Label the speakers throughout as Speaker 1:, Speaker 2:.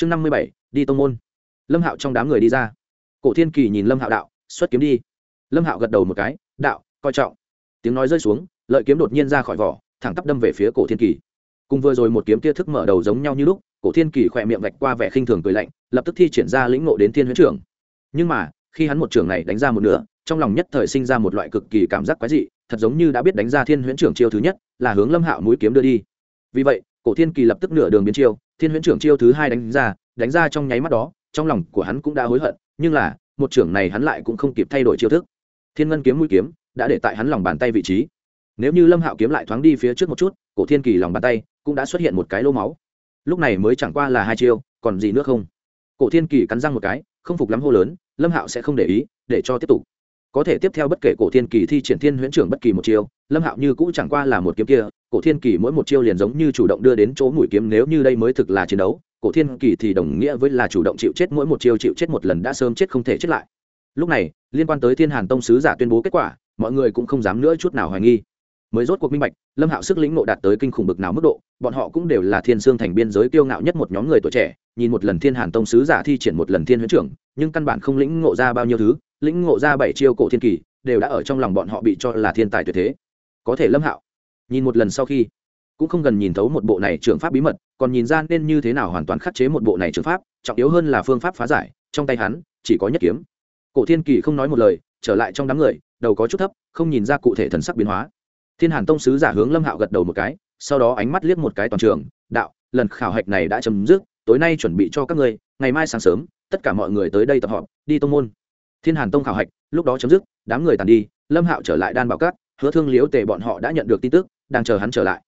Speaker 1: chương năm mươi bảy, đi tông môn. Lâm hạo trong đám người đi ra. Cổ thiên kỳ nhìn lâm hạo đạo, xuất kiếm đi. Lâm hạo gật đầu một cái, đạo, coi trọng. Tiếng nói rơi xuống, lợi kiếm đột nhiên ra khỏi vỏ, thẳng tắp đâm về phía cổ thiên kỳ. Cùng vừa rồi một kiếm tia thức mở đầu giống nhau như lúc, cổ thiên kỳ khỏe miệng vạch qua vẻ khinh thường cười lạnh, lập tức thi triển ra lĩnh ngộ đến thiên huyễn trưởng nhưng mà, khi hắn một trường này đánh ra một nửa, trong lòng nhất thời sinh ra một loại cực kỳ cảm giác quái dị, thật giống như đã biết đánh ra thiên huyễn trưởng chiêu thứ nhất, là hướng lâm hạo mũi kiếm đưa đi. Vì vậy, cổ thiên kỳ lập tức nửa đường biến chiêu thiên huyễn trưởng chiêu thứ hai đánh ra đánh ra trong nháy mắt đó, trong lòng của hắn cũng đã hối hận, nhưng là, một trưởng này hắn lại cũng không kịp thay đổi chiêu thức. Thiên ngân kiếm mũi kiếm đã để tại hắn lòng bàn tay vị trí. Nếu như lâm hạo kiếm lại thoáng đi phía trước một chút, cổ thiên kỳ lòng bàn tay cũng đã xuất hiện một cái lô máu. Lúc này mới chẳng qua là hai chiêu, còn gì nữa không? Cổ thiên kỳ cắn răng một cái, không phục lắm hô lớn, lâm hạo sẽ không để ý, để cho tiếp tục có thể tiếp theo bất kể cổ thiên kỳ thi triển thiên huyễn trưởng bất kỳ một chiêu, lâm hạo như cũ chẳng qua là một kiếm kia, cổ thiên kỳ mỗi một chiêu liền giống như chủ động đưa đến chỗ mũi kiếm nếu như đây mới thực là chiến đấu, cổ thiên kỳ thì đồng nghĩa với là chủ động chịu chết mỗi một chiêu chịu chết một lần đã sớm chết không thể chết lại. Lúc này, liên quan tới thiên hàn tông sứ giả tuyên bố kết quả, mọi người cũng không dám nữa chút nào hoài nghi. Mới rốt cuộc minh bạch, lâm hạo sức lĩnh nộ đạt tới kinh khủng bực nào mức độ, bọn họ cũng đều là thiên sương thành biên giới kiêu ngạo nhất một nhóm người tuổi trẻ, nhìn một lần thiên hàn tông sứ giả thi triển một lần thiên huyễn trưởng, nhưng căn bản không lĩnh ngộ ra bao nhiêu thứ lĩnh ngộ ra bảy chiêu cổ thiên kỳ, đều đã ở trong lòng bọn họ bị cho là thiên tài tuyệt thế. Có thể lâm hạo, nhìn một lần sau khi, cũng không gần nhìn thấu một bộ này trường pháp bí mật, còn nhìn ra nên như thế nào hoàn toàn khắc chế một bộ này trường pháp, trọng yếu hơn là phương pháp phá giải, trong tay hắn, chỉ có nhất kiếm. Cổ thiên kỳ không nói một lời, trở lại trong đám người, đầu có chút thấp, không nhìn ra cụ thể thần sắc biến hóa. Thiên hàn tông sứ giả hướng lâm hạo gật đầu một cái, sau đó ánh mắt liếc một cái toàn trường, đạo, lần khảo hạch này đã chấm dứt, tối nay chuẩn bị cho các ngươi, ngày mai sáng sớm, tất cả mọi người tới đây tập họp, đi tông môn thiên hàn tông khảo hạch, lúc đó chấm dứt, đám người tàn đi, lâm hạo trở lại đan bảo cát hứa thương liếu tề bọn họ đã nhận được tin tức, đang chờ hắn trở lại.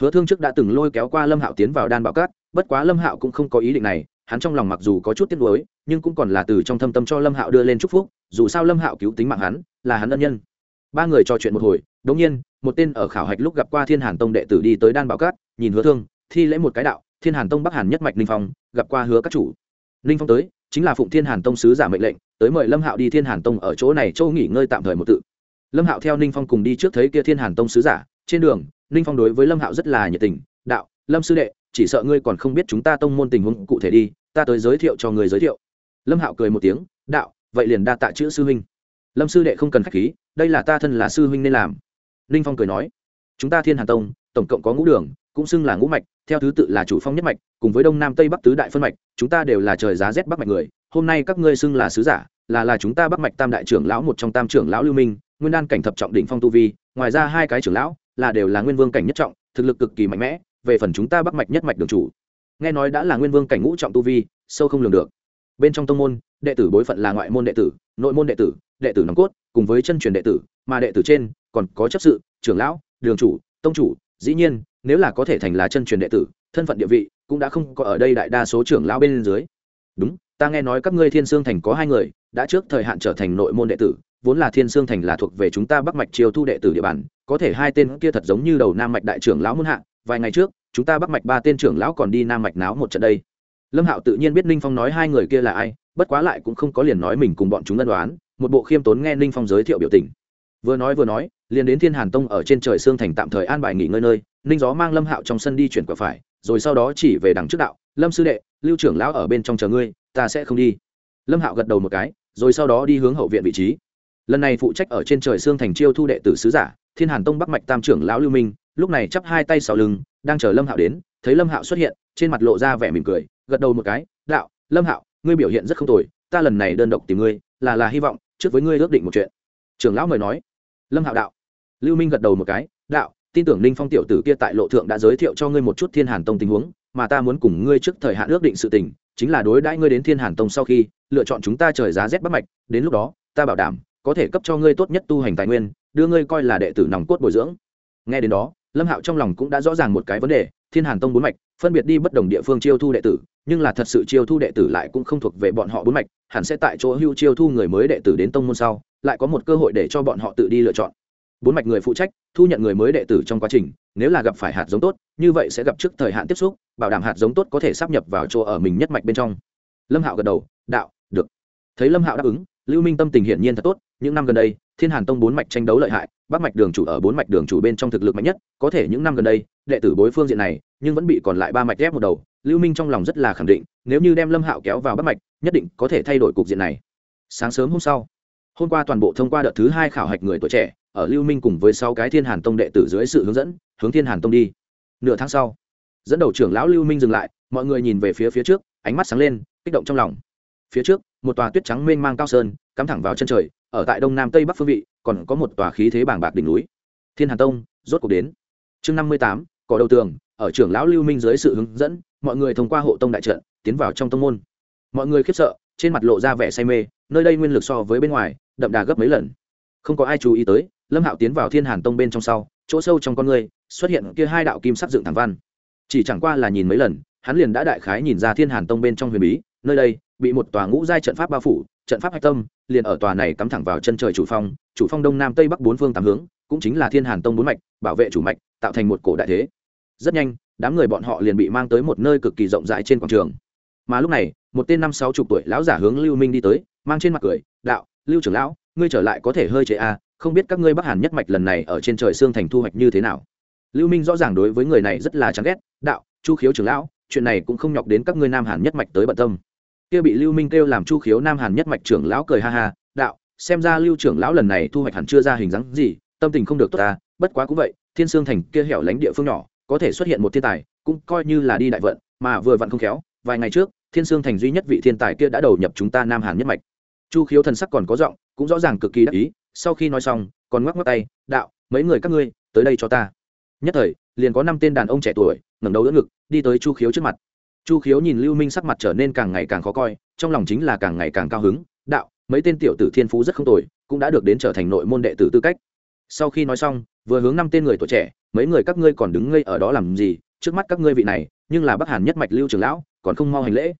Speaker 1: Hứa thương trước đã từng lôi kéo qua lâm hạo tiến vào đan bảo cát bất quá lâm hạo cũng không có ý định này, hắn trong lòng mặc dù có chút tiếc nuối, nhưng cũng còn là từ trong thâm tâm cho lâm hạo đưa lên chúc phúc, dù sao lâm hạo cứu tính mạng hắn, là hắn ân nhân. Ba người trò chuyện một hồi, đống nhiên, một tên ở khảo hạch lúc gặp qua thiên hàn tông đệ tử đi tới đan bảo cát nhìn hứa thương, thi lễ một cái đạo, thiên hàn tông bắc hàn nhất mạch ninh phong, gặp qua hứa các chủ. Ninh phong tới chính là phụng thiên hàn tông sứ giả mệnh lệnh, tới mời lâm hạo đi thiên hàn tông ở chỗ này châu nghỉ ngơi tạm thời một tự. Lâm hạo theo ninh phong cùng đi trước thấy kia thiên hàn tông sứ giả, trên đường, ninh phong đối với lâm hạo rất là nhiệt tình, đạo, lâm sư đệ, chỉ sợ ngươi còn không biết chúng ta tông môn tình huống cụ thể đi, ta tới giới thiệu cho người giới thiệu. Lâm hạo cười một tiếng, đạo, vậy liền đa tạ chữ sư huynh. Lâm sư đệ không cần k h á c h khí, đây là ta thân là sư huynh nên làm. Ninh phong cười nói, chúng ta thiên hàn tông, tổng cộng có ngũ đường cũng xưng là ngũ mạch, theo thứ tự là chủ phong nhất mạch, cùng với đông nam tây bắc tứ đại phân mạch, chúng ta đều là trời giá rét bắc mạch người, hôm nay các ngươi xưng là sứ giả, là là chúng ta bắc mạch tam đại trưởng lão một trong tam trưởng lão lưu minh, nguyên đan cảnh thập trọng đỉnh phong tu vi, ngoài ra hai cái trưởng lão là đều là nguyên vương cảnh nhất trọng, thực lực cực kỳ mạnh mẽ, về phần chúng ta bắc mạch nhất mạch đường chủ. Nghe nói đã là nguyên vương cảnh ngũ trọng tu vi, sâu không lường được. Bên trong tông môn, đệ tử bối phận là ngoại môn đệ tử, nội môn đệ tử đệ tử nòng cốt, cùng với chân truyền đệ tử, mà đệ tử trên còn có chấp sự, trưởng lão, đường chủ, tông chủ, dĩ nhiên nếu là có thể thành là chân truyền đệ tử, thân phận địa vị cũng đã không có ở đây đại đa số trưởng lão bên dưới. Đúng, ta nghe nói các ngươi thiên sương thành có hai người, đã trước thời hạn trở thành nội môn đệ tử, vốn là thiên sương thành là thuộc về chúng ta bắc mạch chiêu thu đệ tử địa bàn, có thể hai tên kia thật giống như đầu nam mạch đại trưởng lão muôn hạ, vài ngày trước, chúng ta bắc mạch ba tên trưởng lão còn đi nam mạch náo một trận đây. Lâm hạo tự nhiên biết ninh phong nói hai người kia là ai, bất quá lại cũng không có liền nói mình cùng bọn chúng ân đoán một bộ khiêm tốn nghe ninh phong giới thiệu biểu tình vừa nói vừa nói, liền đến thiên hàn tông ở trên trời sương thành tạm thời an bài nghỉ ngơi nơi, ninh gió mang lâm hạo trong sân đi chuyển quả phải, rồi sau đó chỉ về đằng trước đạo, lâm sư đệ, lưu trưởng lão ở bên trong chờ ngươi, ta sẽ không đi. Lâm hạo gật đầu một cái, rồi sau đó đi hướng hậu viện vị trí. Lần này phụ trách ở trên trời sương thành chiêu thu đệ tử sứ giả, thiên hàn tông bắc mạch tam trưởng lão lưu minh, lúc này chắp hai tay sau lưng, đang chờ lâm hạo đến, thấy lâm hạo xuất hiện, trên mặt lộ ra vẻ mỉm cười, gật đầu một cái, đạo, lâm hạo, ngươi biểu hiện rất không tồi, ta lần này đơn độc tìm ngươi, là là hy vọng, trước với ngươi ước định một chuyện. Trưởng lão mời nói lâm hạo đạo. Lưu minh gật đầu một cái, đạo, tin tưởng ninh phong tiểu tử kia tại lộ thượng đã giới thiệu cho ngươi một chút thiên hàn tông tình huống, mà ta muốn cùng ngươi trước thời hạn ước định sự tình, chính là đối đãi ngươi đến thiên hàn tông sau khi, lựa chọn chúng ta trời giá rét bắt mạch, đến lúc đó, ta bảo đảm, có thể cấp cho ngươi tốt nhất tu hành tài nguyên, đưa ngươi coi là đệ tử nòng cốt bồi dưỡng. Nghe đến đó, lâm hạo trong lòng cũng đã rõ ràng một cái vấn đề, thiên hàn tông bốn mạch phân biệt đi bất đồng địa phương chiêu thu đệ tử, nhưng là thật sự chiêu thu đệ tử lại cũng không thuộc về bọn họ bốn mạch, hẳn sẽ tại chỗ hưu chiêu thu người mới đệ tử đến tông môn sau, lại có một cơ hội để cho bọn họ tự đi lựa chọn. Bốn mạch người phụ trách, thu nhận người mới đệ tử trong quá trình, nếu là gặp phải hạt giống tốt, như vậy sẽ gặp trước thời hạn tiếp xúc, bảo đảm hạt giống tốt có thể sắp nhập vào chỗ ở mình nhất mạch bên trong. Lâm hạo gật đầu, đạo, được. Thấy lâm hạo đáp ứng, lưu minh tâm tình hiển nhiên thật tốt, những năm gần đây, thiên hàn tông bốn mạch tranh đấu lợi hại, bắc mạch đường chủ ở bốn mạch đường chủ bên trong thực lực mạnh nhất, có thể những năm gần đây, đệ tử bối phương diện này nhưng vẫn bị còn lại ba mạch ép một đầu, lưu minh trong lòng rất là khẳng định, nếu như đem lâm hạo kéo vào bắt mạch, nhất định có thể thay đổi cục diện này. Sáng sớm hôm sau, hôm qua toàn bộ thông qua đợt thứ hai khảo hạch người tuổi trẻ, ở lưu minh cùng với sáu cái thiên hàn tông đệ tử dưới sự hướng dẫn, hướng thiên hàn tông đi. Nửa tháng sau, dẫn đầu trưởng lão lưu minh dừng lại, mọi người nhìn về phía phía trước, ánh mắt sáng lên, kích động trong lòng. Phía trước, một tòa tuyết trắng mênh mang cao sơn, cắm thẳng vào chân trời, ở tại đông nam tây bắc phương vị, còn có một tòa khí thế bảng bạc đỉnh núi. Thiên hàn tông, rốt cuộc đến. Chương năm mươi tám, cỏ đầu tường ở trưởng lão lưu minh dưới sự hướng dẫn, mọi người thông qua hộ tông đại trận tiến vào trong tông môn. Mọi người khiếp sợ, trên mặt lộ ra vẻ say mê, nơi đây nguyên lực so với bên ngoài, đậm đà gấp mấy lần. Không có ai chú ý tới, lâm hạo tiến vào thiên hàn tông bên trong sau, chỗ sâu trong con người, xuất hiện kia hai đạo kim sắc dựng thẳng văn. Chỉ chẳng qua là nhìn mấy lần, hắn liền đã đại khái nhìn ra thiên hàn tông bên trong huyền bí, nơi đây bị một tòa ngũ giai trận pháp bao phủ, trận pháp hạch tâm liền ở tòa này cắm thẳng vào chân trời chủ phong chủ phong đông nam tây bắc bốn phương tám hướng, cũng chính là thiên hàn tông bốn mạch, bảo vệ chủ mạch, tạo thành một cổ đại thế rất nhanh đám người bọn họ liền bị mang tới một nơi cực kỳ rộng rãi trên quảng trường. Mà lúc này một tên năm sáu chục tuổi lão giả hướng lưu minh đi tới mang trên mặt cười đạo lưu trưởng lão ngươi trở lại có thể hơi chế a à, không biết các ngươi bắc hàn nhất mạch lần này ở trên trời xương thành thu hoạch như thế nào? Lưu minh rõ ràng đối với người này rất là chán ghét đạo chu khiếu trưởng lão chuyện này cũng không nhọc đến các ngươi nam hàn nhất mạch tới bận tâm. Kia bị lưu minh kêu làm chu khiếu nam hàn nhất mạch trưởng lão cười ha ha đạo xem ra lưu trưởng lão lần này thu hoạch hẳn chưa ra hình dáng gì tâm tình không được tốt ta bất quá cũng vậy thiên sương thành kia hẻo lánh địa phương nhỏ có thể xuất hiện một thiên tài, cũng coi như là đi đại vận, mà vừa vặn không khéo, vài ngày trước, thiên sương thành duy nhất vị thiên tài kia đã đầu nhập chúng ta nam hàn nhất mạch. Chu khiếu thần sắc còn có giọng, cũng rõ ràng cực kỳ đắc ý, sau khi nói xong, còn ngoắc ngoắc tay, đạo, mấy người các ngươi, tới đây cho ta. Nhất thời, liền có năm tên đàn ông trẻ tuổi, ngẩng đầu đỡ ngực, đi tới chu khiếu trước mặt. Chu khiếu nhìn lưu minh sắc mặt trở nên càng ngày càng khó coi, trong lòng chính là càng ngày càng cao hứng, đạo, mấy tên tiểu tử thiên phú rất không tồi, cũng đã được đến trở thành nội môn đệ tử tư cách. Sau khi nói xong vừa hướng năm tên người tuổi trẻ, mấy người các ngươi còn đứng ngây ở đó làm gì? Trước mắt các ngươi vị này, nhưng là bắc hàn nhất mạch lưu trưởng lão, còn không mau hành lễ.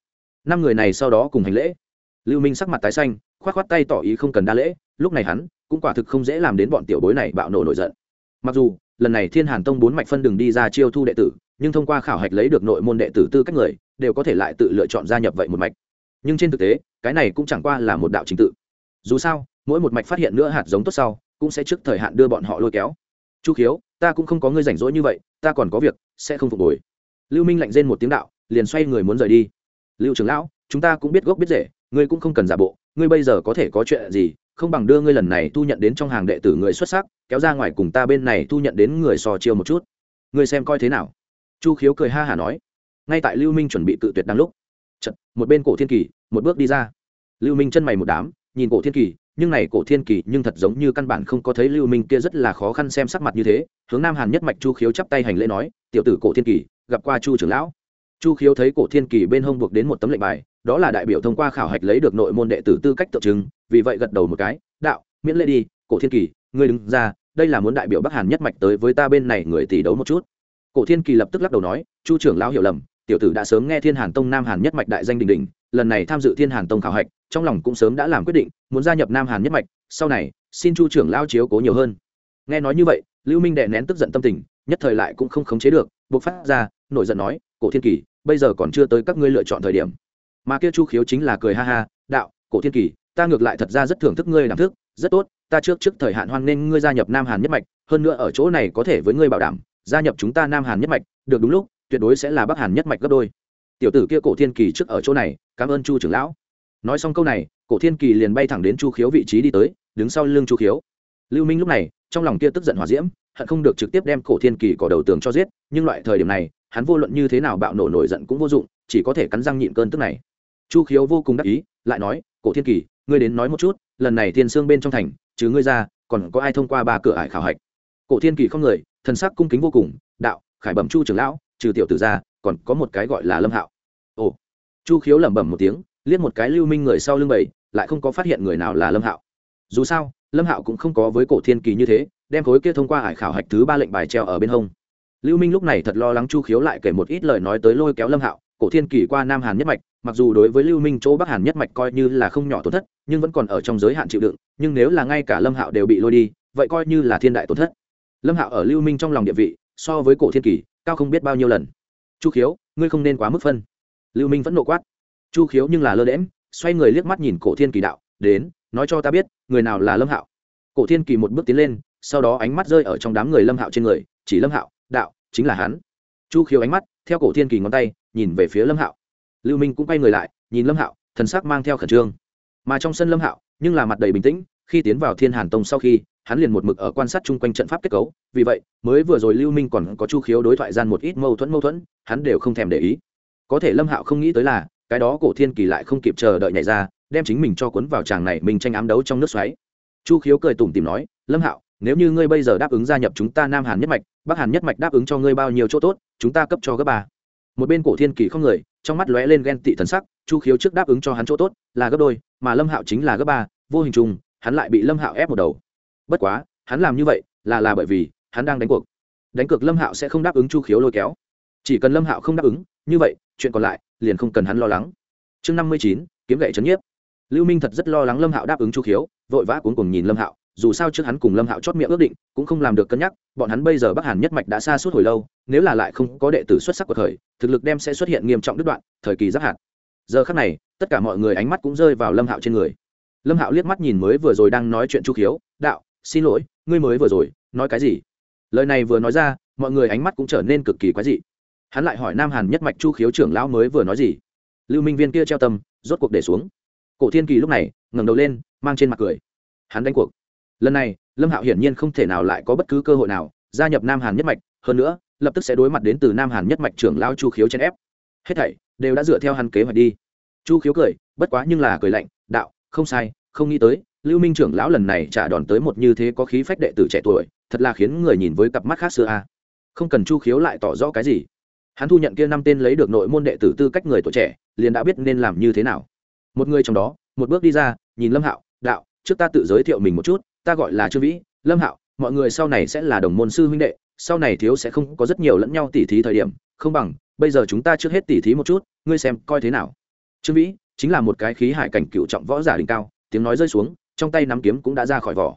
Speaker 1: Năm người này sau đó cùng hành lễ. Lưu minh sắc mặt tái xanh k h o á t k h o á t tay tỏ ý không cần đa lễ. Lúc này hắn cũng quả thực không dễ làm đến bọn tiểu bối này bạo nổ nổi giận. Mặc dù, lần này thiên hàn tông bốn mạch phân đường đi ra chiêu thu đệ tử, nhưng thông qua khảo hạch lấy được nội môn đệ tử tư cách người, đều có thể lại tự lựa chọn gia nhập vậy một mạch. Nhưng trên thực tế, cái này cũng chẳng qua là một đạo trình tự. Dù sao, mỗi một mạch phát hiện nữa hạt giống tốt sau, cũng sẽ trước thời hạn đưa bọn họ lôi kéo chu khiếu ta cũng không có ngươi rảnh rỗi như vậy ta còn có việc sẽ không phục hồi. Lưu minh lạnh rên một tiếng đạo liền xoay người muốn rời đi. Lưu trưởng lão chúng ta cũng biết gốc biết rễ ngươi cũng không cần giả bộ ngươi bây giờ có thể có chuyện gì không bằng đưa ngươi lần này thu nhận đến trong hàng đệ tử người xuất sắc kéo ra ngoài cùng ta bên này thu nhận đến người sò chiêu một chút. Ngươi xem coi thế nào? Chu khiếu cười ha hả nói. Ngay tại lưu minh chuẩn bị cự tuyệt đang lúc Chật, một bên cổ thiên kỳ một bước đi ra. Lưu minh chân mày một đám nhìn cổ thiên kỳ nhưng này cổ thiên kỳ nhưng thật giống như căn bản không có thấy lưu minh kia rất là khó khăn xem sắc mặt như thế, hướng nam hàn nhất mạch chu khiếu chắp tay hành lễ nói, tiểu tử cổ thiên kỳ, gặp qua chu trưởng lão. Chu khiếu thấy cổ thiên kỳ bên hông buộc đến một tấm lệnh bài, đó là đại biểu thông qua khảo hạch lấy được nội môn đệ tử tư cách tượng trưng, vì vậy gật đầu một cái, đạo, miễn lễ đi, cổ thiên kỳ, ngươi đứng ra, đây là muốn đại biểu bắc hàn nhất mạch tới với ta bên này người tỷ đấu một chút. Cổ thiên kỳ lập tức lắc đầu nói, chu trưởng lão hiểu lầm tiểu tử đã sớm nghe thiên hàn tông nam hàn nhất mạch đại danh đình đình lần này tham dự thiên hàn tông khảo hạch, trong lòng cũng sớm đã làm quyết định, muốn gia nhập nam hàn nhất mạch, sau này, xin chu trưởng lao chiếu cố nhiều hơn. Nghe nói như vậy, lưu minh đệ nén tức giận tâm tình, nhất thời lại cũng không khống chế được, buộc phát ra, nổi giận nói, cổ thiên kỳ, bây giờ còn chưa tới các ngươi lựa chọn thời điểm. Mà kia chu khiếu chính là cười ha ha, đạo, cổ thiên kỳ, ta ngược lại thật ra rất thưởng thức ngươi làm thức, rất tốt, ta trước trước thời hạn hoan nên ngươi gia nhập nam hàn nhất mạch, hơn nữa ở chỗ này có thể với ngươi bảo đảm, gia nhập chúng ta nam hàn nhất mạch, được đúng lúc tuyệt đối sẽ là bắc hàn nhất mạch gấp đôi tiểu tử kia cổ thiên kỳ trước ở chỗ này cảm ơn chu trưởng lão nói xong câu này cổ thiên kỳ liền bay thẳng đến chu khiếu vị trí đi tới đứng sau lưng chu khiếu lưu minh lúc này trong lòng kia tức giận hòa diễm hận không được trực tiếp đem cổ thiên kỳ cỏ đầu tường cho giết nhưng loại thời điểm này hắn vô luận như thế nào bạo nổ nổi giận cũng vô dụng chỉ có thể cắn răng nhịn cơn tức này chu khiếu vô cùng đắc ý lại nói cổ thiên kỳ ngươi đến nói một chút lần này thiên sương bên trong thành chứ ngươi ra còn có ai thông qua ba cửa ải khảo hạch cổ thiên kỳ không người thần sắc cung kính vô cùng đạo khải bẩm chu trưởng lão trừ tiểu tử ra, còn có một cái gọi là lâm hạo. Ồ. Chu khiếu lẩm bẩm một tiếng, liếc một cái lưu minh người sau lưng bầy lại không có phát hiện người nào là lâm hạo. Dù sao, lâm hạo cũng không có với cổ thiên kỳ như thế, đem khối kia thông qua hải khảo hạch thứ ba lệnh bài treo ở bên hông. Lưu minh lúc này thật lo lắng chu khiếu lại kể một ít lời nói tới lôi kéo lâm hạo, cổ thiên kỳ qua nam hàn nhất mạch, mặc dù đối với lưu minh chỗ bắc hàn nhất mạch coi như là không nhỏ tổn thất, nhưng vẫn còn ở trong giới hạn chịu đựng, nhưng nếu là ngay cả lâm hạo đều bị lôi đi, vậy coi như là thiên đại tổn thất. Lâm hạo ở lưu minh trong lòng địa vị, so với cổ thiên kỳ cao không biết bao nhiêu lần. Chu khiếu, ngươi không nên quá mức phân. Lưu minh vẫn nộ quát. Chu khiếu nhưng là lơ đễm xoay người liếc mắt nhìn cổ thiên kỳ đạo, đến, nói cho ta biết, người nào là lâm hạo. Cổ thiên kỳ một bước tiến lên, sau đó ánh mắt rơi ở trong đám người lâm hạo trên người, chỉ lâm hạo, đạo, chính là hắn. Chu khiếu ánh mắt, theo cổ thiên kỳ ngón tay, nhìn về phía lâm hạo. Lưu minh cũng quay người lại, nhìn lâm hạo, thần sắc mang theo khẩn trương. Mà trong sân lâm hạo, nhưng là mặt đầy bình tĩnh, khi tiến vào thiên hàn tông sau khi hắn liền một mực ở quan sát chung quanh trận pháp kết cấu, vì vậy, mới vừa rồi lưu minh còn có chu khiếu đối thoại gian một ít mâu thuẫn mâu thuẫn, hắn đều không thèm để ý. Có thể lâm hạo không nghĩ tới là, cái đó cổ thiên kỳ lại không kịp chờ đợi nhảy ra, đem chính mình cho cuốn vào tràng này mình tranh ám đấu trong nước xoáy. Chu khiếu cười tủm tìm nói, lâm hạo, nếu như ngươi bây giờ đáp ứng gia nhập chúng ta nam hàn nhất mạch, bắc hàn nhất mạch đáp ứng cho ngươi bao nhiêu chỗ tốt, chúng ta cấp cho gấp ba. Một bên cổ thiên kỳ không người, trong mắt lóe lên ghen tị thần sắc, chu khiếu trước đáp ứng cho hắn chỗ tốt là gấp đôi, mà lâm hạo chính là gấp ba, vô hình chung, hắn lại bị lâm hạo ép một đầu bất quá, hắn làm như vậy là là bởi vì hắn đang đánh cuộc. Đánh cược lâm hạo sẽ không đáp ứng chu khiếu lôi kéo. Chỉ cần lâm hạo không đáp ứng, như vậy, chuyện còn lại liền không cần hắn lo lắng. Chương năm mươi chín, kiếm gậy trấn nhiếp. Lưu minh thật rất lo lắng lâm hạo đáp ứng chu khiếu, vội vã cuốn cùng nhìn lâm hạo. Dù sao trước hắn cùng lâm hạo chót miệng ước định, cũng không làm được cân nhắc, bọn hắn bây giờ bắc hàn nhất mạch đã xa suốt hồi lâu, nếu là lại không có đệ tử xuất sắc của thời, thực lực đem sẽ xuất hiện nghiêm trọng đứt đoạn, thời kỳ giáp hạt. Giờ khắc này, tất cả mọi người ánh mắt cũng rơi vào lâm hạo trên người. Lâm hạo liếc mắt nhìn mới vừa rồi đang nói chuyện chu khiếu, đạo xin lỗi, ngươi mới vừa rồi, nói cái gì? Lời này vừa nói ra, mọi người ánh mắt cũng trở nên cực kỳ quái dị. Hắn lại hỏi nam hàn nhất mạch chu khiếu trưởng lão mới vừa nói gì? Lưu minh viên kia treo tâm, rốt cuộc để xuống. Cổ thiên kỳ lúc này, ngẩng đầu lên, mang trên mặt cười. Hắn đánh cuộc. Lần này, lâm hạo hiển nhiên không thể nào lại có bất cứ cơ hội nào, gia nhập nam hàn nhất mạch, hơn nữa, lập tức sẽ đối mặt đến từ nam hàn nhất mạch trưởng lao chu khiếu chen ép. Hết thảy đều đã dựa theo hắn kế hoạch đi. Chu khiếu cười, bất quá nhưng là cười lạnh, đạo, không sai, không nghĩ tới lưu minh trưởng lão lần này trả đòn tới một như thế có khí phách đệ tử trẻ tuổi, thật là khiến người nhìn với cặp mắt khác xưa a. Không cần chu khiếu lại tỏ rõ cái gì. Hắn thu nhận kia năm tên lấy được nội môn đệ tử tư cách người tuổi trẻ, liền đã biết nên làm như thế nào. Một người trong đó, một bước đi ra, nhìn lâm hạo, đạo, trước ta tự giới thiệu mình một chút, ta gọi là trương vĩ. Lâm hạo, mọi người sau này sẽ là đồng môn sư huynh đệ, sau này thiếu sẽ không có rất nhiều lẫn nhau tỉ thí thời điểm. Không bằng, bây giờ chúng ta trước hết tỉ thí một chút, ngươi xem coi thế nào. Trương vĩ, chính là một cái khí hải cảnh cựu trọng võ giả đỉnh cao, tiếng nói rơi xuống trong tay nắm kiếm cũng đã ra khỏi vỏ.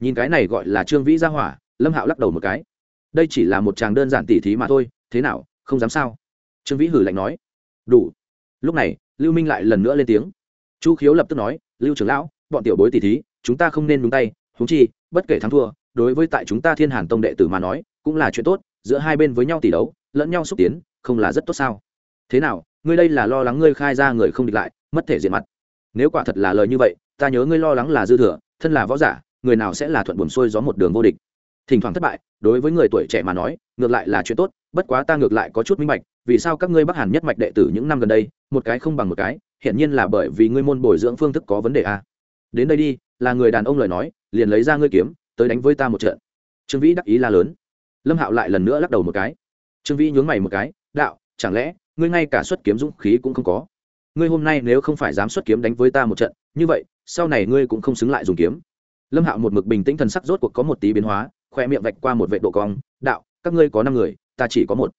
Speaker 1: Nhìn cái này gọi là trương vĩ ra hỏa, lâm hạo lắc đầu một cái. Đây chỉ là một chàng đơn giản tỉ thí mà thôi, thế nào, không dám sao? Trương vĩ hử lạnh nói. Đủ. Lúc này, lưu minh lại lần nữa lên tiếng. Chu khiếu lập tức nói, lưu trưởng lão, bọn tiểu bối tỉ thí, chúng ta không nên đúng tay húng chi, bất kể thắng thua, đối với tại chúng ta thiên hàn tông đệ tử mà nói, cũng là chuyện tốt, giữa hai bên với nhau tỷ đấu, lẫn nhau xúc tiến, không là rất tốt sao? Thế nào, ngươi đây là lo lắng ngươi khai ra người không địch lại, mất thể diện mặt. Nếu quả thật là lời như vậy ta nhớ ngươi lo lắng là dư thừa, thân là võ giả, người nào sẽ là thuận buồn xuôi gió một đường vô địch. Thỉnh thoảng thất bại, đối với người tuổi trẻ mà nói, ngược lại là chuyện tốt, bất quá ta ngược lại có chút minh bạch, vì sao các ngươi bắc hàn nhất mạch đệ tử những năm gần đây, một cái không bằng một cái, hiển nhiên là bởi vì ngươi môn bồi dưỡng phương thức có vấn đề a. Đến đây đi, là người đàn ông lời nói, liền lấy ra ngươi kiếm, tới đánh với ta một trận. Trương vĩ đắc ý la lớn. Lâm hạo lại lần nữa lắc đầu một cái. Trương vĩ nhướng mày một cái, đạo, chẳng lẽ ngươi ngay cả xuất kiếm dũng khí cũng không có? Ngươi hôm nay nếu không phải dám xuất kiếm đánh với ta một trận, như vậy sau này ngươi cũng không xứng lại dùng kiếm. Lâm hạo một mực bình tĩnh thần sắc rốt cuộc có một tí biến hóa, khoe miệng vạch qua một vệ độ cong, đạo, các ngươi có năm người, ta chỉ có một.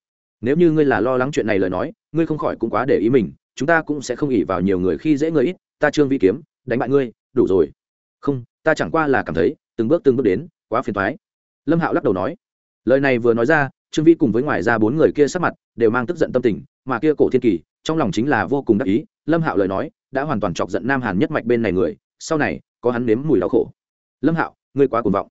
Speaker 1: Nếu như ngươi là lo lắng chuyện này lời nói, ngươi không khỏi cũng quá để ý mình, chúng ta cũng sẽ không ỉ vào nhiều người khi dễ người ít, ta trương vi kiếm, đánh bại ngươi, đủ rồi. Không, ta chẳng qua là cảm thấy, từng bước từng bước đến, quá phiền thoái lâm hạo lắc đầu nói. Lời này vừa nói ra, trương vi cùng với ngoài ra bốn người kia sắc mặt đều mang tức giận tâm tình, mà kia cổ thiên kỳ, trong lòng chính là vô cùng đắc ý. Lâm hạo lời nói đã hoàn toàn chọc giận nam hàn nhất mạch bên này người, sau này, có hắn nếm mùi đau khổ. Lâm hạo, ngươi quá cuồng vọng.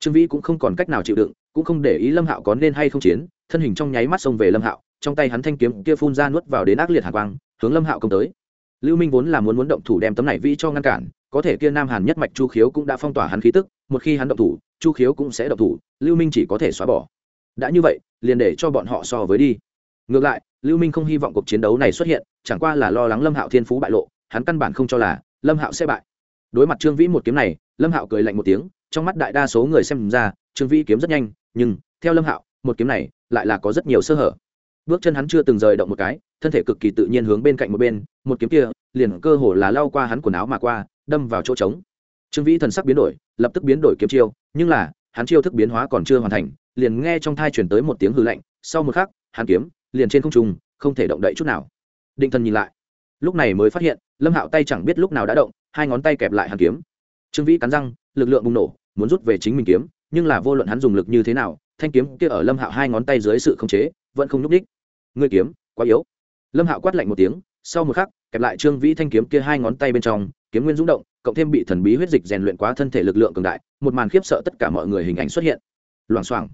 Speaker 1: Trương vĩ cũng không còn cách nào chịu đựng, cũng không để ý lâm hạo có nên hay không chiến, thân hình trong nháy mắt xông về lâm hạo, trong tay hắn thanh kiếm kia phun ra nuốt vào đến ác liệt hạ quang, hướng lâm hạo công tới. Lưu minh vốn là muốn muốn động thủ đem tấm này vĩ cho ngăn cản, có thể kia nam hàn nhất mạch chu khiếu cũng đã phong tỏa hắn khí tức, một khi hắn động thủ, chu khiếu cũng sẽ động thủ, lưu minh chỉ có thể xóa bỏ. Đã như vậy, liền để cho bọn họ so với đi. Ngược lại, lưu minh không hy vọng cuộc chiến đấu này xuất hiện, chẳng qua là lo lắng lâm hạo thiên phú bại lộ hắn căn bản không cho là lâm hạo sẽ bại. Đối mặt trương vĩ một kiếm này, lâm hạo cười lạnh một tiếng, trong mắt đại đa số người xem ra, trương vĩ kiếm rất nhanh, nhưng, theo lâm hạo, một kiếm này lại là có rất nhiều sơ hở. Bước chân hắn chưa từng rời động một cái, thân thể cực kỳ tự nhiên hướng bên cạnh một bên, một kiếm kia, liền cơ hồ là lao qua hắn quần áo mà qua, đâm vào chỗ trống. Trương vĩ thần sắc biến đổi, lập tức biến đổi kiếm chiêu, nhưng là, hắn chiêu thức biến hóa còn chưa hoàn thành, liền nghe trong thai chuyển tới một tiếng hư lạnh, sau một khắc, hắn kiếm, liền trên không trung, không thể động đậy chút nào. Định thần nhìn lại lúc này mới phát hiện, lâm hạo tay chẳng biết lúc nào đã động, hai ngón tay kẹp lại hàn kiếm. Trương vĩ cắn răng, lực lượng bùng nổ, muốn rút về chính mình kiếm, nhưng là vô luận hắn dùng lực như thế nào, thanh kiếm kia ở lâm hạo hai ngón tay dưới sự khống chế, vẫn không nhúc ních ngươi kiếm, quá yếu. Lâm hạo quát lạnh một tiếng, sau một khắc, kẹp lại trương vĩ thanh kiếm kia hai ngón tay bên trong, kiếm nguyên rung động, cộng thêm bị thần bí huyết dịch rèn luyện quá thân thể lực lượng cường đại, một màn khiếp sợ tất cả mọi người hình ảnh xuất hiện. Loảng xoảng.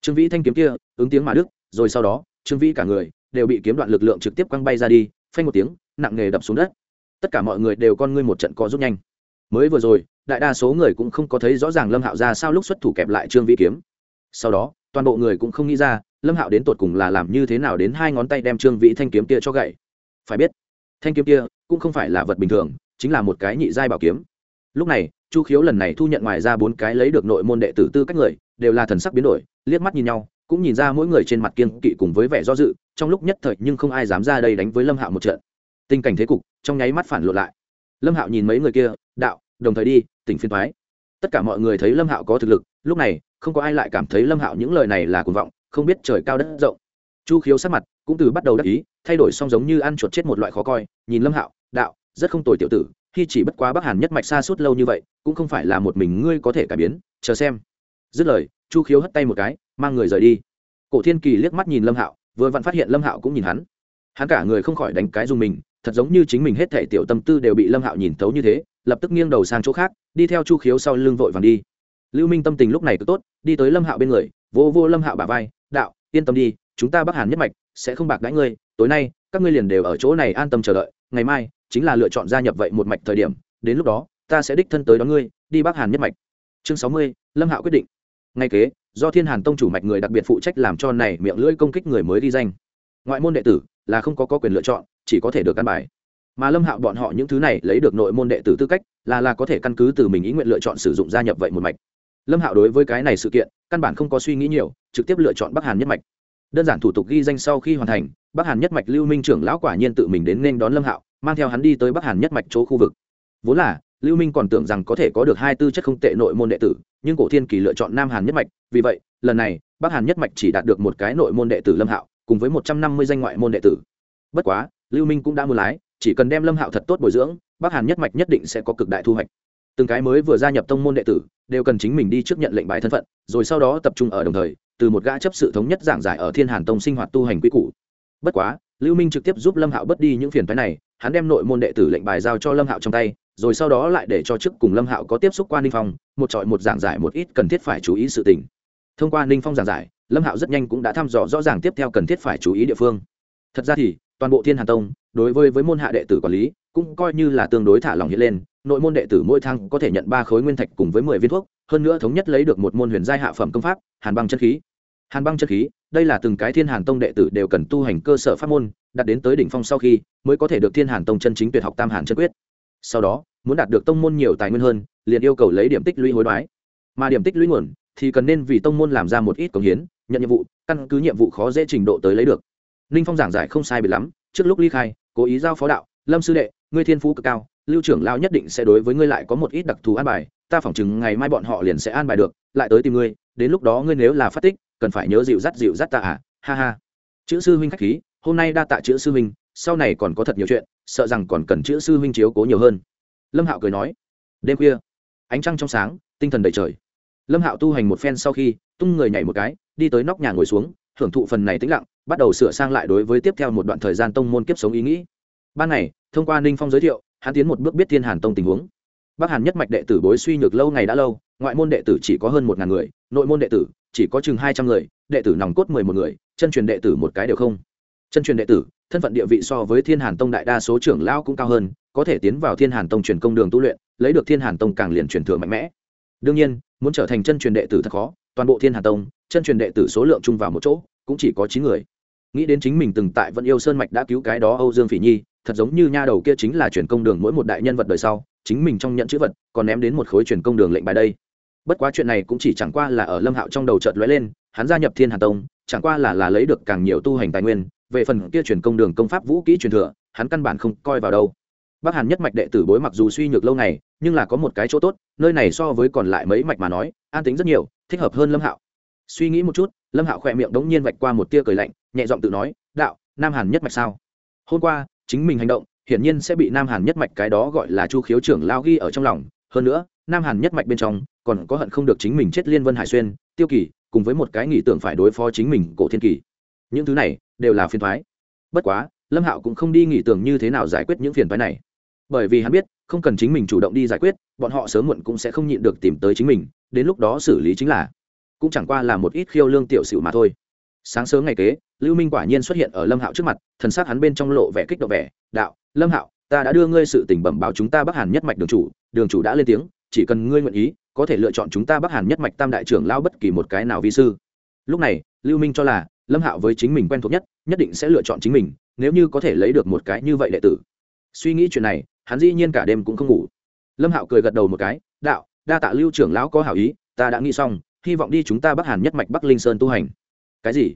Speaker 1: Trương vĩ thanh kiếm kia, ứng tiếng mà đức rồi sau đó, trương vĩ cả người đều bị kiếm đoạn lực lượng trực tiếp quăng bay ra đi, phanh một tiếng nặng nề đập xuống đất. Tất cả mọi người đều con ngươi một trận co rút nhanh. Mới vừa rồi, đại đa số người cũng không có thấy rõ ràng lâm hạo ra sao lúc xuất thủ kẹp lại trương vĩ kiếm. Sau đó, toàn bộ người cũng không nghĩ ra, lâm hạo đến tột cùng là làm như thế nào đến hai ngón tay đem trương vĩ thanh kiếm kia cho gậy. Phải biết, thanh kiếm kia cũng không phải là vật bình thường, chính là một cái nhị giai bảo kiếm. Lúc này, chu khiếu lần này thu nhận ngoài ra bốn cái lấy được nội môn đệ tử tư cách người, đều là thần sắc biến đổi, liếc mắt nhìn nhau, cũng nhìn ra mỗi người trên mặt kiên kỵ cùng với vẻ do dự, trong lúc nhất thời nhưng không ai dám ra đây đánh với lâm hạo một trận tình cảnh thế cục, trong nháy mắt phản lộ lại. Lâm hạo nhìn mấy người kia, đạo, đồng thời đi, tỉnh phiên thoái. Tất cả mọi người thấy lâm hạo có thực lực, lúc này, không có ai lại cảm thấy lâm hạo những lời này là cuồng vọng, không biết trời cao đất rộng. Chu khiếu sắc mặt cũng từ bắt đầu đắc ý, thay đổi song giống như ăn chuột chết một loại khó coi, nhìn lâm hạo, đạo, rất không tồi tiểu tử, khi chỉ bất quá bắc hàn nhất mạch xa suốt lâu như vậy, cũng không phải là một mình ngươi có thể cải biến, chờ xem. Dứt lời, chu khiếu hất tay một cái, mang người rời đi. Cổ thiên kỳ liếc mắt nhìn lâm hạo, vừa vặn phát hiện lâm hạo cũng nhìn hắn. Hắn cả người không khỏi đánh cái dùng mình thật giống như chính mình hết thể tiểu tâm tư đều bị lâm hạo nhìn thấu như thế lập tức nghiêng đầu sang chỗ khác đi theo chu khiếu sau lưng vội vàng đi. Lưu minh tâm tình lúc này cứ tốt đi tới lâm hạo bên người vô vô lâm hạo bả vai đạo yên tâm đi chúng ta bắc hàn nhất mạch sẽ không bạc đãi ngươi tối nay các ngươi liền đều ở chỗ này an tâm chờ đợi ngày mai chính là lựa chọn gia nhập vậy một mạch thời điểm đến lúc đó ta sẽ đích thân tới đón ngươi đi bắc hàn nhất mạch. Chương sáu mươi lâm hạo quyết định. Ngay kế do thiên hàn tông chủ mạch người đặc biệt phụ trách làm cho này miệng lưỡi công kích người mới đi danh. Ngoại môn đệ tử là không có, có quyền lựa chọn chỉ có thể được căn bài. Mà lâm hạo bọn họ những thứ này lấy được nội môn đệ tử tư cách, là là có thể căn cứ từ mình ý nguyện lựa chọn sử dụng gia nhập vậy một mạch. Lâm hạo đối với cái này sự kiện, căn bản không có suy nghĩ nhiều, trực tiếp lựa chọn bắc hàn nhất mạch. Đơn giản thủ tục ghi danh sau khi hoàn thành, bắc hàn nhất mạch lưu minh trưởng lão quả nhiên tự mình đến nên đón lâm hạo, mang theo hắn đi tới bắc hàn nhất mạch chỗ khu vực. Vốn là, lưu minh còn tưởng rằng có thể có được hai tư chất không tệ nội môn đệ tử, nhưng cổ thiên kỳ lựa chọn nam hàn nhất mạch, vì vậy, lần này, bắc hàn nhất mạch chỉ đạt được một cái nội môn đệ tử lâm hạo, cùng với một trăm năm mươi danh ngoại môn đệ tử. Bất quá lưu minh cũng đã mua lái, chỉ cần đem lâm hạo thật tốt bồi dưỡng, bắc hàn nhất mạch nhất định sẽ có cực đại thu hoạch. Từng cái mới vừa gia nhập tông môn đệ tử, đều cần chính mình đi trước nhận lệnh bài thân phận, rồi sau đó tập trung ở đồng thời, từ một gã chấp sự thống nhất giảng giải ở thiên hàn tông sinh hoạt tu hành quy củ. Bất quá, lưu minh trực tiếp giúp lâm hạo bớt đi những phiền phái này, hắn đem nội môn đệ tử lệnh bài giao cho lâm hạo trong tay, rồi sau đó lại để cho chức cùng lâm hạo có tiếp xúc qua ninh phong, một trọi một giảng giải một ít cần thiết phải chú ý sự tình. Thông qua ninh phong giảng giải, lâm hạo rất nhanh cũng đã thăm dò rõ ràng tiếp theo cần thiết phải chú ý địa phương. Thật ra thì toàn bộ thiên hà tông, đối với với môn hạ đệ tử quản lý, cũng coi như là tương đối thả lòng hiện lên. Nội môn đệ tử mỗi tháng có thể nhận ba khối nguyên thạch cùng với mười viên thuốc, hơn nữa thống nhất lấy được một môn huyền giai hạ phẩm công pháp, hàn băng chân khí. Hàn băng chân khí, đây là từng cái thiên hàn tông đệ tử đều cần tu hành cơ sở pháp môn, đạt đến tới đỉnh phong sau khi, mới có thể được thiên hàn tông chân chính tuyệt học tam hàn chân quyết. Sau đó, muốn đạt được tông môn nhiều tài nguyên hơn, liền yêu cầu lấy điểm tích lũy hối đoái. Mà điểm tích lũy nguồn, thì cần nên vì tông môn làm ra một ít công hiến, nhận nhiệm vụ, căn cứ nhiệm vụ khó dễ trình độ tới lấy được ninh phong giảng giải không sai bị lắm, trước lúc ly khai, cố ý giao phó đạo, lâm sư đệ, ngươi thiên phú cực cao, lưu trưởng lao nhất định sẽ đối với ngươi lại có một ít đặc thù an bài, ta phỏng chừng ngày mai bọn họ liền sẽ an bài được, lại tới tìm ngươi, đến lúc đó ngươi nếu là phát tích, cần phải nhớ dịu dắt dịu dắt ta à ha ha. Chữ sư huynh khách khí, hôm nay đa tạ chữ sư huynh, sau này còn có thật nhiều chuyện, sợ rằng còn cần chữ sư huynh chiếu cố nhiều hơn. Lâm hạo cười nói, đêm khuya, ánh trăng trong sáng, tinh thần đầy trời. Lâm hạo tu hành một phen sau khi, tung người nhảy một cái, đi tới nóc nhà ngồi xuống hưởng thụ phần này tĩnh lặng, bắt đầu sửa sang lại đối với tiếp theo một đoạn thời gian tông môn kiếp sống ý nghĩ. Ban ngày, thông qua ninh phong giới thiệu, hắn tiến một bước biết thiên hàn tông tình huống. Bắc hàn nhất mạch đệ tử bối suy nhược lâu ngày đã lâu, ngoại môn đệ tử chỉ có hơn một ngàn người, nội môn đệ tử chỉ có chừng hai trăm người, đệ tử nòng cốt mười một người, chân truyền đệ tử một cái đều không. Chân truyền đệ tử, thân phận địa vị so với thiên hàn tông đại đa số trưởng lão cũng cao hơn, có thể tiến vào thiên hàn tông truyền công đường tu luyện, lấy được thiên hàn tông càng liền truyền thừa mạnh mẽ. Đương nhiên, muốn trở thành chân truyền đệ tử thật khó, toàn bộ thiên hàn tông, chân truyền đệ tử số lượng chung vào một chỗ cũng chỉ có chín người. Nghĩ đến chính mình từng tại vẫn yêu sơn mạch đã cứu cái đó âu dương phỉ nhi, thật giống như nha đầu kia chính là truyền công đường mỗi một đại nhân vật đời sau, chính mình trong nhận chữ vật, còn ném đến một khối truyền công đường lệnh bài đây. Bất quá chuyện này cũng chỉ chẳng qua là ở lâm hạo trong đầu chợt lóe lên, hắn gia nhập thiên hà tông, chẳng qua là là lấy được càng nhiều tu hành tài nguyên, về phần kia truyền công đường công pháp vũ kỹ truyền thừa, hắn căn bản không coi vào đâu. Bắc hàn nhất mạch đệ tử bối mặc dù suy nhược lâu ngày, nhưng là có một cái chỗ tốt, nơi này so với còn lại mấy mạch mà nói, an tính rất nhiều, thích hợp hơn lâm hạo. Suy nghĩ một chút lâm hạo khỏe miệng đống nhiên vạch qua một tia cười lạnh, nhẹ giọng tự nói, đạo, nam hàn nhất mạch sao? Hôm qua, chính mình hành động, hiển nhiên sẽ bị nam hàn nhất mạch cái đó gọi là chu khiếu trưởng lao ghi ở trong lòng. Hơn nữa, nam hàn nhất mạch bên trong, còn có hận không được chính mình chết liên vân hải xuyên, tiêu kỳ, cùng với một cái nghĩ tưởng phải đối phó chính mình cổ thiên kỳ. Những thứ này, đều là phiền thoái bất quá, lâm hạo cũng không đi nghĩ tưởng như thế nào giải quyết những phiền thoái này. Bởi vì hắn biết, không cần chính mình chủ động đi giải quyết, bọn họ sớm muộn cũng sẽ không nhịn được tìm tới chính mình, đến lúc đó xử lý chính là cũng chẳng qua là một ít khiêu lương tiểu sửu mà thôi. Sáng sớm ngày kế, lưu minh quả nhiên xuất hiện ở lâm hạo trước mặt, thần sắc hắn bên trong lộ vẻ kích động vẻ, đạo, lâm hạo, ta đã đưa ngươi sự tình bẩm báo chúng ta bắc hàn nhất mạch đường chủ đường chủ đã lên tiếng, chỉ cần ngươi nguyện ý, có thể lựa chọn chúng ta bắc hàn nhất mạch tam đại trưởng lao bất kỳ một cái nào vi sư. Lúc này, lưu minh cho là lâm hạo với chính mình quen thuộc nhất nhất định sẽ lựa chọn chính mình, nếu như có thể lấy được một cái như vậy đệ tử. Suy nghĩ chuyện này, hắn dĩ nhiên cả đêm cũng không ngủ. Lâm hạo cười gật đầu một cái, đạo, đa tạ lưu trưởng lão có hảo ý, ta đã nghĩ xong hy vọng đi chúng ta bắc hàn nhất mạch bắc linh sơn tu hành. Cái gì?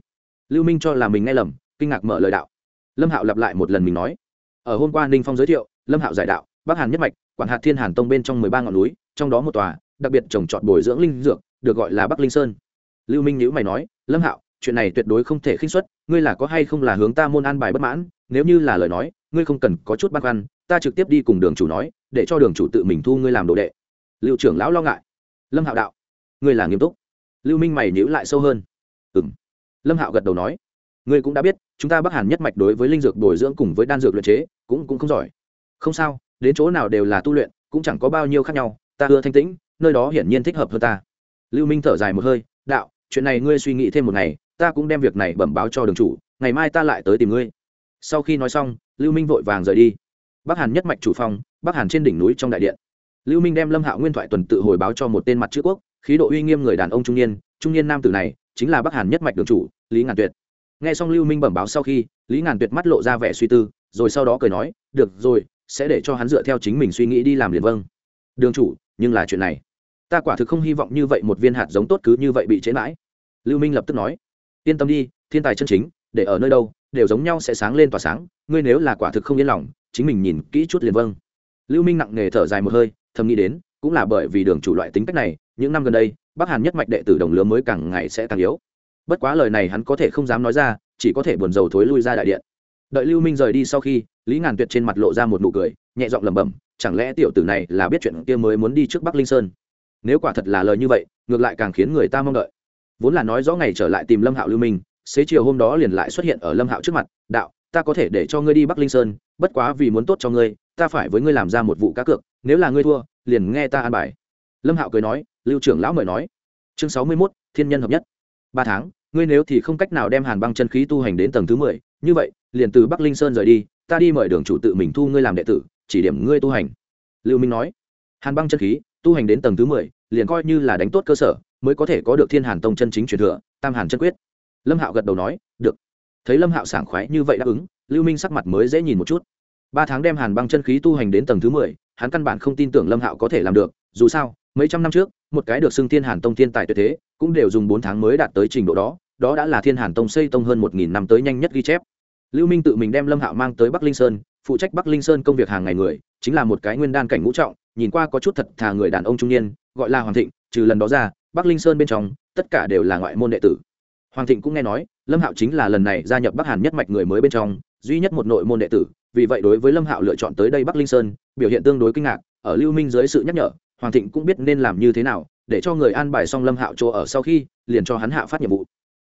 Speaker 1: Lưu minh cho là mình nghe lầm, kinh ngạc mở lời đạo. Lâm hạo lặp lại một lần mình nói. Ở hôm qua ninh phong giới thiệu, lâm hạo giải đạo, bắc hàn nhất mạch quản hạt thiên hàn tông bên trong mười ba ngọn núi, trong đó một tòa, đặc biệt trồng trọt bồi dưỡng linh dược, được gọi là bắc linh sơn. Lưu minh nhữ mày nói, lâm hạo, chuyện này tuyệt đối không thể khinh xuất ngươi là có hay không là hướng ta môn an bài bất mãn, nếu như là lời nói, ngươi không cần có chút băn khoăn, ta trực tiếp đi cùng đường chủ nói, để cho đường chủ tự mình thu ngươi làm đồ đệ. Liệu trưởng lão lo ngại. Lâm hạo đạo ngươi là nghiêm túc. Lưu minh mày nhữ lại sâu hơn. Ừ m lâm hạo gật đầu nói, ngươi cũng đã biết, chúng ta bắc hàn nhất mạch đối với linh dược bồi dưỡng cùng với đan dược luyện chế, cũng cũng không giỏi. Không sao, đến chỗ nào đều là tu luyện, cũng chẳng có bao nhiêu khác nhau, ta ưa thanh tĩnh, nơi đó hiển nhiên thích hợp hơn ta. Lưu minh thở dài một hơi, đạo, chuyện này ngươi suy nghĩ thêm một ngày, ta cũng đem việc này bẩm báo cho đường chủ, ngày mai ta lại tới tìm ngươi. Sau khi nói xong, lưu minh vội vàng rời đi. Bắc hàn nhất mạch chủ phòng, bắc hàn trên đỉnh núi trong đại điện. Lưu minh đem lâm hạo nguyên thoại tuần tự hồi báo cho một tên mặt chữ quốc khí độ uy nghiêm người đàn ông trung niên trung niên nam tử này chính là bắc hàn nhất mạch đường chủ, lý ngàn tuyệt. Nghe xong lưu minh bẩm báo sau khi, lý ngàn tuyệt mắt lộ ra vẻ suy tư, rồi sau đó cười nói, được rồi, sẽ để cho hắn dựa theo chính mình suy nghĩ đi làm liền vâng. Đường chủ, nhưng là chuyện này, ta quả thực không hy vọng như vậy một viên hạt giống tốt cứ như vậy bị chế mãi. Lưu minh lập tức nói, yên tâm đi, thiên tài chân chính, để ở nơi đâu, đều giống nhau sẽ sáng lên tỏa sáng, ngươi nếu là quả thực không yên lòng, chính mình nhìn kỹ chút liền vâng. Lưu minh nặng nề thở dài một hơi, thầm nghĩ đến cũng là bởi vì đường chủ loại tính cách này, những năm gần đây, bắc hàn nhất mạch đệ tử đồng lứa mới càng ngày sẽ càng yếu. Bất quá lời này hắn có thể không dám nói ra, chỉ có thể buồn rầu thối lui ra đại điện. Đợi lưu minh rời đi sau khi, lý ngàn tuyệt trên mặt lộ ra một nụ cười, nhẹ giọng lẩm bẩm, chẳng lẽ tiểu tử này là biết chuyện kia mới muốn đi trước bắc linh sơn? Nếu quả thật là lời như vậy, ngược lại càng khiến người ta mong đợi. Vốn là nói rõ ngày trở lại tìm lâm hạo lưu minh, xế chiều hôm đó liền lại xuất hiện ở lâm hạo trước mặt, đạo, ta có thể để cho ngươi đi bắc linh sơn, bất quá vì muốn tốt cho ngươi, ta phải với ngươi làm ra một vụ cá cược, nếu là ngươi thua liền nghe ta an bài. Lâm hạo cười nói, lưu trưởng lão mời nói. Chương sáu mươi mốt, thiên nhân hợp nhất. Ba tháng, ngươi nếu thì không cách nào đem hàn băng chân khí tu hành đến tầng thứ mười, như vậy, liền từ bắc linh sơn rời đi, ta đi mời đường chủ tự mình thu ngươi làm đệ tử, chỉ điểm ngươi tu hành. Lưu minh nói, hàn băng chân khí, tu hành đến tầng thứ mười, liền coi như là đánh tốt cơ sở, mới có thể có được thiên hàn tông chân chính truyền thừa, tam hàn chân quyết. Lâm hạo gật đầu nói, được. Thấy lâm hạo sảng khoái như vậy đáp ứng, lưu minh sắc mặt mới dễ nhìn một chút. Ba tháng đem hàn băng chân khí tu hành đến tầng thứ mười hắn căn bản không tin tưởng lâm hạo có thể làm được, dù sao, mấy trăm năm trước, một cái được xưng thiên hàn tông thiên tài tuyệt thế, cũng đều dùng bốn tháng mới đạt tới trình độ đó đó đã là thiên hàn tông xây tông hơn một nghìn năm tới nhanh nhất ghi chép. Lưu minh tự mình đem lâm hạo mang tới bắc linh sơn, phụ trách bắc linh sơn công việc hàng ngày người, chính là một cái nguyên đan cảnh ngũ trọng, nhìn qua có chút thật thà người đàn ông trung niên, gọi là hoàng thịnh, trừ lần đó ra, bắc linh sơn bên trong, tất cả đều là ngoại môn đệ tử. Hoàng thịnh cũng nghe nói, lâm hạo chính là lần này gia nhập bắc hàn nhất mạch người mới bên trong, duy nhất một nội môn đệ tử vì vậy đối với lâm hạo lựa chọn tới đây bắc linh sơn, biểu hiện tương đối kinh ngạc, ở lưu minh dưới sự nhắc nhở, hoàng thịnh cũng biết nên làm như thế nào, để cho người an bài xong lâm hạo chỗ ở sau khi, liền cho hắn hạ phát nhiệm vụ.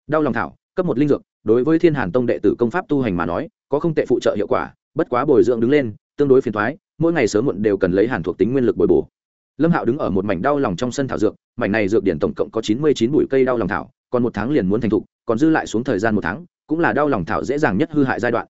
Speaker 1: Đau lòng thảo, cấp một linh dược, đối với thiên hàn tông đệ tử công pháp tu hành mà nói, có không tệ phụ trợ hiệu quả, bất quá bồi dưỡng đứng lên, tương đối phiền thoái mỗi ngày sớm muộn đều cần lấy hàn thuộc tính nguyên lực bồi bổ. Lâm hạo đứng ở một mảnh đau lòng trong sân thảo dược, mảnh này dược điển tổng cộng có chín mươi chín bụi cây đau lòng thảo, còn một tháng liền muốn thành thục, còn dư lại xuống thời gian một tháng, cũng là đau lòng thảo dễ dàng nhất hư hại giai đoạn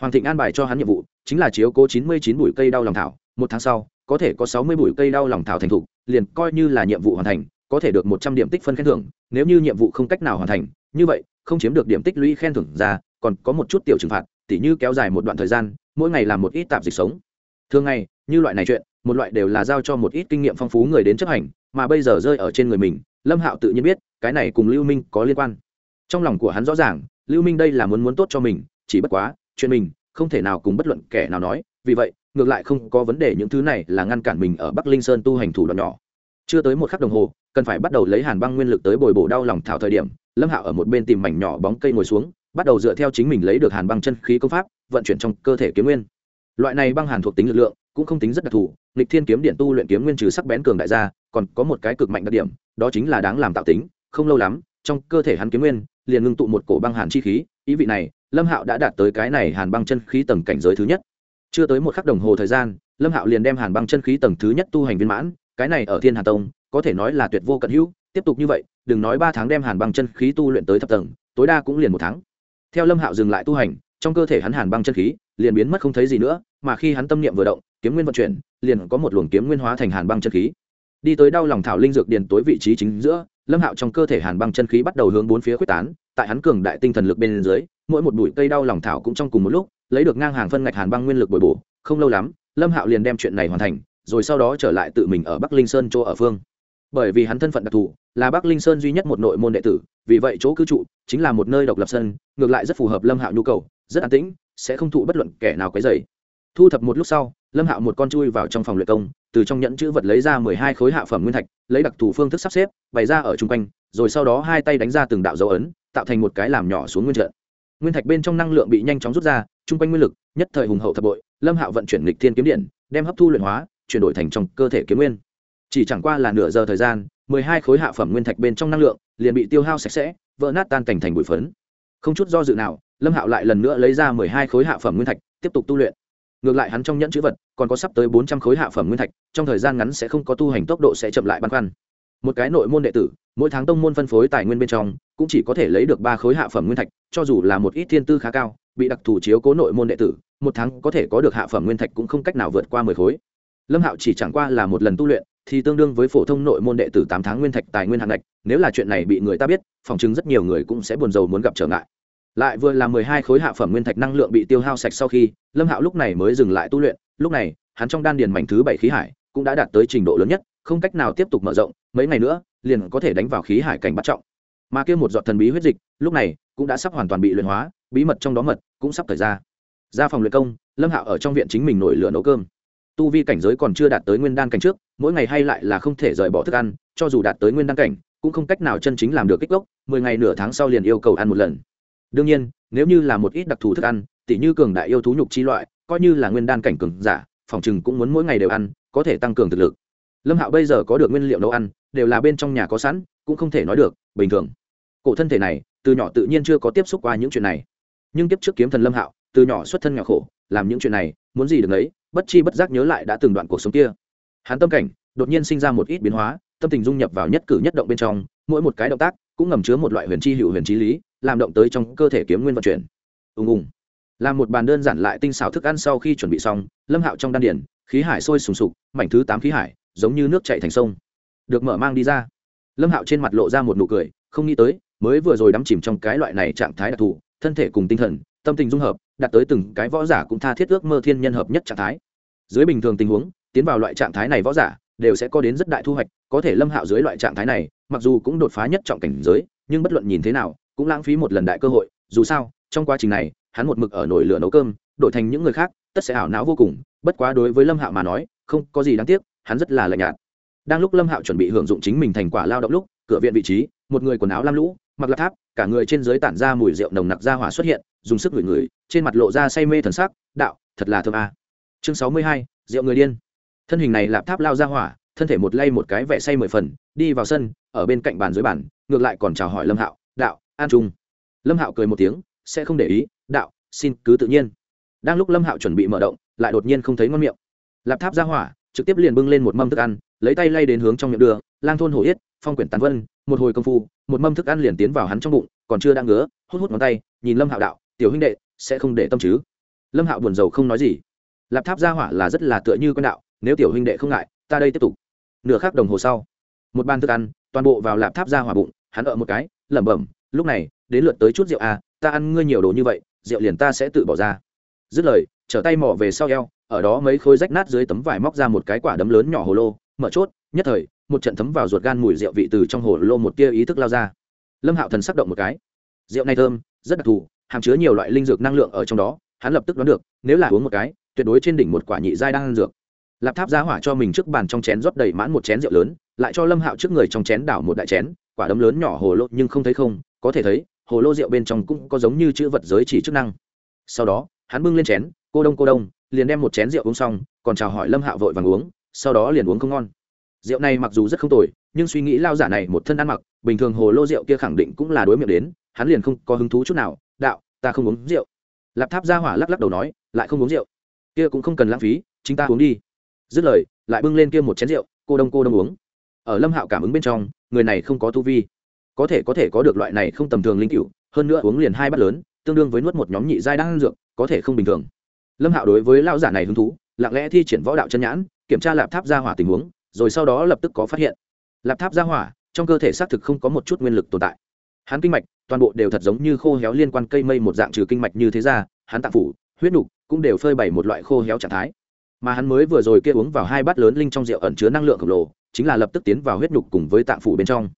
Speaker 1: hoàng thịnh an bài cho hắn nhiệm vụ chính là chiếu cố chín mươi chín bụi cây đau lòng thảo. Một tháng sau, có thể có sáu mươi bụi cây đau lòng thảo thành thục, liền coi như là nhiệm vụ hoàn thành, có thể được một trăm điểm tích phân khen thưởng. Nếu như nhiệm vụ không cách nào hoàn thành, như vậy, không chiếm được điểm tích lũy khen thưởng ra, còn có một chút tiểu trừng phạt, tỉ như kéo dài một đoạn thời gian, mỗi ngày làm một ít tạp dịch sống. Thường ngày, như loại này chuyện, một loại đều là giao cho một ít kinh nghiệm phong phú người đến chấp hành, mà bây giờ rơi ở trên người mình, lâm hạo tự nhiên biết, cái này cùng lưu minh có liên quan. Trong lòng của hắn rõ ràng, lưu minh đây là muốn muốn tốt cho mình, chỉ bất quá chuyện mình, không thể nào cùng bất luận kẻ nào nói, vì vậy, ngược lại không có vấn đề những thứ này là ngăn cản mình ở bắc linh sơn tu hành thủ đoạn nhỏ. Chưa tới một khắc đồng hồ, cần phải bắt đầu lấy hàn băng nguyên lực tới bồi bổ đau lòng thảo thời điểm, lâm hạo ở một bên tìm mảnh nhỏ bóng cây ngồi xuống, bắt đầu dựa theo chính mình lấy được hàn băng chân khí công pháp, vận chuyển trong cơ thể kiếm nguyên. Loại này băng hàn thuộc tính lực lượng, cũng không tính rất đặc thù, nghịch thiên kiếm điện tu luyện kiếm nguyên trừ sắc bén cường đại gia còn có một cái cực mạnh đặc điểm, đó chính là đáng làm tạo tính, không lâu lắm, trong cơ thể hắn kiếm nguyên, liền ngưng tụ một cổ băng hàn chi khí, ý vị này lâm hạo đã đạt tới cái này hàn băng chân khí tầng cảnh giới thứ nhất. Chưa tới một khắc đồng hồ thời gian, lâm hạo liền đem hàn băng chân khí tầng thứ nhất tu hành viên mãn, cái này ở thiên hà tông, có thể nói là tuyệt vô cận hữu, tiếp tục như vậy, đừng nói ba tháng đem hàn băng chân khí tu luyện tới thập tầng, tối đa cũng liền một tháng. Theo lâm hạo dừng lại tu hành, trong cơ thể hắn hàn băng chân khí liền biến mất không thấy gì nữa, mà khi hắn tâm niệm vừa động, kiếm nguyên vận chuyển, liền có một luồng kiếm nguyên hóa thành hàn băng chân khí. Đi tới đau lòng thảo linh dược điền tối vị trí chính giữa, lâm hạo trong cơ thể hàn băng chân khí bắt đầu hướng bốn phía quyết tán tại hắn cường đại tinh thần lực bên dưới, mỗi một bụi cây đau lòng thảo cũng trong cùng một lúc, lấy được ngang hàng phân ngạch hàn băng nguyên lực bồi bổ, không lâu lắm, lâm hạo liền đem chuyện này hoàn thành, rồi sau đó trở lại tự mình ở bắc linh sơn chỗ ở phương. Bởi vì hắn thân phận đặc thù, là bắc linh sơn duy nhất một nội môn đệ tử, vì vậy chỗ cư trụ chính là một nơi độc lập sân, ngược lại rất phù hợp lâm hạo nhu cầu, rất an tĩnh, sẽ không thụ bất luận kẻ nào quấy dày thu thập một lúc sau, lâm hạo một con chui vào trong phòng luyện công, từ trong nhẫn chữ vật lấy ra mười hai khối hạ phẩm nguyên thạch, lấy đặc thù phương thức sắp xếp, bày ra ở chung quanh, rồi sau đó hai tay đánh ra từng đạo dấu ấn tạo thành một cái làm nhỏ xuống nguyên trận. Nguyên thạch bên trong năng lượng bị nhanh chóng rút ra, chung quanh nguyên lực, nhất thời hùng hậu thập bội, lâm hạo vận chuyển lịch thiên kiếm điện, đem hấp thu luyện hóa, chuyển đổi thành trong cơ thể kiếm nguyên. Chỉ chẳng qua là nửa giờ thời gian, mười hai khối hạ phẩm nguyên thạch bên trong năng lượng liền bị tiêu hao sạch sẽ, vỡ nát tan cảnh thành bụi phấn. Không chút do dự nào, lâm hạo lại lần nữa lấy ra mười hai khối hạ phẩm nguyên thạch, tiếp tục tu luyện. Ngược lại hắn trong nhẫn chữ vật còn có sắp tới bốn trăm khối hạ phẩm nguyên thạch, trong thời gian ngắn sẽ không có tu hành tốc độ sẽ chậm lại băn khoăn một cái nội môn đệ tử, mỗi tháng tông môn phân phối tài nguyên bên trong, cũng chỉ có thể lấy được ba khối hạ phẩm nguyên thạch, cho dù là một ít thiên tư khá cao, bị đặc thù chiếu cố nội môn đệ tử, một tháng có thể có được hạ phẩm nguyên thạch cũng không cách nào vượt qua mười khối. Lâm hạo chỉ chẳng qua là một lần tu luyện, thì tương đương với phổ thông nội môn đệ tử tám tháng nguyên thạch, tài nguyên hạng ngạch, nếu là chuyện này bị người ta biết, phòng chứng rất nhiều người cũng sẽ buồn rầu muốn gặp trở ngại. Lại vừa là mười hai khối hạ phẩm nguyên thạch năng lượng bị tiêu hao sạch sau khi, lâm hạo lúc này mới dừng lại tu luyện, lúc này, hắn trong đan điền mảnh thứ bảy khí hải cũng đã đạt tới trình độ lớn nhất không cách nào tiếp tục mở rộng, mấy ngày nữa, liền có thể đánh vào khí hải cảnh bắt trọng. Mà kia một giọt thần bí huyết dịch, lúc này, cũng đã sắp hoàn toàn bị luyện hóa, bí mật trong đó mật, cũng sắp thời ra. Ra phòng luyện công, lâm hạo ở trong viện chính mình nổi lửa nấu cơm. Tu vi cảnh giới còn chưa đạt tới nguyên đan cảnh trước, mỗi ngày hay lại là không thể rời bỏ thức ăn, cho dù đạt tới nguyên đan cảnh, cũng không cách nào chân chính làm được kích gốc mười ngày nửa tháng sau liền yêu cầu ăn một lần. Đương nhiên, nếu như là một ít đặc thù thức ăn, tỉ như cường đại yêu thú nhục chi loại, coi như là nguyên đan cảnh cường giả, phòng chừng cũng muốn mỗi ngày đều ăn, có thể tăng cường thực lực lâm hạo bây giờ có được nguyên liệu nấu ăn, đều là bên trong nhà có sẵn, cũng không thể nói được, bình thường. Cổ thân thể này, từ nhỏ tự nhiên chưa có tiếp xúc qua những chuyện này. Nhưng tiếp trước kiếm thần lâm hạo, từ nhỏ xuất thân nhỏ khổ, làm những chuyện này, muốn gì được đấy bất chi bất giác nhớ lại đã từng đoạn cuộc sống kia. Hắn tâm cảnh, đột nhiên sinh ra một ít biến hóa, tâm tình dung nhập vào nhất cử nhất động bên trong, mỗi một cái động tác cũng ngầm chứa một loại huyền chi hữu huyền trí lý, làm động tới trong cơ thể kiếm nguyên vận chuyển. Ùng ùng. Làm một bàn đơn giản lại tinh xảo thức ăn sau khi chuẩn bị xong, lâm hạo trong đan điển khí hải sôi sùng sục, mảnh thứ tám khí hải giống như nước chảy thành sông. Được mở mang đi ra. Lâm hạo trên mặt lộ ra một nụ cười, không nghĩ tới, mới vừa rồi đắm chìm trong cái loại này trạng thái đặc thù, thân thể cùng tinh thần, tâm tình dung hợp, đạt tới từng cái võ giả cũng tha thiết ước mơ thiên nhân hợp nhất trạng thái. Dưới bình thường tình huống, tiến vào loại trạng thái này võ giả, đều sẽ có đến rất đại thu hoạch, có thể lâm hạo dưới loại trạng thái này, mặc dù cũng đột phá nhất trọng cảnh giới, nhưng bất luận nhìn thế nào, cũng lãng phí một lần đại cơ hội, dù sao, trong quá trình này, hắn một mực ở nổi lửa nấu cơm, đổi thành những người khác, tất sẽ ảo não vô cùng, bất quá đối với lâm hạo mà nói, không có gì đáng tiếc hắn rất là lạnh nhạt. Đang lúc lâm hạo chuẩn bị hưởng dụng chính mình thành quả lao động lúc, cửa viện vị trí, một người quần áo lam lũ, mặc lạp tháp, cả người trên dưới tản ra mùi rượu nồng nặc ra hỏa xuất hiện, dùng sức ngửi người trên mặt lộ ra say mê thần sắc, đạo, thật là thơm a. Chương sáu mươi hai, rượu người điên. Thân hình này lạp tháp lao ra hỏa, thân thể một lay một cái vẻ say mười phần, đi vào sân, ở bên cạnh bàn dưới bàn, ngược lại còn chào hỏi lâm hạo, đạo, an trung. Lâm hạo cười một tiếng, sẽ không để ý, đạo, xin cứ tự nhiên. Đang lúc lâm hạo chuẩn bị mở động, lại đột nhiên không thấy ngon miệng. Lạp tháp ra hỏa trực tiếp liền bưng lên một mâm thức ăn, lấy tay lay đến hướng trong miệng đưa, lang thôn hổ yết, phong quyển tàn vân, một hồi công phu, một mâm thức ăn liền tiến vào hắn trong bụng, còn chưa đang ngứa, hút hút ngón tay, nhìn lâm hạo đạo, tiểu huynh đệ, sẽ không để tâm chứ? Lâm hạo buồn rầu không nói gì. Lạp tháp ra hỏa là rất là tựa như con đạo, nếu tiểu huynh đệ không ngại, ta đây tiếp tục. Nửa khắc đồng hồ sau, một bàn thức ăn, toàn bộ vào lạp tháp ra hỏa bụng, hắn ở một cái, lẩm bẩm, lúc này, đến lượt tới chút rượu à ta ăn ngươi nhiều đồ như vậy, rượu liền ta sẽ tự bỏ ra. Dứt lời, trở tay mỏ về sau eo ở đó mấy khối rách nát dưới tấm vải móc ra một cái quả đấm lớn nhỏ hồ lô, mở chốt, nhất thời, một trận thấm vào ruột gan mùi rượu vị từ trong hồ lô một tia ý thức lao ra. Lâm hạo thần sắc động một cái. Rượu này thơm, rất đặc thù, hàm chứa nhiều loại linh dược năng lượng ở trong đó, hắn lập tức đoán được, nếu là uống một cái, tuyệt đối trên đỉnh một quả nhị giai đang ăn dược. Lạp tháp giá hỏa cho mình trước bàn trong chén rót đầy mãn một chén rượu lớn, lại cho lâm hạo trước người trong chén đảo một đại chén, quả đấm lớn nhỏ hồ lô nhưng không thấy không, có thể thấy, hồ lô rượu bên trong cũng có giống như chữ vật giới chỉ chức năng. Sau đó, hắn bưng lên chén, cô đông cô đông liền đem một chén rượu uống xong, còn chào hỏi lâm hạo vội vàng uống, sau đó liền uống không ngon. Rượu này mặc dù rất không tồi, nhưng suy nghĩ lao giả này một thân ăn mặc, bình thường hồ lô rượu kia khẳng định cũng là đối miệng đến, hắn liền không có hứng thú chút nào, đạo, ta không uống rượu. Lạp tháp ra hỏa lắc lắc đầu nói, lại không uống rượu. Kia cũng không cần lãng phí, chính ta uống đi. Dứt lời, lại bưng lên kia một chén rượu, cô đông cô đông uống. Ở lâm hạo cảm ứng bên trong, người này không có tu vi. Có thể có thể có được loại này không tầm thường linh cựu hơn nữa uống liền hai bát lớn, tương đương với nuốt một nhóm nhị giai đang dược, có thể không bình thường lâm hạo đối với lão giả này hứng thú, lặng lẽ thi triển võ đạo chân nhãn, kiểm tra lạp tháp gia hỏa tình huống, rồi sau đó lập tức có phát hiện. Lạp tháp gia hỏa, trong cơ thể xác thực không có một chút nguyên lực tồn tại. Hắn kinh mạch, toàn bộ đều thật giống như khô héo liên quan cây mây một dạng trừ kinh mạch như thế ra, hắn tạng phủ, huyết nục cũng đều phơi bày một loại khô héo trạng thái. Mà hắn mới vừa rồi kia uống vào hai bát lớn linh trong rượu ẩn chứa năng lượng khổng lồ, chính là lập tức tiến vào huyết nhục cùng với tạng phủ bên trong.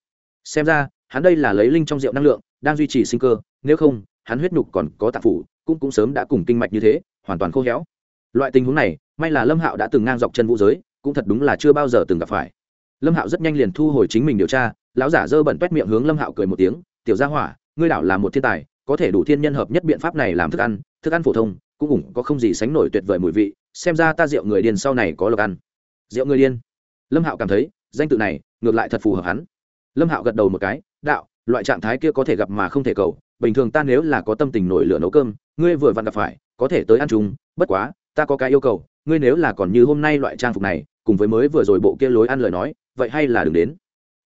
Speaker 1: Xem ra, hắn đây là lấy linh trong rượu năng lượng, đang duy trì sinh cơ, nếu không, hắn huyết nhục còn có tạng phủ, cũng cũng sớm đã cùng kinh mạch như thế hoàn toàn khô héo. Loại tình huống này, may là lâm hạo đã từng ngang dọc chân vũ giới, cũng thật đúng là chưa bao giờ từng gặp phải. Lâm hạo rất nhanh liền thu hồi chính mình điều tra, lão giả dơ bẩn t miệng hướng lâm hạo cười một tiếng, tiểu gia hỏa, ngươi đảo là một thiên tài, có thể đủ thiên nhân hợp nhất biện pháp này làm thức ăn thức ăn phổ thông, cũng ủng có không gì sánh nổi tuyệt vời mùi vị, xem ra ta rượu người điên sau này có lộc ăn. Rượu người điên? Lâm hạo cảm thấy, danh tự này, ngược lại thật phù hợp hắn. Lâm hạo gật đầu một cái, đạo, loại trạng thái kia có thể gặp mà không thể cầu, bình thường ta nếu là có tâm tình nổi lửa nấu cơm, ngươi vừa vặn gặp phải có thể tới ăn chung, bất quá, ta có cái yêu cầu, ngươi nếu là còn như hôm nay loại trang phục này, cùng với mới vừa rồi bộ kia lối ăn lời nói, vậy hay là đừng đến.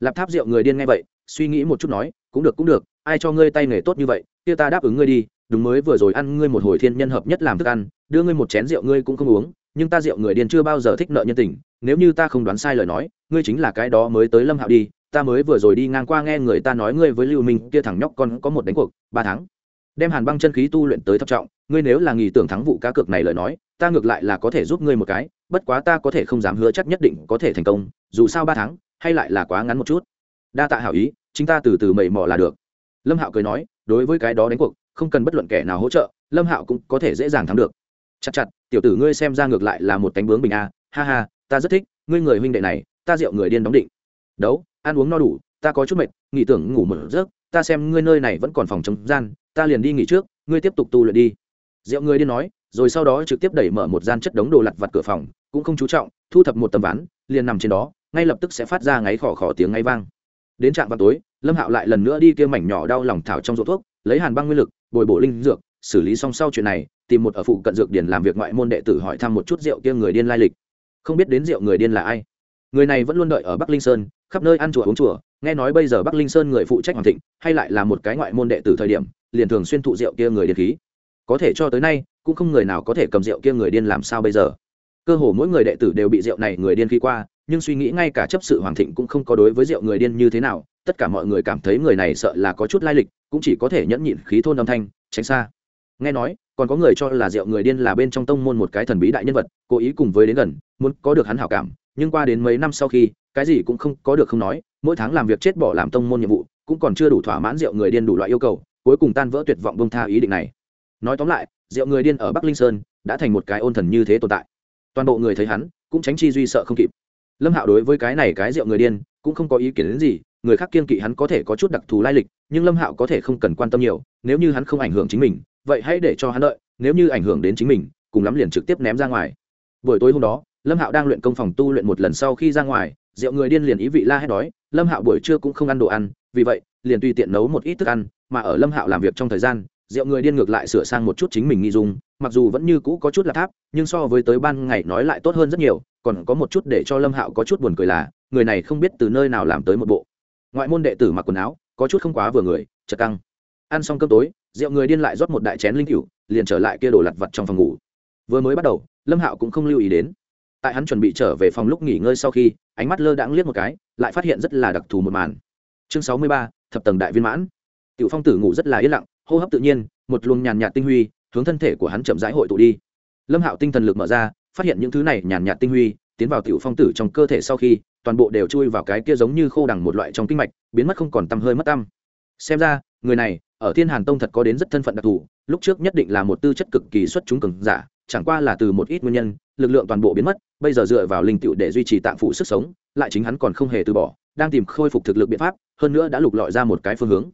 Speaker 1: Lạp tháp rượu người điên nghe vậy, suy nghĩ một chút nói, cũng được cũng được, ai cho ngươi tay nghề tốt như vậy, kia ta đáp ứng ngươi đi, đúng mới vừa rồi ăn ngươi một hồi thiên nhân hợp nhất làm thức ăn, đưa ngươi một chén rượu ngươi cũng không uống, nhưng ta rượu người điên chưa bao giờ thích nợ nhân tình, nếu như ta không đoán sai lời nói, ngươi chính là cái đó mới tới lâm hạo đi, ta mới vừa rồi đi ngang qua nghe người ta nói ngươi với lưu minh, kia thằng nhóc con có một đánh cuộc, ba tháng đem hàn băng chân khí tu luyện tới thập trọng, ngươi nếu là nghỉ tưởng thắng vụ cá cược này lời nói, ta ngược lại là có thể giúp ngươi một cái, bất quá ta có thể không dám hứa chắc nhất định có thể thành công, dù sao ba tháng, hay lại là quá ngắn một chút. Đa tạ hảo ý, chính ta từ từ mầy mò là được. Lâm hạo cười nói, đối với cái đó đánh cuộc, không cần bất luận kẻ nào hỗ trợ, lâm hạo cũng có thể dễ dàng thắng được. Chặt chặt, tiểu tử ngươi xem ra ngược lại là một cánh bướng bình a, ha ha, ta rất thích, ngươi người huynh đệ này, ta rượu người điên đóng định. Đấu, ăn uống no đủ, ta có chút mệt, nghỉ tưởng ngủ một giấc, ta xem ngươi nơi này vẫn còn phòng chống gian ta liền đi nghỉ trước, ngươi tiếp tục tu luyện đi. Rượu người đi nói, rồi sau đó trực tiếp đẩy mở một gian chất đống đồ lặt vặt cửa phòng, cũng không chú trọng, thu thập một tấm ván, liền nằm trên đó, ngay lập tức sẽ phát ra ngáy khỏ khỏ tiếng ngay vang. Đến trạm vào tối, lâm hạo lại lần nữa đi kia mảnh nhỏ đau lòng thảo trong ruột thuốc, lấy hàn băng nguyên lực, bồi bổ linh dược, xử lý xong sau chuyện này, tìm một ở phụ cận dược điển làm việc ngoại môn đệ tử hỏi thăm một chút rượu kia người điên lai lịch. Không biết đến rượu người điên là ai. Người này vẫn luôn đợi ở bắc linh sơn, khắp nơi ăn chùa uống chùa, nghe nói bây giờ bắc linh sơn người phụ trách hoàng thịnh, hay lại là một cái ngoại môn đệ tử thời điểm liền thường xuyên thụ rượu kia người điên khí. Có thể cho tới nay, cũng không người nào có thể cầm rượu kia người điên làm sao bây giờ. Cơ hồ mỗi người đệ tử đều bị rượu này người điên khí qua, nhưng suy nghĩ ngay cả chấp sự hoàng thịnh cũng không có đối với rượu người điên như thế nào, tất cả mọi người cảm thấy người này sợ là có chút lai lịch, cũng chỉ có thể nhẫn nhịn khí thôn âm thanh, tránh xa. Nghe nói, còn có người cho là rượu người điên là bên trong tông môn một cái thần bí đại nhân vật, cố ý cùng với đến gần, muốn có được hắn hảo cảm, nhưng qua đến mấy năm sau khi, cái gì cũng không có được không nói, mỗi tháng làm việc chết bỏ làm tông môn nhiệm vụ, cũng còn chưa đủ thỏa mãn rượu người điên đủ loại yêu cầu cuối cùng tan vỡ tuyệt vọng bông tha ý định này. Nói tóm lại, rượu người điên ở bắc linh sơn đã thành một cái ôn thần như thế tồn tại. Toàn bộ người thấy hắn, cũng tránh chi duy sợ không kịp. Lâm hạo đối với cái này cái rượu người điên, cũng không có ý kiến đến gì, người khác kiên kỵ hắn có thể có chút đặc thù lai lịch, nhưng lâm hạo có thể không cần quan tâm nhiều, nếu như hắn không ảnh hưởng chính mình, vậy hãy để cho hắn đợi, nếu như ảnh hưởng đến chính mình, cùng lắm liền trực tiếp ném ra ngoài. Buổi tối hôm đó, lâm hạo đang luyện công phòng tu luyện một lần sau khi ra ngoài, rượu người điên liền ý vị la hét đói, lâm hạo buổi trưa cũng không ăn đồ ăn vì vậy, liền tùy tiện nấu một ít thức ăn, mà ở lâm hạo làm việc trong thời gian, rượu người điên ngược lại sửa sang một chút chính mình nghi dung, mặc dù vẫn như cũ có chút là tháp, nhưng so với tới ban ngày nói lại tốt hơn rất nhiều, còn có một chút để cho lâm hạo có chút buồn cười là, người này không biết từ nơi nào làm tới một bộ. Ngoại môn đệ tử mặc quần áo, có chút không quá vừa người chật căng. Ăn xong cơm tối, rượu người điên lại rót một đại chén linh cựu liền trở lại kia đổ lặt vặt trong phòng ngủ. Vừa mới bắt đầu, lâm hạo cũng không lưu ý đến. Tại hắn chuẩn bị trở về phòng lúc nghỉ ngơi sau khi, ánh mắt lơ đãng liếc một cái, lại phát hiện rất là đặc thù một màn chương sáu mươi ba, thập tầng đại viên mãn. Tiểu phong tử ngủ rất là yên lặng, hô hấp tự nhiên, một luồng nhàn nhạt tinh huy hướng thân thể của hắn chậm rãi hội tụ đi. Lâm hạo tinh thần lực mở ra, phát hiện những thứ này nhàn nhạt tinh huy tiến vào tiểu phong tử trong cơ thể sau khi, toàn bộ đều chui vào cái kia giống như khô đằng một loại trong kinh mạch, biến mất không còn tăm hơi mất tăm. Xem ra, người này, ở thiên hàn tông thật có đến rất thân phận đặc thù, lúc trước nhất định là một tư chất cực kỳ xuất chúng cường giả, chẳng qua là từ một ít nguyên nhân, lực lượng toàn bộ biến mất, bây giờ dựa vào linh tựu để duy trì tạng phụ sức sống, lại chính hắn còn không hề từ bỏ, đang tìm khôi phục thực lực biện pháp hơn nữa đã lục lọi ra một cái phương hướng.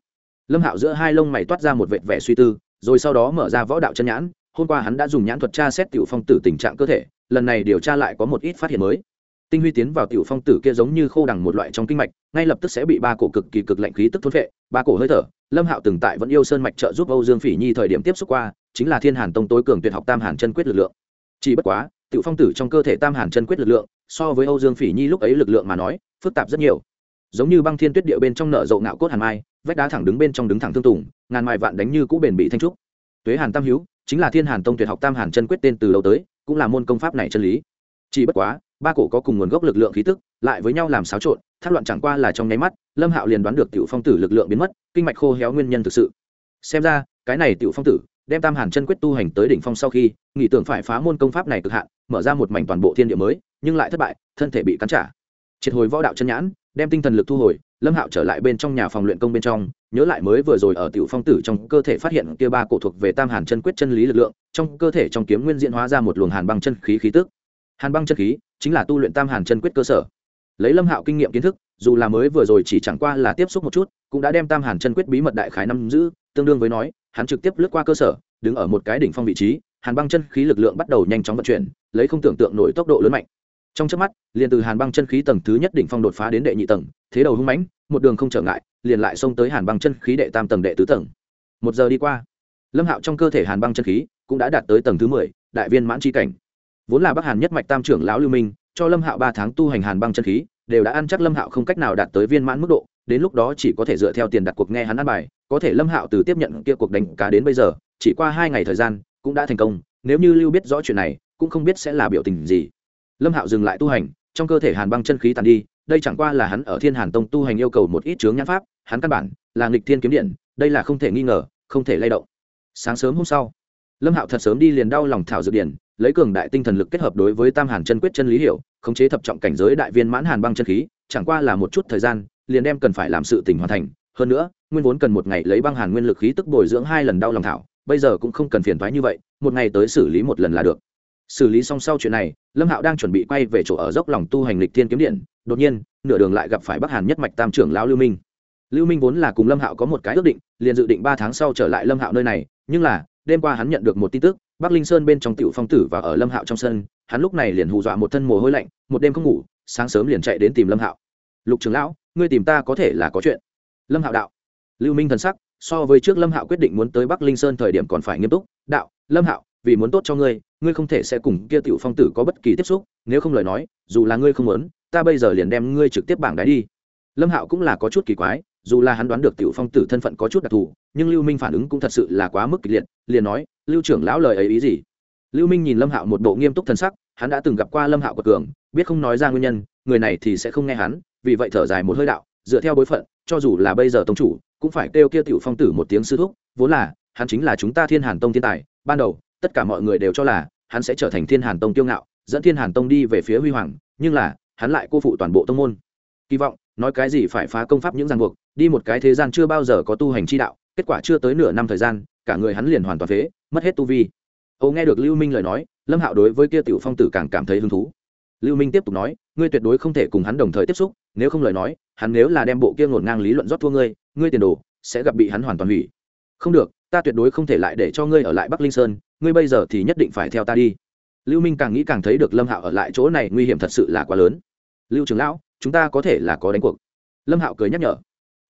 Speaker 1: Lâm hạo giữa hai lông mày toát ra một vệt vẻ suy tư, rồi sau đó mở ra võ đạo chân nhãn. Hôm qua hắn đã dùng nhãn thuật tra xét tiểu phong tử tình trạng cơ thể, lần này điều tra lại có một ít phát hiện mới. Tinh huy tiến vào tiểu phong tử kia giống như khô đằng một loại trong kinh mạch, ngay lập tức sẽ bị ba cổ cực kỳ cực lạnh khí tức thôn phệ. Ba cổ hơi thở, lâm hạo từng tại vẫn yêu sơn mạch trợ giúp âu dương phỉ nhi thời điểm tiếp xúc qua, chính là thiên hàn tông tối cường tuyệt học tam hàn chân quyết lực lượng. Chỉ bất quá, tiểu phong tử trong cơ thể tam hàn chân quyết lực lượng, so với âu dương phỉ nhi lúc ấy lực lượng mà nói, phức tạp rất nhiều giống như băng thiên tuyết địa bên trong nở rộ ngạo cốt hàn mai, vách đá thẳng đứng bên trong đứng thẳng thương tùng, ngàn mài vạn đánh như cũ bền bị thanh trúc. Tuế hàn tam hữu chính là thiên hàn tông tuyệt học tam hàn chân quyết tên từ đầu tới, cũng là môn công pháp này chân lý. Chỉ bất quá, ba cổ có cùng nguồn gốc lực lượng khí tức, lại với nhau làm xáo trộn, thác loạn chẳng qua là trong nháy mắt, lâm hạo liền đoán được tiểu phong tử lực lượng biến mất, kinh mạch khô héo nguyên nhân thực sự. Xem ra, cái này tiểu phong tử, đem tam hàn chân quyết tu hành tới đỉnh phong sau khi, nghĩ tưởng phải phá môn công pháp này cực hạn, mở ra một mảnh toàn bộ thiên địa mới, nhưng lại thất bại, thân thể bị cắn trả. Triệt hồi võ đạo chân nhãn đem tinh thần lực thu hồi, lâm hạo trở lại bên trong nhà phòng luyện công bên trong, nhớ lại mới vừa rồi ở tiểu phong tử trong cơ thể phát hiện kia ba cổ thuộc về tam hàn chân quyết chân lý lực lượng, trong cơ thể trong kiếm nguyên diễn hóa ra một luồng hàn băng chân khí khí tức. Hàn băng chân khí chính là tu luyện tam hàn chân quyết cơ sở. Lấy lâm hạo kinh nghiệm kiến thức, dù là mới vừa rồi chỉ chẳng qua là tiếp xúc một chút, cũng đã đem tam hàn chân quyết bí mật đại khái năm giữ, tương đương với nói, hắn trực tiếp lướt qua cơ sở, đứng ở một cái đỉnh phong vị trí, hàn băng chân khí lực lượng bắt đầu nhanh chóng vận chuyển, lấy không tưởng tượng nổi tốc độ lớn mạnh trong chớp mắt, liền từ hàn băng chân khí tầng thứ nhất đỉnh phong đột phá đến đệ nhị tầng, thế đầu hung mãnh, một đường không trở ngại, liền lại xông tới hàn băng chân khí đệ tam tầng đệ tứ tầng. Một giờ đi qua, lâm hạo trong cơ thể hàn băng chân khí cũng đã đạt tới tầng thứ mười, đại viên mãn tri cảnh. Vốn là bắc hàn nhất mạch tam trưởng lão lưu minh, cho lâm hạo ba tháng tu hành hàn băng chân khí, đều đã ăn chắc lâm hạo không cách nào đạt tới viên mãn mức độ, đến lúc đó chỉ có thể dựa theo tiền đặt cuộc nghe hắn ăn bài, có thể lâm hạo từ tiếp nhận kia cuộc đánh cá đến bây giờ, chỉ qua hai ngày thời gian, cũng đã thành công. Nếu như lưu biết rõ chuyện này, cũng không biết sẽ là biểu tình gì lâm hạo dừng lại tu hành, trong cơ thể hàn băng chân khí tàn đi, đây chẳng qua là hắn ở thiên hàn tông tu hành yêu cầu một ít chướng nhãn pháp, hắn căn bản là nghịch thiên kiếm điện, đây là không thể nghi ngờ, không thể lay động. Sáng sớm hôm sau, lâm hạo thật sớm đi liền đau lòng thảo dược điển, lấy cường đại tinh thần lực kết hợp đối với tam hàn chân quyết chân lý hiểu, khống chế thập trọng cảnh giới đại viên mãn hàn băng chân khí, chẳng qua là một chút thời gian, liền đem cần phải làm sự tình hoàn thành. Hơn nữa, nguyên vốn cần một ngày lấy băng hàn nguyên lực khí tức bồi dưỡng hai lần đau lòng thảo, bây giờ cũng không cần phiền thoái như vậy, một ngày tới xử lý một lần là được xử lý xong sau chuyện này, lâm hạo đang chuẩn bị quay về chỗ ở dốc lòng tu hành lịch thiên kiếm điện, đột nhiên, nửa đường lại gặp phải bắc hàn nhất mạch tam trưởng lão lưu minh. Lưu minh vốn là cùng lâm hạo có một cái ước định, liền dự định ba tháng sau trở lại lâm hạo nơi này, nhưng là, đêm qua hắn nhận được một tin tức, bắc linh sơn bên trong tiểu phong tử và ở lâm hạo trong sân, hắn lúc này liền hù dọa một thân mồ hôi lạnh, một đêm không ngủ, sáng sớm liền chạy đến tìm lâm hạo. Lục trưởng lão, ngươi tìm ta có thể là có chuyện. Lâm hạo đạo. Lưu minh thần sắc, so với trước lâm hạo quyết định muốn tới bắc linh sơn thời điểm còn phải nghiêm túc, đạo, lâm hạo vì muốn tốt cho ngươi ngươi không thể sẽ cùng kia tiểu phong tử có bất kỳ tiếp xúc, nếu không lời nói, dù là ngươi không muốn, ta bây giờ liền đem ngươi trực tiếp bảng đáy đi. Lâm hạo cũng là có chút kỳ quái, dù là hắn đoán được tiểu phong tử thân phận có chút đặc thù, nhưng lưu minh phản ứng cũng thật sự là quá mức kịch liệt, liền nói, lưu trưởng lão lời ấy ý gì? Lưu minh nhìn lâm hạo một bộ nghiêm túc thân sắc, hắn đã từng gặp qua lâm hạo của cường, biết không nói ra nguyên nhân, người này thì sẽ không nghe hắn, vì vậy thở dài một hơi đạo, dựa theo bối phận, cho dù là bây giờ tông chủ, cũng phải kêu kia tiểu phong tử một tiếng sư thúc, vốn là, hắn chính là chúng ta thiên hàn tông thiên tài, ban đầu tất cả mọi người đều cho là hắn sẽ trở thành thiên hàn tông tiêu ngạo, dẫn thiên hàn tông đi về phía huy hoàng, nhưng là, hắn lại cô phụ toàn bộ tông môn. Kỳ vọng, nói cái gì phải phá công pháp những ràng buộc, đi một cái thế gian chưa bao giờ có tu hành chi đạo, kết quả chưa tới nửa năm thời gian, cả người hắn liền hoàn toàn phế, mất hết tu vi. Ô nghe được lưu minh lời nói, lâm hạo đối với kia tiểu phong tử càng cảm thấy hứng thú. Lưu minh tiếp tục nói, ngươi tuyệt đối không thể cùng hắn đồng thời tiếp xúc, nếu không lời nói, hắn nếu là đem bộ kia ngổn ngang lý luận rót thua ngươi ngươi tiền đồ sẽ gặp bị hắn hoàn toàn hủy. Không được, ta tuyệt đối không thể lại để cho ngươi ở lại bắc linh sơn ngươi bây giờ thì nhất định phải theo ta đi. Lưu minh càng nghĩ càng thấy được lâm hạo ở lại chỗ này nguy hiểm thật sự là quá lớn. Lưu trưởng lão, chúng ta có thể là có đánh cuộc. Lâm hạo cười nhắc nhở.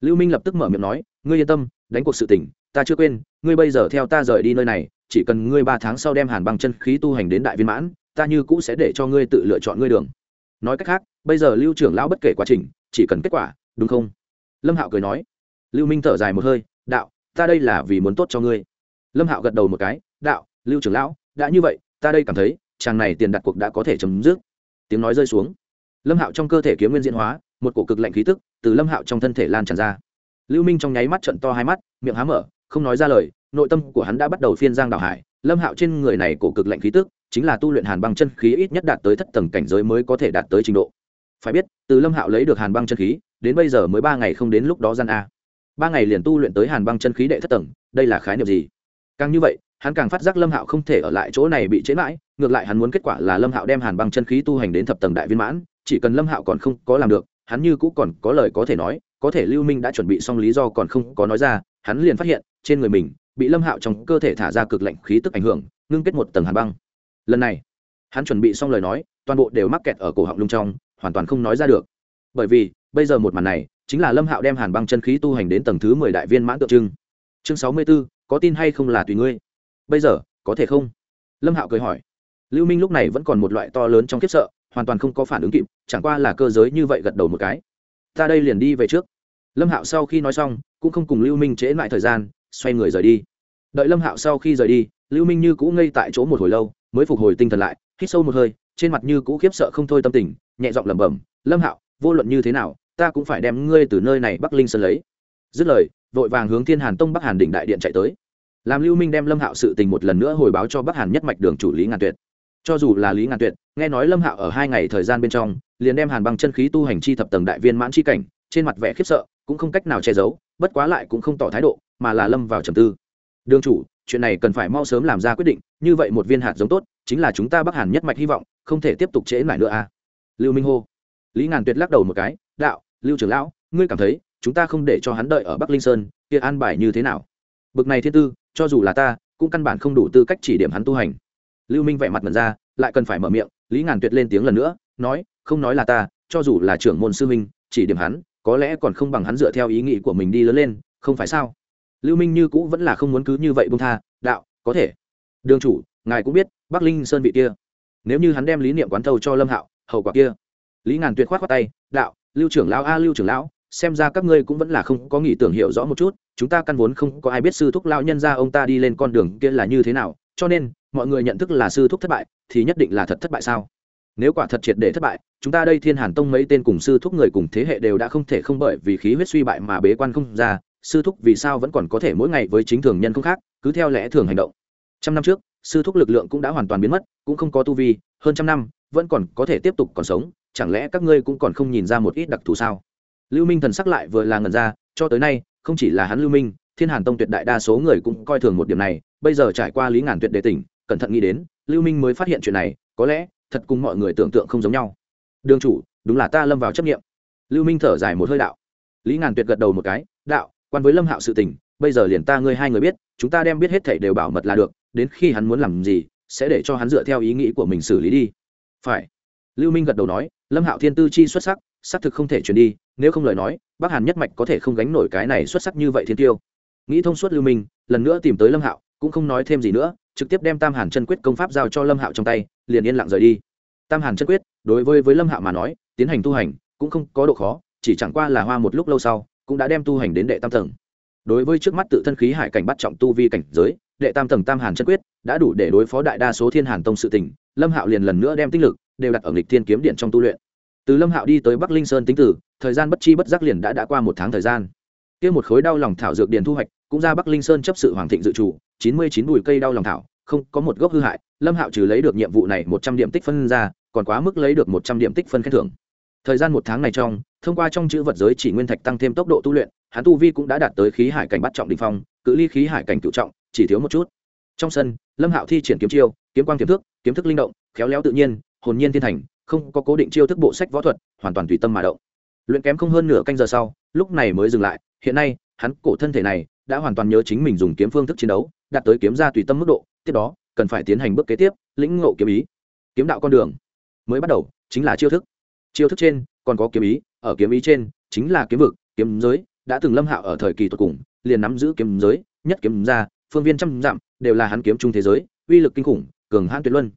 Speaker 1: Lưu minh lập tức mở miệng nói, ngươi yên tâm, đánh cuộc sự tình, ta chưa quên, ngươi bây giờ theo ta rời đi nơi này, chỉ cần ngươi ba tháng sau đem hàn băng chân khí tu hành đến đại viên mãn, ta như cũ sẽ để cho ngươi tự lựa chọn ngươi đường. Nói cách khác, bây giờ lưu trưởng lão bất kể quá trình, chỉ cần kết quả, đúng không? Lâm hạo cười nói. Lưu minh thở dài một hơi, đạo, ta đây là vì muốn tốt cho ngươi. Lâm hạo gật đầu một cái, đạo lưu trưởng lão, đã như vậy, ta đây cảm thấy, chàng này tiền đặt cuộc đã có thể chấm dứt. Tiếng nói rơi xuống. Lâm hạo trong cơ thể kiếm nguyên diễn hóa, một cổ cực lạnh khí tức từ lâm hạo trong thân thể lan tràn ra. Lưu minh trong nháy mắt trận to hai mắt, miệng há mở, không nói ra lời, nội tâm của hắn đã bắt đầu phiên giang đảo hải. Lâm hạo trên người này cổ cực lạnh khí tức, chính là tu luyện hàn băng chân khí ít nhất đạt tới thất tầng cảnh giới mới có thể đạt tới trình độ. Phải biết, từ lâm hạo lấy được hàn băng chân khí, đến bây giờ mới ba ngày không đến lúc đó gian a. Ba ngày liền tu luyện tới hàn băng chân khí đệ thất tầng, đây là khái niệm gì? Càng như vậy hắn càng phát giác lâm hạo không thể ở lại chỗ này bị chế mãi, ngược lại hắn muốn kết quả là lâm hạo đem hàn băng chân khí tu hành đến thập tầng đại viên mãn, chỉ cần lâm hạo còn không có làm được, hắn như cũng còn có lời có thể nói, có thể lưu minh đã chuẩn bị xong lý do còn không có nói ra, hắn liền phát hiện, trên người mình, bị lâm hạo trong cơ thể thả ra cực lạnh khí tức ảnh hưởng, ngưng kết một tầng hàn băng. Lần này, hắn chuẩn bị xong lời nói, toàn bộ đều mắc kẹt ở cổ họng lung trong, hoàn toàn không nói ra được. Bởi vì, bây giờ một màn này, chính là lâm hạo đem hàn băng chân khí tu hành đến tầng thứ mười đại viên mãn tượng trưng. Chương sáu mươi b ố có tin hay không là tùy ngươi? Bây giờ, có thể không? Lâm hạo cười hỏi. Lưu minh lúc này vẫn còn một loại to lớn trong kiếp sợ, hoàn toàn không có phản ứng kịp, chẳng qua là cơ giới như vậy gật đầu một cái. Ta đây liền đi về trước. Lâm hạo sau khi nói xong, cũng không cùng lưu minh trễ lại thời gian, xoay người rời đi. Đợi lâm hạo sau khi rời đi, lưu minh như cũ ngây tại chỗ một hồi lâu, mới phục hồi tinh thần lại, hít sâu một hơi, trên mặt như cũ khiếp sợ không thôi tâm tình, nhẹ giọng lẩm bẩm, lâm hạo, vô luận như thế nào, ta cũng phải đem ngươi từ nơi này bắc linh sơn lấy. Dứt lời, vội vàng hướng thiên hàn tông bắc hàn đỉnh đại điện chạy tới làm lưu minh đem lâm hạo sự tình một lần nữa hồi báo cho bắc hàn nhất mạch đường chủ lý ngàn tuyệt cho dù là lý ngàn tuyệt nghe nói lâm hạo ở hai ngày thời gian bên trong liền đem hàn băng chân khí tu hành chi thập tầng đại viên mãn chi cảnh trên mặt vẻ khiếp sợ cũng không cách nào che giấu bất quá lại cũng không tỏ thái độ mà là lâm vào trầm tư đường chủ chuyện này cần phải mau sớm làm ra quyết định như vậy một viên hạt giống tốt chính là chúng ta bắc hàn nhất mạch hy vọng không thể tiếp tục trễ lại nữa à. lưu minh hô lý ngàn tuyệt lắc đầu một cái đạo lưu trưởng lão ngươi cảm thấy chúng ta không để cho hắn đợi ở bắc linh sơn kia an bài như thế nào bực này thiên tư cho dù là ta, cũng căn bản không đủ tư cách chỉ điểm hắn tu hành. Lưu minh vẻ mặt mật ra, lại cần phải mở miệng, lý ngàn tuyệt lên tiếng lần nữa, nói, không nói là ta, cho dù là trưởng môn sư minh chỉ điểm hắn, có lẽ còn không bằng hắn dựa theo ý nghĩ của mình đi lớn lên, không phải sao? Lưu minh như cũ vẫn là không muốn cứ như vậy bông tha, đạo, có thể. Đường chủ, ngài cũng biết, bắc linh sơn vị kia. Nếu như hắn đem lý niệm quán thâu cho lâm hạo, hậu quả kia. Lý ngàn tuyệt khoát khoát tay, đạo, lưu trưởng lão a, lưu trưởng lão xem ra các ngươi cũng vẫn là không có nghĩ tưởng hiểu rõ một chút, chúng ta căn vốn không có ai biết sư thúc lão nhân ra ông ta đi lên con đường kia là như thế nào, cho nên, mọi người nhận thức là sư thúc thất bại, thì nhất định là thật thất bại sao? Nếu quả thật triệt để thất bại, chúng ta đây thiên hàn tông mấy tên cùng sư thúc người cùng thế hệ đều đã không thể không bởi vì khí huyết suy bại mà bế quan không ra, sư thúc vì sao vẫn còn có thể mỗi ngày với chính thường nhân không khác, cứ theo lẽ thường hành động. Trăm năm trước, sư thúc lực lượng cũng đã hoàn toàn biến mất, cũng không có tu vi, hơn trăm năm, vẫn còn có thể tiếp tục còn sống, chẳng lẽ các ngươi cũng còn không nhìn ra một ít đặc thù sao? Lưu minh thần sắc lại vừa là ngần ra, cho tới nay, không chỉ là hắn lưu minh, thiên hàn tông tuyệt đại đa số người cũng coi thường một điểm này, bây giờ trải qua lý ngàn tuyệt đề tỉnh, cẩn thận nghĩ đến, lưu minh mới phát hiện chuyện này, có lẽ, thật cùng mọi người tưởng tượng không giống nhau. Đường chủ, đúng là ta lâm vào chấp nghiệm lưu minh thở dài một hơi đạo. Lý ngàn tuyệt gật đầu một cái, đạo, quan với lâm hạo sự tình, bây giờ liền ta ngươi hai người biết, chúng ta đem biết hết thảy đều bảo mật là được, đến khi hắn muốn làm gì, sẽ để cho hắn dựa theo ý nghĩ của mình xử lý đi. Phải. Lưu minh gật đầu nói, lâm hạo thiên tư chi xuất sắc, xác thực không thể chuyển đi nếu không lời nói, bắc hàn nhất mạch có thể không gánh nổi cái này xuất sắc như vậy thiên tiêu. Nghĩ thông suốt lưu minh, lần nữa tìm tới lâm hạo, cũng không nói thêm gì nữa, trực tiếp đem tam hàn chân quyết công pháp giao cho lâm hạo trong tay, liền yên lặng rời đi. Tam hàn chân quyết, đối với với lâm hạo mà nói, tiến hành tu hành, cũng không có độ khó, chỉ chẳng qua là hoa một lúc lâu sau, cũng đã đem tu hành đến đệ tam tầng. Đối với trước mắt tự thân khí hải cảnh bắt trọng tu vi cảnh giới, đệ tam tầng tam hàn chân quyết đã đủ để đối phó đại đa số thiên hàn tông sự tình, lâm hạo liền lần nữa đem tinh lực đều đặt ở nghịch thiên kiếm điện trong tu luyện. Từ lâm hạo đi tới bắc linh sơn tính tử thời gian bất chi bất giác liền đã đã qua một tháng thời gian. Kia một khối đau lòng thảo dược điền thu hoạch, cũng ra bắc linh sơn chấp sự hoàng thịnh dự chủ, chín mươi chín bùi cây đau lòng thảo, không có một gốc hư hại, lâm hạo trừ lấy được nhiệm vụ này một trăm điểm tích phân ra, còn quá mức lấy được một trăm điểm tích phân khen thưởng. Thời gian một tháng này trong, thông qua trong chữ vật giới chỉ nguyên thạch tăng thêm tốc độ tu luyện, hắn tu vi cũng đã đạt tới khí hải cảnh bắt trọng đình phong, cự ly khí hải cảnh cựu trọng, chỉ thiếu một chút. Trong sân, lâm hạo thi triển kiếm chiêu, kiếm quang tiềm thức, kiếm thức linh động, khéo léo tự nhiên, hồn nhiên thiên thành, không có cố định chiêu thức bộ sách võ thuật, hoàn toàn tùy tâm mà động luyện kém không hơn nửa canh giờ sau, lúc này mới dừng lại. Hiện nay, hắn cổ thân thể này đã hoàn toàn nhớ chính mình dùng kiếm phương thức chiến đấu, đạt tới kiếm ra tùy tâm mức độ, tiếp đó, cần phải tiến hành bước kế tiếp, lĩnh ngộ kiếm ý. Kiếm đạo con đường mới bắt đầu, chính là chiêu thức. Chiêu thức trên còn có kiếm ý, ở kiếm ý trên chính là kiếm vực, kiếm giới, đã từng lâm hạo ở thời kỳ tột cùng, liền nắm giữ kiếm giới, nhất kiếm ra phương viên trăm dặm, đều là hắn kiếm trung thế giới, uy lực kinh khủng, cường hãn tuyệt luân.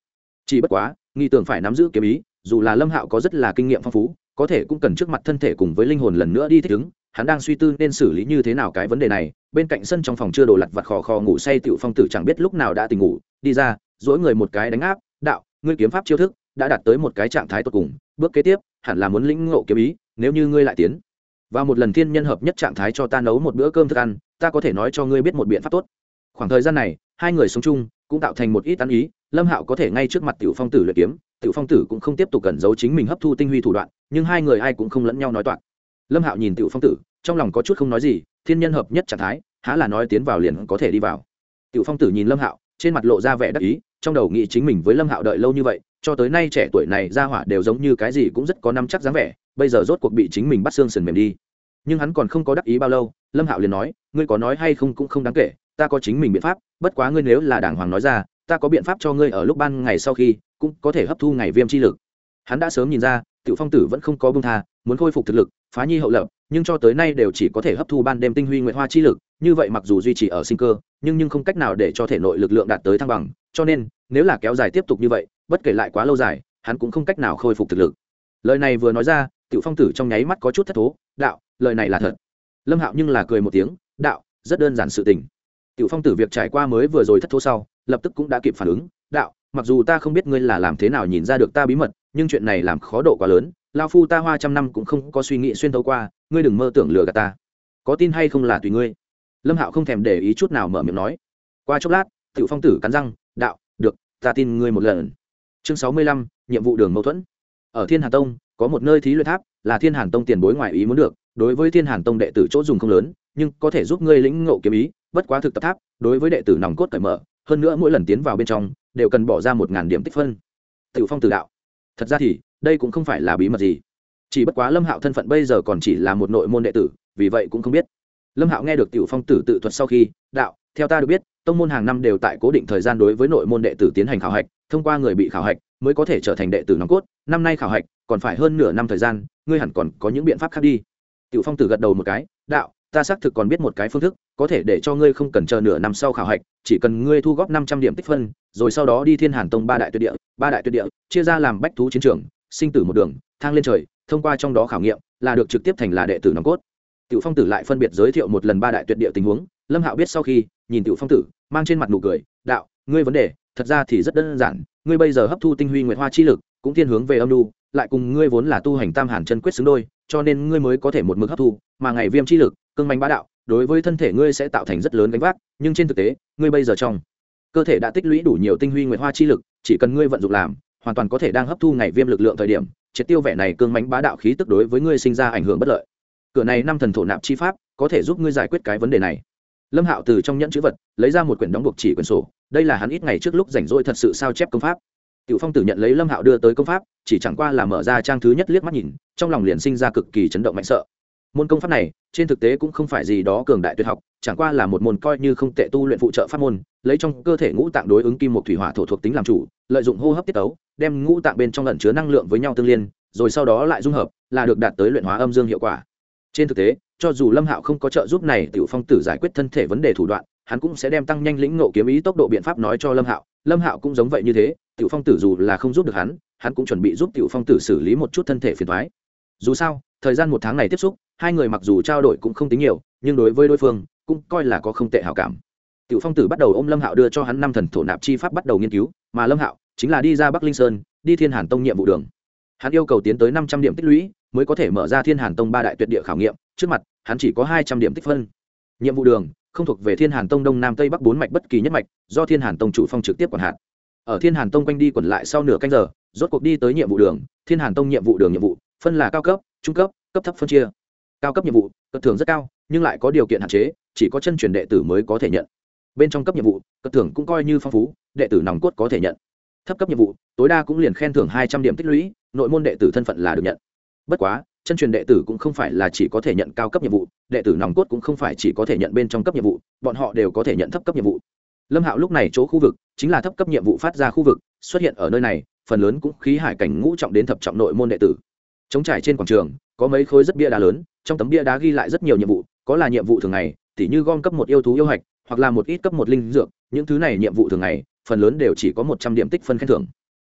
Speaker 1: Chỉ bất quá, nghi tưởng phải nắm giữ kiếm ý dù là lâm hạo có rất là kinh nghiệm phong phú, có thể cũng cần trước mặt thân thể cùng với linh hồn lần nữa đi thích ứng, hắn đang suy tư nên xử lý như thế nào cái vấn đề này, bên cạnh sân trong phòng chưa đồ lặt vặt khò khò ngủ say tiểu phong tử chẳng biết lúc nào đã tỉnh ngủ, đi ra dỗi người một cái đánh áp, đạo, ngươi kiếm pháp chiêu thức đã đạt tới một cái trạng thái tột cùng, bước kế tiếp, hẳn là muốn lĩnh ngộ kiếm ý, nếu như ngươi lại tiến và một lần thiên nhân hợp nhất trạng thái cho ta nấu một bữa cơm thức ăn, ta có thể nói cho ngươi biết một biện pháp tốt. Khoảng thời gian này, hai người sống chung cũng tạo thành một ít ăn ý, lâm hạo có thể ngay trước mặt tiểu phong tử luyện kiếm tiểu phong tử cũng không tiếp tục cẩn giấu chính mình hấp thu tinh huy thủ đoạn, nhưng hai người ai cũng không lẫn nhau nói toạc. Lâm hạo nhìn tiểu phong tử, trong lòng có chút không nói gì, thiên nhân hợp nhất trạng thái, há là nói tiến vào liền có thể đi vào. Tiểu phong tử nhìn lâm hạo, trên mặt lộ ra vẻ đắc ý, trong đầu nghĩ chính mình với lâm hạo đợi lâu như vậy, cho tới nay trẻ tuổi này ra hỏa đều giống như cái gì cũng rất có năm chắc dáng vẻ, bây giờ rốt cuộc bị chính mình bắt xương sườn mềm đi. Nhưng hắn còn không có đắc ý bao lâu, lâm hạo liền nói, ngươi có nói hay không cũng không đáng kể, ta có chính mình biện pháp, bất quá ngươi nếu là đàng hoàng nói ra, ta có biện pháp cho ngươi ở lúc ban ngày sau khi cũng có thể hấp thu ngày viêm chi lực. Hắn đã sớm nhìn ra, tiểu phong tử vẫn không có bưng tha, muốn khôi phục thực lực, phá nhi hậu lập, nhưng cho tới nay đều chỉ có thể hấp thu ban đêm tinh huy nguyện hoa chi lực, như vậy mặc dù duy trì ở sinh cơ, nhưng nhưng không cách nào để cho thể nội lực lượng đạt tới thăng bằng, cho nên, nếu là kéo dài tiếp tục như vậy, bất kể lại quá lâu dài, hắn cũng không cách nào khôi phục thực lực. Lời này vừa nói ra, tiểu phong tử trong nháy mắt có chút thất thố, đạo, lời này là thật. Lâm hạo nhưng là cười một tiếng, đạo, rất đơn giản sự tình. Tiểu phong tử việc trải qua mới vừa rồi thất thố sau, lập tức cũng đã kịp phản ứng, đạo mặc dù ta không biết ngươi là làm thế nào nhìn ra được ta bí mật, nhưng chuyện này làm khó độ quá lớn lao phu ta hoa trăm năm cũng không có suy nghĩ xuyên thấu qua, ngươi đừng mơ tưởng lừa gạt ta. Có tin hay không là tùy ngươi. Lâm hạo không thèm để ý chút nào mở miệng nói. Qua chốc lát, tiểu phong tử cắn răng, đạo, được, ta tin ngươi một lần. Chương sáu mươi lăm, nhiệm vụ đường mâu thuẫn. Ở thiên hàn tông, có một nơi thí luyện tháp, là thiên hàn tông tiền bối ngoại ý muốn được, đối với thiên hàn tông đệ tử chỗ dùng không lớn, nhưng có thể giúp ngươi lĩnh ngộ kiếm ý, bất quá thực tập tháp, đối với đệ tử nòng cốt cởi mở, hơn nữa mỗi lần tiến vào bên trong đều cần bỏ ra một ngàn điểm tích phân. Tiểu phong từ đạo, thật ra thì, đây cũng không phải là bí mật gì. Chỉ bất quá lâm hạo thân phận bây giờ còn chỉ là một nội môn đệ tử, vì vậy cũng không biết. Lâm hạo nghe được tiểu phong tử tự thuật sau khi, đạo, theo ta được biết, tông môn hàng năm đều tại cố định thời gian đối với nội môn đệ tử tiến hành khảo hạch, thông qua người bị khảo hạch mới có thể trở thành đệ tử nòng cốt. Năm nay khảo hạch còn phải hơn nửa năm thời gian, ngươi hẳn còn có những biện pháp khác đi. Tiểu phong tử gật đầu một cái, đạo, ta xác thực còn biết một cái phương thức có thể để cho ngươi không cần chờ nửa năm sau khảo hạch, chỉ cần ngươi thu góp năm trăm điểm tích phân, rồi sau đó đi thiên hàn tông ba đại tuyệt địa, ba đại tuyệt địa, chia ra làm bách thú chiến trường, sinh tử một đường, thang lên trời, thông qua trong đó khảo nghiệm, là được trực tiếp thành là đệ tử nòng cốt. Tiểu phong tử lại phân biệt giới thiệu một lần ba đại tuyệt địa tình huống, lâm hạo biết sau khi, nhìn tiểu phong tử, mang trên mặt nụ cười, đạo, ngươi vấn đề, thật ra thì rất đơn giản, ngươi bây giờ hấp thu tinh huy nguyệt hoa chi lực, cũng thiên hướng về âm lưu lại cùng ngươi vốn là tu hành tam hàn chân quyết xứng đôi, cho nên ngươi mới có thể một mực hấp thu, mà ngày viêm chi lực, cương manh bá đạo đối với thân thể ngươi sẽ tạo thành rất lớn gánh vác, nhưng trên thực tế, ngươi bây giờ trong cơ thể đã tích lũy đủ nhiều tinh huy nguyệt hoa chi lực, chỉ cần ngươi vận dụng làm, hoàn toàn có thể đang hấp thu ngày viêm lực lượng thời điểm, triệt tiêu vẻ này cương mánh bá đạo khí tức đối với ngươi sinh ra ảnh hưởng bất lợi. Cửa này năm thần thổ nạp chi pháp, có thể giúp ngươi giải quyết cái vấn đề này. Lâm hạo từ trong nhẫn chữ vật, lấy ra một quyển đóng buộc chỉ quyển sổ, đây là hắn ít ngày trước lúc rảnh rỗi thật sự sao chép công pháp. Tiểu phong tử nhận lấy lâm hạo đưa tới công pháp, chỉ chẳng qua là mở ra trang thứ nhất liếc mắt nhìn, trong lòng liền sinh ra cực kỳ chấn động mạnh sợ môn công pháp này, trên thực tế cũng không phải gì đó cường đại tuyệt học, chẳng qua là một môn coi như không tệ tu luyện phụ trợ pháp môn, lấy trong cơ thể ngũ tạng đối ứng kim một thủy hỏa thổ thuộc tính làm chủ, lợi dụng hô hấp tiết tấu, đem ngũ tạng bên trong lẩn chứa năng lượng với nhau tương liên, rồi sau đó lại dung hợp, là được đạt tới luyện hóa âm dương hiệu quả. Trên thực tế, cho dù lâm hạo không có trợ giúp này, tiểu phong tử giải quyết thân thể vấn đề thủ đoạn, hắn cũng sẽ đem tăng nhanh lĩnh ngộ kiếm ý tốc độ biện pháp nói cho lâm hạo. Lâm hạo cũng giống vậy như thế, tiểu phong tử dù là không giúp được hắn hắn cũng chuẩn bị giúp tiểu phong tử xử lý một chút thân thể phiền thoái dù sao thời gian một tháng này tiếp xúc, hai người mặc dù trao đổi cũng không tính nhiều, nhưng đối với đối phương, cũng coi là có không tệ hảo cảm. Tiểu phong tử bắt đầu ôm lâm hạo đưa cho hắn năm thần thổ nạp chi pháp bắt đầu nghiên cứu, mà lâm hạo chính là đi ra bắc linh sơn, đi thiên hàn tông nhiệm vụ đường. Hắn yêu cầu tiến tới năm trăm điểm tích lũy, mới có thể mở ra thiên hàn tông ba đại tuyệt địa khảo nghiệm, trước mặt, hắn chỉ có hai trăm điểm tích phân. Nhiệm vụ đường, không thuộc về thiên hàn tông đông nam tây bắc bốn mạch bất kỳ nhất mạch, do thiên hàn tông chủ phong trực tiếp quản hạt. Ở thiên hàn tông quanh đi quẩn lại sau nửa canh giờ, rốt cuộc đi tới nhiệm vụ đường, thiên hàn tông nhiệm vụ đường nhiệm vụ, phân là cao cấp trung cấp cấp thấp phân chia. Cao cấp nhiệm vụ, cất thưởng rất cao, nhưng lại có điều kiện hạn chế, chỉ có chân truyền đệ tử mới có thể nhận. Bên trong cấp nhiệm vụ, cất thưởng cũng coi như phong phú, đệ tử nòng cốt có thể nhận. Thấp cấp nhiệm vụ, tối đa cũng liền khen thưởng hai trăm điểm tích lũy, nội môn đệ tử thân phận là được nhận. Bất quá, chân truyền đệ tử cũng không phải là chỉ có thể nhận cao cấp nhiệm vụ, đệ tử nòng cốt cũng không phải chỉ có thể nhận bên trong cấp nhiệm vụ, bọn họ đều có thể nhận thấp cấp nhiệm vụ. Lâm hạo lúc này chỗ khu vực, chính là thấp cấp nhiệm vụ phát ra khu vực, xuất hiện ở nơi này, phần lớn cũng khí hải cảnh ngũ trọng đến thập trọng nội môn đệ tử chống trải trên quảng trường, có mấy khối rất bia đá lớn, trong tấm bia đá ghi lại rất nhiều nhiệm vụ, có là nhiệm vụ thường ngày, tỉ như gom cấp một yêu thú yêu hạch, hoặc là một ít cấp một linh dược, những thứ này nhiệm vụ thường ngày, phần lớn đều chỉ có một trăm điểm tích phân khen thưởng.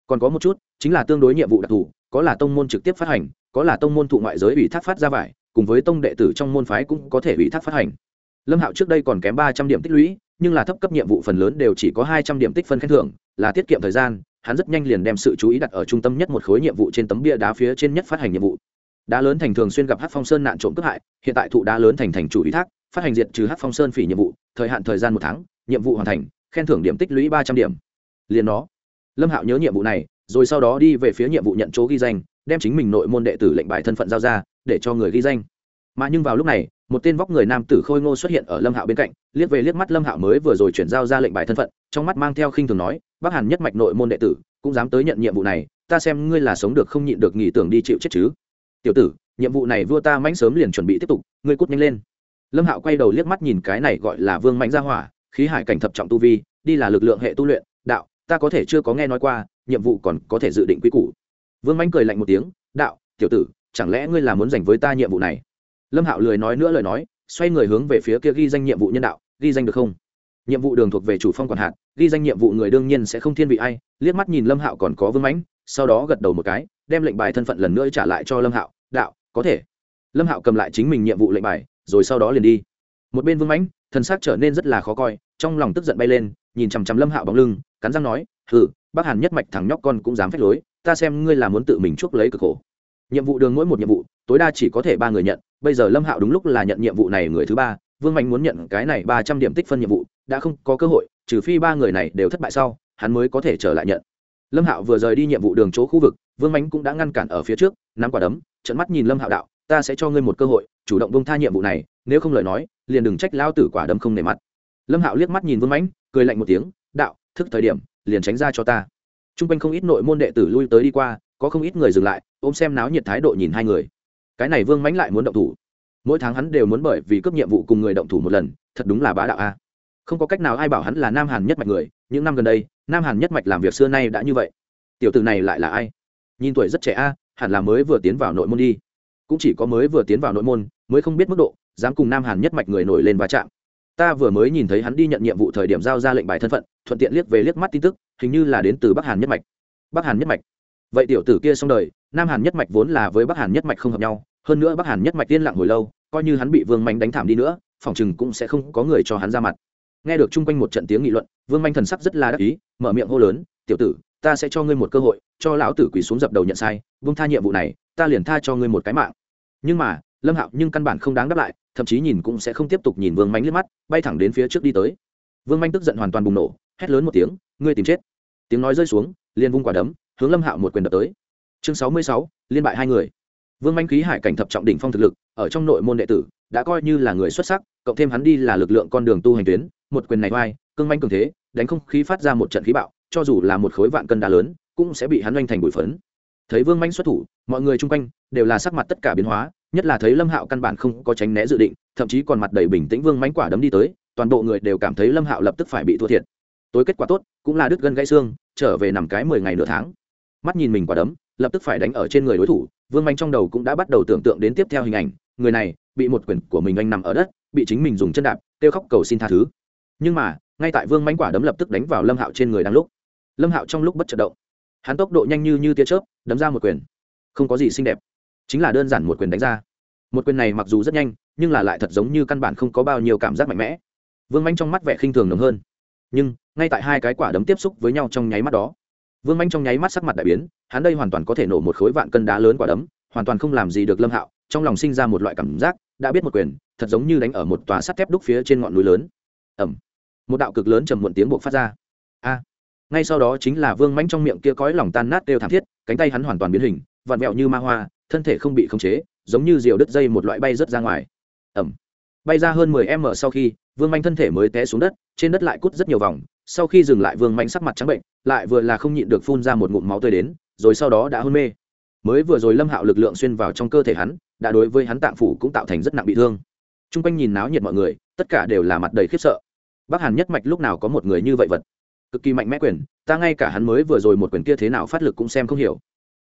Speaker 1: Còn có một chút, chính là tương đối nhiệm vụ đặc thù, có là tông môn trực tiếp phát hành, có là tông môn thụ ngoại giới ủy thác phát ra vải, cùng với tông đệ tử trong môn phái cũng có thể ủy thác phát hành. Lâm hạo trước đây còn kém ba trăm điểm tích lũy, nhưng là thấp cấp nhiệm vụ phần lớn đều chỉ có hai trăm điểm tích phân khen thưởng, là tiết kiệm thời gian hắn rất nhanh liền đem sự chú ý đặt ở trung tâm nhất một khối nhiệm vụ trên tấm bia đá phía trên nhất phát hành nhiệm vụ. Đá lớn thành thường xuyên gặp hát phong sơn nạn trộm cướp hại, hiện tại thụ đá lớn thành thành chủ ý thác, phát hành diệt trừ hát phong sơn phỉ nhiệm vụ, thời hạn thời gian một tháng, nhiệm vụ hoàn thành, khen thưởng điểm tích lũy ba trăm điểm. Liền nó. Lâm hạo nhớ nhiệm vụ này, rồi sau đó đi về phía nhiệm vụ nhận chỗ ghi danh, đem chính mình nội môn đệ tử lệnh bài thân phận giao ra, để cho người ghi danh. Mà nhưng vào lúc này một tên vóc người nam tử khôi ngô xuất hiện ở lâm hạo bên cạnh liếc về liếc mắt lâm hạo mới vừa rồi chuyển giao ra lệnh bài thân phận trong mắt mang theo khinh thường nói bác hàn nhất mạch nội môn đệ tử cũng dám tới nhận nhiệm vụ này ta xem ngươi là sống được không nhịn được nghỉ tưởng đi chịu chết chứ tiểu tử nhiệm vụ này vua ta mãnh sớm liền chuẩn bị tiếp tục ngươi cút nhanh lên lâm hạo quay đầu liếc mắt nhìn cái này gọi là vương mãnh gia hỏa khí hải cảnh thập trọng tu vi đi là lực lượng hệ tu luyện đạo ta có thể chưa có nghe nói qua nhiệm vụ còn có thể dự định quy củ vương mãnh cười lạnh một tiếng đạo tiểu tử chẳng lẽ ngươi là muốn dành với ta nhiệm vụ này lâm hạo lười nói nữa lời nói, xoay người hướng về phía kia ghi danh nhiệm vụ nhân đạo, ghi danh được không? Nhiệm vụ đường thuộc về chủ phong quản hạt, ghi danh nhiệm vụ người đương nhiên sẽ không thiên vị ai, liếc mắt nhìn lâm hạo còn có vương mãnh, sau đó gật đầu một cái, đem lệnh bài thân phận lần nữa trả lại cho lâm hạo, đạo, có thể. Lâm hạo cầm lại chính mình nhiệm vụ lệnh bài, rồi sau đó liền đi. Một bên vương mãnh thân xác trở nên rất là khó coi, trong lòng tức giận bay lên, nhìn chằm chằm lâm hạo bóng lưng, cắn răng nói, hừ, bác hàn nhất mạch thằng nhóc con cũng dám phách lối, ta xem ngươi là muốn tự mình chuốc lấy cực khổ. Nhiệm vụ đường mỗi một nhiệm vụ, tối đa chỉ có thể ba người nhận bây giờ lâm hạo đúng lúc là nhận nhiệm vụ này người thứ ba vương mạnh muốn nhận cái này ba trăm điểm tích phân nhiệm vụ đã không có cơ hội trừ phi ba người này đều thất bại sau hắn mới có thể trở lại nhận lâm hạo vừa rời đi nhiệm vụ đường chỗ khu vực vương mạnh cũng đã ngăn cản ở phía trước nắm quả đấm trận mắt nhìn lâm hạo đạo ta sẽ cho ngươi một cơ hội chủ động bông tha nhiệm vụ này nếu không lời nói liền đừng trách lao tử quả đấm không nề mặt lâm hạo liếc mắt nhìn vương mánh cười lạnh một tiếng đạo thức thời điểm liền tránh ra cho ta t r u n g quanh không ít nội môn đệ tử lui tới đi qua, có không ít người dừng lại, ôm xem náo nhiệt thái độ nhìn hai người cái này vương mánh lại muốn động thủ. Mỗi tháng hắn đều muốn bởi vì cấp nhiệm vụ cùng người động thủ một lần, thật đúng là bá đạo a. Không có cách nào ai bảo hắn là nam hàn nhất mạch người, những năm gần đây, nam hàn nhất mạch làm việc xưa nay đã như vậy. Tiểu tử này lại là ai? Nhìn tuổi rất trẻ a, hẳn là mới vừa tiến vào nội môn đi. Cũng chỉ có mới vừa tiến vào nội môn, mới không biết mức độ, dám cùng nam hàn nhất mạch người nổi lên va chạm. Ta vừa mới nhìn thấy hắn đi nhận nhiệm vụ thời điểm giao ra lệnh bài thân phận, thuận tiện liếc về liếc mắt tin tức, hình như là đến từ bắc hàn nhất mạch. Bắc hàn nhất mạch. Vậy tiểu tử kia xong đời, nam hàn nhất mạch vốn là với bắc hàn nhất mạch không hợp nhau hơn nữa bắc hàn nhất mạch tiên lặng hồi lâu, coi như hắn bị vương manh đánh thảm đi nữa, phòng chừng cũng sẽ không có người cho hắn ra mặt. Nghe được chung quanh một trận tiếng nghị luận, vương manh thần sắc rất là đắc ý, mở miệng hô lớn, tiểu tử, ta sẽ cho ngươi một cơ hội, cho lão tử quỳ xuống dập đầu nhận sai vương tha nhiệm vụ này, ta liền tha cho ngươi một cái mạng. Nhưng mà, lâm hạo nhưng căn bản không đáng đáp lại, thậm chí nhìn cũng sẽ không tiếp tục nhìn vương manh liếc mắt, bay thẳng đến phía trước đi tới. Vương manh tức giận hoàn toàn bùng nổ, hét lớn một tiếng, ngươi tìm chết. Tiếng nói rơi xuống, liền vung quả đấm, hướng lâm hạo một quyền đập tới. Chương sáu mươi sáu, liên bại hai người vương manh khí hải cảnh thập trọng đỉnh phong thực lực ở trong nội môn đệ tử đã coi như là người xuất sắc cộng thêm hắn đi là lực lượng con đường tu hành tuyến một quyền này oai, cương manh cường thế đánh không khí phát ra một trận khí bạo cho dù là một khối vạn cân đá lớn cũng sẽ bị hắn oanh thành bụi phấn. Thấy vương manh xuất thủ mọi người chung quanh đều là sắc mặt tất cả biến hóa nhất là thấy lâm hạo căn bản không có tránh né dự định thậm chí còn mặt đầy bình tĩnh vương mánh quả đấm đi tới toàn bộ người đều cảm thấy lâm hạo lập tức phải bị thua thiệt. Tối kết quả tốt cũng là đứt gân gãy xương trở về nằm cái mười ngày nửa tháng. Mắt nhìn mình quả đấm lập tức phải đánh ở trên người đối thủ, vương manh trong đầu cũng đã bắt đầu tưởng tượng đến tiếp theo hình ảnh, người này bị một quyền của mình anh nằm ở đất, bị chính mình dùng chân đạp, kêu khóc cầu xin tha thứ. Nhưng mà, ngay tại vương manh quả đấm lập tức đánh vào lâm hạo trên người đang lúc, lâm hạo trong lúc bất chợt động, hắn tốc độ nhanh như như tia chớp, đấm ra một quyền. Không có gì xinh đẹp, chính là đơn giản một quyền đánh ra. Một quyền này mặc dù rất nhanh, nhưng là lại thật giống như căn bản không có bao nhiêu cảm giác mạnh mẽ. Vương manh trong mắt vẻ khinh thường nồng hơn. Nhưng, ngay tại hai cái quả đấm tiếp xúc với nhau trong nháy mắt đó vương manh trong nháy mắt sắc mặt đại biến, hắn đây hoàn toàn có thể nổ một khối vạn cân đá lớn quả đấm, hoàn toàn không làm gì được lâm hạo, trong lòng sinh ra một loại cảm giác, đã biết một quyền, thật giống như đánh ở một tòa sắt thép đúc phía trên ngọn núi lớn. Ẩm một đạo cực lớn trầm muộn tiếng buộc phát ra. A. Ngay sau đó chính là vương manh trong miệng kia cõi lòng tan nát đều thảm thiết, cánh tay hắn hoàn toàn biến hình, vặn vẹo như ma hoa, thân thể không bị khống chế, giống như diều đứt dây một loại bay rớt ra ngoài. Ẩm bay ra hơn mười m sau khi vương manh thân thể mới té xuống đất, trên đất lại cút rất nhiều vòng, sau khi dừng lại vương manh sắc mặt trắng bệnh, lại vừa là không nhịn được phun ra một ngụm máu tươi đến, rồi sau đó đã hôn mê. Mới vừa rồi lâm hạo lực lượng xuyên vào trong cơ thể hắn, đã đối với hắn tạng phủ cũng tạo thành rất nặng bị thương. T r u n g quanh nhìn náo nhiệt mọi người, tất cả đều là mặt đầy khiếp sợ. Bác hàn nhất mạch lúc nào có một người như vậy vật? Cực kỳ mạnh mẽ quyền, ta ngay cả hắn mới vừa rồi một quyền kia thế nào phát lực cũng xem không hiểu.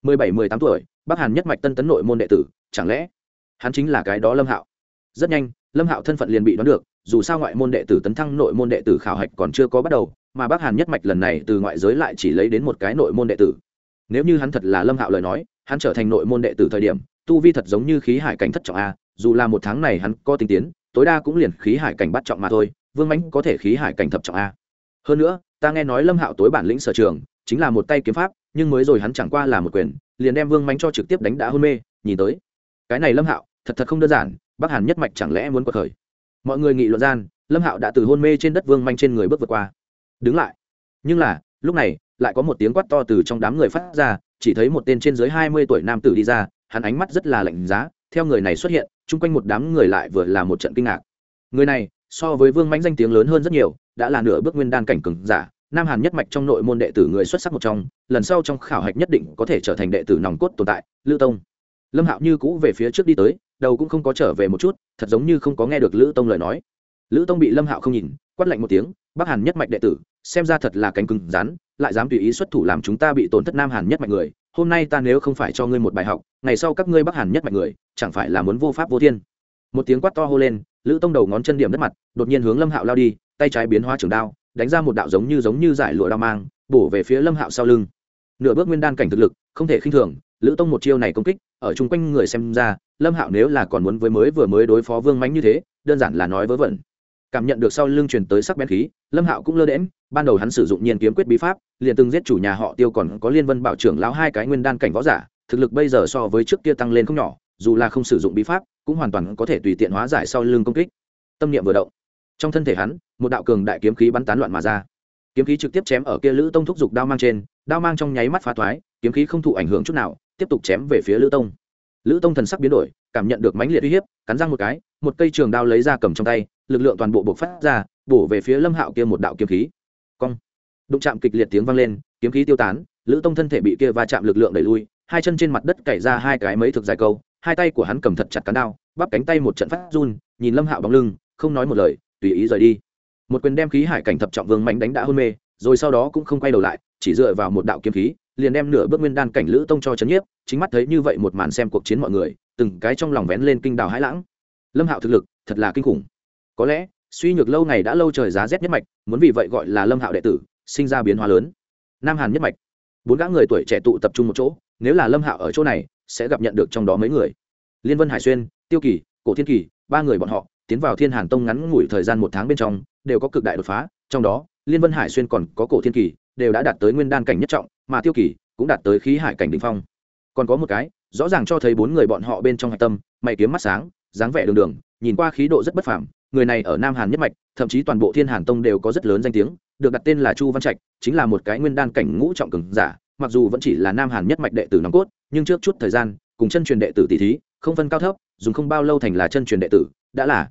Speaker 1: Mười bảy, mười tám tuổi bác hàn nhất mạch tân tấn nội môn đệ tử, chẳng lẽ hắn chính là cái đó lâm hạo? Rất nhanh, lâm hạo thân phận liền bị đoán được dù sao ngoại môn đệ tử tấn thăng nội môn đệ tử khảo hạch còn chưa có bắt đầu, mà bác hàn nhất mạch lần này từ ngoại giới lại chỉ lấy đến một cái nội môn đệ tử. Nếu như hắn thật là lâm hạo lời nói, hắn trở thành nội môn đệ tử thời điểm, tu vi thật giống như khí hải cảnh thất trọng a, dù là một tháng này hắn có tinh tiến, tối đa cũng liền khí hải cảnh bắt trọng mà thôi, vương mãnh có thể khí hải cảnh thập trọng a. Hơn nữa, ta nghe nói lâm hạo tối bản lĩnh sở trường, chính là một tay kiếm pháp, nhưng mới rồi hắn chẳng qua là một quyền, liền đem vương mãnh cho trực tiếp đánh đã hôn mê, nhìn tới. Cái này lâm hạo, thật thật không đơn giản bắc hàn nhất mạch chẳng lẽ muốn cuộc khởi? Mọi người nghị luận gian, lâm hạo đã từ hôn mê trên đất vương manh trên người bước vượt qua. Đứng lại. Nhưng là, lúc này, lại có một tiếng quát to từ trong đám người phát ra, chỉ thấy một tên trên dưới hai mươi tuổi nam tử đi ra, hắn ánh mắt rất là lạnh giá, theo người này xuất hiện, chung quanh một đám người lại vừa là một trận kinh ngạc. Người này, so với vương mãnh danh tiếng lớn hơn rất nhiều, đã là nửa bước nguyên đan cảnh cừng giả, nam hàn nhất mạch trong nội môn đệ tử người xuất sắc một trong, lần sau trong khảo hạch nhất định có thể trở thành đệ tử nòng cốt tồn tại, lưu tông. Lâm hạo như cũ về phía trước đi tới đầu cũng không có trở về một chút, thật giống như không có nghe được lữ tông lời nói. Lữ tông bị lâm hạo không nhìn, quát lạnh một tiếng, bắc hàn nhất mạch đệ tử, xem ra thật là cánh cứng rắn, lại dám tùy ý xuất thủ làm chúng ta bị tổn thất nam hàn nhất mạch người, hôm nay ta nếu không phải cho ngươi một bài học, ngày sau các ngươi bắc hàn nhất mạch người, chẳng phải là muốn vô pháp vô thiên? Một tiếng quát to hô lên, lữ tông đầu ngón chân điểm đất mặt, đột nhiên hướng lâm hạo lao đi, tay trái biến hóa trường đao, đánh ra một đạo giống như giống như giải lụa đao mang, bổ về phía lâm hạo sau lưng. Nửa bước nguyên đan cảnh thực lực, không thể khinh thường, lữ tông một chiêu này công kích ở chung quanh người xem ra, lâm hạo nếu là còn muốn với mới vừa mới đối phó vương mánh như thế, đơn giản là nói vớ vẩn. Cảm nhận được sau lưng truyền tới sắc bén khí, lâm hạo cũng lơ đễm ban đầu hắn sử dụng nhiên kiếm quyết bí pháp, liền từng giết chủ nhà họ tiêu còn có liên vân bảo trưởng lão hai cái nguyên đan cảnh võ giả, thực lực bây giờ so với trước kia tăng lên không nhỏ, dù là không sử dụng bí pháp, cũng hoàn toàn có thể tùy tiện hóa giải sau lưng công kích. Tâm niệm vừa động, trong thân thể hắn, một đạo cường đại kiếm khí bắn tán loạn mà ra. Kiếm khí trực tiếp chém ở kia lữ tông thúc giục đao mang trên, đao mang trong nháy mắt phá thoái, kiếm khí không thụ ảnh hưởng chút nào tiếp tục chém về phía lữ tông. Lữ tông thần sắc biến đổi, cảm nhận được mãnh liệt uy hiếp, cắn răng một cái, một cây trường đao lấy ra cầm trong tay, lực lượng toàn bộ buộc phát ra, bổ về phía lâm hạo kia một đạo kiếm khí. Cong. Đụng chạm kịch liệt tiếng vang lên, kiếm khí tiêu tán, lữ tông thân thể bị kia va chạm lực lượng đẩy lui, hai chân trên mặt đất cày ra hai cái mấy thực dài câu, hai tay của hắn cầm thật chặt cán đao, bắp cánh tay một trận phát run, nhìn lâm hạo bóng lưng, không nói một lời, tùy ý rời đi. Một quyền đem khí hải cảnh thập trọng vương mạnh đánh đã hôn mê, rồi sau đó cũng không quay đầu lại, chỉ dựa vào một đạo kiếm khí liền đem nửa bước nguyên đan cảnh lữ tông cho chấn nhiếp, chính mắt thấy như vậy một màn xem cuộc chiến mọi người, từng cái trong lòng vén lên kinh đào hãi lãng. Lâm hạo thực lực, thật là kinh khủng. Có lẽ, suy nhược lâu ngày đã lâu trời giá rét nhất mạch, muốn vì vậy gọi là lâm hạo đệ tử, sinh ra biến hóa lớn. Nam hàn nhất mạch. Bốn gã người tuổi trẻ tụ tập trung một chỗ, nếu là lâm hạo ở chỗ này, sẽ gặp nhận được trong đó mấy người. Liên vân hải xuyên, tiêu kỳ, cổ thiên kỳ, ba người bọn họ, tiến vào thiên hàn tông ngắn ngủi thời gian một tháng bên trong, đều có cực đại đột phá, trong đó, liên vân hải xuyên còn có cổ thiên kỳ đều đã đạt tới nguyên đan cảnh nhất trọng, mà tiêu kỳ cũng đạt tới khí hải cảnh đ ỉ n h phong. Còn có một cái, rõ ràng cho thấy bốn người bọn họ bên trong hạch tâm, mày kiếm mắt sáng, dáng vẻ đường đường, nhìn qua khí độ rất bất phảm người này ở nam hàn nhất mạch, thậm chí toàn bộ thiên hàn tông đều có rất lớn danh tiếng, được đặt tên là chu văn trạch, chính là một cái nguyên đan cảnh ngũ trọng cường giả, mặc dù vẫn chỉ là nam hàn nhất mạch đệ tử nòng cốt, nhưng trước chút thời gian, cùng chân truyền đệ tử tỷ thí, không phân cao thấp, dùng không bao lâu thành là chân truyền đệ tử, đã là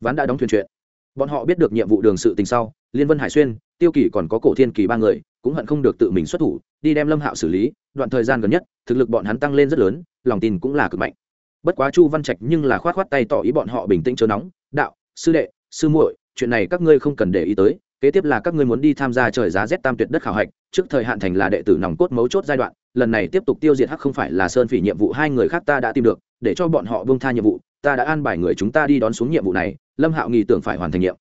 Speaker 1: ván đã đóng thuyền chuyện. Bọn họ biết được nhiệm vụ đường sự tình sau, liên vân hải xuyên tiêu kỳ còn có cổ thiên kỳ ba người, cũng hận không được tự mình xuất thủ, đi đem lâm hạo xử lý, đoạn thời gian gần nhất, thực lực bọn hắn tăng lên rất lớn, lòng tin cũng là cực mạnh. Bất quá chu văn trạch nhưng là khoát khoát tay tỏ ý bọn họ bình tĩnh chớ nóng, đạo, sư đệ, sư muội, chuyện này các ngươi không cần để ý tới, kế tiếp là các ngươi muốn đi tham gia trời giá rét tam tuyệt đất khảo hạch, trước thời hạn thành là đệ tử nòng cốt mấu chốt giai đoạn, lần này tiếp tục tiêu diệt hắc không phải là sơn phỉ nhiệm vụ, hai người khác ta đã tìm được, để cho bọn họ bông tha nhiệm vụ, ta đã an bài người chúng ta đi đón xuống nhiệm vụ này, lâm hạo nghi tưởng phải hoàn thành nhiệm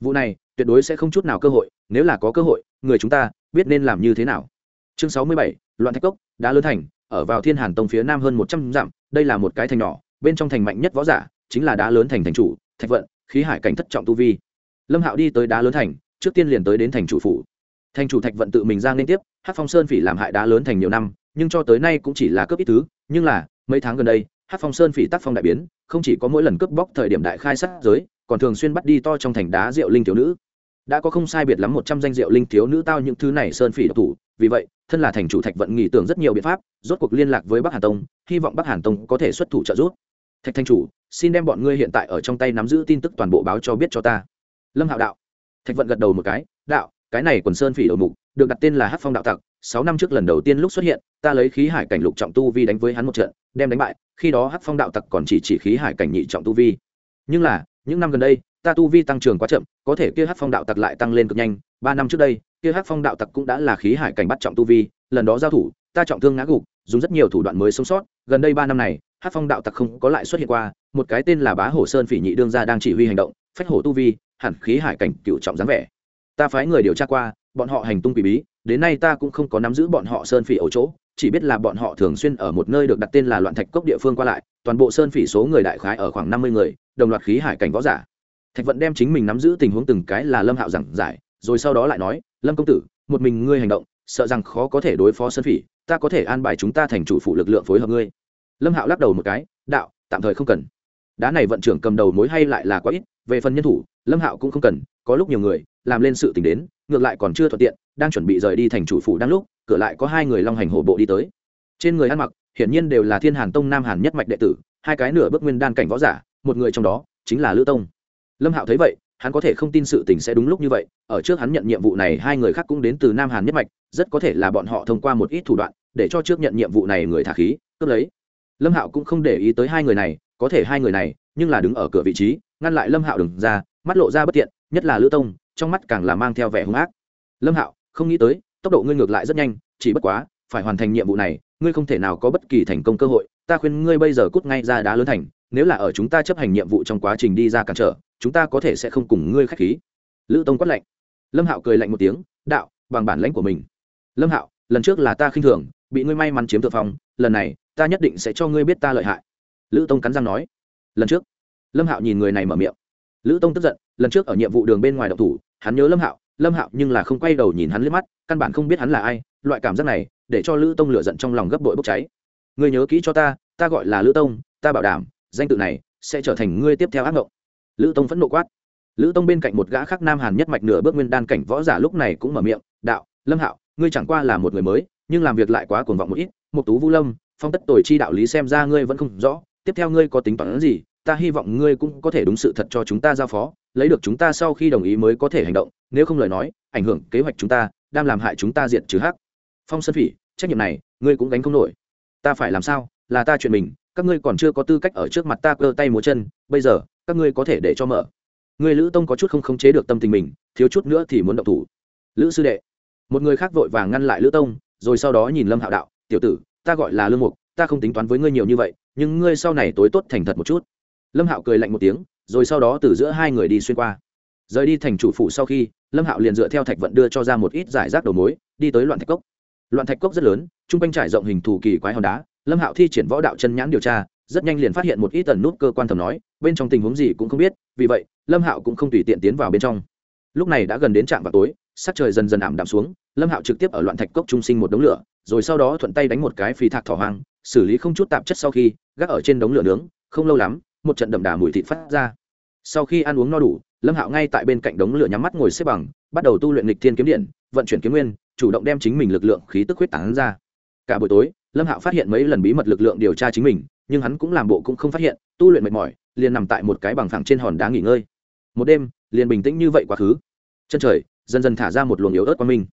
Speaker 1: vụ này tuyệt đối sẽ không chút nào cơ hội, nếu là có cơ hội, người chúng ta biết nên làm như thế nào. Chương sáu mươi bảy, loạn thạch cốc, đá lớn thành, ở vào thiên hàn tông phía nam hơn một trăm dặm, đây là một cái thành nhỏ, bên trong thành mạnh nhất võ giả, chính là đá lớn thành thành chủ, thạch vận, khí hải cảnh thất trọng tu vi. Lâm hạo đi tới đá lớn thành, trước tiên liền tới đến thành chủ phủ. Thành chủ thạch vận tự mình ra liên tiếp hát phong sơn phỉ làm hại đá lớn thành nhiều năm, nhưng cho tới nay cũng chỉ là cướp ít thứ, nhưng là, mấy tháng gần đây hát phong sơn phỉ tác phong đại biến, không chỉ có mỗi lần cướp bóc thời điểm đại khai sát giới, còn thường xuyên bắt đi to trong thành đá rượu linh thiếu nữ đã có không sai biệt lắm một trăm danh rượu linh thiếu nữ tao những thứ này sơn phỉ độc thủ, vì vậy, thân là thành chủ thạch vận nghĩ tưởng rất nhiều biện pháp, rốt cuộc liên lạc với bắc hàn tông, hy vọng bắc hàn tông có thể xuất thủ trợ giúp. Thạch thanh chủ, xin đem bọn ngươi hiện tại ở trong tay nắm giữ tin tức toàn bộ báo cho biết cho ta. Lâm hạo đạo. Thạch vận gật đầu một cái, đạo, cái này quần sơn phỉ đầu mục, được đặt tên là hát phong đạo tặc, sáu năm trước lần đầu tiên lúc xuất hiện, ta lấy khí hải cảnh lục trọng tu vi đánh với hắn một trận, đem đánh bại, khi đó hát phong đạo tặc còn chỉ chỉ khí hải cảnh nhị trọng tu vi. Nhưng là, những năm gần đây ta tu vi tăng trưởng quá chậm, có thể kia hát phong đạo tặc lại tăng lên cực nhanh. Ba năm trước đây, kia hát phong đạo tặc cũng đã là khí hải cảnh bắt trọng tu vi, lần đó giao thủ, ta trọng thương ngã gục, dùng rất nhiều thủ đoạn mới sống sót. Gần đây ba năm này hát phong đạo tặc không có lại xuất hiện qua, một cái tên là bá hổ sơn phỉ nhị đương gia đang chỉ huy hành động, phách hổ tu vi, hẳn khí hải cảnh cựu trọng dáng vẻ. Ta phái người điều tra qua, bọn họ hành tung quỷ bí, đến nay ta cũng không có nắm giữ bọn họ sơn phỉ ở chỗ, chỉ biết là bọn họ thường xuyên ở một nơi được đặt tên là loạn thạch cốc địa phương qua lại, toàn bộ sơn phỉ số người đại khái ở khoảng năm mươi người, đồng loạt khí hải cảnh võ giả thạch vận đem chính mình nắm giữ tình huống từng cái là lâm hạo giảng giải, rồi sau đó lại nói, lâm công tử, một mình ngươi hành động, sợ rằng khó có thể đối phó sơn phỉ, ta có thể an bài chúng ta thành chủ phụ lực lượng phối hợp ngươi. Lâm hạo lắc đầu một cái, đạo, tạm thời không cần. Đá này vận trưởng cầm đầu mối hay lại là quá ít, về phần nhân thủ, lâm hạo cũng không cần, có lúc nhiều người, làm lên sự t ì n h đến, ngược lại còn chưa thuận tiện, đang chuẩn bị rời đi thành chủ phủ đang lúc, cửa lại có hai người long hành hổ bộ đi tới. Trên người ăn mặc, hiển nhiên đều là thiên hàn tông nam hàn nhất mạch đệ tử, hai cái nửa bước nguyên đan cảnh võ giả, một người trong đó chính là lữ tông lâm hạo thấy vậy, hắn có thể không tin sự tình sẽ đúng lúc như vậy, ở trước hắn nhận nhiệm vụ này, hai người khác cũng đến từ nam hàn nhất mạch, rất có thể là bọn họ thông qua một ít thủ đoạn, để cho trước nhận nhiệm vụ này người thả khí, cướp lấy. Lâm hạo cũng không để ý tới hai người này, có thể hai người này, nhưng là đứng ở cửa vị trí, ngăn lại lâm hạo đừng ra, mắt lộ ra bất tiện, nhất là lữ tông, trong mắt càng là mang theo vẻ hung ác. Lâm hạo, không nghĩ tới, tốc độ ngươi ngược lại rất nhanh, chỉ bất quá, phải hoàn thành nhiệm vụ này, ngươi không thể nào có bất kỳ thành công cơ hội, ta khuyên ngươi bây giờ cút ngay ra đá lớn thành nếu là ở chúng ta chấp hành nhiệm vụ trong quá trình đi ra cản trở, chúng ta có thể sẽ không cùng ngươi k h á c h khí. Lữ tông quát lạnh. Lâm hạo cười lạnh một tiếng, đạo, bằng bản lãnh của mình. Lâm hạo, lần trước là ta khinh thường, bị ngươi may mắn chiếm thượng phong, lần này, ta nhất định sẽ cho ngươi biết ta lợi hại. Lữ tông cắn răng nói. Lần trước? Lâm hạo nhìn người này mở miệng. Lữ tông tức giận, lần trước ở nhiệm vụ đường bên ngoài độc thủ, hắn nhớ lâm hạo lâm hạo nhưng là không quay đầu nhìn hắn liếc mắt, căn bản không biết hắn là ai, loại cảm giác này, để cho lữ tông lửa giận trong lòng gấp bội bốc cháy. Ngươi nhớ kỹ cho ta ta gọi là lữ tông, ta bảo đảm danh tự này sẽ trở thành ngươi tiếp theo ác mộng lữ tông phẫn nộ quát. Lữ tông bên cạnh một gã khác nam hàn nhất mạch nửa bước nguyên đan cảnh võ giả lúc này cũng mở miệng, đạo, lâm hạo, ngươi chẳng qua là một người mới, nhưng làm việc lại quá cuồng vọng một ít một tú vũ lâm, phong tất tồi chi đạo lý xem ra ngươi vẫn không rõ, tiếp theo ngươi có tính toán gì, ta hy vọng ngươi cũng có thể đúng sự thật cho chúng ta giao phó, lấy được chúng ta sau khi đồng ý mới có thể hành động, nếu không lời nói, ảnh hưởng kế hoạch chúng ta đang làm hại chúng ta diệt trừ hắc. Phong sơn phỉ, trách nhiệm này, ngươi cũng gánh không nổi. Ta phải làm sao? Là ta chuyện mình các ngươi còn chưa có tư cách ở trước mặt ta cơ tay múa chân, bây giờ, các ngươi có thể để cho mở. Người lữ tông có chút không khống chế được tâm tình mình, thiếu chút nữa thì muốn động thủ. Lữ sư đệ. Một người khác vội vàng ngăn lại lữ tông, rồi sau đó nhìn lâm hạo đạo, tiểu tử, ta gọi là lương mục, ta không tính toán với ngươi nhiều như vậy, nhưng ngươi sau này tối tốt thành thật một chút. Lâm hạo cười lạnh một tiếng, rồi sau đó từ giữa hai người đi xuyên qua. Rời đi thành chủ phủ sau khi, lâm hạo liền dựa theo thạch vận đưa cho ra một ít giải rác đầu mối, đi tới loạn thạch cốc. Loạn thạch cốc rất lớn t r u n g quanh trải rộng hình thù kỳ quái hòn đá lâm hạo thi triển võ đạo chân nhãn điều tra, rất nhanh liền phát hiện một ít tần nút cơ quan thầm nói, bên trong tình huống gì cũng không biết, vì vậy, lâm hạo cũng không tùy tiện tiến vào bên trong. Lúc này đã gần đến trạm vào tối, sắc trời dần dần ảm đạm xuống, lâm hạo trực tiếp ở loạn thạch cốc trung sinh một đống lửa, rồi sau đó thuận tay đánh một cái phi thạc thỏ hoang, xử lý không chút tạp chất sau khi, gác ở trên đống lửa nướng, không lâu lắm, một trận đậm đà mùi thịt phát ra. Sau khi ăn uống no đủ, lâm hạo ngay tại bên cạnh đống lửa nhắm mắt ngồi xếp bằng, bắt đầu tu luyện lịch thiên kiếm điện, vận chuyển kiếm nguyên, chủ động đem chính mình lực lượng khí tức huyết tán ra. Cả buổi tối lâm hạo phát hiện mấy lần bí mật lực lượng điều tra chính mình, nhưng hắn cũng làm bộ cũng không phát hiện, tu luyện mệt mỏi, liền nằm tại một cái bằng phẳng trên hòn đá nghỉ ngơi. Một đêm, liền bình tĩnh như vậy quá khứ. Chân trời, dần dần thả ra một luồng yếu ớt quang minh.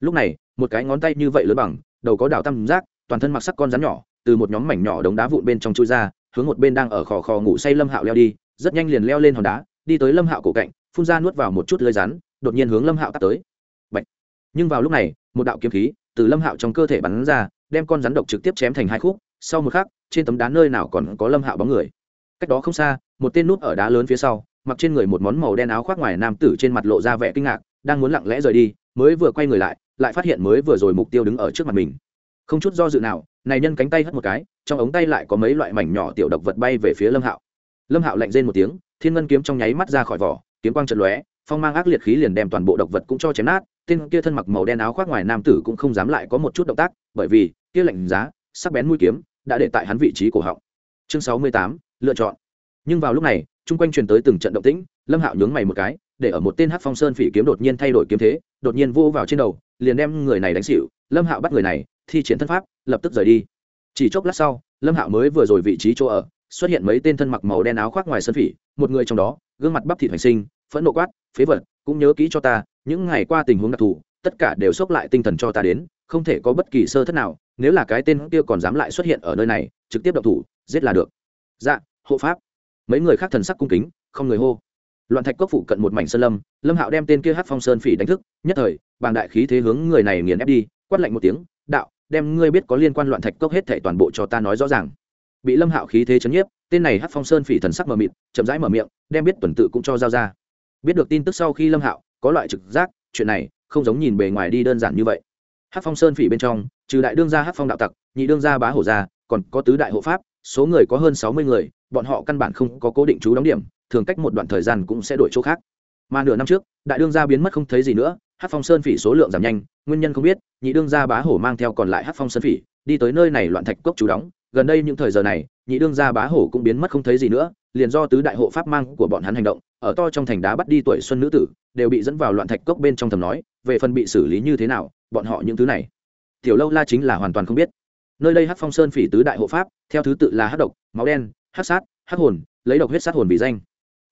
Speaker 1: Lúc này, một cái ngón tay như vậy lớn bằng, đầu có đảo tam giác toàn thân mặc sắc con rắn nhỏ, từ một nhóm mảnh nhỏ đống đá vụn bên trong chui ra, hướng một bên đang ở khò khò ngủ say lâm hạo leo đi, rất nhanh liền leo lên hòn đá, đi tới lâm hạo cổ cạnh, phun ra nuốt vào một chút lơi rắn, đột nhiên hướng lâm hạo tắt tới. Bạch. nhưng vào lúc này, một đạo kiếm khí từ lâm hạo trong cơ thể bắn ra đem con rắn độc trực tiếp chém thành hai khúc, sau một khắc, trên tấm đá nơi nào còn có lâm hạo bóng người. Cách đó không xa, một tên nút ở đá lớn phía sau, mặc trên người một món màu đen áo khoác ngoài nam tử trên mặt lộ ra vẻ kinh ngạc, đang muốn lặng lẽ rời đi, mới vừa quay người lại lại phát hiện mới vừa rồi mục tiêu đứng ở trước mặt mình. Không chút do dự nào, này nhân cánh tay hất một cái, trong ống tay lại có mấy loại mảnh nhỏ tiểu độc vật bay về phía lâm hạo. Lâm hạo lạnh rên một tiếng, thiên ngân kiếm trong nháy mắt ra khỏi vỏ kiếm quang trận lóe, phong mang ác liệt khí liền đem toàn bộ độc vật cũng cho chém nát, tên kia thân mặc màu đen áo khoác ngoài nam tử cũng không dám lại có một chút động tác, bởi vì, kia lạnh giá, sắc bén mũi kiếm, đã để tại hắn vị trí cổ họng. Chương sáu mươi tám, lựa chọn. Nhưng vào lúc này, chung quanh truyền tới từng trận động tĩnh, lâm hạo nhướng mày một cái, để ở một tên hát phong sơn phỉ kiếm đột nhiên thay đổi kiếm thế, đột nhiên vô vào trên đầu, liền đem người này đánh xịu lâm hạo bắt người này, thi triển thân pháp, lập tức rời đi. Chỉ chốc lát sau, lâm hạo mới vừa rồi vị trí chỗ ở xuất hiện mấy tên thân mặc màu đen áo khoác ngoài sơn phỉ, một người trong đó, gương mặt bắp thịt hoành sinh, phẫn nộ quát, phế vật, cũng nhớ kỹ cho ta, những ngày qua tình huống đặc thù, tất cả đều xốc lại tinh thần cho ta đến, không thể có bất kỳ sơ thất nào, nếu là cái tên kia còn dám lại xuất hiện ở nơi này, trực tiếp động thủ, giết là được. Dạ hộ pháp. Mấy người khác thần sắc cung kính, không người hô. Loạn thạch cốc phụ cận một mảnh sơn lâm lâm hạo đem tên kia hát phong sơn phỉ đánh thức, nhất thời, bàng đại khí thế hướng người này nghiền ép đi, quát lạnh một tiếng, đạo, đem ngươi biết có liên quan loạn thạch cốc hết thể toàn bộ cho ta nói rõ ràng bị lâm hạo khí thế chấn nhiếp, tên này hát phong sơn phỉ thần sắc mờ mịt, chậm rãi mở miệng, đem biết tuần tự cũng cho giao ra. Biết được tin tức sau khi lâm hạo có loại trực giác, chuyện này không giống nhìn bề ngoài đi đơn giản như vậy. Hát phong sơn phỉ bên trong, trừ đại đương gia hát phong đạo tặc, nhị đương gia bá hổ gia, còn có tứ đại hộ pháp, số người có hơn sáu mươi người, bọn họ căn bản không có cố định trú đóng điểm, thường cách một đoạn thời gian cũng sẽ đổi chỗ khác. Mà nửa năm trước, đại đương gia biến mất không thấy gì nữa hát phong sơn phỉ số lượng giảm nhanh, nguyên nhân không biết, nhị đương gia bá hổ mang theo còn lại hát phong sơn phỉ, đi tới nơi này loạn thạch cốc trú đóng gần đây những thời giờ này, nhị đương gia bá hổ cũng biến mất không thấy gì nữa, liền do tứ đại hộ pháp mang của bọn hắn hành động, ở to trong thành đá bắt đi tuổi xuân nữ tử, đều bị dẫn vào loạn thạch cốc bên trong thầm nói, về phần bị xử lý như thế nào, bọn họ những thứ này, tiểu lâu la chính là hoàn toàn không biết. Nơi đây hắc phong sơn phỉ tứ đại hộ pháp, theo thứ tự là hắc độc, máu đen, hắc sát, hắc hồn, lấy độc huyết sát hồn vì danh.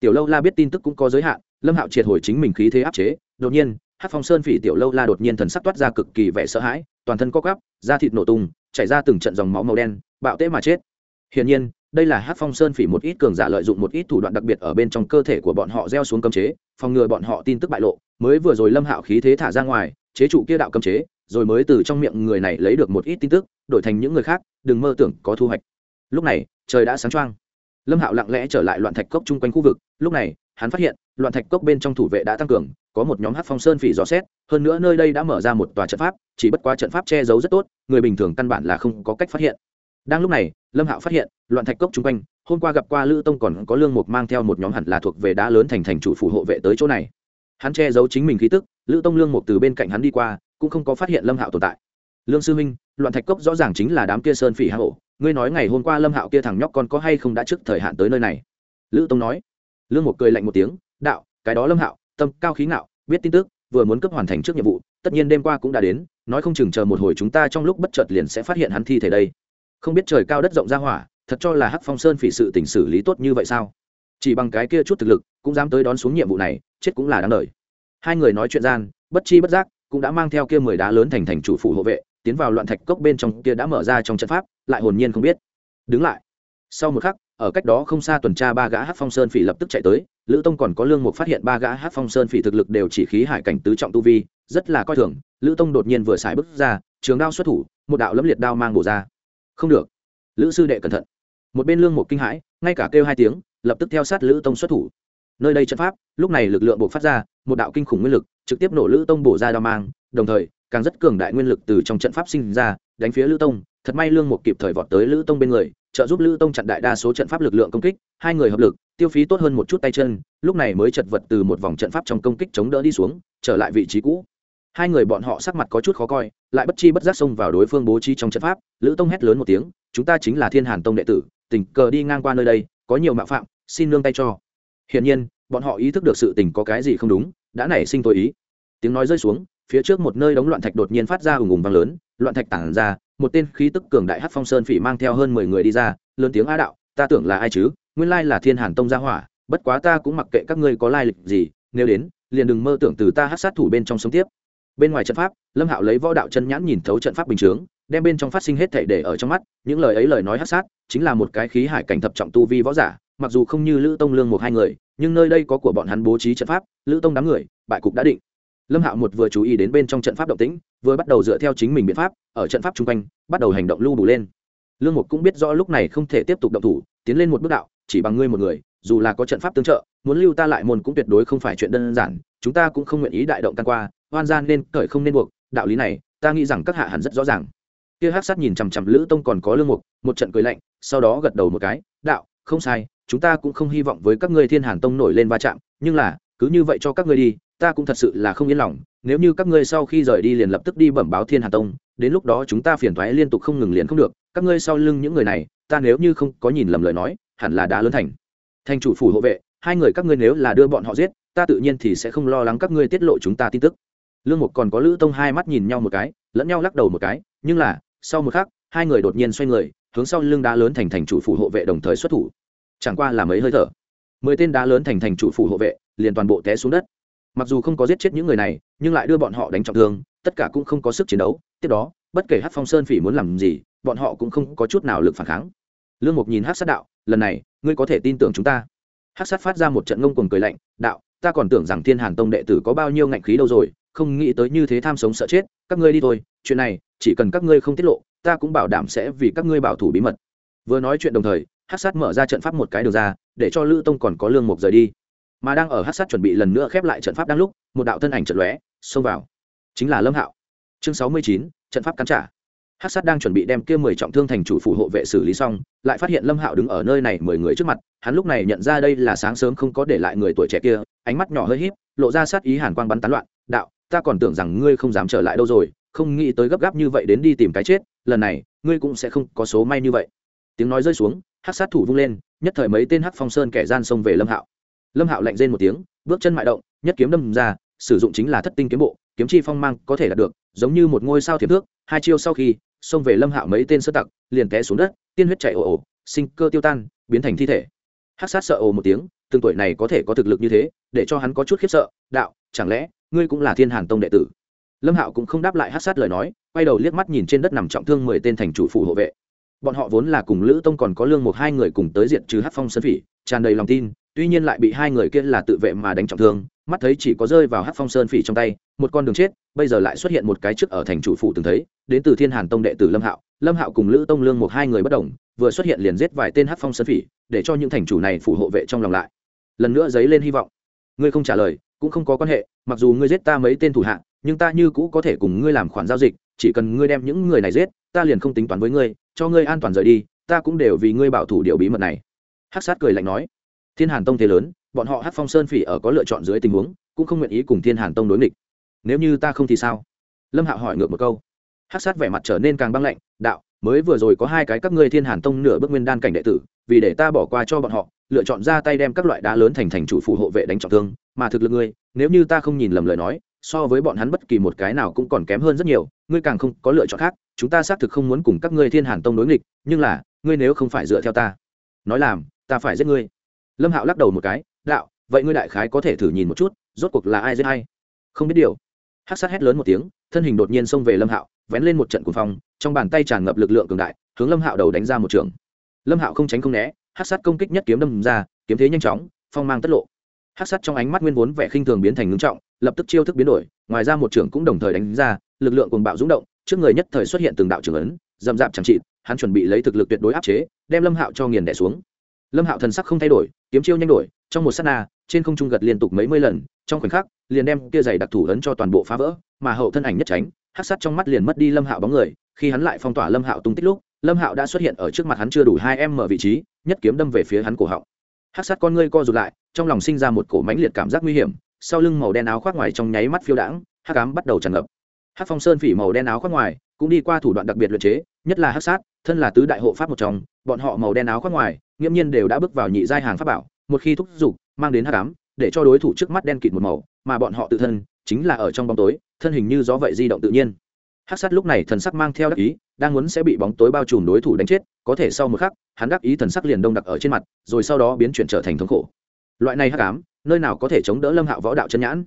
Speaker 1: Tiểu lâu la biết tin tức cũng có giới hạn, lâm hạo triệt hồi chính mình khí thế áp chế, đột nhiên, hắc phong sơn phỉ tiểu lâu la đột nhiên thần sắc toát ra cực kỳ vẻ sợ hãi, toàn thân co cắp da thịt nổ tung, chảy ra từng trận dòng máu màu đen bạo tễ mà chết. Hiển nhiên, đây là hắc phong sơn phỉ một ít cường giả lợi dụng một ít thủ đoạn đặc biệt ở bên trong cơ thể của bọn họ gieo xuống cấm chế, phòng ngừa bọn họ tin tức bại lộ, mới vừa rồi lâm hạo khí thế thả ra ngoài, chế trụ kia đạo cấm chế, rồi mới từ trong miệng người này lấy được một ít tin tức, đổi thành những người khác, đừng mơ tưởng có thu hoạch. Lúc này, trời đã sáng trăng lâm hạo lặng lẽ trở lại loạn thạch cốc chung quanh khu vực, lúc này, hắn phát hiện, loạn thạch cốc bên trong thủ vệ đã tăng cường, có một nhóm hát phong sơn phỉ dò xét, hơn nữa nơi đây đã mở ra một tòa trận pháp, chỉ bất quá trận pháp che giấu rất tốt, người bình thường căn bản là không có cách phát hiện đang lúc này, lâm hạo phát hiện, loạn thạch cốc chung quanh, hôm qua gặp qua lữ tông còn có lương mục mang theo một nhóm hẳn là thuộc về đá lớn thành thành chủ phủ hộ vệ tới chỗ này. Hắn che giấu chính mình khí tức, lữ tông lương mục từ bên cạnh hắn đi qua, cũng không có phát hiện lâm hạo tồn tại. Lương sư huynh, loạn thạch cốc rõ ràng chính là đám kia sơn phỉ hạ hổ ngươi nói ngày hôm qua lâm hạo kia thằng nhóc con có hay không đã trước thời hạn tới nơi này? Lữ tông nói. Lương mục cười lạnh một tiếng, đạo, cái đó lâm hạo, tâm cao khí ngạo, biết tin tức, vừa muốn cấp hoàn thành trước nhiệm vụ, tất nhiên đêm qua cũng đã đến, nói không chừng chờ một hồi chúng ta trong lúc bất chợt liền sẽ phát hiện hắn thi thể đây không biết trời cao đất rộng ra hỏa, thật cho là hắc phong sơn phỉ sự tình xử lý tốt như vậy sao? Chỉ bằng cái kia chút thực lực, cũng dám tới đón xuống nhiệm vụ này, chết cũng là đáng đời. Hai người nói chuyện gian, bất chi bất giác, cũng đã mang theo kia mười đá lớn thành thành chủ phủ hộ vệ, tiến vào loạn thạch cốc bên trong, kia đã mở ra trong trận pháp, lại hồn nhiên không biết. Đứng lại. Sau một khắc, ở cách đó không xa tuần tra ba gã hát phong sơn phỉ lập tức chạy tới, lữ tông còn có lương mục phát hiện ba gã hát phong sơn phỉ thực lực đều chỉ khí hải cảnh tứ trọng tu vi, rất là coi thường, lữ tông đột nhiên vừa xài bước ra, trường đao xuất thủ, một đạo lẫm liệt đao mang bổ ra không được. Lữ sư đệ cẩn thận. Một bên lương mục kinh hãi, ngay cả kêu hai tiếng, lập tức theo sát lữ tông xuất thủ. Nơi đây trận pháp, lúc này lực lượng buộc phát ra, một đạo kinh khủng nguyên lực, trực tiếp nổ lữ tông bổ ra đao mang, đồng thời, càng rất cường đại nguyên lực từ trong trận pháp sinh ra, đánh phía lữ tông. Thật may lương một kịp thời vọt tới lữ tông bên người, trợ giúp lữ tông chặn đại đa số trận pháp lực lượng công kích, hai người hợp lực, tiêu phí tốt hơn một chút tay chân, lúc này mới chật vật từ một vòng trận pháp trong công kích chống đỡ đi xuống, trở lại vị trí cũ hai người bọn họ sắc mặt có chút khó coi, lại bất chi bất giác xông vào đối phương bố trí trong trận pháp. Lữ tông hét lớn một tiếng, chúng ta chính là thiên hàn tông đệ tử, tình cờ đi ngang qua nơi đây, có nhiều mạo phạm, xin nương tay cho. Hiển nhiên, bọn họ ý thức được sự tình có cái gì không đúng, đã nảy sinh tội ý. Tiếng nói rơi xuống, phía trước một nơi đống loạn thạch đột nhiên phát ra ùng ùng vang lớn, loạn thạch tản ra, một tên khí tức cường đại hát phong sơn phỉ mang theo hơn mười người đi ra, lớn tiếng a đạo, ta tưởng là ai chứ? Nguyên lai là thiên hàn tông gia hỏa, bất quá ta cũng mặc kệ các ngươi có lai lịch gì, nếu đến, liền đừng mơ tưởng từ ta hát sát thủ bên trong sống tiếp bên ngoài trận pháp, lâm hạo lấy võ đạo chân nhãn nhìn thấu trận pháp bình chướng, đem bên trong phát sinh hết thể để ở trong mắt, những lời ấy lời nói hát sát, chính là một cái khí hải cảnh thập trọng tu vi võ giả, mặc dù không như lữ tông lương một hai người, nhưng nơi đây có của bọn hắn bố trí trận pháp, lữ tông đám người, bại cục đã định. Lâm hạo một vừa chú ý đến bên trong trận pháp động tĩnh, vừa bắt đầu dựa theo chính mình biện pháp, ở trận pháp chung quanh, bắt đầu hành động lưu bù lên. Lương một cũng biết rõ lúc này không thể tiếp tục động thủ, tiến lên một bước đạo, chỉ bằng ngươi một người, dù là có trận pháp tương trợ, muốn lưu ta lại môn cũng tuyệt đối không phải chuyện đơn giản, chúng ta cũng không nguyện ý đại động tan qua hoan gian nên cởi không nên buộc, đạo lý này, ta nghĩ rằng các hạ hẳn rất rõ ràng. Kia hắc sát nhìn chằm chằm lữ tông còn có lương mục, một trận cười lạnh, sau đó gật đầu một cái, đạo, không sai, chúng ta cũng không hy vọng với các ngươi thiên hàn tông nổi lên va chạm, nhưng là, cứ như vậy cho các ngươi đi, ta cũng thật sự là không yên lòng, nếu như các ngươi sau khi rời đi liền lập tức đi bẩm báo thiên hàn tông, đến lúc đó chúng ta phiền thoái liên tục không ngừng liền không được, các ngươi sau lưng những người này, ta nếu như không có nhìn lầm lời nói, hẳn là đã lớn thành. Thành chủ phủ hộ vệ, hai người các ngươi nếu là đưa bọn họ giết, ta tự nhiên thì sẽ không lo lắng các ngươi tiết lộ chúng ta tin tức lương mục còn có lữ tông hai mắt nhìn nhau một cái, lẫn nhau lắc đầu một cái, nhưng là, sau một khắc, hai người đột nhiên xoay người, hướng sau lưng đá lớn thành thành chủ phủ hộ vệ đồng thời xuất thủ. Chẳng qua là mấy hơi thở. Mười tên đá lớn thành thành chủ phủ hộ vệ, liền toàn bộ té xuống đất. Mặc dù không có giết chết những người này, nhưng lại đưa bọn họ đánh trọng thương, tất cả cũng không có sức chiến đấu. Tiếp đó, bất kể hát phong sơn phỉ muốn làm gì, bọn họ cũng không có chút nào lực phản kháng. Lương mục nhìn hát sát đạo, lần này, ngươi có thể tin tưởng chúng ta? Hát sát phát ra một trận ngông cuồng cười lạnh, đạo, ta còn tưởng rằng thiên hàn tông đệ tử có bao nhiêu ngạnh khí đâu rồi không nghĩ tới như thế tham sống sợ chết, các ngươi đi thôi, chuyện này, chỉ cần các ngươi không tiết lộ, ta cũng bảo đảm sẽ vì các ngươi bảo thủ bí mật. Vừa nói chuyện đồng thời hát sát mở ra trận pháp một cái đường ra, để cho lữ tông còn có lương mục rời đi. Mà đang ở hát sát chuẩn bị lần nữa khép lại trận pháp đang lúc, một đạo thân ảnh trận lóe, xông vào. Chính là lâm hạo. Chương sáu mươi chín, trận pháp cắn trả. Hát sát đang chuẩn bị đem kia mười trọng thương thành chủ phủ hộ vệ xử lý xong, lại phát hiện lâm hạo đứng ở nơi này mười người trước mặt, hắn lúc này nhận ra đây là sáng sớm không có để lại người tuổi trẻ kia, ánh mắt nhỏ hơi híp, lộ ra sát ý hàn quang bắn tán loạn, đạo ta còn tưởng rằng ngươi không dám trở lại đâu rồi, không nghĩ tới gấp gáp như vậy đến đi tìm cái chết, lần này, ngươi cũng sẽ không có số may như vậy. Tiếng nói rơi xuống hát sát thủ vung lên, nhất thời mấy tên hắc phong sơn kẻ gian xông về lâm hạo. Lâm hạo lạnh rên một tiếng, bước chân mại động, nhất kiếm đâm ra, sử dụng chính là thất tinh kiếm bộ, kiếm chi phong mang có thể đạt được, giống như một ngôi sao thiệp thước, hai chiêu sau khi, xông về lâm hạo mấy tên sơ tặc, liền té xuống đất, tiên huyết chạy ồ ồ, sinh cơ tiêu tan, biến thành thi thể. Hát sát sợ ồ một tiếng, từng tuổi này có thể có thực lực như thế, để cho hắn có chút khiếp sợ, đạo, chẳng lẽ ngươi cũng là thiên hàn tông đệ tử. Lâm hạo cũng không đáp lại hát sát lời nói, quay đầu liếc mắt nhìn trên đất nằm trọng thương mười tên thành chủ phủ hộ vệ. Bọn họ vốn là cùng lữ tông còn có lương một hai người cùng tới diện trừ hát phong sơn phỉ, tràn đầy lòng tin, tuy nhiên lại bị hai người kia là tự vệ mà đánh trọng thương, mắt thấy chỉ có rơi vào hát phong sơn phỉ trong tay, một con đường chết, bây giờ lại xuất hiện một cái trước ở thành chủ phủ từng thấy, đến từ thiên hàn tông đệ tử lâm hạo. Lâm hạo cùng lữ tông, lương một hai người bất đồng, vừa xuất hiện liền giết vài tên hát phong sơn phỉ, để cho những thành chủ này phủ hộ vệ trong lòng lại. Lần nữa dấy lên hy vọng ngươi không trả lời, cũng không có quan hệ, mặc dù ngươi giết ta mấy tên thủ hạ, nhưng ta như cũ có thể cùng ngươi làm khoản giao dịch, chỉ cần ngươi đem những người này giết, ta liền không tính toán với ngươi, cho ngươi an toàn rời đi, ta cũng đều vì ngươi bảo thủ điều bí mật này. Hắc sát cười lạnh nói. Thiên hàn tông thế lớn, bọn họ hắc phong sơn phỉ ở có lựa chọn dưới tình huống, cũng không nguyện ý cùng thiên hàn tông đối nghịch. Nếu như ta không thì sao? Lâm hạo hỏi ngược một câu. Hắc sát vẻ mặt trở nên càng băng lạnh, đạo, mới vừa rồi có hai cái các ngươi thiên hàn tông nửa bước nguyên đan cảnh đệ tử, vì để ta bỏ qua cho bọn họ lựa chọn ra tay đem các loại đá lớn thành thành chủ phụ hộ vệ đánh trọng thương, mà thực lực ngươi, nếu như ta không nhìn lầm lời nói, so với bọn hắn bất kỳ một cái nào cũng còn kém hơn rất nhiều, ngươi càng không có lựa chọn khác, chúng ta xác thực không muốn cùng các ngươi thiên hàn tông đối nghịch, nhưng là, ngươi nếu không phải dựa theo ta, nói làm, ta phải giết ngươi. Lâm hạo lắc đầu một cái, đạo, vậy ngươi đại khái có thể thử nhìn một chút, rốt cuộc là ai giết hay không biết điều. Hát sát hét lớn một tiếng, thân hình đột nhiên xông về lâm hạo, vén lên một trận cuồng phong, trong bàn tay tràn ngập lực lượng cường đại, hướng lâm hạo đầu đánh ra một trường. Lâm hạo không tránh không né hát sát công kích nhất kiếm đâm ra, kiếm thế nhanh chóng, phong mang tất lộ. Hát sát trong ánh mắt nguyên vốn vẻ khinh thường biến thành ngưng trọng, lập tức chiêu thức biến đổi, ngoài ra một trưởng cũng đồng thời đánh ra, lực lượng cuồng bạo rúng động, trước người nhất thời xuất hiện từng đạo trưởng ấn dầm dạp chẳng trị hắn chuẩn bị lấy thực lực tuyệt đối áp chế, đem lâm hạo cho nghiền đẻ xuống. Lâm hạo thần sắc không thay đổi, kiếm chiêu nhanh đổi, trong một s á t na, trên không trung gật liên tục mấy mươi lần, trong khoảnh khắc, liền đem kia giày đặc thủ ấn cho toàn bộ phá vỡ, mà hậu thân ảnh nhất tránh, hát sắt trong mắt liền mất đi lâm hạo bóng người, khi hắn lại phong tỏa lâm hạo tung tích lúc, lâm hạo đã xuất hiện ở trước mặt hắn chưa đủ hai em mở vị trí nhất kiếm đâm về phía hắn cổ họng. Hát sát con ngươi co rụt lại, trong lòng sinh ra một cổ mãnh liệt cảm giác nguy hiểm, sau lưng màu đen áo khoác ngoài trong nháy mắt phiêu đãng hát cám bắt đầu tràn ngập. Hát phong sơn phỉ màu đen áo khoác ngoài, cũng đi qua thủ đoạn đặc biệt luyện chế, nhất là hát sát, thân là tứ đại hộ pháp một trong, bọn họ màu đen áo khoác ngoài, nghiễm nhiên đều đã bước vào nhị giai hàng pháp bảo, một khi thúc giục, mang đến hát cám để cho đối thủ trước mắt đen kịt một màu, mà bọn họ tự thân, chính là ở trong bóng tối, thân hình như gió vậy di động tự nhiên hát sát lúc này thần sắc mang theo đắc ý, đang muốn sẽ bị bóng tối bao trùm đối thủ đánh chết, có thể sau một khắc, hắn đắc ý thần sắc liền đông đặc ở trên mặt, rồi sau đó biến chuyển trở thành thống khổ. Loại này hắc ám, nơi nào có thể chống đỡ lâm hạo võ đạo chân nhãn?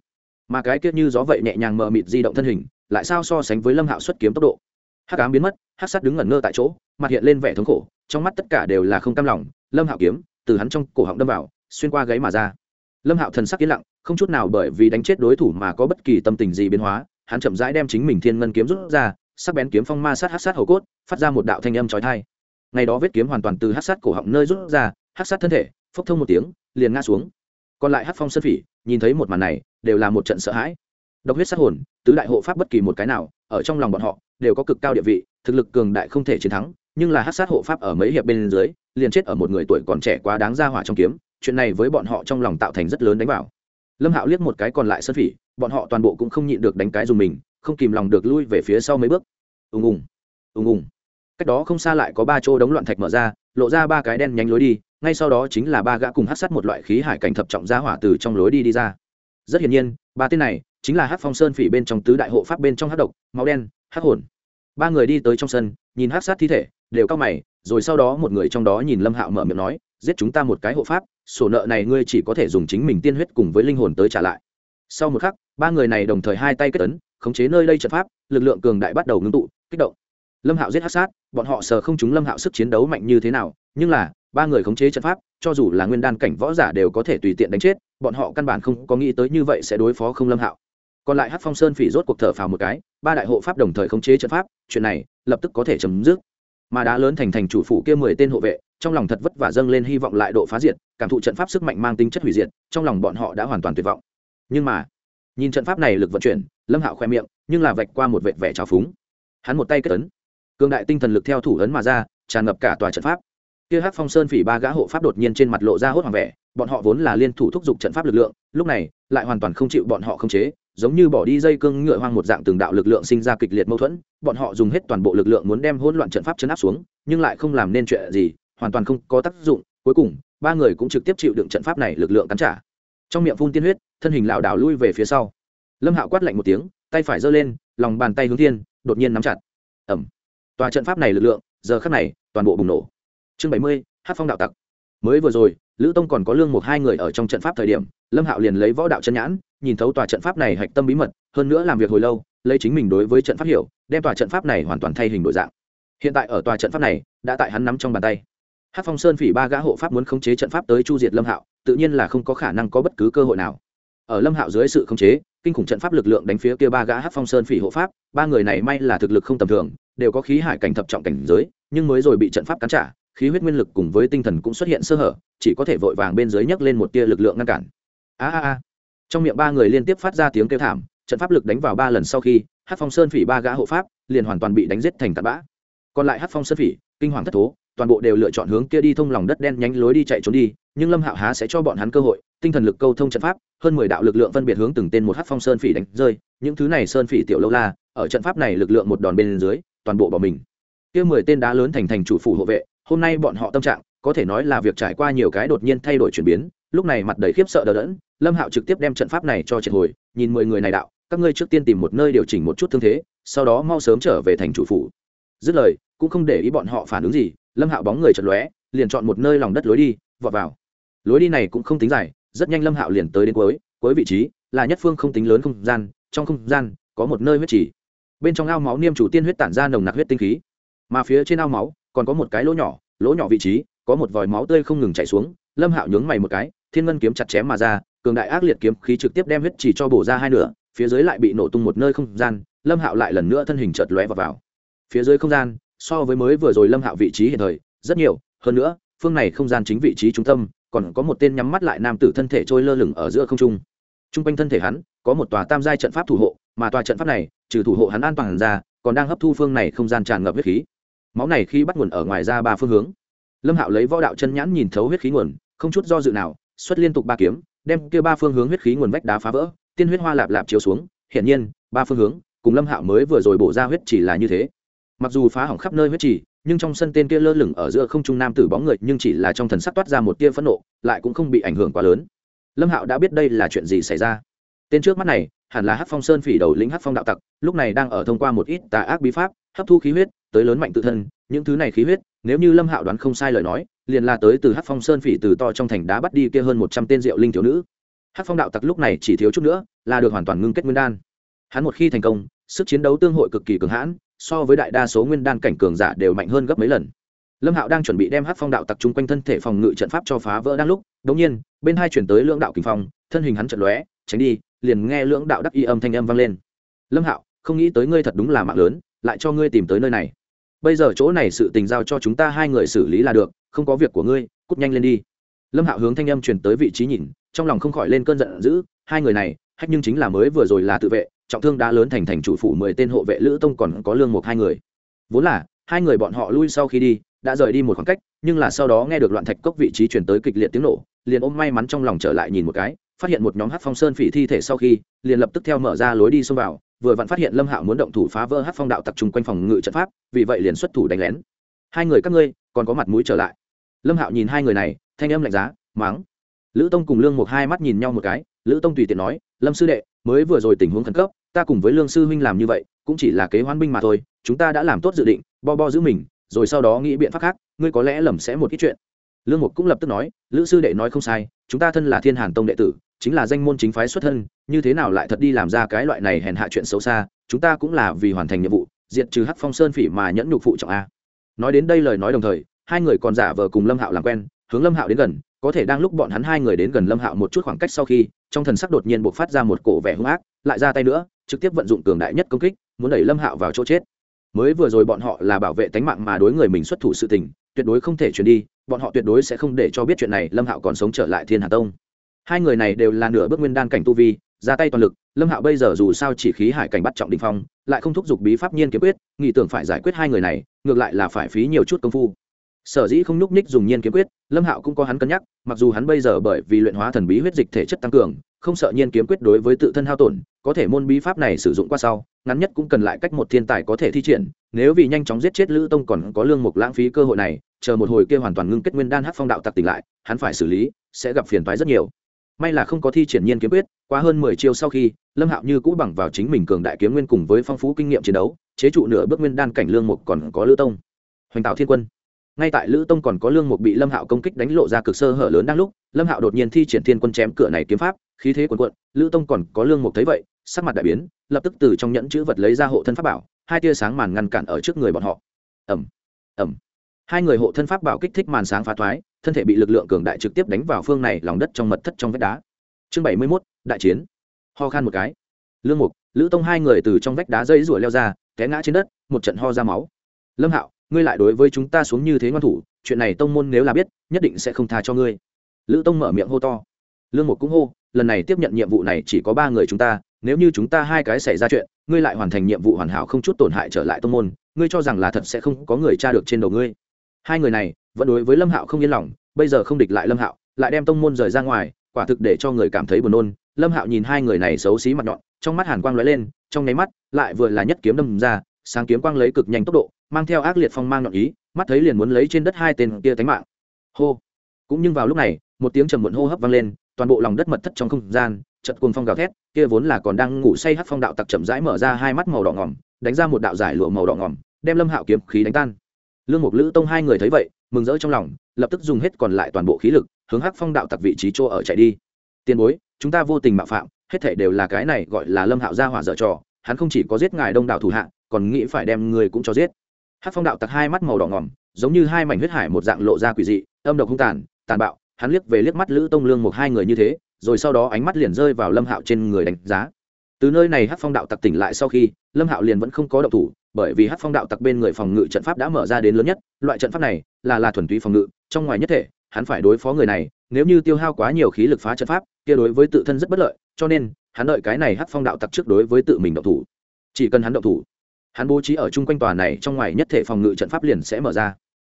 Speaker 1: Mà cái kiết như gió vậy nhẹ nhàng mờ mịt di động thân hình, lại sao so sánh với lâm hạo xuất kiếm tốc độ? Hắc ám biến mất, hắc sát đứng ngẩn ngơ tại chỗ, mặt hiện lên vẻ thống khổ, trong mắt tất cả đều là không cam lòng, lâm hạo kiếm, từ hắn trong cổ họng đâm vào, xuyên qua gáy mà ra. Lâm hạo thần sắc yên lặng, không chút nào bởi vì đánh chết đối thủ mà có bất kỳ tâm tình gì biến hóa hắn chậm rãi đem chính mình thiên ngân kiếm rút ra, sắc bén kiếm phong ma sát hát sát hầu cốt, phát ra một đạo thanh âm trói thai ngày đó vết kiếm hoàn toàn từ hát sát cổ họng nơi rút ra hát sát thân thể, phốc thông một tiếng, liền ngã xuống. Còn lại hát phong sơn phỉ, nhìn thấy một màn này, đều là một trận sợ hãi. Độc huyết sát hồn, tứ đại hộ pháp bất kỳ một cái nào, ở trong lòng bọn họ, đều có cực cao địa vị, thực lực cường đại không thể chiến thắng, nhưng là hát sát hộ pháp ở mấy hiệp bên dưới, liền chết ở một người tuổi còn trẻ quá đáng ra hỏa trong kiếm, chuyện này với bọn họ trong lòng tạo thành rất lớn đánh vào lâm hạo liếc một cái còn lại sơn phỉ, bọn họ toàn bộ cũng không nhịn được đánh cái dùng mình, không kìm lòng được lui về phía sau mấy bước. Ùng ùng ùng ùng. Cách đó không xa lại có ba chỗ đống loạn thạch mở ra, lộ ra ba cái đen nhánh lối đi, ngay sau đó chính là ba gã cùng hát sắt một loại khí hải cảnh thập trọng gia hỏa từ trong lối đi đi ra. Rất hiển nhiên, ba tên này chính là hát phong sơn phỉ bên trong tứ đại hộ pháp bên trong hát độc, máu đen hát hồn. Ba người đi tới trong sân, nhìn hát sát thi thể, đều cao mày, rồi sau đó một người trong đó nhìn lâm hạo mở miệng nói, giết chúng ta một cái hộ pháp sổ nợ này ngươi chỉ có thể dùng chính mình tiên huyết cùng với linh hồn tới trả lại. Sau một khắc, ba người này đồng thời hai tay kết ấn, khống chế nơi đây trận pháp, lực lượng cường đại bắt đầu ngưng tụ, kích động. Lâm hạo giết hát sát, bọn họ sờ không chúng lâm hạo sức chiến đấu mạnh như thế nào, nhưng là, ba người khống chế trận pháp, cho dù là nguyên đan cảnh võ giả đều có thể tùy tiện đánh chết, bọn họ căn bản không có nghĩ tới như vậy sẽ đối phó không lâm hạo. Còn lại hát phong sơn phỉ rốt cuộc thở phào một cái, ba đại hộ pháp đồng thời khống chế trận pháp, chuyện này lập tức có thể chấm dứt. Mà đá lớn thành thành chủ phủ kia mười tên hộ vệ trong lòng thật vất vả dâng lên hy vọng lại độ phá diệt, cảm thụ trận pháp sức mạnh mang tính chất hủy diệt, trong lòng bọn họ đã hoàn toàn tuyệt vọng. Nhưng mà, nhìn trận pháp này lực vận chuyển, lâm hạo khoe miệng, nhưng là vạch qua một vệt vẻ trào phúng. Hắn một tay kết ấn cương đại tinh thần lực theo thủ ấn mà ra, tràn ngập cả tòa trận pháp. Kia hắc phong sơn phỉ ba gã hộ pháp đột nhiên trên mặt lộ ra hốt hoảng vẻ, bọn họ vốn là liên thủ thúc giục trận pháp lực lượng, lúc này, lại hoàn toàn không chịu bọn họ không chế, giống như bỏ đi dây cương ngựa hoang một dạng từng đạo lực lượng sinh ra kịch liệt mâu thuẫn, bọn họ dùng hết toàn bộ lực lượng muốn đem hỗn loạn trận pháp chấn áp xuống, nhưng lại không làm nên chuyện gì hoàn toàn không có tác dụng, cuối cùng, ba người cũng trực tiếp chịu đựng trận pháp này lực lượng cắn trả. Trong miệng phun tiên huyết, thân hình lảo đảo lui về phía sau. Lâm hạo quát lạnh một tiếng, tay phải giơ lên, lòng bàn tay hướng thiên, đột nhiên nắm chặt. Ẩm. Tòa trận pháp này lực lượng, giờ khắc này, toàn bộ bùng nổ. Chương bảy mươi hát phong đạo tặc. Mới vừa rồi, lữ tông còn có lương một hai người ở trong trận pháp thời điểm, lâm hạo liền lấy võ đạo chân nhãn, nhìn thấu tòa trận pháp này hạch tâm bí mật, hơn nữa làm việc hồi lâu, lấy chính mình đối với trận pháp hiểu, đem tòa trận pháp này hoàn toàn thay hình đổi dạng. Hiện tại ở tòa trận pháp này, đã tại hắn nắm trong bàn tay hát phong sơn phỉ ba gã hộ pháp muốn khống chế trận pháp tới chu diệt lâm hạo tự nhiên là không có khả năng có bất cứ cơ hội nào ở lâm hạo dưới sự khống chế kinh khủng trận pháp lực lượng đánh phía kia ba gã hát phong sơn phỉ hộ pháp ba người này may là thực lực không tầm thường đều có khí hải cảnh thập trọng cảnh giới nhưng mới rồi bị trận pháp cắn trả khí huyết nguyên lực cùng với tinh thần cũng xuất hiện sơ hở chỉ có thể vội vàng bên dưới nhấc lên một tia lực lượng ngăn cản a a a trong miệng ba người liên tiếp phát ra tiếng kêu thảm trận pháp lực đánh vào ba lần sau khi hát phong sơn phỉ ba gã hộ pháp liền hoàn toàn bị đánh giết thành tạt bã còn lại hát phong sơn phỉ kinh hoàng thất thố toàn bộ đều lựa chọn hướng kia đi thông lòng đất đen nhánh lối đi chạy trốn đi, nhưng lâm hạo há sẽ cho bọn hắn cơ hội, tinh thần lực câu thông trận pháp, hơn mười đạo lực lượng phân biệt hướng từng tên một hát phong sơn phỉ đánh rơi, những thứ này sơn phỉ tiểu lâu la, ở trận pháp này lực lượng một đòn bên dưới, toàn bộ bỏ mình. Kia mười tên đá lớn thành thành chủ phủ hộ vệ, hôm nay bọn họ tâm trạng, có thể nói là việc trải qua nhiều cái đột nhiên thay đổi chuyển biến, lúc này mặt đầy khiếp sợ đờ đẫn, lâm hạo trực tiếp đem trận pháp này cho triệt hồi, nhìn mười người này đạo, các ngươi trước tiên tìm một nơi điều chỉnh một chút thương thế, sau đó mau sớm trở về thành chủ phủ. Dứt lời, cũng không để ý bọn họ phản ứng gì lâm hạo bóng người chật lóe liền chọn một nơi lòng đất lối đi vọt vào. Lối đi này cũng không tính dài rất nhanh lâm hạo liền tới đến cuối cuối vị trí là nhất phương không tính lớn không gian trong không gian có một nơi huyết chỉ bên trong ao máu niêm chủ tiên huyết tản ra nồng nặc huyết tinh khí. Mà phía trên ao máu còn có một cái lỗ nhỏ lỗ nhỏ vị trí có một vòi máu tươi không ngừng chảy xuống lâm hạo nhướng mày một cái thiên ngân kiếm chặt chém mà ra cường đại ác liệt kiếm khí trực tiếp đem huyết chỉ cho bổ ra hai nửa phía dưới lại bị nổ tung một nơi không gian lâm hạo lại lần nữa thân hình chợt lóe vào, vào. Phía dưới không gian so với mới vừa rồi lâm hạo vị trí hiện thời, rất nhiều. Hơn nữa, phương này không gian chính vị trí trung tâm, còn có một tên nhắm mắt lại nam tử thân thể trôi lơ lửng ở giữa không trung. T r u n g quanh thân thể hắn, có một tòa tam giai trận pháp thủ hộ, mà tòa trận pháp này, trừ thủ hộ hắn an toàn ra, còn đang hấp thu phương này không gian tràn ngập huyết khí. Máu này khi bắt nguồn ở ngoài ra ba phương hướng. Lâm hạo lấy võ đạo chân nhãn nhìn thấu huyết khí nguồn, không chút do dự nào, xuất liên tục ba kiếm, đem kia ba phương hướng huyết khí nguồn vách đá phá vỡ, tiên huyết hoa lạp lạp chiếu xuống. Hiển nhiên, ba phương hướng, cùng lâm hạo mới vừa rồi bổ ra huyết chỉ là như thế mặc dù phá hỏng khắp nơi huyết trì, nhưng trong sân tên kia lơ lửng ở giữa không trung nam tử bóng người nhưng chỉ là trong thần sắc toát ra một tia phẫn nộ lại cũng không bị ảnh hưởng quá lớn. Lâm hạo đã biết đây là chuyện gì xảy ra. Tên trước mắt này hẳn là hát phong sơn phỉ đầu lĩnh hát phong đạo tặc lúc này đang ở thông qua một ít tà ác bí pháp hấp thu khí huyết tới lớn mạnh tự thân những thứ này khí huyết nếu như lâm hạo đoán không sai lời nói liền là tới từ hát phong sơn phỉ từ to trong thành đá bắt đi kia hơn một trăm tên rượu linh thiếu nữ. Hát phong đạo tặc lúc này chỉ thiếu chút nữa là được hoàn toàn ngưng kết nguyên đan. Hắn một khi thành công sức chiến đấu tương hội cực kỳ cường hãn so với đại đa số nguyên đan cảnh cường giả đều mạnh hơn gấp mấy lần. Lâm hạo đang chuẩn bị đem hát phong đạo tặc trung quanh thân thể phòng ngự trận pháp cho phá vỡ đang lúc đống nhiên, bên hai chuyển tới lưỡng đạo kinh phong, thân hình hắn trận lóe, tránh đi, liền nghe lưỡng đạo đắc y âm thanh âm vang lên. Lâm hạo, không nghĩ tới ngươi thật đúng là mạng lớn, lại cho ngươi tìm tới nơi này. Bây giờ chỗ này sự tình giao cho chúng ta hai người xử lý là được, không có việc của ngươi, cút nhanh lên đi. Lâm hạo hướng thanh âm truyền tới vị trí nhìn, trong lòng không khỏi lên cơn giận dữ, hai người này, hách nhưng chính là mới vừa rồi là tự vệ trọng thương đã lớn thành thành chủ phủ mười tên hộ vệ lữ tông còn có lương một hai người. Vốn là, hai người bọn họ lui sau khi đi, đã rời đi một khoảng cách, nhưng là sau đó nghe được loạn thạch cốc vị trí chuyển tới kịch liệt tiếng nổ, liền ôm may mắn trong lòng trở lại nhìn một cái, phát hiện một nhóm hát phong sơn phỉ thi thể sau khi, liền lập tức theo mở ra lối đi xông vào, vừa vặn phát hiện lâm hạo muốn động thủ phá vỡ hát phong đạo tập trung quanh phòng ngự trận pháp, vì vậy liền xuất thủ đánh lén. Hai người các ngươi, còn có mặt mũi trở lại. Lâm hạo nhìn hai người này, thanh âm lạnh giá máng lữ tông cùng lương một hai mắt nhìn nhau một cái, lữ tông tùy tiện nói, lâm sư đệ, mới vừa rồi tình huống khẩn cấp ta cùng với lương sư huynh làm như vậy, cũng chỉ là kế hoán binh mà thôi, chúng ta đã làm tốt dự định, bo bo giữ mình, rồi sau đó nghĩ biện pháp khác, ngươi có lẽ lầm sẽ một ít chuyện. Lương mục cũng lập tức nói, lữ sư đệ nói không sai, chúng ta thân là thiên hàn tông đệ tử, chính là danh môn chính phái xuất thân, như thế nào lại thật đi làm ra cái loại này hèn hạ chuyện xấu xa, chúng ta cũng là vì hoàn thành nhiệm vụ, diệt trừ hắc phong sơn phỉ mà nhẫn nhục phụ trọng a. Nói đến đây lời nói đồng thời, hai người còn giả vờ cùng lâm hạo làm quen, hướng lâm hạo đến gần có thể đang lúc bọn hắn hai người đến gần lâm hạo một chút khoảng cách sau khi, trong thần sắc đột nhiên buộc phát ra một cổ vẻ hung ác, lại ra tay nữa, trực tiếp vận dụng cường đại nhất công kích, muốn đẩy lâm hạo vào chỗ chết. Mới vừa rồi bọn họ là bảo vệ tánh mạng mà đối người mình xuất thủ sự tình, tuyệt đối không thể chuyển đi, bọn họ tuyệt đối sẽ không để cho biết chuyện này lâm hạo còn sống trở lại thiên hà tông. Hai người này đều là nửa bước nguyên đan cảnh tu vi, ra tay toàn lực, lâm hạo bây giờ dù sao chỉ khí hải cảnh bắt trọng đình phong, lại không thúc giục bí pháp nhiên kiếm quyết, nghĩ tưởng phải giải quyết hai người này, ngược lại là phải phí nhiều chút công phu sở dĩ không nhúc ních dùng nhiên kiếm quyết, lâm hạo cũng có hắn cân nhắc, mặc dù hắn bây giờ bởi vì luyện hóa thần bí huyết dịch thể chất tăng cường, không sợ nhiên kiếm quyết đối với tự thân hao tổn, có thể môn bí pháp này sử dụng qua sau, ngắn nhất cũng cần lại cách một thiên tài có thể thi triển, nếu vì nhanh chóng giết chết lữ tông còn có lương mục lãng phí cơ hội này, chờ một hồi kia hoàn toàn ngưng kết nguyên đan hát phong đạo tặc tỉnh lại, hắn phải xử lý, sẽ gặp phiền toái rất nhiều. May là không có thi triển nhiên kiếm quyết qua hơn mười chiêu sau khi, lâm hạo như cũ bằng vào chính mình cường đại kiếm nguyên cùng với phong phú kinh nghiệm chiến đấu, chế trụ nửa bước nguyên đan cảnh lương mục còn có lữ tông. Hoành tạo thiên quân ngay tại lữ tông còn có lương mục bị lâm hạo công kích đánh lộ ra cực sơ hở lớn đang lúc, lâm hạo đột nhiên thi triển thiên quân chém cửa này kiếm pháp, khí thế quần quận lữ tông còn có lương mục thấy vậy, sắc mặt đại biến, lập tức từ trong nhẫn chữ vật lấy ra hộ thân pháp bảo, hai tia sáng màn ngăn cản ở trước người bọn họ. Ẩm ẩm hai người hộ thân pháp bảo kích thích màn sáng phá thoái, thân thể bị lực lượng cường đại trực tiếp đánh vào phương này lòng đất trong mật thất trong vách đá. Chương bảy mươi mốt, đại chiến. Ho khan một cái. Lương mục, lữ tông hai người từ trong vách đá dây rủa leo ra, té ngã trên đất, một trận ho ra máu. Lâm hạo ngươi lại đối với chúng ta xuống như thế ngoan thủ, chuyện này tông môn nếu là biết, nhất định sẽ không tha cho ngươi. Lữ tông mở miệng hô to. Lương một cũng hô, lần này tiếp nhận nhiệm vụ này chỉ có ba người chúng ta, nếu như chúng ta hai cái xảy ra chuyện, ngươi lại hoàn thành nhiệm vụ hoàn hảo không chút tổn hại trở lại tông môn, ngươi cho rằng là thật sẽ không có người tra được trên đầu ngươi. Hai người này, vẫn đối với lâm hạo không yên lòng, bây giờ không địch lại lâm hạo, lại đem tông môn rời ra ngoài, quả thực để cho người cảm thấy buồn nôn. Lâm hạo nhìn hai người này xấu xí mặt nhọn, trong mắt hàn quang lóe lên, trong nháy mắt, lại vừa là nhất kiếm đâm ra, sáng kiếm quang lấy cực nhanh tốc độ mang theo ác liệt phong mang nhọn ý, mắt thấy liền muốn lấy trên đất hai tên kia tánh mạng. Hô. Cũng nhưng vào lúc này, một tiếng trầm muộn hô hấp vang lên, toàn bộ lòng đất mật thất trong không gian chật cuồng phong gào thét, kia vốn là còn đang ngủ say hắc phong đạo tặc chậm rãi mở ra hai mắt màu đỏ ngỏm, đánh ra một đạo giải lụa màu đỏ ngỏm, đem lâm hạo kiếm khí đánh tan. Lương mục lữ tông hai người thấy vậy, mừng rỡ trong lòng, lập tức dùng hết còn lại toàn bộ khí lực, hướng hắc phong đạo tặc vị trí chỗ ở chạy đi. Tiền bối, chúng ta vô tình mạo phạm, hết thể đều là cái này gọi là lâm hạo gia hỏa dở trò, hắn không chỉ có giết ngài đông đảo thủ hạ, còn nghĩ phải đem người cũng cho giết. Hát phong đạo tặc hai mắt màu đỏ ngỏm giống như hai mảnh huyết hải một dạng lộ ra quỷ dị, âm độc hung tàn tàn bạo. Hắn liếc về liếc mắt lữ tông lương một hai người như thế, rồi sau đó ánh mắt liền rơi vào lâm hạo trên người đánh giá. Từ nơi này hát phong đạo tặc tỉnh lại sau khi, lâm hạo liền vẫn không có động thủ, bởi vì hát phong đạo tặc bên người phòng ngự trận pháp đã mở ra đến lớn nhất. Loại trận pháp này là là thuần túy phòng ngự, trong ngoài nhất thể, hắn phải đối phó người này, nếu như tiêu hao quá nhiều khí lực phá trận pháp, kia đối với tự thân rất bất lợi, cho nên hắn đợi cái này hát phong đạo tặc trước đối với tự mình động thủ. Chỉ cần hắn động thủ hắn bố trí ở chung quanh tòa này trong ngoài nhất thể phòng ngự trận pháp liền sẽ mở ra.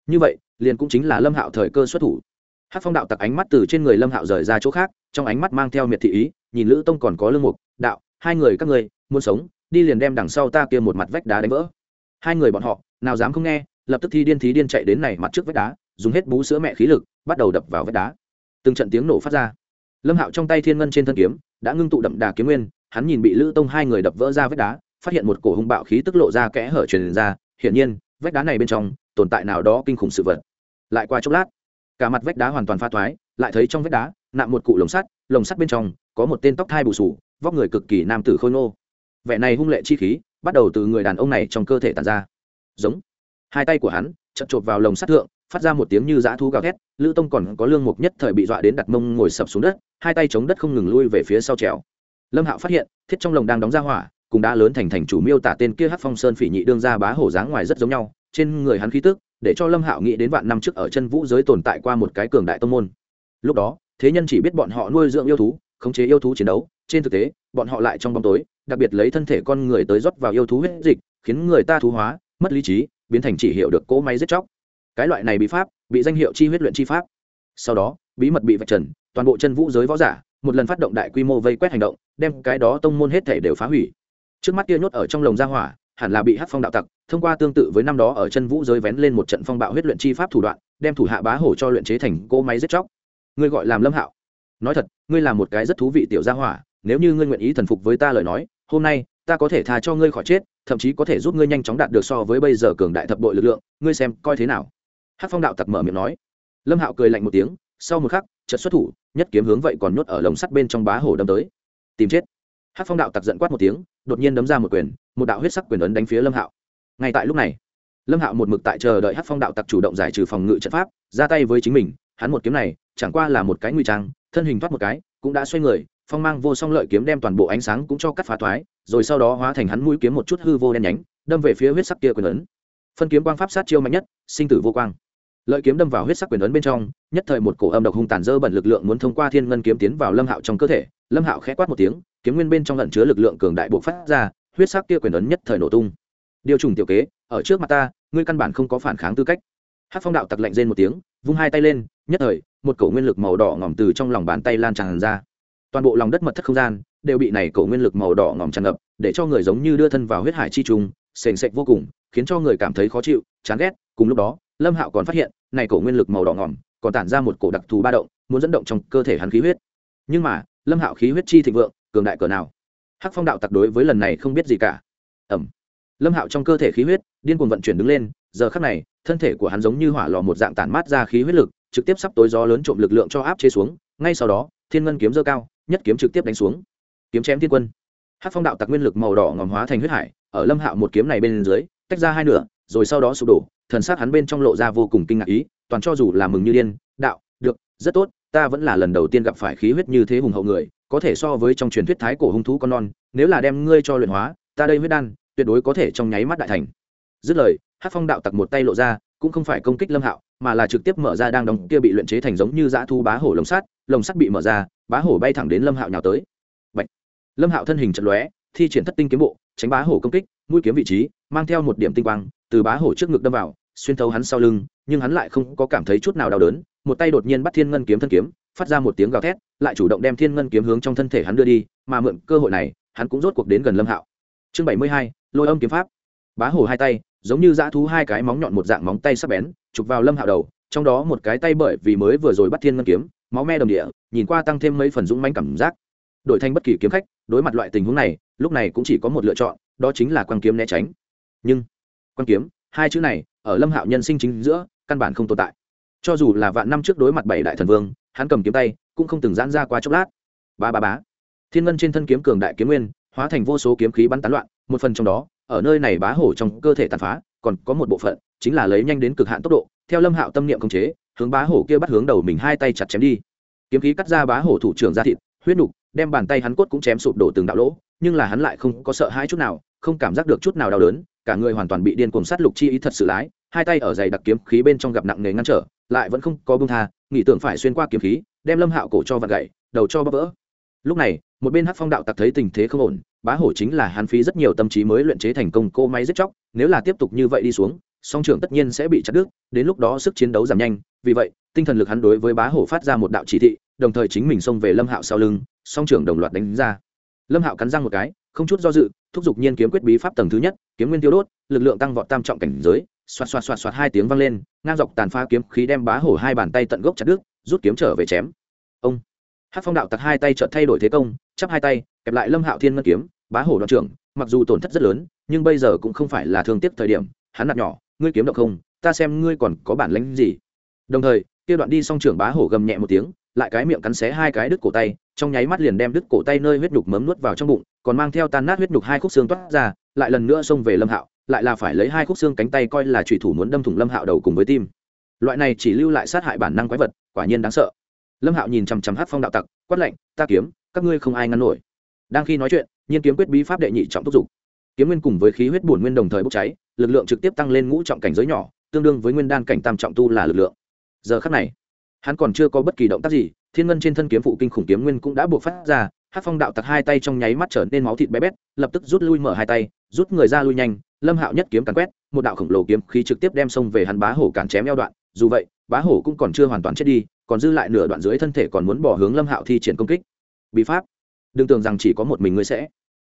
Speaker 1: Như vậy, liền cũng chính là lâm hạo thời cơ xuất thủ. Hát phong đạo tặc ánh mắt từ trên người lâm hạo rời ra chỗ khác, trong ánh mắt mang theo miệt thị ý, nhìn lữ tông còn có lương mục, đạo, hai người các ngươi, muốn sống, đi liền đem đằng sau ta kia một mặt vách đá đánh vỡ. Hai người bọn họ, nào dám không nghe, lập tức thi điên thí điên chạy đến này mặt trước vách đá, dùng hết bú sữa mẹ khí lực, bắt đầu đập vào vách đá. Từng trận tiếng nổ phát ra. Lâm hạo trong tay thiên ngân trên thân kiếm, đã ngưng tụ đậm đà kiếm nguyên, hắn nhìn bị lữ tông hai người đập vỡ ra vách đá phát hiện một cổ hung bạo khí tức lộ ra kẽ hở truyền ra, hiển nhiên, vách đá này bên trong, tồn tại nào đó kinh khủng sự vật. Lại qua chốc lát, cả mặt vách đá hoàn toàn pha thoái, lại thấy trong vách đá, nạm một cụ lồng sắt lồng sắt bên trong, có một tên tóc thai bù sù, vóc người cực kỳ nam tử khôi ngô. Vẻ này hung lệ chi khí, bắt đầu từ người đàn ông này trong cơ thể tàn ra. Giống. Hai tay của hắn chật chộp vào lồng sắt thượng, phát ra một tiếng như dã thu gào thét, lữ tông còn có lương mục nhất thời bị dọa đến đặt mông ngồi sập xuống đất, hai tay chống đất không ngừng lui về phía sau trèo. Lâm hạo phát hiện, thiết trong lồng đang đóng ra hỏa cùng đã lớn thành thành chủ miêu tả tên kia hát phong sơn phỉ nhị đương ra bá hổ dáng ngoài rất giống nhau, trên người hắn khí tức, để cho lâm hạo nghĩ đến vạn năm trước ở chân vũ giới tồn tại qua một cái cường đại tông môn. Lúc đó, thế nhân chỉ biết bọn họ nuôi dưỡng yêu thú, khống chế yêu thú chiến đấu, trên thực tế, bọn họ lại trong bóng tối, đặc biệt lấy thân thể con người tới rót vào yêu thú huyết dịch, khiến người ta thú hóa, mất lý trí, biến thành chỉ hiệu được cỗ máy giết chóc. Cái loại này bị pháp, bị danh hiệu chi huyết luyện chi pháp. Sau đó, bí mật bị vạch trần, toàn bộ chân vũ giới võ giả, một lần phát động đại quy mô vây quét hành động, đem cái đó tông môn hết thể đều phá hủy trước mắt kia nhốt ở trong lồng gia hỏa, hẳn là bị hát phong đạo tặc, thông qua tương tự với năm đó ở chân vũ giới vén lên một trận phong bạo huyết luyện chi pháp thủ đoạn, đem thủ hạ bá hổ cho luyện chế thành cỗ máy giết chóc. Ngươi gọi làm lâm hạo. Nói thật, ngươi là một cái rất thú vị tiểu gia hỏa, nếu như ngươi nguyện ý thần phục với ta lời nói, hôm nay, ta có thể tha cho ngươi khỏi chết, thậm chí có thể giúp ngươi nhanh chóng đạt được so với bây giờ cường đại thập bội lực lượng, ngươi xem coi thế nào? Hát phong đạo tặc mở miệng nói. Lâm hạo cười lạnh một tiếng, sau một khắc, chợt xuất thủ, nhất kiếm hướng vậy còn nhốt ở lồng sắt bên trong bá hổ đâm tới. Tìm chết. Hát phong đạo tặc giận quát một tiếng đột nhiên đấm ra một quyền, một đạo huyết sắc quyền ấn đánh phía lâm hạo. Ngay tại lúc này, lâm hạo một mực tại chờ đợi hát phong đạo tặc chủ động giải trừ phòng ngự trận pháp, ra tay với chính mình, hắn một kiếm này, chẳng qua là một cái nguy trang, thân hình thoát một cái, cũng đã xoay người, phong mang vô song lợi kiếm đem toàn bộ ánh sáng cũng cho cắt phá thoái rồi sau đó hóa thành hắn mũi kiếm một chút hư vô đen nhánh, đâm về phía huyết sắc kia quyền ấn. Phân kiếm quang pháp sát chiêu mạnh nhất, sinh tử vô quang. Lợi kiếm đâm vào huyết sắc quyền ấn bên trong, nhất thời một cổ âm độc hung tàn dơ bẩn lực lượng muốn thông qua thiên ngân kiếm tiến vào lâm hạo trong cơ thể, lâm hạo khẽ quát một tiếng kiếm nguyên bên trong lẩn chứa lực lượng cường đại bộc phát ra, huyết sắc kia quyền ấn nhất thời nổ tung. Điều trùng tiểu kế, ở trước mặt ta, ngươi căn bản không có phản kháng tư cách. Hắc phong đạo tặc lạnh rên một tiếng, vung hai tay lên, nhất thời, một cổ nguyên lực màu đỏ ngỏm từ trong lòng bàn tay lan tràn ra. Toàn bộ lòng đất mật thất không gian, đều bị này cổ nguyên lực màu đỏ ngỏm tràn ngập, để cho người giống như đưa thân vào huyết hải chi trùng sền sệt vô cùng, khiến cho người cảm thấy khó chịu, chán ghét. Cùng lúc đó, lâm hạo còn phát hiện, này cổ nguyên lực màu đỏ ngỏm, còn tản ra một cổ đặc thù ba động, muốn dẫn động trong cơ thể hắn khí huyết. Nhưng mà, lâm hạo khí huyết chi thịnh vượng cường đại cỡ nào. Hắc phong đạo tặc đối với lần này không biết gì cả. Ẩm lâm hạo trong cơ thể khí huyết, điên cuồng vận chuyển đứng lên, giờ khắc này, thân thể của hắn giống như hỏa lò một dạng tản mát ra khí huyết lực, trực tiếp sắp tối gió lớn trộm lực lượng cho áp chế xuống, ngay sau đó, thiên ngân kiếm dơ cao, nhất kiếm trực tiếp đánh xuống. Kiếm chém thiên quân. Hát phong đạo tặc nguyên lực màu đỏ ngòm hóa thành huyết hải, ở lâm hạo một kiếm này bên dưới, tách ra hai nửa, rồi sau đó sụp đổ, thần sát hắn bên trong lộ ra vô cùng kinh ngạc ý, toàn cho dù là mừng như điên, đạo, được, rất tốt, ta vẫn là lần đầu tiên gặp phải khí huyết như thế hùng hậu người có thể so với trong truyền thuyết thái cổ hung thú con non, nếu là đem ngươi cho luyện hóa, ta đây huyết đan, tuyệt đối có thể trong nháy mắt đại thành dứt lời hát phong đạo tặc một tay lộ ra, cũng không phải công kích lâm hạo, mà là trực tiếp mở ra đang đóng kia bị luyện chế thành giống như dã thu bá hổ lồng sắt lồng sắt bị mở ra, bá hổ bay thẳng đến lâm hạo nhào tới Bạch. lâm hạo thân hình trận lóe, thi triển thất tinh kiếm bộ, tránh bá hổ công kích, mũi kiếm vị trí, mang theo một điểm tinh quang, từ bá hổ trước ngực đâm vào, xuyên thấu hắn sau lưng, nhưng hắn lại không có cảm thấy chút nào đau đớn, một tay đột nhiên bắt thiên ngân kiếm thân kiếm phát ra một tiếng gào thét, lại chủ động đem thiên ngân kiếm hướng trong thân thể hắn đưa đi, mà mượn cơ hội này, hắn cũng rốt cuộc đến gần lâm hạo. Chương bảy mươi hai, lôi âm kiếm pháp. Bá hổ hai tay, giống như dã thú hai cái móng nhọn một dạng móng tay sắc bén, chụp vào lâm hạo đầu, trong đó một cái tay bởi vì mới vừa rồi bắt thiên ngân kiếm, máu me đồng địa, nhìn qua tăng thêm mấy phần dũng manh cảm giác. Đổi thành bất kỳ kiếm khách, đối mặt loại tình huống này, lúc này cũng chỉ có một lựa chọn, đó chính là quang kiếm né tránh. Nhưng, quang kiếm, hai chữ này, ở lâm hạo nhân sinh chính giữa, căn bản không tồn tại. Cho dù là vạn năm trước đối mặt bảy đại thần vương hắn cầm kiếm tay, cũng không từng giãn ra qua chốc lát. Ba ba bá thiên ngân trên thân kiếm cường đại kiếm nguyên, hóa thành vô số kiếm khí bắn tán loạn, một phần trong đó, ở nơi này bá hổ trong cơ thể tàn phá, còn có một bộ phận, chính là lấy nhanh đến cực hạn tốc độ, theo lâm hạo tâm niệm khống chế, hướng bá hổ kia bắt hướng đầu mình hai tay chặt chém đi. Kiếm khí cắt ra bá hổ thủ trưởng ra thịt, huyết nục, đem bàn tay hắn cốt cũng chém sụp đổ từng đạo lỗ, nhưng là hắn lại không có sợ hãi chút nào, không cảm giác được chút nào đau đớn, cả người hoàn toàn bị điên cuồng sát lục chi ý thật sự lái, hai tay ở dày đặc kiếm khí bên trong gặp nặng nề ngăn trở, lại vẫn không có bưng tha nghĩ tưởng phải xuyên qua kiếm khí, đem lâm hạo cổ cho vặt gậy, đầu cho bắp vỡ. Lúc này, một bên hát phong đạo tặc thấy tình thế không ổn, bá hổ chính là hắn phí rất nhiều tâm trí mới luyện chế thành công cô máy giết chóc, nếu là tiếp tục như vậy đi xuống, song trưởng tất nhiên sẽ bị chặt đứt, đến lúc đó sức chiến đấu giảm nhanh, vì vậy, tinh thần lực hắn đối với bá hổ phát ra một đạo chỉ thị, đồng thời chính mình xông về lâm hạo sau lưng, song trưởng đồng loạt đánh ra. Lâm hạo cắn răng một cái, không chút do dự, thúc giục nhiên kiếm quyết bí pháp tầng thứ nhất, kiếm nguyên tiêu đốt, lực lượng tăng vọt tam trọng cảnh giới xoạt xoạt xoạt xoạt hai tiếng vang lên, ngang dọc tàn phá kiếm khí đem bá hổ hai bàn tay tận gốc chặt đứt, rút kiếm trở về chém. Ông. Hát phong đạo tặc hai tay chợt thay đổi thế công, chắp hai tay, kẹp lại lâm hạo thiên ngân kiếm, bá hổ đoạn trưởng, mặc dù tổn thất rất lớn, nhưng bây giờ cũng không phải là thương tiếc thời điểm, hắn nạt nhỏ, ngươi kiếm động không, ta xem ngươi còn có bản lĩnh gì. Đồng thời, kia đoạn đi xong trưởng bá hổ gầm nhẹ một tiếng, lại cái miệng cắn xé hai cái đứt cổ tay, trong nháy mắt liền đem đứt cổ tay nơi huyết nhục mấm nuốt vào trong bụng, còn mang theo tan nát huyết nhục hai khúc xương toát ra, lại lần nữa xông về lâm hạo lại là phải lấy hai khúc xương cánh tay coi là trùy thủ muốn đâm thủng lâm hạo đầu cùng với tim. Loại này chỉ lưu lại sát hại bản năng quái vật, quả nhiên đáng sợ. Lâm hạo nhìn chằm chằm hát phong đạo tặc, quát lạnh, ta kiếm, các ngươi không ai ngăn nổi. Đang khi nói chuyện, nhiên kiếm quyết bí pháp đệ nhị trọng thúc giục. Kiếm nguyên cùng với khí huyết bổn nguyên đồng thời bốc cháy, lực lượng trực tiếp tăng lên ngũ trọng cảnh giới nhỏ, tương đương với nguyên đan cảnh tam trọng tu là lực lượng. Giờ khắc này, hắn còn chưa có bất kỳ động tác gì, thiên ngân trên thân kiếm phụ kinh khủng kiếm nguyên cũng đã buộc phát ra hát phong đạo tặc hai tay trong nháy mắt trở nên máu thịt bé bét, lập tức rút lui mở hai tay, rút người ra lui nhanh lâm hạo nhất kiếm càn quét, một đạo khổng lồ kiếm khí trực tiếp đem xông về hắn bá hổ cản chém eo đoạn. Dù vậy, bá hổ cũng còn chưa hoàn toàn chết đi, còn dư lại nửa đoạn dưới thân thể còn muốn bỏ hướng lâm hạo thi triển công kích. Bí pháp. Đừng tưởng rằng chỉ có một mình ngươi sẽ.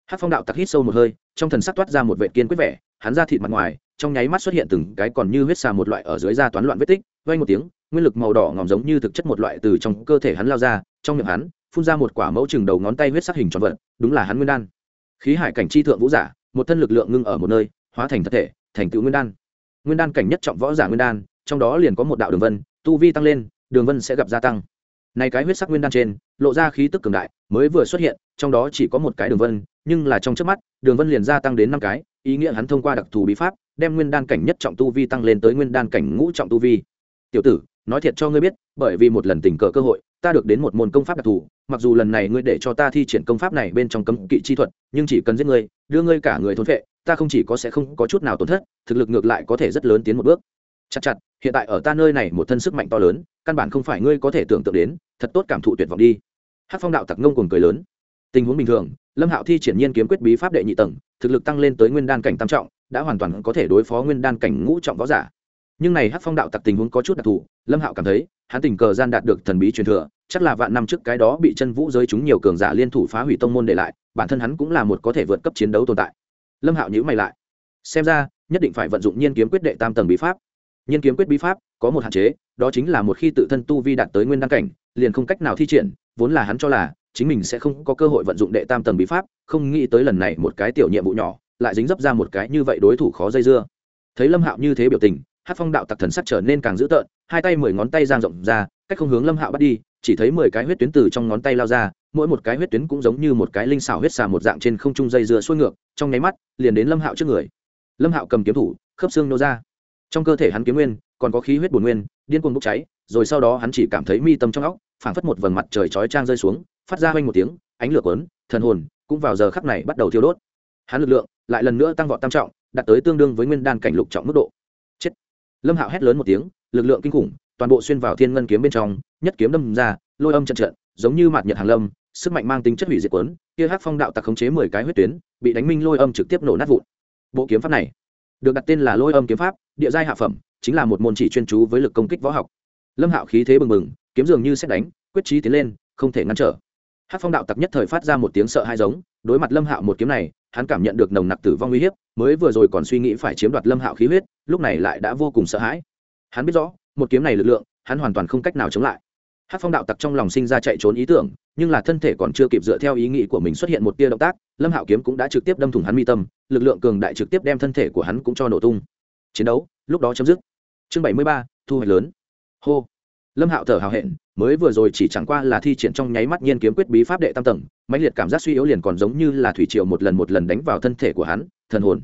Speaker 1: Hát phong đạo tặc hít sâu một hơi, trong thần sắc toát ra một vệ kiên quyết vẻ, hắn ra thịt mặt ngoài, trong nháy mắt xuất hiện từng cái còn như huyết xà một loại ở dưới da toán loạn vết tích vây một tiếng, nguyên lực màu đỏ ngòm giống như thực chất một loại từ trong cơ thể hắn lao ra, trong miệng hắn, phun ra một quả mẫu chừng đầu ngón tay huyết sắc hình tròn vật, đúng là hắn nguyên đan. Khí hải cảnh chi thượng vũ giả, một thân lực lượng ngưng ở một nơi hóa thành thật thể, thành tựu nguyên đan. Nguyên đan cảnh nhất trọng võ giả nguyên đan, trong đó liền có một đạo đường vân, tu vi tăng lên, đường vân sẽ gặp gia tăng. Này cái huyết sắc nguyên đan trên, lộ ra khí tức cường đại, mới vừa xuất hiện, trong đó chỉ có một cái đường vân, nhưng là trong trước mắt, đường vân liền gia tăng đến năm cái, ý nghĩa hắn thông qua đặc thù bí pháp, đem nguyên đan cảnh nhất trọng tu vi tăng lên tới nguyên đan cảnh ngũ trọng tu vi. Tiểu tử, nói thiệt cho ngươi biết, bởi vì một lần tình cờ cơ hội, ta được đến một môn công pháp đặc thù, mặc dù lần này ngươi để cho ta thi triển công pháp này bên trong cấm kỵ chi thuật, nhưng chỉ cần giết ngươi, đưa ngươi cả người thốn vệ ta không chỉ có sẽ không có chút nào tổn thất, thực lực ngược lại có thể rất lớn tiến một bước. Chặt chặt, hiện tại ở ta nơi này một thân sức mạnh to lớn, căn bản không phải ngươi có thể tưởng tượng đến, thật tốt cảm thụ tuyệt vọng đi. Hát phong đạo tặc ngông cùng cười lớn. Tình huống bình thường, lâm hạo thi triển nhiên kiếm quyết bí pháp đệ nhị tầng, thực lực tăng lên tới nguyên đan cảnh tam trọng, đã hoàn toàn có thể đối phó nguyên đan cảnh ngũ trọng võ giả. Nhưng này hát phong đạo tặc tình huống có chút đặc thù, lâm hạo cảm thấy, hắn tình cờ gian đạt được thần bí truyền thừa, chắc là vạn năm trước cái đó bị chân vũ giới chúng nhiều cường giả liên thủ phá hủy tông môn để lại, bản thân hắn cũng là một có thể vượt cấp chiến đấu tồn tại lâm hạo nhữ mày lại. Xem ra, nhất định phải vận dụng nhiên kiếm quyết đệ tam tầng bí pháp. Nhiên kiếm quyết bí pháp có một hạn chế, đó chính là một khi tự thân tu vi đạt tới nguyên đăng cảnh, liền không cách nào thi triển, vốn là hắn cho là, chính mình sẽ không có cơ hội vận dụng đệ tam tầng bí pháp, không nghĩ tới lần này một cái tiểu nhiệm vụ nhỏ, lại dính dấp ra một cái như vậy đối thủ khó dây dưa. Thấy lâm hạo như thế biểu tình hát phong đạo tặc thần sắc trở nên càng dữ tợn, hai tay mười ngón tay giang rộng ra, cách không hướng lâm hạo bắt đi, chỉ thấy mười cái huyết tuyến từ trong ngón tay lao ra mỗi một cái huyết tuyến cũng giống như một cái linh xảo huyết xà một dạng trên không trung dây dưa xuôi ngược, trong nháy mắt, liền đến lâm hạo trước người. Lâm hạo cầm kiếm thủ, khớp xương nô ra. Trong cơ thể hắn kiếm nguyên, còn có khí huyết bồn nguyên, điên cuồng bốc cháy, rồi sau đó hắn chỉ cảm thấy mi tâm trong óc, phảng phất một vầng mặt trời chói trang rơi xuống, phát ra quanh một tiếng, ánh lửa quấn thần hồn cũng vào giờ khắc này bắt đầu thiêu đốt. Hắn lực lượng lại lần nữa tăng vọt tam trọng, đạt tới tương đương với nguyên đan cảnh lục trọng mức độ. Chết. Lâm hạo hét lớn một tiếng, lực lượng kinh khủng, toàn bộ xuyên vào thiên ngân kiếm bên trong, nhất kiếm đâm ra, lôi âm trận trận, giống như mạt nhật hàng lâm sức mạnh mang tính chất hủy diệt quấn kia Hắc phong đạo tặc khống chế mười cái huyết tuyến, bị đánh minh lôi âm trực tiếp nổ nát vụn. Bộ kiếm pháp này được đặt tên là lôi âm kiếm pháp, địa giai hạ phẩm, chính là một môn chỉ chuyên chú với lực công kích võ học. Lâm hạo khí thế bừng bừng, kiếm dường như xét đánh, quyết trí tiến lên, không thể ngăn trở. Hát phong đạo tặc nhất thời phát ra một tiếng sợ hai giống, đối mặt lâm hạo một kiếm này, hắn cảm nhận được nồng nặc tử vong uy hiếp, mới vừa rồi còn suy nghĩ phải chiếm đoạt lâm hạo khí huyết, lúc này lại đã vô cùng sợ hãi. Hắn biết rõ, một kiếm này lực lượng, hắn hoàn toàn không cách nào chống lại hát phong đạo tặc trong lòng sinh ra chạy trốn ý tưởng, nhưng là thân thể còn chưa kịp dựa theo ý nghĩ của mình xuất hiện một tia động tác, lâm hạo kiếm cũng đã trực tiếp đâm thủng hắn mi tâm, lực lượng cường đại trực tiếp đem thân thể của hắn cũng cho nổ tung. Chiến đấu, lúc đó chấm dứt. Chương bảy mươi ba, thu hoạch lớn. Hô. Lâm hạo thở hào hẹn, mới vừa rồi chỉ chẳng qua là thi triển trong nháy mắt nhiên kiếm quyết bí pháp đệ tam tầng, mãnh liệt cảm giác suy yếu liền còn giống như là thủy triều một lần một lần đánh vào thân thể của hắn, thần hồn.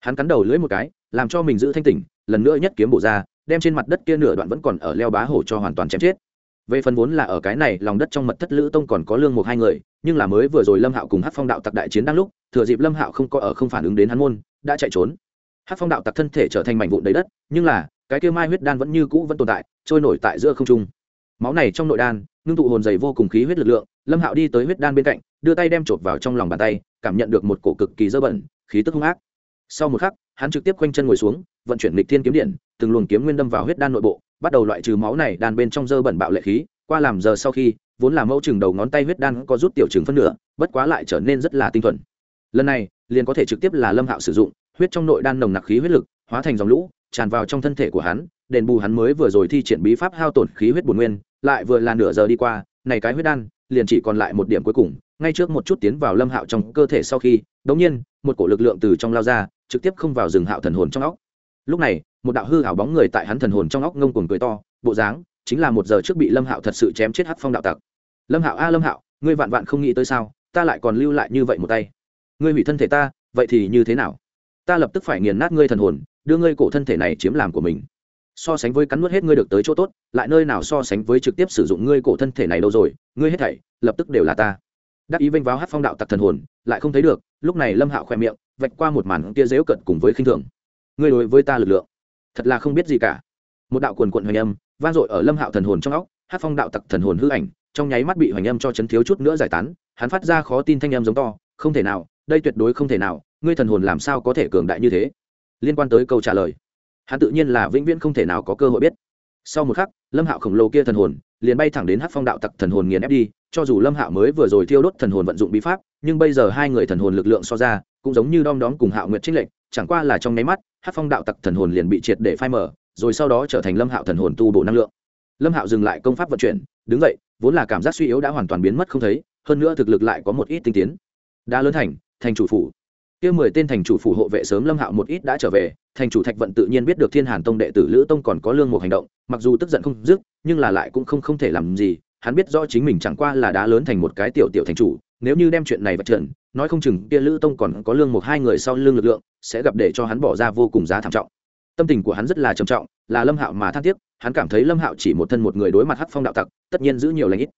Speaker 1: Hắn cắn đầu lưỡi một cái, làm cho mình giữ thanh tỉnh, lần nữa nhất kiếm bổ ra, đem trên mặt đất kia nửa đoạn vẫn còn ở leo bá hổ cho hoàn toàn chém chết về phần vốn là ở cái này, lòng đất trong mật thất lữ tông còn có lương một hai người, nhưng là mới vừa rồi lâm hạo cùng hát phong đạo tặc đại chiến đang lúc, thừa dịp lâm hạo không có ở không phản ứng đến hắn môn, đã chạy trốn. Hát phong đạo tặc thân thể trở thành mảnh vụn đầy đất, nhưng là, cái kia mai huyết đan vẫn như cũ vẫn tồn tại, trôi nổi tại giữa không trung. Máu này trong nội đan, ngưng tụ hồn dày vô cùng khí huyết lực lượng, lâm hạo đi tới huyết đan bên cạnh, đưa tay đem chột vào trong lòng bàn tay, cảm nhận được một cổ cực kỳ dơ bẩn, khí tức hung ác. Sau một khắc, hắn trực tiếp quanh chân ngồi xuống, vận chuyển lịch thiên kiếm điện, từng luồng kiếm nguyên đâm vào huyết đan nội bộ bắt đầu loại trừ máu này đan bên trong dơ bẩn bạo lệ khí, qua làm giờ sau khi, vốn là mẫu chừng đầu ngón tay huyết đan có rút tiểu chừng phân nửa, bất quá lại trở nên rất là tinh thuần. Lần này, liền có thể trực tiếp là lâm hạo sử dụng, huyết trong nội đan nồng nặc khí huyết lực, hóa thành dòng lũ, tràn vào trong thân thể của hắn, đền bù hắn mới vừa rồi thi triển bí pháp hao tổn khí huyết bổn nguyên, lại vừa là nửa giờ đi qua, này cái huyết đan, liền chỉ còn lại một điểm cuối cùng, ngay trước một chút tiến vào lâm hạo trong cơ thể sau khi đống nhiên, một cổ lực lượng từ trong lao ra, trực tiếp không vào rừng hạo thần hồn trong óc lúc này, một đạo hư hảo bóng người tại hắn thần hồn trong óc ngông cuồng cười to, bộ dáng chính là một giờ trước bị lâm hạo thật sự chém chết hắc phong đạo tặc. Lâm hạo a, lâm hạo, ngươi vạn vạn không nghĩ tới sao, ta lại còn lưu lại như vậy một tay. Ngươi hủy thân thể ta, vậy thì như thế nào? Ta lập tức phải nghiền nát ngươi thần hồn, đưa ngươi cổ thân thể này chiếm làm của mình. So sánh với cắn nuốt hết ngươi được tới chỗ tốt, lại nơi nào so sánh với trực tiếp sử dụng ngươi cổ thân thể này đâu rồi, ngươi hết thảy, lập tức đều là ta. Đắc ý vênh váo hát phong đạo tặc thần hồn, lại không thấy được, lúc này lâm hạo khoe miệng, vạch qua một màn kia dễu cận cùng với khinh thường ngươi đối với ta lực lượng, thật là không biết gì cả. Một đạo quần quận hoành âm vang dội ở lâm hạo thần hồn trong óc, hát phong đạo tặc thần hồn hư ảnh, trong nháy mắt bị hoành âm cho chấn thiếu chút nữa giải tán, hắn phát ra khó tin thanh âm giống to, không thể nào, đây tuyệt đối không thể nào, ngươi thần hồn làm sao có thể cường đại như thế? Liên quan tới câu trả lời, hắn tự nhiên là vĩnh viễn không thể nào có cơ hội biết. Sau một khắc, lâm hạo khổng lồ kia thần hồn liền bay thẳng đến hát phong đạo tặc thần hồn nghiền ép đi, cho dù lâm hạo mới vừa rồi thiêu đốt thần hồn vận dụng bí pháp, nhưng bây giờ hai người thần hồn lực lượng so ra, cũng giống như đom đóm cùng hạo nguyệt trích lệnh chẳng qua là trong nháy mắt hát phong đạo tặc thần hồn liền bị triệt để phai mở rồi sau đó trở thành lâm hạo thần hồn tu bổ năng lượng. Lâm hạo dừng lại công pháp vận chuyển, đứng dậy, vốn là cảm giác suy yếu đã hoàn toàn biến mất không thấy, hơn nữa thực lực lại có một ít tinh tiến. Đã lớn thành thành chủ phủ. Kia mười tên thành chủ phủ hộ vệ sớm lâm hạo một ít đã trở về, thành chủ thạch vận tự nhiên biết được thiên hàn tông đệ tử lữ tông còn có lương một hành động, mặc dù tức giận không dứt, nhưng là lại cũng không không thể làm gì hắn biết rõ chính mình chẳng qua là đá lớn thành một cái tiểu tiểu thành chủ, nếu như đem chuyện này vật trần, nói không chừng kia lữ tông còn có lương một hai người sau lương lực lượng, sẽ gặp để cho hắn bỏ ra vô cùng giá thảm trọng. Tâm tình của hắn rất là trầm trọng, là lâm hạo mà than tiếc, hắn cảm thấy lâm hạo chỉ một thân một người đối mặt hắc phong đạo tặc, tất nhiên giữ nhiều lãnh ít.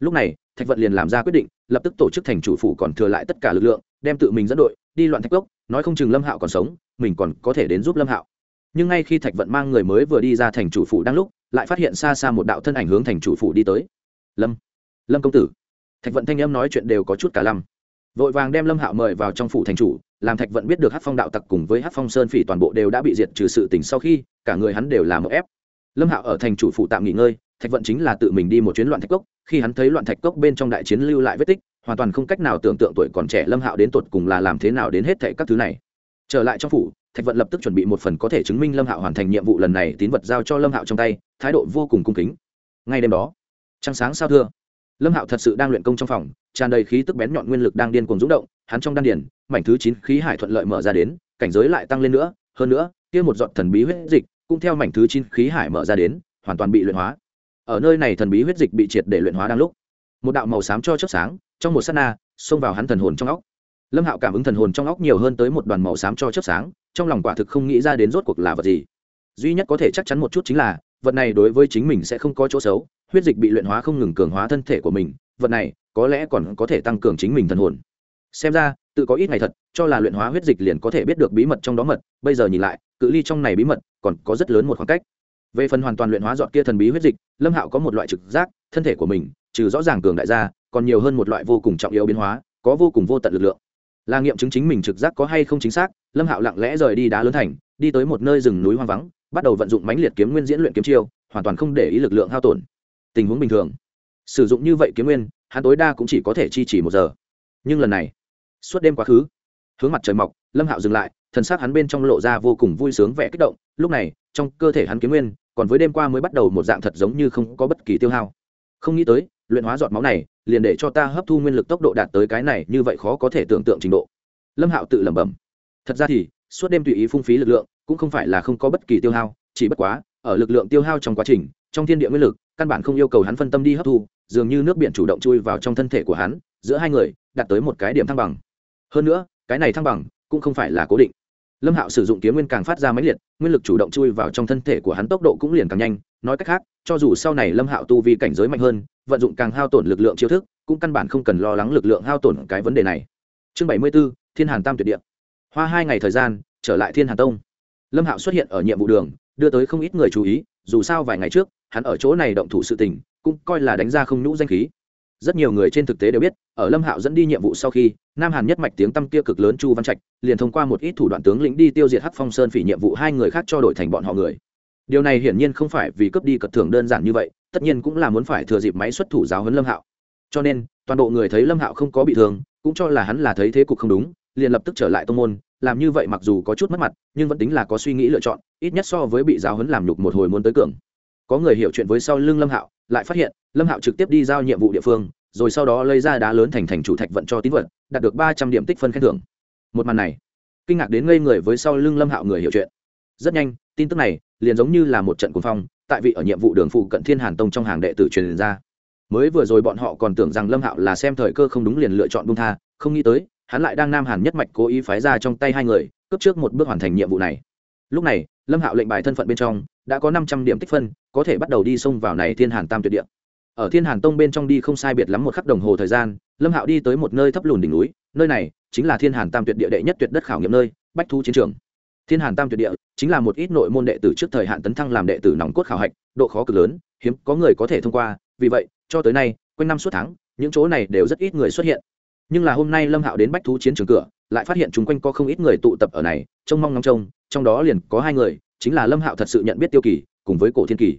Speaker 1: Lúc này, thạch vận liền làm ra quyết định, lập tức tổ chức thành chủ phủ còn thừa lại tất cả lực lượng, đem tự mình dẫn đội, đi loạn thạch cốc, nói không chừng lâm hạo còn sống, mình còn có thể đến giúp lâm hạo. Nhưng ngay khi thạch vận mang người mới vừa đi ra thành chủ phủ đang lúc, lại phát hiện xa xa một đạo thân ảnh hướng thành chủ phủ đi tới lâm lâm công tử thạch vận thanh âm nói chuyện đều có chút cả lâm vội vàng đem lâm hạo mời vào trong phủ thành chủ làm thạch vận biết được hát phong đạo tặc cùng với hát phong sơn phỉ toàn bộ đều đã bị diệt trừ sự tình sau khi cả người hắn đều là một ép lâm hạo ở thành chủ phủ tạm nghỉ ngơi thạch vận chính là tự mình đi một chuyến loạn thạch cốc khi hắn thấy loạn thạch cốc bên trong đại chiến lưu lại vết tích hoàn toàn không cách nào tưởng tượng tuổi còn trẻ lâm hạo đến tột cùng là làm thế nào đến hết thệ các thứ này trở lại trong phủ thạch vận lập tức chuẩn bị một phần có thể chứng minh lâm hạo hoàn thành nhiệm vụ lần này tín vật giao cho lâm hạo trong tay thái độ vô cùng cung kính ngay đêm đó trăng sáng sao thưa. Lâm hạo thật sự đang luyện công trong phòng, tràn đầy khí tức bén nhọn nguyên lực đang điên cuồng rúng động, hắn trong đan điển mảnh thứ chín khí hải thuận lợi mở ra đến, cảnh giới lại tăng lên nữa, hơn nữa, kia một giọt thần bí huyết dịch cũng theo mảnh thứ chín khí hải mở ra đến, hoàn toàn bị luyện hóa. Ở nơi này thần bí huyết dịch bị triệt để luyện hóa đang lúc, một đạo màu xám cho chớp sáng, trong một sát na, xông vào hắn thần hồn trong óc. Lâm hạo cảm ứng thần hồn trong óc nhiều hơn tới một đoàn màu xám cho chớp sáng, trong lòng quả thực không nghĩ ra đến rốt cuộc là vật gì. Duy nhất có thể chắc chắn một chút chính là, vật này đối với chính mình sẽ không có chỗ xấu huyết dịch bị luyện hóa không ngừng cường hóa thân thể của mình, vật này có lẽ còn có thể tăng cường chính mình thần hồn. Xem ra, tự có ít ngày thật, cho là luyện hóa huyết dịch liền có thể biết được bí mật trong đó mật, bây giờ nhìn lại, cự ly trong này bí mật còn có rất lớn một khoảng cách. Về phần hoàn toàn luyện hóa dọn kia thần bí huyết dịch, lâm hạo có một loại trực giác, thân thể của mình, trừ rõ ràng cường đại gia còn nhiều hơn một loại vô cùng trọng yếu biến hóa, có vô cùng vô tận lực lượng. Là nghiệm chứng chính mình trực giác có hay không chính xác, lâm hạo lặng lẽ rời đi đá lớn thành, đi tới một nơi rừng núi hoang vắng, bắt đầu vận dụng mãnh liệt kiếm nguyên diễn luyện kiếm chiêu, hoàn toàn không để ý lực lượng hao tổn tình huống bình thường. Sử dụng như vậy kiếm nguyên, hắn tối đa cũng chỉ có thể chi chỉ một giờ. Nhưng lần này, suốt đêm quá khứ, hướng mặt trời mọc, lâm hạo dừng lại, thần s á c hắn bên trong lộ ra vô cùng vui sướng vẻ kích động. Lúc này, trong cơ thể hắn kiếm nguyên, còn với đêm qua mới bắt đầu một dạng thật giống như không có bất kỳ tiêu hao. Không nghĩ tới, luyện hóa giọt máu này, liền để cho ta hấp thu nguyên lực tốc độ đạt tới cái này, như vậy khó có thể tưởng tượng trình độ. Lâm hạo tự lẩm bẩm. Thật ra thì, suốt đêm tùy ý phung phí lực lượng, cũng không phải là không có bất kỳ tiêu hao, chỉ bất quá, ở lực lượng tiêu hao trong quá trình trong thiên địa nguyên lực, căn bản không yêu cầu hắn phân tâm đi hấp thu, dường như nước biển chủ động chui vào trong thân thể của hắn, giữa hai người, đạt tới một cái điểm thăng bằng. Hơn nữa, cái này thăng bằng cũng không phải là cố định. Lâm hạo sử dụng kiếm nguyên càng phát ra máy liệt, nguyên lực chủ động chui vào trong thân thể của hắn tốc độ cũng liền càng nhanh. Nói cách khác, cho dù sau này lâm hạo tu vi cảnh giới mạnh hơn, vận dụng càng hao tổn lực lượng chiêu thức, cũng căn bản không cần lo lắng lực lượng hao tổn cái vấn đề này. Chương bảy mươi b ố thiên hàn tam tuyệt địa. Hoa hai ngày thời gian, trở lại thiên hàn tông. Lâm hạo xuất hiện ở nhiệm vụ đường, đưa tới không ít người chú ý, dù sao vài ngày trước hắn ở chỗ này động thủ sự tình, cũng coi là đánh ra không nhũ danh khí. Rất nhiều người trên thực tế đều biết, ở lâm hạo dẫn đi nhiệm vụ sau khi, nam hàn nhất mạch tiếng tăm kia cực lớn chu văn trạch, liền thông qua một ít thủ đoạn tướng lĩnh đi tiêu diệt hắc phong sơn phỉ nhiệm vụ hai người khác cho đổi thành bọn họ người. Điều này hiển nhiên không phải vì cướp đi cật thưởng đơn giản như vậy, tất nhiên cũng là muốn phải thừa dịp máy xuất thủ giáo huấn lâm hạo. Cho nên, toàn bộ người thấy lâm hạo không có bị thương, cũng cho là hắn là thấy thế cục không đúng, liền lập tức trở lại tông môn, làm như vậy mặc dù có chút mất mặt, nhưng vẫn tính là có suy nghĩ lựa chọn, ít nhất so với bị giáo huấn làm nhục một hồi muốn tới cường có người hiểu chuyện với sau lưng lâm hạo, lại phát hiện, lâm hạo trực tiếp đi giao nhiệm vụ địa phương, rồi sau đó lấy ra đá lớn thành thành chủ thạch vận cho tín vật, đạt được ba trăm điểm tích phân khen thưởng. Một màn này, kinh ngạc đến ngây người với sau lưng lâm hạo người hiểu chuyện. Rất nhanh, tin tức này liền giống như là một trận cuồng phong, tại vị ở nhiệm vụ đường phụ cận thiên hàn tông trong hàng đệ tử truyền ra. Mới vừa rồi bọn họ còn tưởng rằng lâm hạo là xem thời cơ không đúng liền lựa chọn bung tha, không nghĩ tới, hắn lại đang nam hàn nhất mạch cố ý phái ra trong tay hai người, cướp trước một bước hoàn thành nhiệm vụ này. Lúc này, lâm hạo lệnh bài thân phận bên trong, đã có năm trăm điểm tích phân có thể bắt đầu đi xông vào này thiên hàn tam tuyệt địa. Ở thiên hàn tông bên trong đi không sai biệt lắm một khắc đồng hồ thời gian, lâm hạo đi tới một nơi thấp lùn đỉnh núi, nơi này chính là thiên hàn tam tuyệt địa đệ nhất tuyệt đất khảo nghiệm nơi, bách thu chiến trường. Thiên hàn tam tuyệt địa chính là một ít nội môn đệ tử trước thời hạn tấn thăng làm đệ tử nòng cốt khảo hạch, độ khó cực lớn, hiếm có người có thể thông qua, vì vậy, cho tới nay, quanh năm suốt tháng, những chỗ này đều rất ít người xuất hiện. Nhưng là hôm nay lâm hạo đến bách thú chiến trường cửa, lại phát hiện chung quanh có không ít người tụ tập ở này, trông mong ngóng trông, trong đó liền có hai người, chính là lâm hạo thật sự nhận biết tiêu kỳ, cùng với cổ thiên kỳ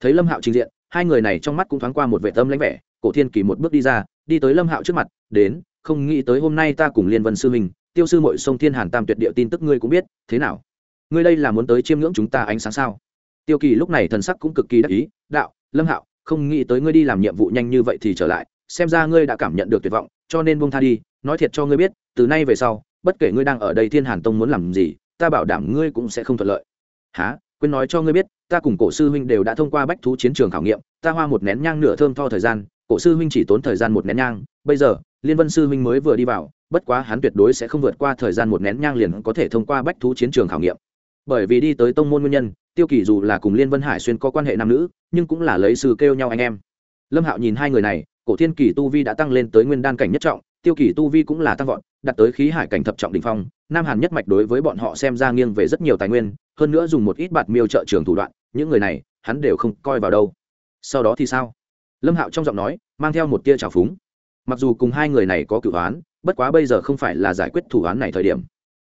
Speaker 1: thấy lâm hạo trình diện hai người này trong mắt cũng thoáng qua một vệ tâm lãnh vẻ cổ thiên kỳ một bước đi ra đi tới lâm hạo trước mặt đến không nghĩ tới hôm nay ta cùng liên vân sư mình, tiêu sư mội sông thiên hàn tam tuyệt địa tin tức ngươi cũng biết thế nào? Ngươi đây là muốn tới chiêm ngưỡng chúng ta ánh sáng sao? Tiêu kỳ lúc này thần sắc cũng cực kỳ đắc ý đạo lâm hạo không nghĩ tới ngươi đi làm nhiệm vụ nhanh như vậy thì trở lại xem ra ngươi đã cảm nhận được tuyệt vọng cho nên buông tha đi nói thiệt cho ngươi biết từ nay về sau bất kể ngươi đang ở đây thiên hàn tông muốn làm gì ta bảo đảm ngươi cũng sẽ không thuận lợi. Há quên nói cho ngươi biết, ta cùng cổ sư huynh đều đã thông qua bách thú chiến trường khảo nghiệm, ta hoa một nén nhang nửa thơm tho thời gian, cổ sư huynh chỉ tốn thời gian một nén nhang, bây giờ, liên vân sư huynh mới vừa đi vào, bất quá hắn tuyệt đối sẽ không vượt qua thời gian một nén nhang liền có thể thông qua bách thú chiến trường khảo nghiệm. Bởi vì đi tới tông môn nguyên nhân, tiêu kỳ dù là cùng liên vân hải xuyên có quan hệ nam nữ, nhưng cũng là lấy sư kêu nhau anh em. Lâm hạo nhìn hai người này, cổ thiên kỳ tu vi đã tăng lên tới nguyên đan cảnh nhất trọng, tiêu kỳ tu vi cũng là tăng vọt, đạt tới khí hải cảnh thập trọng đỉnh phong, nam hàn nhất mạch đối với bọn họ xem ra nghiêng về rất nhiều tài nguyên hơn nữa dùng một ít bạt miêu trợ trường thủ đoạn, những người này, hắn đều không coi vào đâu. Sau đó thì sao? Lâm hạo trong giọng nói, mang theo một tia trào phúng. Mặc dù cùng hai người này có cửu án bất quá bây giờ không phải là giải quyết thủ án này thời điểm.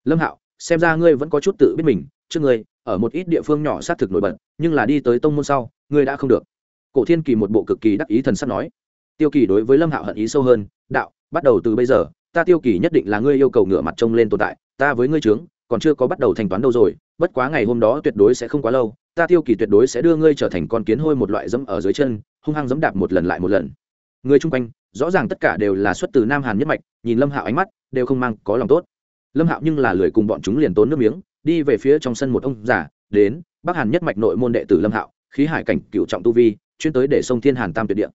Speaker 1: Lâm hạo, xem ra ngươi vẫn có chút tự biết mình, trước ngươi, ở một ít địa phương nhỏ xác thực nổi bật, nhưng là đi tới tông môn sau, ngươi đã không được. Cổ thiên kỳ một bộ cực kỳ đắc ý thần sắp nói. Tiêu kỳ đối với lâm hạo hận ý sâu hơn, đạo, bắt đầu từ bây giờ, ta tiêu kỳ nhất định là ngươi yêu cầu ngửa mặt trông lên tồn tại, ta với ngươi trướng còn chưa có bắt đầu thanh toán đâu rồi bất quá ngày hôm đó tuyệt đối sẽ không quá lâu, ta tiêu kỳ tuyệt đối sẽ đưa ngươi trở thành con kiến hôi một loại dẫm ở dưới chân, hung hăng dẫm đạp một lần lại một lần. Người chung quanh, rõ ràng tất cả đều là xuất từ nam hàn nhất mạch, nhìn lâm hạo ánh mắt, đều không mang có lòng tốt. Lâm hạo nhưng là lười cùng bọn chúng liền tốn nước miếng, đi về phía trong sân một ông già, đến, bắc hàn nhất mạch nội môn đệ tử lâm hạo, khí hải cảnh cựu trọng tu vi, chuyên tới để sông thiên hàn tam tuyệt địa.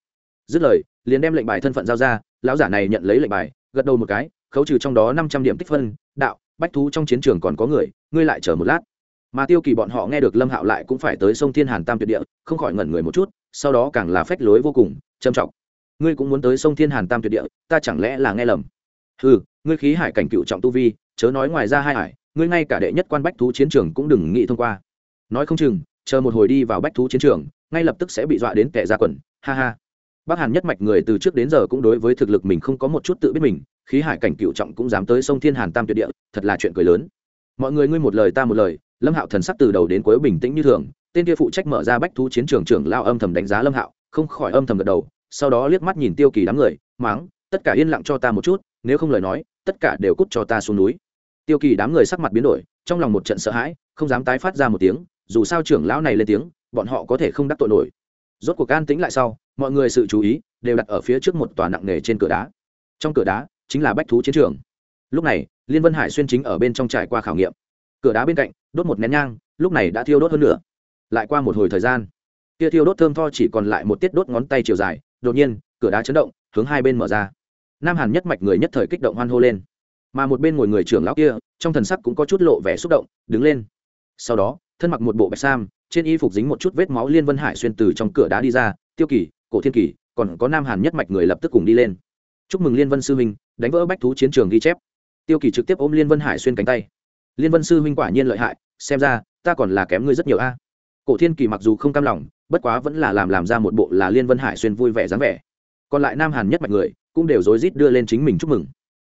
Speaker 1: Dứt lời, liền đem lệnh bài thân phận giao ra, lão giả này nhận lấy lệnh bài, gật đầu một cái, khấu trừ trong đó năm trăm điểm tích phân, đạo, bách thú trong chiến trường còn có người, ngươi lại chờ một lát mà tiêu kỳ bọn họ nghe được lâm hạo lại cũng phải tới sông thiên hàn tam tuyệt địa, không khỏi ngẩn người một chút, sau đó càng là phách lối vô cùng, trầm trọng. Ngươi cũng muốn tới sông thiên hàn tam tuyệt địa, ta chẳng lẽ là nghe lầm? Ừ ngươi khí hải cảnh cựu trọng tu vi, chớ nói ngoài ra hai hải, ngươi ngay cả đệ nhất quan bách thú chiến trường cũng đừng nghĩ thông qua. Nói không chừng, chờ một hồi đi vào bách thú chiến trường, ngay lập tức sẽ bị dọa đến kẻ ra quần, ha ha. Bác hàn nhất mạch người từ trước đến giờ cũng đối với thực lực mình không có một chút tự biết mình, khí hải cảnh cựu trọng cũng dám tới sông thiên hàn tam tuyệt địa, thật là chuyện cười lớn. Mọi người ngươi một lời ta một lời lâm hạo thần sắc từ đầu đến cuối bình tĩnh như thường, tên kia phụ trách mở ra bách thú chiến trường trưởng lao âm thầm đánh giá lâm hạo, không khỏi âm thầm gật đầu, sau đó liếc mắt nhìn tiêu kỳ đám người máng tất cả yên lặng cho ta một chút, nếu không lời nói, tất cả đều cút cho ta xuống núi. Tiêu kỳ đám người sắc mặt biến đổi, trong lòng một trận sợ hãi, không dám tái phát ra một tiếng, dù sao trưởng lão này lên tiếng, bọn họ có thể không đắc tội nổi. Rốt cuộc an tĩnh lại sau, mọi người sự chú ý đều đặt ở phía trước một tòa nặng nề trên cửa đá. Trong cửa đá chính là bách thú chiến trường. Lúc này, liên vân hải xuyên chính ở bên trong trải qua khảo nghiệm. Cửa đá bên cạnh đốt một nén nhang, lúc này đã thiêu đốt hơn nữa lại qua một hồi thời gian kia thiêu đốt thơm tho chỉ còn lại một tiết đốt ngón tay chiều dài, đột nhiên, cửa đá chấn động, hướng hai bên mở ra. Nam hàn nhất mạch người nhất thời kích động hoan hô lên. Mà một bên ngồi người trưởng lão kia, trong thần sắc cũng có chút lộ vẻ xúc động, đứng lên. Sau đó, thân mặc một bộ bạch sam, trên y phục dính một chút vết máu liên vân hải xuyên từ trong cửa đá đi ra, tiêu kỳ, cổ thiên kỳ, còn có nam hàn nhất mạch người lập tức cùng đi lên. Chúc mừng liên vân sư minh đánh vỡ bách thú chiến trường ghi chép. Tiêu kỳ trực tiếp ôm liên vân hải xuyên cánh tay liên vân sư huynh quả nhiên lợi hại, xem ra, ta còn là kém ngươi rất nhiều a. Cổ thiên kỳ mặc dù không cam lòng, bất quá vẫn là làm làm ra một bộ là liên vân hải xuyên vui vẻ dáng vẻ. Còn lại nam hàn nhất mạch người, cũng đều rối rít đưa lên chính mình chúc mừng.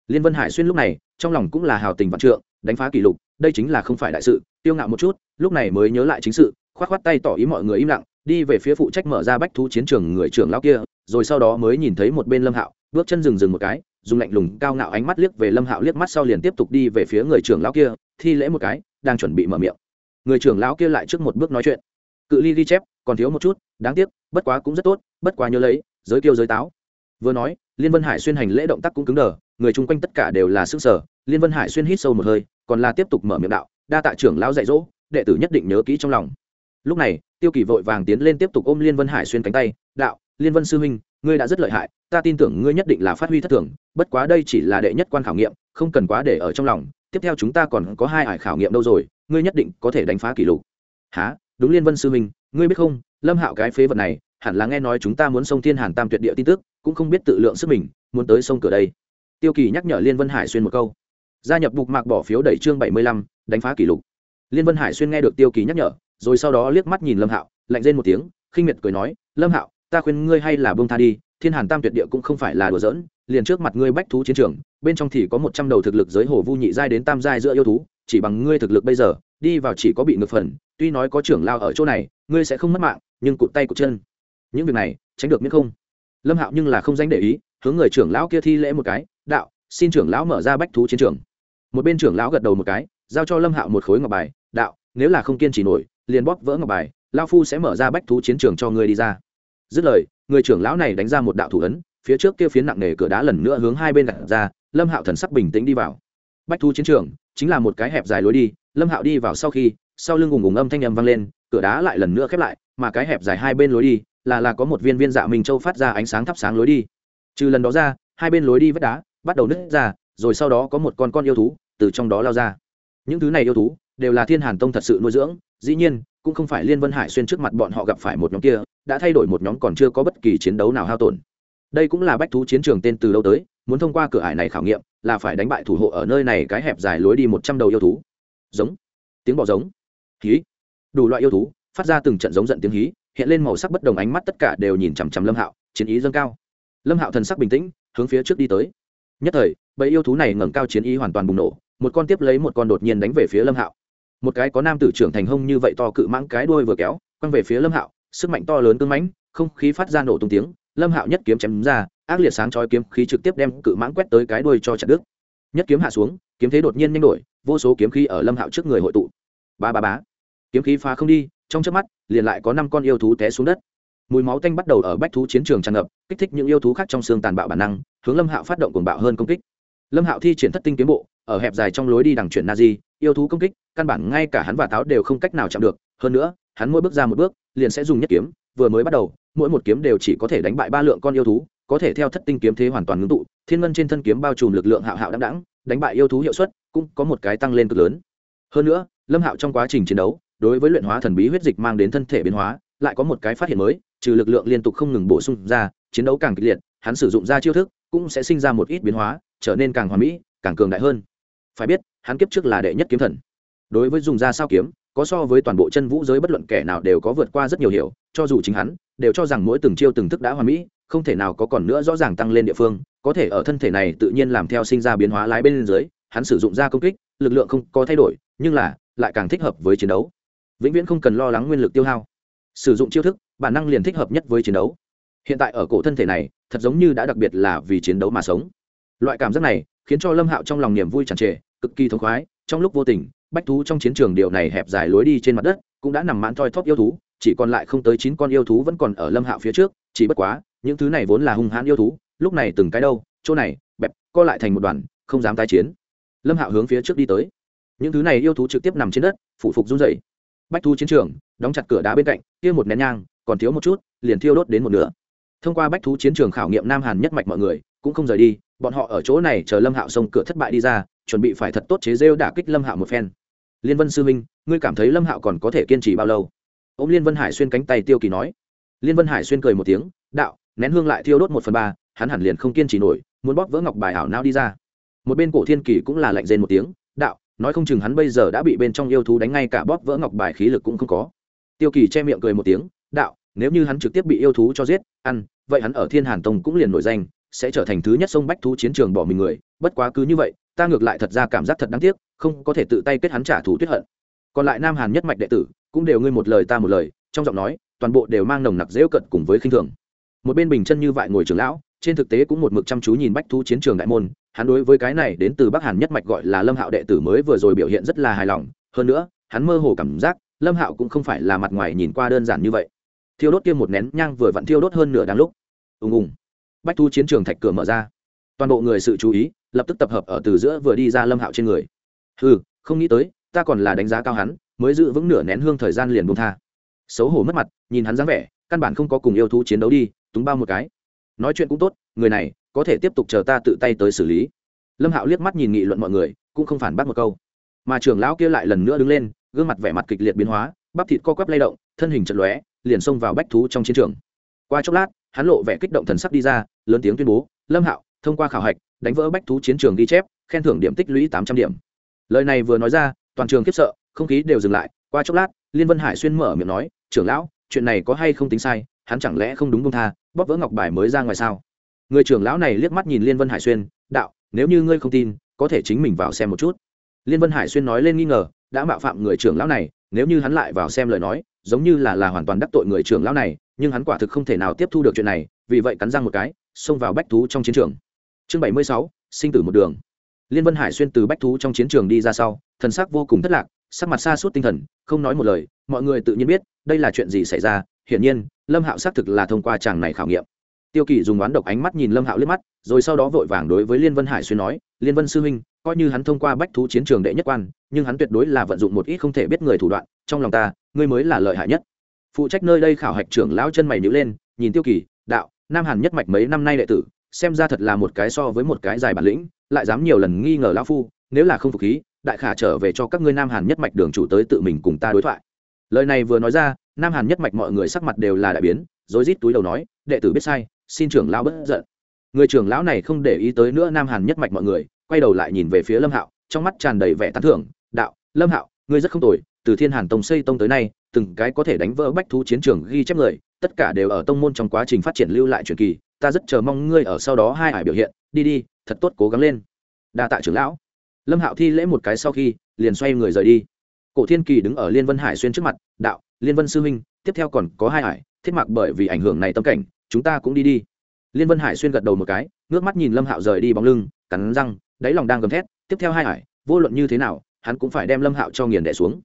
Speaker 1: Liên vân hải xuyên lúc này, trong lòng cũng là hào tình vạn trượng, đánh phá kỷ lục, đây chính là không phải đại sự, tiêu ngạo một chút, lúc này mới nhớ lại chính sự, khoát khoát tay tỏ ý mọi người im lặng, đi về phía phụ trách mở ra bách thú chiến trường người trưởng lão kia, rồi sau đó mới nhìn thấy một bên lâm hạo, bước chân dừng dừng một cái dùng lạnh lùng cao ngạo ánh mắt liếc về lâm hạo liếc mắt sau liền tiếp tục đi về phía người trưởng lão kia, thi lễ một cái, đang chuẩn bị mở miệng. Người trưởng lão kia lại trước một bước nói chuyện. Cự ly ghi chép, còn thiếu một chút, đáng tiếc, bất quá cũng rất tốt, bất quá nhớ lấy, giới kiêu giới táo. Vừa nói, liên vân hải xuyên hành lễ động tác cũng cứng đờ, người chung quanh tất cả đều là xương sở liên vân hải xuyên hít sâu một hơi, còn là tiếp tục mở miệng đạo, đa tạ trưởng lão dạy dỗ, đệ tử nhất định nhớ kỹ trong lòng. Lúc này, tiêu kỳ vội vàng tiến lên tiếp tục ôm liên vân hải xuyên cánh tay, đạo liên vân sư huynh, ngươi đã rất lợi hại, ta tin tưởng ngươi nhất định là phát huy thất thường, bất quá đây chỉ là đệ nhất quan khảo nghiệm, không cần quá để ở trong lòng, tiếp theo chúng ta còn có hai ải khảo nghiệm đâu rồi, ngươi nhất định có thể đánh phá kỷ lục. Há đúng liên vân sư huynh, ngươi biết không, lâm hạo cái phế vật này, hẳn là nghe nói chúng ta muốn sông thiên hàn tam tuyệt địa tin tức, cũng không biết tự lượng sức mình, muốn tới sông cửa đây. Tiêu kỳ nhắc nhở liên vân hải xuyên một câu. Gia nhập bục mạc bỏ phiếu đẩy chương bảy mươi lăm, đánh phá kỷ lục. Liên vân hải xuyên nghe được tiêu kỳ nhắc nhở, rồi sau đó liếc mắt nhìn lâm hạo, lạnh rên một tiếng, khinh miệt cười nói, lâm hạo ta khuyên ngươi hay là bông tha đi, thiên hàn tam tuyệt địa cũng không phải là đùa giỡn, liền trước mặt ngươi bách thú chiến trường, bên trong thì có một trăm đầu thực lực giới hồ vu nhị giai đến tam giai giữa yêu thú, chỉ bằng ngươi thực lực bây giờ, đi vào chỉ có bị ngược phần, tuy nói có trưởng lao ở chỗ này, ngươi sẽ không mất mạng, nhưng cụt tay cụt chân. Những việc này, tránh được miễn không. Lâm hạo nhưng là không danh để ý, hướng người trưởng lão kia thi lễ một cái, đạo, xin trưởng lão mở ra bách thú chiến trường. Một bên trưởng lão gật đầu một cái, giao cho lâm hạo một khối ngọc bài, đạo, nếu là không kiên trì nổi, liền bóp vỡ ngọc bài lao phu sẽ mở ra bách thú chiến trường cho ngươi đi ra dứt lời, người trưởng lão này đánh ra một đạo thủ ấn, phía trước kia phiến nặng nề cửa đá lần nữa hướng hai bên đặt ra, lâm hạo thần sắc bình tĩnh đi vào. Bách thu chiến trường, chính là một cái hẹp dài lối đi, lâm hạo đi vào sau khi, sau lưng ùng ùng âm thanh â m vang lên, cửa đá lại lần nữa khép lại, mà cái hẹp dài hai bên lối đi, là là có một viên viên dạ minh châu phát ra ánh sáng thắp sáng lối đi. Trừ lần đó ra, hai bên lối đi vách đá bắt đầu nứt ra, rồi sau đó có một con con yêu thú từ trong đó lao ra những thứ này yêu thú đều là thiên hàn tông thật sự nuôi dưỡng, dĩ nhiên, cũng không phải liên vân hải xuyên trước mặt bọn họ gặp phải một nhóm kia, đã thay đổi một nhóm còn chưa có bất kỳ chiến đấu nào hao tổn. Đây cũng là bách thú chiến trường tên từ lâu tới, muốn thông qua cửa ải này khảo nghiệm, là phải đánh bại thủ hộ ở nơi này cái hẹp dài lối đi một trăm đầu yêu thú. Giống. Tiếng bọ giống. Hí. Đủ loại yêu thú, phát ra từng trận giống giận tiếng hí, hiện lên màu sắc bất đồng ánh mắt tất cả đều nhìn chằm chằm lâm hạo, chiến ý dâng cao. Lâm hạo thần sắc bình tĩnh, hướng phía trước đi tới. Nhất thời, bầy yêu thú này ngẩng cao chiến ý hoàn toàn bùng nổ một con tiếp lấy một con đột nhiên đánh về phía lâm hạo. Một cái có nam tử trưởng thành hông như vậy to cự mãng cái đuôi vừa kéo, quăng về phía lâm hạo, sức mạnh to lớn cưng mãnh, không khí phát ra nổ tung tiếng, lâm hạo nhất kiếm chém ra, ác liệt sáng chói kiếm khí trực tiếp đem cự mãng quét tới cái đuôi cho chặt đứt. Nhất kiếm hạ xuống, kiếm thế đột nhiên nhanh đổi, vô số kiếm khí ở lâm hạo trước người hội tụ. Ba ba bá kiếm khí phá không đi, trong chớp mắt, liền lại có năm con yêu thú té xuống đất. Mùi máu tanh bắt đầu ở bách thú chiến trường tràn ngập, kích thích những yêu thú khác trong xương tàn bạo bản năng, hướng lâm hạo phát động cuồng bạo hơn công kích. Lâm hạo thi triển thất tinh kiếm bộ ở hẹp dài trong lối đi đằng chuyển na di yêu thú công kích, căn bản ngay cả hắn và táo đều không cách nào chạm được. Hơn nữa, hắn mỗi bước ra một bước, liền sẽ dùng nhất kiếm, vừa mới bắt đầu, mỗi một kiếm đều chỉ có thể đánh bại ba lượng con yêu thú, có thể theo thất tinh kiếm thế hoàn toàn ngưng tụ, thiên ngân trên thân kiếm bao trùm lực lượng hạo hạo đăng đẳng đánh bại yêu thú hiệu suất cũng có một cái tăng lên cực lớn. Hơn nữa, lâm hạo trong quá trình chiến đấu, đối với luyện hóa thần bí huyết dịch mang đến thân thể biến hóa, lại có một cái phát hiện mới, trừ lực lượng liên tục không ngừng bổ sung ra, chiến đấu càng kịch liệt, hắn sử dụng ra chiêu thức cũng sẽ sinh ra một ít biến hóa, trở nên càng hoàn mỹ, càng cường đại hơn phải biết, hắn kiếp trước là đệ nhất kiếm thần. Đối với dùng ra sao kiếm, có so với toàn bộ chân vũ giới bất luận kẻ nào đều có vượt qua rất nhiều hiểu, cho dù chính hắn, đều cho rằng mỗi từng chiêu từng thức đã hoàn mỹ, không thể nào có còn nữa rõ ràng tăng lên địa phương, có thể ở thân thể này tự nhiên làm theo sinh ra biến hóa lái bên dưới, hắn sử dụng ra công kích, lực lượng không có thay đổi, nhưng là, lại càng thích hợp với chiến đấu. Vĩnh viễn không cần lo lắng nguyên lực tiêu hao. Sử dụng chiêu thức, bản năng liền thích hợp nhất với chiến đấu. Hiện tại ở cổ thân thể này, thật giống như đã đặc biệt là vì chiến đấu mà sống. Loại cảm giác này, khiến cho lâm hạo trong lòng niềm vui tràn trề cực kỳ thống khoái, trong lúc vô tình, bách thú trong chiến trường điều này hẹp dài lối đi trên mặt đất, cũng đã nằm mãn thoi thóp yêu thú, chỉ còn lại không tới chín con yêu thú vẫn còn ở lâm hạo phía trước, chỉ bất quá, những thứ này vốn là hung hãn yêu thú, lúc này từng cái đâu, chỗ này, bẹp, co lại thành một đoàn, không dám tái chiến. Lâm hạo hướng phía trước đi tới. Những thứ này yêu thú trực tiếp nằm trên đất, phủ phục run dày bách thú chiến trường, đóng chặt cửa đá bên cạnh, kia một nén nhang, còn thiếu một chút, liền thiêu đốt đến một nửa. Thông qua bách thú chiến trường khảo nghiệm nam hàn nhất mạch mọi người, cũng không rời đi, bọn họ ở chỗ này chờ lâm hạo xông cửa thất bại đi ra chuẩn bị phải thật tốt chế rêu đả kích lâm hạo một phen. Liên vân sư minh ngươi cảm thấy lâm hạo còn có thể kiên trì bao lâu? Ô m liên vân hải xuyên cánh tay tiêu kỳ nói. Liên vân hải xuyên cười một tiếng, đạo, nén hương lại thiêu đốt một phần ba, hắn hẳn liền không kiên trì nổi, muốn bóp vỡ ngọc bài ảo nao đi ra. Một bên cổ thiên kỳ cũng là lạnh rên một tiếng, đạo, nói không chừng hắn bây giờ đã bị bên trong yêu thú đánh ngay cả bóp vỡ ngọc bài khí lực cũng không có. Tiêu kỳ che miệng cười một tiếng, đạo, nếu như hắn trực tiếp bị yêu thú cho giết, ăn, vậy hắn ở thiên hàn tông cũng liền nổi danh, sẽ trở thành thứ nhất sông bách thú chiến trường bỏ mình người, bất quá cứ như vậy ta ngược lại thật ra cảm giác thật đáng tiếc, không có thể tự tay kết hắn trả thù tuyết hận. Còn lại nam hàn nhất mạch đệ tử, cũng đều ngươi một lời ta một lời, trong giọng nói, toàn bộ đều mang nồng nặc dễu cận cùng với khinh thường. Một bên bình chân như vại ngồi trường lão, trên thực tế cũng một mực chăm chú nhìn bách Thu chiến trường đại môn, hắn đối với cái này đến từ bắc hàn nhất mạch gọi là lâm hạo đệ tử mới vừa rồi biểu hiện rất là hài lòng, hơn nữa, hắn mơ hồ cảm giác, lâm hạo cũng không phải là mặt ngoài nhìn qua đơn giản như vậy. Thiêu đốt kia một nén nhang vừa vặn thiêu đốt hơn nửa đáng lúc. Ùng ùng. Bách thu chiến trường thạch cửa mở ra. Toàn bộ người sự chú ý lập tức tập hợp ở từ giữa vừa đi ra lâm hạo trên người. Ừ không nghĩ tới, ta còn là đánh giá cao hắn, mới giữ vững nửa nén hương thời gian liền buông tha. Xấu hổ mất mặt, nhìn hắn dáng vẻ, căn bản không có cùng yêu thú chiến đấu đi, túng bao một cái. Nói chuyện cũng tốt, người này có thể tiếp tục chờ ta tự tay tới xử lý. Lâm hạo liếc mắt nhìn nghị luận mọi người, cũng không phản bác một câu. Mà trưởng lão kia lại lần nữa đứng lên, gương mặt vẻ mặt kịch liệt biến hóa, bắp thịt co quắp lay động, thân hình chật lóe, liền xông vào bách thú trong chiến trường. Qua chốc lát, hắn lộ vẻ kích động thần sắc đi ra, lớn tiếng tuyên bố, lâm hạo, thông qua khảo hạch đánh vỡ bách thú chiến trường ghi chép, khen thưởng điểm tích lũy tám trăm điểm. Lời này vừa nói ra, toàn trường khiếp sợ, không khí đều dừng lại. Qua chốc lát, liên vân hải xuyên mở miệng nói, trưởng lão, chuyện này có hay không tính sai? Hắn chẳng lẽ không đúng công tha, bóp vỡ ngọc bài mới ra ngoài sao? Người trưởng lão này liếc mắt nhìn liên vân hải xuyên, đạo, nếu như ngươi không tin, có thể chính mình vào xem một chút. Liên vân hải xuyên nói lên nghi ngờ, đã mạo phạm người trưởng lão này, nếu như hắn lại vào xem lời nói, giống như là là hoàn toàn đắc tội người trưởng lão này, nhưng hắn quả thực không thể nào tiếp thu được chuyện này, vì vậy cắn răng một cái, xông vào bách thú trong chiến trường chương bảy mươi sáu, sinh tử một đường. Liên vân hải xuyên từ bách thú trong chiến trường đi ra sau, thần sắc vô cùng thất lạc, sắc mặt xa suốt tinh thần, không nói một lời, mọi người tự nhiên biết, đây là chuyện gì xảy ra. Hiển nhiên, lâm hạo xác thực là thông qua chàng này khảo nghiệm. Tiêu kỳ dùng oán độc ánh mắt nhìn lâm hạo liếc mắt, rồi sau đó vội vàng đối với liên vân hải xuyên nói, liên vân sư huynh, coi như hắn thông qua bách thú chiến trường đệ nhất quan, nhưng hắn tuyệt đối là vận dụng một ít không thể biết người thủ đoạn, trong lòng ta, ngươi mới là lợi hại nhất. Phụ trách nơi đây khảo hạch trưởng lão chân mày nhữ lên, nhìn tiêu kỳ, đạo, nam hàn nhất mạch mấy năm nay đệ tử xem ra thật là một cái so với một cái dài bản lĩnh, lại dám nhiều lần nghi ngờ lão phu, nếu là không phục khí, đại khả trở về cho các ngươi nam hàn nhất mạch đường chủ tới tự mình cùng ta đối thoại. Lời này vừa nói ra, nam hàn nhất mạch mọi người sắc mặt đều là đại biến, rối rít túi đầu nói, đệ tử biết sai, xin trưởng lão bất giận. Người trưởng lão này không để ý tới nữa nam hàn nhất mạch mọi người, quay đầu lại nhìn về phía lâm hạo, trong mắt tràn đầy vẻ tán thưởng, đạo, lâm hạo, ngươi rất không tồi, từ thiên hàn tông xây tông tới nay, từng cái có thể đánh vỡ bách thú chiến trường ghi chép người, tất cả đều ở tông môn trong quá trình phát triển lưu lại truyền kỳ ta rất chờ mong ngươi ở sau đó hai ải biểu hiện, đi đi, thật tốt cố gắng lên. Đa tạ trưởng lão. Lâm hạo thi lễ một cái sau khi, liền xoay người rời đi. Cổ thiên kỳ đứng ở liên vân hải xuyên trước mặt, đạo, liên vân sư huynh, tiếp theo còn có hai ải, thiết mặc bởi vì ảnh hưởng này tâm cảnh, chúng ta cũng đi đi. Liên vân hải xuyên gật đầu một cái, ngước mắt nhìn lâm hạo rời đi bóng lưng, cắn răng, đáy lòng đang gầm thét, tiếp theo hai ải, vô luận như thế nào, hắn cũng phải đem lâm hạo cho nghiền đẻ xuống.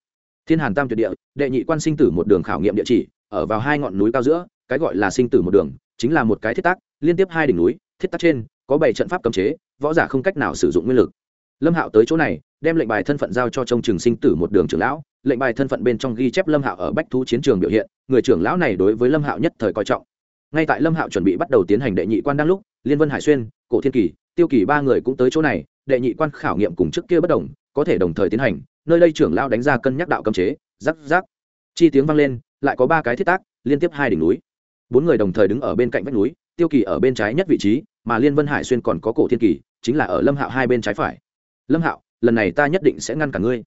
Speaker 1: Thiên hàn tam tuyệt địa, đệ nhị quan sinh tử một đường khảo nghiệm địa chỉ, ở vào hai ngọn núi cao giữa, cái gọi là sinh tử một đường chính là một cái thiết tác, liên tiếp hai đỉnh núi, thiết tác trên, có bảy trận pháp cấm chế, võ giả không cách nào sử dụng nguyên lực. Lâm hạo tới chỗ này, đem lệnh bài thân phận giao cho trông trường sinh tử một đường trưởng lão. Lệnh bài thân phận bên trong ghi chép lâm hạo ở bách thú chiến trường biểu hiện, người trưởng lão này đối với lâm hạo nhất thời coi trọng. Ngay tại lâm hạo chuẩn bị bắt đầu tiến hành đệ nhị quan đang lúc, liên vân hải xuyên, cổ thiên kỳ, tiêu kỳ ba người cũng tới chỗ này, đệ nhị quan khảo nghiệm cùng trước kia bất đồng, có thể đồng thời tiến hành, nơi đây trưởng lão đánh ra cân nhắc đạo cấm chế, rắc rắc. Chi tiếng vang lên, lại có ba cái thiết tác, liên tiếp hai đỉnh núi bốn người đồng thời đứng ở bên cạnh vách núi, tiêu kỳ ở bên trái nhất vị trí, mà liên vân hải xuyên còn có cổ thiên kỳ, chính là ở lâm hạo hai bên trái phải. Lâm hạo, lần này ta nhất định sẽ ngăn cả ngươi.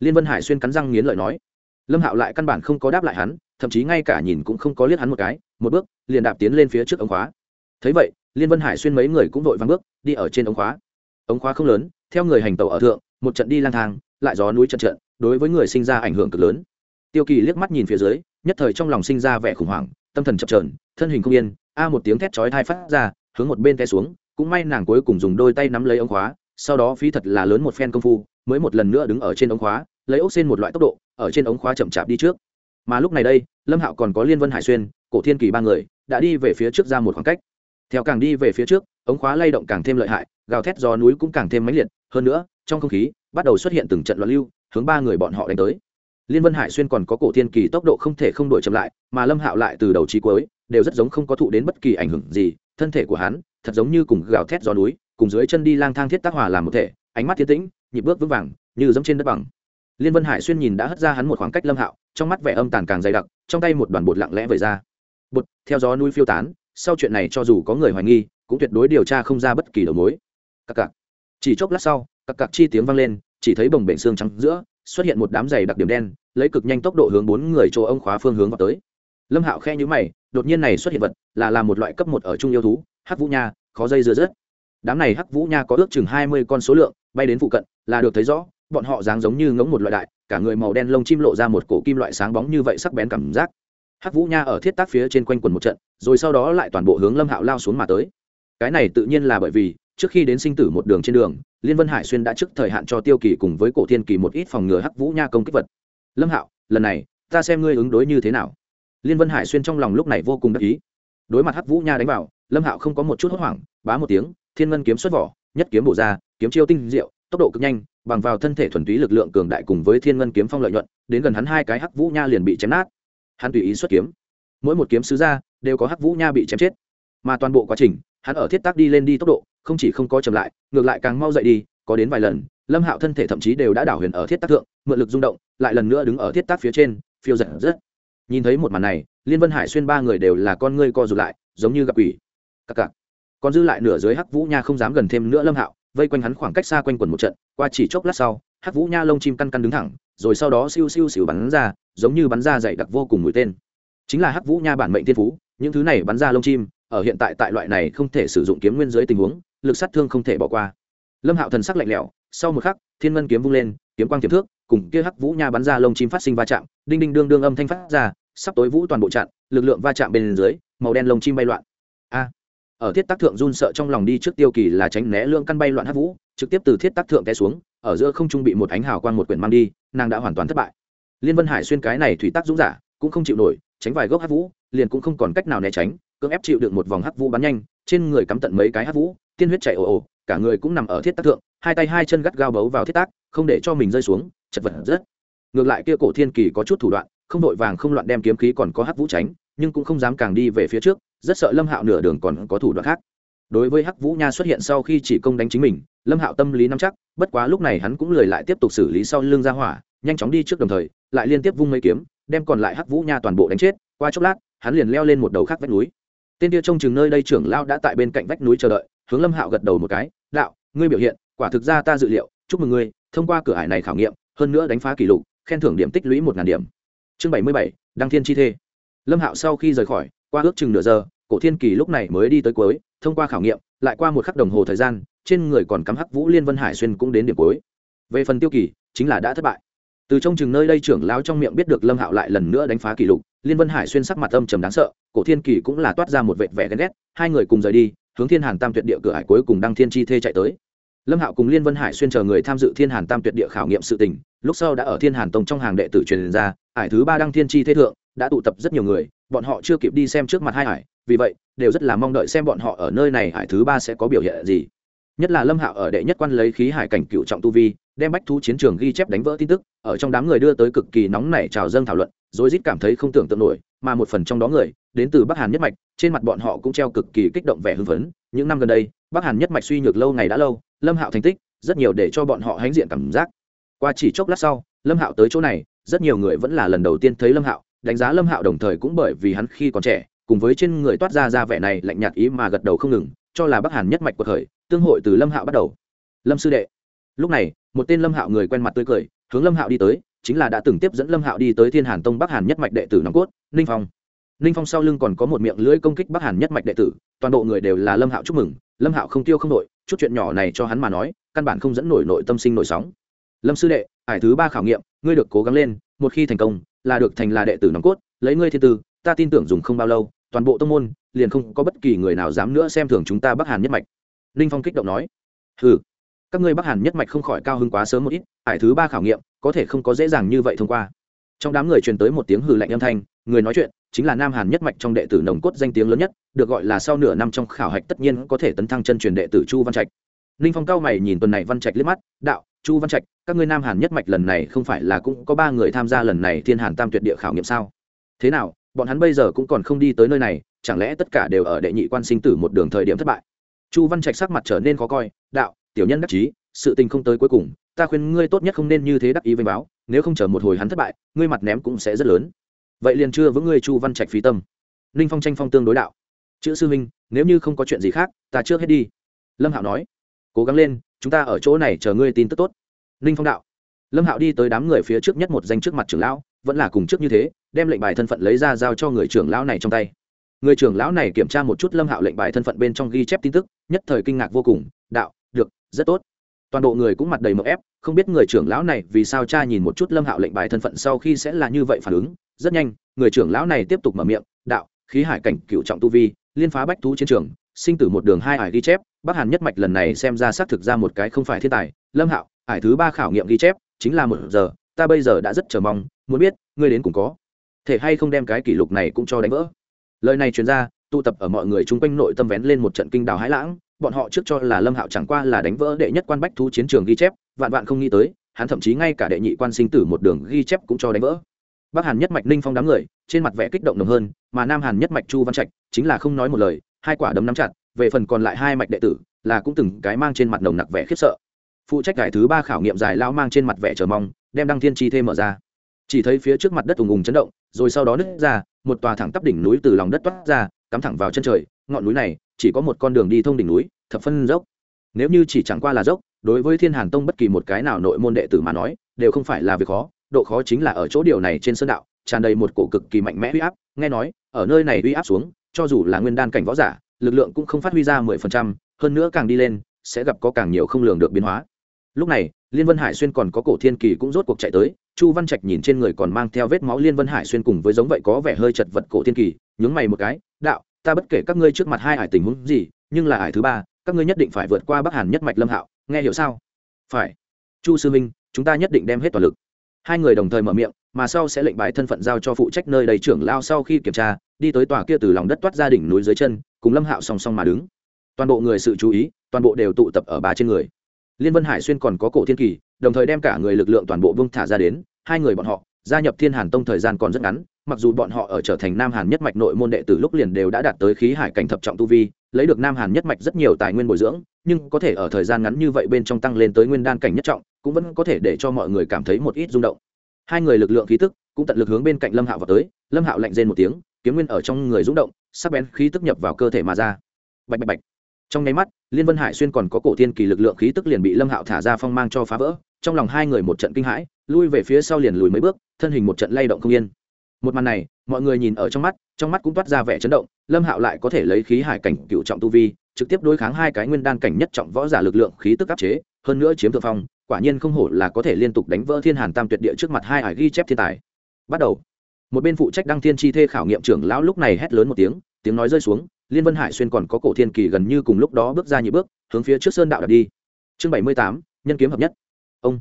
Speaker 1: Liên vân hải xuyên cắn răng nghiến lợi nói. Lâm hạo lại căn bản không có đáp lại hắn, thậm chí ngay cả nhìn cũng không có liếc hắn một cái, một bước, liền đạp tiến lên phía trước ống khóa. Thấy vậy, liên vân hải xuyên mấy người cũng vội văng bước, đi ở trên ống khóa. Ống khóa không lớn, theo người hành tàu ở thượng, một trận đi lang thang, lại gió núi trận trận đối với người sinh ra ảnh hưởng cực lớn. Tiêu kỳ liếc mắt nhìn phía dưới, nhất thời trong lòng sinh ra vẻ khủng hoảng tâm thần chập trờn thân hình không yên, a một tiếng thét chói thai phát ra, hướng một bên té xuống, cũng may nàng cuối cùng dùng đôi tay nắm lấy ống khóa, sau đó phí thật là lớn một phen công phu, mới một lần nữa đứng ở trên ống khóa, lấy ốc xên một loại tốc độ, ở trên ống khóa chậm chạp đi trước. Mà lúc này đây, lâm hạo còn có liên vân hải xuyên, cổ thiên kỳ ba người, đã đi về phía trước ra một khoảng cách. Theo càng đi về phía trước, ống khóa lay động càng thêm lợi hại, gào thét gió núi cũng càng thêm mãnh liệt, hơn nữa, trong không khí, bắt đầu xuất hiện từng trận loạn lưu, hướng ba người bọn họ đánh tới liên vân hải xuyên còn có cổ thiên kỳ tốc độ không thể không đổi chậm lại, mà lâm hạo lại từ đầu trí cuối, đều rất giống không có thụ đến bất kỳ ảnh hưởng gì, thân thể của hắn, thật giống như cùng gào thét gió núi, cùng dưới chân đi lang thang thiết tác hòa làm một thể, ánh mắt thiên tĩnh, nhịp bước vững vàng, như giống trên đất bằng. Liên vân hải xuyên nhìn đã hất ra hắn một khoảng cách lâm hạo, trong mắt vẻ âm tàn càng dày đặc, trong tay một đoàn bột lặng lẽ vẩy ra. Bột, theo gió núi phiêu tán, sau chuyện này cho dù có người hoài nghi, cũng tuyệt đối điều tra không ra bất kỳ đầu mối. Cặc cặc. Chỉ chốc lát sau, cặc cặc chi tiếng vang lên, chỉ thấy bồng bềnh xương trắng giữa, xuất hiện một đám giày đặc điểm đen lấy cực nhanh tốc độ hướng bốn người chỗ ông khóa phương hướng vào tới. Lâm hạo khe nhữ mày, đột nhiên này xuất hiện vật, là làm một loại cấp một ở trung yêu thú, hắc vũ nha, khó dây dưa rớt đám này hắc vũ nha có ước chừng hai mươi con số lượng, bay đến phụ cận, là được thấy rõ, bọn họ dáng giống như ngống một loại đại, cả người màu đen lông chim lộ ra một cổ kim loại sáng bóng như vậy sắc bén cảm giác. Hắc vũ nha ở thiết tác phía trên quanh quần một trận, rồi sau đó lại toàn bộ hướng lâm hạo lao xuống mà tới. Cái này tự nhiên là bởi vì, trước khi đến sinh tử một đường trên đường, liên vân hải xuyên đã trước thời hạn cho tiêu kỳ cùng với cổ thiên kỳ một ít phòng ngừa hắc vũ nha công kích vật lâm hạo, lần này, ta xem ngươi ứng đối như thế nào. Liên vân hải xuyên trong lòng lúc này vô cùng đắc ý. Đối mặt hắc vũ nha đánh vào, lâm hạo không có một chút hốt hoảng, bá một tiếng, thiên ngân kiếm xuất vỏ, nhất kiếm bổ ra, kiếm chiêu tinh diệu, tốc độ cực nhanh, bằng vào thân thể thuần túy lực lượng cường đại cùng với thiên ngân kiếm phong lợi nhuận, đến gần hắn hai cái hắc vũ nha liền bị chém nát. Hắn tùy ý xuất kiếm. Mỗi một kiếm sứ ra, đều có hắc vũ nha bị chém chết. Mà toàn bộ quá trình, hắn ở thiết tác đi lên đi tốc độ, không chỉ không có chậm lại, ngược lại càng mau dậy đi, có đến vài lần, lâm hạo thân thể thậm chí đều đã đảo huyền ở thiết tác thượng, mượn lực rung động lại lần nữa đứng ở thiết tác phía trên, phiêu giật rất. Nhìn thấy một màn này, liên vân hải xuyên ba người đều là con ngươi co rụt lại, giống như gặp quỷ. Cặc cặc. Còn dư lại nửa dưới hắc vũ nha không dám gần thêm nữa lâm hạo, vây quanh hắn khoảng cách xa quanh quần một trận, qua chỉ chốc lát sau, hắc vũ nha lông chim căn căn đứng thẳng, rồi sau đó siêu siêu xỉu bắn ra, giống như bắn ra dày đặc vô cùng mũi tên. Chính là hắc vũ nha bản mệnh thiên phú, những thứ này bắn ra lông chim, ở hiện tại tại loại này không thể sử dụng kiếm nguyên dưới tình huống, lực sát thương không thể bỏ qua. Lâm hạo thần sắc lạnh lẽo, sau một khắc, thiên ngân kiếm vung lên, kiếm quang kiếm thước cùng kia hắc vũ nha bắn ra lông chim phát sinh va chạm, đinh đinh đương đương âm thanh phát ra, sắp tối vũ toàn bộ chặn lực lượng va chạm bên dưới, màu đen lông chim bay loạn. A. À, ở thiết tác thượng run sợ trong lòng đi trước tiêu kỳ là tránh né lương căn bay loạn hắc vũ, trực tiếp từ thiết tác thượng té xuống, ở giữa không trung bị một ánh hào quang một quyển mang đi, nàng đã hoàn toàn thất bại. Liên vân hải xuyên cái này thủy tác dũng giả, cũng không chịu nổi, tránh vài gốc hắc vũ, liền cũng không còn cách nào né tránh, cưỡng ép chịu được một vòng hắc vũ bắn nhanh, trên người cắm tận mấy cái hắc vũ, tiên huyết chảy ồ ồ, cả người cũng nằm ở thiết tác thượng, hai tay hai chân gắt gao bấu vào thiết tác, không để cho mình rơi xuống chật vật rất. Ngược lại kia cổ thiên kỳ có chút thủ đoạn, không vội vàng không loạn đem kiếm khí còn có hắc vũ tránh, nhưng cũng không dám càng đi về phía trước, rất sợ lâm hạo nửa đường còn có thủ đoạn khác. Đối với hắc vũ nha xuất hiện sau khi chỉ công đánh chính mình, lâm hạo tâm lý nắm chắc, bất quá lúc này hắn cũng lười lại tiếp tục xử lý sau lưng ra hỏa, nhanh chóng đi trước đồng thời, lại liên tiếp vung mấy kiếm, đem còn lại hắc vũ nha toàn bộ đánh chết. Qua chốc lát, hắn liền leo lên một đầu khác vách núi. Tên kia trông chừng nơi đây trưởng lao đã tại bên cạnh vách núi chờ đợi, hướng lâm hạo gật đầu một cái, đạo, ngươi biểu hiện, quả thực ra ta dự liệu, chúc mừng ngươi, thông qua cửa hải này khảo nghiệm hơn nữa đánh phá kỷ lục, khen thưởng điểm tích lũy một ngàn điểm. Chương bảy mươi bảy, đăng thiên chi thê. Lâm hạo sau khi rời khỏi, qua ước chừng nửa giờ, cổ thiên kỳ lúc này mới đi tới cuối, thông qua khảo nghiệm, lại qua một khắc đồng hồ thời gian, trên người còn cắm hắc vũ liên vân hải xuyên cũng đến điểm cuối. Về phần tiêu kỳ, chính là đã thất bại. Từ trong chừng nơi đây trưởng lão trong miệng biết được lâm hạo lại lần nữa đánh phá kỷ lục, liên vân hải xuyên sắc mặt âm trầm đáng sợ, cổ thiên kỳ cũng là toát ra một vệt vẻ ghen ghét, hai người cùng rời đi, hướng thiên hàn tam tuyệt địa cửa hải cuối cùng đăng thiên chi thê chạy tới. Lâm hạo cùng liên vân hải xuyên chờ người tham dự thiên hàn tam tuyệt địa khảo nghiệm sự tình lúc sau đã ở thiên hàn tông trong hàng đệ tử truyền ra, hải thứ ba đăng thiên chi thế thượng, đã tụ tập rất nhiều người, bọn họ chưa kịp đi xem trước mặt hai hải, vì vậy, đều rất là mong đợi xem bọn họ ở nơi này hải thứ ba sẽ có biểu hiện gì. Nhất là lâm hạo ở đệ nhất quan lấy khí hải cảnh cựu trọng tu vi, đem bách thú chiến trường ghi chép đánh vỡ tin tức, ở trong đám người đưa tới cực kỳ nóng nảy trào dâng thảo luận rồi rít cảm thấy không tưởng tượng nổi, mà một phần trong đó người, đến từ bắc hàn nhất mạch, trên mặt bọn họ cũng treo cực kỳ kích động vẻ hưng phấn. Những năm gần đây, bắc hàn nhất mạch suy nhược lâu ngày đã lâu, lâm hạo thành tích, rất nhiều để cho bọn họ hãnh diện cảm giác qua chỉ chốc lát sau, lâm hạo tới chỗ này, rất nhiều người vẫn là lần đầu tiên thấy lâm hạo, đánh giá lâm hạo đồng thời cũng bởi vì hắn khi còn trẻ, cùng với trên người toát ra ra vẻ này lạnh nhạt ý mà gật đầu không ngừng, cho là bắc hàn nhất mạch cuộc khởi, tương hội từ lâm hạo bắt đầu. Lâm sư đệ. Lúc này, một tên lâm hạo người quen mặt tươi cười, hướng lâm hạo đi tới, chính là đã từng tiếp dẫn lâm hạo đi tới thiên hàn tông bắc hàn nhất mạch đệ tử nòng cốt, ninh phong. Ninh phong sau lưng còn có một miệng lưỡi công kích bắc hàn nhất mạch đệ tử, toàn bộ người đều là lâm hạo chúc mừng, lâm hạo không tiêu không nổi chút chuyện nhỏ này cho hắn mà nói, căn bản không dẫn nổi nội tâm sinh nổi sóng lâm sư đệ, ải thứ ba khảo nghiệm, ngươi được cố gắng lên, một khi thành công, là được thành là đệ tử nòng cốt, lấy ngươi thiên tư, ta tin tưởng dùng không bao lâu, toàn bộ tông môn, liền không có bất kỳ người nào dám nữa xem thường chúng ta bắc hàn nhất mạch. Ninh phong kích động nói. Ừ các ngươi bắc hàn nhất mạch không khỏi cao hơn quá sớm một ít, ải thứ ba khảo nghiệm, có thể không có dễ dàng như vậy thông qua. Trong đám người truyền tới một tiếng hừ lạnh âm thanh, người nói chuyện, chính là nam hàn nhất mạch trong đệ tử nồng cốt danh tiếng lớn nhất, được gọi là sau nửa năm trong khảo hạch tất nhiên có thể tấn thăng chân truyền đệ tử chu văn trạch ninh phong cao mày nhìn tuần này văn trạch liếc mắt, đạo, chu văn trạch, các ngươi nam hàn nhất mạch lần này không phải là cũng có ba người tham gia lần này thiên hàn tam tuyệt địa khảo nghiệm sao? Thế nào, bọn hắn bây giờ cũng còn không đi tới nơi này, chẳng lẽ tất cả đều ở đệ nhị quan sinh tử một đường thời điểm thất bại? Chu văn trạch sắc mặt trở nên khó coi, đạo, tiểu nhân đắc chí, sự tình không tới cuối cùng, ta khuyên ngươi tốt nhất không nên như thế đắc ý với báo, nếu không chờ một hồi hắn thất bại, ngươi mặt ném cũng sẽ rất lớn. Vậy liền chưa vững ngươi chu văn trạch phí tâm. Ninh phong tranh phong tương đối đạo, chữ sư minh nếu như không có chuyện gì khác, ta trước hết đi. Lâm hạo nói cố gắng lên, chúng ta ở chỗ này chờ ngươi tin tức tốt. Ninh phong đạo. Lâm hạo đi tới đám người phía trước nhất một danh trước mặt trưởng lão, vẫn là cùng trước như thế, đem lệnh bài thân phận lấy ra giao cho người trưởng lão này trong tay. Người trưởng lão này kiểm tra một chút lâm hạo lệnh bài thân phận bên trong ghi chép tin tức, nhất thời kinh ngạc vô cùng, đạo, được, rất tốt. Toàn bộ người cũng mặt đầy mậu ép, không biết người trưởng lão này vì sao cha nhìn một chút lâm hạo lệnh bài thân phận sau khi sẽ là như vậy phản ứng. Rất nhanh, người trưởng lão này tiếp tục mở miệng, đạo, khí hải cảnh cựu trọng tu vi, liên phá bách thú chiến trường, sinh tử một đường hai ải ghi chép bắc hàn nhất mạch lần này xem ra xác thực ra một cái không phải thiên tài. Lâm hạo, ải thứ ba khảo nghiệm ghi chép, chính là một giờ. Ta bây giờ đã rất chờ mong, muốn biết, ngươi đến cũng có thể hay không đem cái kỷ lục này cũng cho đánh vỡ. Lời này truyền ra, tụ tập ở mọi người chung quanh nội tâm vén lên một trận kinh đào hãi lãng. Bọn họ trước cho là lâm hạo chẳng qua là đánh vỡ đệ nhất quan bách thú chiến trường ghi chép, vạn vạn không nghĩ tới, hắn thậm chí ngay cả đệ nhị quan sinh tử một đường ghi chép cũng cho đánh vỡ. Bắc hàn nhất mạch ninh phong đám người, trên mặt vẽ kích động nồng hơn, mà nam hàn nhất mạch chu văn trạch, chính là không nói một lời, hai quả đấm nắm chặt về phần còn lại hai mạch đệ tử, là cũng từng cái mang trên mặt nồng nặc vẻ khiếp sợ. Phụ trách cải thứ ba khảo nghiệm dài lao mang trên mặt vẻ chờ mong, đem đăng thiên chi thêm mở ra. Chỉ thấy phía trước mặt đất ùng ùng chấn động, rồi sau đó nứt ra, một tòa thẳng tắp đỉnh núi từ lòng đất toát ra, cắm thẳng vào chân trời, ngọn núi này, chỉ có một con đường đi thông đỉnh núi, thập phân dốc. Nếu như chỉ chẳng qua là dốc, đối với thiên hàn tông bất kỳ một cái nào nội môn đệ tử mà nói, đều không phải là việc khó, độ khó chính là ở chỗ điều này trên sơn đạo, tràn đầy một cổ cực kỳ mạnh mẽ uy áp. Nghe nói, ở nơi này uy áp xuống, cho dù là nguyên đan cảnh võ giả lực lượng cũng không phát huy ra mười phần trăm, hơn nữa càng đi lên, sẽ gặp có càng nhiều không lường được biến hóa. Lúc này, liên vân hải xuyên còn có cổ thiên kỳ cũng rốt cuộc chạy tới, chu văn trạch nhìn trên người còn mang theo vết máu liên vân hải xuyên cùng với giống vậy có vẻ hơi chật vật cổ thiên kỳ, nhướng mày một cái, đạo, ta bất kể các ngươi trước mặt hai ải tình huống gì, nhưng là ải thứ ba, các ngươi nhất định phải vượt qua bắc hàn nhất mạch lâm hạo, nghe hiểu sao? Phải. Chu sư minh chúng ta nhất định đem hết toàn lực. Hai người đồng thời mở miệng, mà sau sẽ lệnh bài thân phận giao cho phụ trách nơi đầy trưởng lao sau khi kiểm tra, đi tới tòa kia từ lòng đất toát ra đỉnh núi dưới chân cùng lâm hạo song song mà đứng. Toàn bộ người sự chú ý, toàn bộ đều tụ tập ở ba trên người. Liên vân hải xuyên còn có cổ thiên kỳ, đồng thời đem cả người lực lượng toàn bộ vương thả ra đến, hai người bọn họ, gia nhập thiên hàn tông thời gian còn rất ngắn, mặc dù bọn họ ở trở thành nam hàn nhất mạch nội môn đệ từ lúc liền đều đã đạt tới khí hải cảnh thập trọng tu vi, lấy được nam hàn nhất mạch rất nhiều tài nguyên bồi dưỡng, nhưng có thể ở thời gian ngắn như vậy bên trong tăng lên tới nguyên đan cảnh nhất trọng, cũng vẫn có thể để cho mọi người cảm thấy một ít rung động. Hai người lực lượng khí tức cũng tận lực hướng bên cạnh lâm hạo vào tới, lâm hạo lạnh rên một tiếng kiếm nguyên ở trong người rung động, sắc bén khí tức nhập vào cơ thể mà ra. Bạch bạch bạch. Trong nháy mắt, liên vân hải xuyên còn có cổ thiên kỳ lực lượng khí tức liền bị lâm hạo thả ra phong mang cho phá vỡ, trong lòng hai người một trận kinh hãi, lui về phía sau liền lùi mấy bước, thân hình một trận lay động không yên. Một màn này, mọi người nhìn ở trong mắt trong mắt cũng toát ra vẻ chấn động, lâm hạo lại có thể lấy khí hải cảnh cựu trọng tu vi, trực tiếp đối kháng hai cái nguyên đan cảnh nhất trọng võ giả lực lượng khí tức áp chế, hơn nữa chiếm thượng phong, quả nhiên không hổ là có thể liên tục đánh vỡ thiên hàn tam tuyệt địa trước mặt hai ải ghi chép thiên tài. Bắt đầu một bên phụ trách đăng thiên chi thê khảo nghiệm trưởng lão lúc này hét lớn một tiếng tiếng nói rơi xuống, liên vân hải xuyên còn có cổ thiên kỳ gần như cùng lúc đó bước ra nhị bước, hướng phía trước sơn đạo đặt đi. Chương bảy mươi tám, nhân kiếm hợp nhất. Ông.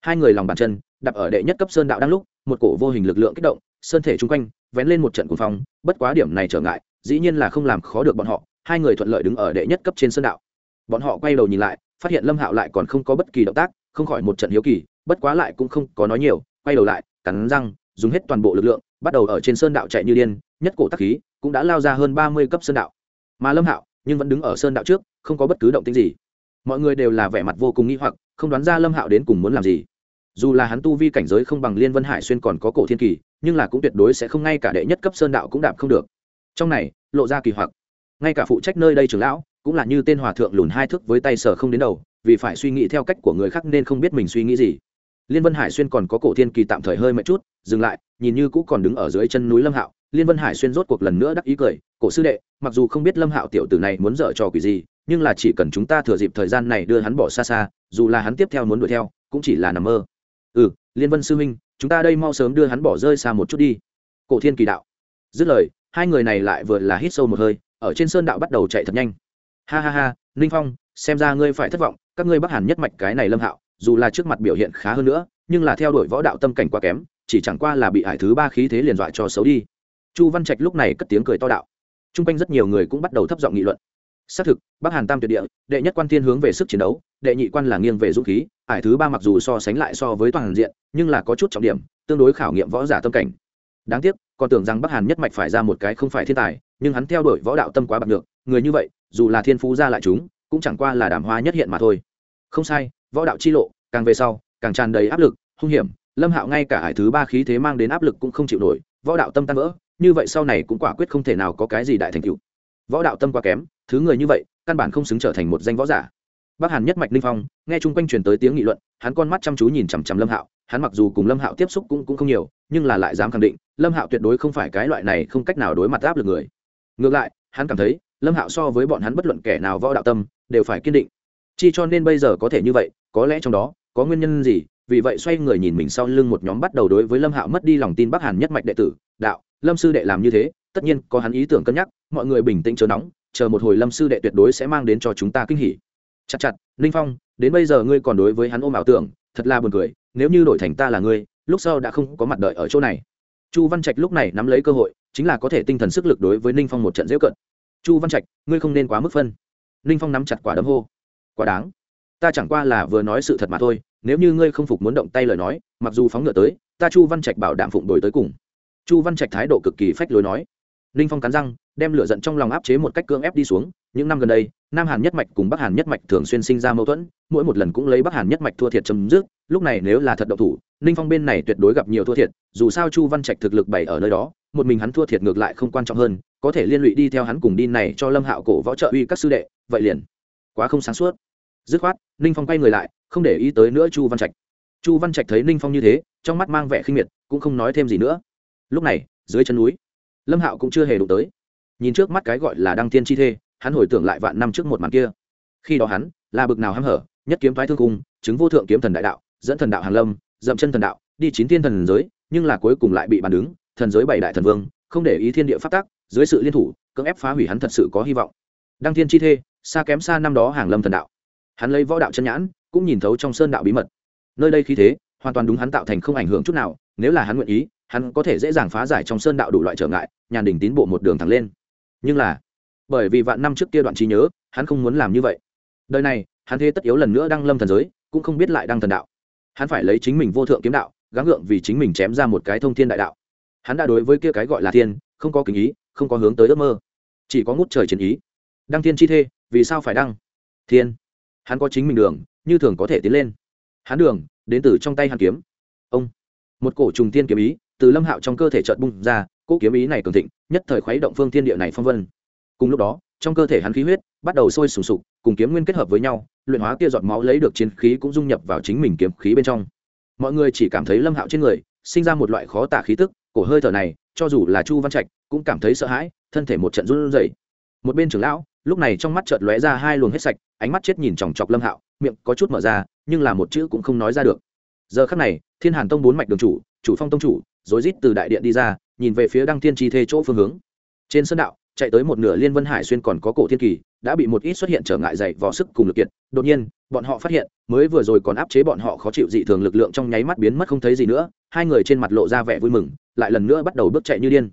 Speaker 1: Hai người lòng bàn chân, đạp ở đệ nhất cấp sơn đạo đang lúc, một cổ vô hình lực lượng kích động, sơn thể chung quanh, vén lên một trận cuồng phong, bất quá điểm này trở ngại, dĩ nhiên là không làm khó được bọn họ, hai người thuận lợi đứng ở đệ nhất cấp trên sơn đạo. Bọn họ quay đầu nhìn lại, phát hiện lâm hạo lại còn không có bất kỳ động tác, không khỏi một trận hiếu kỳ, bất quá lại cũng không có nói nhiều, quay đầu lại, cắn răng, dùng hết toàn bộ lực lượng bắt đầu ở trên sơn đạo chạy như điên, nhất cổ tắc khí cũng đã lao ra hơn ba mươi cấp sơn đạo. Mà lâm hạo nhưng vẫn đứng ở sơn đạo trước, không có bất cứ động tĩnh gì. Mọi người đều là vẻ mặt vô cùng nghi hoặc, không đoán ra lâm hạo đến cùng muốn làm gì. Dù là hắn tu vi cảnh giới không bằng liên vân hải xuyên còn có cổ thiên kỳ, nhưng là cũng tuyệt đối sẽ không ngay cả đệ nhất cấp sơn đạo cũng đạp không được. Trong này, lộ ra kỳ hoặc. Ngay cả phụ trách nơi đây trưởng lão cũng là như tên hòa thượng lùn hai thước với tay sở không đến đầu, vì phải suy nghĩ theo cách của người khác nên không biết mình suy nghĩ gì. Liên vân hải xuyên còn có cổ thiên kỳ tạm thời hơi mệt chút, dừng lại nhìn như cũng còn đứng ở dưới chân núi lâm hạo, liên vân hải xuyên rốt cuộc lần nữa đắc ý cười, cổ sư đệ, mặc dù không biết lâm hạo tiểu tử này muốn dở trò quỷ gì, nhưng là chỉ cần chúng ta thừa dịp thời gian này đưa hắn bỏ xa xa, dù là hắn tiếp theo muốn đuổi theo, cũng chỉ là nằm mơ. Ừ liên vân sư huynh, chúng ta đây mau sớm đưa hắn bỏ rơi xa một chút đi. Cổ thiên kỳ đạo. Dứt lời, hai người này lại vừa là hít sâu một hơi, ở trên sơn đạo bắt đầu chạy thật nhanh. Ha ha ha, ninh phong, xem ra ngươi phải thất vọng, các ngươi bắc hàn nhất mạch cái này lâm hạo, dù là trước mặt biểu hiện khá hơn nữa, nhưng là theo đuổi võ đạo tâm cảnh quá kém chỉ chẳng qua là bị ải thứ ba khí thế liền dọa cho xấu đi. Chu văn trạch lúc này cất tiếng cười to đạo. T r u n g quanh rất nhiều người cũng bắt đầu thấp giọng nghị luận. Xác thực, bắc hàn tam tuyệt địa, đệ nhất quan thiên hướng về sức chiến đấu, đệ nhị quan là nghiêng về dũng khí, ải thứ ba mặc dù so sánh lại so với toàn diện, nhưng là có chút trọng điểm, tương đối khảo nghiệm võ giả tâm cảnh. Đáng tiếc, còn tưởng rằng bắc hàn nhất mạch phải ra một cái không phải thiên tài, nhưng hắn theo đuổi võ đạo tâm quá bạc được người như vậy, dù là thiên phú ra lại chúng, cũng chẳng qua là đàm hoa nhất hiện mà thôi. Không sai, võ đạo chi lộ, càng về sau, càng tràn đầy áp lực, hung hiểm lâm hạo ngay cả hải thứ ba khí thế mang đến áp lực cũng không chịu nổi võ đạo tâm tan vỡ như vậy sau này cũng quả quyết không thể nào có cái gì đại thành tựu. Võ đạo tâm quá kém thứ người như vậy căn bản không xứng trở thành một danh võ giả. Bác hàn nhất mạch ninh phong nghe chung quanh truyền tới tiếng nghị luận hắn con mắt chăm chú nhìn chằm chằm lâm hạo hắn mặc dù cùng lâm hạo tiếp xúc cũng, cũng không nhiều nhưng là lại dám khẳng định lâm hạo tuyệt đối không phải cái loại này không cách nào đối mặt áp lực người. Ngược lại hắn cảm thấy lâm hạo so với bọn hắn bất luận kẻ nào võ đạo tâm đều phải kiên định. Chi cho nên bây giờ có thể như vậy có lẽ trong đó có nguyên nhân gì vì vậy xoay người nhìn mình sau lưng một nhóm bắt đầu đối với lâm hạo mất đi lòng tin bắc hàn nhất mạch đệ tử. Đạo, lâm sư đệ làm như thế, tất nhiên có hắn ý tưởng cân nhắc, mọi người bình tĩnh chờ nóng, chờ một hồi lâm sư đệ tuyệt đối sẽ mang đến cho chúng ta kinh hỉ. Chặt chặt ninh phong, đến bây giờ ngươi còn đối với hắn ôm ảo tưởng, thật là buồn cười, nếu như đổi thành ta là ngươi, lúc sau đã không có mặt đợi ở chỗ này. Chu văn trạch lúc này nắm lấy cơ hội, chính là có thể tinh thần sức lực đối với ninh phong một trận dễ cận. Chu văn trạch, ngươi không nên quá mức phân. Ninh phong nắm chặt quả đấm hô. Quá đáng ta chẳng qua là vừa nói sự thật mà thôi, nếu như ngươi không phục muốn động tay lời nói, mặc dù phóng ngựa tới, ta chu văn trạch bảo đảm phụng đổi tới cùng. Chu văn trạch thái độ cực kỳ phách lối nói. Ninh phong cắn răng, đem lửa giận trong lòng áp chế một cách cưỡng ép đi xuống. Những năm gần đây, nam hàn nhất mạch cùng bắc hàn nhất mạch thường xuyên sinh ra mâu thuẫn, mỗi một lần cũng lấy bắc hàn nhất mạch thua thiệt chấm dứt. Lúc này nếu là thật độc thủ, ninh phong bên này tuyệt đối gặp nhiều thua thiệt, dù sao chu văn trạch thực lực bày ở nơi đó, một mình hắn thua thiệt ngược lại không quan trọng hơn, có thể liên lụy đi theo hắn cùng đi này cho lâm hạo cổ võ trợ uy các sư đệ, vậy liền. Quá không sáng suốt dứt khoát, ninh phong quay người lại, không để ý tới nữa chu văn trạch. Chu văn trạch thấy ninh phong như thế, trong mắt mang vẻ khinh miệt, cũng không nói thêm gì nữa. Lúc này, dưới chân núi, lâm hạo cũng chưa hề đụng tới. Nhìn trước mắt cái gọi là đăng tiên chi thê, hắn hồi tưởng lại vạn năm trước một màn kia. Khi đó hắn, là bực nào hăm hở, nhất kiếm thoái thương cung, chứng vô thượng kiếm thần đại đạo, dẫn thần đạo hàn lâm, dậm chân thần đạo, đi chín thiên thần giới, nhưng là cuối cùng lại bị bàn đứng, thần giới bảy đại thần vương, không để ý thiên địa phát tác dưới sự liên thủ, cưỡng ép phá hủy hắn thật sự có hy vọng. Đăng thiên chi thê, xa kém xa năm đó hàng lâm thần đạo hắn lấy võ đạo chân nhãn, cũng nhìn thấu trong sơn đạo bí mật. Nơi đây khí thế, hoàn toàn đúng hắn tạo thành không ảnh hưởng chút nào, nếu là hắn nguyện ý, hắn có thể dễ dàng phá giải trong sơn đạo đủ loại trở ngại, nhàn đỉnh tiến bộ một đường thẳng lên. Nhưng là, bởi vì vạn năm trước kia đoạn trí nhớ, hắn không muốn làm như vậy. Đời này, hắn thế tất yếu lần nữa đăng lâm thần giới, cũng không biết lại đăng thần đạo. Hắn phải lấy chính mình vô thượng kiếm đạo, gắng gượng vì chính mình chém ra một cái thông thiên đại đạo. Hắn đã đối với kia cái gọi là thiên, không có kính ý, không có hướng tới ước mơ. Chỉ có ngút trời chiến ý. Đăng thiên chi thê, vì sao phải đăng? Thiên hắn có chính mình đường, như thường có thể tiến lên. Hắn đường, đến từ trong tay hắn kiếm. Ông. Một cổ trùng tiên kiếm ý từ lâm hạo trong cơ thể trợt bung ra, cỗ kiếm ý này cường thịnh, nhất thời khuấy động phương thiên địa này phong vân. Cùng lúc đó, trong cơ thể hắn khí huyết bắt đầu sôi sùng sục, cùng kiếm nguyên kết hợp với nhau, luyện hóa kia giọt máu lấy được chiến khí cũng dung nhập vào chính mình kiếm khí bên trong. Mọi người chỉ cảm thấy lâm hạo trên người sinh ra một loại khó tả khí tức, cổ hơi thở này, cho dù là chu văn trạch cũng cảm thấy sợ hãi, thân thể một trận run rẩy một bên trưởng lão, lúc này trong mắt chợt lóe ra hai luồng hết sạch, ánh mắt chết nhìn chòng chọc lâm hạo, miệng có chút mở ra, nhưng là một chữ cũng không nói ra được. Giờ khắc này, thiên hàn tông bốn mạch đường chủ chủ phong tông chủ, rối rít từ đại điện đi ra, nhìn về phía đăng thiên chi thê chỗ phương hướng. Trên sân đạo, chạy tới một nửa liên vân hải xuyên còn có cổ thiên kỳ, đã bị một ít xuất hiện trở ngại dày vò sức cùng lực kiện. đột nhiên, bọn họ phát hiện, mới vừa rồi còn áp chế bọn họ khó chịu dị thường lực lượng trong nháy mắt biến mất không thấy gì nữa, hai người trên mặt lộ ra vẻ vui mừng, lại lần nữa bắt đầu bước chạy như điên.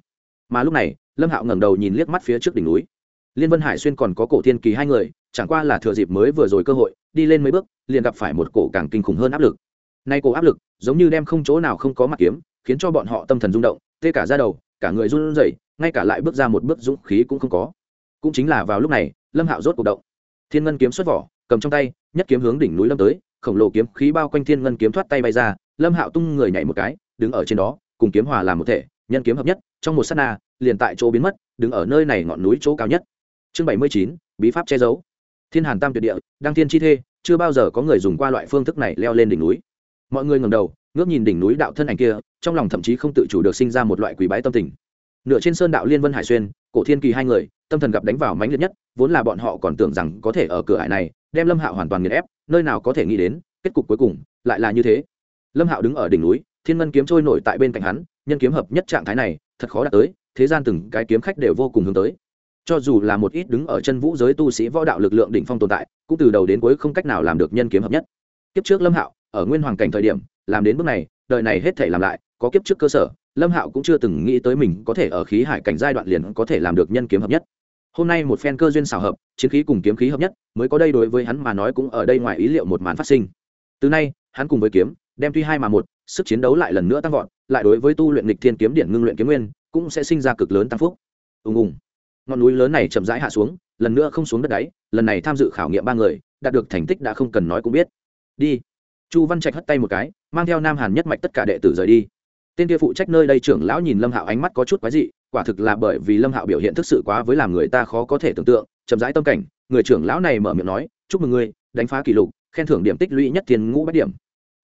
Speaker 1: Mà lúc này, lâm hạo ngẩng đầu nhìn liếc mắt phía trước đỉnh núi liên vân hải xuyên còn có cổ thiên kỳ hai người, chẳng qua là thừa dịp mới vừa rồi cơ hội, đi lên mấy bước, liền gặp phải một cổ càng kinh khủng hơn áp lực. Nay cổ áp lực, giống như đem không chỗ nào không có mặt kiếm, khiến cho bọn họ tâm thần rung động, tê cả ra đầu, cả người run rẩy, ngay cả lại bước ra một bước dũng khí cũng không có. Cũng chính là vào lúc này, lâm hạo rốt cuộc động. Thiên ngân kiếm xuất vỏ, cầm trong tay, nhất kiếm hướng đỉnh núi lâm tới, khổng lồ kiếm khí bao quanh thiên ngân kiếm thoát tay bay ra, lâm hạo tung người nhảy một cái, đứng ở trên đó, cùng kiếm hòa làm một thể, nhân kiếm hợp nhất, trong một s á t na, liền tại chỗ biến mất, đứng ở nơi này ngọn núi chỗ cao nhất chương bảy mươi chín, bí pháp che giấu. Thiên hàn tam tuyệt địa, đăng thiên chi thê, chưa bao giờ có người dùng qua loại phương thức này leo lên đỉnh núi. Mọi người ngầm đầu, ngước nhìn đỉnh núi đạo thân ảnh kia, trong lòng thậm chí không tự chủ được sinh ra một loại quý bái tâm tình. Nửa trên sơn đạo liên vân hải xuyên, cổ thiên kỳ hai người, tâm thần gặp đánh vào mãnh liệt nhất, vốn là bọn họ còn tưởng rằng có thể ở cửa hải này, đem lâm hạo hoàn toàn nghiền ép, nơi nào có thể nghĩ đến, kết cục cuối cùng lại là như thế. Lâm hạo đứng ở đỉnh núi, thiên ngân kiếm trôi nổi tại bên cạnh hắn, nhân kiếm hợp nhất trạng thái này, thật khó đạt tới, thế gian từng cái kiếm khách đều vô cùng hướng tới cho dù là một ít đứng ở chân vũ giới tu sĩ võ đạo lực lượng đỉnh phong tồn tại, cũng từ đầu đến cuối không cách nào làm được nhân kiếm hợp nhất. Kiếp trước lâm hạo, ở nguyên hoàng cảnh thời điểm, làm đến bước này, đời này hết thể làm lại, có kiếp trước cơ sở, lâm hạo cũng chưa từng nghĩ tới mình có thể ở khí hải cảnh giai đoạn liền có thể làm được nhân kiếm hợp nhất. Hôm nay một phen cơ duyên xảo hợp, chiến khí cùng kiếm khí hợp nhất, mới có đây đối với hắn mà nói cũng ở đây ngoài ý liệu một màn phát sinh. Từ nay, hắn cùng với kiếm, đem tuy hai mà một, sức chiến đấu lại lần nữa tăng vọt, lại đối với tu luyện lịch thiên kiếm điện ngưng luyện kiếm nguyên, cũng sẽ sinh ra cực lớn tăng phúc. Ùng ùng ngọn núi lớn này chậm rãi hạ xuống, lần nữa không xuống đất đáy, lần này tham dự khảo nghiệm ba người, đạt được thành tích đã không cần nói cũng biết. Đi. Chu văn trạch hất tay một cái, mang theo nam hàn nhất mạch tất cả đệ tử rời đi. Tên kia phụ trách nơi đây trưởng lão nhìn lâm hạo ánh mắt có chút quái dị, quả thực là bởi vì lâm hạo biểu hiện thực sự quá với làm người ta khó có thể tưởng tượng, chậm rãi tâm cảnh, người trưởng lão này mở miệng nói, chúc mừng ngươi, đánh phá kỷ lục, khen thưởng điểm tích lũy nhất thiên ngũ bách điểm.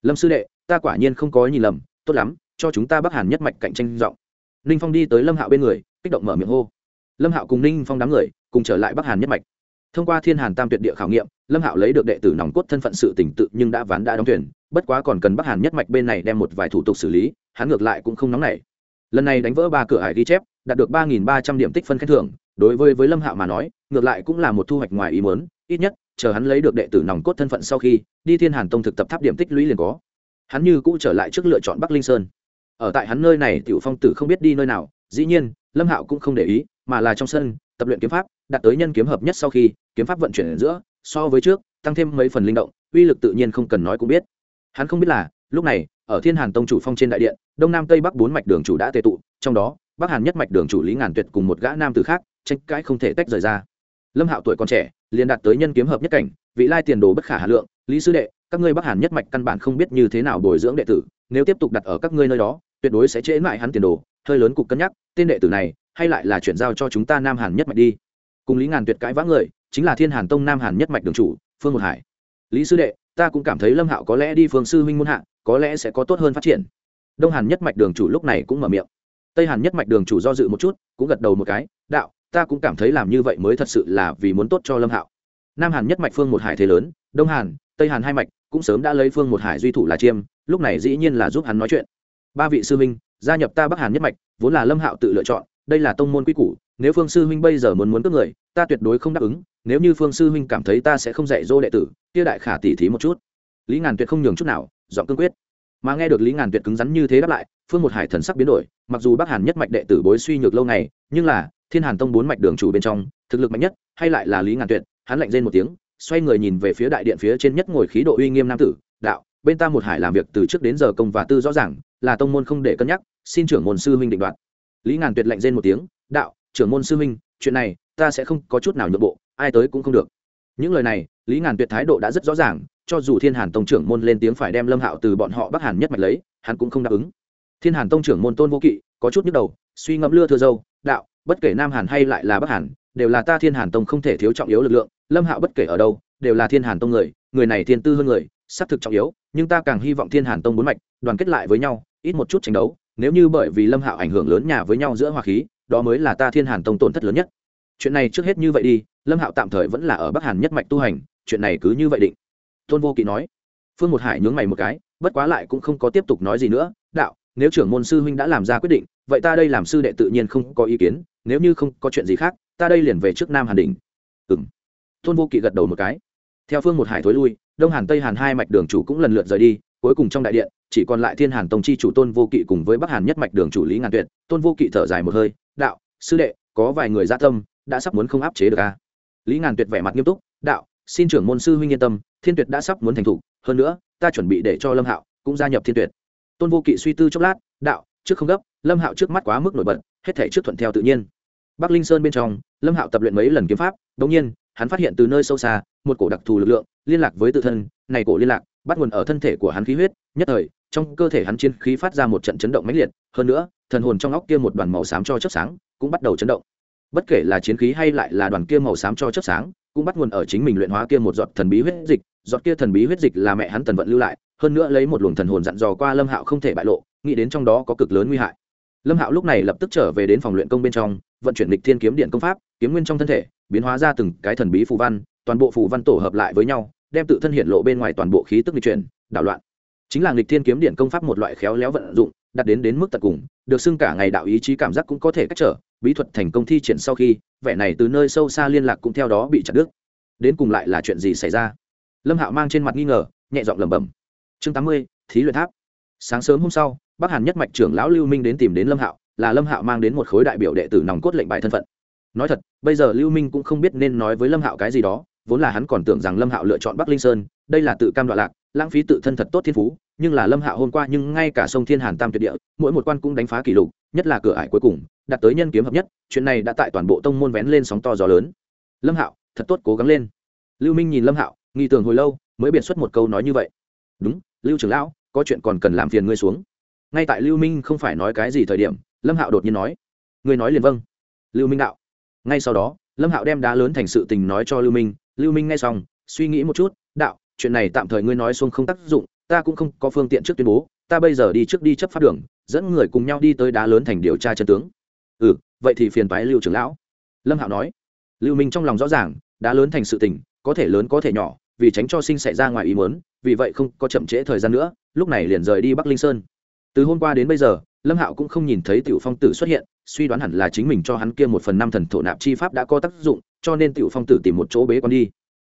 Speaker 1: Lâm sư đệ, ta quả nhiên không có nhìn lầm, tốt lắm, cho chúng ta bắc hàn nhất mạch cạnh tranh rộng. Ninh phong đi tới lâm hạo bên người, kích động mở miệng hô lâm hạo cùng ninh phong đám người cùng trở lại bắc hàn nhất mạch. Thông qua thiên hàn tam tuyệt địa khảo nghiệm, lâm hạo lấy được đệ tử nòng cốt thân phận sự tỉnh tự nhưng đã ván đã đóng tuyển bất quá còn cần bắc hàn nhất mạch bên này đem một vài thủ tục xử lý, hắn ngược lại cũng không nóng nảy. Lần này đánh vỡ ba cửa hải ghi chép, đạt được ba nghìn ba trăm điểm tích phân khen thưởng, đối với với lâm hạo mà nói, ngược lại cũng là một thu hoạch ngoài ý muốn, ít nhất, chờ hắn lấy được đệ tử nòng cốt thân phận sau khi, đi thiên hàn tông thực tập tháp điểm tích lũy liền có. Hắn như cũ trở lại trước lựa chọn bắc linh sơn. Ở tại hắn nơi này, tiểu phong tử không biết đi nơi nào, dĩ nhiên, lâm hạo cũng không để ý mà là trong sân, tập luyện kiếm pháp, đạt tới nhân kiếm hợp nhất sau khi, kiếm pháp vận chuyển ở giữa, so với trước, tăng thêm mấy phần linh động, uy lực tự nhiên không cần nói cũng biết. Hắn không biết là, lúc này, ở thiên hàn tông chủ phong trên đại điện, đông nam tây bắc bốn mạch đường chủ đã tệ tụ, trong đó, bắc hàn nhất mạch đường chủ lý ngàn tuyệt cùng một gã nam từ khác, tranh cãi không thể tách rời ra. Lâm hạo tuổi còn trẻ, liền đạt tới nhân kiếm hợp nhất cảnh, vị lai tiền đồ bất khả hà lượng, lý sư đệ, các ngươi bắc hàn nhất mạch căn bản không biết như thế nào bồi dưỡng đệ tử, nếu tiếp tục đặt ở các ngươi nơi đó, tuyệt đối sẽ trễ mãi hắn tiền đồ, hơi lớn cục cân nhắc, tên đệ tử này hay lại là chuyển giao cho chúng ta nam hàn nhất mạch đi. Cùng lý ngàn tuyệt cãi vã người, chính là thiên hàn tông nam hàn nhất mạch đường chủ, phương một hải. Lý sư đệ, ta cũng cảm thấy lâm hạo có lẽ đi phương sư huynh muôn hạ, có lẽ sẽ có tốt hơn phát triển. Đông hàn nhất mạch đường chủ lúc này cũng mở miệng. Tây hàn nhất mạch đường chủ do dự một chút, cũng gật đầu một cái, đạo, ta cũng cảm thấy làm như vậy mới thật sự là vì muốn tốt cho lâm hạo. Nam hàn nhất mạch phương một hải thế lớn, đông hàn, tây hàn hai mạch cũng sớm đã lấy phương một hải duy thủ là chiêm, lúc này dĩ nhiên là giúp hắn nói chuyện. Ba vị sư huynh, gia nhập ta bắc hàn nhất mạch, vốn là lâm hạo tự lựa chọn đây là tông môn quy củ, nếu phương sư huynh bây giờ muốn muốn cướp người, ta tuyệt đối không đáp ứng, nếu như phương sư huynh cảm thấy ta sẽ không dạy dỗ đệ tử, kia đại khả tỉ thí một chút. Lý ngàn tuyệt không nhường chút nào dọn cương quyết. Mà nghe được lý ngàn tuyệt cứng rắn như thế đáp lại, phương một hải thần sắc biến đổi, mặc dù bắc hàn nhất mạch đệ tử bối suy nhược lâu ngày, nhưng là, thiên hàn tông bốn mạch đường chủ bên trong, thực lực mạnh nhất, hay lại là lý ngàn tuyệt, hắn lạnh rên một tiếng, xoay người nhìn về phía đại điện phía trên nhất ngồi khí độ uy nghiêm nam tử, đạo, bên ta một hải làm việc từ trước đến giờ công và tư rõ ràng, là tông môn không để cân nhắc, xin trưởng môn sư huynh định đoạt lý ngàn tuyệt lạnh rên một tiếng đạo trưởng môn sư Minh, chuyện này ta sẽ không có chút nào nhượng bộ ai tới cũng không được. Những lời này lý ngàn tuyệt thái độ đã rất rõ ràng cho dù thiên hàn tông trưởng môn lên tiếng phải đem lâm hạo từ bọn họ bắc hàn nhất mạch lấy hắn cũng không đáp ứng. Thiên hàn tông trưởng môn tôn vô kỵ có chút nhức đầu suy ngẫm lưa thưa dâu đạo bất kể nam hàn hay lại là bắc hàn đều là ta thiên hàn tông không thể thiếu trọng yếu lực lượng lâm hạo bất kể ở đâu đều là thiên hàn tông người người này thiên tư hơn người xác thực trọng yếu nhưng ta càng hy vọng thiên hàn tông bốn mạch đoàn kết lại với nhau ít một chút tranh đấu nếu như bởi vì lâm hạo ảnh hưởng lớn nhà với nhau giữa hòa khí, đó mới là ta thiên hàn tông tổn thất lớn nhất. Chuyện này trước hết như vậy đi, lâm hạo tạm thời vẫn là ở bắc hàn nhất mạch tu hành, chuyện này cứ như vậy định. Tôn vô kỵ nói. Phương một hải nhướng mày một cái, bất quá lại cũng không có tiếp tục nói gì nữa, đạo, nếu trưởng môn sư huynh đã làm ra quyết định, vậy ta đây làm sư đệ tự nhiên không có ý kiến, nếu như không có chuyện gì khác, ta đây liền về trước nam hàn đình ừ m tôn vô kỵ gật đầu một cái. Theo phương một hải thối lui, đông hàn tây hàn hai mạch đường chủ cũng lần lượt rời đi, cuối cùng trong đại điện chỉ còn lại thiên hàn tông chi chủ tôn vô kỵ cùng với bắc hàn nhất mạch đường chủ lý ngàn tuyệt. Tôn vô kỵ thở dài một hơi, đạo, sư đệ, có vài người gia tâm, đã sắp muốn không áp chế được a. Lý ngàn tuyệt vẻ mặt nghiêm túc, đạo, xin trưởng môn sư huynh yên tâm, thiên tuyệt đã sắp muốn thành thủ, hơn nữa, ta chuẩn bị để cho lâm hạo cũng gia nhập thiên tuyệt. Tôn vô kỵ suy tư chốc lát, đạo, trước không gấp, lâm hạo trước mắt quá mức nổi bật, hết thể trước thuận theo tự nhiên. Bắc linh sơn bên trong, lâm hạo tập luyện mấy lần kiếm pháp đ ỗ n g nhiên, hắn phát hiện từ nơi sâu xa, một cổ đặc thù lực lượng liên lạc với tự thân, này cổ liên lạc bắt nguồn ở thân thể của hắn khí huyết, nhất thời trong cơ thể hắn chiến khí phát ra một trận chấn động mãnh liệt, hơn nữa, thần hồn trong óc kia một đoàn màu xám cho chớp sáng cũng bắt đầu chấn động. Bất kể là chiến khí hay lại là đoàn kia màu xám cho chớp sáng, cũng bắt nguồn ở chính mình luyện hóa kia một giọt thần bí huyết dịch, giọt kia thần bí huyết dịch là mẹ hắn tần vận lưu lại, hơn nữa lấy một luồng thần hồn dặn dò qua lâm hạo không thể bại lộ, nghĩ đến trong đó có cực lớn nguy hại. Lâm hạo lúc này lập tức trở về đến phòng luyện công bên trong, vận chuyển lịch thiên kiếm điện công pháp, kiếm nguyên trong thân thể, biến hóa ra từng cái thần bí phù văn, toàn bộ phù văn tổ hợp lại với nhau, đem tự thân hiện lộ bên ngoài toàn bộ khí tức lịch chuyển, đảo loạn chính là lịch thiên kiếm điện công pháp một loại khéo léo vận dụng đặt đến đến mức tận cùng, được xưng cả ngày đạo ý chí cảm giác cũng có thể cách trở, bí thuật thành công thi triển sau khi, vẻ này từ nơi sâu xa liên lạc cũng theo đó bị chặt đứt. Đến cùng lại là chuyện gì xảy ra? Lâm hạo mang trên mặt nghi ngờ, nhẹ giọng lẩm bẩm. Chương tám mươi, thí luyện tháp. Sáng sớm hôm sau, bắc hàn nhất mạch trưởng lão lưu minh đến tìm đến lâm hạo, là lâm hạo mang đến một khối đại biểu đệ tử nòng cốt lệnh bài thân phận. Nói thật, bây giờ lưu minh cũng không biết nên nói với lâm hạo cái gì đó, vốn là hắn còn tưởng rằng lâm hạo lựa chọn bắc linh sơn, đây là tự cam đoạn lạc, lãng phí tự thân thật tốt thiên phú nhưng là lâm hạ hôm qua nhưng ngay cả sông thiên hàn tam tuyệt địa, mỗi một quan cũng đánh phá kỷ lục, nhất là cửa ải cuối cùng, đạt tới nhân kiếm hợp nhất, chuyện này đã tại toàn bộ tông môn vén lên sóng to gió lớn. Lâm hạo, thật tốt cố gắng lên. Lưu minh nhìn lâm hạo, nghi tưởng hồi lâu, mới biện xuất một câu nói như vậy. Đúng, lưu trưởng lão, có chuyện còn cần làm phiền ngươi xuống. Ngay tại lưu minh không phải nói cái gì thời điểm, lâm hạo đột nhiên nói. Ngươi nói liền vâng. Lưu minh đạo. Ngay sau đó, lâm hạo đem đá lớn thành sự tình nói cho lưu minh. Lưu minh nghe xong, suy nghĩ một chút, đạo, chuyện này tạm thời ngươi nói xuống không tác dụng ta cũng không có phương tiện trước tuyên bố, ta bây giờ đi trước đi chấp pháp đường, dẫn người cùng nhau đi tới đá lớn thành điều tra chân tướng. Ừ vậy thì phiền phái lưu trưởng lão. Lâm hạo nói. Lưu minh trong lòng rõ ràng, đá lớn thành sự tình, có thể lớn có thể nhỏ, vì tránh cho sinh xảy ra ngoài ý muốn, vì vậy không có chậm trễ thời gian nữa, lúc này liền rời đi bắc linh sơn. Từ hôm qua đến bây giờ, lâm hạo cũng không nhìn thấy tiểu phong tử xuất hiện, suy đoán hẳn là chính mình cho hắn kia một phần năm thần thổ nạp chi pháp đã có tác dụng, cho nên tiểu phong tử tìm một chỗ bế con đi.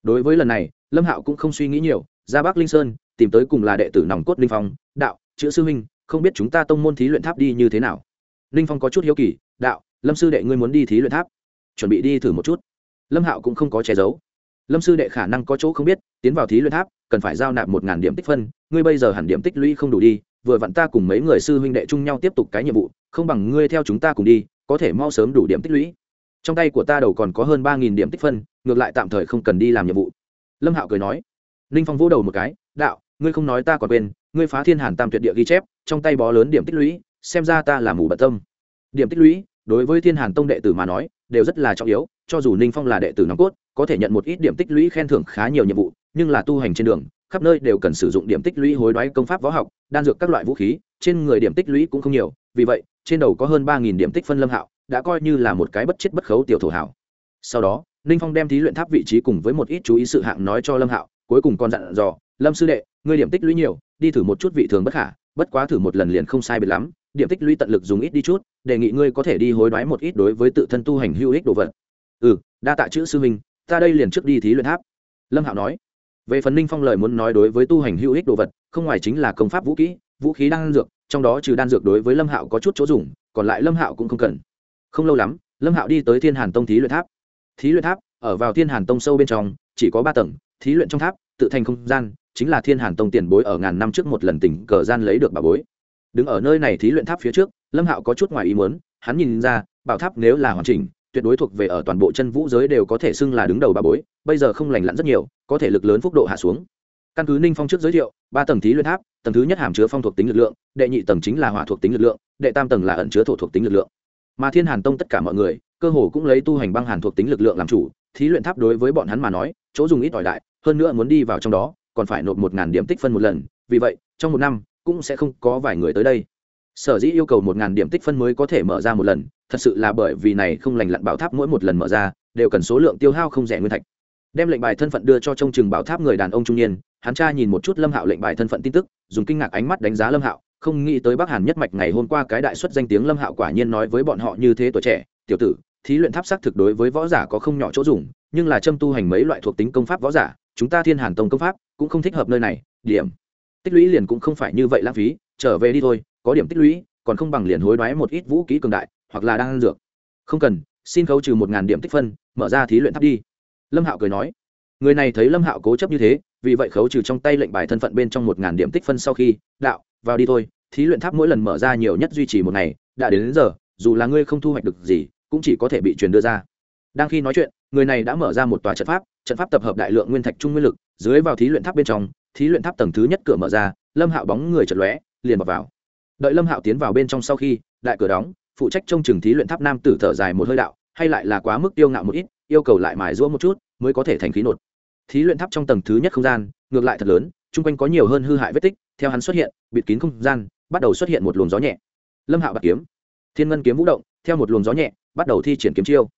Speaker 1: Đối với lần này, lâm hạo cũng không suy nghĩ nhiều, ra bắc linh sơn tìm tới cùng là đệ tử nòng cốt linh phong, đạo, chữ sư huynh, không biết chúng ta tông môn thí luyện tháp đi như thế nào? Linh phong có chút hiếu kỳ, đạo, lâm sư đệ ngươi muốn đi thí luyện tháp? Chuẩn bị đi thử một chút. Lâm hạo cũng không có che giấu. Lâm sư đệ khả năng có chỗ không biết, tiến vào thí luyện tháp, cần phải giao nạp một ngàn điểm tích phân, ngươi bây giờ hẳn điểm tích lũy không đủ đi, vừa vặn ta cùng mấy người sư huynh đệ chung nhau tiếp tục cái nhiệm vụ, không bằng ngươi theo chúng ta cùng đi, có thể mau sớm đủ điểm tích lũy. Trong tay của ta đầu còn có hơn ba nghìn điểm tích phân, ngược lại tạm thời không cần đi làm nhiệm vụ. Lâm hạo cười nói. Ninh phong vỗ đầu một cái, đạo ngươi không nói ta còn quên, ngươi phá thiên hàn tam tuyệt địa ghi chép, trong tay bó lớn điểm tích lũy, xem ra ta là mù bận tâm. Điểm tích lũy, đối với thiên hàn tông đệ tử mà nói, đều rất là trọng yếu, cho dù ninh phong là đệ tử nòng cốt, có thể nhận một ít điểm tích lũy khen thưởng khá nhiều nhiệm vụ, nhưng là tu hành trên đường, khắp nơi đều cần sử dụng điểm tích lũy hối đoái công pháp võ học, đan dược các loại vũ khí, trên người điểm tích lũy cũng không nhiều, vì vậy, trên đầu có hơn ba nghìn điểm tích phân lâm hạo, đã coi như là một cái bất chết bất khấu tiểu thổ hảo. Sau đó, ninh phong đem thí luyện tháp vị trí cùng với một ít chú ý sự hạng nói cho lâm hạo cuối cùng còn dặn dò, lâm sư đệ, ngươi điểm tích lũy nhiều, đi thử một chút vị thường bất khả, bất quá thử một lần liền không sai biệt lắm, điểm tích lũy tận lực dùng ít đi chút, đề nghị ngươi có thể đi hối đoái một ít đối với tự thân tu hành hữu ích đồ vật. Ừ đa tạ chữ sư minh ta đây liền trước đi thí luyện tháp. Lâm hạo nói. Về phần ninh phong lời muốn nói đối với tu hành hữu ích đồ vật, không ngoài chính là công pháp vũ kỹ, vũ khí đan dược, trong đó trừ đan dược đối với lâm hạo có chút chỗ dùng, còn lại lâm hạo cũng không cần. Không lâu lắm, lâm hạo đi tới thiên hàn tông thí luyện tháp. Thí luyện tháp, ở vào thiên hàn tông sâu bên trong, chỉ có ba tầng thí luyện trong tháp, tự thành không gian, chính là thiên hàn tông tiền bối ở ngàn năm trước một lần tỉnh cờ gian lấy được bà bối. Đứng ở nơi này thí luyện tháp phía trước, lâm hạo có chút ngoài ý muốn, hắn nhìn ra, bảo tháp nếu là hoàn chỉnh, tuyệt đối thuộc về ở toàn bộ chân vũ giới đều có thể xưng là đứng đầu bà bối, bây giờ không lành lặn rất nhiều, có thể lực lớn phúc độ hạ xuống. Căn cứ ninh phong trước giới thiệu, ba tầng thí luyện tháp, tầng thứ nhất hàm chứa phong thuộc tính lực lượng, đệ nhị tầng chính là hỏa thuộc tính lực lượng, đệ tam tầng là ẩn chứa thổ thuộc tính lực lượng. Mà thiên hàn tông tất cả mọi người, cơ hồ cũng lấy tu hành băng hàn thuộc tính lực lượng làm chủ, thí luyện tháp đối với bọn hắn mà nói chỗ dùng ít ỏi đại, hơn nữa muốn đi vào trong đó, còn phải nộp một ngàn điểm tích phân một lần, vì vậy, trong một năm, cũng sẽ không có vài người tới đây. Sở dĩ yêu cầu một ngàn điểm tích phân mới có thể mở ra một lần, thật sự là bởi vì này không lành lặn bảo tháp mỗi một lần mở ra, đều cần số lượng tiêu hao không rẻ nguyên thạch. Đem lệnh bài thân phận đưa cho trông chừng bảo tháp người đàn ông trung niên, hắn tra nhìn một chút lâm hạo lệnh bài thân phận tin tức, dùng kinh ngạc ánh mắt đánh giá lâm hạo, không nghĩ tới bắc hàn nhất mạch ngày hôm qua cái đại xuất danh tiếng lâm hạo quả nhiên nói với bọn họ như thế tuổi trẻ, tiểu tử, thí luyện tháp xác thực đối với võ giả có không nhỏ chỗ dùng nhưng là châm tu hành mấy loại thuộc tính công pháp võ giả chúng ta thiên hàn tông công pháp cũng không thích hợp nơi này điểm. Tích lũy liền cũng không phải như vậy lãng phí trở về đi thôi có điểm tích lũy còn không bằng liền hối đoái một ít vũ khí cường đại hoặc là đang ăn dược. Không cần xin khấu trừ một ngàn điểm tích phân mở ra thí luyện tháp đi. Lâm hạo cười nói. Người này thấy lâm hạo cố chấp như thế vì vậy khấu trừ trong tay lệnh bài thân phận bên trong một ngàn điểm tích phân sau khi đạo vào đi thôi thí luyện tháp mỗi lần mở ra nhiều nhất duy trì một ngày đã đến, đến giờ dù là ngươi không thu hoạch được gì cũng chỉ có thể bị truyền đưa ra đang khi nói chuyện người này đã mở ra một tòa trận pháp trận pháp tập hợp đại lượng nguyên thạch trung nguyên lực dưới vào thí luyện tháp bên trong thí luyện tháp tầng thứ nhất cửa mở ra lâm hạo bóng người chật lóe liền vào, vào. Đợi lâm hạo tiến vào bên trong sau khi đại cửa đóng phụ trách trông chừng thí luyện tháp nam tử thở dài một hơi đạo hay lại là quá mức tiêu ngạo một ít yêu cầu lại mài rũa một chút mới có thể thành khí nột. Thí luyện tháp trong tầng thứ nhất không gian ngược lại thật lớn chung quanh có nhiều hơn hư hại vết tích theo hắn xuất hiện bịt kín không gian bắt đầu xuất hiện một luồng gió nhẹ. Lâm hạo bạc kiếm. Thiên ngân kiếm vũ động theo một luồng gió nhẹ bắt đầu thi triển kiếm chiêu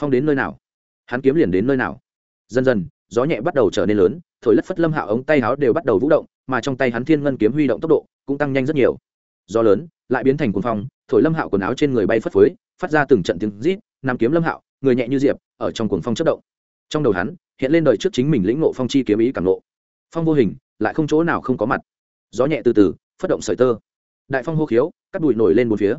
Speaker 1: phong đến nơi nào? Hắn kiếm liền đến nơi nào? Dần dần, gió nhẹ bắt đầu trở nên lớn, thổi lất phất lâm hạo ống tay áo đều bắt đầu vũ động, mà trong tay hắn thiên ngân kiếm huy động tốc độ cũng tăng nhanh rất nhiều. Gió lớn, lại biến thành cuồng phong, thổi lâm hạo quần áo trên người bay phất phới, phát ra từng trận tiếng rít nằm kiếm lâm hạo, người nhẹ như diệp, ở trong cuồng phong chất động. Trong đầu hắn, hiện lên đời trước chính mình lĩnh ngộ phong chi kiếm ý cảm ngộ. Phong vô hình, lại không chỗ nào không có mặt. Gió nhẹ từ từ, phất động sợi tơ. Đại phong hô khiếu, cắt bụi nổi lên bốn phía.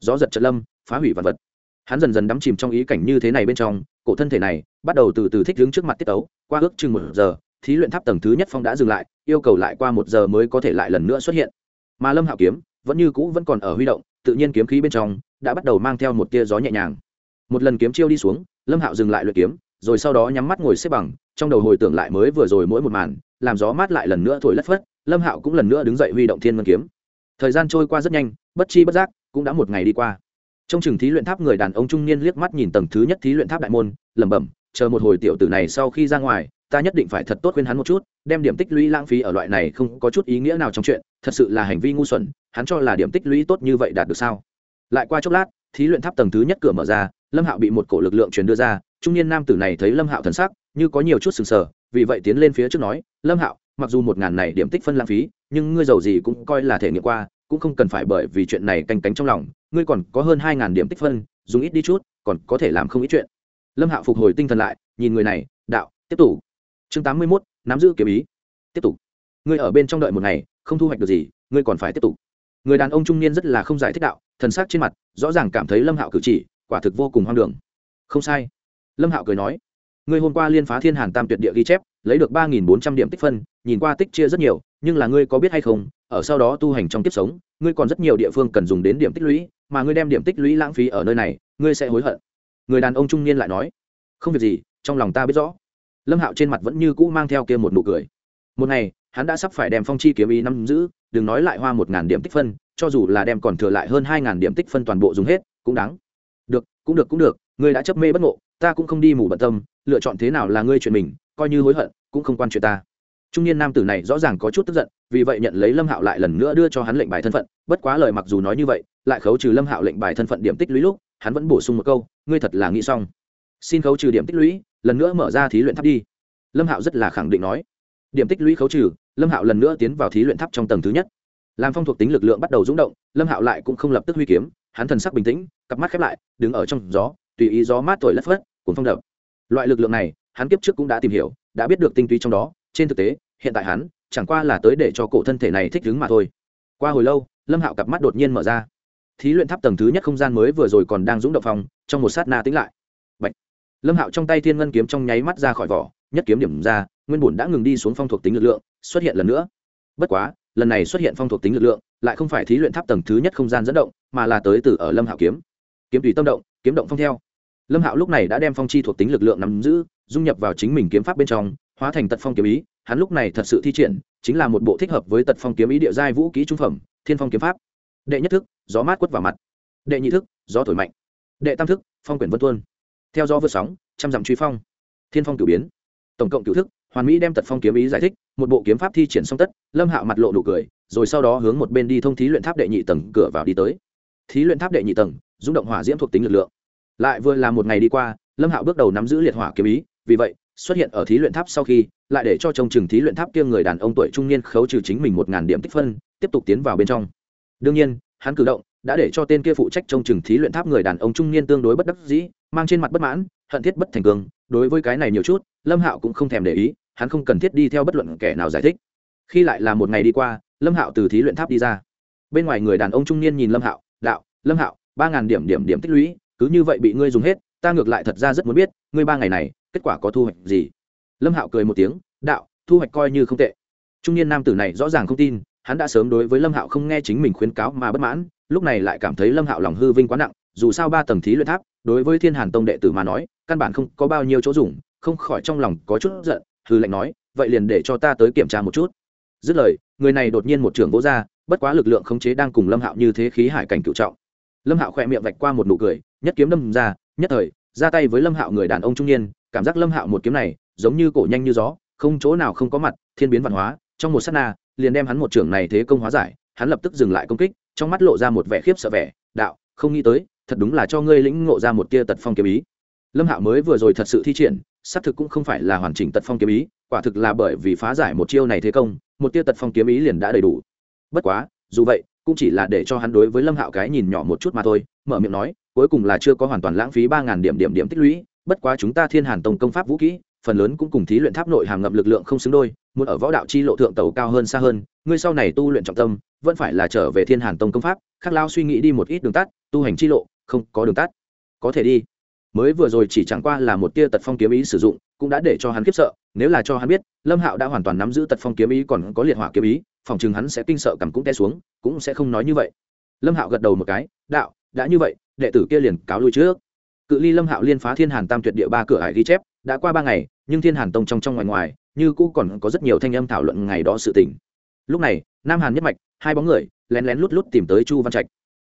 Speaker 1: Gió giật trận lâm, phá hủy vật vật hắn dần dần đắm chìm trong ý cảnh như thế này bên trong, cổ thân thể này bắt đầu từ từ thích đứng trước mặt tiết tấu, qua ước chừng một giờ, thí luyện tháp tầng thứ nhất phong đã dừng lại, yêu cầu lại qua một giờ mới có thể lại lần nữa xuất hiện. Mà lâm hạo kiếm vẫn như cũ vẫn còn ở huy động, tự nhiên kiếm khí bên trong đã bắt đầu mang theo một tia gió nhẹ nhàng. Một lần kiếm chiêu đi xuống, lâm hạo dừng lại luyện kiếm, rồi sau đó nhắm mắt ngồi xếp bằng, trong đầu hồi tưởng lại mới vừa rồi mỗi một màn, làm gió mát lại lần nữa thổi lất phất, lâm hạo cũng lần nữa đứng dậy huy động thiên ngân kiếm. Thời gian trôi qua rất nhanh, bất chi bất giác cũng đã một ngày đi qua trong trường thí luyện tháp người đàn ông trung niên liếc mắt nhìn tầng thứ nhất thí luyện tháp đại môn, lẩm bẩm, chờ một hồi tiểu tử này sau khi ra ngoài, ta nhất định phải thật tốt khuyên hắn một chút, đem điểm tích lũy lãng phí ở loại này không có chút ý nghĩa nào trong chuyện, thật sự là hành vi ngu xuẩn, hắn cho là điểm tích lũy tốt như vậy đạt được sao? Lại qua chốc lát, thí luyện tháp tầng thứ nhất cửa mở ra, lâm hạo bị một cổ lực lượng truyền đưa ra, trung niên nam tử này thấy lâm hạo thần sắc, như có nhiều chút sừng sờ, vì vậy tiến lên phía trước nói, lâm hạo, mặc dù một ngàn này điểm tích phân lãng phí, nhưng ngươi giàu gì cũng coi là thể nghiệm qua, cũng không cần phải bởi vì chuyện này canh cánh trong lòng ngươi còn có hơn hai ngàn điểm tích phân, dùng ít đi chút, còn có thể làm không ít chuyện. Lâm hạo phục hồi tinh thần lại, nhìn người này, đạo, tiếp tục. Chương tám mươi mốt, nắm giữ kiếm ý. Tiếp tục. Ngươi ở bên trong đợi một ngày, không thu hoạch được gì, ngươi còn phải tiếp tục. Người đàn ông trung niên rất là không giải thích đạo, thần sắc trên mặt, rõ ràng cảm thấy lâm hạo cử chỉ, quả thực vô cùng hoang đường. Không sai. Lâm hạo cười nói, ngươi hôm qua liên phá thiên hàn tam tuyệt địa ghi chép, lấy được ba nghìn bốn trăm điểm tích phân, nhìn qua tích chia rất nhiều, nhưng là ngươi có biết hay không, ở sau đó tu hành trong kiếp sống, ngươi còn rất nhiều địa phương cần dùng đến điểm tích lũy mà ngươi đem điểm tích lũy lãng phí ở nơi này, ngươi sẽ hối hận. Người đàn ông trung niên lại nói, không việc gì, trong lòng ta biết rõ. Lâm hạo trên mặt vẫn như cũ mang theo kia một nụ cười. Một ngày, hắn đã sắp phải đem phong chi kiếm ý nắm giữ, đừng nói lại hoa một ngàn điểm tích phân, cho dù là đem còn thừa lại hơn hai ngàn điểm tích phân toàn bộ dùng hết, cũng đáng. Được, cũng được cũng được, ngươi đã chấp mê bất ngộ, ta cũng không đi mù bận tâm, lựa chọn thế nào là ngươi chuyện mình, coi như hối hận, cũng không quan chuyện ta trung niên nam tử này rõ ràng có chút tức giận, vì vậy nhận lấy lâm hạo lại lần nữa đưa cho hắn lệnh bài thân phận. Bất quá lời mặc dù nói như vậy, lại khấu trừ lâm hạo lệnh bài thân phận điểm tích lũy lúc, hắn vẫn bổ sung một câu, ngươi thật là nghĩ xong. Xin khấu trừ điểm tích lũy, lần nữa mở ra thí luyện tháp đi. Lâm hạo rất là khẳng định nói. Điểm tích lũy khấu trừ, lâm hạo lần nữa tiến vào thí luyện tháp trong tầng thứ nhất. Làm phong thuộc tính lực lượng bắt đầu rúng động, lâm hạo lại cũng không lập tức huy kiếm, hắn thần sắc bình tĩnh, cặp mắt khép lại, đứng ở trong gió, tùy ý gió mát thổi lất phất, cuốn phong đập. Loại lực lượng này, hắn kiếp trước cũng đã tìm hiểu, đã biết được tinh túy trong đó, trên thực tế hiện tại hắn chẳng qua là tới để cho cổ thân thể này thích ứng mà thôi. Qua hồi lâu, lâm hạo cặp mắt đột nhiên mở ra. Thí luyện tháp tầng thứ nhất không gian mới vừa rồi còn đang rúng động phòng, trong một sát na tính lại. Bạch. lâm hạo trong tay thiên ngân kiếm trong nháy mắt ra khỏi vỏ, nhất kiếm điểm ra, nguyên bùn đã ngừng đi xuống phong thuộc tính lực lượng, xuất hiện lần nữa. Bất quá, lần này xuất hiện phong thuộc tính lực lượng, lại không phải thí luyện tháp tầng thứ nhất không gian dẫn động, mà là tới từ ở lâm hạo kiếm. Kiếm tùy tâm động, kiếm động phong theo. Lâm hạo lúc này đã đem phong chi thuộc tính lực lượng nắm giữ, dung nhập vào chính mình kiếm pháp bên trong, hóa thành tật phong kiếm ý hắn lúc này thật sự thi triển, chính là một bộ thích hợp với tật phong kiếm ý địa giai vũ kỹ trung phẩm, thiên phong kiếm pháp. Đệ nhất thức, gió mát quất vào mặt. Đệ nhị thức, gió thổi mạnh. Đệ tam thức, phong quyển vân tuôn. Theo gió vượt sóng, trăm dặm truy phong. Thiên phong cửu biến. Tổng cộng cửu thức, hoàn mỹ đem tật phong kiếm ý giải thích, một bộ kiếm pháp thi triển song tất, lâm hạo mặt lộ nụ cười, rồi sau đó hướng một bên đi thông thí luyện tháp đệ nhị tầng cửa vào đi tới. Thí luyện tháp đệ nhị tầng, rung động hỏa diễm thuộc tính lực lượng. Lại vừa là một ngày đi qua, lâm hạo bước đầu nắm giữ liệt hỏa kiếm ý, vì vậy xuất hiện ở thí luyện tháp sau khi, lại để cho trông chừng thí luyện tháp kia người đàn ông tuổi trung niên khấu trừ chính mình một ngàn điểm tích phân, tiếp tục tiến vào bên trong. Đương nhiên, hắn cử động đã để cho tên kia phụ trách trông chừng thí luyện tháp người đàn ông trung niên tương đối bất đắc dĩ, mang trên mặt bất mãn, hận thiết bất thành cường đối với cái này nhiều chút, lâm hạo cũng không thèm để ý, hắn không cần thiết đi theo bất luận kẻ nào giải thích. Khi lại là một ngày đi qua, lâm hạo từ thí luyện tháp đi ra. Bên ngoài người đàn ông trung niên nhìn lâm hạo, đạo, lâm hạo, ba ngàn điểm điểm điểm tích lũy, cứ như vậy bị ngươi dùng hết, ta ngược lại thật ra rất muốn biết, ngươi ba ngày này kết quả có thu hoạch gì? Lâm hạo cười một tiếng, đạo, thu hoạch coi như không tệ. Trung niên nam tử này rõ ràng không tin, hắn đã sớm đối với lâm hạo không nghe chính mình khuyến cáo mà bất mãn, lúc này lại cảm thấy lâm hạo lòng hư vinh quá nặng, dù sao ba tầng thí luyện tháp, đối với thiên hàn tông đệ tử mà nói, căn bản không có bao nhiêu chỗ dùng, không khỏi trong lòng có chút giận hư lệnh nói, vậy liền để cho ta tới kiểm tra một chút. Dứt lời, người này đột nhiên một trưởng vỗ ra, bất quá lực lượng khống chế đang cùng lâm hạo như thế khí hải cảnh cựu trọng. Lâm hạo khỏe miệng vạch qua một nụ cười, nhất kiếm đâm ra, nhất thời, ra tay với lâm hạo người đàn ông trung niên cảm giác lâm hạo một kiếm này giống như cổ nhanh như gió, không chỗ nào không có mặt, thiên biến văn hóa, trong một s á t na, liền đem hắn một trưởng này thế công hóa giải, hắn lập tức dừng lại công kích, trong mắt lộ ra một vẻ khiếp sợ vẻ, đạo, không nghĩ tới, thật đúng là cho ngươi lĩnh ngộ ra một tia tật phong kiếm ý. Lâm hạo mới vừa rồi thật sự thi triển, xác thực cũng không phải là hoàn chỉnh tật phong kiếm ý, quả thực là bởi vì phá giải một chiêu này thế công, một tia tật phong kiếm ý liền đã đầy đủ. Bất quá, dù vậy, cũng chỉ là để cho hắn đối với lâm hạo cái nhìn nhỏ một chút mà thôi, mở miệng nói, cuối cùng là chưa có hoàn toàn lãng phí ba ngàn điểm điểm điểm tích lũy bất quá chúng ta thiên hàn tông công pháp vũ kỹ, phần lớn cũng cùng thí luyện tháp nội hàm ngập lực lượng không xứng đôi, muốn ở võ đạo chi lộ thượng tàu cao hơn xa hơn, ngươi sau này tu luyện trọng tâm, vẫn phải là trở về thiên hàn tông công pháp khắc lao suy nghĩ đi một ít đường tắt, tu hành chi lộ, không có đường tắt. Có thể đi. Mới vừa rồi chỉ chẳng qua là một tia tật phong kiếm ý sử dụng, cũng đã để cho hắn khiếp sợ, nếu là cho hắn biết, lâm hạo đã hoàn toàn nắm giữ tật phong kiếm ý còn có liệt hỏa kiếm ý, phòng chừng hắn sẽ kinh sợ cằm cũng té xuống, cũng sẽ không nói như vậy. Lâm hạo gật đầu một cái, đạo, đã như vậy, đệ tử kia liền cáo lui trước cự ly lâm hạo liên phá thiên hàn tam tuyệt địa ba cửa hải ghi chép, đã qua ba ngày, nhưng thiên hàn tông trong trong ngoài ngoài, như cũ còn có rất nhiều thanh âm thảo luận ngày đó sự tình. Lúc này, nam hàn nhất mạch, hai bóng người, lén lén lút lút tìm tới chu văn trạch.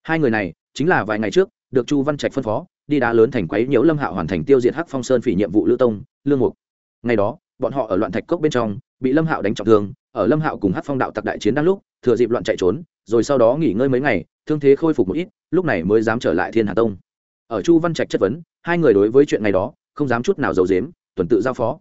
Speaker 1: Hai người này, chính là vài ngày trước, được chu văn trạch phân phó, đi đá lớn thành quấy nhiễu lâm hạo hoàn thành tiêu diệt hắc phong sơn phỉ nhiệm vụ lữ tông, lương mục. Ngày đó, bọn họ ở loạn thạch cốc bên trong, bị lâm hạo đánh trọng thương, ở lâm hạo cùng hắc phong đạo tặc đại chiến đang lúc, thừa dịp loạn chạy trốn, rồi sau đó nghỉ ngơi mấy ngày, thương thế khôi phục một ít, lúc này mới dám trở lại thiên hà tông ở chu văn trạch chất vấn, hai người đối với chuyện này đó, không dám chút nào giấu dếm tuần tự giao phó.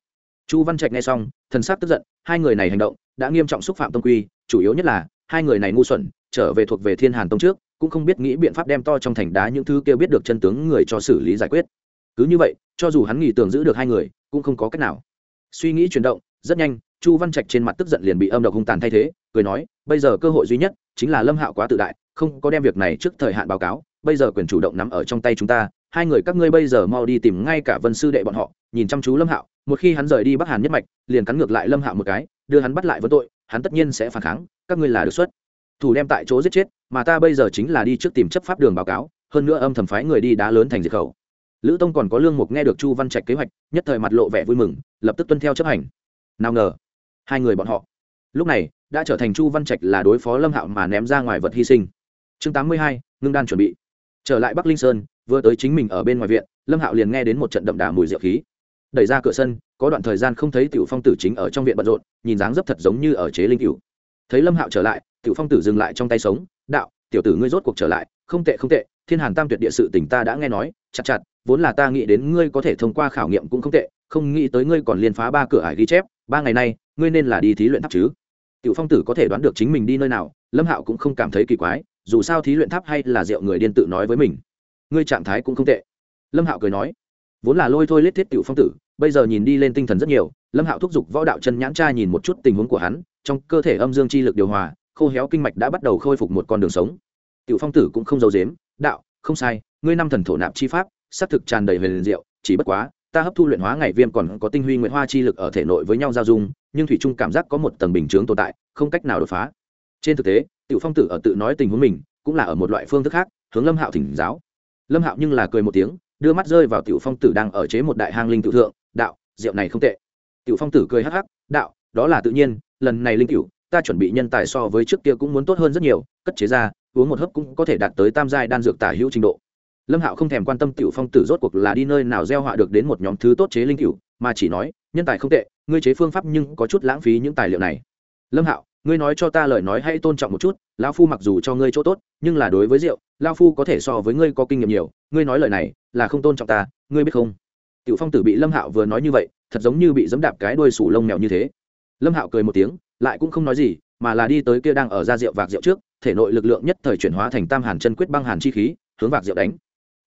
Speaker 1: Chu văn trạch nghe xong, thần sắc tức giận, hai người này hành động, đã nghiêm trọng xúc phạm tông quy, chủ yếu nhất là, hai người này ngu xuẩn, trở về thuộc về thiên hàn tông trước, cũng không biết nghĩ biện pháp đem to trong thành đá những thứ kia biết được chân tướng người cho xử lý giải quyết. Cứ như vậy, cho dù hắn nghĩ tưởng giữ được hai người, cũng không có cách nào. Suy nghĩ chuyển động, rất nhanh, chu văn trạch trên mặt tức giận liền bị âm độc hung tàn thay thế cười nói, bây giờ cơ hội duy nhất chính là lâm hạo quá tự đại, không có đem việc này trước thời hạn báo cáo, bây giờ quyền chủ động nắm ở trong tay chúng ta, hai người các ngươi bây giờ mau đi tìm ngay cả vân sư đệ bọn họ, nhìn chăm chú lâm hạo, một khi hắn rời đi bắc hàn nhất mạch, liền cắn ngược lại lâm hạo một cái, đưa hắn bắt lại với tội, hắn tất nhiên sẽ phản kháng, các ngươi là được xuất. Thủ đem tại chỗ giết chết, mà ta bây giờ chính là đi trước tìm chấp pháp đường báo cáo, hơn nữa âm thầm phái người đi đá lớn thành diệt khẩu. Lữ tông còn có lương mục nghe được chu văn trạch kế hoạch, nhất thời mặt lộ vẻ vui mừng, lập tức tuân theo chấp hành. Nào ngờ, hai người bọn họ. Lúc này đã trở thành chu văn trạch là đối phó lâm hạo mà ném ra ngoài vật hy sinh. Chương tám mươi hai, ngưng đan chuẩn bị. Trở lại bắc linh sơn, vừa tới chính mình ở bên ngoài viện, lâm hạo liền nghe đến một trận đậm đà mùi rượu khí. Đẩy ra cửa sân, có đoạn thời gian không thấy tiểu phong tử chính ở trong viện bận rộn, nhìn dáng dấp thật giống như ở chế linh cựu thấy lâm hạo trở lại, tiểu phong tử dừng lại trong tay sống, đạo, tiểu tử ngươi rốt cuộc trở lại, không tệ không tệ, thiên hàn tam tuyệt địa sự tỉnh ta đã nghe nói, chặt chặt, vốn là ta nghĩ đến ngươi có thể thông qua khảo nghiệm cũng không tệ, không nghĩ tới ngươi còn liên phá ba cửa ải ghi chép, ba ngày nay, ngươi nên là đi thí luyện tháp chứ tiểu phong tử có thể đoán được chính mình đi nơi nào, lâm hạo cũng không cảm thấy kỳ quái, dù sao thí luyện tháp hay là rượu người điên tự nói với mình. Ngươi trạng thái cũng không tệ. Lâm hạo cười nói, vốn là lôi thôi lết thiết tiểu phong tử, bây giờ nhìn đi lên tinh thần rất nhiều, lâm hạo thúc giục võ đạo chân nhãn tra nhìn một chút tình huống của hắn, trong cơ thể âm dương chi lực điều hòa, khô héo kinh mạch đã bắt đầu khôi phục một con đường sống. Tiểu phong tử cũng không giấu dếm đạo, không sai, ngươi năm thần thổ nạp chi pháp, xác thực tràn đầy về liền diệu, chỉ bất quá, ta hấp thu luyện hóa ngày viêm còn có tinh huy nguyễn hoa chi lực ở thể nội với nhau giao dung nhưng thủy trung cảm giác có một tầng bình chướng tồn tại, không cách nào đột phá. Trên thực tế, tiểu phong tử ở tự nói tình huống mình, cũng là ở một loại phương thức khác, hướng lâm hạo thỉnh giáo. Lâm hạo nhưng là cười một tiếng, đưa mắt rơi vào tiểu phong tử đang ở chế một đại hang linh tự thượng, đạo, rượu này không tệ. Tiểu phong tử cười hắc hắc, đạo, đó là tự nhiên, lần này linh cựu ta chuẩn bị nhân tài so với trước kia cũng muốn tốt hơn rất nhiều, cất chế ra, uống một hớp cũng có thể đạt tới tam giai đan dược tả hữu trình độ. Lâm hạo không thèm quan tâm tiểu phong tử rốt cuộc là đi nơi nào gieo họa được đến một nhóm thứ tốt chế linh cựu mà chỉ nói, nhân tài không tệ, ngươi chế phương pháp nhưng có chút lãng phí những tài liệu này. Lâm hạo, ngươi nói cho ta lời nói hãy tôn trọng một chút, lão phu mặc dù cho ngươi chỗ tốt, nhưng là đối với rượu, lão phu có thể so với ngươi có kinh nghiệm nhiều, ngươi nói lời này là không tôn trọng ta, ngươi biết không? Tiểu phong tử bị lâm hạo vừa nói như vậy, thật giống như bị dẫm đạp cái đuôi sủ lông mèo như thế. Lâm hạo cười một tiếng, lại cũng không nói gì, mà là đi tới kia đang ở ra rượu vạc rượu trước, thể nội lực lượng nhất thời chuyển hóa thành tam hàn chân quyết băng hàn chi khí, hướng vạc rượu đánh.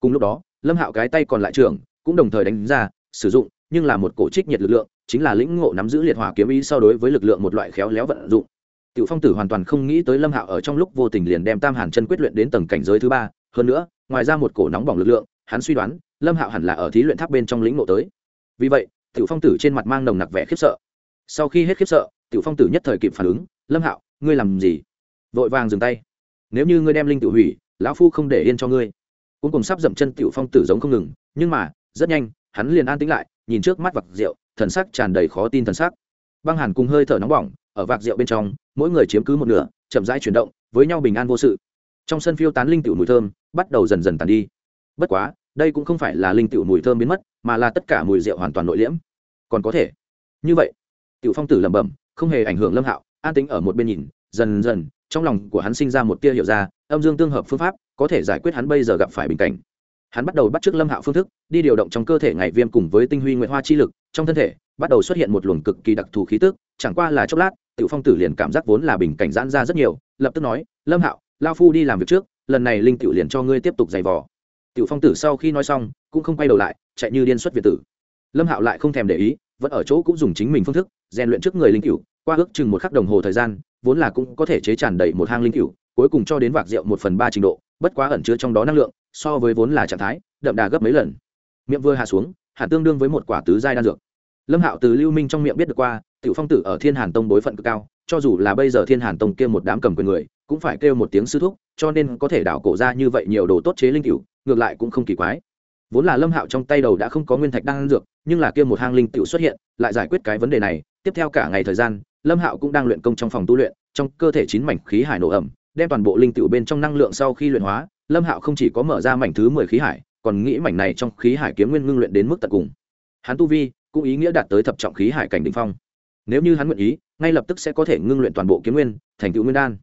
Speaker 1: Cùng lúc đó, lâm hạo cái tay còn lại trưởng cũng đồng thời đánh ra, sử dụng nhưng là một cổ trích nhiệt lực lượng, chính là lĩnh ngộ nắm giữ liệt hỏa kiếm ý so đối với lực lượng một loại khéo léo vận dụng. Tiểu phong tử hoàn toàn không nghĩ tới lâm hạo ở trong lúc vô tình liền đem tam hàn chân quyết luyện đến tầng cảnh giới thứ ba, hơn nữa, ngoài ra một cổ nóng bỏng lực lượng, hắn suy đoán, lâm hạo hẳn là ở thí luyện tháp bên trong lĩnh ngộ tới. Vì vậy, tiểu phong tử trên mặt mang nồng nặc vẻ khiếp sợ. Sau khi hết khiếp sợ, tiểu phong tử nhất thời kịp phản ứng, lâm hạo, ngươi làm gì? Vội vàng dừng tay. Nếu như ngươi đem linh tự hủy, lão phu không để yên cho ngươi. Cuối cùng sắp dậm chân tiểu phong tử giống không ngừng, nhưng mà, rất nhanh, hắn liền an tĩnh lại nhìn trước mắt vạc rượu, thần sắc tràn đầy khó tin thần sắc. Băng hàn cùng hơi thở nóng bỏng, ở vạc rượu bên trong, mỗi người chiếm cứ một nửa, chậm rãi chuyển động, với nhau bình an vô sự. Trong sân phiêu tán linh tiểu mùi thơm, bắt đầu dần dần tàn đi. Bất quá, đây cũng không phải là linh tiểu mùi thơm biến mất, mà là tất cả mùi rượu hoàn toàn nội liễm. Còn có thể. Như vậy, tiểu phong tử lẩm bẩm, không hề ảnh hưởng lâm hạo, an tính ở một bên nhìn, dần dần, trong lòng của hắn sinh ra một tia hiểu ra, âm dương tương hợp phương pháp, có thể giải quyết hắn bây giờ gặp phải bình cảnh hắn bắt đầu bắt chước lâm hạo phương thức, đi điều động trong cơ thể ngày viêm cùng với tinh huy nguyện hoa chi lực, trong thân thể, bắt đầu xuất hiện một luồng cực kỳ đặc thù khí tức, chẳng qua là chốc lát, tiểu phong tử liền cảm giác vốn là bình cảnh giãn ra rất nhiều, lập tức nói, lâm hạo, lao phu đi làm việc trước, lần này linh tiểu liền cho ngươi tiếp tục giày vò. Tiểu phong tử sau khi nói xong, cũng không quay đầu lại, chạy như điên xuất việt tử. Lâm hạo lại không thèm để ý, vẫn ở chỗ cũng dùng chính mình phương thức, rèn luyện trước người linh cựu qua ước chừng một khắc đồng hồ thời gian, vốn là cũng có thể chế tràn đầy một hang linh cựu cuối cùng cho đến vạc rượu một phần ba trình độ bất quá ẩn chứa trong đó năng lượng, so với vốn là trạng thái, đậm đà gấp mấy lần. Miệng vừa hạ xuống, hẳn tương đương với một quả tứ giai đan dược. Lâm hạo từ lưu minh trong miệng biết được qua, tiểu phong tử ở thiên hàn tông bối phận cực cao, cho dù là bây giờ thiên hàn tông kêu một đám cầm quyền người, cũng phải kêu một tiếng sư thúc, cho nên có thể đảo cổ ra như vậy nhiều đồ tốt chế linh cựu ngược lại cũng không kỳ quái. Vốn là lâm hạo trong tay đầu đã không có nguyên thạch đan dược, nhưng là kia một hang linh cựu xuất hiện, lại giải quyết cái vấn đề này. Tiếp theo cả ngày thời gian, lâm hạo cũng đang luyện công trong phòng tu luyện, trong cơ thể chín mảnh khí hải nổ ẩm đem toàn bộ linh tựu bên trong năng lượng sau khi luyện hóa, lâm hạo không chỉ có mở ra mảnh thứ mười khí hải, còn nghĩ mảnh này trong khí hải kiếm nguyên ngưng luyện đến mức tận cùng. Hắn tu vi cũng ý nghĩa đạt tới thập trọng khí hải cảnh đình phong. Nếu như hắn nguyện ý, ngay lập tức sẽ có thể ngưng luyện toàn bộ kiếm nguyên, thành tựu nguyên đan.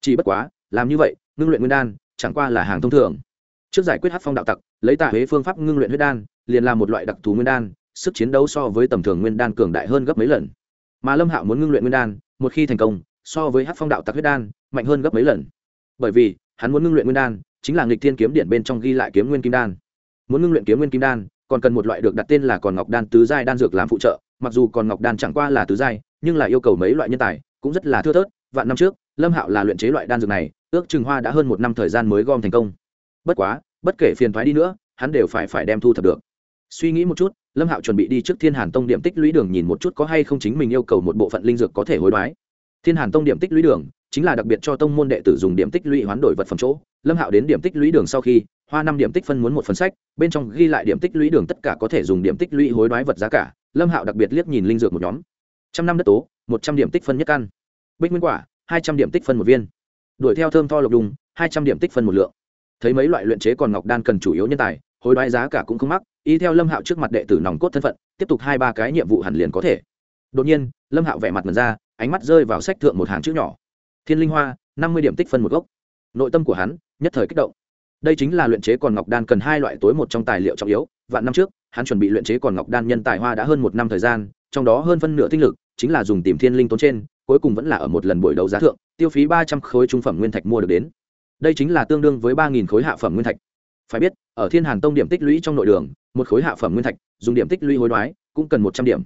Speaker 1: Chỉ bất quá, làm như vậy, ngưng luyện nguyên đan, chẳng qua là hàng thông thường. Trước giải quyết hát phong đạo tặc, lấy tạ huế phương pháp ngưng luyện huyết đan, liền là một loại đặc thù nguyên đan, sức chiến đấu so với tầm thường nguyên đan cường đại hơn gấp mấy lần. Mà lâm hạo muốn ngưng luyện nguyên đan, một khi thành công, so với hát phong đạo tặc huyết đan mạnh hơn gấp mấy lần. Bởi vì, hắn muốn ngưng luyện nguyên đan, chính là nghịch thiên kiếm điện bên trong ghi lại kiếm nguyên kim đan. Muốn ngưng luyện kiếm nguyên kim đan, còn cần một loại được đặt tên là còn ngọc đan tứ giai đan dược làm phụ trợ, mặc dù còn ngọc đan chẳng qua là tứ giai, nhưng là yêu cầu mấy loại nhân tài, cũng rất là thưa thớt. Vạn năm trước, lâm hạo là luyện chế loại đan dược này, ước chừng hoa đã hơn một năm thời gian mới gom thành công. Bất quá, bất kể phiền thoái đi nữa, hắn đều phải phải đem thu thập được. Suy nghĩ một chút, lâm hạo chuẩn bị đi trước thiên hàn tông điểm tích lũy đường nhìn một chút có hay không chính mình yêu cầu một bộ phận linh dược có thể hối đoái. Thiên hàn tông điểm tích lũy đường chính là đặc biệt cho tông môn đệ tử dùng điểm tích lũy hoán đổi vật phẩm chỗ. Lâm hạo đến điểm tích lũy đường sau khi, hoa năm điểm tích phân muốn một phần sách, bên trong ghi lại điểm tích lũy đường tất cả có thể dùng điểm tích lũy hối đoái vật giá cả. Lâm hạo đặc biệt liếc nhìn linh dược một nhóm. Trăm năm đất tố, một trăm điểm tích phân nhất căn. Bích nguyên quả, hai trăm điểm tích phân một viên. Đuổi theo thơm tho lộc đùng, hai trăm điểm tích phân một lượng. Thấy mấy loại luyện chế còn ngọc đan cần chủ yếu nhân tài, hối đoái giá cả cũng không mắc, y theo lâm hạo trước mặt đệ tử nòng cốt thân phận, tiếp tục hai ba cái nhiệm vụ hẳn liền có thể. Đột nhiên, lâm hạo vẻ mặt mật ra, ánh mắt rơi vào sách thượng một hàng chữ nhỏ thiên linh hoa, năm mươi điểm tích phân một gốc. Nội tâm của hắn, nhất thời kích động. Đây chính là luyện chế còn ngọc đan cần hai loại tối một trong tài liệu trọng yếu. Vạn năm trước, hắn chuẩn bị luyện chế còn ngọc đan nhân tài hoa đã hơn một năm thời gian, trong đó hơn phân nửa tinh lực chính là dùng tìm thiên linh tốn trên, cuối cùng vẫn là ở một lần buổi đấu giá thượng, tiêu phí ba trăm khối trung phẩm nguyên thạch mua được đến. Đây chính là tương đương với ba nghìn khối hạ phẩm nguyên thạch. Phải biết, ở thiên hàn tông điểm tích lũy trong nội đường, một khối hạ phẩm nguyên thạch, dùng điểm tích lũy hối đoái, cũng cần một trăm điểm.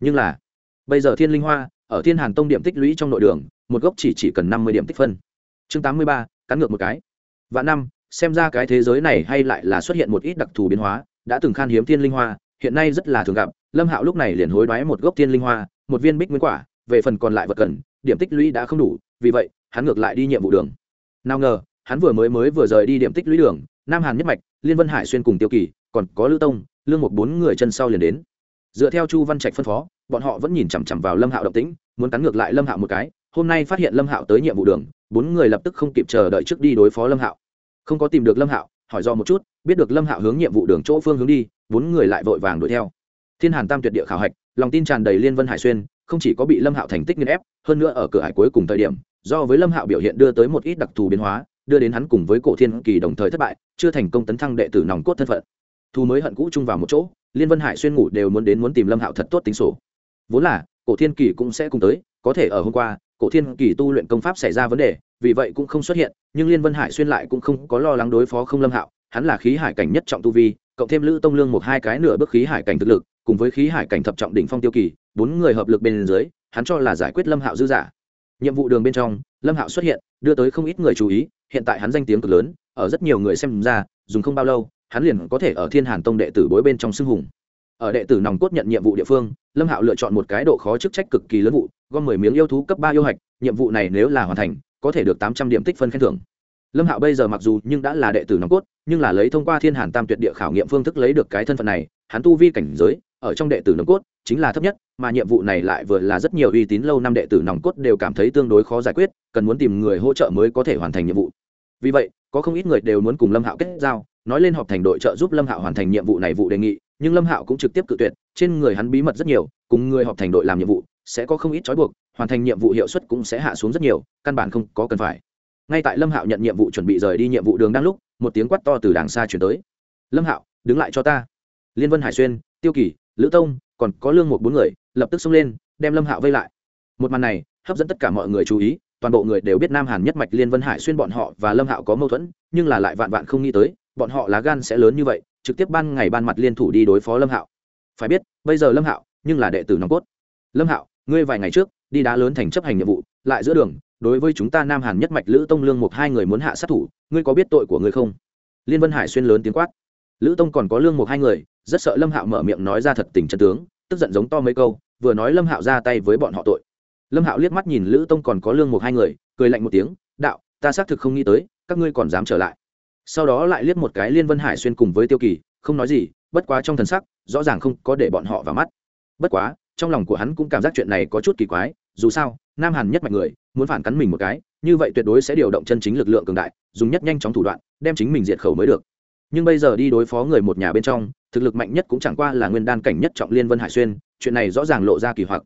Speaker 1: Nhưng là, bây giờ thiên linh hoa, ở thiên hàn tông điểm tích lũy trong nội đường một gốc chỉ chỉ cần năm mươi điểm tích phân. Chương tám mươi ba, cắn ngược một cái. Và năm, xem ra cái thế giới này hay lại là xuất hiện một ít đặc thù biến hóa, đã từng khan hiếm thiên linh hoa, hiện nay rất là thường gặp. Lâm hạo lúc này liền hối đoái một gốc thiên linh hoa, một viên bích nguyên quả, về phần còn lại vật cần, điểm tích lũy đã không đủ, vì vậy, hắn ngược lại đi nhiệm vụ đường. Nào ngờ, hắn vừa mới mới vừa rời đi điểm tích lũy đường, nam hàn nhất mạch, liên vân hải xuyên cùng tiêu kỳ, còn có lữ tông, lương một bốn người chân sau liền đến. Dựa theo chu văn trạch phân phó, bọn họ vẫn nhìn chằm chằm vào lâm hạo động tĩnh, muốn cắn ngược lại lâm hạo một cái hôm nay phát hiện lâm hạo tới nhiệm vụ đường, bốn người lập tức không kịp chờ đợi trước đi đối phó lâm hạo. Không có tìm được lâm hạo, hỏi do một chút, biết được lâm hạo hướng nhiệm vụ đường chỗ phương hướng đi, bốn người lại vội vàng đuổi theo. Thiên hàn tam tuyệt địa khảo hạch, lòng tin tràn đầy liên vân hải xuyên, không chỉ có bị lâm hạo thành tích nghiên ép, hơn nữa ở cửa hải cuối cùng thời điểm, do với lâm hạo biểu hiện đưa tới một ít đặc thù biến hóa, đưa đến hắn cùng với cổ thiên kỳ đồng thời thất bại, chưa thành công tấn thăng đệ tử nòng cốt thân phận. Thu mới hận cũ chung vào một chỗ, liên vân hải xuyên ngủ đều muốn đến muốn tìm lâm hạo thật tốt tính sổ. Vốn là, cổ thiên kỳ cũng sẽ cùng tới, có thể ở hôm qua cổ thiên kỳ tu luyện công pháp xảy ra vấn đề, vì vậy cũng không xuất hiện, nhưng liên vân hải xuyên lại cũng không có lo lắng đối phó không lâm hạo. Hắn là khí hải cảnh nhất trọng tu vi, cộng thêm lữ tông lương một hai cái nửa bước khí hải cảnh thực lực, cùng với khí hải cảnh thập trọng đỉnh phong tiêu kỳ, bốn người hợp lực bên dưới, hắn cho là giải quyết lâm hạo dư giả. Nhiệm vụ đường bên trong, lâm hạo xuất hiện, đưa tới không ít người chú ý, hiện tại hắn danh tiếng cực lớn, ở rất nhiều người xem ra, dùng không bao lâu, hắn liền có thể ở thiên hàn tông đệ tử bối bên trong xưng hùng. Ở đệ tử nòng cốt nhận nhiệm vụ địa phương, lâm hạo lựa chọn một cái độ khó chức trách cực kỳ lớn vụ gom mười miếng yêu thú cấp ba yêu hạch, nhiệm vụ này nếu là hoàn thành, có thể được tám trăm điểm tích phân khen thưởng. Lâm hạo bây giờ mặc dù nhưng đã là đệ tử nòng cốt, nhưng là lấy thông qua thiên hàn tam tuyệt địa khảo nghiệm phương thức lấy được cái thân phận này, hắn tu vi cảnh giới, ở trong đệ tử nòng cốt, chính là thấp nhất, mà nhiệm vụ này lại vừa là rất nhiều uy tín lâu năm đệ tử nòng cốt đều cảm thấy tương đối khó giải quyết, cần muốn tìm người hỗ trợ mới có thể hoàn thành nhiệm vụ. Vì vậy, có không ít người đều muốn cùng lâm hạo kết giao, nói lên họp thành đội trợ giúp lâm hạo hoàn thành nhiệm vụ này vụ đề nghị, nhưng lâm hạo cũng trực tiếp cự tuyệt, trên người hắn bí mật rất nhiều, cùng người họp thành đội làm nhiệm vụ sẽ có không ít trói buộc, hoàn thành nhiệm vụ hiệu suất cũng sẽ hạ xuống rất nhiều, căn bản không có cần phải. Ngay tại lâm hạo nhận nhiệm vụ chuẩn bị rời đi nhiệm vụ đường đang lúc, một tiếng quát to từ đàng xa chuyển tới. Lâm hạo, đứng lại cho ta. Liên vân hải xuyên, tiêu kỳ, lữ tông, còn có lương một bốn người, lập tức xông lên, đem lâm hạo vây lại. Một màn này, hấp dẫn tất cả mọi người chú ý, toàn bộ người đều biết nam hàn nhất mạch liên vân hải xuyên bọn họ và lâm hạo có mâu thuẫn, nhưng là lại vạn vạn không nghĩ tới, bọn họ lá gan sẽ lớn như vậy, trực tiếp ban ngày ban mặt liên thủ đi đối phó lâm hạo. Phải biết, bây giờ lâm hạo nhưng là đệ tử nòng cốt. Lâm hạo ngươi vài ngày trước, đi đá lớn thành chấp hành nhiệm vụ, lại giữa đường, đối với chúng ta nam hàn nhất mạch lữ tông lương một hai người muốn hạ sát thủ, ngươi có biết tội của ngươi không? Liên vân hải xuyên lớn tiếng quát. Lữ tông còn có lương một hai người, rất sợ lâm hạo mở miệng nói ra thật tình chân tướng, tức giận giống to mấy câu, vừa nói lâm hạo ra tay với bọn họ tội. Lâm hạo liếc mắt nhìn lữ tông còn có lương một hai người, cười lạnh một tiếng, đạo, ta xác thực không nghĩ tới, các ngươi còn dám trở lại. Sau đó lại liếc một cái liên vân hải xuyên cùng với tiêu kỳ, không nói gì, bất quá trong thần sắc, rõ ràng không có để bọn họ vào mắt. Bất quá trong lòng của hắn cũng cảm giác chuyện này có chút kỳ quái, dù sao, nam hàn nhất mạch người, muốn phản cắn mình một cái, như vậy tuyệt đối sẽ điều động chân chính lực lượng cường đại, dùng nhất nhanh chóng thủ đoạn, đem chính mình diệt khẩu mới được. Nhưng bây giờ đi đối phó người một nhà bên trong, thực lực mạnh nhất cũng chẳng qua là nguyên đan cảnh nhất trọng liên vân hải xuyên, chuyện này rõ ràng lộ ra kỳ hoặc.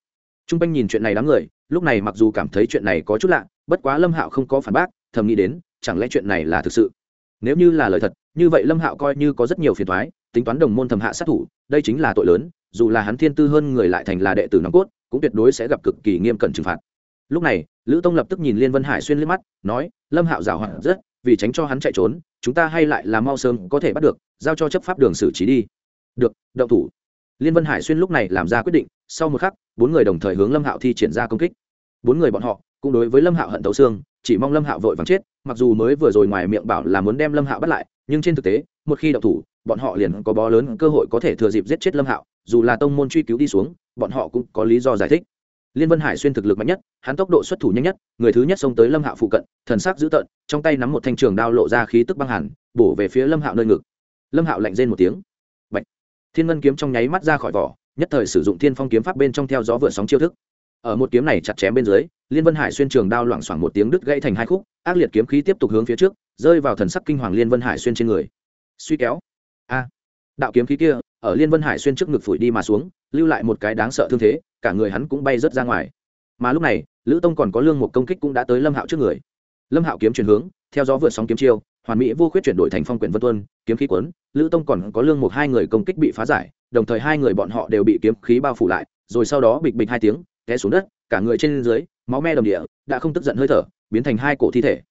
Speaker 1: T r u n g quanh nhìn chuyện này đám người, lúc này mặc dù cảm thấy chuyện này có chút lạ, bất quá lâm hạo không có phản bác, thầm nghĩ đến, chẳng lẽ chuyện này là thực sự? Nếu như là lời thật, như vậy lâm hạo coi như có rất nhiều phiền thoái tính toán đồng môn thầm hạ sát thủ, đây chính là tội lớn, dù là hắn thiên tư hơn người lại thành là đệ tử nòng cốt, cũng tuyệt đối sẽ gặp cực kỳ nghiêm cẩn trừng phạt. Lúc này, lữ tông lập tức nhìn liên vân hải xuyên liếc mắt, nói, lâm hạo giảo hoạt rất, vì tránh cho hắn chạy trốn, chúng ta hay lại là mau sớm có thể bắt được, giao cho chấp pháp đường xử trí đi. Được, động thủ. Liên vân hải xuyên lúc này làm ra quyết định, sau một khắc, bốn người đồng thời hướng lâm hạo thi triển ra công kích. Bốn người bọn họ, cũng đối với lâm hạo hận tấu xương, chỉ mong lâm hạo vội vàng chết, mặc dù mới vừa rồi ngoài miệng bảo là muốn đem lâm hạo bắt lại, nhưng trên thực tế, một khi động thủ bọn họ liền có bó lớn cơ hội có thể thừa dịp giết chết lâm hạo, dù là tông môn truy cứu đi xuống, bọn họ cũng có lý do giải thích. Liên vân hải xuyên thực lực mạnh nhất, hắn tốc độ xuất thủ nhanh nhất, người thứ nhất xông tới lâm hạo phụ cận, thần sắc dữ tợn, trong tay nắm một thanh trường đao lộ ra khí tức băng hẳn bổ về phía lâm hạo nơi ngực. Lâm hạo lạnh rên một tiếng. Bạch. thiên ngân kiếm trong nháy mắt ra khỏi vỏ, nhất thời sử dụng thiên phong kiếm pháp bên trong theo gió vượt sóng chiêu thức. Ở một kiếm này chặt chém bên dưới, liên vân hải xuyên trường đao loảng xoảng một tiếng đứt gãy thành hai khúc, ác liệt kiếm khí tiếp tục hướng phía trước, rơi vào thần sắc kinh hoàng liên vân hải xuyên trên người. Suy kéo a. Đạo kiếm khí kia, ở liên vân hải xuyên trước ngực phủi đi mà xuống, lưu lại một cái đáng sợ thương thế, cả người hắn cũng bay rớt ra ngoài. Mà lúc này, lữ tông còn có lương một công kích cũng đã tới lâm hạo trước người. Lâm hạo kiếm chuyển hướng, theo gió vượt sóng kiếm chiêu, hoàn mỹ vô khuyết chuyển đổi thành phong quyển vân tuân, kiếm khí quấn lữ tông còn có lương một hai người công kích bị phá giải, đồng thời hai người bọn họ đều bị kiếm khí bao phủ lại, rồi sau đó bịch bịch hai tiếng, té xuống đất, cả người trên dưới, máu me đồng địa, đã không tức giận hơi thở, biến thành hai cổ thi thể.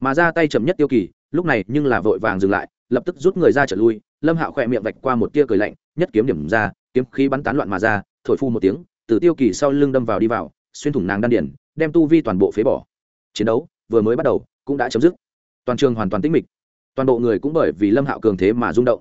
Speaker 1: Mà ra tay chậm nhất tiêu kỳ, lúc này nhưng là vội vàng dừng lại lập tức rút người ra trở lui, lâm hạo khỏe miệng vạch qua một tia cười lạnh, nhất kiếm điểm ra, kiếm khí bắn tán loạn mà ra, thổi phu một tiếng, từ tiêu kỳ sau lưng đâm vào đi vào, xuyên thủng nàng đan điển đem tu vi toàn bộ phế bỏ. Chiến đấu vừa mới bắt đầu cũng đã chấm dứt. Toàn trường hoàn toàn tĩnh mịch. Toàn bộ người cũng bởi vì lâm hạo cường thế mà rung động.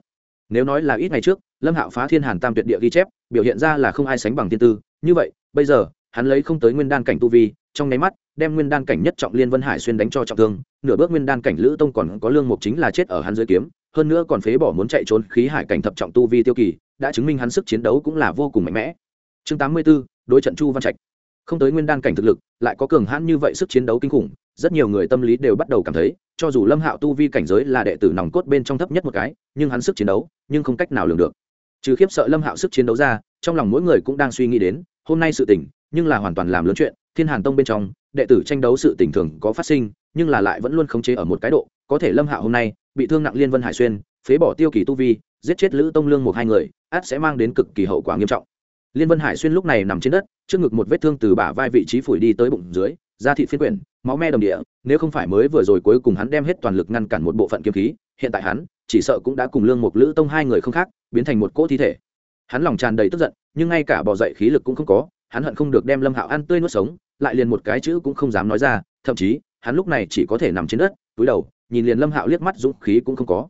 Speaker 1: Nếu nói là ít ngày trước, lâm hạo phá thiên hàn tam tuyệt địa ghi chép, biểu hiện ra là không ai sánh bằng thiên tư. Như vậy, bây giờ, hắn lấy không tới nguyên đan cảnh tu vi, trong nháy mắt, đem nguyên đan cảnh nhất trọng liên vân hải xuyên đánh cho trọng thương, nửa bước nguyên đan cảnh lữ tông còn có lương mục chính là chết ở hắn dưới kiếm hơn nữa còn phế bỏ muốn chạy trốn khí hải cảnh thập trọng tu vi tiêu kỳ đã chứng minh hắn sức chiến đấu cũng là vô cùng mạnh mẽ. Chương tám mươi 84, đối trận chu văn trạch. Không tới nguyên đan cảnh thực lực lại có cường hãn như vậy sức chiến đấu kinh khủng rất nhiều người tâm lý đều bắt đầu cảm thấy cho dù lâm hạo tu vi cảnh giới là đệ tử nòng cốt bên trong thấp nhất một cái nhưng hắn sức chiến đấu nhưng không cách nào lường được. Trừ khiếp sợ lâm hạo sức chiến đấu ra trong lòng mỗi người cũng đang suy nghĩ đến hôm nay sự tình nhưng là hoàn toàn làm lớn chuyện thiên hàn tông bên trong đệ tử tranh đấu sự tình thường có phát sinh nhưng là lại vẫn luôn khống chế ở một cái độ có thể lâm hạo hôm nay bị thương nặng liên vân hải xuyên, phế bỏ tiêu kỳ tu vi, giết chết lữ tông lương một hai người, át sẽ mang đến cực kỳ hậu quả nghiêm trọng. Liên vân hải xuyên lúc này nằm trên đất, trước ngực một vết thương từ bả vai vị trí phủi đi tới bụng dưới, da thị phiên quyển, máu me đồng địa, nếu không phải mới vừa rồi cuối cùng hắn đem hết toàn lực ngăn cản một bộ phận kiếm khí, hiện tại hắn, chỉ sợ cũng đã cùng lương một lữ tông hai người không khác, biến thành một cỗ thi thể. Hắn lòng tràn đầy tức giận, nhưng ngay cả bỏ dậy khí lực cũng không có, hắn hận không được đem lâm hạo ăn tươi nuốt sống, lại liền một cái chữ cũng không dám nói ra, thậm chí, hắn lúc này chỉ có thể nằm trên đất, túi đầu nhìn liền lâm hạo liếc mắt dũng khí cũng không có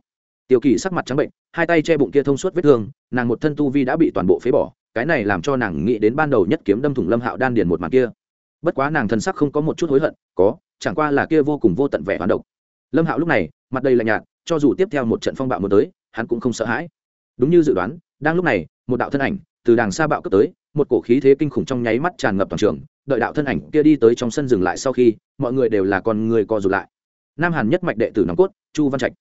Speaker 1: tiêu kỳ sắc mặt trắng bệnh hai tay che bụng kia thông suốt vết thương nàng một thân tu vi đã bị toàn bộ phế bỏ cái này làm cho nàng nghĩ đến ban đầu nhất kiếm đâm thủng lâm hạo đan điền một màn kia bất quá nàng thần sắc không có một chút hối hận có chẳng qua là kia vô cùng vô tận vẻ hoán độc lâm hạo lúc này mặt đầy lạnh nhạt cho dù tiếp theo một trận phong bạo muốn tới hắn cũng không sợ hãi đúng như dự đoán đang lúc này một đạo thân ảnh từ đàng xa bạo cấp tới một cổ khí thế kinh khủng trong nháy mắt tràn ngập toàn trường đợi đạo thân ảnh kia đi tới trong sân dừng lại sau khi mọi người đều là con người co rụt lại nam hàn nhất mạch đệ tử nòng cốt, chu văn trạch.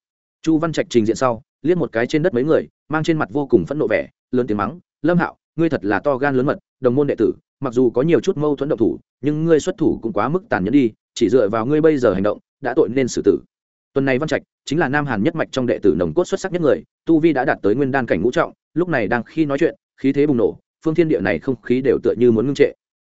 Speaker 1: Chu văn trạch trình diện sau, liếc một cái trên đất mấy người, mang trên mặt vô cùng phẫn nộ vẻ, lớn tiếng mắng, lâm hạo, ngươi thật là to gan lớn mật, đồng môn đệ tử, mặc dù có nhiều chút mâu thuẫn động thủ, nhưng ngươi xuất thủ cũng quá mức tàn nhẫn đi, chỉ dựa vào ngươi bây giờ hành động, đã tội nên xử tử. Tuần này văn trạch chính là nam hàn nhất mạch trong đệ tử nồng cốt xuất sắc nhất người, tu vi đã đạt tới nguyên đan cảnh ngũ trọng, lúc này đang khi nói chuyện, khí thế bùng nổ, phương thiên địa này không khí đều tựa như muốn ngưng trệ.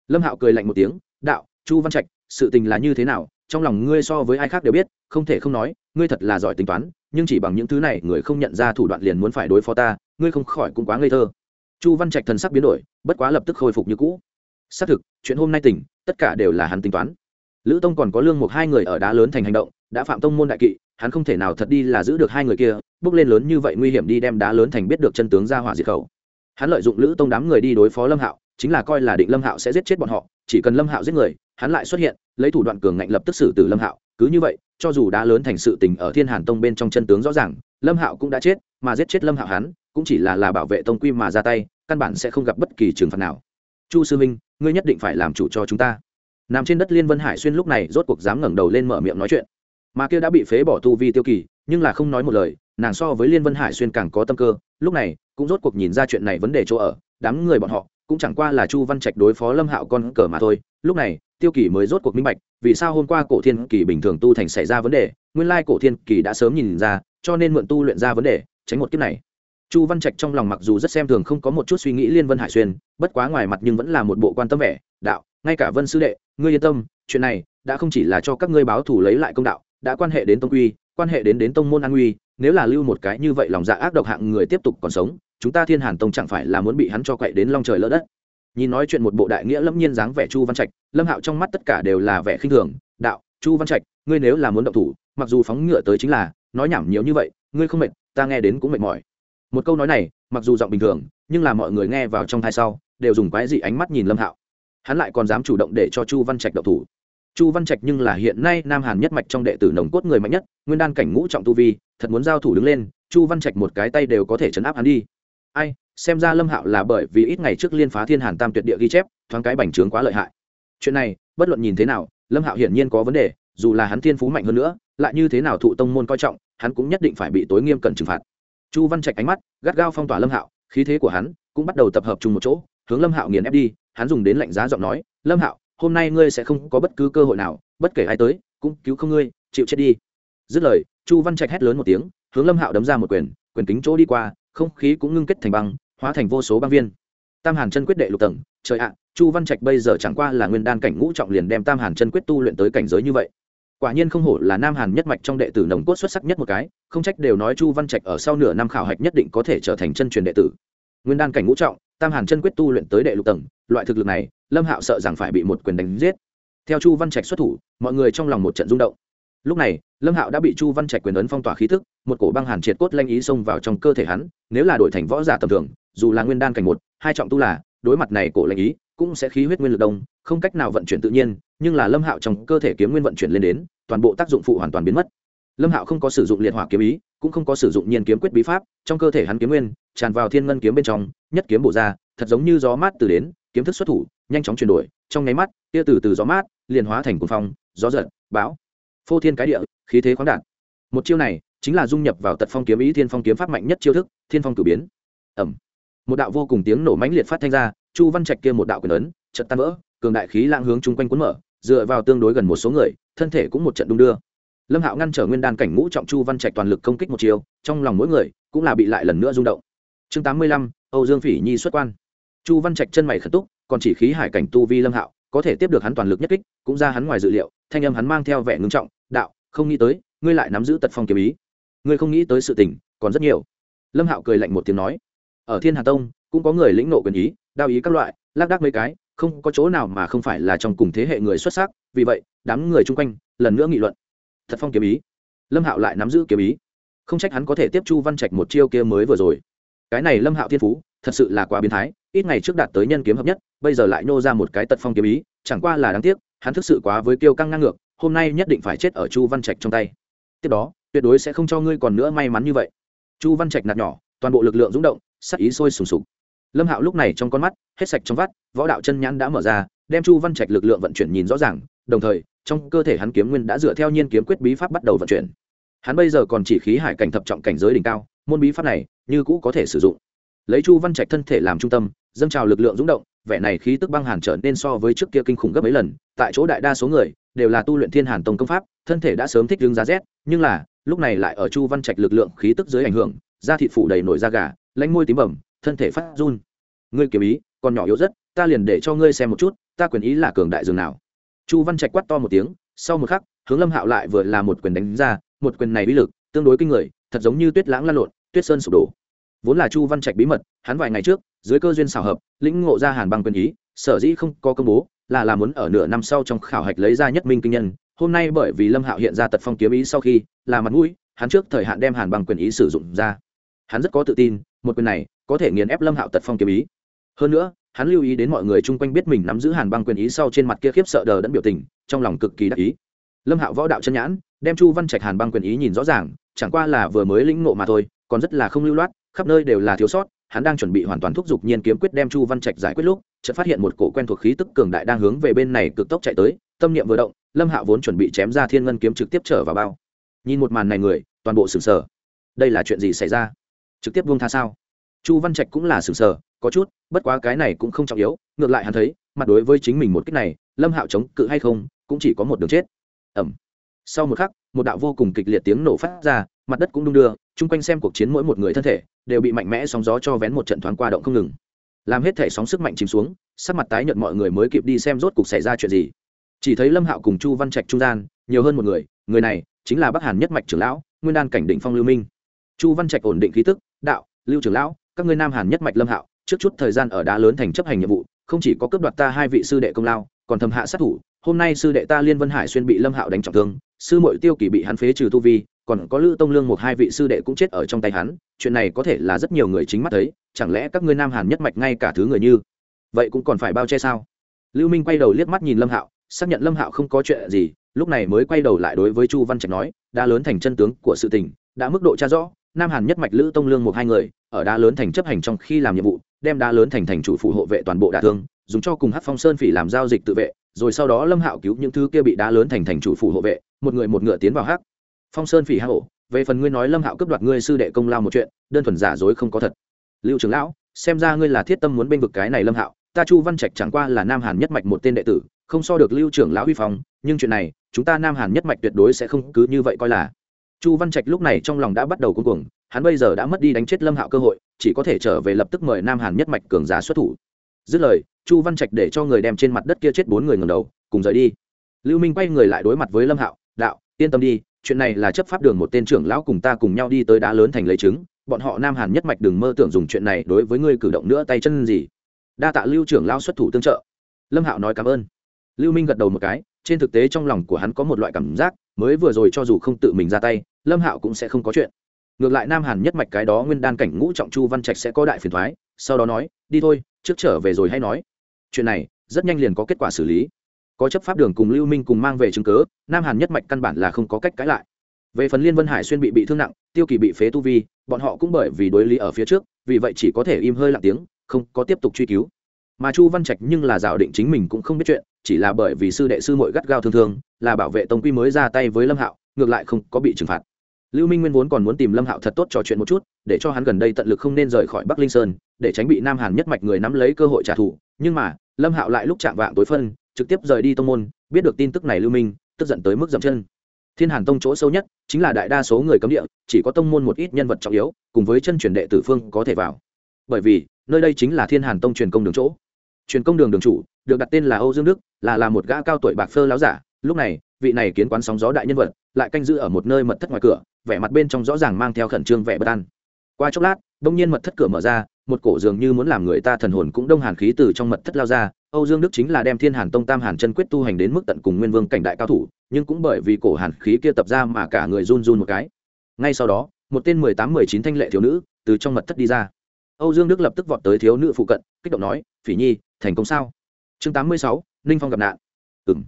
Speaker 1: Lâm hạo cười lạnh một tiếng, đạo, chu văn trạch, sự tình là như thế nào? Trong lòng ngươi so với ai khác đều biết, không thể không nói, ngươi thật là giỏi tính toán, nhưng chỉ bằng những thứ này, người không nhận ra thủ đoạn liền muốn phải đối phó ta, ngươi không khỏi cũng quá ngây thơ. Chu văn trạch thần sắc biến đổi, bất quá lập tức khôi phục như cũ. Xác thực, chuyện hôm nay tỉnh, tất cả đều là hắn tính toán. Lữ tông còn có lương một hai người ở đá lớn thành hành động, đã phạm tông môn đại kỵ, hắn không thể nào thật đi là giữ được hai người kia, bước lên lớn như vậy nguy hiểm đi đem đá lớn thành biết được chân tướng ra hỏa diệt khẩu. Hắn lợi dụng lữ tông đám người đi đối phó lâm hạo, chính là coi là định lâm hạo sẽ giết chết bọn họ chỉ cần lâm hạo giết người, hắn lại xuất hiện, lấy thủ đoạn cường ngạnh lập tức xử tử lâm hạo. Cứ như vậy, cho dù đã lớn thành sự tình ở thiên hàn tông bên trong chân tướng rõ ràng, lâm hạo cũng đã chết, mà giết chết lâm hạo hắn, cũng chỉ là là bảo vệ tông quy mà ra tay, căn bản sẽ không gặp bất kỳ trừng phạt nào. Chu sư minh ngươi nhất định phải làm chủ cho chúng ta. Nằm trên đất liên vân hải xuyên lúc này rốt cuộc dám ngẩng đầu lên mở miệng nói chuyện. Mà kia đã bị phế bỏ tu vi tiêu kỳ, nhưng là không nói một lời, nàng so với liên vân hải xuyên càng có tâm cơ, lúc này cũng rốt cuộc nhìn ra chuyện này vấn đề chỗ ở, đám người bọn họ cũng chẳng qua là chu văn trạch đối phó lâm hạo con cờ mà thôi. Lúc này, tiêu kỳ mới rốt cuộc minh bạch, vì sao hôm qua cổ thiên kỳ bình thường tu thành xảy ra vấn đề, nguyên lai cổ thiên kỳ đã sớm nhìn ra, cho nên mượn tu luyện ra vấn đề, tránh một kiếp này. Chu văn trạch trong lòng mặc dù rất xem thường không có một chút suy nghĩ liên vân hải xuyên, bất quá ngoài mặt nhưng vẫn là một bộ quan tâm vẻ, đạo, ngay cả vân sư đệ, ngươi yên tâm, chuyện này đã không chỉ là cho các ngươi báo thủ lấy lại công đạo, đã quan hệ đến tông quy, quan hệ đến đến tông môn an uy nếu là lưu một cái như vậy lòng dạ ác độc hạng người tiếp tục còn sống chúng ta thiên hàn tông chẳng phải là muốn bị hắn cho quậy đến long trời lỡ đất. Nhìn nói chuyện một bộ đại nghĩa lâm nhiên dáng vẻ chu văn trạch, lâm hạo trong mắt tất cả đều là vẻ khinh thường. Đạo, chu văn trạch, ngươi nếu là muốn động thủ, mặc dù phóng ngựa tới chính là, nói nhảm nhiều như vậy, ngươi không mệt, ta nghe đến cũng mệt mỏi. Một câu nói này, mặc dù giọng bình thường, nhưng là mọi người nghe vào trong thai sau, đều dùng quái dị ánh mắt nhìn lâm hạo. Hắn lại còn dám chủ động để cho chu văn trạch động thủ. Chu văn trạch nhưng là hiện nay nam hàn nhất mạch trong đệ tử nồng cốt người mạnh nhất, nguyên đan cảnh ngũ trọng tu vi, thật muốn giao thủ đứng lên, chu văn trạch một cái tay đều có thể chấn áp hắn đi ai, xem ra lâm hạo là bởi vì ít ngày trước liên phá thiên hàn tam tuyệt địa ghi chép, thoáng cái bành trướng quá lợi hại. Chuyện này, bất luận nhìn thế nào, lâm hạo hiển nhiên có vấn đề, dù là hắn thiên phú mạnh hơn nữa, lại như thế nào thụ tông môn coi trọng, hắn cũng nhất định phải bị tối nghiêm cẩn trừng phạt. Chu văn trạch ánh mắt gắt gao phong tỏa lâm hạo, khí thế của hắn cũng bắt đầu tập hợp chung một chỗ, hướng lâm hạo nghiền ép đi, hắn dùng đến lạnh giá giọng nói, lâm hạo, hôm nay ngươi sẽ không có bất cứ cơ hội nào, bất kể ai tới, cũng cứu không ngươi, chịu chết đi. Dứt lời, chu văn trạch hét lớn một tiếng, hướng lâm hạo đấm ra một quyền quyền kính chỗ đi qua không khí cũng ngưng kết thành băng, hóa thành vô số băng viên. Tam hàn chân quyết đệ lục tầng, trời ạ, chu văn trạch bây giờ chẳng qua là nguyên đan cảnh ngũ trọng liền đem tam hàn chân quyết tu luyện tới cảnh giới như vậy. Quả nhiên không hổ là nam hàn nhất mạch trong đệ tử nồng cốt xuất sắc nhất một cái, không trách đều nói chu văn trạch ở sau nửa năm khảo hạch nhất định có thể trở thành chân truyền đệ tử. Nguyên đan cảnh ngũ trọng, tam hàn chân quyết tu luyện tới đệ lục tầng, loại thực lực này, lâm hạo sợ rằng phải bị một quyền đánh giết. Theo chu văn trạch xuất thủ, mọi người trong lòng một trận rung động lúc này, lâm hạo đã bị chu văn trạch quyền ấn phong tỏa khí thức, một cổ băng hàn triệt cốt lanh ý xông vào trong cơ thể hắn, nếu là đổi thành võ giả tầm thường, dù là nguyên đan cảnh một, hai trọng tu là, đối mặt này cổ lanh ý, cũng sẽ khí huyết nguyên lực đông, không cách nào vận chuyển tự nhiên, nhưng là lâm hạo trong cơ thể kiếm nguyên vận chuyển lên đến, toàn bộ tác dụng phụ hoàn toàn biến mất. Lâm hạo không có sử dụng liệt hỏa kiếm ý, cũng không có sử dụng nhiên kiếm quyết bí pháp, trong cơ thể hắn kiếm nguyên, tràn vào thiên ngân kiếm bên trong, nhất kiếm bổ ra, thật giống như gió mát từ đến, kiếm thức xuất thủ, nhanh chóng chuyển đổi, trong nháy mắt, tia từ từ gió mát, liền hóa thành cuồng phong, gió giật, bão phô thiên cái địa, khí thế khoáng đạt. Một chiêu này chính là dung nhập vào tật phong kiếm ý thiên phong kiếm pháp mạnh nhất chiêu thức, thiên phong cử biến. Ẩm một đạo vô cùng tiếng nổ mãnh liệt phát thanh ra, chu văn trạch kia một đạo quyền ấn trận tan vỡ, cường đại khí lang hướng chung quanh cuốn mở, dựa vào tương đối gần một số người, thân thể cũng một trận đung đưa. Lâm hạo ngăn trở nguyên đan cảnh ngũ trọng chu văn trạch toàn lực công kích một chiều trong lòng mỗi người cũng là bị lại lần nữa rung động. Chương tám mươi lăm, âu dương phỉ nhi xuất quan. Chu văn trạch chân mày khẩn túc, còn chỉ khí hải cảnh tu vi lâm hạo có thể tiếp được hắn toàn lực nhất kích, cũng ra hắn ngoài dự liệu, thanh âm hắn mang theo vẻ ngưng trọng, đạo, không nghĩ tới, ngươi lại nắm giữ tật phong kiếm ý. Ngươi không nghĩ tới sự tình, còn rất nhiều. Lâm hạo cười lạnh một tiếng nói, ở thiên hà tông, cũng có người lĩnh nộ quyền ý, đao ý các loại, lác đác mấy cái, không có chỗ nào mà không phải là trong cùng thế hệ người xuất sắc, vì vậy, đám người chung quanh, lần nữa nghị luận. Thật phong kiếm ý. Lâm hạo lại nắm giữ kiếm ý. Không trách hắn có thể tiếp chu văn trạch một chiêu kia mới vừa rồi. Cái này lâm hạo thiên phú, thật sự là quá biến thái ít ngày trước đạt tới nhân kiếm hợp nhất, bây giờ lại nô ra một cái tật phong kiếm ý, chẳng qua là đáng tiếc, hắn thực sự quá với kiêu căng ngang ngược, hôm nay nhất định phải chết ở chu văn trạch trong tay. Tiếp đó, tuyệt đối sẽ không cho ngươi còn nữa may mắn như vậy. Chu văn trạch nạt nhỏ, toàn bộ lực lượng rung động, sắc ý sôi sùng sục. Lâm hạo lúc này trong con mắt, hết sạch trong vắt, võ đạo chân nhãn đã mở ra, đem chu văn trạch lực lượng vận chuyển nhìn rõ ràng, đồng thời, trong cơ thể hắn kiếm nguyên đã dựa theo nhiên kiếm quyết bí pháp bắt đầu vận chuyển. Hắn bây giờ còn chỉ khí hải cảnh thập trọng cảnh giới đỉnh cao, môn bí pháp này, như cũ có thể sử dụng. Lấy chu văn trạch thân thể làm trung tâm dâng trào lực lượng rung động, vẻ này khí tức băng hàn trở nên so với trước kia kinh khủng gấp mấy lần, tại chỗ đại đa số người đều là tu luyện thiên hàn tông công pháp, thân thể đã sớm thích ứng giá rét, nhưng là, lúc này lại ở chu văn trạch lực lượng khí tức dưới ảnh hưởng, da thịt phủ đầy nổi da gà lanh môi tím bẩm, thân thể phát run. Ngươi kiếm ý, còn nhỏ yếu rất, ta liền để cho ngươi xem một chút, ta quyền ý là cường đại dường nào. Chu văn trạch quát to một tiếng, sau một khắc, hướng lâm hạo lại vừa là một quyền đánh ra, một quyền này uy lực, tương đối kinh người, thật giống như tuyết lãng lan lộn, tuyết sơn sụp đổ. Vốn là chu văn trạch bí mật, hắn vài ngày trước dưới cơ duyên xảo hợp, lĩnh ngộ ra hàn băng quyền ý, sở dĩ không có công bố, là là muốn ở nửa năm sau trong khảo hạch lấy ra nhất minh kinh nhân. Hôm nay bởi vì lâm hạo hiện ra tật phong kiếm ý sau khi, là mặt mũi, hắn trước thời hạn đem hàn băng quyền ý sử dụng ra. Hắn rất có tự tin, một quyền này có thể nghiền ép lâm hạo tật phong kiếm ý. Hơn nữa, hắn lưu ý đến mọi người chung quanh biết mình nắm giữ hàn băng quyền ý sau trên mặt kia khiếp sợ đờ đẫn biểu tình, trong lòng cực kỳ đắc ý. Lâm hạo võ đạo chân nhãn, đem chu văn trạch hàn băng quyền ý nhìn rõ ràng, chẳng qua là vừa mới lĩnh ngộ mà thôi, còn rất là không lưu loát, khắp nơi đều là thiếu sót hắn đang chuẩn bị hoàn toàn thúc giục nhiên kiếm quyết đem chu văn trạch giải quyết lúc, chợt phát hiện một cổ quen thuộc khí tức cường đại đang hướng về bên này cực tốc chạy tới, tâm niệm vừa động, lâm hạo vốn chuẩn bị chém ra thiên ngân kiếm trực tiếp trở vào bao. Nhìn một màn này người, toàn bộ sừng sờ. Đây là chuyện gì xảy ra? Trực tiếp buông tha sao? Chu văn trạch cũng là sừng sờ, có chút, bất quá cái này cũng không trọng yếu, ngược lại hắn thấy, mặt đối với chính mình một cách này, lâm hạo chống cự hay không, cũng chỉ có một đường chết. Ẩm sau một khắc, một đạo vô cùng kịch liệt tiếng nổ phát ra, mặt đất cũng đung đưa, chung quanh xem cuộc chiến mỗi một người thân thể đều bị mạnh mẽ sóng gió cho vén một trận thoáng qua động không ngừng. Làm hết thể sóng sức mạnh chìm xuống, sắc mặt tái nhợt mọi người mới kịp đi xem rốt cuộc xảy ra chuyện gì. Chỉ thấy lâm hạo cùng chu văn trạch trung gian, nhiều hơn một người người này chính là bắc hàn nhất mạch trưởng lão, nguyên đan cảnh định phong lưu minh. Chu văn trạch ổn định khí tức, đạo, lưu trưởng lão, các ngươi nam hàn nhất mạch lâm hạo, trước chút thời gian ở đá lớn thành chấp hành nhiệm vụ, không chỉ có cướp đoạt ta hai vị sư đệ công lao, còn thầm hạ sát thủ, hôm nay sư đệ ta liên vân hải xuyên bị lâm hạo đánh trọng thương, sư mội tiêu kỳ bị hắn phế trừ tu vi còn có lữ tông lương một hai vị sư đệ cũng chết ở trong tay hắn, chuyện này có thể là rất nhiều người chính mắt thấy, chẳng lẽ các ngươi nam hàn nhất mạch ngay cả thứ người như vậy cũng còn phải bao che sao? Lưu minh quay đầu liếc mắt nhìn lâm hạo, xác nhận lâm hạo không có chuyện gì, lúc này mới quay đầu lại đối với chu văn trạch nói đã lớn thành chân tướng của sự tình, đã mức độ tra rõ, nam hàn nhất mạch lữ tông lương một hai người, ở đá lớn thành chấp hành trong khi làm nhiệm vụ, đem đá lớn thành thành chủ phụ hộ vệ toàn bộ đả thương, dùng cho cùng hát phong sơn phỉ làm giao dịch tự vệ, rồi sau đó lâm hạo cứu những thứ kia bị đá lớn thành thành chủ phụ hộ vệ, một người một ngựa tiến vào hắc phong sơn phỉ hạ hổ, về phần ngươi nói lâm hạo cướp đoạt ngươi sư đệ công lao một chuyện, đơn thuần giả dối không có thật. Lưu trưởng lão, xem ra ngươi là thiết tâm muốn bênh vực cái này lâm hạo, ta chu văn trạch chẳng qua là nam hàn nhất mạch một tên đệ tử, không so được lưu trưởng lão huy phong, nhưng chuyện này, chúng ta nam hàn nhất mạch tuyệt đối sẽ không cứ như vậy coi là. Chu văn trạch lúc này trong lòng đã bắt đầu cuồng cuồng, hắn bây giờ đã mất đi đánh chết lâm hạo cơ hội, chỉ có thể trở về lập tức mời nam hàn nhất mạch cường giá xuất thủ. Dứt lời, chu văn trạch để cho người đem trên mặt đất kia chết bốn người ngầm đầu, cùng rời đi. Lưu minh quay người lại đối mặt với lâm hạo, đạo, yên tâm đi chuyện này là chấp pháp đường một tên trưởng lão cùng ta cùng nhau đi tới đá lớn thành lấy chứng bọn họ nam hàn nhất mạch đừng mơ tưởng dùng chuyện này đối với ngươi cử động nữa tay chân gì. Đa tạ lưu trưởng lão xuất thủ tương trợ. Lâm hạo nói cảm ơn. Lưu minh gật đầu một cái, trên thực tế trong lòng của hắn có một loại cảm giác, mới vừa rồi cho dù không tự mình ra tay, lâm hạo cũng sẽ không có chuyện. Ngược lại nam hàn nhất mạch cái đó nguyên đan cảnh ngũ trọng chu văn trạch sẽ có đại phiền thoái, sau đó nói, đi thôi, trước trở về rồi hay nói. Chuyện này rất nhanh liền có kết quả xử lý có chấp pháp đường cùng lưu minh cùng mang về chứng cớ nam hàn nhất mạch căn bản là không có cách cãi lại. Về phần liên vân hải xuyên bị bị thương nặng, tiêu kỳ bị phế tu vi, bọn họ cũng bởi vì đối lý ở phía trước, vì vậy chỉ có thể im hơi lặng tiếng, không có tiếp tục truy cứu. Mà chu văn trạch nhưng là dạo định chính mình cũng không biết chuyện, chỉ là bởi vì sư đệ sư mội gắt gao thương thương, là bảo vệ tông quy mới ra tay với lâm hạo, ngược lại không có bị trừng phạt. Lưu minh nguyên vốn còn muốn tìm lâm hạo thật tốt trò chuyện một chút, để cho hắn gần đây tận lực không nên rời khỏi bắc linh sơn, để tránh bị nam hàn nhất mạch người nắm lấy cơ hội trả thù, nhưng mà, lâm hạo lại lúc chạm vạng tối phân trực tiếp rời đi tông môn, biết được tin tức này lưu minh, tức giận tới mức dậm chân. Thiên hàn tông chỗ sâu nhất chính là đại đa số người cấm địa, chỉ có tông môn một ít nhân vật trọng yếu, cùng với chân truyền đệ tử phương có thể vào. Bởi vì, nơi đây chính là thiên hàn tông truyền công đường chỗ. Truyền công đường đường chủ, được đặt tên là âu dương đức, là là một gã cao tuổi bạc phơ láo giả. Lúc này, vị này kiến quán sóng gió đại nhân vật, lại canh giữ ở một nơi mật thất ngoài cửa, vẻ mặt bên trong rõ ràng mang theo khẩn trương vẻ bất an. Qua chốc lát, đông nhiên mật thất cửa mở ra, một cổ dường như muốn làm người ta thần hồn cũng đông hàn khí từ trong mật thất lao ra âu dương đức chính là đem thiên hàn tông tam hàn chân quyết tu hành đến mức tận cùng nguyên vương cảnh đại cao thủ, nhưng cũng bởi vì cổ hàn khí kia tập ra mà cả người run run một cái. Ngay sau đó, một tên mười tám, mười chín thanh lệ thiếu nữ từ trong mật thất đi ra. Âu dương đức lập tức vọt tới thiếu nữ phụ cận, kích động nói, phỉ nhi, thành công sao? Chương tám mươi sáu, ninh phong gặp nạn. Ừm.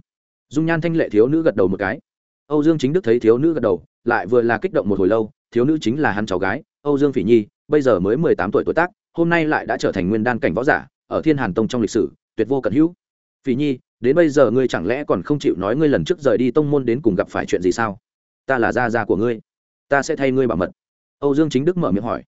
Speaker 1: dung nhan thanh lệ thiếu nữ gật đầu một cái. Âu dương chính đức thấy thiếu nữ gật đầu, lại vừa là kích động một hồi lâu, thiếu nữ chính là hắn cháu gái, âu dương phỉ nhi, bây giờ mới mười tám tuổi tuổi tác, hôm nay lại đã trở thành nguyên đan cảnh võ giả, ở thiên hàn tông trong lịch sử tuyệt vô cận hữu. Phỉ nhi, đến bây giờ ngươi chẳng lẽ còn không chịu nói ngươi lần trước rời đi tông môn đến cùng gặp phải chuyện gì sao? Ta là gia gia của ngươi. Ta sẽ thay ngươi bảo mật. Âu dương chính đức mở miệng hỏi.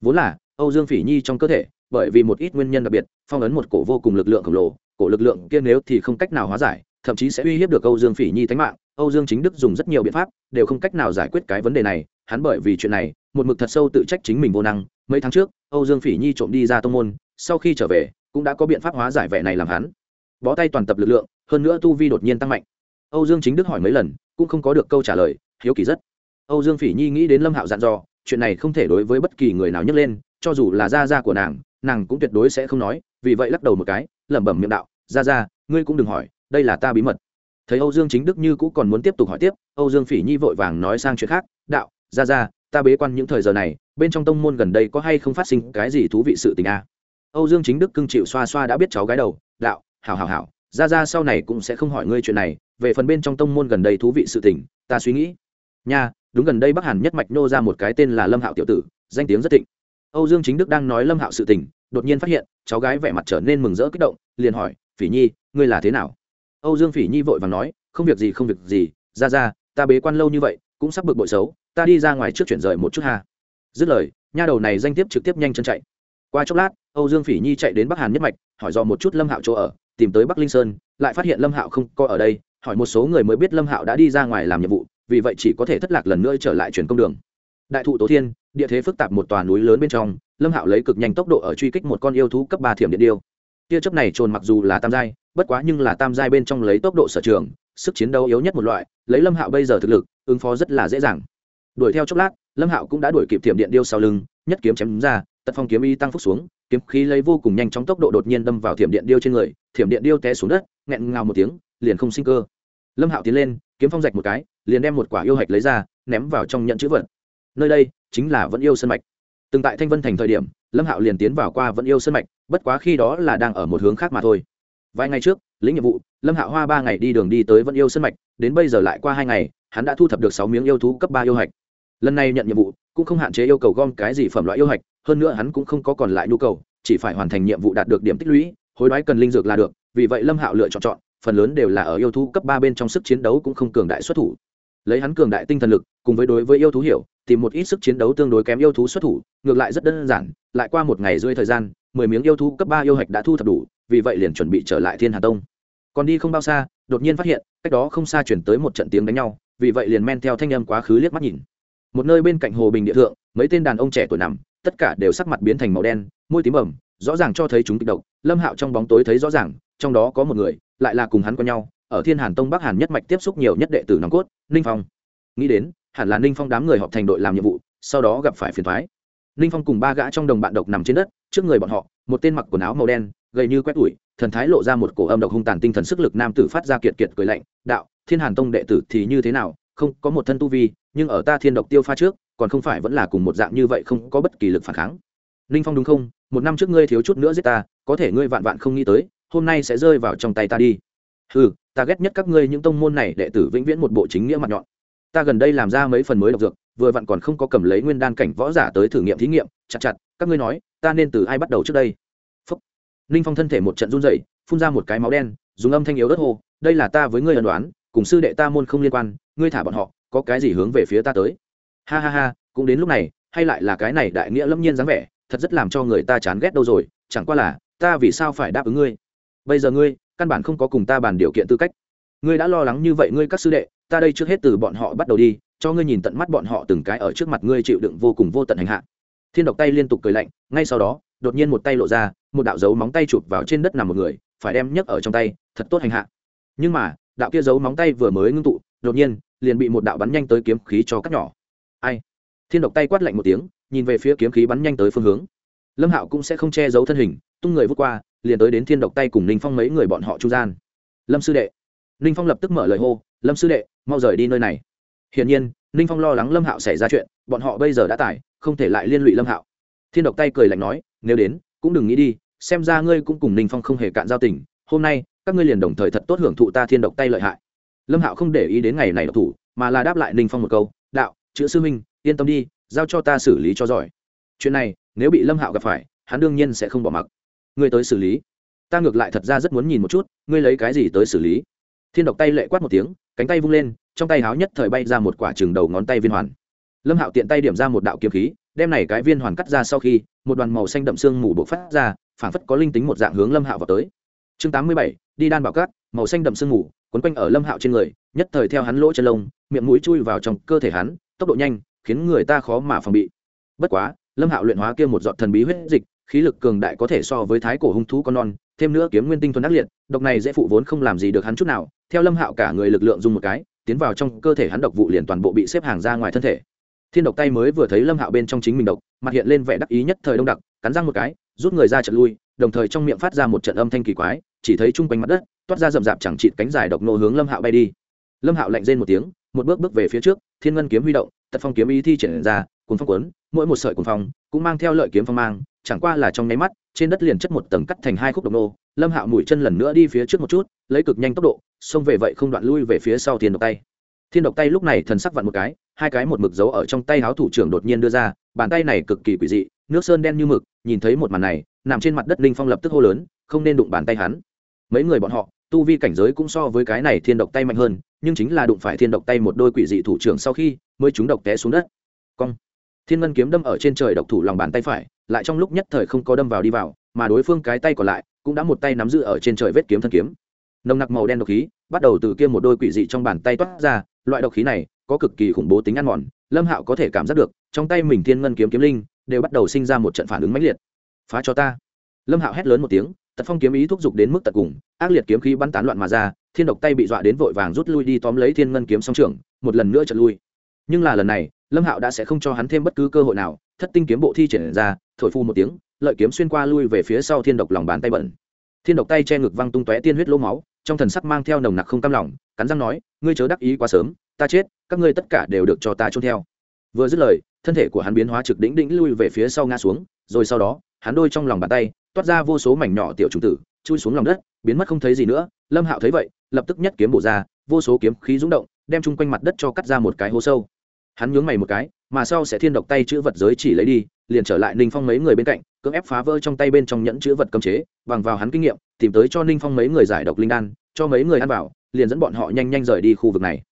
Speaker 1: Vốn là, âu dương phỉ nhi trong cơ thể, bởi vì một ít nguyên nhân đặc biệt, phong ấn một cổ vô cùng lực lượng khổng lồ, cổ lực lượng kia nếu thì không cách nào hóa giải, thậm chí sẽ uy hiếp được âu dương phỉ nhi tánh mạng. Âu dương chính đức dùng rất nhiều biện pháp, đều không cách nào giải quyết cái vấn đề này. Hắn bởi vì chuyện này, một mực thật sâu tự trách chính mình vô năng. Mấy tháng trước, âu dương phỉ nhi trộm đi ra tông môn, sau khi trở về cũng đã có biện pháp hóa giải vẻ này làm hắn. Bó tay toàn tập lực lượng, hơn nữa tu vi đột nhiên tăng mạnh. Âu dương chính đức hỏi mấy lần, cũng không có được câu trả lời, hiếu kỳ rất. Âu dương phỉ nhi nghĩ đến lâm hạo dặn dò, chuyện này không thể đối với bất kỳ người nào nhấc lên, cho dù là gia gia của nàng nàng cũng tuyệt đối sẽ không nói, vì vậy lắc đầu một cái, lẩm bẩm miệng đạo, gia gia, ngươi cũng đừng hỏi, đây là ta bí mật. Thấy âu dương chính đức như cũ còn muốn tiếp tục hỏi tiếp, âu dương phỉ nhi vội vàng nói sang chuyện khác, đạo, gia gia, ta bế quan những thời giờ này, bên trong tông môn gần đây có hay không phát sinh cái gì thú vị sự tình a à? Âu dương chính đức cưng chịu xoa xoa đã biết cháu gái đầu, đạo, hảo hảo hảo gia gia sau này cũng sẽ không hỏi ngươi chuyện này, về phần bên trong tông môn gần đây thú vị sự tình, ta suy nghĩ. Nha, đúng gần đây bắc hàn nhất mạch nô ra một cái tên là lâm hạo tiểu tử, danh tiếng rất thịnh. Âu dương chính đức đang nói lâm hạo sự tình, đột nhiên phát hiện, cháu gái vẻ mặt trở nên mừng rỡ kích động, liền hỏi, phỉ nhi, ngươi là thế nào? Âu dương phỉ nhi vội và nói, không việc gì, không việc gì, ra ra, ta bế quan lâu như vậy, cũng sắp bực bội xấu, ta đi ra ngoài trước chuyển rời một chút ha. Dứt lời, nha đầu này danh tiếp trực tiếp nhanh chân chạy. Qua chốc lát âu dương phỉ nhi chạy đến bắc hàn nhất mạch, hỏi dò một chút lâm hạo chỗ ở, tìm tới bắc linh sơn, lại phát hiện lâm hạo không có ở đây, hỏi một số người mới biết lâm hạo đã đi ra ngoài làm nhiệm vụ, vì vậy chỉ có thể thất lạc lần nữa trở lại truyền công đường. Đại thụ tố thiên, địa thế phức tạp một tòa núi lớn bên trong, lâm hạo lấy cực nhanh tốc độ ở truy kích một con yêu thú cấp ba thiểm điện điêu. Tia chấp này trồn mặc dù là tam giai, bất quá nhưng là tam giai bên trong lấy tốc độ sở trường, sức chiến đấu yếu nhất một loại, lấy lâm hạo bây giờ thực lực, ứng phó rất là dễ dàng. Đuổi theo chốc lát, lâm hạo cũng đã đuổi kịp thiểm điện điêu sau lưng, nhất kiếm chém ra, tật phong kiếm y tăng phúc xuống kiếm khí lấy vô cùng nhanh chóng tốc độ đột nhiên đâm vào thiểm điện điêu trên người, thiểm điện điêu té xuống đất, nghẹn ngào một tiếng, liền không sinh cơ. Lâm hạo tiến lên, kiếm phong rạch một cái, liền đem một quả yêu hạch lấy ra, ném vào trong nhận chữ vật. Nơi đây chính là vẫn yêu sân mạch. Từng tại thanh vân thành thời điểm, lâm hạo liền tiến vào qua vẫn yêu sân mạch, bất quá khi đó là đang ở một hướng khác mà thôi. Vài ngày trước, lĩnh nhiệm vụ, lâm hạo hoa ba ngày đi đường đi tới vẫn yêu sân mạch, đến bây giờ lại qua hai ngày, hắn đã thu thập được sáu miếng yêu thú cấp ba yêu hạch. Lần này nhận nhiệm vụ cũng không hạn chế yêu cầu gom cái gì phẩm loại yêu hạch, hơn nữa hắn cũng không có còn lại nhu cầu, chỉ phải hoàn thành nhiệm vụ đạt được điểm tích lũy, hối đoái cần linh dược là được, vì vậy lâm hạo lựa chọn chọn, phần lớn đều là ở yêu thú cấp ba bên trong sức chiến đấu cũng không cường đại xuất thủ. Lấy hắn cường đại tinh thần lực, cùng với đối với yêu thú hiểu, tìm một ít sức chiến đấu tương đối kém yêu thú xuất thủ, ngược lại rất đơn giản, lại qua một ngày rơi thời gian, mười miếng yêu thú cấp ba yêu hạch đã thu thập đủ, vì vậy liền chuẩn bị trở lại thiên hà tông. Còn đi không bao xa, đột nhiên phát hiện, cách đó không xa chuyển tới một trận tiếng đánh nhau, vì vậy liền men theo thanh âm quá khứ liếc mắt nhìn một nơi bên cạnh hồ bình địa thượng, mấy tên đàn ông trẻ tuổi nằm, tất cả đều sắc mặt biến thành màu đen, môi tím ẩm rõ ràng cho thấy chúng kịch độc. Lâm hạo trong bóng tối thấy rõ ràng, trong đó có một người, lại là cùng hắn quen nhau, ở thiên hàn tông bắc hàn nhất mạch tiếp xúc nhiều nhất đệ tử nòng cốt, ninh phong. Nghĩ đến, hẳn là ninh phong đám người họp thành đội làm nhiệm vụ, sau đó gặp phải phiền thoái ninh phong cùng ba gã trong đồng bạn độc nằm trên đất, trước người bọn họ, một tên mặc quần áo màu đen, gầy như quét ủi, thần thái lộ ra một cổ âm độc hung tàn tinh thần sức lực nam tử phát ra kiệt kiệt cười lạnh, đạo, thiên hàn tông đệ tử thì như thế nào? Không có một thân tu vi nhưng ở ta thiên độc tiêu pha trước, còn không phải vẫn là cùng một dạng như vậy không có bất kỳ lực phản kháng. Ninh phong đúng không? Một năm trước ngươi thiếu chút nữa giết ta, có thể ngươi vạn vạn không nghĩ tới, hôm nay sẽ rơi vào trong tay ta đi. Ừ ta ghét nhất các ngươi những tông môn này, đệ tử vĩnh viễn một bộ chính nghĩa mặt nhọn. Ta gần đây làm ra mấy phần mới độc dược, vừa vặn còn không có cầm lấy nguyên đan cảnh võ giả tới thử nghiệm thí nghiệm, chặt chặt, các ngươi nói, ta nên từ ai bắt đầu trước đây? Phúc. ninh phong thân thể một trận run rẩy, phun ra một cái máu đen, dùng âm thanh yếu đất hô, đây là ta với ngươi ẩn đoán cùng sư đệ ta môn không liên quan, ngươi thả bọn họ có cái gì hướng về phía ta tới? Ha ha ha, cũng đến lúc này, hay lại là cái này đại nghĩa lâm nhiên dáng vẻ, thật rất làm cho người ta chán ghét đâu rồi, chẳng qua là, ta vì sao phải đáp ứng ngươi? Bây giờ ngươi, căn bản không có cùng ta bàn điều kiện tư cách. Ngươi đã lo lắng như vậy ngươi các sư đệ, ta đây trước hết từ bọn họ bắt đầu đi, cho ngươi nhìn tận mắt bọn họ từng cái ở trước mặt ngươi chịu đựng vô cùng vô tận hành hạ. Thiên độc tay liên tục cười lạnh, ngay sau đó, đột nhiên một tay lộ ra, một đạo dấu móng tay chụp vào trên đất nằm một người, phải đem nhấc ở trong tay, thật tốt hành hạ. Nhưng mà, đạo kia dấu móng tay vừa mới ngưng tụ, đột nhiên liền bị một đạo bắn nhanh tới kiếm khí cho cắt nhỏ. Ai? Thiên độc tay quát lạnh một tiếng, nhìn về phía kiếm khí bắn nhanh tới phương hướng. Lâm hạo cũng sẽ không che giấu thân hình, tung người vút qua, liền tới đến thiên độc tay cùng ninh phong mấy người bọn họ trung gian. Lâm sư đệ. Ninh phong lập tức mở lời hô, lâm sư đệ, mau rời đi nơi này. Hiển nhiên, ninh phong lo lắng lâm hạo xảy ra chuyện, bọn họ bây giờ đã tải, không thể lại liên lụy lâm hạo. Thiên độc tay cười lạnh nói, nếu đến, cũng đừng nghĩ đi, xem ra ngươi cũng cùng ninh phong không hề cạn giao tình, hôm nay, các ngươi liền đồng thời thật tốt hưởng thụ ta thiên độc tay lợi hại lâm hạo không để ý đến ngày này độc thủ, mà là đáp lại ninh phong một câu, đạo, chữ sư minh yên tâm đi, giao cho ta xử lý cho giỏi. Chuyện này, nếu bị lâm hạo gặp phải, hắn đương nhiên sẽ không bỏ mặc. Ngươi tới xử lý. Ta ngược lại thật ra rất muốn nhìn một chút, ngươi lấy cái gì tới xử lý? Thiên độc tay lệ quát một tiếng, cánh tay vung lên, trong tay háo nhất thời bay ra một quả chừng đầu ngón tay viên hoàn. Lâm hạo tiện tay điểm ra một đạo kiếm khí, đem này cái viên hoàn cắt ra sau khi, một đoàn màu xanh đậm xương mù bộc phát ra, phảng phất có linh tính một dạng hướng lâm hạo vào tới. Chương tám mươi bảy, đi đan bảo cát màu xanh đậm xương mù quấn quanh ở lâm hạo trên người, nhất thời theo hắn lỗ chân lông, miệng mũi chui vào trong cơ thể hắn, tốc độ nhanh, khiến người ta khó mà phòng bị. Bất quá, lâm hạo luyện hóa kia một giọt thần bí huyết dịch, khí lực cường đại có thể so với thái cổ hung thú con non, thêm nữa kiếm nguyên tinh thuần ác liệt, độc này dễ phụ vốn không làm gì được hắn chút nào, theo lâm hạo cả người lực lượng dùng một cái, tiến vào trong cơ thể hắn độc vụ liền toàn bộ bị xếp hàng ra ngoài thân thể. Thiên độc tay mới vừa thấy lâm hạo bên trong chính mình độc, mặt hiện lên vẻ đắc ý nhất thời đông đặc, cắn răng một cái, rút người ra trận lui, đồng thời trong miệng phát ra một trận âm thanh kỳ quái, chỉ thấy chung quanh mặt đất toát ra rậm rạp chẳng chịt cánh dài độc nô hướng lâm hạo bay đi. Lâm hạo lạnh rên một tiếng một bước bước về phía trước thiên ngân kiếm huy động tật phong kiếm ý thi triển ra cuốn phong cuốn, mỗi một sợi cuốn phong cũng mang theo lợi kiếm phong mang chẳng qua là trong nháy mắt trên đất liền chất một tầng cắt thành hai khúc độc nô. Lâm hạo mũi chân lần nữa đi phía trước một chút lấy cực nhanh tốc độ xông về vậy không đoạn lui về phía sau thiên độc tay. Thiên độc tay lúc này thần sắc vặn một cái hai cái một mực dấu ở trong tay háo thủ trưởng đột nhiên đưa ra bàn tay này cực kỳ quỷ dị nước sơn đen như mực nhìn thấy một màn này nằm trên mặt đất linh phong lập tức hô lớn không nên đụng bàn tay hắn mấy người bọn họ, tu vi cảnh giới cũng so với cái này thiên độc tay mạnh hơn, nhưng chính là đụng phải thiên độc tay một đôi quỷ dị thủ trưởng sau khi mới chúng độc té xuống đất. Cong. Thiên ngân kiếm đâm ở trên trời độc thủ lòng bàn tay phải, lại trong lúc nhất thời không có đâm vào đi vào, mà đối phương cái tay còn lại cũng đã một tay nắm giữ ở trên trời vết kiếm thân kiếm. Nồng nặc màu đen độc khí bắt đầu từ kia một đôi quỷ dị trong bàn tay toát ra, loại độc khí này có cực kỳ khủng bố tính ăn mòn, lâm hạo có thể cảm giác được, trong tay mình thiên ngân kiếm kiếm linh đều bắt đầu sinh ra một trận phản ứng mãnh liệt. Phá cho ta! Lâm hạo hét lớn một tiếng tật phong kiếm ý thúc giục đến mức tận cùng, ác liệt kiếm khí bắn tán loạn mà ra, thiên độc tay bị dọa đến vội vàng rút lui đi tóm lấy thiên ngân kiếm song trưởng, một lần nữa trật lui. Nhưng là lần này, lâm hạo đã sẽ không cho hắn thêm bất cứ cơ hội nào, thất tinh kiếm bộ thi triển ra, thổi phu một tiếng, lợi kiếm xuyên qua lui về phía sau thiên độc lòng bàn tay bẩn. Thiên độc tay che ngực văng tung tóe tiên huyết lỗ máu, trong thần sắc mang theo nồng nặc không cam lòng, cắn răng nói, ngươi chớ đắc ý quá sớm, ta chết, các ngươi tất cả đều được cho ta trôn theo. Vừa dứt lời, thân thể của hắn biến hóa trực đỉnh đỉnh lui về phía sau ngã xuống, rồi sau đó, hắn đôi trong lòng bàn tay toát ra vô số mảnh nhỏ tiểu trùng tử, chui xuống lòng đất, biến mất không thấy gì nữa. Lâm hạo thấy vậy, lập tức nhất kiếm bổ ra, vô số kiếm khí rung động, đem chung quanh mặt đất cho cắt ra một cái hố sâu. Hắn nhướng mày một cái, mà sau sẽ thiên độc tay chữ vật giới chỉ lấy đi, liền trở lại ninh phong mấy người bên cạnh, cưỡng ép phá vỡ trong tay bên trong nhẫn chữ vật cấm chế, bằng vào hắn kinh nghiệm, tìm tới cho ninh phong mấy người giải độc linh đan, cho mấy người ăn vào, liền dẫn bọn họ nhanh nhanh rời đi khu vực này.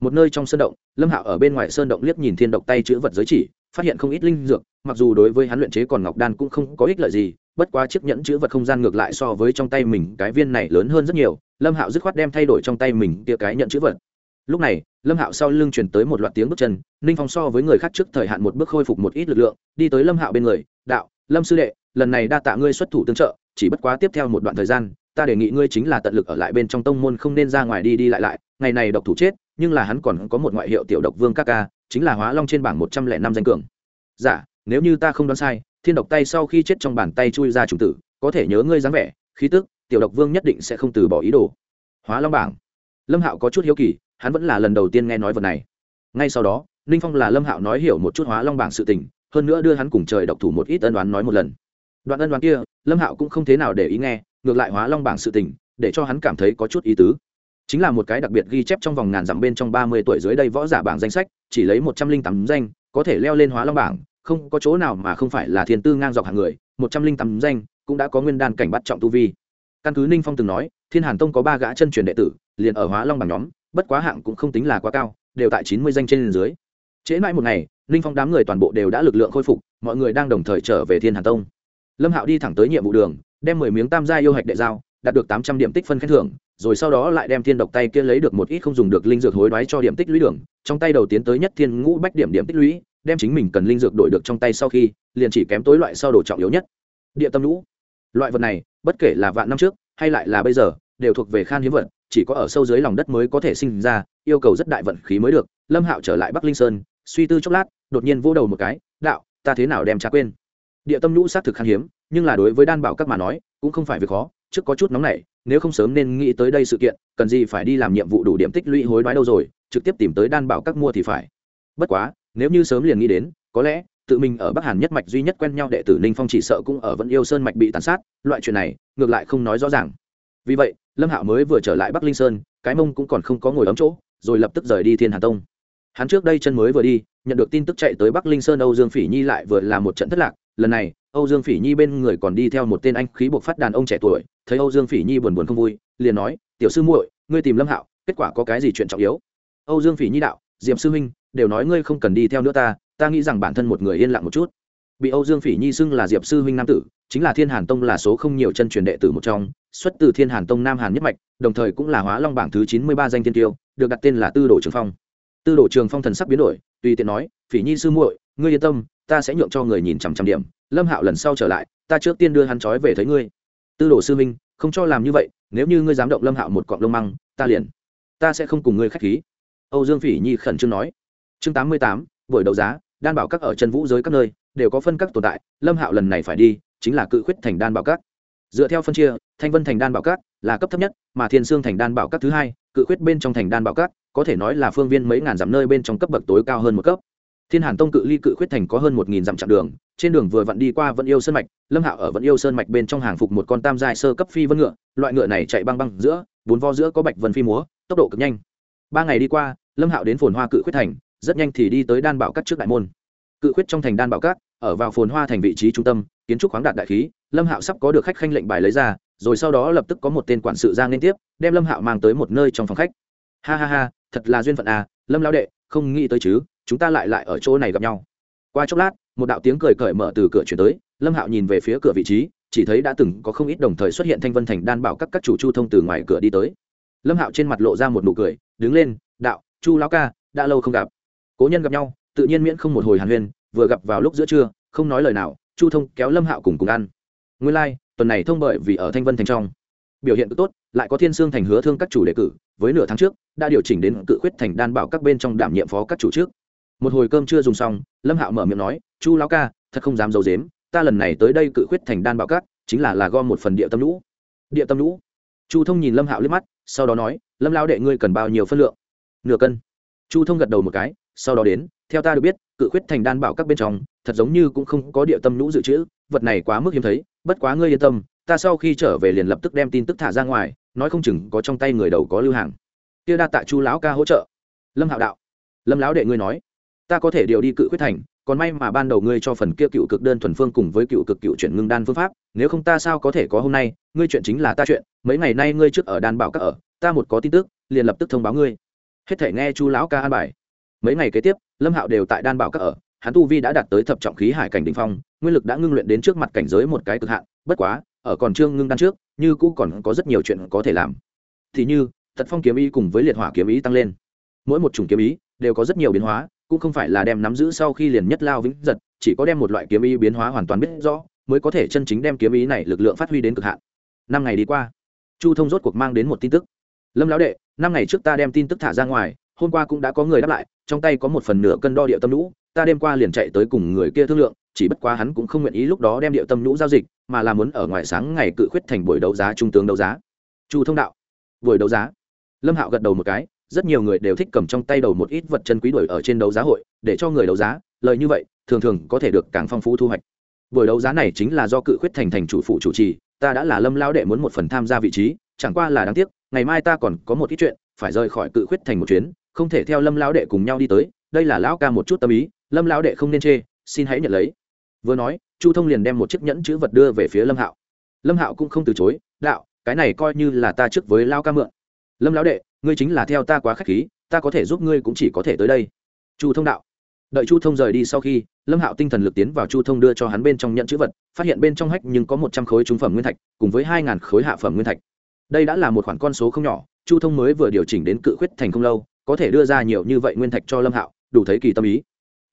Speaker 1: Một nơi trong sơn động, lâm hạo ở bên ngoài sơn động liếc nhìn thiên độc tay chữ vật giới chỉ, phát hiện không ít linh dược, mặc dù đối với hắn luyện chế còn ngọc đan cũng không có ích lợi gì bất quá chiếc nhẫn chữ vật không gian ngược lại so với trong tay mình cái viên này lớn hơn rất nhiều lâm hạo dứt khoát đem thay đổi trong tay mình tia cái nhận chữ vật. Lúc này lâm hạo sau lưng chuyển tới một loạt tiếng bước chân ninh phong so với người khác trước thời hạn một bước khôi phục một ít lực lượng đi tới lâm hạo bên người đạo lâm sư đệ lần này đa tạ ngươi xuất thủ tương trợ chỉ bất quá tiếp theo một đoạn thời gian ta đề nghị ngươi chính là tận lực ở lại bên trong tông môn không nên ra ngoài đi đi lại lại ngày này độc thủ chết nhưng là hắn còn có một ngoại hiệu tiểu độc vương ca ca chính là hóa long trên bảng một trăm lẻ năm danh cường. Giả dạ, nếu như ta không đoán sai thiên độc tay sau khi chết trong bàn tay chui ra trùng tử, có thể nhớ ngươi dáng vẻ, khí tức, tiểu độc vương nhất định sẽ không từ bỏ ý đồ. Hóa long bảng. Lâm hạo có chút hiếu kỳ, hắn vẫn là lần đầu tiên nghe nói vật này. Ngay sau đó, ninh phong là lâm hạo nói hiểu một chút hóa long bảng sự tình, hơn nữa đưa hắn cùng trời độc thủ một ít ân đoán nói một lần. Đoạn ân đoán kia, lâm hạo cũng không thế nào để ý nghe, ngược lại hóa long bảng sự tình, để cho hắn cảm thấy có chút ý tứ. Chính là một cái đặc biệt ghi chép trong vòng ngàn dặm bên trong ba mươi tuổi dưới đây võ giả bảng danh sách, chỉ lấy một trăm linh tám danh, có thể leo lên hóa long bảng không có chỗ nào mà không phải là thiên tư ngang dọc hàng người, một trăm linh tám danh, cũng đã có nguyên đan cảnh bắt trọng tu vi. Căn cứ ninh phong từng nói, thiên hàn tông có ba gã chân truyền đệ tử, liền ở hóa long bảng nhóm, bất quá hạng cũng không tính là quá cao, đều tại chín mươi danh trên dưới. Trễ mãi một ngày, ninh phong đám người toàn bộ đều đã lực lượng khôi phục, mọi người đang đồng thời trở về thiên hàn tông. Lâm hạo đi thẳng tới nhiệm vụ đường, đem mười miếng tam gia yêu hạch đệ giao, đạt được tám trăm điểm tích phân khen thưởng, rồi sau đó lại đem thiên độc tay kia lấy được một ít không dùng được linh dược hối đoái cho điểm tích lũy đường, trong tay đầu tiến tới nhất thiên ngũ bách điểm điểm tích lũy đem chính mình cần linh dược đổi được trong tay sau khi, liền chỉ kém tối loại sau đồ trọng yếu nhất. Địa tâm lũ loại vật này, bất kể là vạn năm trước, hay lại là bây giờ, đều thuộc về khan hiếm vật, chỉ có ở sâu dưới lòng đất mới có thể sinh ra, yêu cầu rất đại vận khí mới được. Lâm hạo trở lại bắc linh sơn, suy tư chốc lát, đột nhiên vỗ đầu một cái, đạo, ta thế nào đem trả quên? Địa tâm lũ xác thực khan hiếm, nhưng là đối với đan bảo các mà nói, cũng không phải việc khó, trước có chút nóng nảy, nếu không sớm nên nghĩ tới đây sự kiện, cần gì phải đi làm nhiệm vụ đủ điểm tích lũy hối đoái đâu rồi, trực tiếp tìm tới đan bảo các mua thì phải. Bất quá nếu như sớm liền nghĩ đến, có lẽ, tự mình ở bắc hàn nhất mạch duy nhất quen nhau đệ tử ninh phong chỉ sợ cũng ở vẫn yêu sơn mạch bị tàn sát, loại chuyện này, ngược lại không nói rõ ràng. Vì vậy, lâm hạo mới vừa trở lại bắc linh sơn, cái mông cũng còn không có ngồi ấm chỗ, rồi lập tức rời đi thiên hà tông. Hắn trước đây chân mới vừa đi, nhận được tin tức chạy tới bắc linh sơn âu dương phỉ nhi lại vừa là một trận thất lạc, lần này, âu dương phỉ nhi bên người còn đi theo một tên anh khí buộc phát đàn ông trẻ tuổi, thấy âu dương phỉ nhi buồn buồn không vui, liền nói, tiểu sư muội, ngươi tìm lâm hạo, kết quả có cái gì chuyện trọng yếu? Âu dương phỉ nhi đạo diệm sư huynh đều nói ngươi không cần đi theo nữa ta ta nghĩ rằng bản thân một người yên lặng một chút. Bị âu dương phỉ nhi xưng là diệp sư huynh nam tử, chính là thiên hàn tông là số không nhiều chân truyền đệ tử một trong, xuất từ thiên hàn tông nam hàn nhất mạch, đồng thời cũng là hóa long bảng thứ chín mươi ba danh tiên tiêu, được đặt tên là tư đồ trường phong. Tư đồ trường phong thần sắc biến đổi, tùy tiện nói, phỉ nhi sư muội, ngươi yên tâm, ta sẽ nhượng cho người nhìn chằm chằm điểm. Lâm hạo lần sau trở lại, ta trước tiên đưa hắn trói về thấy ngươi. Tư đồ sư minh không cho làm như vậy, nếu như ngươi dám động lâm hạo một cọng lông măng, ta liền, ta sẽ không cùng ngươi k h á c h khí. Âu dương phỉ nhi khẩn trương nói chương tám mươi tám, buổi đấu giá, đan bảo các ở chân vũ giới các nơi, đều có phân các tồn tại, lâm hạo lần này phải đi, chính là cự khuyết thành đan bảo các. Dựa theo phân chia, thanh vân thành đan bảo các là cấp thấp nhất, mà thiên sương thành đan bảo các thứ hai, cự khuyết bên trong thành đan bảo các, có thể nói là phương viên mấy ngàn dặm nơi bên trong cấp bậc tối cao hơn một cấp. Thiên hàn tông cự ly cự khuyết thành có hơn một nghìn dặm chặng đường, trên đường vừa vặn đi qua vẫn yêu sơn mạch, lâm hạo ở vẫn yêu sơn mạch bên trong hàng phục một con tam giai sơ cấp phi vân ngựa, loại ngựa này chạy băng băng giữa, bốn vo giữa có bạch vân phi múa, tốc độ cực nhanh. Ba ngày đi qua, lâm hạo đến phồn hoa cự khuyết thành rất nhanh thì đi tới đan bảo các trước đại môn. Cự khuyết trong thành đan bảo các, ở vào phồn hoa thành vị trí trung tâm, kiến trúc khoáng đạt đại khí, lâm hạo sắp có được khách khanh lệnh bài lấy ra, rồi sau đó lập tức có một tên quản sự ra liên tiếp, đem lâm hạo mang tới một nơi trong phòng khách. Ha ha ha, thật là duyên phận à lâm lao đệ, không nghĩ tới chứ, chúng ta lại lại ở chỗ này gặp nhau. Qua chốc lát, một đạo tiếng cười cởi mở từ cửa chuyển tới, lâm hạo nhìn về phía cửa vị trí, chỉ thấy đã từng có không ít đồng thời xuất hiện thanh vân thành đan bảo các các chủ chu thông từ ngoài cửa đi tới. Lâm hạo trên mặt lộ ra một nụ cười, đứng lên, đạo, chu lão ca, đã lâu không gặp cố nhân gặp nhau tự nhiên miễn không một hồi hàn huyên vừa gặp vào lúc giữa trưa không nói lời nào chu thông kéo lâm hạo cùng cùng ăn. Nguyên lai、like, tuần này thông bởi vì ở thanh vân thành trong. Biểu hiện cực tốt lại có thiên sương thành hứa thương các chủ đề cử với nửa tháng trước đã điều chỉnh đến cự khuyết thành đan bảo các bên trong đảm nhiệm phó các chủ trước. Một hồi cơm chưa dùng xong lâm hạo mở miệng nói chu lão ca thật không dám d i ấ u dếm ta lần này tới đây cự khuyết thành đan bảo các chính là là gom một phần địa tâm lũ. Địa tâm lũ? Chu thông nhìn lâm hạo liếc mắt sau đó nói lâm lao đệ ngươi cần bao nhiêu phân lượng? Nửa cân. Chu thông gật đầu một cái sau đó đến, theo ta được biết, cự khuyết thành đan bảo các bên trong, thật giống như cũng không có địa tâm lũ dự trữ, vật này quá mức hiếm thấy, bất quá ngươi yên tâm, ta sau khi trở về liền lập tức đem tin tức thả ra ngoài, nói không chừng có trong tay người đầu có lưu hàng. Kia đa tạ chu lão ca hỗ trợ. Lâm hạo đạo. Lâm lão đệ ngươi nói, ta có thể điều đi cự quyết thành, còn may mà ban đầu ngươi cho phần kia cựu cực đơn thuần phương cùng với cựu cực cựu chuyển ngưng đan phương pháp, nếu không ta sao có thể có hôm nay, ngươi chuyện chính là ta chuyện, mấy ngày nay ngươi trước ở đan bảo các ở, ta một có tin tức, liền lập tức thông báo ngươi. Hết thể nghe chu lão ca an bài mấy ngày kế tiếp, lâm hạo đều tại đan bảo các ở, hắn tu vi đã đạt tới thập trọng khí hải cảnh đ ỉ n h phong, nguyên lực đã ngưng luyện đến trước mặt cảnh giới một cái cực hạn, bất quá, ở còn trương ngưng đan trước, như cũ còn có rất nhiều chuyện có thể làm. Thì như, tật phong kiếm ý cùng với liệt hỏa kiếm ý tăng lên. Mỗi một chủng kiếm ý đều có rất nhiều biến hóa, cũng không phải là đem nắm giữ sau khi liền nhất lao vĩnh giật, chỉ có đem một loại kiếm ý biến hóa hoàn toàn biết rõ, mới có thể chân chính đem kiếm ý này lực lượng phát huy đến cực hạn. Năm ngày đi qua, chu thông rốt cuộc mang đến một tin tức. Lâm lão đệ, năm ngày trước ta đem tin tức thả ra ngoài, hôm qua cũng đã có người đáp lại trong tay có một phần nửa cân đo địa tâm lũ, ta đêm qua liền chạy tới cùng người kia thương lượng, chỉ bất quá hắn cũng không nguyện ý lúc đó đem địa tâm lũ giao dịch, mà là muốn ở ngoài sáng ngày cự khuyết thành buổi đấu giá trung tướng đấu giá. Chu thông đạo, buổi đấu giá. Lâm hạo gật đầu một cái, rất nhiều người đều thích cầm trong tay đầu một ít vật chân quý đổi ở trên đấu giá hội, để cho người đấu giá, lợi như vậy, thường thường có thể được càng phong phú thu hoạch. Buổi đấu giá này chính là do cự khuyết thành thành chủ phụ chủ trì, ta đã là lâm lao đệ muốn một phần tham gia vị trí, chẳng qua là đáng tiếc, ngày mai ta còn có một ít chuyện, phải rời khỏi cự khuyết thành một chuyến không thể theo lâm lão đệ cùng nhau đi tới, đây là lão ca một chút tâm ý, lâm lão đệ không nên chê, xin hãy nhận lấy. Vừa nói, chu thông liền đem một chiếc nhẫn chữ vật đưa về phía lâm hạo. Lâm hạo cũng không từ chối, đạo, cái này coi như là ta trước với lao ca mượn. Lâm lão đệ, ngươi chính là theo ta quá k h á c h khí, ta có thể giúp ngươi cũng chỉ có thể tới đây. Chu thông đạo. Đợi chu thông rời đi sau khi, lâm hạo tinh thần lực tiến vào chu thông đưa cho hắn bên trong nhận chữ vật, phát hiện bên trong hách nhưng có một trăm khối trúng phẩm nguyên thạch, cùng với hai ngàn khối hạ phẩm nguyên thạch. Đây đã là một khoản con số không nhỏ, chu thông mới vừa điều chỉnh đến cự khuyết thành không lâu có thể đưa ra nhiều như vậy nguyên thạch cho lâm hạo, đủ thấy kỳ tâm ý.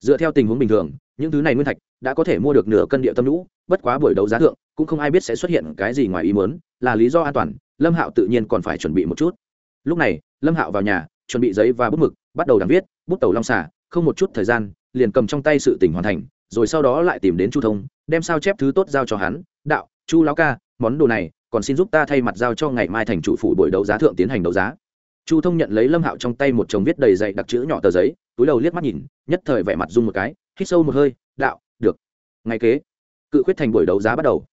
Speaker 1: Dựa theo tình huống bình thường, những thứ này nguyên thạch đã có thể mua được nửa cân địa tâm lũ bất quá buổi đấu giá thượng, cũng không ai biết sẽ xuất hiện cái gì ngoài ý mớn là lý do an toàn, lâm hạo tự nhiên còn phải chuẩn bị một chút. Lúc này, lâm hạo vào nhà, chuẩn bị giấy và bút mực, bắt đầu đàn viết, bút tàu long xả không một chút thời gian, liền cầm trong tay sự tỉnh hoàn thành, rồi sau đó lại tìm đến chu thông, đem sao chép thứ tốt giao cho hắn, đạo, chu lão ca, món đồ này, còn xin giúp ta thay mặt giao cho ngày mai thành chủ phủ buổi đấu giá thượng tiến hành đấu giá chu thông nhận lấy lâm hạo trong tay một chồng viết đầy dạy đặc chữ nhỏ tờ giấy, túi đầu liếc mắt nhìn, nhất thời vẻ mặt dung một cái, hít sâu một hơi, đạo, được. Ngay kế. Cự quyết thành buổi đấu giá bắt đầu.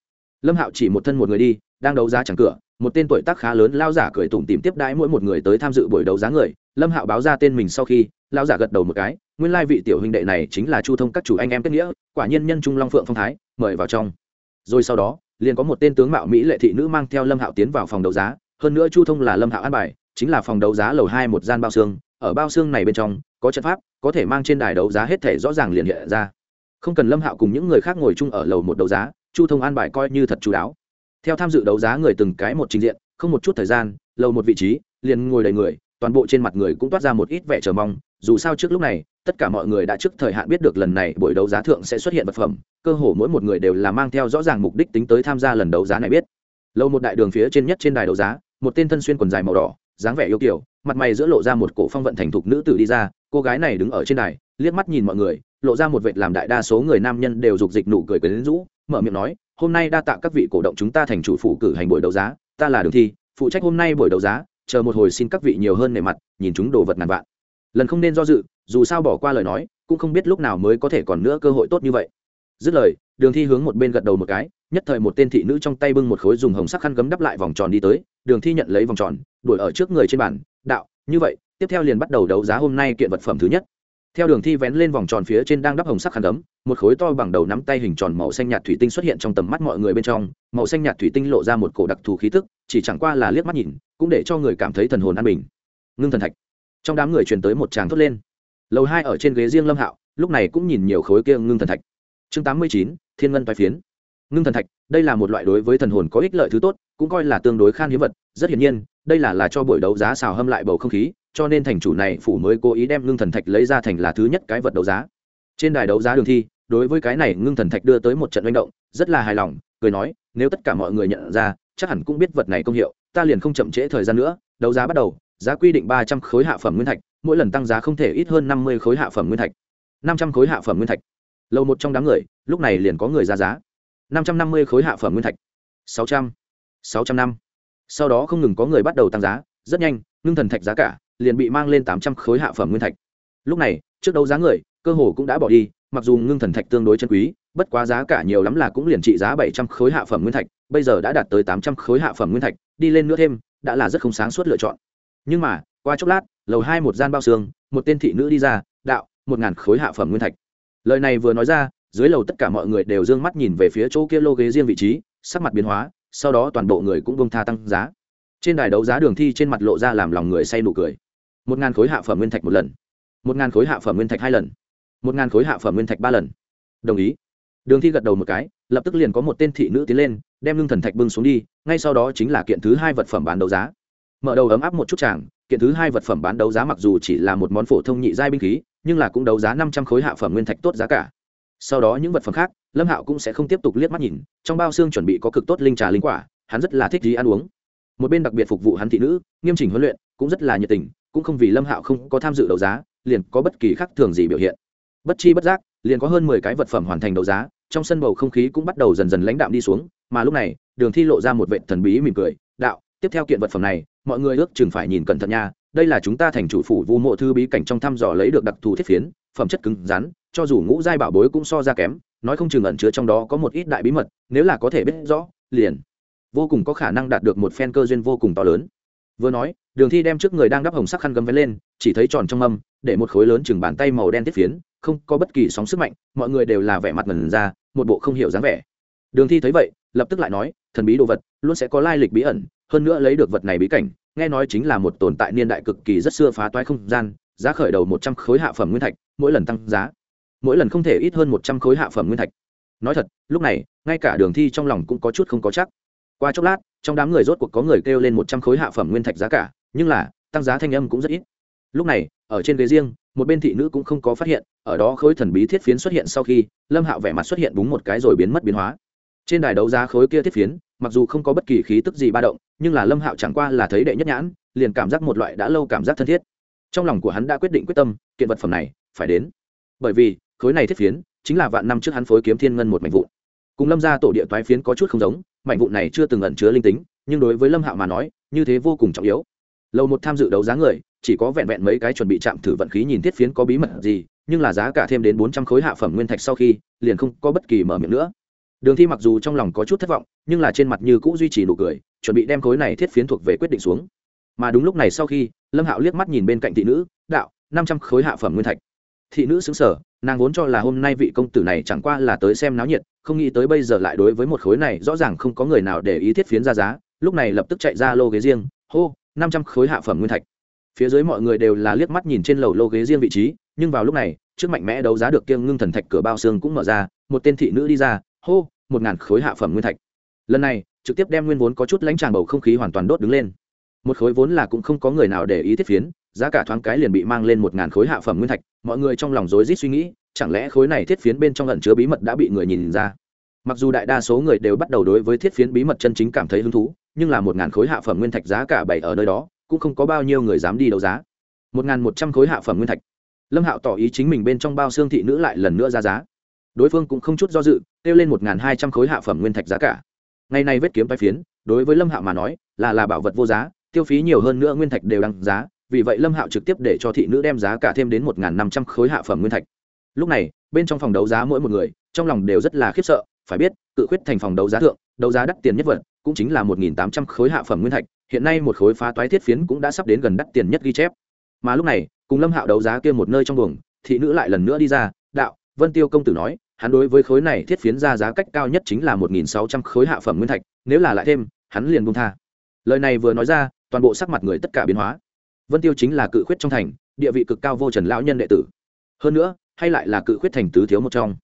Speaker 1: Lâm hạo chỉ một thân một người đi, đang đấu giá chẳng cửa, một tên tuổi tác khá lớn lao giả cười tủm tìm tiếp đãi mỗi một người tới tham dự buổi đấu giá người. Lâm hạo báo ra tên mình sau khi, lao giả gật đầu một cái, nguyên lai vị tiểu huynh đệ này chính là chu thông các chủ anh em kết nghĩa, quả nhiên nhân trung long phượng phong thái, mời vào trong. Rồi sau đó, liền có một tên tướng mạo mỹ lệ thị nữ mang theo lâm hạo tiến vào phòng đấu giá, hơn nữa chu thông là lâm hạo an bài chính là phòng đấu giá lầu hai một gian bao xương, ở bao xương này bên trong, có trận pháp, có thể mang trên đài đấu giá hết thể rõ ràng liền hiện ra. Không cần lâm hạo cùng những người khác ngồi chung ở lầu một đấu giá, chu thông an bài coi như thật chú đáo. Theo tham dự đấu giá người từng cái một trình diện, không một chút thời gian, lầu một vị trí, liền ngồi đầy người, toàn bộ trên mặt người cũng toát ra một ít vẻ chờ mong. Dù sao trước lúc này, tất cả mọi người đã trước thời hạn biết được lần này buổi đấu giá thượng sẽ xuất hiện vật phẩm, cơ hồ mỗi một người đều là mang theo rõ ràng mục đích tính tới tham gia lần đấu giá này biết. Lâu một đại đường phía trên nhất trên đài đấu giá, một tên thân xuyên quần dài màu đỏ dáng vẻ yêu kiểu, mặt mày giữa lộ ra một cổ phong vận thành thục nữ tử đi ra, cô gái này đứng ở trên đài, liếc mắt nhìn mọi người, lộ ra một vệt làm đại đa số người nam nhân đều dục dịch nụ cười quyến đến rũ, mở miệng nói, hôm nay đa tạ các vị cổ động chúng ta thành chủ phủ cử hành buổi đấu giá, ta là đường thi, phụ trách hôm nay buổi đấu giá, chờ một hồi xin các vị nhiều hơn nề mặt, nhìn chúng đồ vật ngàn vạn. Lần không nên do dự, dù sao bỏ qua lời nói, cũng không biết lúc nào mới có thể còn nữa cơ hội tốt như vậy dứt lời, đường thi hướng một bên gật đầu một cái, nhất thời một tên thị nữ trong tay bưng một khối dùng hồng sắc khăn gấm đắp lại vòng tròn đi tới, đường thi nhận lấy vòng tròn, đuổi ở trước người trên bàn, đạo, như vậy, tiếp theo liền bắt đầu đấu giá hôm nay kiện vật phẩm thứ nhất. Theo đường thi vén lên vòng tròn phía trên đang đắp hồng sắc khăn gấm, một khối to bằng đầu nắm tay hình tròn màu xanh nhạt thủy tinh xuất hiện trong tầm mắt mọi người bên trong, màu xanh nhạt thủy tinh lộ ra một cổ đặc thù khí tức, chỉ chẳng qua là liếc mắt nhìn, cũng để cho người cảm thấy thần hồn an bình. Ngưng thần thạch. Trong đám người truyền tới một tràng thốt lên. Lầu hai ở trên ghế riêng lâm hạo, lúc này cũng nhìn nhiều khối kia ngưng thần thạch chương tám mươi chín, thiên ngân toái phiến. Ngưng thần thạch, đây là một loại đối với thần hồn có ích lợi thứ tốt, cũng coi là tương đối khan hiếm vật. Rất hiển nhiên, đây là là cho buổi đấu giá xào hâm lại bầu không khí, cho nên thành chủ này phủ mới cố ý đem ngưng thần thạch lấy ra thành là thứ nhất cái vật đấu giá. Trên đài đấu giá đường thi, đối với cái này ngưng thần thạch đưa tới một trận manh động, rất là hài lòng, cười nói, nếu tất cả mọi người nhận ra, chắc hẳn cũng biết vật này công hiệu, ta liền không chậm trễ thời gian nữa, đấu giá bắt đầu, giá quy định ba trăm khối hạ phẩm nguyên thạch, mỗi lần tăng giá không thể ít hơn năm mươi khối hạ phẩm nguyên thạch. năm trăm khối hạ phẩm nguyên thạch lầu một trong đám người, lúc này liền có người ra giá. năm trăm năm mươi khối hạ phẩm nguyên thạch. sáu trăm. sáu trăm năm. Sau đó không ngừng có người bắt đầu tăng giá, rất nhanh, ngưng thần thạch giá cả liền bị mang lên tám trăm khối hạ phẩm nguyên thạch. Lúc này, trước đấu giá người, cơ hồ cũng đã bỏ đi, mặc dù ngưng thần thạch tương đối chân quý, bất quá giá cả nhiều lắm là cũng liền trị giá bảy trăm khối hạ phẩm nguyên thạch, bây giờ đã đạt tới tám trăm khối hạ phẩm nguyên thạch, đi lên nữa thêm, đã là rất không sáng suốt lựa chọn. Nhưng mà, qua chốc lát, lầu hai một gian bao xương, một tên thị nữ đi ra, đạo, một ngàn khối hạ phẩm nguyên thạch lời này vừa nói ra, dưới lầu tất cả mọi người đều d ư ơ n g mắt nhìn về phía chỗ kia lô ghế riêng vị trí, sắc mặt biến hóa, sau đó toàn bộ người cũng bông tha tăng giá. Trên đài đấu giá đường thi trên mặt lộ ra làm lòng người say nụ cười. Một ngàn khối hạ phẩm nguyên thạch một lần. Một ngàn khối hạ phẩm nguyên thạch hai lần. Một ngàn khối hạ phẩm nguyên thạch ba lần. Đồng ý. Đường thi gật đầu một cái, lập tức liền có một tên thị nữ tiến lên, đem lương thần thạch bưng xuống đi, ngay sau đó chính là kiện thứ hai vật phẩm bán đấu giá. Mở đầu ấm áp một chút chàng, kiện thứ hai vật phẩm bán đấu giá mặc dù chỉ là một món phổ thông nhị giai binh khí nhưng là cũng đấu giá năm trăm khối hạ phẩm nguyên thạch tốt giá cả. Sau đó những vật phẩm khác, lâm hạo cũng sẽ không tiếp tục liếc mắt nhìn, trong bao xương chuẩn bị có cực tốt linh trà linh quả, hắn rất là thích gì ăn uống. Một bên đặc biệt phục vụ hắn thị nữ, nghiêm chỉnh huấn luyện, cũng rất là nhiệt tình, cũng không vì lâm hạo không có tham dự đấu giá, liền có bất kỳ khác thường gì biểu hiện. Bất chi bất giác, liền có hơn mười cái vật phẩm hoàn thành đấu giá, trong sân bầu không khí cũng bắt đầu dần dần lãnh đạm đi xuống, mà lúc này, đường thi lộ ra một vệ thần bí mỉm cười, đạo, tiếp theo kiện vật phẩm này, mọi người ước chừng phải nhìn cẩn thận nha đây là chúng ta thành chủ phủ vu mộ thư bí cảnh trong thăm dò lấy được đặc thù thiết phiến, phẩm chất cứng rắn, cho dù ngũ giai bảo bối cũng so ra kém, nói không chừng ẩn chứa trong đó có một ít đại bí mật, nếu là có thể biết rõ, liền vô cùng có khả năng đạt được một phen cơ duyên vô cùng to lớn. Vừa nói, đường thi đem trước người đang đắp hồng sắc khăn gấm vén lên, chỉ thấy tròn trong âm để một khối lớn chừng bàn tay màu đen tiết phiến, không có bất kỳ sóng sức mạnh, mọi người đều là vẻ mặt ngần ra, một bộ không hiểu dáng vẻ. Đường thi thấy vậy, lập tức lại nói, thần bí đồ vật, luôn sẽ có lai lịch bí ẩn, hơn nữa lấy được vật này bí cảnh nghe nói chính là một tồn tại niên đại cực kỳ rất xưa phá toái không gian, giá khởi đầu một trăm khối hạ phẩm nguyên thạch, mỗi lần tăng giá, mỗi lần không thể ít hơn một trăm khối hạ phẩm nguyên thạch. Nói thật, lúc này, ngay cả đường thi trong lòng cũng có chút không có chắc. Qua chốc lát, trong đám người rốt cuộc có người kêu lên một trăm khối hạ phẩm nguyên thạch giá cả, nhưng là, tăng giá thanh âm cũng rất ít. Lúc này, ở trên ghế riêng, một bên thị nữ cũng không có phát hiện, ở đó khối thần bí thiết phiến xuất hiện sau khi, lâm hạo vẻ mặt xuất hiện búng một cái rồi biến mất biến hóa. Trên đài đấu giá khối kia thiết phiến, mặc dù không có bất kỳ khí tức gì ba động nhưng là lâm hạo chẳng qua là thấy đệ nhất nhãn, liền cảm giác một loại đã lâu cảm giác thân thiết. Trong lòng của hắn đã quyết định quyết tâm, kiện vật phẩm này phải đến. Bởi vì, khối này thiết phiến chính là vạn năm trước hắn phối kiếm thiên ngân một mảnh vụn. Cùng lâm ra tổ địa toái phiến có chút không giống, mảnh vụn này chưa từng ẩn chứa linh tính, nhưng đối với lâm hạo mà nói, như thế vô cùng trọng yếu. Lâu một tham dự đấu giá người, chỉ có vẹn vẹn mấy cái chuẩn bị chạm thử vận khí nhìn thiết phiến có bí mật gì, nhưng là giá cả thêm đến bốn trăm khối hạ phẩm nguyên thạch sau khi, liền không có bất kỳ mở miệng nữa. Đường thi mặc dù trong lòng có chút thất vọng, nhưng là trên mặt như cũ duy trì nụ cười chuẩn bị đem khối này thiết phiến thuộc về quyết định xuống. Mà đúng lúc này sau khi, lâm hạo liếc mắt nhìn bên cạnh thị nữ, đạo, năm trăm khối hạ phẩm nguyên thạch. Thị nữ xứng sở nàng vốn cho là hôm nay vị công tử này chẳng qua là tới xem náo nhiệt, không nghĩ tới bây giờ lại đối với một khối này rõ ràng không có người nào để ý thiết phiến ra giá, lúc này lập tức chạy ra lô ghế riêng, hô, năm trăm khối hạ phẩm nguyên thạch. Phía dưới mọi người đều là liếc mắt nhìn trên lầu lô ghế riêng vị trí, nhưng vào lúc này, trước mạnh mẽ đấu giá được kiêng ngưng thần thạch cửa bao xương cũng mở ra, một tên thị nữ đi ra, hô, một ngàn khối hạ phẩm nguyên thạch. Lần này trực tiếp đem nguyên vốn có chút lãnh tràng bầu không khí hoàn toàn đốt đứng lên. Một khối vốn là cũng không có người nào để ý thiết phiến, giá cả thoáng cái liền bị mang lên một ngàn khối hạ phẩm nguyên thạch, mọi người trong lòng rối rít suy nghĩ, chẳng lẽ khối này thiết phiến bên trong ẩn chứa bí mật đã bị người nhìn ra? Mặc dù đại đa số người đều bắt đầu đối với thiết phiến bí mật chân chính cảm thấy hứng thú, nhưng là một ngàn khối hạ phẩm nguyên thạch giá cả bảy ở nơi đó, cũng không có bao nhiêu người dám đi đấu giá. Một ngàn một trăm khối hạ phẩm nguyên thạch. Lâm hạo tỏ ý chính mình bên trong bao xương thị nữ lại lần nữa ra giá. Đối phương cũng không chút do dự, kêu lên một ngàn hai trăm khối hạ phẩm nguyên thạch giá cả ngày nay vết kiếm tai phiến, đối với lâm hạo mà nói, là là bảo vật vô giá, tiêu phí nhiều hơn nữa nguyên thạch đều đăng giá, vì vậy lâm hạo trực tiếp để cho thị nữ đem giá cả thêm đến một năm trăm khối hạ phẩm nguyên thạch. Lúc này, bên trong phòng đấu giá mỗi một người, trong lòng đều rất là khiếp sợ, phải biết, cự khuyết thành phòng đấu giá thượng, đấu giá đắt tiền nhất vật, cũng chính là một tám trăm khối hạ phẩm nguyên thạch, hiện nay một khối phá toái thiết phiến cũng đã sắp đến gần đắt tiền nhất ghi chép. Mà lúc này, cùng lâm hạo đấu giá kia một nơi trong buồng, thị nữ lại lần nữa đi ra, đạo, vân tiêu công tử nói hắn đối với khối này thiết phiến ra giá cách cao nhất chính là một nghìn sáu trăm khối hạ phẩm nguyên thạch, nếu là lại thêm, hắn liền buông tha. Lời này vừa nói ra, toàn bộ sắc mặt người tất cả biến hóa. Vân tiêu chính là cự khuyết trong thành, địa vị cực cao vô trần lão nhân đệ tử. Hơn nữa, hay lại là cự khuyết thành tứ thiếu một trong.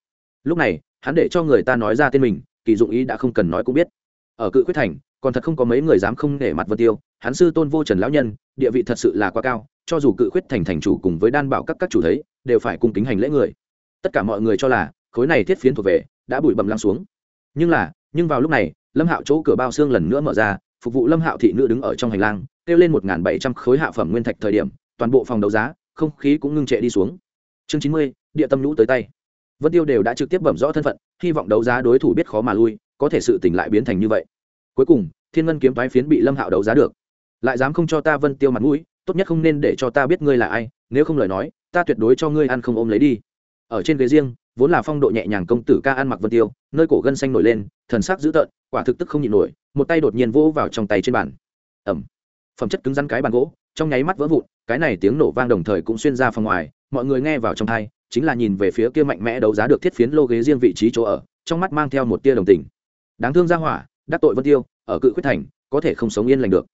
Speaker 1: Lúc này, hắn để cho người ta nói ra tên mình, kỳ dụng ý đã không cần nói cũng biết. Ở cự khuyết thành, còn thật không có mấy người dám không nể mặt vân tiêu, hắn sư tôn vô trần lão nhân, địa vị thật sự là quá cao, cho dù cự khuyết thành thành chủ cùng với đan bảo các các chủ thấy, đều phải cung kính hành lễ người. Tất cả mọi người cho là khối này thiết phiến thuộc về, đã bụi bầm lăng xuống. Nhưng là, nhưng vào lúc này, lâm hạo chỗ cửa bao xương lần nữa mở ra, phục vụ lâm hạo thị nữ đứng ở trong hành lang, kêu lên một bảy trăm khối hạ phẩm nguyên thạch thời điểm, toàn bộ phòng đấu giá, không khí cũng ngưng trệ đi xuống. Chương chín mươi, địa tâm nhũ tới tay. Vân tiêu đều đã trực tiếp bẩm rõ thân phận, hy vọng đấu giá đối thủ biết khó mà lui, có thể sự tỉnh lại biến thành như vậy. Cuối cùng, thiên ngân kiếm toái phiến bị lâm hạo đấu giá được. Lại dám không cho ta vân tiêu mặt mũi, tốt nhất không nên để cho ta biết ngươi là ai, nếu không lời nói, ta tuyệt đối cho ngươi ăn không ôm lấy đi. Ở trên ghế riêng vốn là phong độ nhẹ nhàng công tử ca ăn mặc vân tiêu, nơi cổ gân xanh nổi lên, thần sắc dữ tợn, quả thực tức không nhịn nổi, một tay đột nhiên vỗ vào trong tay trên bàn. Ẩm. Phẩm chất cứng rắn cái bàn gỗ, trong nháy mắt vỡ vụn, cái này tiếng nổ vang đồng thời cũng xuyên ra phòng ngoài, mọi người nghe vào trong thai chính là nhìn về phía kia mạnh mẽ đấu giá được thiết phiến lô ghế riêng vị trí chỗ ở, trong mắt mang theo một tia đồng tình. Đáng thương ra hỏa, đắc tội vân tiêu, ở cự quyết thành, có thể không sống yên lành được.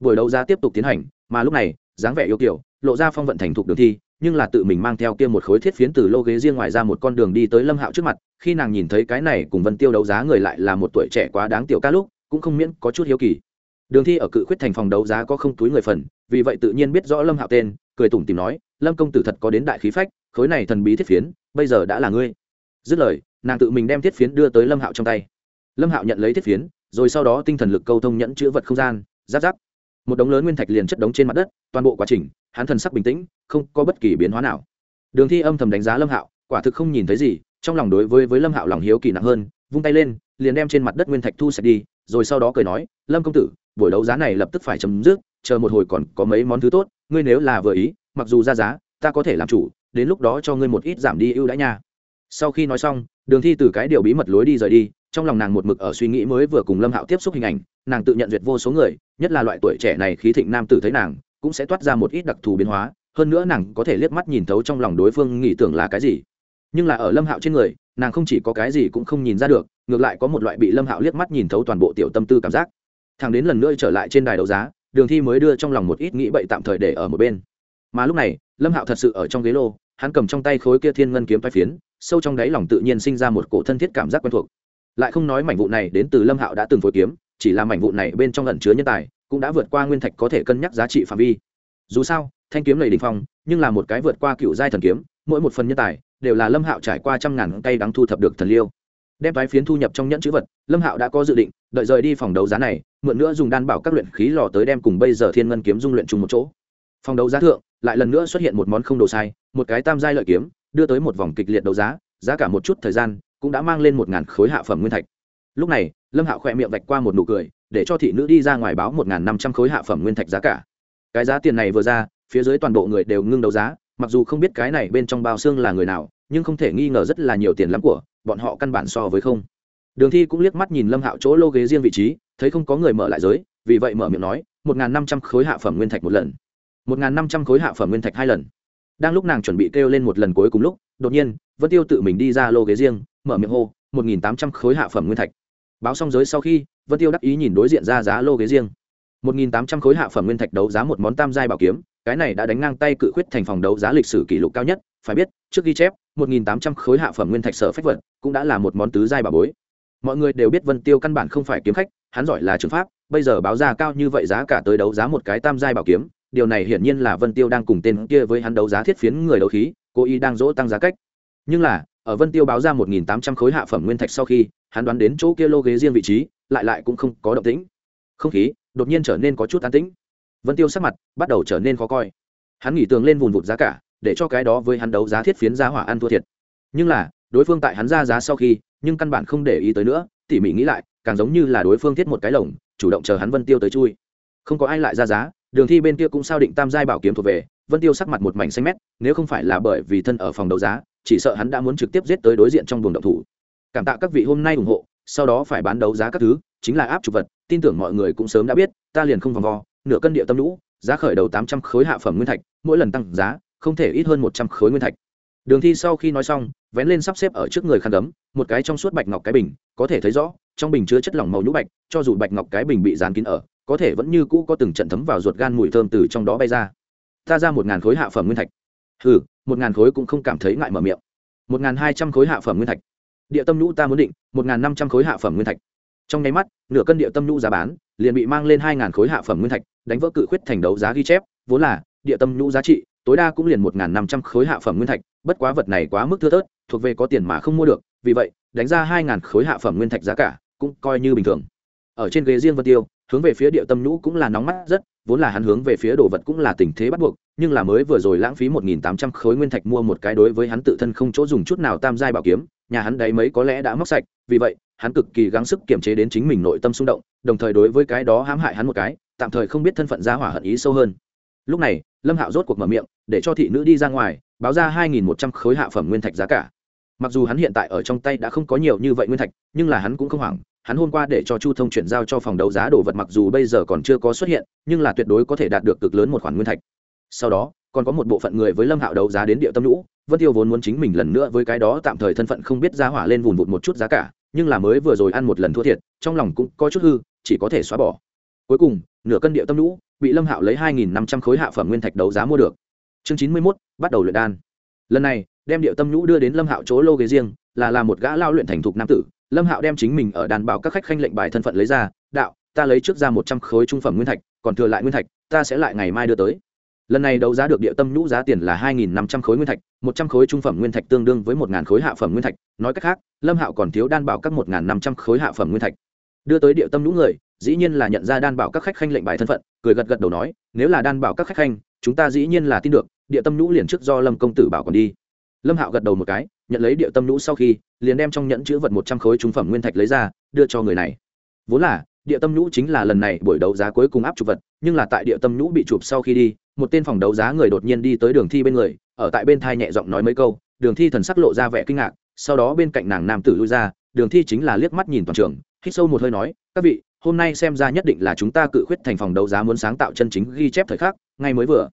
Speaker 1: Buổi đấu giá tiếp tục tiến hành, mà lúc này, dáng vẻ yêu kiểu, lộ ra phong vận thành thục đường thi nhưng là tự mình mang theo kia một khối thiết phiến từ lô ghế riêng ngoài ra một con đường đi tới lâm hạo trước mặt, khi nàng nhìn thấy cái này cùng vân tiêu đấu giá người lại là một tuổi trẻ quá đáng tiểu ca lúc, cũng không miễn có chút hiếu kỳ. Đường thi ở cự khuyết thành phòng đấu giá có không túi người phần, vì vậy tự nhiên biết rõ lâm hạo tên, cười tủm tìm nói, lâm công tử thật có đến đại khí phách, khối này thần bí thiết phiến, bây giờ đã là ngươi. Dứt lời, nàng tự mình đem thiết phiến đưa tới lâm hạo trong tay. Lâm hạo nhận lấy thiết phiến, rồi sau đó tinh thần lực câu thông nhẫn chữ vật không gian, giáp giáp một đống lớn nguyên thạch liền chất đống trên mặt đất, toàn bộ quá trình, hắn thần sắc bình tĩnh, không có bất kỳ biến hóa nào. Đường thi âm thầm đánh giá lâm hạo, quả thực không nhìn thấy gì, trong lòng đối với với lâm hạo lòng hiếu kỳ nặng hơn, vung tay lên, liền đem trên mặt đất nguyên thạch thu sạch đi, rồi sau đó cười nói, lâm công tử, buổi đấu giá này lập tức phải chấm dứt, chờ một hồi còn có mấy món thứ tốt, ngươi nếu là vừa ý, mặc dù ra giá, ta có thể làm chủ, đến lúc đó cho ngươi một ít giảm đi ưu đãi nha sau khi nói xong, đường thi từ cái điều bí mật lối đi rời đi, trong lòng nàng một mực ở suy nghĩ mới vừa cùng lâm hạo tiếp xúc hình ảnh, nàng tự nhận duyệt vô số người, nhất là loại tuổi trẻ này khí thịnh nam tử thấy nàng, cũng sẽ toát ra một ít đặc thù biến hóa, hơn nữa nàng có thể liếc mắt nhìn thấu trong lòng đối phương nghĩ tưởng là cái gì. Nhưng là ở lâm hạo trên người, nàng không chỉ có cái gì cũng không nhìn ra được, ngược lại có một loại bị lâm hạo liếc mắt nhìn thấu toàn bộ tiểu tâm tư cảm giác. Thằng đến lần nữa trở lại trên đài đấu giá, đường thi mới đưa trong lòng một ít nghĩ bậy tạm thời để ở một bên. Mà lúc này, lâm hạo thật sự ở trong ghế lô, hắn cầm trong tay khối kia thiên ngân kiếm phái phiến sâu trong đáy lòng tự nhiên sinh ra một cổ thân thiết cảm giác quen thuộc. Lại không nói mảnh vụ này đến từ lâm hạo đã từng phối kiếm, chỉ là mảnh vụ này bên trong lẩn chứa nhân tài, cũng đã vượt qua nguyên thạch có thể cân nhắc giá trị phạm vi. Dù sao, thanh kiếm lầy đình phong, nhưng là một cái vượt qua cựu giai thần kiếm, mỗi một phần nhân tài đều là lâm hạo trải qua trăm ngàn cây đắng thu thập được thần liêu. Đem thoái phiến thu nhập trong nhẫn chữ vật, lâm hạo đã có dự định, đợi rời đi phòng đấu giá này, mượn nữa dùng đan bảo các luyện khí lò tới đem cùng bây giờ thiên ngân kiếm dung luyện chung một chỗ. Phòng đấu giá thượng, lại lần nữa xuất hiện một món không đồ sai, một cái tam giai lợi kiếm đưa tới một vòng kịch liệt đấu giá giá cả một chút thời gian cũng đã mang lên một ngàn khối hạ phẩm nguyên thạch. Lúc này, lâm hạo khỏe miệng vạch qua một nụ cười, để cho thị nữ đi ra ngoài báo một ngàn năm trăm khối hạ phẩm nguyên thạch giá cả. Cái giá tiền này vừa ra, phía dưới toàn bộ người đều ngưng đấu giá, mặc dù không biết cái này bên trong bao xương là người nào, nhưng không thể nghi ngờ rất là nhiều tiền lắm của bọn họ căn bản so với không. Đường thi cũng liếc mắt nhìn lâm hạo chỗ lô ghế riêng vị trí, thấy không có người mở lại giới, vì vậy mở miệng nói, một ngàn năm trăm khối hạ phẩm nguyên thạch một lần. Một ngàn năm trăm khối hạ phẩm nguyên thạch hai lần đang lúc nàng chuẩn bị kêu lên một lần cuối cùng lúc, đột nhiên, vân tiêu tự mình đi ra lô ghế riêng, mở miệng hô, một nghìn tám trăm khối hạ phẩm nguyên thạch. Báo xong giới sau khi, vân tiêu đắc ý nhìn đối diện ra giá lô ghế riêng. Một nghìn tám trăm khối hạ phẩm nguyên thạch đấu giá một món tam giai bảo kiếm, cái này đã đánh ngang tay cự khuyết thành phòng đấu giá lịch sử kỷ lục cao nhất, phải biết, trước ghi chép, một nghìn tám trăm khối hạ phẩm nguyên thạch sở phách vật cũng đã là một món tứ giai bảo bối. Mọi người đều biết vân tiêu căn bản không phải kiếm khách, hắn giỏi là trường pháp, bây giờ báo giá cao như vậy giá cả tới đấu giá một cái tam giai bảo kiếm điều này hiển nhiên là vân tiêu đang cùng tên kia với hắn đấu giá thiết phiến người đấu khí, cố ý đang dỗ tăng giá cách. Nhưng là, ở vân tiêu báo ra một nghìn tám trăm khối hạ phẩm nguyên thạch sau khi, hắn đoán đến chỗ kia lô ghế riêng vị trí, lại lại cũng không có động tĩnh. Không khí đột nhiên trở nên có chút an tĩnh. Vân tiêu sắc mặt bắt đầu trở nên khó coi. Hắn nghỉ tường lên vùng vụt giá cả, để cho cái đó với hắn đấu giá thiết phiến giá hỏa ăn thua thiệt. Nhưng là, đối phương tại hắn ra giá sau khi, nhưng căn bản không để ý tới nữa, tỉ mỉ nghĩ lại, càng giống như là đối phương thiết một cái lồng, chủ động chờ hắn vân tiêu tới chui. Không có ai lại ra giá đường thi bên kia cũng sao định tam giai bảo kiếm thuộc về, vân tiêu sắc mặt một mảnh xanh mét, nếu không phải là bởi vì thân ở phòng đấu giá, chỉ sợ hắn đã muốn trực tiếp giết tới đối diện trong buồng động thủ. Cảm tạ các vị hôm nay ủng hộ, sau đó phải bán đấu giá các thứ, chính là áp trục vật, tin tưởng mọi người cũng sớm đã biết, ta liền không vòng vo, nửa cân địa tâm lũ, giá khởi đầu tám trăm khối hạ phẩm nguyên thạch, mỗi lần tăng giá, không thể ít hơn một trăm khối nguyên thạch. Đường thi sau khi nói xong, vén lên sắp xếp ở trước người khăn cấm một cái trong suốt bạch ngọc cái bình, có thể thấy rõ, trong bình chứa chất lỏng màu nhũ bạch, cho dù bạch ngọc cái bình bị dán kín ở có thể vẫn như cũ có từng trận thấm vào ruột gan mùi thơm từ trong đó bay ra. Ta ra một ngàn khối hạ phẩm nguyên thạch. Ừ một ngàn khối cũng không cảm thấy ngại mở miệng. Một ngàn hai trăm khối hạ phẩm nguyên thạch. Địa tâm nhũ ta muốn định, một ngàn năm trăm khối hạ phẩm nguyên thạch. Trong nháy mắt, nửa cân địa tâm nhũ giá bán, liền bị mang lên hai ngàn khối hạ phẩm nguyên thạch, đánh vỡ cự khuyết thành đấu giá ghi chép, vốn là, địa tâm nhũ giá trị, tối đa cũng liền một ngàn năm trăm khối hạ phẩm nguyên thạch, bất quá vật này quá mức thưa thớt, thuộc về có tiền mà không mua được, vì vậy, đánh ra hai ngàn khối hạ phẩm nguyên thạch giá cả, cũng coi như bình thường. Ở trên ghế riêng vân tiêu hướng về phía địa tâm nhũ cũng là nóng mắt rất, vốn là hắn hướng về phía đồ vật cũng là tình thế bắt buộc, nhưng là mới vừa rồi lãng phí một nghìn tám trăm khối nguyên thạch mua một cái đối với hắn tự thân không chỗ dùng chút nào tam giai bảo kiếm, nhà hắn đấy mấy có lẽ đã móc sạch, vì vậy, hắn cực kỳ gắng sức kiềm chế đến chính mình nội tâm xung động, đồng thời đối với cái đó hãm hại hắn một cái, tạm thời không biết thân phận gia hỏa hận ý sâu hơn. Lúc này, lâm hạo rốt cuộc mở miệng, để cho thị nữ đi ra ngoài, báo ra hai nghìn một trăm khối hạ phẩm nguyên thạch giá cả. Mặc dù hắn hiện tại ở trong tay đã không có nhiều như vậy nguyên thạch, nhưng là hắn cũng không hoảng hắn hôm qua để cho chu thông chuyển giao cho phòng đấu giá đồ vật mặc dù bây giờ còn chưa có xuất hiện, nhưng là tuyệt đối có thể đạt được cực lớn một khoản nguyên thạch. Sau đó, còn có một bộ phận người với lâm hạo đấu giá đến địa tâm lũ, vân tiêu vốn muốn chính mình lần nữa với cái đó tạm thời thân phận không biết giá hỏa lên vùn vụt một chút giá cả, nhưng là mới vừa rồi ăn một lần thua thiệt, trong lòng cũng có chút hư, chỉ có thể xóa bỏ. Cuối cùng, nửa cân địa tâm lũ, bị lâm hạo lấy hai nghìn năm trăm khối hạ phẩm nguyên thạch đấu giá mua được. Chương chín mươi mốt, bắt đầu luyện đan. Lần này, đem địa tâm lũ đưa đến lâm hạo chỗ lô ghế riêng, là là một gã lao luyện thành thục nam tử lâm hạo đem chính mình ở đàn bảo các khách khanh lệnh bài thân phận lấy ra, đạo, ta lấy trước ra một trăm khối trung phẩm nguyên thạch, còn thừa lại nguyên thạch, ta sẽ lại ngày mai đưa tới. Lần này đấu giá được địa tâm nhũ giá tiền là hai nghìn năm trăm khối nguyên thạch, một trăm khối trung phẩm nguyên thạch tương đương với một ngàn khối hạ phẩm nguyên thạch. Nói cách khác, lâm hạo còn thiếu đan bảo các một ngàn năm trăm khối hạ phẩm nguyên thạch. Đưa tới địa tâm nhũ người, dĩ nhiên là nhận ra đan bảo các khách khanh lệnh bài thân phận, cười gật gật đầu nói, nếu là đan bảo các khách khanh, chúng ta dĩ nhiên là tin được, địa tâm nhũ liền trước do lâm công tử bảo còn đi. Lâm hạo gật đầu một cái nhận lấy địa tâm nhũ sau khi, liền đem trong nhẫn chữ vật một trăm khối trung phẩm nguyên thạch lấy ra, đưa cho người này. Vốn là, địa tâm nhũ chính là lần này buổi đấu giá cuối cùng áp chụp vật, nhưng là tại địa tâm nhũ bị chụp sau khi đi, một tên phòng đấu giá người đột nhiên đi tới đường thi bên người, ở tại bên thai nhẹ giọng nói mấy câu, đường thi thần sắc lộ ra vẻ kinh ngạc, sau đó bên cạnh nàng nam tử lui ra, đường thi chính là liếc mắt nhìn toàn trường, hít sâu một hơi nói, các vị, hôm nay xem ra nhất định là chúng ta cự khuyết thành phòng đấu giá muốn sáng tạo chân chính ghi chép thời khắc, ngay mới vừa.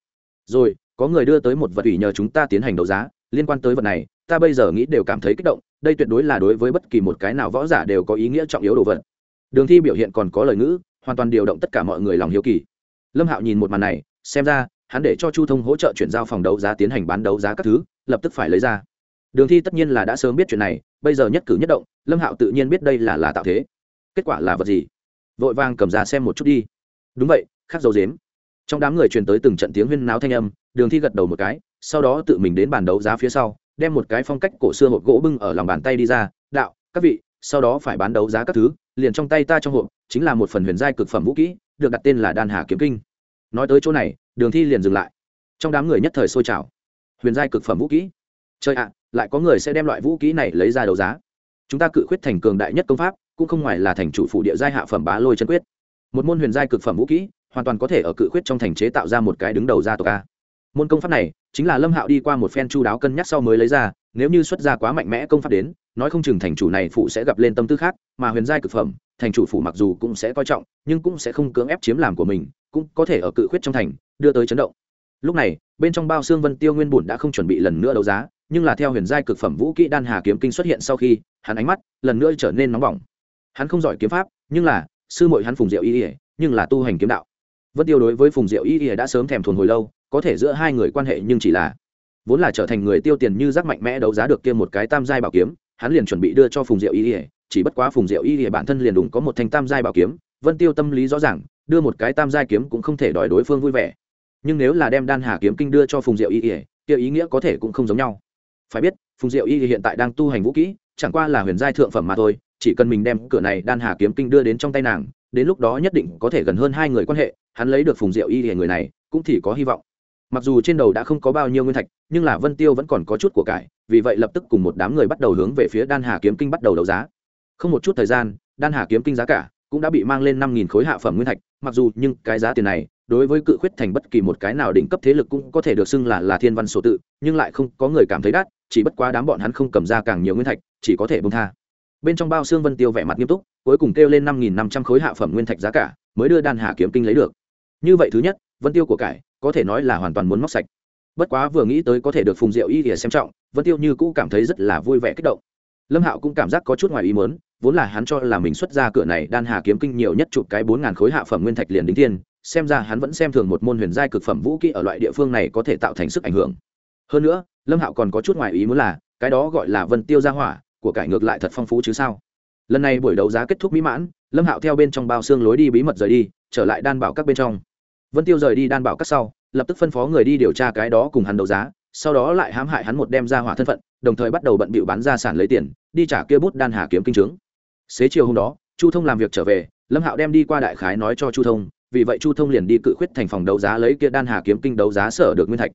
Speaker 1: Rồi, có người đưa tới một vật ủy nhờ chúng ta tiến hành đấu giá, liên quan tới vật này ta bây giờ nghĩ đều cảm thấy kích động, đây tuyệt đối là đối với bất kỳ một cái nào võ giả đều có ý nghĩa trọng yếu đồ vật. Đường thi biểu hiện còn có lời ngữ, hoàn toàn điều động tất cả mọi người lòng hiếu kỳ. Lâm hạo nhìn một màn này, xem ra, hắn để cho chu thông hỗ trợ chuyển giao phòng đấu giá tiến hành bán đấu giá các thứ, lập tức phải lấy ra. Đường thi tất nhiên là đã sớm biết chuyện này, bây giờ nhất cử nhất động, lâm hạo tự nhiên biết đây là là tạo thế. Kết quả là vật gì? Vội vàng cầm ra xem một chút đi. Đúng vậy khác dấu dếm trong đám người truyền tới từng trận tiếng huyên náo thanh âm, đường thi gật đầu một cái, sau đó tự mình đến bàn đấu giá phía sau đem một cái phong cách cổ xưa hộp gỗ bưng ở lòng bàn tay đi ra, đạo, các vị, sau đó phải bán đấu giá các thứ, liền trong tay ta trong hộp, chính là một phần huyền giai cực phẩm vũ kỹ, được đặt tên là đan hà kiếm kinh. Nói tới chỗ này, đường thi liền dừng lại. Trong đám người nhất thời sôi trào. Huyền giai cực phẩm vũ kỹ? Chơi ạ, lại có người sẽ đem loại vũ kỹ này lấy ra đấu giá. Chúng ta cự khuyết thành cường đại nhất công pháp, cũng không ngoài là thành chủ phụ địa giai hạ phẩm bá lôi chân quyết. Một môn huyền giai cực phẩm vũ kỹ, hoàn toàn có thể ở cự khuyết trong thành chế tạo ra một cái đứng đầu gia tộc a. Môn công pháp này chính là lâm hạo đi qua một phen chu đáo cân nhắc sau mới lấy ra, nếu như xuất ra quá mạnh mẽ công pháp đến, nói không chừng thành chủ này phụ sẽ gặp lên tâm tư khác, mà huyền giai cực phẩm, thành chủ phụ mặc dù cũng sẽ coi trọng, nhưng cũng sẽ không cưỡng ép chiếm làm của mình, cũng có thể ở cự khuyết trong thành, đưa tới chấn động. Lúc này, bên trong bao xương vân tiêu nguyên bùn đã không chuẩn bị lần nữa đấu giá, nhưng là theo huyền giai cực phẩm vũ kỹ đan hà kiếm kinh xuất hiện sau khi, hắn ánh mắt lần nữa trở nên nóng bỏng. Hắn không giỏi kiếm pháp, nhưng là, sư muội hắn phùng diệu y ỉa nhưng là tu hành kiếm đạo. Vân tiêu đối với phùng diệu y ỉa đã sớm thèm thuồn hồi lâu có thể giữa hai người quan hệ nhưng chỉ là vốn là trở thành người tiêu tiền như rác mạnh mẽ đấu giá được kia một cái tam giai bảo kiếm, hắn liền chuẩn bị đưa cho phùng diệu y ỉa chỉ bất quá phùng diệu y ỉa bản thân liền đúng có một thanh tam giai bảo kiếm, vân tiêu tâm lý rõ ràng, đưa một cái tam giai kiếm cũng không thể đòi đối phương vui vẻ. Nhưng nếu là đem đan hà kiếm kinh đưa cho phùng diệu y ỉa kia ý nghĩa có thể cũng không giống nhau. Phải biết, phùng diệu y hiện tại đang tu hành vũ kỹ, chẳng qua là huyền giai thượng phẩm mà thôi, chỉ cần mình đem cửa này đan hà kiếm kinh đưa đến trong tay nàng, đến lúc đó nhất định có thể gần hơn hai người quan hệ, hắn lấy được phùng diệu y thì người này, cũng thì có hy vọng mặc dù trên đầu đã không có bao nhiêu nguyên thạch, nhưng là vân tiêu vẫn còn có chút của cải, vì vậy lập tức cùng một đám người bắt đầu hướng về phía đan hà kiếm kinh bắt đầu đấu giá. Không một chút thời gian, đan hà kiếm kinh giá cả cũng đã bị mang lên năm nghìn khối hạ phẩm nguyên thạch, mặc dù nhưng cái giá tiền này, đối với cự khuyết thành bất kỳ một cái nào đỉnh cấp thế lực cũng có thể được xưng là là thiên văn số tự, nhưng lại không có người cảm thấy đắt, chỉ bất quá đám bọn hắn không cầm ra càng nhiều nguyên thạch, chỉ có thể bông tha. Bên trong bao xương vân tiêu vẻ mặt nghiêm túc, cuối cùng kêu lên năm nghìn năm trăm khối hạ phẩm nguyên thạch giá cả, mới đưa đan hà kiếm kinh lấy được. Như vậy thứ nhất, vân tiêu của cải có thể nói là hoàn toàn muốn móc sạch. Bất quá vừa nghĩ tới có thể được phùng diệu y để xem trọng, vân tiêu như cũ cảm thấy rất là vui vẻ kích động. Lâm hạo cũng cảm giác có chút ngoài ý mớn vốn là hắn cho là mình xuất ra cửa này đan hà kiếm kinh nhiều nhất chụp cái bốn ngàn khối hạ phẩm nguyên thạch liền đính tiên xem ra hắn vẫn xem thường một môn huyền giai cực phẩm vũ kỹ ở loại địa phương này có thể tạo thành sức ảnh hưởng. Hơn nữa, lâm hạo còn có chút ngoài ý muốn là, cái đó gọi là vân tiêu gia hỏa, của cải ngược lại thật phong phú chứ sao? Lần này buổi đấu giá kết thúc mỹ mãn, lâm hạo theo bên trong bao xương lối đi bí mật rời đi, trở lại đan bảo các bên trong vân tiêu rời đi đan bảo các sau, lập tức phân phó người đi điều tra cái đó cùng hắn đấu giá, sau đó lại hãm hại hắn một đem ra hỏa thân phận, đồng thời bắt đầu bận bịu bán gia sản lấy tiền, đi trả kia bút đan hà kiếm kinh trướng xế chiều hôm đó, chu thông làm việc trở về, lâm hạo đem đi qua đại khái nói cho chu thông, vì vậy chu thông liền đi cự khuyết thành phòng đấu giá lấy kia đan hà kiếm kinh đấu giá sở được nguyên thạch.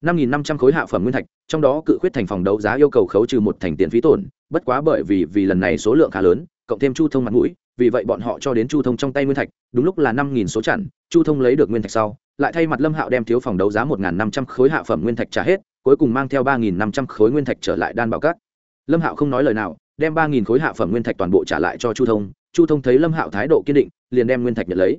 Speaker 1: Năm nghìn năm trăm khối hạ phẩm nguyên thạch, trong đó cự khuyết thành phòng đấu giá yêu cầu khấu trừ một thành tiền phí tổn, bất quá bởi vì vì lần này số lượng khá lớn, cộng thêm chu thông mặt mũi vì vậy bọn họ cho đến chu thông trong tay nguyên thạch, đúng lúc là năm nghìn số chặn, chu thông lấy được nguyên thạch sau, lại thay mặt lâm hạo đem thiếu phòng đấu giá một nghìn năm trăm khối hạ phẩm nguyên thạch trả hết, cuối cùng mang theo ba nghìn năm trăm khối nguyên thạch trở lại đan bảo cát lâm hạo không nói lời nào, đem ba nghìn khối hạ phẩm nguyên thạch toàn bộ trả lại cho chu thông chu thông thấy lâm hạo thái độ kiên định, liền đem nguyên thạch nhận lấy.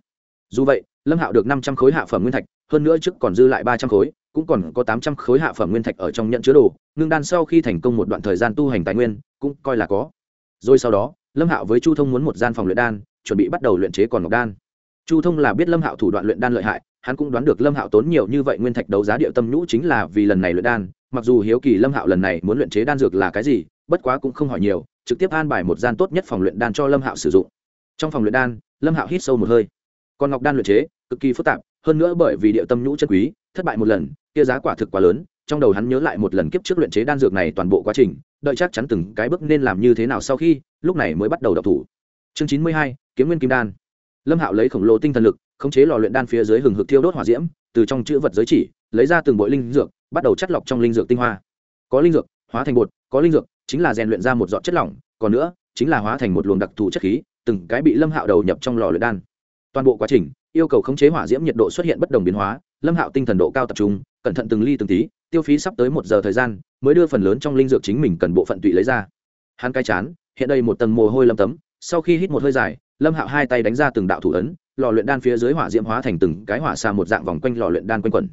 Speaker 1: Dù vậy, lâm hạo được năm trăm khối hạ phẩm nguyên thạch, hơn nữa trước còn dư lại ba trăm khối, cũng còn có tám trăm khối hạ phẩm nguyên thạch ở trong nhận chứa đồ, ngưng đan sau khi thành công một đoạn thời gian tu hành tài nguyên, cũng coi là có. Rồi sau đó lâm hạo với chu thông muốn một gian phòng luyện đan, chuẩn bị bắt đầu luyện chế còn ngọc đan. Chu thông là biết lâm hạo thủ đoạn luyện đan lợi hại, hắn cũng đoán được lâm hạo tốn nhiều như vậy nguyên thạch đấu giá địa tâm nhũ chính là vì lần này luyện đan, mặc dù hiếu kỳ lâm hạo lần này muốn luyện chế đan dược là cái gì, bất quá cũng không hỏi nhiều, trực tiếp an bài một gian tốt nhất phòng luyện đan cho lâm hạo sử dụng. Trong phòng luyện đan, lâm hạo hít sâu một hơi. Còn ngọc đan luyện chế, cực kỳ phức tạp, hơn nữa bởi vì địa tâm nhũ chân quý, thất bại một lần, kia giá quả thực quá lớn, trong đầu hắn nhớ lại một lần kiếp trước luyện chế đan dược này toàn bộ quá trình đợi chắc chắn từng cái bước nên làm như thế nào sau khi, lúc này mới bắt đầu đọc thủ. Chương chín mươi hai, kiếm nguyên kim đan. Lâm hạo lấy khổng lồ tinh thần lực, khống chế lò luyện đan phía dưới hừng hực thiêu đốt hỏa diễm, từ trong chữ vật giới chỉ, lấy ra từng bội linh dược, bắt đầu chất lọc trong linh dược tinh hoa. Có linh dược, hóa thành bột, có linh dược, chính là rèn luyện ra một giọt chất lỏng, còn nữa, chính là hóa thành một luồng đặc thù chất khí, từng cái bị lâm hạo đầu nhập trong lò luyện đan. Toàn bộ quá trình, yêu cầu khống chế hỏa diễm nhiệt độ xuất hiện bất đồng biến hóa, lâm hạo tinh thần độ cao tập trung, cẩn thận từng ly từng tí tiêu phí sắp tới một giờ thời gian, mới đưa phần lớn trong linh dược chính mình cần bộ phận tụy lấy ra. Hắn cai chán, hiện đây một tầng mồ hôi lâm tấm, sau khi hít một hơi dài, lâm hạo hai tay đánh ra từng đạo thủ ấn, lò luyện đan phía dưới hỏa diễm hóa thành từng cái hỏa xa một dạng vòng quanh lò luyện đan quanh quẩn.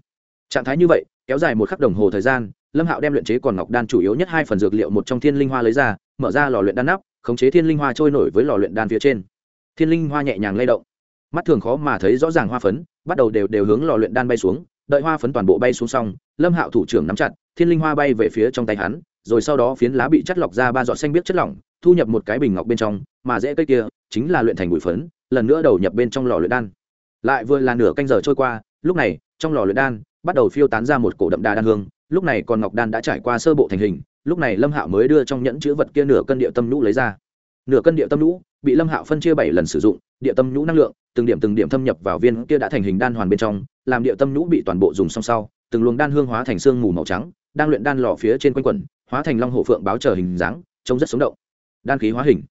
Speaker 1: Trạng thái như vậy, kéo dài một khắc đồng hồ thời gian, lâm hạo đem luyện chế còn ngọc đan chủ yếu nhất hai phần dược liệu một trong thiên linh hoa lấy ra, mở ra lò luyện đan nắp, khống chế thiên linh hoa trôi nổi với lò luyện đan phía trên. Thiên linh hoa nhẹ nhàng lay động. Mắt thường khó mà thấy rõ ràng hoa phấn, bắt đầu đều đều hướng lò luyện đan bay xuống đợi hoa phấn toàn bộ bay xuống xong lâm hạo thủ trưởng nắm chặt, thiên linh hoa bay về phía trong tay hắn, rồi sau đó phiến lá bị chất lọc ra ba giọt xanh biết chất lỏng, thu nhập một cái bình ngọc bên trong, mà dễ cây kia chính là luyện thành bụi phấn, lần nữa đầu nhập bên trong lò luyện đan. Lại vừa là nửa canh giờ trôi qua, lúc này, trong lò luyện đan bắt đầu phiêu tán ra một cổ đậm đà đan hương, lúc này còn ngọc đan đã trải qua sơ bộ thành hình, lúc này lâm hạo mới đưa trong nhẫn chữ vật kia nửa cân địa tâm nhũ lấy ra. Nửa cân địa tâm nhũ bị lâm hạo phân chia bảy lần sử dụng địa tâm nhũ năng lượng, từng điểm từng điểm thâm nhập vào viên kia đã thành hình đan hoàn bên trong làm địa tâm nhũ bị toàn bộ dùng xong sau, từng luồng đan hương hóa thành xương mù màu trắng, đang luyện đan lò phía trên quanh quẩn, hóa thành long hổ phượng báo chờ hình dáng, trông rất sống động. Đan khí hóa hình.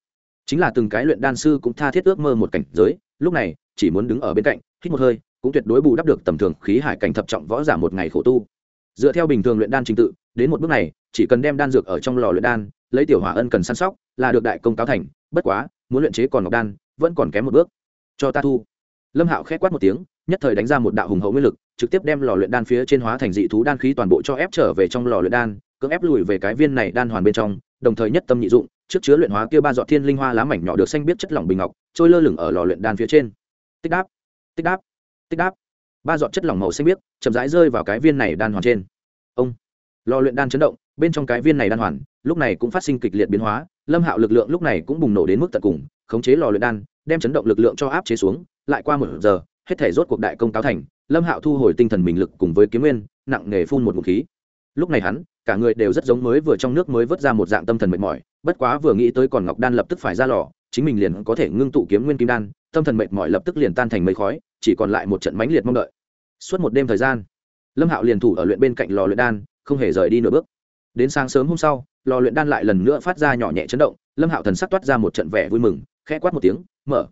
Speaker 1: Chính là từng cái luyện đan sư cũng tha thiết ước mơ một cảnh giới, lúc này, chỉ muốn đứng ở bên cạnh, hít một hơi, cũng tuyệt đối bù đắp được tầm thường khí hải cảnh thập trọng võ giả một ngày khổ tu. Dựa theo bình thường luyện đan trình tự, đến một bước này, chỉ cần đem đan dược ở trong lò luyện đan, lấy tiểu hỏa ân cần săn sóc, là được đại công cáo thành, bất quá, muốn luyện chế còn ngọc đan, vẫn còn kém một bước. Cho ta thu. Lâm hạo khép quát một tiếng nhất thời đánh ra một đạo hùng hậu nguyên lực, trực tiếp đem lò luyện đan phía trên hóa thành dị thú đan khí toàn bộ cho ép trở về trong lò luyện đan, cưỡng ép lùi về cái viên này đan hoàn bên trong, đồng thời nhất tâm nhị dụng, trước chứa luyện hóa kia ba dọn thiên linh hoa lá mảnh nhỏ được xanh biết chất lỏng bình ngọc, trôi lơ lửng ở lò luyện đan phía trên. Tích đáp tích đáp tích đáp. Ba dọn chất lỏng màu xanh biếc chậm rãi rơi vào cái viên này đan hoàn trên. Ông, lò luyện đan chấn động, bên trong cái viên này đan hoàn, lúc này cũng phát sinh kịch liệt biến hóa, lâm hạo lực lượng lúc này cũng bùng nổ đến mức tận cùng, khống chế lò luyện đan, đem chấn động lực lượng cho áp chế xuống, lại qua một giờ hết thể rốt cuộc đại công cáo thành, lâm hạo thu hồi tinh thần mình lực cùng với kiếm nguyên, nặng nề phun một ngụm khí. Lúc này hắn, cả người đều rất giống mới vừa trong nước mới vớt ra một dạng tâm thần mệt mỏi, bất quá vừa nghĩ tới còn ngọc đan lập tức phải ra lò, chính mình liền có thể ngưng tụ kiếm nguyên kim đan, tâm thần mệt mỏi lập tức liền tan thành mây khói, chỉ còn lại một trận mãnh liệt mong đợi. Suốt một đêm thời gian, lâm hạo liền thủ ở luyện bên cạnh lò luyện đan, không hề rời đi nửa bước. Đến sáng sớm hôm sau, lò luyện đan lại lần nữa phát ra nhỏ nhẹ chấn động, lâm hạo thần sắc toát ra một trận vẻ vui mừng, khẽ quát một tiếng, mở.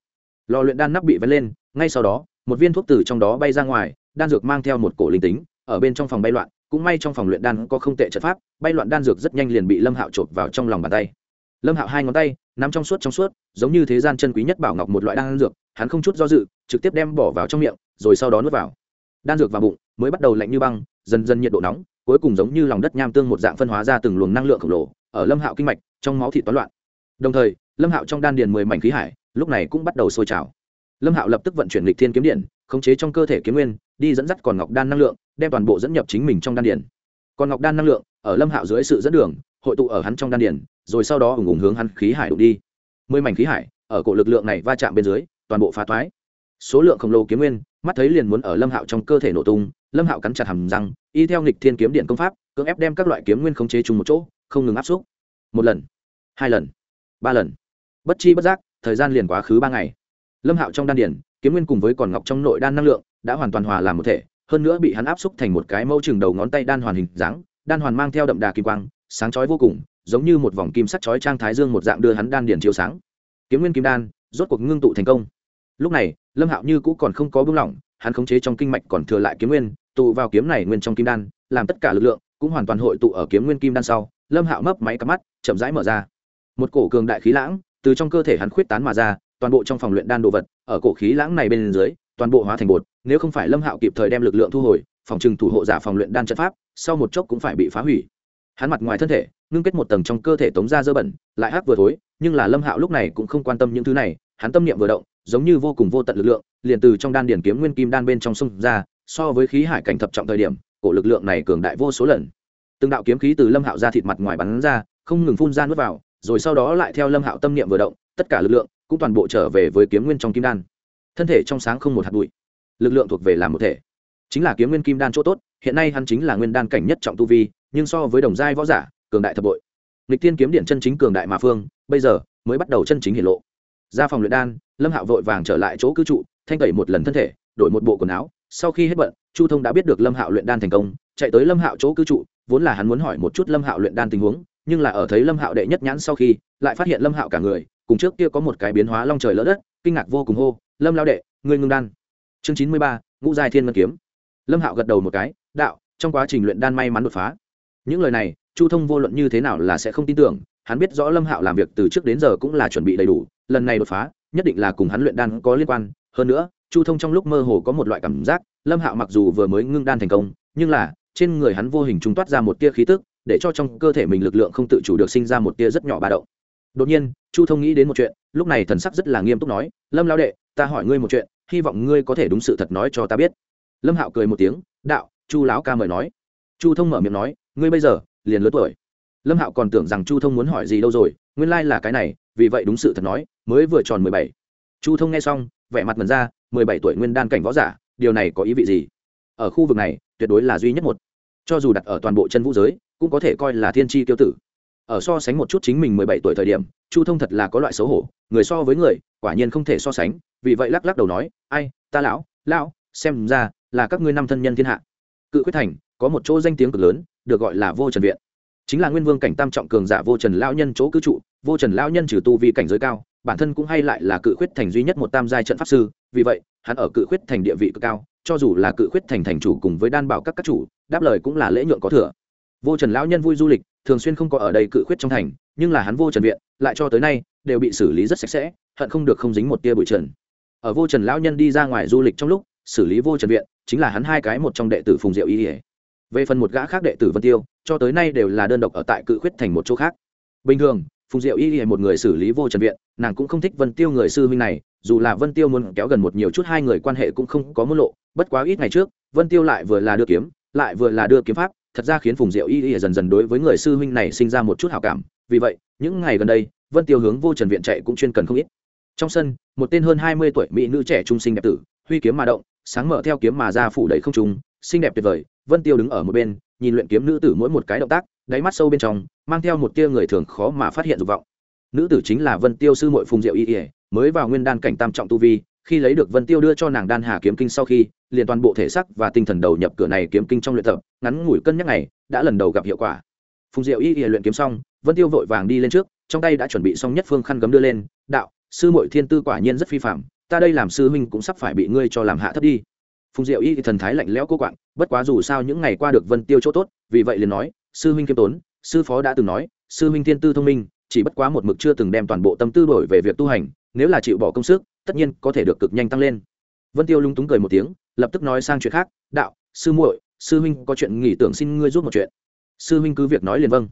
Speaker 1: Lò luyện đan nắp bị vén lên, ngay sau đó một viên thuốc từ trong đó bay ra ngoài, đan dược mang theo một cổ linh tính, ở bên trong phòng bay loạn, cũng may trong phòng luyện đan có không tệ trận pháp, bay loạn đan dược rất nhanh liền bị lâm hạo chộp vào trong lòng bàn tay. Lâm hạo hai ngón tay, nắm trong suốt trong suốt, giống như thế gian chân quý nhất bảo ngọc một loại đan dược, hắn không chút do dự, trực tiếp đem bỏ vào trong miệng, rồi sau đó nuốt vào. Đan dược vào bụng, mới bắt đầu lạnh như băng, dần dần nhiệt độ nóng, cuối cùng giống như lòng đất nham tương một dạng phân hóa ra từng luồng năng lượng khổng lồ, ở lâm hạo kinh mạch, trong máu thịt toán loạn. Đồng thời, lâm hạo trong đan điền mười mảnh khí hải, lúc này cũng bắt đầu sôi trào lâm hạo lập tức vận chuyển lịch thiên kiếm điện khống chế trong cơ thể kiếm nguyên đi dẫn dắt còn ngọc đan năng lượng đem toàn bộ dẫn nhập chính mình trong đan điện. còn ngọc đan năng lượng ở lâm hạo dưới sự dẫn đường hội tụ ở hắn trong đan điện, rồi sau đó ủng ủng hướng hắn khí hải đụng đi. Mười mảnh khí hải ở cổ lực lượng này va chạm bên dưới toàn bộ phá toái. Số lượng khổng lồ kiếm nguyên mắt thấy liền muốn ở lâm hạo trong cơ thể nổ tung lâm hạo cắn chặt hầm răng y theo nghịch thiên kiếm điện công pháp cưỡng ép đem các loại kiếm nguyên khống chế chung một chỗ không ngừng áp xúc. Một lần hai lần ba lần. Bất chi bất giác thời gian liền quá khứ ba ngày lâm hạo trong đan điển kiếm nguyên cùng với còn ngọc trong nội đan năng lượng, đã hoàn toàn hòa làm một thể, hơn nữa bị hắn áp xúc thành một cái mẫu chừng đầu ngón tay đan hoàn hình dáng, đan hoàn mang theo đậm đà kim quang, sáng chói vô cùng, giống như một vòng kim sắc chói trang thái dương một dạng đưa hắn đan điển chiếu sáng. Kiếm nguyên kim đan, rốt cuộc ngưng tụ thành công. Lúc này, lâm hạo như cũ còn không có bưng lỏng hắn khống chế trong kinh mạch còn thừa lại kiếm nguyên, tụ vào kiếm này nguyên trong kim đan, làm tất cả lực lượng cũng hoàn toàn hội tụ ở kiếm nguyên kim đan sau, lâm hạo mấp máy cắm mắt, chậm rãi mở ra. Một cổ cường đại khí lãng từ trong cơ thể hắn khuyết tán mà ra toàn bộ trong phòng luyện đan đồ vật, ở cổ khí lãng này bên dưới, toàn bộ hóa thành bột, nếu không phải lâm hạo kịp thời đem lực lượng thu hồi, phòng trừng thủ hộ giả phòng luyện đan trận pháp, sau một chốc cũng phải bị phá hủy. Hắn mặt ngoài thân thể, ngưng kết một tầng trong cơ thể tống ra dơ bẩn, lại hắc vừa thối, nhưng là lâm hạo lúc này cũng không quan tâm những thứ này, hắn tâm niệm vừa động, giống như vô cùng vô tận lực lượng, liền từ trong đan điển kiếm nguyên kim đan bên trong sông ra, so với khí hải cảnh thập trọng thời điểm, cổ lực lượng này cường đại vô số lần. Từng đạo kiếm khí từ lâm hạo ra thịt mặt ngoài bắn ra, không ngừng phun ra nuốt vào, rồi sau đó lại theo lâm hạo tâm niệm vừa động, tất cả lực lượng cũng toàn bộ trở về với kiếm nguyên trong kim đan. Thân thể trong sáng không một hạt bụi, lực lượng thuộc về làm một thể. Chính là kiếm nguyên kim đan chỗ tốt, hiện nay hắn chính là nguyên đan cảnh nhất trọng tu vi, nhưng so với đồng giai võ giả, cường đại thập bội. Lịch tiên kiếm điện chân chính cường đại mà phương, bây giờ mới bắt đầu chân chính hiển lộ. Ra phòng luyện đan, lâm hạo vội vàng trở lại chỗ cư trụ, thanh tẩy một lần thân thể, đổi một bộ quần áo. Sau khi hết bận, chu thông đã biết được lâm hạo luyện đan thành công, chạy tới lâm hạo chỗ cư trụ, vốn là hắn muốn hỏi một chút lâm hạo luyện đan tình huống, nhưng là ở thấy lâm hạo đệ nhất nhãn sau khi, lại phát hiện lâm hạo cả người cùng trước kia có một cái biến hóa long trời lỡ đất, kinh ngạc vô cùng hô, lâm lao đệ, ngươi ngưng đan. Chương chín mươi ba, ngũ giai thiên ngân kiếm. Lâm hạo gật đầu một cái, đạo, trong quá trình luyện đan may mắn đột phá. Những lời này, chu thông vô luận như thế nào là sẽ không tin tưởng, hắn biết rõ lâm hạo làm việc từ trước đến giờ cũng là chuẩn bị đầy đủ, lần này đột phá, nhất định là cùng hắn luyện đan có liên quan. Hơn nữa, chu thông trong lúc mơ hồ có một loại cảm giác, lâm hạo mặc dù vừa mới ngưng đan thành công, nhưng là, trên người hắn vô hình trung toát ra một tia khí tức, để cho trong cơ thể mình lực lượng không tự chủ được sinh ra một tia rất nhỏ ba động đột nhiên, chu thông nghĩ đến một chuyện, lúc này thần sắc rất là nghiêm túc nói, lâm lao đệ, ta hỏi ngươi một chuyện, hy vọng ngươi có thể đúng sự thật nói cho ta biết. Lâm hạo cười một tiếng, đạo, chu lão ca mời nói. Chu thông mở miệng nói, ngươi bây giờ, liền lớn tuổi. Lâm hạo còn tưởng rằng chu thông muốn hỏi gì đâu rồi, nguyên lai là cái này, vì vậy đúng sự thật nói, mới vừa tròn mười bảy. Chu thông nghe xong, vẻ mặt mần ra, mười bảy tuổi nguyên đan cảnh võ giả, điều này có ý vị gì? Ở khu vực này, tuyệt đối là duy nhất một. Cho dù đặt ở toàn bộ chân vũ giới, cũng có thể coi là thiên tri tiêu tử ở so sánh một chút chính mình mười bảy tuổi thời điểm, chu thông thật là có loại xấu hổ, người so với người, quả nhiên không thể so sánh, vì vậy lắc lắc đầu nói, ai, ta lão lão, xem ra là các ngươi năm thân nhân thiên hạ. Cự quyết thành, có một chỗ danh tiếng cực lớn, được gọi là vô trần viện. Chính là nguyên vương cảnh tam trọng cường giả vô trần lão nhân chỗ cư trụ, vô trần lão nhân trừ tu vi cảnh giới cao, bản thân cũng hay lại là cự khuyết thành duy nhất một tam giai trận pháp sư, vì vậy, hắn ở cự khuyết thành địa vị cực cao, cho dù là cự khuyết thành thành chủ cùng với đan bảo các các chủ, đáp lời cũng là lễ nhượng có thừa vô trần lão nhân vui du lịch, thường xuyên không có ở đây cự khuyết trong thành, nhưng là hắn vô trần viện, lại cho tới nay, đều bị xử lý rất sạch sẽ, hận không được không dính một tia bụi trần. Ở vô trần lão nhân đi ra ngoài du lịch trong lúc, xử lý vô trần viện, chính là hắn hai cái một trong đệ tử phùng diệu y ỉa về phần một gã khác đệ tử vân tiêu, cho tới nay đều là đơn độc ở tại cự khuyết thành một chỗ khác. Bình thường, phùng diệu y ỉa một người xử lý vô trần viện, nàng cũng không thích vân tiêu người sư huynh này, dù là vân tiêu muốn kéo gần một nhiều chút hai người quan hệ cũng không có môn lộ, bất quá ít ngày trước, vân tiêu lại vừa là đưa kiếm, lại vừa là đưa kiếm pháp thật ra khiến phùng diệu y y dần dần đối với người sư huynh này sinh ra một chút hảo cảm. Vì vậy những ngày gần đây vân tiêu hướng vô trần viện chạy cũng chuyên cần không ít. Trong sân một tên hơn hai mươi tuổi mỹ nữ trẻ trung sinh đẹp tử huy kiếm mà động sáng mở theo kiếm mà ra phủ đầy không trùng, xinh đẹp tuyệt vời. Vân tiêu đứng ở một bên nhìn luyện kiếm nữ tử mỗi một cái động tác đáy mắt sâu bên trong mang theo một tia người thường khó mà phát hiện dục vọng. Nữ tử chính là vân tiêu sư mội phùng diệu y ỉa mới vào nguyên đan cảnh tam trọng tu vi khi lấy được vân tiêu đưa cho nàng đan hà kiếm kinh sau khi, liền toàn bộ thể sắc và tinh thần đầu nhập cửa này kiếm kinh trong luyện tập, ngắn ngủi cân nhắc này đã lần đầu gặp hiệu quả. Phùng diệu y luyện kiếm xong, vân tiêu vội vàng đi lên trước, trong tay đã chuẩn bị xong nhất phương khăn gấm đưa lên, đạo, sư mội thiên tư quả nhiên rất phi phạm ta đây làm sư huynh cũng sắp phải bị ngươi cho làm hạ thấp đi. Phùng diệu y thần thái lạnh lẽo cô quạng, bất quá dù sao những ngày qua được vân tiêu chỗ tốt, vì vậy liền nói, sư huynh kiêm tốn, sư phó đã từng nói, sư huynh thiên tư thông minh, chỉ bất quá một mực chưa từng đem toàn bộ tâm tư đổi về việc tu hành, nếu là chịu bỏ công sức tất nhiên có thể được cực nhanh tăng lên. Vân tiêu lung túng cười một tiếng, lập tức nói sang chuyện khác, đạo, sư muội, sư huynh có chuyện nghỉ tưởng xin ngươi giúp một chuyện. Sư huynh cứ việc nói liền vâng.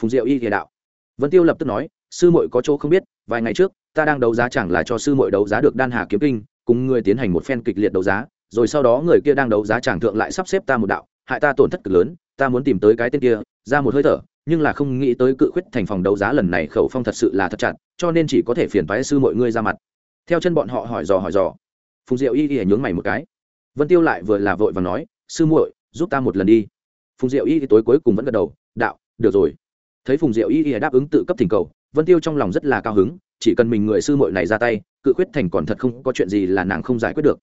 Speaker 1: Phùng diệu y thì đạo. Vân tiêu lập tức nói, sư muội có chỗ không biết, vài ngày trước, ta đang đấu giá chẳng là cho sư muội đấu giá được đan hà kiếm kinh, cùng ngươi tiến hành một phen kịch liệt đấu giá, rồi sau đó người kia đang đấu giá chẳng thượng lại sắp xếp ta một đạo, hại ta tổn thất cực lớn, ta muốn tìm tới cái tên kia, ra một hơi thở, nhưng là không nghĩ tới cự khuyết thành phòng đấu giá lần này khẩu phong thật sự là thật chặt, cho nên chỉ có thể phiền phái sư mọi ngươi ra mặt theo chân bọn họ hỏi dò hỏi dò, phùng diệu y y nhướng mày một cái. Vân tiêu lại vừa là vội và nói, sư muội, giúp ta một lần đi. Phùng diệu y tối cuối cùng vẫn gật đầu, đạo, được rồi. Thấy phùng diệu y y đáp ứng tự cấp thỉnh cầu, vân tiêu trong lòng rất là cao hứng, chỉ cần mình người sư muội này ra tay, cự khuyết thành còn thật không có chuyện gì là nàng không giải quyết được.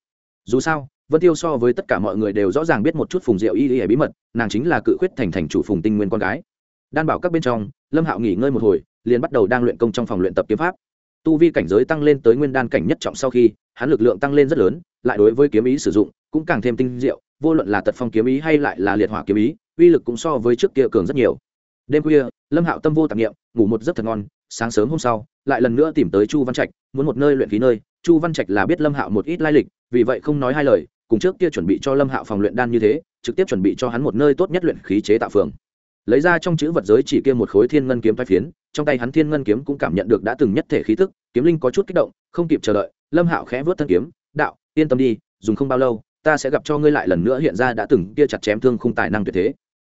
Speaker 1: Dù sao, vân tiêu so với tất cả mọi người đều rõ ràng biết một chút phùng diệu y y bí mật, nàng chính là cự khuyết thành thành chủ phùng tinh nguyên con gái. Đan bảo các bên trong, lâm hạo nghỉ ngơi một hồi, liền bắt đầu đang luyện công trong phòng luyện tập kiếm pháp tu vi cảnh giới tăng lên tới nguyên đan cảnh nhất trọng sau khi, hắn lực lượng tăng lên rất lớn, lại đối với kiếm ý sử dụng cũng càng thêm tinh diệu, vô luận là tật phong kiếm ý hay lại là liệt hỏa kiếm ý, uy lực cũng so với trước kia cường rất nhiều. Đêm khuya, lâm hạo tâm vô tạp nghiệm ngủ một giấc thật ngon, sáng sớm hôm sau, lại lần nữa tìm tới chu văn trạch, muốn một nơi luyện khí nơi. Chu văn trạch là biết lâm hạo một ít lai lịch, vì vậy không nói hai lời, cùng trước kia chuẩn bị cho lâm hạo phòng luyện đan như thế, trực tiếp chuẩn bị cho hắn một nơi tốt nhất luyện khí chế tạo phường lấy ra trong chữ vật giới chỉ kia một khối thiên ngân kiếm phái phiến, trong tay hắn thiên ngân kiếm cũng cảm nhận được đã từng nhất thể khí thức kiếm linh có chút kích động, không kịp chờ đợi, lâm hạo khẽ vớt thân kiếm, đạo, yên tâm đi, dùng không bao lâu, ta sẽ gặp cho ngươi lại lần nữa hiện ra đã từng kia chặt chém thương không tài năng tuyệt thế.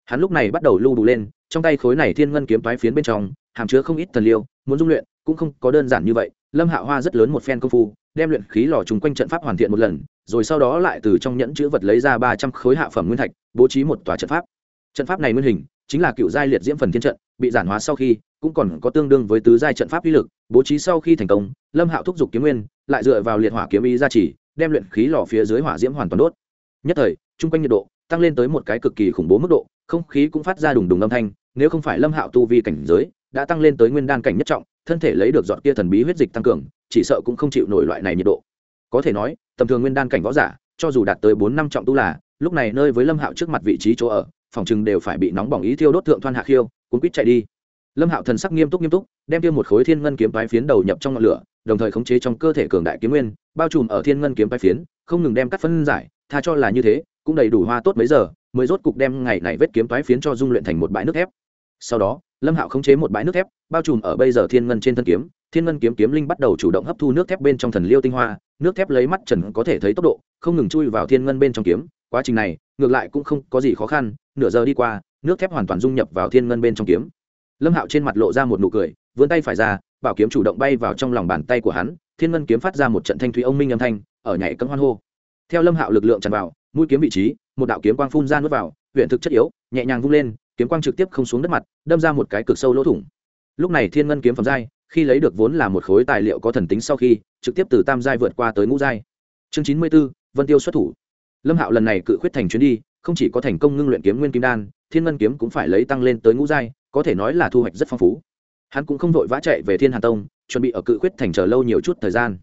Speaker 1: Hắn lúc này bắt đầu lưu đủ lên, trong tay khối này thiên ngân kiếm phái phiến bên trong, hàm chứa không ít thần liêu, muốn dung luyện, cũng không có đơn giản như vậy, lâm hạo hoa rất lớn một phen công phu, đem luyện khí lò trùng quanh trận pháp hoàn thiện một lần, rồi sau đó lại từ trong nhẫn chữ vật lấy ra ba trăm khối hạ phẩm nguyên thạch, bố trí một tòa trận pháp. Trận pháp này nguyên hình chính là cựu giai liệt diễm phần thiên trận, bị giản hóa sau khi, cũng còn có tương đương với tứ giai trận pháp uy lực, bố trí sau khi thành công, lâm hạo thúc giục kiếm nguyên, lại dựa vào liệt hỏa kiếm ý gia trì, đem luyện khí lò phía dưới hỏa diễm hoàn toàn đốt. Nhất thời, chung quanh nhiệt độ tăng lên tới một cái cực kỳ khủng bố mức độ, không khí cũng phát ra đùng đùng âm thanh, nếu không phải lâm hạo tu vi cảnh giới đã tăng lên tới nguyên đan cảnh nhất trọng, thân thể lấy được dọn kia thần bí huyết dịch tăng cường, chỉ sợ cũng không chịu nổi loại này nhiệt độ. Có thể nói, tầm thường nguyên đan cảnh võ giả, cho dù đạt tới bốn năm trọng tu là, lúc này nơi với lâm hạo trước mặt vị trí chỗ ở phòng chừng đều phải bị nóng bỏng ý thiêu đốt thượng thoan hạ khiêu, cuốn quýt chạy đi. Lâm hạo thần sắc nghiêm túc nghiêm túc, đem tiêu một khối thiên ngân kiếm tái phiến đầu nhập trong ngọn lửa, đồng thời khống chế trong cơ thể cường đại kiếm nguyên, bao trùm ở thiên ngân kiếm tái phiến, không ngừng đem cắt phân giải, tha cho là như thế, cũng đầy đủ hoa tốt mấy giờ, mới rốt cục đem ngày này vết kiếm tái phiến cho dung luyện thành một bãi nước thép. Sau đó, lâm hạo khống chế một bãi nước thép, bao trùm ở bây giờ thiên ngân trên thân kiếm, thiên ngân kiếm kiếm linh bắt đầu chủ động hấp thu nước thép bên trong thần liêu tinh hoa, nước thép lấy mắt trần có thể thấy tốc độ, không ngừng chui vào thiên ngân bên trong kiếm, quá trình này, ngược lại cũng không có gì khó khăn nửa giờ đi qua, nước thép hoàn toàn dung nhập vào thiên ngân bên trong kiếm. Lâm hạo trên mặt lộ ra một nụ cười, vươn tay phải ra, bảo kiếm chủ động bay vào trong lòng bàn tay của hắn, thiên ngân kiếm phát ra một trận thanh thúy ông minh âm thanh, ở nhảy cấm hoan hô. Theo lâm hạo lực lượng tràn vào, mũi kiếm vị trí, một đạo kiếm quang phun ra nuốt vào, huyện thực chất yếu, nhẹ nhàng vung lên, kiếm quang trực tiếp không xuống đất mặt, đâm ra một cái cực sâu lỗ thủng. Lúc này thiên ngân kiếm phẩm giai, khi lấy được vốn là một khối tài liệu có thần tính sau khi, trực tiếp từ tam giai vượt qua tới ngũ giai. Chương chín mươi b ố vân tiêu xuất thủ. Lâm hạo lần này cự khuyết thành chuyến đi không chỉ có thành công ngưng luyện kiếm nguyên kim đan, thiên ngân kiếm cũng phải lấy tăng lên tới ngũ giai, có thể nói là thu hoạch rất phong phú. Hắn cũng không vội vã chạy về thiên hà tông, chuẩn bị ở cự khuyết thành chờ lâu nhiều chút thời gian.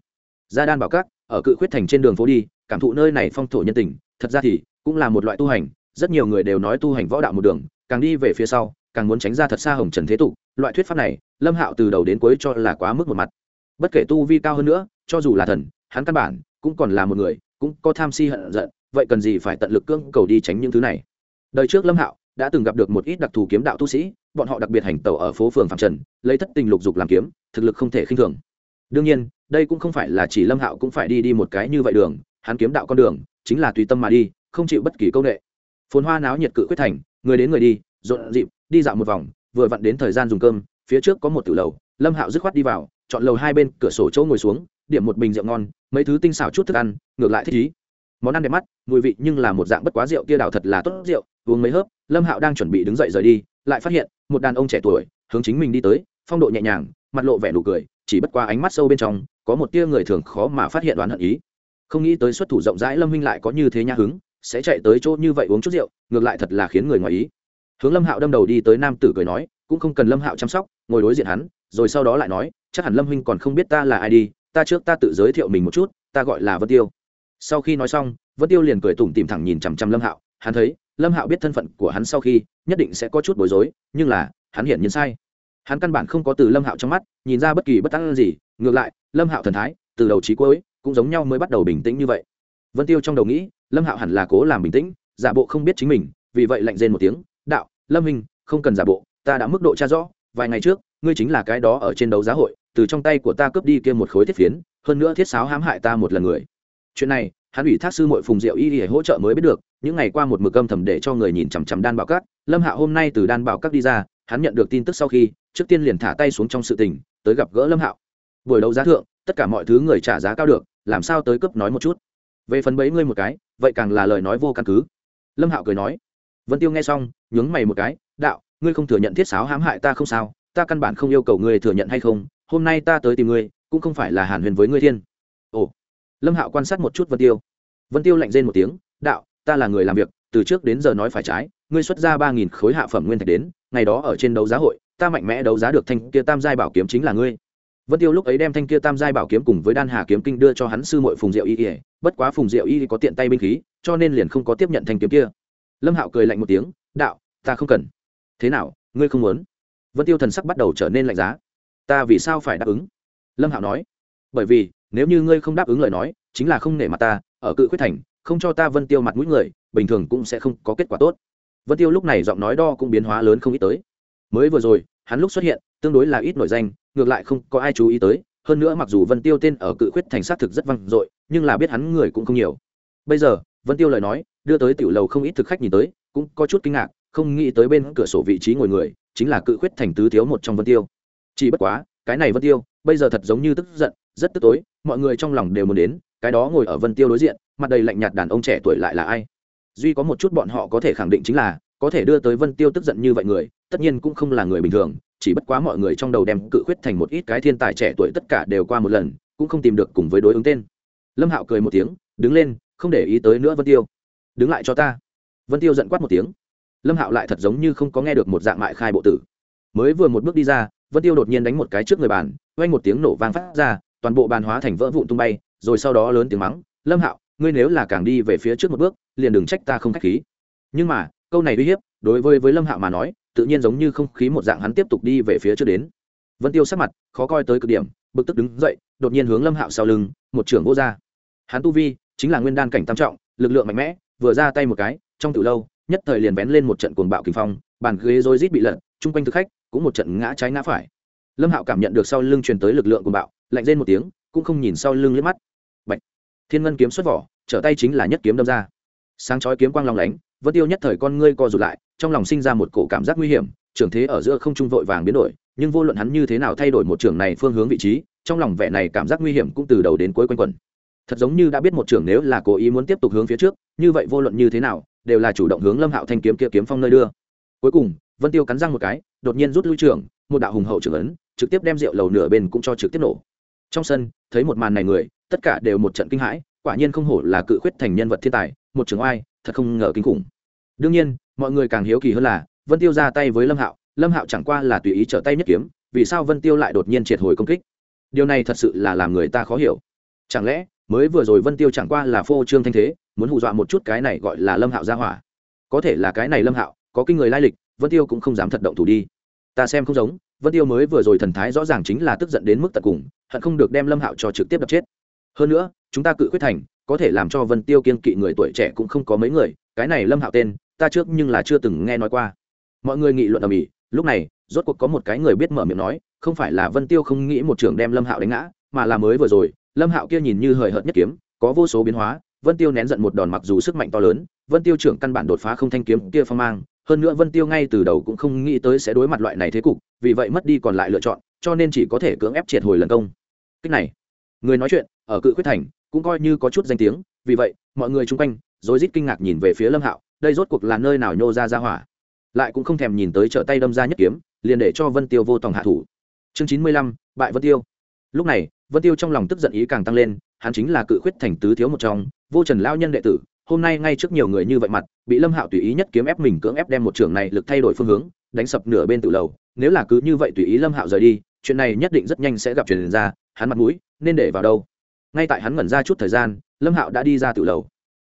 Speaker 1: Gia đan bảo các, ở cự khuyết thành trên đường phố đi, cảm thụ nơi này phong thổ nhân tình, thật ra thì cũng là một loại tu hành, rất nhiều người đều nói tu hành võ đạo một đường, càng đi về phía sau, càng muốn tránh ra thật xa hồng trần thế tục, loại thuyết pháp này, lâm hạo từ đầu đến cuối cho là quá mức một mặt. Bất kể tu vi cao hơn nữa, cho dù là thần, hắn căn bản cũng còn là một người, cũng có tham si hận giận vậy cần gì phải tận lực cưỡng cầu đi tránh những thứ này? Đời trước lâm hạo đã từng gặp được một ít đặc thù kiếm đạo tu sĩ, bọn họ đặc biệt hành tẩu ở phố phường phạm trần, lấy thất tình lục dục làm kiếm, thực lực không thể khinh thường. Đương nhiên, đây cũng không phải là chỉ lâm hạo cũng phải đi đi một cái như vậy đường, hắn kiếm đạo con đường, chính là tùy tâm mà đi, không chịu bất kỳ công nghệ phồn hoa náo nhiệt cự quyết thành, người đến người đi, rộn dịp đi dạo một vòng, vừa vặn đến thời gian dùng cơm, phía trước có một tử lầu, lâm hạo dứt khoát đi vào, chọn lầu hai bên, cửa sổ chỗ ngồi xuống, điểm một bình rượu ngon, mấy thứ tinh xảo chút thức ăn, ngược lại thích ý món ăn đẹp mắt, mùi vị nhưng là một dạng bất quá rượu kia đảo thật là tốt rượu, uống mấy hớp, lâm hạo đang chuẩn bị đứng dậy rời đi, lại phát hiện, một đàn ông trẻ tuổi, hướng chính mình đi tới, phong độ nhẹ nhàng, mặt lộ vẻ nụ cười, chỉ bất qua ánh mắt sâu bên trong, có một tia người thường khó mà phát hiện đoán hận ý. Không nghĩ tới xuất thủ rộng rãi lâm huynh lại có như thế nhã hứng, sẽ chạy tới chỗ như vậy uống chút rượu, ngược lại thật là khiến người ngoài ý. Hướng lâm hạo đâm đầu đi tới nam tử cười nói, cũng không cần lâm hạo chăm sóc, ngồi đối diện hắn, rồi sau đó lại nói, chắc hẳn lâm huynh còn không biết ta là ai đi, ta trước ta tự giới thiệu mình một chút, ta gọi là vân tiêu sau khi nói xong, vân tiêu liền cười tủm tìm thẳng nhìn chằm chằm lâm hạo. Hắn thấy, lâm hạo biết thân phận của hắn sau khi, nhất định sẽ có chút bối rối, nhưng là, hắn hiển nhiên sai. Hắn căn bản không có từ lâm hạo trong mắt, nhìn ra bất kỳ bất tắc gì, ngược lại, lâm hạo thần thái, từ đầu trí cuối, cũng giống nhau mới bắt đầu bình tĩnh như vậy. Vân tiêu trong đầu nghĩ, lâm hạo hẳn là cố làm bình tĩnh, giả bộ không biết chính mình, vì vậy lạnh rên một tiếng, đạo, lâm hình không cần giả bộ, ta đã mức độ tra rõ, vài ngày trước, ngươi chính là cái đó ở trên đấu giá hội, từ trong tay của ta cướp đi kia một khối thiết phiến, hơn nữa thiết sáo hãm hại ta một lần người chuyện này, hắn ủy thác sư mội phùng diệu y để hỗ trợ mới biết được, những ngày qua một mực âm thầm để cho người nhìn chằm chằm đan bảo các. Lâm hạ hôm nay từ đan bảo các đi ra, hắn nhận được tin tức sau khi, trước tiên liền thả tay xuống trong sự tình, tới gặp gỡ lâm hạo. Buổi đấu giá thượng, tất cả mọi thứ người trả giá cao được, làm sao tới cướp nói một chút. Về phần bấy ngươi một cái, vậy càng là lời nói vô căn cứ. Lâm hạo cười nói, vân tiêu nghe xong, nhướng mày một cái, đạo, ngươi không thừa nhận thiết sáo hãm hại ta không sao, ta căn bản không yêu cầu ngươi thừa nhận hay không, hôm nay ta tới tìm ngươi, cũng không phải là hàn huyền với ngươi thiên. Ồ lâm hạo quan sát một chút vân tiêu. Vân tiêu lạnh rên một tiếng, đạo, ta là người làm việc, từ trước đến giờ nói phải trái, ngươi xuất ra ba nghìn khối hạ phẩm nguyên thạch đến, ngày đó ở trên đấu giá hội, ta mạnh mẽ đấu giá được thanh kia tam giai bảo kiếm chính là ngươi. Vân tiêu lúc ấy đem thanh kia tam giai bảo kiếm cùng với đan hà kiếm kinh đưa cho hắn sư mội phùng diệu y ỉa bất quá phùng diệu y có tiện tay binh khí, cho nên liền không có tiếp nhận thanh kiếm kia. Lâm hạo cười lạnh một tiếng, đạo, ta không cần. Thế nào, ngươi không muốn? Vân tiêu thần sắc bắt đầu trở nên lạnh giá. Ta vì sao phải đáp ứng? Lâm hạo nói. Bởi vì nếu như ngươi không đáp ứng lời nói, chính là không nể mặt ta, ở cự quyết thành, không cho ta vân tiêu mặt mũi người, bình thường cũng sẽ không có kết quả tốt. Vân tiêu lúc này giọng nói đo cũng biến hóa lớn không ít tới. Mới vừa rồi, hắn lúc xuất hiện, tương đối là ít nổi danh, ngược lại không có ai chú ý tới, hơn nữa mặc dù vân tiêu tên ở cự khuyết thành xác thực rất vang dội, nhưng là biết hắn người cũng không nhiều. Bây giờ, vân tiêu lời nói, đưa tới tiểu lầu không ít thực khách nhìn tới, cũng có chút kinh ngạc, không nghĩ tới bên cửa sổ vị trí ngồi người, chính là cự khuyết thành tứ thiếu một trong vân tiêu. Chỉ bất quá, cái này vân tiêu, bây giờ thật giống như tức giận, rất tức tối mọi người trong lòng đều muốn đến, cái đó ngồi ở vân tiêu đối diện, mặt đầy lạnh nhạt đàn ông trẻ tuổi lại là ai? Duy có một chút bọn họ có thể khẳng định chính là, có thể đưa tới vân tiêu tức giận như vậy người, tất nhiên cũng không là người bình thường, chỉ bất quá mọi người trong đầu đem cự khuyết thành một ít cái thiên tài trẻ tuổi tất cả đều qua một lần, cũng không tìm được cùng với đối ứng tên. Lâm hạo cười một tiếng, đứng lên, không để ý tới nữa vân tiêu. Đứng lại cho ta. Vân tiêu giận quát một tiếng. Lâm hạo lại thật giống như không có nghe được một dạng mại khai bộ tử. Mới vừa một bước đi ra, vân tiêu đột nhiên đánh một cái trước người bàn, oanh một tiếng nổ vang phát ra toàn bộ bàn hóa thành vỡ vụn tung bay, rồi sau đó lớn tiếng mắng, lâm hạo, ngươi nếu là càng đi về phía trước một bước, liền đừng trách ta không k h á c h khí. Nhưng mà, câu này uy hiếp, đối với với lâm hạo mà nói, tự nhiên giống như không khí một dạng hắn tiếp tục đi về phía trước đến. Vân tiêu sắc mặt, khó coi tới cực điểm, bực tức đứng dậy, đột nhiên hướng lâm hạo sau lưng, một trưởng vô r hắn tu vi, chính là nguyên đan cảnh tam trọng, lực lượng mạnh mẽ, vừa ra tay một cái, trong từ lâu, nhất thời liền vén lên một trận cuồng bạo kinh phong, bàn ghế rối rít bị lật, chung quanh thực khách cũng một trận ngã trái ngã phải. Lâm hạo cảm nhận được sau lưng truyền tới lực lượng cuồng bạo lạnh rên một tiếng, cũng không nhìn sau lưng liếc mắt. Bạch. thiên ngân kiếm xuất vỏ, trở tay chính là nhất kiếm đâm ra. Sáng chói kiếm quang long lánh, vân tiêu nhất thời con ngươi co rụt lại, trong lòng sinh ra một cổ cảm giác nguy hiểm trường thế ở giữa không trung vội vàng biến đổi, nhưng vô luận hắn như thế nào thay đổi một trường này phương hướng vị trí, trong lòng vẻ này cảm giác nguy hiểm cũng từ đầu đến cuối quanh quẩn. Thật giống như đã biết một trường nếu là cố ý muốn tiếp tục hướng phía trước, như vậy vô luận như thế nào, đều là chủ động hướng lâm hạo thanh kiếm kia kiếm phong nơi đưa. Cuối cùng, vân tiêu cắn răng một cái, đột nhiên rút lui trường một đạo hùng hậu trưởng ấn, trực tiếp đem rượu lầu nửa bên cũng cho trực tiếp nổ trong sân, thấy một màn này người, tất cả đều một trận kinh hãi, quả nhiên không hổ là cự khuyết thành nhân vật thiên tài, một trường oai, thật không ngờ kinh khủng. Đương nhiên, mọi người càng hiếu kỳ hơn là, vân tiêu ra tay với lâm hạo lâm hạo chẳng qua là tùy ý trở tay nhất kiếm, vì sao vân tiêu lại đột nhiên triệt hồi công kích? Điều này thật sự là làm người ta khó hiểu. Chẳng lẽ, mới vừa rồi vân tiêu chẳng qua là phô trương thanh thế, muốn hù dọa một chút cái này gọi là lâm hạo ra hỏa? Có thể là cái này lâm hạo, có kinh người lai lịch, vân tiêu cũng không dám thật động thủ đi. Ta xem không giống, vân tiêu mới vừa rồi thần thái rõ ràng chính là tức giận đến mức tận cùng hận không được đem lâm hạo cho trực tiếp đập chết. Hơn nữa, chúng ta cự quyết thành, có thể làm cho vân tiêu kiên kỵ người tuổi trẻ cũng không có mấy người, cái này lâm hạo tên, ta trước nhưng là chưa từng nghe nói qua. Mọi người nghị luận ở mỹ lúc này, rốt cuộc có một cái người biết mở miệng nói, không phải là vân tiêu không nghĩ một trường đem lâm hạo đánh ngã, mà là mới vừa rồi, lâm hạo kia nhìn như hời hợt nhất kiếm, có vô số biến hóa, vân tiêu nén giận một đòn mặc dù sức mạnh to lớn, vân tiêu trưởng căn bản đột phá không thanh kiếm kia phong mang, hơn nữa vân tiêu ngay từ đầu cũng không nghĩ tới sẽ đối mặt loại này thế cục, vì vậy mất đi còn lại lựa chọn, cho nên chỉ có thể cưỡng ép triệt hồi lần công cách này. Người nói chuyện, ở cự quyết thành, cũng coi như có chút danh tiếng, vì vậy, mọi người chung quanh, rối rít kinh ngạc nhìn về phía lâm hạo, đây rốt cuộc là nơi nào nhô ra ra hỏa. Lại cũng không thèm nhìn tới trợ tay đâm ra nhất kiếm, liền để cho vân tiêu vô tòng hạ thủ. Chương chín mươi lăm, bại vân tiêu. Lúc này, vân tiêu trong lòng tức giận ý càng tăng lên, hắn chính là cự khuyết thành tứ thiếu một trong, vô trần lao nhân đệ tử, hôm nay ngay trước nhiều người như vậy mặt, bị lâm hạo tùy ý nhất kiếm ép mình cưỡng ép đem một trường này lực thay đổi phương hướng, đánh sập nửa bên tự lầu, nếu là cứ như vậy tùy ý lâm hạo rời đi chuyện này nhất định rất nhanh sẽ gặp truyền ra, hắn mặt mũi, nên để vào đâu? Ngay tại hắn ngẩn ra chút thời gian, lâm hạo đã đi ra từ lầu.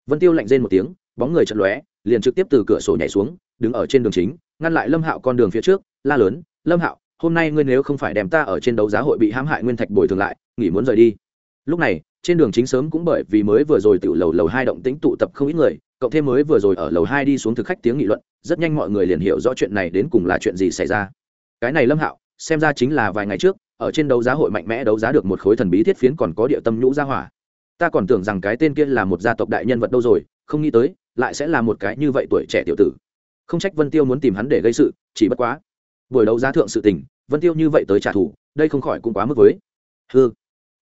Speaker 1: Vân tiêu lạnh rên một tiếng, bóng người chật lóe, liền trực tiếp từ cửa sổ nhảy xuống, đứng ở trên đường chính, ngăn lại lâm hạo con đường phía trước, la lớn, lâm hạo, hôm nay ngươi nếu không phải đem ta ở trên đấu giá hội bị hãm hại nguyên thạch bồi thường lại, nghỉ muốn rời đi. Lúc này, trên đường chính sớm cũng bởi vì mới vừa rồi tự lầu lầu hai động tĩnh tụ tập không ít người, cộng thêm mới vừa rồi ở lầu hai đi xuống thực khách tiếng nghị luận, rất nhanh mọi người liền hiểu rõ chuyện này đến cùng là chuyện gì xảy ra. Cái này lâm hạo xem ra chính là vài ngày trước, ở trên đấu giá hội mạnh mẽ đấu giá được một khối thần bí thiết phiến còn có địa tâm nhũ gia hỏa. Ta còn tưởng rằng cái tên kia là một gia tộc đại nhân vật đâu rồi, không nghĩ tới, lại sẽ là một cái như vậy tuổi trẻ tiểu tử. Không trách vân tiêu muốn tìm hắn để gây sự, chỉ bất quá. Buổi đấu giá thượng sự tình, vân tiêu như vậy tới trả thù, đây không khỏi cũng quá mức với. Hư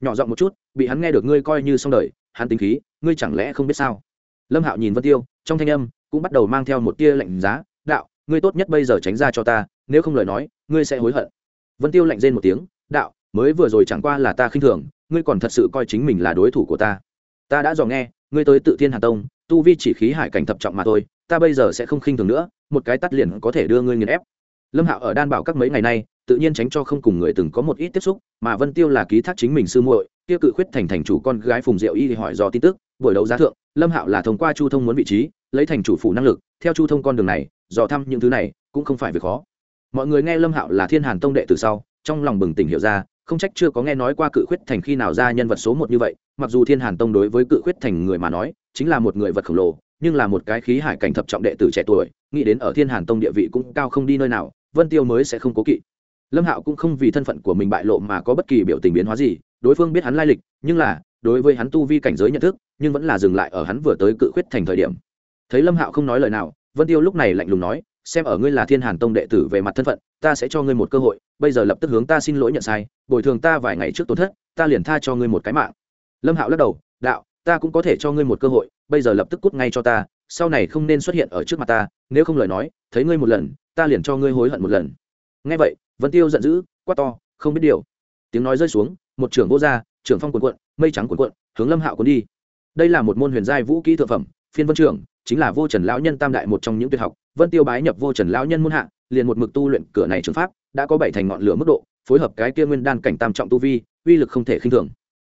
Speaker 1: nhỏ giọng một chút, bị hắn nghe được ngươi coi như xong đời, hắn tính khí, ngươi chẳng lẽ không biết sao? Lâm hạo nhìn vân tiêu, trong thanh âm cũng bắt đầu mang theo một tia lạnh giá, đạo, ngươi tốt nhất bây giờ tránh ra cho ta, nếu không lời nói, ngươi sẽ hối hận vân tiêu lạnh rên một tiếng, đạo, mới vừa rồi chẳng qua là ta khinh thường, ngươi còn thật sự coi chính mình là đối thủ của ta. Ta đã dò nghe, ngươi tới tự thiên hà tông, tu vi chỉ khí hải cảnh thập trọng mà thôi, ta bây giờ sẽ không khinh thường nữa, một cái tắt liền có thể đưa ngươi nghiền ép. Lâm hạo ở đan bảo các mấy ngày nay, tự nhiên tránh cho không cùng người từng có một ít tiếp xúc, mà vân tiêu là ký thác chính mình sư muội, kia cự khuyết thành thành chủ con gái phùng diệu y hỏi do tin tức, buổi đấu giá thượng, lâm hạo là thông qua chu thông muốn vị trí, lấy thành chủ phủ năng lực, theo chu thông con đường này, dò thăm những thứ này, cũng không phải việc khó mọi người nghe lâm hạo là thiên hàn tông đệ từ sau, trong lòng bừng tỉnh hiểu ra, không trách chưa có nghe nói qua cự khuyết thành khi nào ra nhân vật số một như vậy, mặc dù thiên hàn tông đối với cự khuyết thành người mà nói, chính là một người vật khổng lồ, nhưng là một cái khí hải cảnh thập trọng đệ tử trẻ tuổi, nghĩ đến ở thiên hàn tông địa vị cũng cao không đi nơi nào, vân tiêu mới sẽ không cố kỵ. Lâm hạo cũng không vì thân phận của mình bại lộ mà có bất kỳ biểu tình biến hóa gì, đối phương biết hắn lai lịch, nhưng là, đối với hắn tu vi cảnh giới nhận thức, nhưng vẫn là dừng lại ở hắn vừa tới cự khuyết thành thời điểm. Thấy lâm hạo không nói lời nào, vân tiêu lúc này lạnh lùng nói xem ở ngươi là thiên hàn tông đệ tử về mặt thân phận, ta sẽ cho ngươi một cơ hội, bây giờ lập tức hướng ta xin lỗi nhận sai, bồi thường ta vài ngày trước tổn thất, ta liền tha cho ngươi một cái mạng. Lâm hạo lắc đầu, đạo, ta cũng có thể cho ngươi một cơ hội, bây giờ lập tức cút ngay cho ta, sau này không nên xuất hiện ở trước mặt ta, nếu không lời nói, thấy ngươi một lần, ta liền cho ngươi hối hận một lần. Ngay vậy, vân tiêu giận dữ, quát to, không biết điều. Tiếng nói rơi xuống, một trưởng vô gia, trưởng phong quần quận mây trắng quần quận hướng lâm hạo cuốn đi. Đây là một môn huyền giai vũ kỹ thượng phẩm, phiên vân trưởng chính là vô trần lão nhân tam đại một trong những tuyệt học, vân tiêu bái nhập vô trần lão nhân muôn hạ, liền một mực tu luyện cửa này trường pháp, đã có bảy thành ngọn lửa mức độ, phối hợp cái kia nguyên đan cảnh tam trọng tu vi, uy lực không thể khinh thường.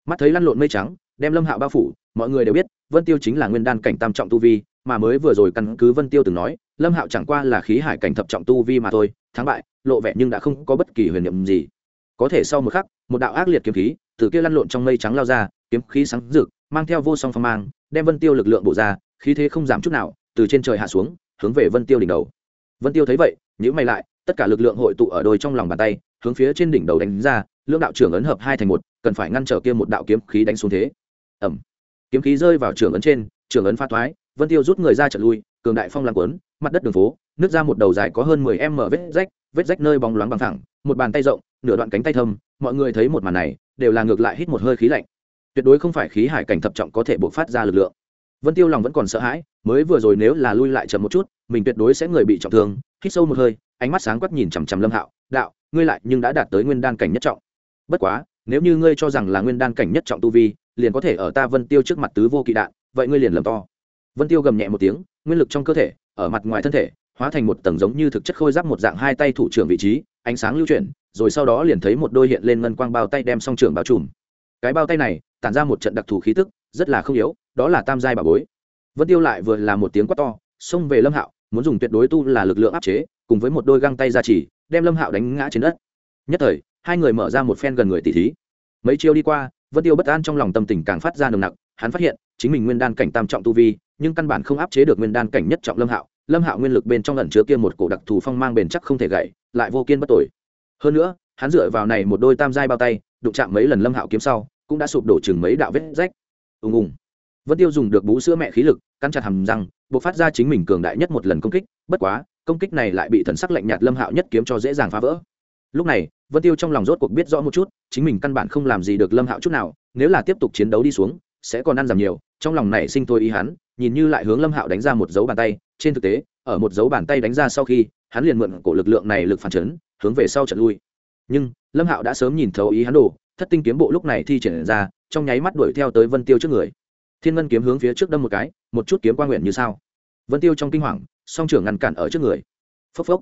Speaker 1: Mắt thấy lăn lộn mây trắng, đem lâm hạo bao phủ, mọi người đều biết, vân tiêu chính là nguyên đan cảnh tam trọng tu vi, mà mới vừa rồi căn cứ vân tiêu từng nói, lâm hạo chẳng qua là khí hải cảnh thập trọng tu vi mà thôi, thắng bại, lộ vẻ nhưng đã không có bất kỳ huyền nhiệm gì. Có thể sau một khắc, một đạo ác liệt kiếm khí từ kia lăn lộn trong mây trắng lao ra, kiếm khí sáng rực, mang theo vô song phong mang, đem vân tiêu lực lượng bổ ra khí thế không giảm chút nào, từ trên trời hạ xuống, hướng về vân tiêu đỉnh đầu. Vân tiêu thấy vậy nhữ mày lại, tất cả lực lượng hội tụ ở đôi trong lòng bàn tay, hướng phía trên đỉnh đầu đánh ra, lưỡng đạo trưởng ấn hợp hai thành một, cần phải ngăn trở kia một đạo kiếm khí đánh xuống thế. Ẩm kiếm khí rơi vào trường ấn trên trường ấn pha thoái, vân tiêu rút người ra trận lui, cường đại phong làm quấn mặt đất đường phố nứt ra một đầu dài có hơn mười m vết rách vết rách nơi bóng loáng bằng thẳng, một bàn tay rộng, nửa đoạn cánh tay thâm, mọi người thấy một màn này, đều là ngược lại hít một hơi khí lạnh. Tuyệt đối không phải khí hải cảnh thập trọng có thể buộc phát ra lực lượng vân tiêu lòng vẫn còn sợ hãi, mới vừa rồi nếu là lui lại chậm một chút, mình tuyệt đối sẽ người bị trọng thương. Hít sâu một hơi, ánh mắt sáng quắc nhìn chằm chằm lâm hạo. Đạo, ngươi lại nhưng đã đạt tới nguyên đan cảnh nhất trọng. Bất quá, nếu như ngươi cho rằng là nguyên đan cảnh nhất trọng tu vi, liền có thể ở ta vân tiêu trước mặt tứ vô kỵ đạn, vậy ngươi liền lầm to. Vân tiêu gầm nhẹ một tiếng, nguyên lực trong cơ thể, ở mặt ngoài thân thể, hóa thành một tầng giống như thực chất khôi giáp một dạng hai tay thủ trưởng vị trí, ánh sáng lưu chuyển, rồi sau đó liền thấy một đôi hiện lên ngân quang bao tay đem song trưởng bao trùm. Cái bao tay này, tản ra một trận đặc thù khí tức, rất là không yếu đó là tam giai bà bối. Vân tiêu lại vừa là một tiếng quát to, xông về lâm hạo, muốn dùng tuyệt đối tu là lực lượng áp chế, cùng với một đôi găng tay ra chỉ, đem lâm hạo đánh ngã trên đất. Nhất thời, hai người mở ra một phen gần người tỷ thí. Mấy chiêu đi qua, vân tiêu bất an trong lòng tâm tình càng phát ra nồng nặc, hắn phát hiện, chính mình nguyên đan cảnh tam trọng tu vi, nhưng căn bản không áp chế được nguyên đan cảnh nhất trọng lâm hạo. Lâm hạo nguyên lực bên trong lần chứa kia một cổ đặc thù phong mang bền chắc không thể gãy, lại vô kiên bất tội hơn nữa, hắn dựa vào này một đôi tam giai bao tay, đụng chạm mấy lần lâm hạo kiếm sau, cũng đã sụp đổ chừng mấy đạo vết rách. Ùng ùng vân tiêu dùng được bú sữa mẹ khí lực căn chặt hầm răng, buộc phát ra chính mình cường đại nhất một lần công kích, bất quá, công kích này lại bị thần sắc lạnh nhạt lâm hạo nhất kiếm cho dễ dàng phá vỡ. Lúc này, vân tiêu trong lòng rốt cuộc biết rõ một chút, chính mình căn bản không làm gì được lâm hạo chút nào, nếu là tiếp tục chiến đấu đi xuống, sẽ còn ăn giảm nhiều, trong lòng này sinh tôi ý hắn, nhìn như lại hướng lâm hạo đánh ra một dấu bàn tay, trên thực tế, ở một dấu bàn tay đánh ra sau khi, hắn liền mượn cổ lực lượng này lực phản chấn, hướng về sau trận lui. Nhưng, lâm hạo đã sớm nhìn thấu ý hắn đồ, thất tinh kiếm bộ lúc này thi triển ra, trong nháy mắt đuổi theo tới vân tiêu trước người thiên ngân kiếm hướng phía trước đâm một cái, một chút kiếm quan nguyện như sao. Vân tiêu trong kinh hoàng, song trưởng ngăn cản ở trước người. Phốc phốc.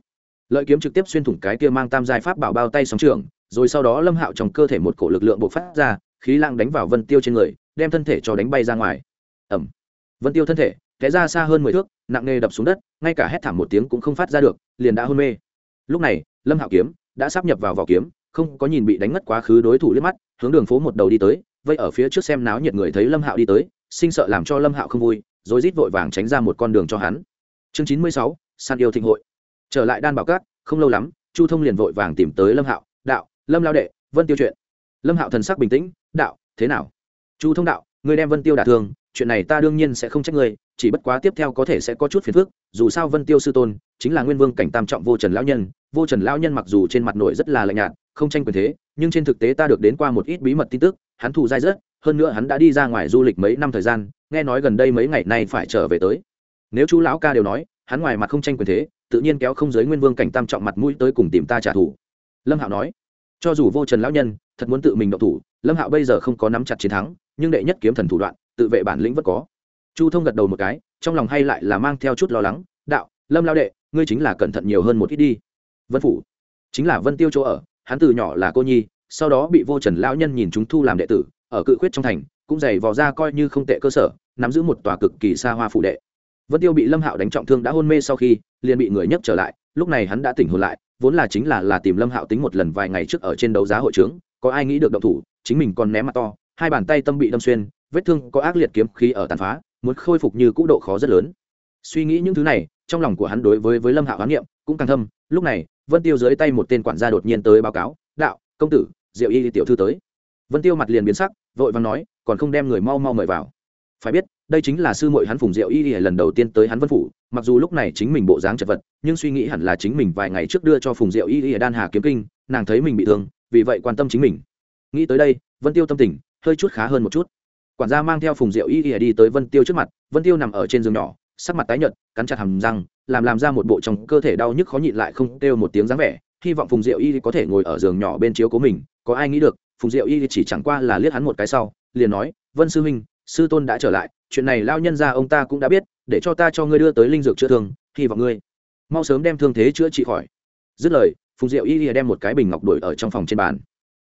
Speaker 1: Lợi kiếm trực tiếp xuyên thủng cái kia mang tam giai pháp bảo bao tay song trưởng, rồi sau đó lâm hạo trong cơ thể một cổ lực lượng bộc phát ra, khí lang đánh vào vân tiêu trên người, đem thân thể cho đánh bay ra ngoài. Ẩm vân tiêu thân thể, té ra xa hơn mười thước, nặng nề đập xuống đất, ngay cả hét thảm một tiếng cũng không phát ra được, liền đã hôn mê. Lúc này, lâm hạo kiếm đã sắp nhập vào vỏ kiếm, không có nhìn bị đánh ngất quá khứ đối thủ liếc mắt, hướng đường phố một đầu đi tới, vây ở phía trước xem náo nhiệt người thấy lâm hạo đi tới sinh sợ làm cho lâm hạo không vui, rồi rít vội vàng tránh ra một con đường cho hắn. Chương chín mươi sáu, san yêu thịnh hội. Trở lại đan bảo cát không lâu lắm, chu thông liền vội vàng tìm tới lâm hạo. Đạo, lâm lao đệ, vân tiêu chuyện. Lâm hạo thần sắc bình tĩnh, đạo, thế nào? Chu thông đạo, người đem vân tiêu đả thương, chuyện này ta đương nhiên sẽ không trách ngươi, chỉ bất quá tiếp theo có thể sẽ có chút phiền phức, dù sao vân tiêu sư tôn chính là nguyên vương cảnh tam trọng vô trần lão nhân, vô trần lão nhân mặc dù trên mặt nội rất là lạnh nhạt, không tranh quyền thế, nhưng trên thực tế ta được đến qua một ít bí mật tin tức, hắn thù dai rất hơn nữa hắn đã đi ra ngoài du lịch mấy năm thời gian, nghe nói gần đây mấy ngày nay phải trở về tới. Nếu chú lão ca đều nói, hắn ngoài mặt không tranh quyền thế, tự nhiên kéo không giới nguyên vương cảnh tam trọng mặt mũi tới cùng tìm ta trả thù. Lâm hạo nói, cho dù vô trần lão nhân, thật muốn tự mình động thủ, lâm hạo bây giờ không có nắm chặt chiến thắng, nhưng đệ nhất kiếm thần thủ đoạn, tự vệ bản lĩnh vẫn có. Chu thông gật đầu một cái, trong lòng hay lại là mang theo chút lo lắng, đạo, lâm lao đệ, ngươi chính là cẩn thận nhiều hơn một ít đi. Vân phủ, chính là vân tiêu chỗ ở, hắn từ nhỏ là cô nhi, sau đó bị vô trần lão nhân nhìn chúng thu làm đệ tử ở cự khuyết trong thành, cũng dày vò ra coi như không tệ cơ sở, nắm giữ một tòa cực kỳ xa hoa phủ đệ. Vân tiêu bị lâm hạo đánh trọng thương đã hôn mê sau khi, liền bị người nhấc trở lại, lúc này hắn đã tỉnh hồn lại, vốn là chính là là tìm lâm hạo tính một lần vài ngày trước ở trên đấu giá hội trướng có ai nghĩ được động thủ, chính mình còn ném mặt to, hai bàn tay tâm bị đâm xuyên, vết thương có ác liệt kiếm khí ở tàn phá, muốn khôi phục như cũ độ khó rất lớn. Suy nghĩ những thứ này, trong lòng của hắn đối với với lâm hạo hoán niệm cũng càng thâm, lúc này, vân tiêu dưới tay một tên quản gia đột nhiên tới báo cáo, đạo, công tử, diệu y tiểu thư tới vân tiêu mặt liền biến sắc, vội vàng nói, còn không đem người mau mau mời vào. Phải biết, đây chính là sư muội hắn phùng diệu y lần đầu tiên tới hắn vân phủ, mặc dù lúc này chính mình bộ dáng chật vật, nhưng suy nghĩ hẳn là chính mình vài ngày trước đưa cho phùng diệu y đan hà kiếm kinh, nàng thấy mình bị thương, vì vậy quan tâm chính mình. Nghĩ tới đây, vân tiêu tâm tình, hơi chút khá hơn một chút. Quản gia mang theo phùng diệu y đi tới vân tiêu trước mặt, vân tiêu nằm ở trên giường nhỏ, sắc mặt tái nhợt, cắn chặt hàm răng, làm làm ra một bộ trong cơ thể đau nhức khó nhịn lại không kêu một tiếng dáng vẻ, hy vọng phùng diệu y có thể ngồi ở giường nhỏ bên chiếu của mình, có ai nghĩ được phùng diệu y chỉ chẳng qua là liếc hắn một cái sau, liền nói, vân sư huynh, sư tôn đã trở lại, chuyện này lao nhân ra ông ta cũng đã biết, để cho ta cho ngươi đưa tới linh dược chữa thương, hy vọng ngươi mau sớm đem thương thế chữa trị khỏi. Dứt lời, phùng diệu y đem một cái bình ngọc đổi ở trong phòng trên bàn.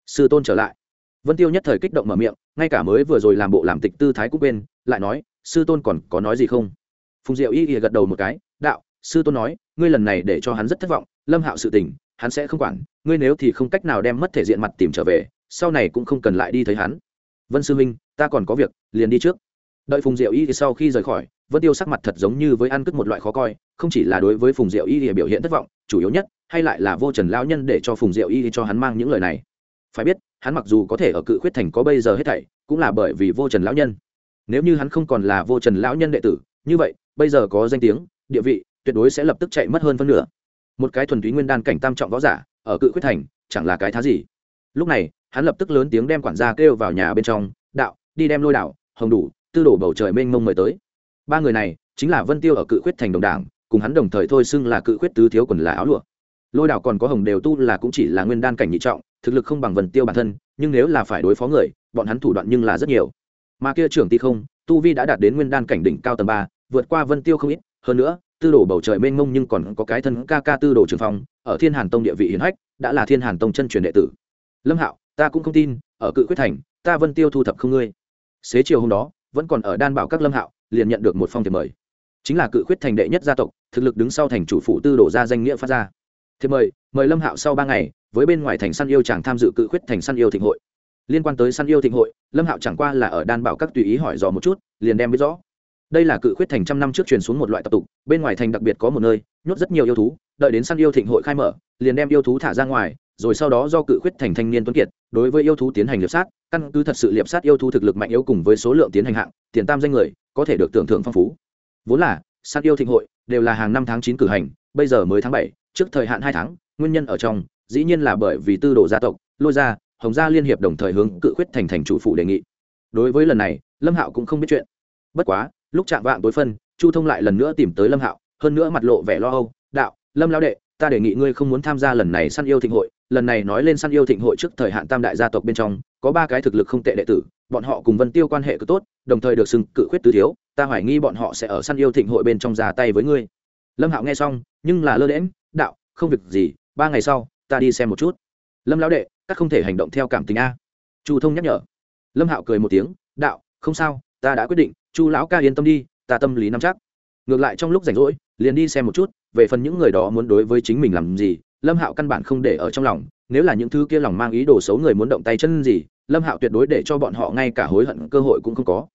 Speaker 1: Sư tôn trở lại. Vân tiêu nhất thời kích động mở miệng, ngay cả mới vừa rồi làm bộ làm tịch tư thái cũng bên lại nói, sư tôn còn có nói gì không? Phùng diệu y gật đầu một cái, đạo, sư tôn nói, ngươi lần này để cho hắn rất thất vọng, lâm hạo sự tình, hắn sẽ không quản, ngươi nếu thì không cách nào đem mất thể diện mặt tìm trở về sau này cũng không cần lại đi thấy hắn. Vân sư minh ta còn có việc, liền đi trước. Đợi phùng diệu y thì sau khi rời khỏi, vân tiêu sắc mặt thật giống như với ăn cất một loại khó coi, không chỉ là đối với phùng diệu y thì biểu hiện thất vọng, chủ yếu nhất, hay lại là vô trần lão nhân để cho phùng diệu y cho hắn mang những lời này. Phải biết, hắn mặc dù có thể ở cự khuyết thành có bây giờ hết thảy, cũng là bởi vì vô trần lão nhân. Nếu như hắn không còn là vô trần lão nhân đệ tử, như vậy, bây giờ có danh tiếng, địa vị, tuyệt đối sẽ lập tức chạy mất hơn phân nửa. Một cái thuần túy nguyên đan cảnh tam trọng võ giả, ở cự khuyết thành, chẳng là cái thá gì. Lúc này hắn lập tức lớn tiếng đem quản gia kêu vào nhà bên trong, đạo, đi đem lôi đảo, hồng đủ, tư đổ bầu trời mênh mông mời tới. Ba người này chính là vân tiêu ở cự khuyết thành đồng đảng, cùng hắn đồng thời thôi xưng là cự khuyết tứ thiếu quần là áo lụa. Lôi đảo còn có hồng đều tu là cũng chỉ là nguyên đan cảnh nhị trọng, thực lực không bằng vân tiêu bản thân, nhưng nếu là phải đối phó người, bọn hắn thủ đoạn nhưng là rất nhiều. Mà kia trưởng ti không, tu vi đã đạt đến nguyên đan cảnh đỉnh cao tầng ba, vượt qua vân tiêu không ít, hơn nữa, tư đồ bầu trời mênh mông nhưng còn có cái thân ca ca tư đồ trường phong ở thiên hàn tông địa vị hiển hách, đã là thiên hàn tông chân truyền đệ tử. Lâm hạo ta cũng không tin, ở cự quyết thành, ta vân tiêu thu thập không ngươi. Xế chiều hôm đó, vẫn còn ở đan bảo các lâm hạo, liền nhận được một phong thiệp mời. Chính là cự quyết thành đệ nhất gia tộc, thực lực đứng sau thành chủ phụ tư đổ ra danh nghĩa phát ra. Thiệp mời mời lâm hạo sau ba ngày, với bên ngoài thành săn yêu chàng tham dự cự quyết thành săn yêu thịnh hội. Liên quan tới săn yêu thịnh hội, lâm hạo chẳng qua là ở đan bảo các tùy ý hỏi dò một chút, liền đem biết rõ. Đây là cự quyết thành trăm năm trước truyền xuống một loại tập tục, bên ngoài thành đặc biệt có một nơi, nhốt rất nhiều yêu thú, đợi đến săn yêu thịnh hội khai mở, liền đem yêu thú thả ra ngoài rồi sau đó do cự khuyết thành thanh niên tuấn kiệt, đối với yêu thú tiến hành liệp sát, căn cứ thật sự liệp sát yêu thú thực lực mạnh yếu cùng với số lượng tiến hành hạng, tiền tam danh người, có thể được tưởng thưởng phong phú. Vốn là săn yêu thịnh hội, đều là hàng năm tháng chín cử hành, bây giờ mới tháng bảy, trước thời hạn hai tháng, nguyên nhân ở trong, dĩ nhiên là bởi vì tư đồ gia tộc, lôi gia, hồng gia liên hiệp đồng thời hướng cự khuyết thành thành chủ phụ đề nghị. Đối với lần này, lâm hạo cũng không biết chuyện. Bất quá, lúc chạm vạng tối phân, chu thông lại lần nữa tìm tới lâm hạo, hơn nữa mặt lộ vẻ lo âu, đạo, lâm lao đệ, ta đề nghị ngươi không muốn tham gia lần này săn yêu thịnh hội lần này nói lên săn yêu thịnh hội trước thời hạn tam đại gia tộc bên trong, có ba cái thực lực không tệ đệ tử, bọn họ cùng vân tiêu quan hệ cứ tốt, đồng thời được xưng cự khuyết tứ thiếu, ta hoài nghi bọn họ sẽ ở săn yêu thịnh hội bên trong ra tay với ngươi. Lâm hạo nghe xong, nhưng là lơ đễm đạo, không việc gì, ba ngày sau, ta đi xem một chút. Lâm lão đệ, các không thể hành động theo cảm tình a. Chu thông nhắc nhở. Lâm hạo cười một tiếng, đạo, không sao, ta đã quyết định, chu lão ca yên tâm đi, ta tâm lý nắm chắc. Ngược lại trong lúc rảnh rỗi, liền đi xem một chút, về phần những người đó muốn đối với chính mình làm gì lâm hạo căn bản không để ở trong lòng, nếu là những thứ kia lòng mang ý đồ xấu người muốn động tay chân gì, lâm hạo tuyệt đối để cho bọn họ ngay cả hối hận cơ hội cũng không có.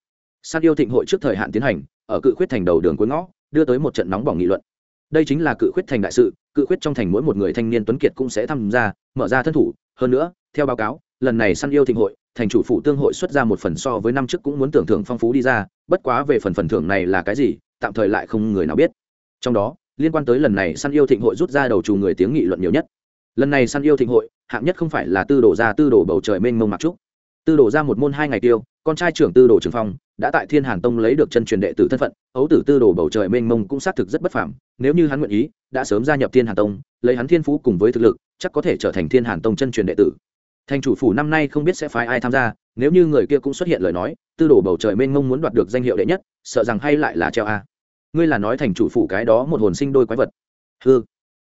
Speaker 1: Sát yêu thịnh hội trước thời hạn tiến hành, ở cự khuyết thành đầu đường cuối ngõ, đưa tới một trận nóng bỏng nghị luận. Đây chính là cự khuyết thành đại sự, cự khuyết trong thành mỗi một người thanh niên tuấn kiệt cũng sẽ tham gia, mở ra thân thủ. Hơn nữa, theo báo cáo, lần này săn yêu thịnh hội, thành chủ phủ tương hội xuất ra một phần so với năm trước cũng muốn tưởng thưởng phong phú đi ra, bất quá về phần phần thưởng này là cái gì, tạm thời lại không người nào biết. Trong đó liên quan tới lần này săn yêu thịnh hội rút ra đầu trù người tiếng nghị luận nhiều nhất. Lần này săn yêu thịnh hội, hạng nhất không phải là tư đồ ra tư đồ bầu trời mênh mông mặc trúc. Tư đồ ra một môn hai ngày tiêu, con trai trưởng tư đồ trường phong, đã tại thiên hàn tông lấy được chân truyền đệ tử thân phận, ấu tử tư đồ bầu trời mênh mông cũng xác thực rất bất phàm, nếu như hắn nguyện ý, đã sớm gia nhập thiên hàn tông, lấy hắn thiên phú cùng với thực lực, chắc có thể trở thành thiên hàn tông chân truyền đệ tử. Thành chủ phủ năm nay không biết sẽ phái ai tham gia, nếu như người kia cũng xuất hiện lời nói, tư đồ bầu trời mênh mông muốn đoạt được danh hiệu đệ nhất, sợ rằng hay lại là treo a ngươi là nói thành chủ phủ cái đó một hồn sinh đôi quái vật. Hư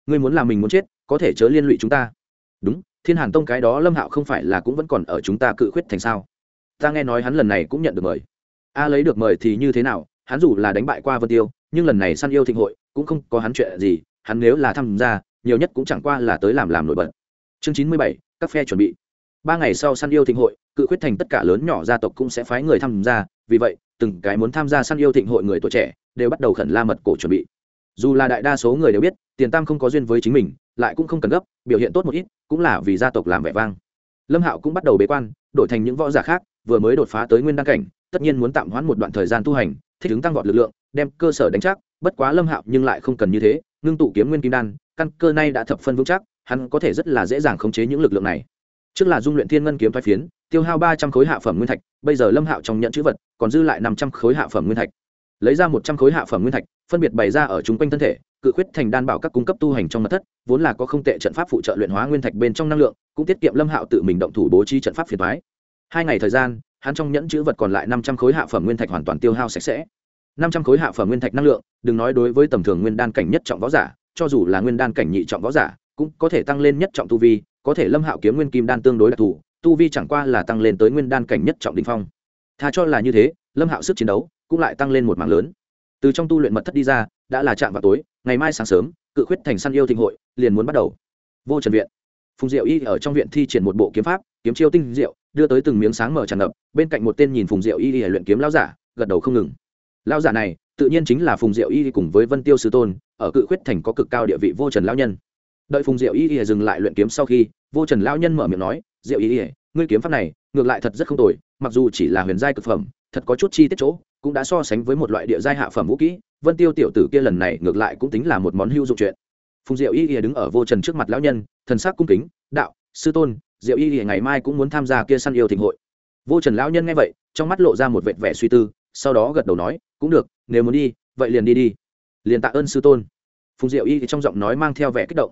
Speaker 1: ngươi muốn làm mình muốn chết, có thể chớ liên lụy chúng ta. Đúng, thiên hàn tông cái đó lâm hạo không phải là cũng vẫn còn ở chúng ta cự khuyết thành sao? Ta nghe nói hắn lần này cũng nhận được mời. A lấy được mời thì như thế nào? Hắn dù là đánh bại qua vân tiêu, nhưng lần này săn yêu thịnh hội, cũng không có hắn chuyện gì. Hắn nếu là tham gia, nhiều nhất cũng chẳng qua là tới làm làm nổi bật. Chương chín mươi bảy, các phe chuẩn bị. Ba ngày sau săn yêu thịnh hội, cự khuyết thành tất cả lớn nhỏ gia tộc cũng sẽ phái người tham gia, vì vậy từng cái muốn tham gia săn yêu thịnh hội người tuổi trẻ đều bắt đầu khẩn la mật cổ chuẩn bị. Dù là đại đa số người đều biết, tiền tam không có duyên với chính mình, lại cũng không cần gấp, biểu hiện tốt một ít, cũng là vì gia tộc làm vẻ vang. Lâm hạo cũng bắt đầu bế quan, đổi thành những võ giả khác, vừa mới đột phá tới nguyên đăng cảnh, tất nhiên muốn tạm hoãn một đoạn thời gian tu hành, thích ứng tăng vọt lực lượng, đem cơ sở đánh chắc, bất quá lâm hạo nhưng lại không cần như thế, ngưng tụ kiếm nguyên kim đan, căn cơ này đã thập phân vững chắc, hắn có thể rất là dễ dàng khống chế những lực lượng này. Trước là dung luyện thiên ngân kiếm thoái phiến, tiêu hao ba trăm khối hạ phẩm nguyên thạch bây giờ lâm hạo trong nhận chữ vật còn dư lại năm trăm khối hạ phẩm nguyên thạch. Lấy ra một trăm khối hạ phẩm nguyên thạch, phân biệt bày ra ở chung quanh thân thể, cự khuyết thành đan bảo các cung cấp tu hành trong mật thất, vốn là có không tệ trận pháp phụ trợ luyện hóa nguyên thạch bên trong năng lượng, cũng tiết kiệm lâm hạo tự mình động thủ bố trí trận pháp phiền thoái hai ngày thời gian, hắn trong nhẫn chữ vật còn lại năm trăm khối hạ phẩm nguyên thạch hoàn toàn tiêu hao sạch sẽ. Năm trăm khối hạ phẩm nguyên thạch năng lượng, đừng nói đối với tầm thường nguyên đan cảnh nhất trọng võ giả, cho dù là nguyên đan cảnh nhị trọng võ giả, cũng có thể tăng lên nhất trọng tu vi, có thể lâm hạo kiếm nguyên kim đan tương đối đặc thù tu vi chẳng qua là tăng lên tới nguyên đan cảnh nhất trọng đình phong. Tha cho là như thế, lâm hạo sức chiến đấu cũng lại tăng lên một mạng lớn. Từ trong tu luyện mật thất đi ra, đã là chạm vào tối, ngày mai sáng sớm, cự khuyết thành săn yêu thịnh hội, liền muốn bắt đầu. Vô trần viện. Phùng diệu y ở trong viện thi triển một bộ kiếm pháp, kiếm chiêu tinh diệu, đưa tới từng miếng sáng mở tràn ngập, bên cạnh một tên nhìn phùng diệu y luyện kiếm lao giả, gật đầu không ngừng. Lao giả này, tự nhiên chính là phùng diệu y cùng với vân tiêu sư tôn, ở cự khuyết thành có cực cao địa vị vô trần lao nhân. Đợi phùng diệu y y dừng lại luyện kiếm sau khi, vô trần lao nhân mở miệng nói diệu y y ngươi kiếm pháp này, ngược lại thật rất không tồi, mặc dù chỉ là huyền giai cực phẩm, thật có chút chi tiết chỗ, cũng đã so sánh với một loại địa giai hạ phẩm vũ kỹ, vân tiêu tiểu tử kia lần này ngược lại cũng tính là một món hữu dụng chuyện. Phùng diệu y y đứng ở vô trần trước mặt lão nhân, thần sắc cung kính, đạo, sư tôn, diệu y y ngày mai cũng muốn tham gia kia săn yêu thịnh hội. Vô trần lão nhân nghe vậy, trong mắt lộ ra một vệt vẻ suy tư, sau đó gật đầu nói, cũng được, nếu muốn đi, vậy liền đi đi. Liền tạ ơn sư tôn. Phùng diệu y trong giọng nói mang theo vẻ kích động.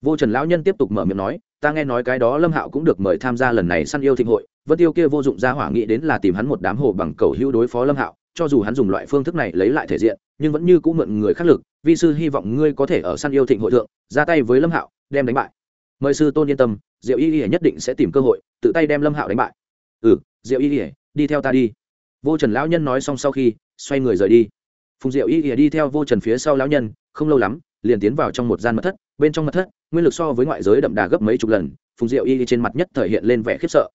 Speaker 1: Vô trần lão nhân tiếp tục mở miệng nói ta nghe nói cái đó lâm hạo cũng được mời tham gia lần này săn yêu thịnh hội, vân tiêu kia vô dụng ra hỏa nghĩ đến là tìm hắn một đám hồ bằng cầu hữu đối phó lâm hạo, cho dù hắn dùng loại phương thức này lấy lại thể diện, nhưng vẫn như cũng mượn người khắc lực, vi sư hy vọng ngươi có thể ở săn yêu thịnh hội thượng, ra tay với lâm hạo, đem đánh bại. Mời sư tôn yên tâm, diệu y y nhất định sẽ tìm cơ hội, tự tay đem lâm hạo đánh bại. Ừ diệu y y, đi theo ta đi. Vô trần lão nhân nói xong sau khi, xoay người rời đi. Phùng diệu y y đi theo vô trần phía sau lão nhân, không lâu lắm liền tiến vào trong một gian mật thất, bên trong mật thất, nguyên lực so với ngoại giới đậm đà gấp mấy chục lần, phùng diệu y trên mặt nhất thể hiện lên vẻ khiếp sợ.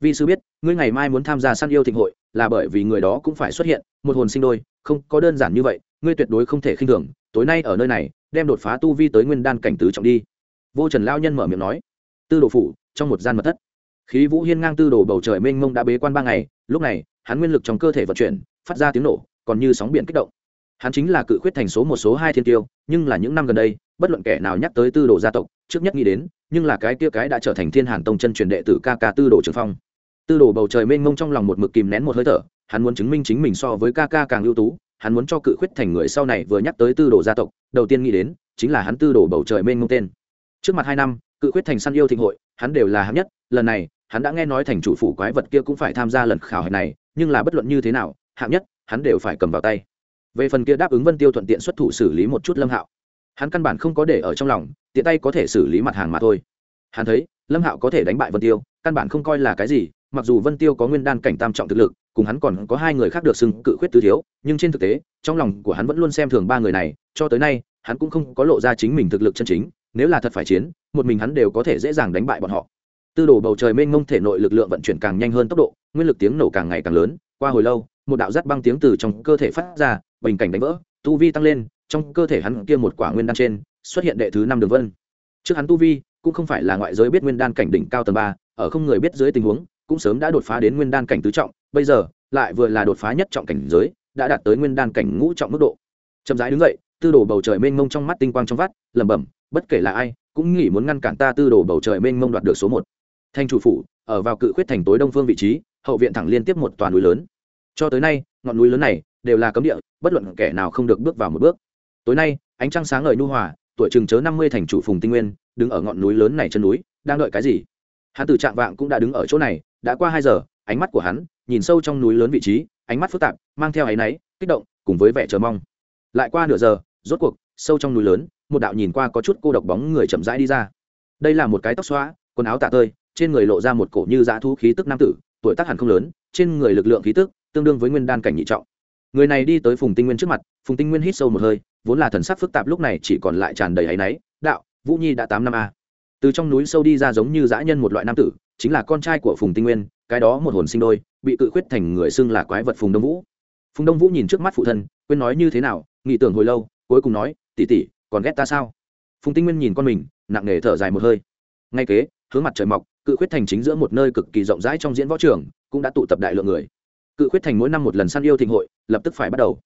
Speaker 1: Vì sư biết, ngươi ngày mai muốn tham gia săn yêu thịnh hội, là bởi vì người đó cũng phải xuất hiện, một hồn sinh đôi, không, có đơn giản như vậy, ngươi tuyệt đối không thể khinh thường, tối nay ở nơi này, đem đột phá tu vi tới nguyên đan cảnh tứ trọng đi. Vô trần lao nhân mở miệng nói. Tư đồ phủ, trong một gian mật thất. Khí vũ hiên ngang tư đồ bầu trời mênh mông đã bế quan ba ngày, lúc này, hắn nguyên lực trong cơ thể vận chuyển, phát ra tiếng nổ, còn như sóng biển kích động hắn chính là cự khuyết thành số một số hai thiên tiêu, nhưng là những năm gần đây, bất luận kẻ nào nhắc tới tư đồ gia tộc, trước nhất nghĩ đến, nhưng là cái kia cái đã trở thành thiên hàn tông chân truyền đệ tử ca ca tư đồ trường phong. Tư đồ bầu trời mênh mông trong lòng một mực kìm nén một hơi thở, hắn muốn chứng minh chính mình so với ca ca càng ưu tú, hắn muốn cho cự khuyết thành người sau này vừa nhắc tới tư đồ gia tộc, đầu tiên nghĩ đến, chính là hắn tư đồ bầu trời mênh mông tên. Trước mặt hai năm, cự khuyết thành săn yêu thịnh hội, hắn đều là hạng nhất, lần này, hắn đã nghe nói thành chủ phủ quái vật kia cũng phải tham gia lần khảo hạch này, nhưng là bất luận như thế nào, hạng nhất, hắn đều phải cầm vào tay về phần kia đáp ứng vân tiêu thuận tiện xuất thủ xử lý một chút lâm hạo, hắn căn bản không có để ở trong lòng, tiện tay có thể xử lý mặt hàng mà thôi. Hắn thấy, lâm hạo có thể đánh bại vân tiêu, căn bản không coi là cái gì, mặc dù vân tiêu có nguyên đan cảnh tam trọng thực lực, cùng hắn còn có hai người khác được xưng cự khuyết tứ thiếu, nhưng trên thực tế, trong lòng của hắn vẫn luôn xem thường ba người này, cho tới nay, hắn cũng không có lộ ra chính mình thực lực chân chính, nếu là thật phải chiến, một mình hắn đều có thể dễ dàng đánh bại bọn họ. Tư đồ bầu trời mênh mông thể nội lực lượng vận chuyển càng nhanh hơn tốc độ, nguyên lực tiếng nổ càng ngày càng lớn, qua hồi lâu, một đạo rắt băng tiếng từ trong cơ thể phát ra bình cảnh đánh vỡ, tu vi tăng lên, trong cơ thể hắn kia một quả nguyên đan trên, xuất hiện đệ thứ năm đường vân. Trước hắn tu vi, cũng không phải là ngoại giới biết nguyên đan cảnh đỉnh cao tầng ba, ở không người biết dưới tình huống, cũng sớm đã đột phá đến nguyên đan cảnh tứ trọng, bây giờ, lại vừa là đột phá nhất trọng cảnh giới, đã đạt tới nguyên đan cảnh ngũ trọng mức độ. Chậm rãi đứng dậy, tư đồ bầu trời mênh mông trong mắt tinh quang trong vắt, lẩm bẩm, bất kể là ai, cũng nghĩ muốn ngăn cản ta tư đồ bầu trời mênh mông đoạt được số một. Thanh chủ phủ, ở vào cự khuyết thành tối đông phương vị trí, hậu viện thẳng liên tiếp một toàn núi lớn. Cho tới nay, ngọn núi lớn này đều là cấm địa, bất luận kẻ nào không được bước vào một bước. Tối nay, ánh trăng sáng ngời nu hòa, tuổi chừng chớ năm mươi thành chủ phùng tinh nguyên, đứng ở ngọn núi lớn này chân núi, đang đợi cái gì? Hắn từ trạng vạng cũng đã đứng ở chỗ này, đã qua hai giờ, ánh mắt của hắn nhìn sâu trong núi lớn vị trí, ánh mắt phức tạp, mang theo áy náy, kích động, cùng với vẻ chờ mong. Lại qua nửa giờ, rốt cuộc, sâu trong núi lớn, một đạo nhìn qua có chút cô độc bóng người chậm rãi đi ra. Đây là một cái tóc xóa quần áo tạ tơi, trên người lộ ra một cổ như dã thú khí tức nam tử, tuổi tác hẳn không lớn, trên người lực lượng khí tức tương đương với nguyên đan cảnh nhị trọng người này đi tới phùng tinh nguyên trước mặt, phùng tinh nguyên hít sâu một hơi, vốn là thần sắc phức tạp lúc này chỉ còn lại tràn đầy áy náy, đạo, vũ nhi đã tám năm a từ trong núi sâu đi ra giống như dã nhân một loại nam tử, chính là con trai của phùng tinh nguyên, cái đó một hồn sinh đôi, bị cự khuyết thành người xưng là quái vật phùng đông vũ. Phùng đông vũ nhìn trước mắt phụ thân, quên nói như thế nào, nghĩ tưởng hồi lâu, cuối cùng nói tỉ tỉ còn ghét ta sao? Phùng tinh nguyên nhìn con mình, nặng nề thở dài một hơi. Ngay kế, hướng mặt trời mọc, cự khuyết thành chính giữa một nơi cực kỳ rộng rãi trong diễn võ trường, cũng đã tụ tập đại lượng người cự khuyết thành mỗi năm một lần săn yêu thịnh hội, lập tức phải bắt đầu.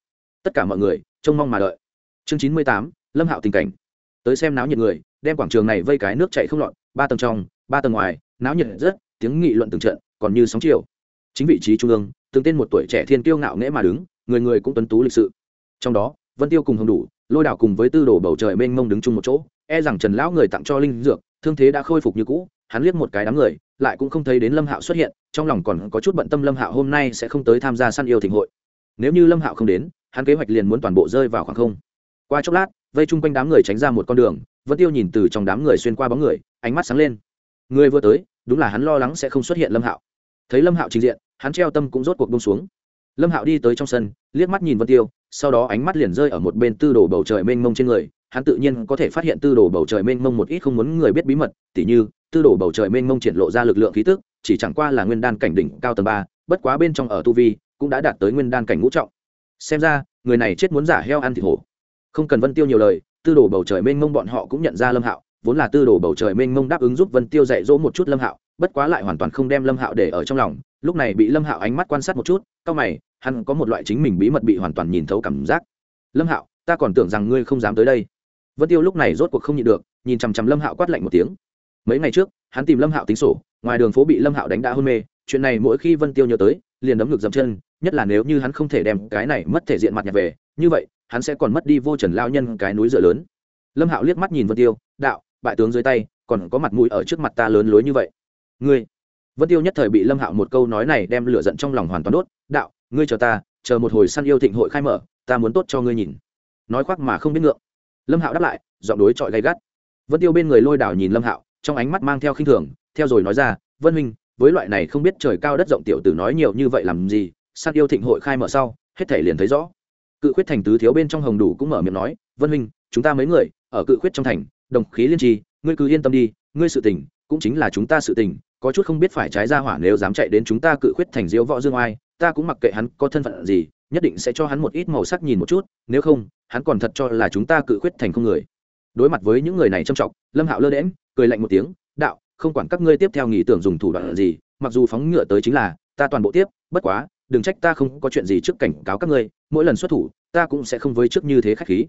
Speaker 1: Tất cả mọi người, trông mong mà đợi. Chương chín mươi tám, lâm hạo tình cảnh. Tới xem náo nhiệt người, đem quảng trường này vây cái nước chạy không lọt, ba tầng trong, ba tầng ngoài, náo nhiệt rất, tiếng nghị luận từng trận, còn như sóng chiều. Chính vị trí trung ương, từng tên một tuổi trẻ thiên kiêu ngạo nghễ mà đứng, người người cũng tuấn tú lịch sự. Trong đó, vân tiêu cùng hồng đủ, lôi đảo cùng với tư đồ bầu trời mênh mông đứng chung một chỗ e rằng trần lão người tặng cho linh dược, thương thế đã khôi phục như cũ, hắn liếc một cái đám người lại cũng không thấy đến lâm hạo xuất hiện, trong lòng còn có chút bận tâm lâm hạo hôm nay sẽ không tới tham gia săn yêu thịnh hội. Nếu như lâm hạo không đến, hắn kế hoạch liền muốn toàn bộ rơi vào khoảng không. Qua chốc lát, vây chung quanh đám người tránh ra một con đường, vân tiêu nhìn từ trong đám người xuyên qua bóng người, ánh mắt sáng lên. Người vừa tới, đúng là hắn lo lắng sẽ không xuất hiện lâm hạo. Thấy lâm hạo trình diện, hắn treo tâm cũng rốt cuộc bông xuống. Lâm hạo đi tới trong sân, liếc mắt nhìn vân tiêu, sau đó ánh mắt liền rơi ở một bên tư đồ bầu trời mênh mông trên người hắn tự nhiên có thể phát hiện tư đồ bầu trời mênh mông một ít không muốn người biết bí mật, tỉ như, tư đồ bầu trời mênh mông triển lộ ra lực lượng khí tức, chỉ chẳng qua là nguyên đan cảnh đỉnh cao tầng ba, bất quá bên trong ở tu vi cũng đã đạt tới nguyên đan cảnh ngũ trọng. Xem ra, người này chết muốn giả heo ăn thịt hổ. Không cần vân tiêu nhiều lời, tư đồ bầu trời mênh mông bọn họ cũng nhận ra lâm hạo, vốn là tư đồ bầu trời mênh mông đáp ứng giúp vân tiêu dạy dỗ một chút lâm hạo, bất quá lại hoàn toàn không đem lâm hạo để ở trong lòng, lúc này bị lâm hạo ánh mắt quan sát một chút c mày, hắn có một loại chính mình bí mật bị hoàn toàn nhìn thấu cảm giác. Lâm hạo, ta còn tưởng rằng ngươi không dám tới đây vân tiêu lúc này rốt cuộc không nhịn được, nhìn chằm chằm lâm hạo quát lạnh một tiếng. Mấy ngày trước, hắn tìm lâm hạo tính sổ, ngoài đường phố bị lâm hạo đánh đã hôn mê, chuyện này mỗi khi vân tiêu nhớ tới, liền đấm ngực dậm chân, nhất là nếu như hắn không thể đem cái này mất thể diện mặt nhặt về, như vậy, hắn sẽ còn mất đi vô trần lao nhân cái núi dựa lớn. Lâm hạo liếc mắt nhìn vân tiêu, đạo, bại tướng dưới tay, còn có mặt mũi ở trước mặt ta lớn lối như vậy. Ngươi. Vân tiêu nhất thời bị lâm hạo một câu nói này đem lửa giận trong lòng hoàn toàn đốt, đạo, ngươi chờ ta, chờ một hồi săn yêu thịnh hội khai mở, ta muốn tốt cho ngươi nhìn. Nói khoác mà không biết ngượng lâm hạo đáp lại, giọng đối chọi gay gắt. Vân tiêu bên người lôi đảo nhìn lâm hạo, trong ánh mắt mang theo khinh thường, theo rồi nói ra, vân huynh, với loại này không biết trời cao đất rộng tiểu tử nói nhiều như vậy làm gì, sát yêu thịnh hội khai mở sau, hết thể liền thấy rõ. Cự khuyết thành tứ thiếu bên trong hồng đủ cũng mở miệng nói, vân huynh, chúng ta mấy người, ở cự khuyết trong thành, đồng khí liên trì ngươi cứ yên tâm đi, ngươi sự tình, cũng chính là chúng ta sự tình, có chút không biết phải trái ra hỏa nếu dám chạy đến chúng ta cự khuyết thành diễu võ dương oai, ta cũng mặc kệ hắn có thân phận gì nhất định sẽ cho hắn một ít màu sắc nhìn một chút, nếu không, hắn còn thật cho là chúng ta cự khuyết thành không người. Đối mặt với những người này trầm trọng lâm hạo lơ đễm cười lạnh một tiếng, đạo, không quản các ngươi tiếp theo nghỉ tưởng dùng thủ đoạn gì, mặc dù phóng ngựa tới chính là, ta toàn bộ tiếp, bất quá, đừng trách ta không có chuyện gì trước cảnh cáo các ngươi, mỗi lần xuất thủ, ta cũng sẽ không với trước như thế khách khí.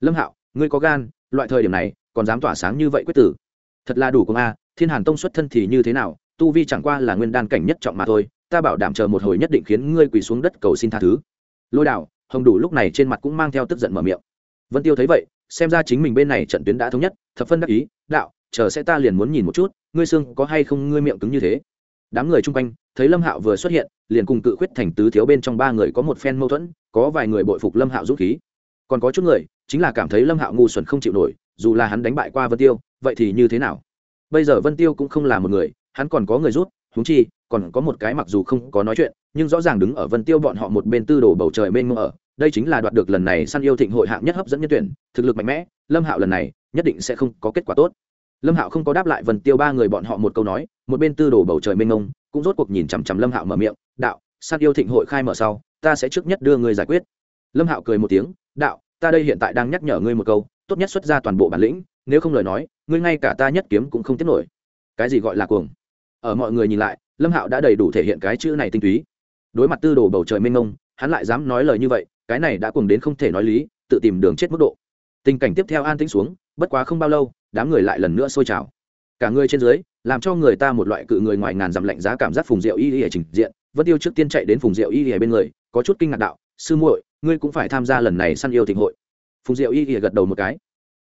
Speaker 1: Lâm hạo, ngươi có gan, loại thời điểm này, còn dám tỏa sáng như vậy quyết tử? Thật là đủ công a, thiên hàn tông xuất thân thì như thế nào, tu vi chẳng qua là nguyên đan cảnh nhất trọng mà thôi, ta bảo đảm chờ một hồi nhất định khiến ngươi quỳ xuống đất cầu xin tha thứ lôi đảo, hồng đủ lúc này trên mặt cũng mang theo tức giận mở miệng. Vân tiêu thấy vậy, xem ra chính mình bên này trận tuyến đã thống nhất, thập phân đắc ý, đạo, chờ sẽ ta liền muốn nhìn một chút, ngươi xương có hay không ngươi miệng cứng như thế? Đám người chung quanh, thấy lâm hạo vừa xuất hiện, liền cùng cự khuyết thành tứ thiếu bên trong ba người có một phen mâu thuẫn, có vài người bội phục lâm hạo dũng khí. Còn có chút người, chính là cảm thấy lâm hạo ngu xuẩn không chịu nổi, dù là hắn đánh bại qua vân tiêu, vậy thì như thế nào? Bây giờ vân tiêu cũng không là một người, hắn còn có người rút húng chi còn có một cái mặc dù không có nói chuyện, nhưng rõ ràng đứng ở vân tiêu bọn họ một bên tư đồ bầu trời mênh mông ở, đây chính là đoạt được lần này săn yêu thịnh hội hạng nhất hấp dẫn nhân tuyển, thực lực mạnh mẽ, lâm hạo lần này nhất định sẽ không có kết quả tốt. Lâm hạo không có đáp lại vân tiêu ba người bọn họ một câu nói, một bên tư đồ bầu trời mênh mông, cũng rốt cuộc nhìn chằm chằm lâm hạo mở miệng, đạo, săn yêu thịnh hội khai mở sau, ta sẽ trước nhất đưa người giải quyết. Lâm hạo cười một tiếng, đạo, ta đây hiện tại đang nhắc nhở ngươi một câu, tốt nhất xuất ra toàn bộ bản lĩnh, nếu không lời nói, ngươi ngay cả ta nhất kiếm cũng không tiếp nổi. Cái gì gọi là cuồng? Ở mọi người nhìn lại lâm hạo đã đầy đủ thể hiện cái chữ này tinh túy. Đối mặt tư đồ bầu trời mênh mông, hắn lại dám nói lời như vậy, cái này đã cuồng đến không thể nói lý, tự tìm đường chết mức độ. Tình cảnh tiếp theo an tĩnh xuống, bất quá không bao lâu, đám người lại lần nữa sôi trào. Cả người trên dưới, làm cho người ta một loại cự người ngoài ngàn dặm lạnh giá cảm giác phùng rượu y y trình diện. Vân tiêu trước tiên chạy đến phùng rượu y y bên người, có chút kinh ngạc đạo, sư muội, ngươi cũng phải tham gia lần này săn yêu thịnh hội. Phùng diệu y y gật đầu một cái.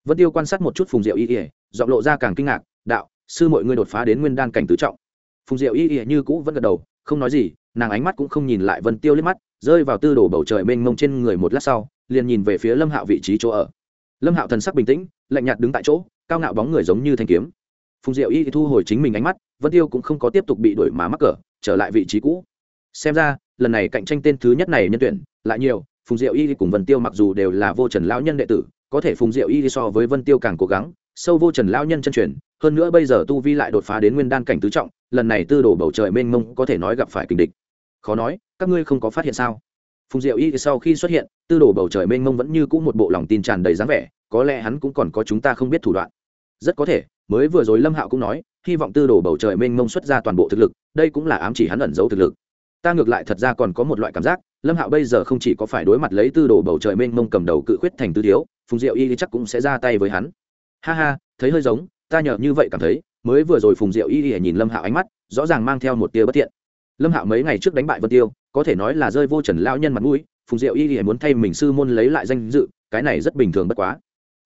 Speaker 1: Vân tiêu quan sát một chút phùng diệu y y, giọng lộ ra càng kinh ngạc, đạo, sư mọi ngươi đột phá đến nguyên đan cảnh tứ trọng phùng diệu y y như cũ vẫn gật đầu, không nói gì, nàng ánh mắt cũng không nhìn lại vân tiêu liếc mắt, rơi vào tư đồ bầu trời mênh mông trên người một lát sau, liền nhìn về phía lâm hạo vị trí chỗ ở. Lâm hạo thần sắc bình tĩnh, lạnh nhạt đứng tại chỗ, cao ngạo bóng người giống như thanh kiếm. Phùng diệu y thu hồi chính mình ánh mắt, vân tiêu cũng không có tiếp tục bị đuổi mà mắc cỡ, trở lại vị trí cũ. Xem ra, lần này cạnh tranh tên thứ nhất này nhân tuyển, lại nhiều, phùng diệu y cùng vân tiêu mặc dù đều là vô trần lão nhân đệ tử, có thể phùng diệu y so với vân tiêu càng cố gắng, sâu vô trần lão nhân chân truyền, hơn nữa bây giờ tu vi lại đột phá đến nguyên đan cảnh tứ trọng lần này tư đồ bầu trời mênh mông có thể nói gặp phải kình địch. Khó nói, các ngươi không có phát hiện sao? Phùng diệu y sau khi xuất hiện, tư đồ bầu trời mênh mông vẫn như c ũ một bộ lòng tin tràn đầy dáng vẻ, có lẽ hắn cũng còn có chúng ta không biết thủ đoạn. Rất có thể, mới vừa rồi lâm hạo cũng nói, hy vọng tư đồ bầu trời mênh mông xuất ra toàn bộ thực lực, đây cũng là ám chỉ hắn ẩn giấu thực lực. Ta ngược lại thật ra còn có một loại cảm giác, lâm hạo bây giờ không chỉ có phải đối mặt lấy tư đồ bầu trời mênh mông cầm đầu cự khuyết thành tư thiếu, phùng diệu y chắc cũng sẽ ra tay với hắn. Ha ha, thấy hơi giống, ta nhờ như vậy cảm thấy mới vừa rồi phùng diệu y nhìn lâm hạo ánh mắt, rõ ràng mang theo một tia bất thiện. Lâm hạo mấy ngày trước đánh bại vân tiêu, có thể nói là rơi vô trần lao nhân mặt mũi, phùng diệu y muốn thay mình sư môn lấy lại danh dự, cái này rất bình thường bất quá.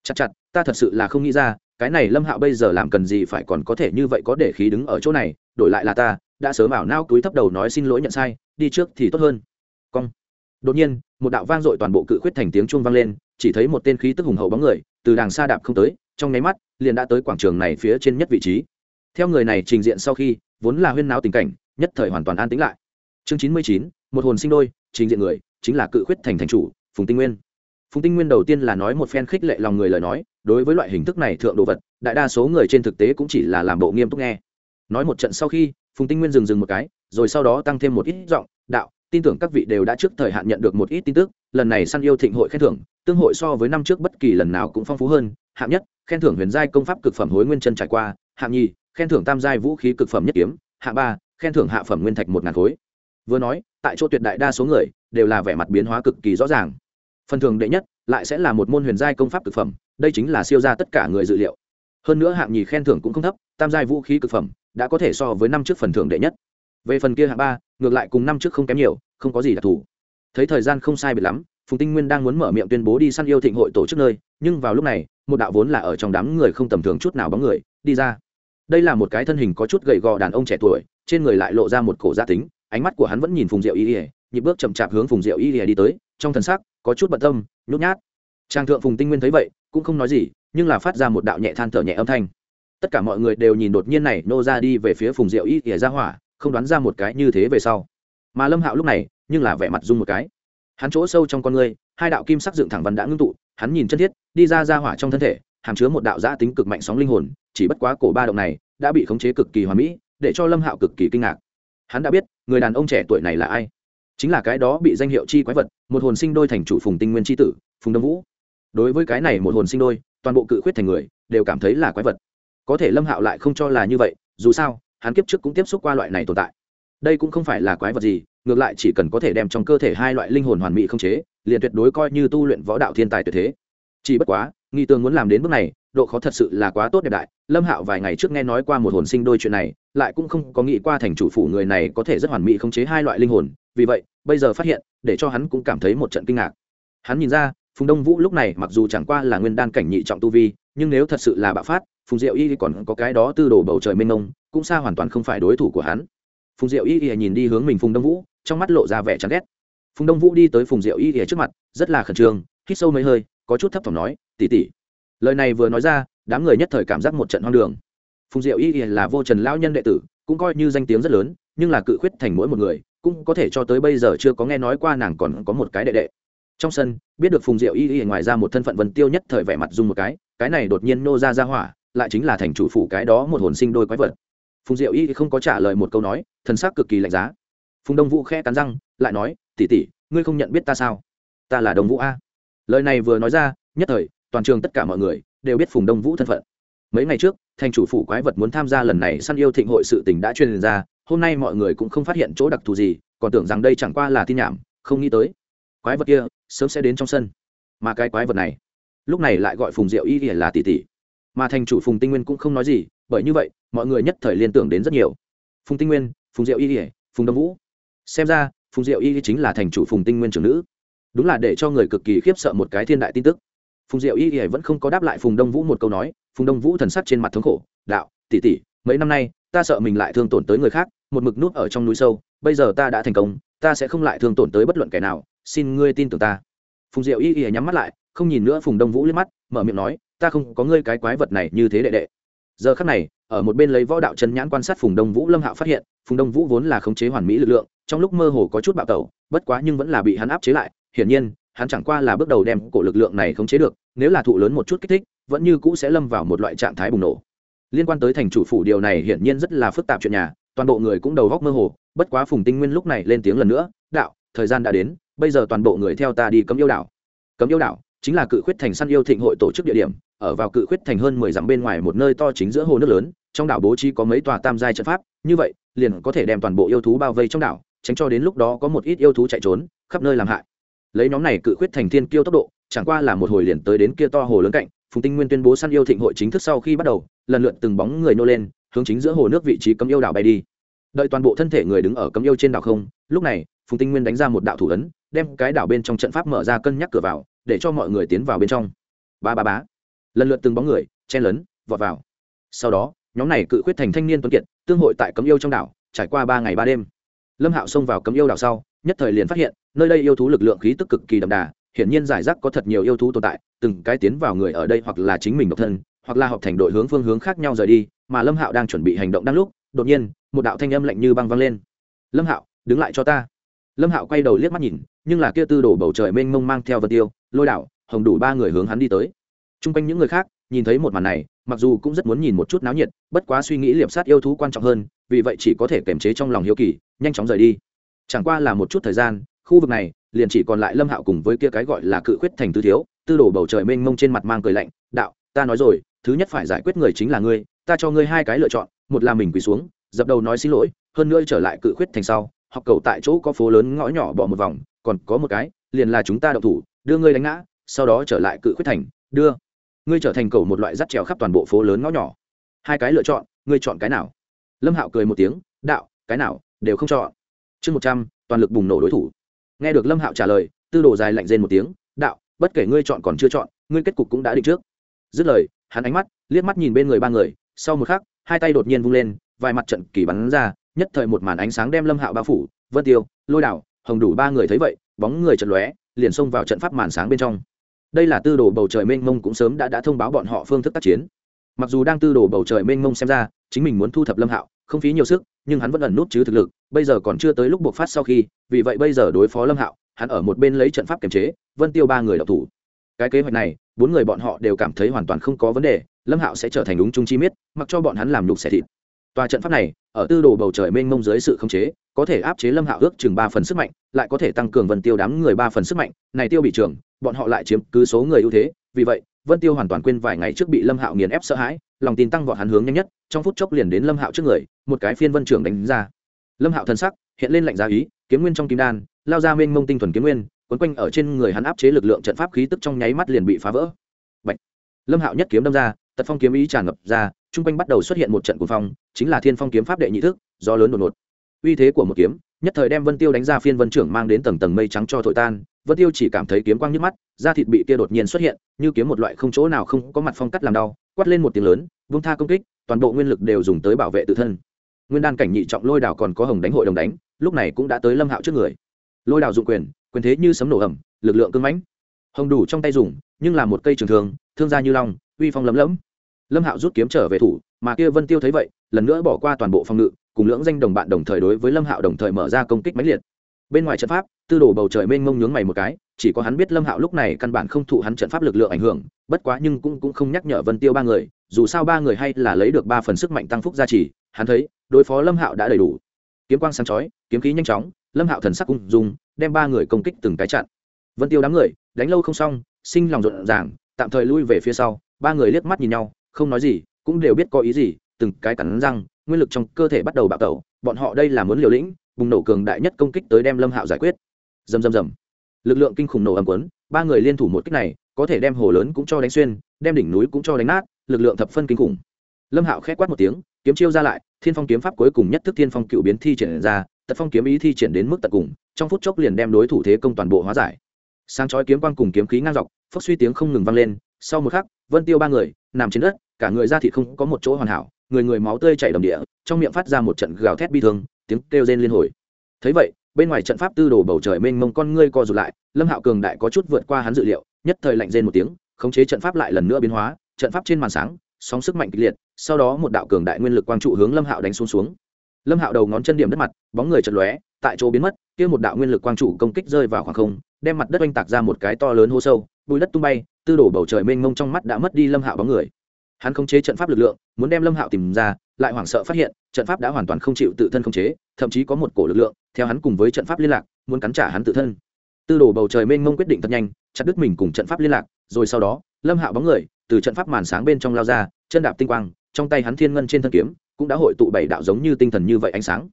Speaker 1: Chặt chặt, ta thật sự là không nghĩ ra, cái này lâm hạo bây giờ làm cần gì phải còn có thể như vậy có để khí đứng ở chỗ này, đổi lại là ta, đã sớm ảo nao túi thấp đầu nói xin lỗi nhận sai, đi trước thì tốt hơn. Cong. Đột nhiên, một đạo vang dội toàn bộ cự khuyết thành tiếng chuông vang lên, chỉ thấy một tên khí tức hùng hậu bóng người, từ đàng xa đạp không tới, trong nháy mắt, liền đã tới quảng trường này phía trên nhất vị trí theo người này trình diện sau khi, vốn là huyên náo tình cảnh, nhất thời hoàn toàn an tĩnh lại. Chương chín mươi chín, một hồn sinh đôi, trình diện người, chính là cự khuyết thành thành chủ, phùng tinh nguyên. Phùng tinh nguyên đầu tiên là nói một phen khích lệ lòng người lời nói, đối với loại hình thức này thượng đồ vật, đại đa số người trên thực tế cũng chỉ là làm bộ nghiêm túc nghe. Nói một trận sau khi, phùng tinh nguyên dừng dừng một cái, rồi sau đó tăng thêm một ít giọng, đạo, tin tưởng các vị đều đã trước thời hạn nhận được một ít tin tức, lần này săn yêu thịnh hội khen thưởng, tương hội so với năm trước bất kỳ lần nào cũng phong phú hơn, hạng nhất, khen thưởng huyền giai công pháp cực phẩm hối nguyên chân trải qua, hạng nhì khen thưởng tam giai vũ khí cực phẩm nhất kiếm, hạ ba, khen thưởng hạ phẩm nguyên thạch một ngàn khối. Vừa nói, tại chỗ tuyệt đại đa số người đều là vẻ mặt biến hóa cực kỳ rõ ràng. Phần thường đệ nhất lại sẽ là một môn huyền giai công pháp cực phẩm, đây chính là siêu ra tất cả người dự liệu. Hơn nữa hạng nhì khen thưởng cũng không thấp, tam giai vũ khí cực phẩm đã có thể so với năm trước phần thưởng đệ nhất. Về phần kia hạng ba, ngược lại cùng năm trước không kém nhiều, không có gì đặc thù. Thấy thời gian không sai biệt lắm, phùng tinh nguyên đang muốn mở miệng tuyên bố đi săn yêu thịnh hội tổ chức nơi, nhưng vào lúc này, một đạo vốn là ở trong đám người không tầm thường chút nào bóng người, đi ra đây là một cái thân hình có chút gầy gò đàn ông trẻ tuổi, trên người lại lộ ra một cổ gia tính, ánh mắt của hắn vẫn nhìn phùng diệu y ỉa nhịp bước chậm chạp hướng phùng diệu y ỉa đi tới, trong thần sắc có chút bận tâm, nhút nhát. Trang thượng phùng tinh nguyên thấy vậy, cũng không nói gì, nhưng là phát ra một đạo nhẹ than thở nhẹ âm thanh. Tất cả mọi người đều nhìn đột nhiên này nô ra đi về phía phùng diệu y ỉa ra hỏa, không đoán ra một cái như thế về sau. Mà lâm hạo lúc này, nhưng là vẻ mặt dung một cái. Hắn chỗ sâu trong con người, hai đạo kim sắc dựng thẳng văn đã ngưng tụ, hắn nhìn chân thiết, đi ra ra hỏa trong thân thể hàm chứa một đạo giã tính cực mạnh sóng linh hồn, chỉ bất quá cổ ba động này đã bị khống chế cực kỳ hoàn mỹ, để cho lâm hạo cực kỳ kinh ngạc. Hắn đã biết, người đàn ông trẻ tuổi này là ai. Chính là cái đó bị danh hiệu chi quái vật, một hồn sinh đôi thành chủ phùng tinh nguyên tri tử, phùng đông vũ. Đối với cái này một hồn sinh đôi, toàn bộ cự khuyết thành người đều cảm thấy là quái vật. Có thể lâm hạo lại không cho là như vậy, dù sao, hắn kiếp trước cũng tiếp xúc qua loại này tồn tại. Đây cũng không phải là quái vật gì, ngược lại chỉ cần có thể đem trong cơ thể hai loại linh hồn hoàn mỹ không chế, liền tuyệt đối coi như tu luyện võ đạo thiên tài tuyệt thế chỉ bất quá, nghi tường muốn làm đến bước này, độ khó thật sự là quá tốt đẹp đại. Lâm hạo vài ngày trước nghe nói qua một hồn sinh đôi chuyện này, lại cũng không có nghĩ qua thành chủ phủ người này có thể rất hoàn mỹ khống chế hai loại linh hồn. Vì vậy, bây giờ phát hiện, để cho hắn cũng cảm thấy một trận kinh ngạc. Hắn nhìn ra, phùng đông vũ lúc này mặc dù chẳng qua là nguyên đan cảnh nhị trọng tu vi, nhưng nếu thật sự là bạo phát, phùng diệu y còn có cái đó tư đồ bầu trời mênh mông, cũng xa hoàn toàn không phải đối thủ của hắn. Phùng diệu y nhìn đi hướng mình phùng đông vũ, trong mắt lộ ra vẻ chán ghét. Phùng đông vũ đi tới phùng diệu y y trước mặt, rất là khẩn trương, hít sâu mấy hơi có chút thấp thỏm nói tỉ tỉ lời này vừa nói ra, đám người nhất thời cảm giác một trận hoang đường. Phùng diệu y y là vô trần lão nhân đệ tử, cũng coi như danh tiếng rất lớn, nhưng là cự khuyết thành mỗi một người, cũng có thể cho tới bây giờ chưa có nghe nói qua nàng còn có một cái đệ đệ. Trong sân, biết được phùng diệu y y ngoài ra một thân phận vân tiêu nhất thời vẻ mặt dùng một cái cái này đột nhiên nô ra ra hỏa, lại chính là thành chủ phủ cái đó một hồn sinh đôi quái vật. Phùng diệu y không có trả lời một câu nói, thần sắc cực kỳ lạnh giá. Phùng đông vũ khẽ cắn răng, lại nói tỉ tỉ ngươi không nhận biết ta sao? Ta là đồng vũ a lời này vừa nói ra, nhất thời, toàn trường tất cả mọi người đều biết phùng đông vũ thân phận. Mấy ngày trước, thành chủ phủ quái vật muốn tham gia lần này săn yêu thịnh hội sự tình đã truyền ra, hôm nay mọi người cũng không phát hiện chỗ đặc thù gì, còn tưởng rằng đây chẳng qua là tin nhảm, không nghĩ tới. Quái vật kia sớm sẽ đến trong sân. Mà cái quái vật này, lúc này lại gọi phùng diệu y ỉa là tỷ tỷ. Mà thành chủ phùng tinh nguyên cũng không nói gì, bởi như vậy, mọi người nhất thời liên tưởng đến rất nhiều. Phùng tinh nguyên, phùng diệu y ỉa phùng đông vũ. Xem ra, phùng diệu y chính là thành chủ phùng tinh nguyên trưởng nữ đúng là để cho người cực kỳ khiếp sợ một cái thiên đại tin tức. Phùng diệu y Y vẫn không có đáp lại phùng đông vũ một câu nói, phùng đông vũ thần sắc trên mặt thống khổ, đạo, tỷ tỷ, mấy năm nay, ta sợ mình lại thương tổn tới người khác, một mực nút ở trong núi sâu, bây giờ ta đã thành công, ta sẽ không lại thương tổn tới bất luận kẻ nào, xin ngươi tin tưởng ta. Phùng diệu y y nhắm mắt lại, không nhìn nữa phùng đông vũ liếc mắt, mở miệng nói, ta không có ngươi cái quái vật này như thế đệ đệ. Giờ khắc này, ở một bên lấy võ đạo chân nhãn quan sát phùng đông vũ, lâm hạo phát hiện, phùng đông vũ vốn là khống chế hoàn mỹ lực lượng, trong lúc mơ hồ có chút bạo tẩu, bất quá nhưng vẫn là bị hắn áp chế lại hiển nhiên, hắn chẳng qua là bước đầu đem cổ lực lượng này khống chế được, nếu là thụ lớn một chút kích thích, vẫn như cũ sẽ lâm vào một loại trạng thái bùng nổ. Liên quan tới thành chủ phủ điều này hiển nhiên rất là phức tạp chuyện nhà, toàn bộ người cũng đầu góc mơ hồ, bất quá phùng tinh nguyên lúc này lên tiếng lần nữa, đạo, thời gian đã đến, bây giờ toàn bộ người theo ta đi cấm yêu đảo. Cấm yêu đảo chính là cự khuyết thành săn yêu thịnh hội tổ chức địa điểm, ở vào cự khuyết thành hơn mười dặm bên ngoài một nơi to chính giữa hồ nước lớn, trong đảo bố trí có mấy tòa tam giai trận pháp, như vậy, liền có thể đem toàn bộ yêu thú bao vây trong đảo, tránh cho đến lúc đó có một ít yêu thú chạy trốn, khắp nơi làm hại lấy nhóm này cự khuyết thành thiên kiêu tốc độ, chẳng qua là một hồi liền tới đến kia to hồ lớn cạnh, phùng tinh nguyên tuyên bố săn yêu thịnh hội chính thức sau khi bắt đầu, lần lượt từng bóng người nô lên, hướng chính giữa hồ nước vị trí cấm yêu đảo bay đi. Đợi toàn bộ thân thể người đứng ở cấm yêu trên đảo không, lúc này, phùng tinh nguyên đánh ra một đạo thủ ấn, đem cái đảo bên trong trận pháp mở ra cân nhắc cửa vào, để cho mọi người tiến vào bên trong. Ba ba bá lần lượt từng bóng người, chen lấn, vọt vào. Sau đó, nhóm này cự khuyết thành thanh niên tuấn kiệt, tương hội tại cấm yêu trong đảo, trải qua ba ngày ba đêm. Lâm hạo xông vào cấm yêu đảo sau, nhất thời liền phát hiện nơi đây yêu thú lực lượng khí tức cực kỳ đậm đà, hiển nhiên giải rác có thật nhiều yêu thú tồn tại, từng cái tiến vào người ở đây hoặc là chính mình độc thân, hoặc là hợp thành đội hướng phương hướng khác nhau rời đi, mà lâm hạo đang chuẩn bị hành động đang lúc, đột nhiên, một đạo thanh âm lạnh như băng vang lên. Lâm hạo, đứng lại cho ta. Lâm hạo quay đầu liếc mắt nhìn, nhưng là kia tư đổ bầu trời mênh mông mang theo vật tiêu, lôi đảo, hồng đủ ba người hướng hắn đi tới. T r u n g quanh những người khác, nhìn thấy một màn này, mặc dù cũng rất muốn nhìn một chút náo nhiệt, bất quá suy nghĩ liệp sát yêu thú quan trọng hơn, vì vậy chỉ có thể kềm chế trong lòng hiếu kỳ, nhanh chóng rời đi. Chẳng qua là một chút thời gian khu vực này, liền chỉ còn lại lâm hạo cùng với kia cái gọi là cự khuyết thành tư thiếu, tư đổ bầu trời mênh mông trên mặt mang cười lạnh, đạo, ta nói rồi, thứ nhất phải giải quyết người chính là ngươi, ta cho ngươi hai cái lựa chọn, một là mình quỳ xuống, dập đầu nói xin lỗi, hơn nữa trở lại cự khuyết thành sau, học cầu tại chỗ có phố lớn ngõ nhỏ bỏ một vòng, còn có một cái, liền là chúng ta đậu thủ, đưa ngươi đánh ngã, sau đó trở lại cự khuyết thành, đưa, ngươi trở thành cầu một loại dắt trèo khắp toàn bộ phố lớn ngõ nhỏ. Hai cái lựa chọn, ngươi chọn cái nào? Lâm hạo cười một tiếng, đạo, cái nào, đều không chọn. Chương một trăm, toàn lực bùng nổ đối thủ nghe được lâm hạo trả lời, tư đồ dài lạnh rên một tiếng, đạo, bất kể ngươi chọn còn chưa chọn, ngươi kết cục cũng đã định trước. Dứt lời, hắn ánh mắt, liếc mắt nhìn bên người ba người, sau một khắc, hai tay đột nhiên vung lên, vài mặt trận kỳ bắn ra, nhất thời một màn ánh sáng đem lâm hạo bao phủ. Vân tiêu, lôi đảo, hồng đủ ba người thấy vậy, bóng người trận lóe, liền xông vào trận pháp màn sáng bên trong. Đây là tư đồ bầu trời mênh mông cũng sớm đã đã thông báo bọn họ phương thức tác chiến. Mặc dù đang tư đồ bầu trời mênh mông xem ra, chính mình muốn thu thập lâm hạo, không phí nhiều sức nhưng hắn vẫn ẩn nút chứ thực lực, bây giờ còn chưa tới lúc buộc phát sau khi, vì vậy bây giờ đối phó lâm hạo, hắn ở một bên lấy trận pháp kiềm chế, vân tiêu ba người đọc thủ. Cái kế hoạch này, bốn người bọn họ đều cảm thấy hoàn toàn không có vấn đề, lâm hạo sẽ trở thành đúng trung chi miết, mặc cho bọn hắn làm nhục xẻ thịt. Tòa trận pháp này, ở tư đồ bầu trời mênh mông dưới sự khống chế, có thể áp chế lâm hạo ước chừng ba phần sức mạnh, lại có thể tăng cường vân tiêu đám người ba phần sức mạnh, này tiêu bị trường bọn họ lại chiếm cứ số người ưu thế, vì vậy, vân tiêu hoàn toàn quên vài ngày trước bị lâm hạo nghiền ép sợ hãi lòng tin tăng vọt hắn hướng nhanh nhất, trong phút chốc liền đến lâm hạo trước người, một cái phiên vân trưởng đánh ra. Lâm hạo thân sắc hiện lên lạnh giá ý, kiếm nguyên trong kim đan, lao ra mênh mông tinh thuần kiếm nguyên quấn quanh ở trên người hắn áp chế lực lượng trận pháp khí tức trong nháy mắt liền bị phá vỡ. Bạch. lâm hạo nhất kiếm đâm ra, tật phong kiếm ý tràn ngập ra chung quanh bắt đầu xuất hiện một trận cuồng phong, chính là thiên phong kiếm pháp đệ nhị thức do lớn đột ngột. Uy thế của một kiếm, nhất thời đem vân tiêu đánh ra phiên vân trưởng mang đến tầng tầng mây trắng cho thổi tan, vân tiêu chỉ cảm thấy kiếm quang nhức mắt, da thịt bị kia đột nhiên xuất hiện, như kiếm một loại không chỗ nào không có mặt phong cắt làm đau quát lên một tiếng lớn, vung tha công kích, toàn bộ nguyên lực đều dùng tới bảo vệ tự thân. Nguyên đan cảnh nhị trọng lôi đảo còn có hồng đánh hội đồng đánh, lúc này cũng đã tới lâm hạo trước người. Lôi đảo dụng quyền quyền thế như sấm nổ ẩm lực lượng cưng mãnh. Hồng đủ trong tay dùng, nhưng là một cây trường thường thương gia như long, uy phong lấm lẫm lâm hạo rút kiếm trở về thủ, mà kia vân tiêu thấy vậy, lần nữa bỏ qua toàn bộ phòng ngự, cùng lưỡng danh đồng bạn đồng thời đối với lâm hạo đồng thời mở ra công kích mãnh liệt. Bên ngoài trận pháp, tư đồ bầu trời mênh mông nhướng mày một cái chỉ có hắn biết lâm hạo lúc này căn bản không thụ hắn trận pháp lực lượng ảnh hưởng, bất quá nhưng cũng cũng không nhắc nhở vân tiêu ba người, dù sao ba người hay là lấy được ba phần sức mạnh tăng phúc gia trì, hắn thấy, đối phó lâm hạo đã đầy đủ. Kiếm quang sáng chói, kiếm khí nhanh chóng, lâm hạo thần sắc cung dùng đem ba người công kích từng cái chặn. Vân tiêu đám người, đánh lâu không xong, sinh lòng rộn ràng, tạm thời lui về phía sau, ba người liếc mắt nhìn nhau, không nói gì, cũng đều biết có ý gì, từng cái cắn răng, nguyên lực trong cơ thể bắt đầu bạo tẩu, bọn họ đây là muốn liều lĩnh, bùng nổ cường đại nhất công kích tới đem lâm hạo giải quyết. Dầm dầm dầm lực lượng kinh khủng nổ ầm quấn ba người liên thủ một kích này, có thể đem hồ lớn cũng cho đánh xuyên, đem đỉnh núi cũng cho đánh nát, lực lượng thập phân kinh khủng. Lâm hạo khét quát một tiếng, kiếm chiêu ra lại, thiên phong kiếm pháp cuối cùng nhất thức thiên phong cựu biến thi triển ra, tật phong kiếm ý thi triển đến mức tận cùng, trong phút chốc liền đem đối thủ thế công toàn bộ hóa giải. Sáng chói kiếm quang cùng kiếm khí ngang dọc, phốc suy tiếng không ngừng vang lên, sau một khắc, vân tiêu ba người, nằm trên đất, cả người ra thịt không có một chỗ hoàn hảo, người người máu tươi chảy đầm địa, trong miệng phát ra một trận gào thét bi thương, tiếng kêu rên liên hồi. Thấy vậy bên ngoài trận pháp tư đồ bầu trời mênh mông con ngươi co rụt lại, lâm hạo cường đại có chút vượt qua hắn dự liệu, nhất thời lạnh rên một tiếng, khống chế trận pháp lại lần nữa biến hóa, trận pháp trên màn sáng, sóng sức mạnh kịch liệt, sau đó một đạo cường đại nguyên lực quang trụ hướng lâm hạo đánh xuống xuống. Lâm hạo đầu ngón chân điểm đất mặt, bóng người chật lóe, tại chỗ biến mất, kia một đạo nguyên lực quang trụ công kích rơi vào khoảng không, đem mặt đất oanh tạc ra một cái to lớn hô sâu bụi đất tung bay, tư đổ bầu trời mênh mông trong mắt đã mất đi lâm hạo bóng người. Hắn khống chế trận pháp lực lượng, muốn đem lâm hạo tìm ra lại hoảng sợ phát hiện, trận pháp đã hoàn toàn không chịu tự thân khống chế, thậm chí có một cổ lực lượng, theo hắn cùng với trận pháp liên lạc, muốn cắn trả hắn tự thân. Tư đồ bầu trời mênh mông quyết định thật nhanh, chặt đứt mình cùng trận pháp liên lạc, rồi sau đó, lâm hạo bóng người, từ trận pháp màn sáng bên trong lao ra, chân đạp tinh quang, trong tay hắn thiên ngân trên thân kiếm, cũng đã hội tụ bảy đạo giống như tinh thần như vậy ánh sáng.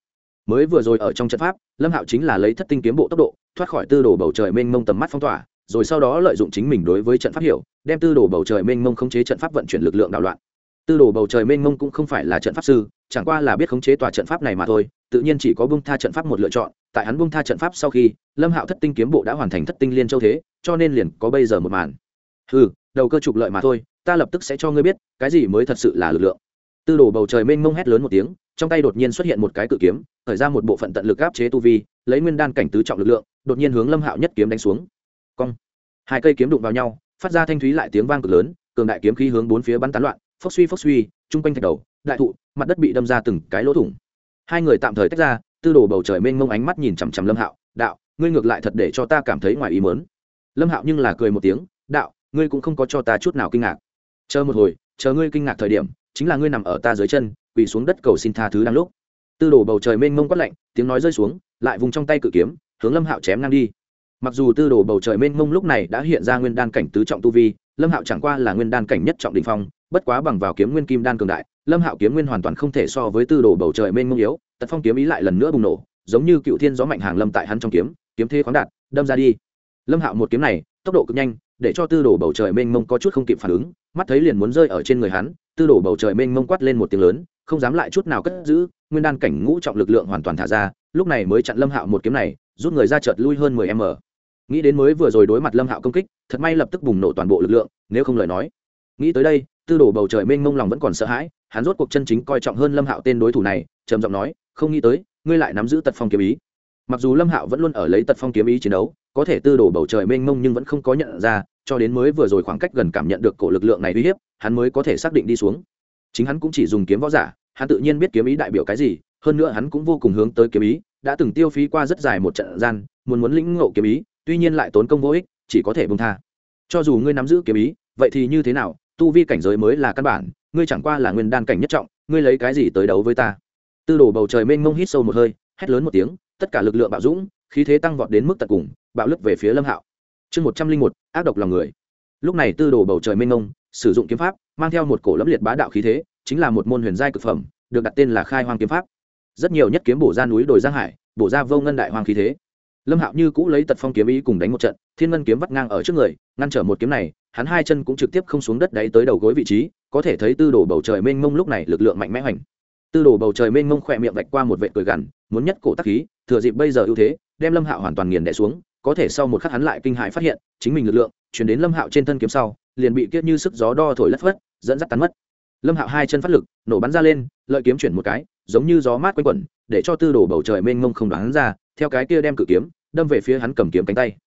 Speaker 1: Mới vừa rồi ở trong trận pháp, lâm hạo chính là lấy thất tinh kiếm bộ tốc độ, thoát khỏi tư đồ bầu trời mênh mông tầm mắt phong tỏa, rồi sau đó lợi dụng chính mình đối với trận pháp hiểu, đem tư đồ bầu trời mênh mông khống chế trận pháp vận chuyển lực lượng đạo loạn tư đồ bầu trời mênh mông cũng không phải là trận pháp sư, chẳng qua là biết khống chế tòa trận pháp này mà thôi, tự nhiên chỉ có bung tha trận pháp một lựa chọn, tại hắn bung tha trận pháp sau khi, lâm hạo thất tinh kiếm bộ đã hoàn thành thất tinh liên châu thế, cho nên liền có bây giờ một màn. Ừ đầu cơ trục lợi mà thôi, ta lập tức sẽ cho ngươi biết, cái gì mới thật sự là lực lượng. Tư đồ bầu trời mênh mông hét lớn một tiếng, trong tay đột nhiên xuất hiện một cái cự kiếm khởi ra một bộ phận tận lực áp chế tu vi, lấy nguyên đan cảnh tứ trọng lực lượng, đột nhiên hướng lâm hạo nhất kiếm đánh xuống. Cong. Hai cây kiếm đụng vào nhau, phát ra thanh thúy lại tiếng vang cực lớn, cường đại kiếm khí hướng bốn phía bắn tán loạn phốc suy phốc suy, chung quanh thạch đầu, đại thụ, mặt đất bị đâm ra từng cái lỗ thủng. Hai người tạm thời tách ra, tư đồ bầu trời mênh mông ánh mắt nhìn chằm chằm lâm hạo, đạo, ngươi ngược lại thật để cho ta cảm thấy ngoài ý mớn lâm hạo nhưng là cười một tiếng, đạo, ngươi cũng không có cho ta chút nào kinh ngạc. Chờ một hồi, chờ ngươi kinh ngạc thời điểm, chính là ngươi nằm ở ta dưới chân, quỳ xuống đất cầu xin tha thứ đang lúc. Tư đồ bầu trời mênh mông quát lạnh, tiếng nói rơi xuống, lại vùng trong tay cự kiếm, hướng lâm hạo chém ngang đi. Mặc dù tư đồ bầu trời mênh mông lúc này đã hiện ra nguyên đan cảnh tứ trọng tu vi lâm hạo chẳng qua là nguyên đan cảnh nhất trọng đình phong, bất quá bằng vào kiếm nguyên kim đan cường đại, lâm hạo kiếm nguyên hoàn toàn không thể so với tư đồ bầu trời mênh mông yếu, tật phong kiếm ý lại lần nữa bùng nổ, giống như cựu thiên gió mạnh hàng lâm tại hắn trong kiếm kiếm thế khoáng đạt, đâm ra đi. Lâm hạo một kiếm này, tốc độ cực nhanh, để cho tư đồ bầu trời mênh mông có chút không kịp phản ứng, mắt thấy liền muốn rơi ở trên người hắn, tư đồ bầu trời mênh mông quát lên một tiếng lớn, không dám lại chút nào cất giữ, nguyên đan cảnh ngũ trọng lực lượng hoàn toàn thả ra, lúc này mới chặn lâm hạo một kiếm này, rút người ra chợt lui hơn mười m nghĩ đến mới vừa rồi đối mặt lâm hạo công kích, thật may lập tức bùng nổ toàn bộ lực lượng, nếu không lời nói. Nghĩ tới đây, tư đồ bầu trời mênh mông lòng vẫn còn sợ hãi, hắn rốt cuộc chân chính coi trọng hơn lâm hạo tên đối thủ này, trầm giọng nói, không nghĩ tới, ngươi lại nắm giữ tật phong kiếm ý. Mặc dù lâm hạo vẫn luôn ở lấy tật phong kiếm ý chiến đấu, có thể tư đồ bầu trời mênh mông nhưng vẫn không có nhận ra, cho đến mới vừa rồi khoảng cách gần cảm nhận được cổ lực lượng này uy hiếp, hắn mới có thể xác định đi xuống. Chính hắn cũng chỉ dùng kiếm võ giả, hắn tự nhiên biết kiếm ý đại biểu cái gì, hơn nữa hắn cũng vô cùng hướng tới kiếm ý, đã từng tiêu phí qua rất dài một trận gian, muốn muốn lĩnh ngộ kiếm ý tuy nhiên lại tốn công vô ích, chỉ có thể bông tha. Cho dù ngươi nắm giữ kiếm ý, vậy thì như thế nào? Tu vi cảnh giới mới là căn bản, ngươi chẳng qua là nguyên đan cảnh nhất trọng, ngươi lấy cái gì tới đấu với ta? Tư đồ bầu trời mênh mông hít sâu một hơi, hét lớn một tiếng, tất cả lực lượng bạo dũng, khí thế tăng vọt đến mức tận cùng, bạo lực về phía lâm hạo. Chương một trăm linh một, ác độc lòng người. Lúc này tư đồ bầu trời mênh mông, sử dụng kiếm pháp, mang theo một cổ lẫm liệt bá đạo khí thế, chính là một môn huyền giai cực phẩm, được đặt tên là khai hoang kiếm pháp. Rất nhiều nhất kiếm bổ ra núi đồi giang hải, bổ ra vô ngân đại hoang khí thế lâm hạo như cũ lấy tật phong kiếm ý cùng đánh một trận, thiên ngân kiếm vắt ngang ở trước người, ngăn trở một kiếm này, hắn hai chân cũng trực tiếp không xuống đất đáy tới đầu gối vị trí, có thể thấy tư đồ bầu trời mênh mông lúc này lực lượng mạnh mẽ hoành. Tư đồ bầu trời mênh mông khỏe miệng vạch qua một vệ cười gằn, muốn nhất cổ tắc khí, thừa dịp bây giờ ưu thế, đem lâm hạo hoàn toàn nghiền đẻ xuống, có thể sau một khắc hắn lại kinh hãi phát hiện, chính mình lực lượng chuyển đến lâm hạo trên thân kiếm sau, liền bị kiết như sức gió đo thổi lất phất, dẫn dắt tắn mất. Lâm hạo hai chân phát lực, nổ bắn ra lên, lợi kiếm chuyển một cái, giống như gió mát quanh quẩn, để cho tư đồ bầu trời mênh mông không đoán ra, theo cái kia đem cự kiếm đâm về phía hắn cầm kiếm cánh tay.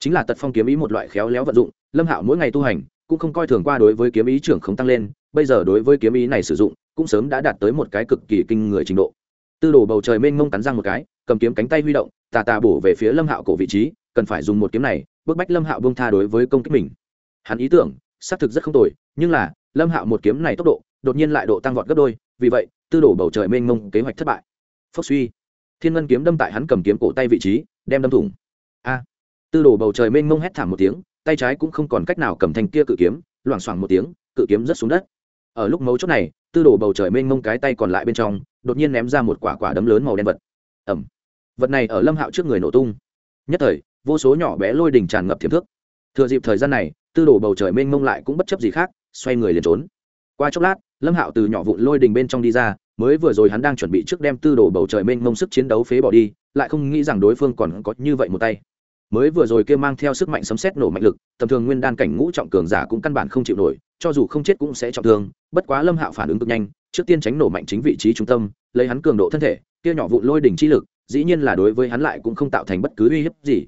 Speaker 1: Chính là tật phong kiếm ý một loại khéo léo vận dụng, lâm hạo mỗi ngày tu hành, cũng không coi thường qua đối với kiếm ý trưởng không tăng lên, bây giờ đối với kiếm ý này sử dụng, cũng sớm đã đạt tới một cái cực kỳ kinh người trình độ. Tư đồ bầu trời mênh mông cắn răng một cái, cầm kiếm cánh tay huy động, tà tà bổ về phía lâm hạo cổ vị trí, cần phải dùng một kiếm này, bức bách lâm hạo bông tha đối với công kích mình. Hắn ý tưởng, xác thực rất không tồi, nhưng là, lâm hạo một kiếm này tốc độ, đột nhiên lại độ tăng vọt gấp đôi, vì vậy, tư đồ bầu trời mênh mông kế hoạch thất bại. Phốc suy thiên ngân kiếm đâm tại hắn cầm kiếm cổ tay vị trí, đem đâm thủng. A! Tư đồ bầu trời mênh mông hét thảm một tiếng, tay trái cũng không còn cách nào cầm thanh kia cự kiếm, loảng xoảng một tiếng, cự kiếm rớt xuống đất. Ở lúc mấu chốt này, tư đồ bầu trời mênh mông cái tay còn lại bên trong, đột nhiên ném ra một quả quả đấm lớn màu đen vật. Ẩm vật này ở lâm hạo trước người nổ tung. Nhất thời, vô số nhỏ bé lôi đình tràn ngập thiếm thước thừa dịp thời gian này, tư đồ bầu trời mênh mông lại cũng bất chấp gì khác, xoay người liền trốn. Qua chốc lát, lâm hạo từ nhỏ vụn lôi đình bên trong đi ra mới vừa rồi hắn đang chuẩn bị trước đem tư đồ bầu trời mênh mông sức chiến đấu phế bỏ đi, lại không nghĩ rằng đối phương còn có như vậy một tay. Mới vừa rồi kia mang theo sức mạnh sấm xét nổ mạnh lực, tầm thường nguyên đan cảnh ngũ trọng cường giả cũng căn bản không chịu nổi, cho dù không chết cũng sẽ trọng thương, bất quá lâm hạo phản ứng cực nhanh, trước tiên tránh nổ mạnh chính vị trí trung tâm, lấy hắn cường độ thân thể, kia nhỏ vụn lôi đỉnh chi lực, dĩ nhiên là đối với hắn lại cũng không tạo thành bất cứ uy hiếp gì.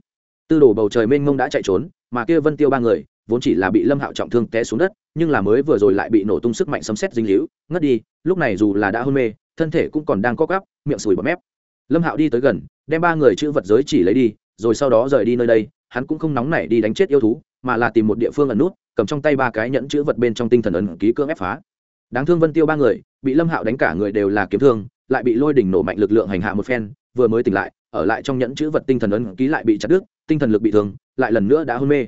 Speaker 1: Tư đồ bầu trời mênh mông đã chạy trốn, mà kia vân tiêu ba người vốn chỉ là bị lâm hạo trọng thương té xuống đất, nhưng là mới vừa rồi lại bị nổ tung sức mạnh sấm xét dính hữu ngất đi, lúc này dù là đã hôn mê, thân thể cũng còn đang co cắp miệng sùi bọt mép. Lâm hạo đi tới gần, đem ba người chữ vật giới chỉ lấy đi, rồi sau đó rời đi nơi đây, hắn cũng không nóng nảy đi đánh chết yêu thú, mà là tìm một địa phương ẩn nút, cầm trong tay ba cái nhẫn chữ vật bên trong tinh thần ẩn ký cưỡng ép phá. Đáng thương vân tiêu ba người, bị lâm hạo đánh cả người đều là kiếm thương, lại bị lôi đỉnh nổ mạnh lực lượng hành hạ một phen, vừa mới tỉnh lại, ở lại trong nhẫn chữ vật tinh thần ấn ký lại bị chặt đứt, tinh thần lực bị thương, lại lần nữa đã hôn mê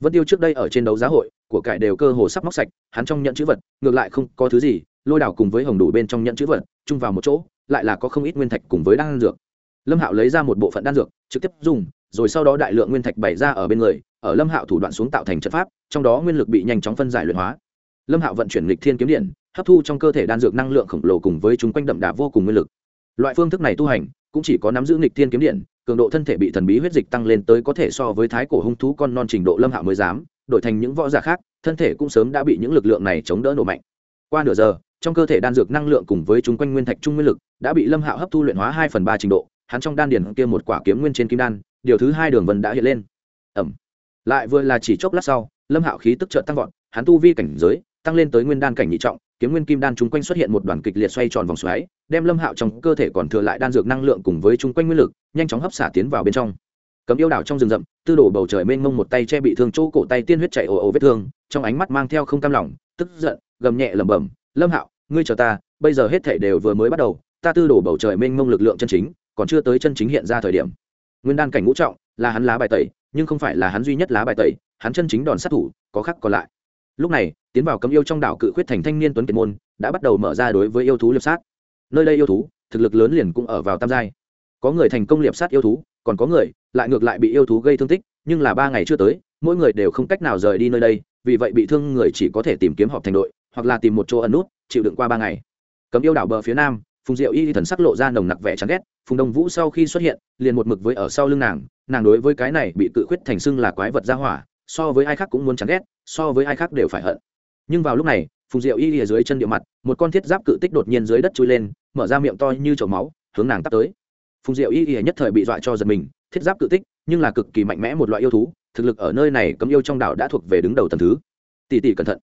Speaker 1: vân tiêu trước đây ở trên đấu giá hội, của cải đều cơ hồ sắp móc sạch, hắn trong nhận chữ vật, ngược lại không có thứ gì, lôi đảo cùng với hồng đủ bên trong nhận chữ vật, chung vào một chỗ, lại là có không ít nguyên thạch cùng với đan dược. Lâm hạo lấy ra một bộ phận đan dược, trực tiếp dùng, rồi sau đó đại lượng nguyên thạch bày ra ở bên người, ở lâm hạo thủ đoạn xuống tạo thành trận pháp, trong đó nguyên lực bị nhanh chóng phân giải luyện hóa. Lâm hạo vận chuyển lịch thiên kiếm điện, hấp thu trong cơ thể đan dược năng lượng khổng lồ cùng với chúng quanh đậm đà vô cùng nguyên lực. Loại phương thức này tu hành, cũng chỉ có nắm giữ nghịch thiên kiếm điện cường độ thân thể bị thần bí huyết dịch tăng lên tới có thể so với thái cổ hung thú con non trình độ lâm hạo mới dám, đổi thành những võ giả khác, thân thể cũng sớm đã bị những lực lượng này chống đỡ nổ mạnh. Qua nửa giờ, trong cơ thể đan dược năng lượng cùng với chúng quanh nguyên thạch trung nguyên lực đã bị lâm hạo hấp thu luyện hóa hai phần ba trình độ, hắn trong đan điền kia một quả kiếm nguyên trên kim đan, điều thứ hai đường vân đã hiện lên. Ẩm. Lại vừa là chỉ chốc lát sau, lâm hạo khí tức trợ tăng vọt, hắn tu vi cảnh giới tăng lên tới nguyên đan cảnh nhị trọng kiếm nguyên kim đan chúng quanh xuất hiện một đoàn kịch liệt xoay tròn vòng xoáy, đem lâm hạo trong cơ thể còn thừa lại đan dược năng lượng cùng với chúng quanh nguyên lực, nhanh chóng hấp xả tiến vào bên trong. Cấm yêu đảo trong rừng rậm, tư Đồ bầu trời mênh mông một tay che bị thương chỗ cổ tay tiên huyết chảy ồ ồ vết thương, trong ánh mắt mang theo không cam lòng, tức giận, gầm nhẹ lẩm bẩm, lâm hạo, ngươi chờ ta, bây giờ hết thể đều vừa mới bắt đầu, ta tư Đồ bầu trời mênh mông lực lượng chân chính, còn chưa tới chân chính hiện ra thời điểm. Nguyên đan cảnh ngũ trọng, là hắn lá bài tẩy, nhưng không phải là hắn duy nhất lá bài tẩy, hắn chân chính đòn sát thủ, có khắc còn lại lúc này, tiến vào cấm yêu trong đảo cự khuyết thành thanh niên tuấn kiệt môn, đã bắt đầu mở ra đối với yêu thú liệp sát. Nơi đây yêu thú, thực lực lớn liền cũng ở vào tam giai. Có người thành công liệp sát yêu thú, còn có người lại ngược lại bị yêu thú gây thương tích, nhưng là ba ngày chưa tới, mỗi người đều không cách nào rời đi nơi đây, vì vậy bị thương người chỉ có thể tìm kiếm họp thành đội, hoặc là tìm một chỗ ẩn nút, chịu đựng qua ba ngày. Cấm yêu đảo bờ phía nam, phùng diệu y thần sắc lộ ra nồng nặc vẻ chán ghét, phùng đông vũ sau khi xuất hiện, liền một mực với ở sau lưng nàng nàng đối với cái này bị cự khuyết thành xưng là quái vật ra hỏa, so với ai khác cũng muốn chán ghét so với ai khác đều phải hận. Nhưng vào lúc này, phùng diệu y ở dưới chân địa mặt, một con thiết giáp cự tích đột nhiên dưới đất chui lên, mở ra miệng to như chậu máu, hướng nàng tắt tới. Phùng diệu y y nhất thời bị dọa cho giật mình, thiết giáp cự tích, nhưng là cực kỳ mạnh mẽ một loại yêu thú, thực lực ở nơi này cấm yêu trong đảo đã thuộc về đứng đầu tầm thứ. Tỷ tỷ cẩn thận.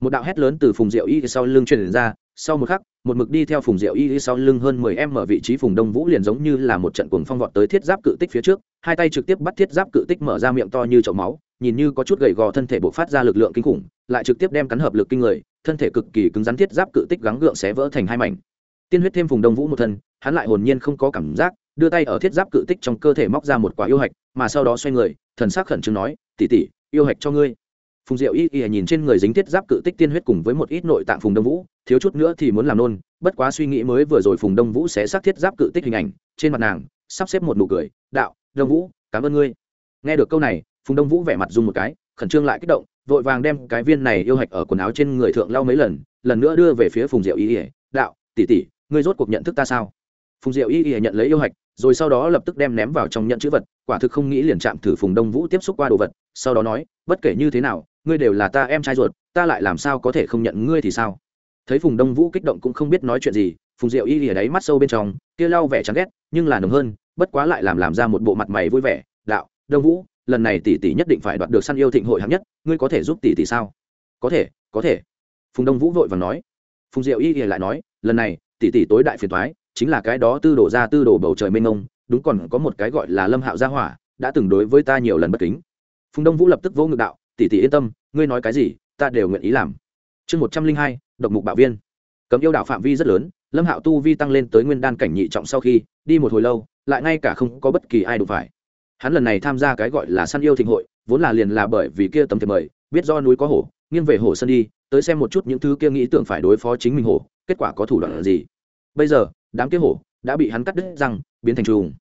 Speaker 1: Một đạo hét lớn từ phùng diệu y sau lưng truyền ra, sau một khắc một mực đi theo phùng diệu y sau lưng hơn mười em ở vị trí phùng đông vũ liền giống như là một trận cuồng phong vọt tới thiết giáp cự tích phía trước, hai tay trực tiếp bắt thiết giáp cự tích mở ra miệng to như chậu máu, nhìn như có chút gầy gò thân thể bộc phát ra lực lượng kinh khủng, lại trực tiếp đem cắn hợp lực kinh người, thân thể cực kỳ cứng rắn thiết giáp cự tích gắng gượng xé vỡ thành hai mảnh. Tiên huyết thêm phùng đông vũ một thân, hắn lại hồn nhiên không có cảm giác, đưa tay ở thiết giáp cự tích trong cơ thể móc ra một quả yêu hạch, mà sau đó xoay người, thần sắc khẩn trương nói tỉ tỉ yêu hạch cho ngươi phùng diệu y y nhìn trên người dính thiết giáp cự tích tiên huyết cùng với một ít nội tạng phùng đông vũ, thiếu chút nữa thì muốn làm nôn, bất quá suy nghĩ mới vừa rồi phùng đông vũ sẽ xác thiết giáp cự tích hình ảnh, trên mặt nàng, sắp xếp một nụ cười, đạo, đông vũ, cảm ơn ngươi nghe được câu này, phùng đông vũ vẻ mặt dùng một cái, khẩn trương lại kích động, vội vàng đem cái viên này yêu hạch ở quần áo trên người thượng lau mấy lần lần nữa đưa về phía phùng diệu y Y. đạo, tỷ tỷ, ngươi rốt cuộc nhận thức ta sao phùng diệu y Y nhận lấy yêu hạch, rồi sau đó lập tức đem ném vào trong nhận chữ vật, quả thực không nghĩ liền chạm thử phùng đông vũ tiếp xúc qua đồ vật, sau đó nói, bất kể như thế nào ngươi đều là ta em trai ruột ta lại làm sao có thể không nhận ngươi thì sao? Thấy phùng đông vũ kích động cũng không biết nói chuyện gì phùng diệu y lìa đáy mắt sâu bên trong kia lau vẻ chán ghét nhưng là nồng hơn bất quá lại làm làm ra một bộ mặt mày vui vẻ đạo đông vũ lần này tỷ tỷ nhất định phải đoạt được săn yêu thịnh hội hạng nhất ngươi có thể giúp tỷ tỷ sao? Có thể có thể. Phùng đông vũ vội và nói. Phùng diệu y lìa lại nói lần này tỷ tỷ tối đại phiền toái, chính là cái đó tư đổ ra tư đổ bầu trời mênh mông đúng còn có một cái gọi là lâm hạo gia hỏa đã từng đối với ta nhiều lần bất kính. Phùng đông vũ lập tức vô ngực đạo tỷ tỷ yên tâm, ngươi nói cái gì, ta đều nguyện ý làm. Chương một trăm linh hai, độc mục bảo viên. Cấm yêu đạo phạm vi rất lớn, lâm hạo tu vi tăng lên tới nguyên đan cảnh nhị trọng sau khi đi một hồi lâu, lại ngay cả không có bất kỳ ai đụng phải. Hắn lần này tham gia cái gọi là săn yêu thịnh hội, vốn là liền là bởi vì kia tấm thiệp mời, biết do núi có hổ, nghiêng về hổ sân đi, tới xem một chút những thứ kia nghĩ tưởng phải đối phó chính mình hổ, kết quả có thủ đoạn gì. Bây giờ, đám kia hổ đã bị hắn cắt đứt răng, biến thành trùng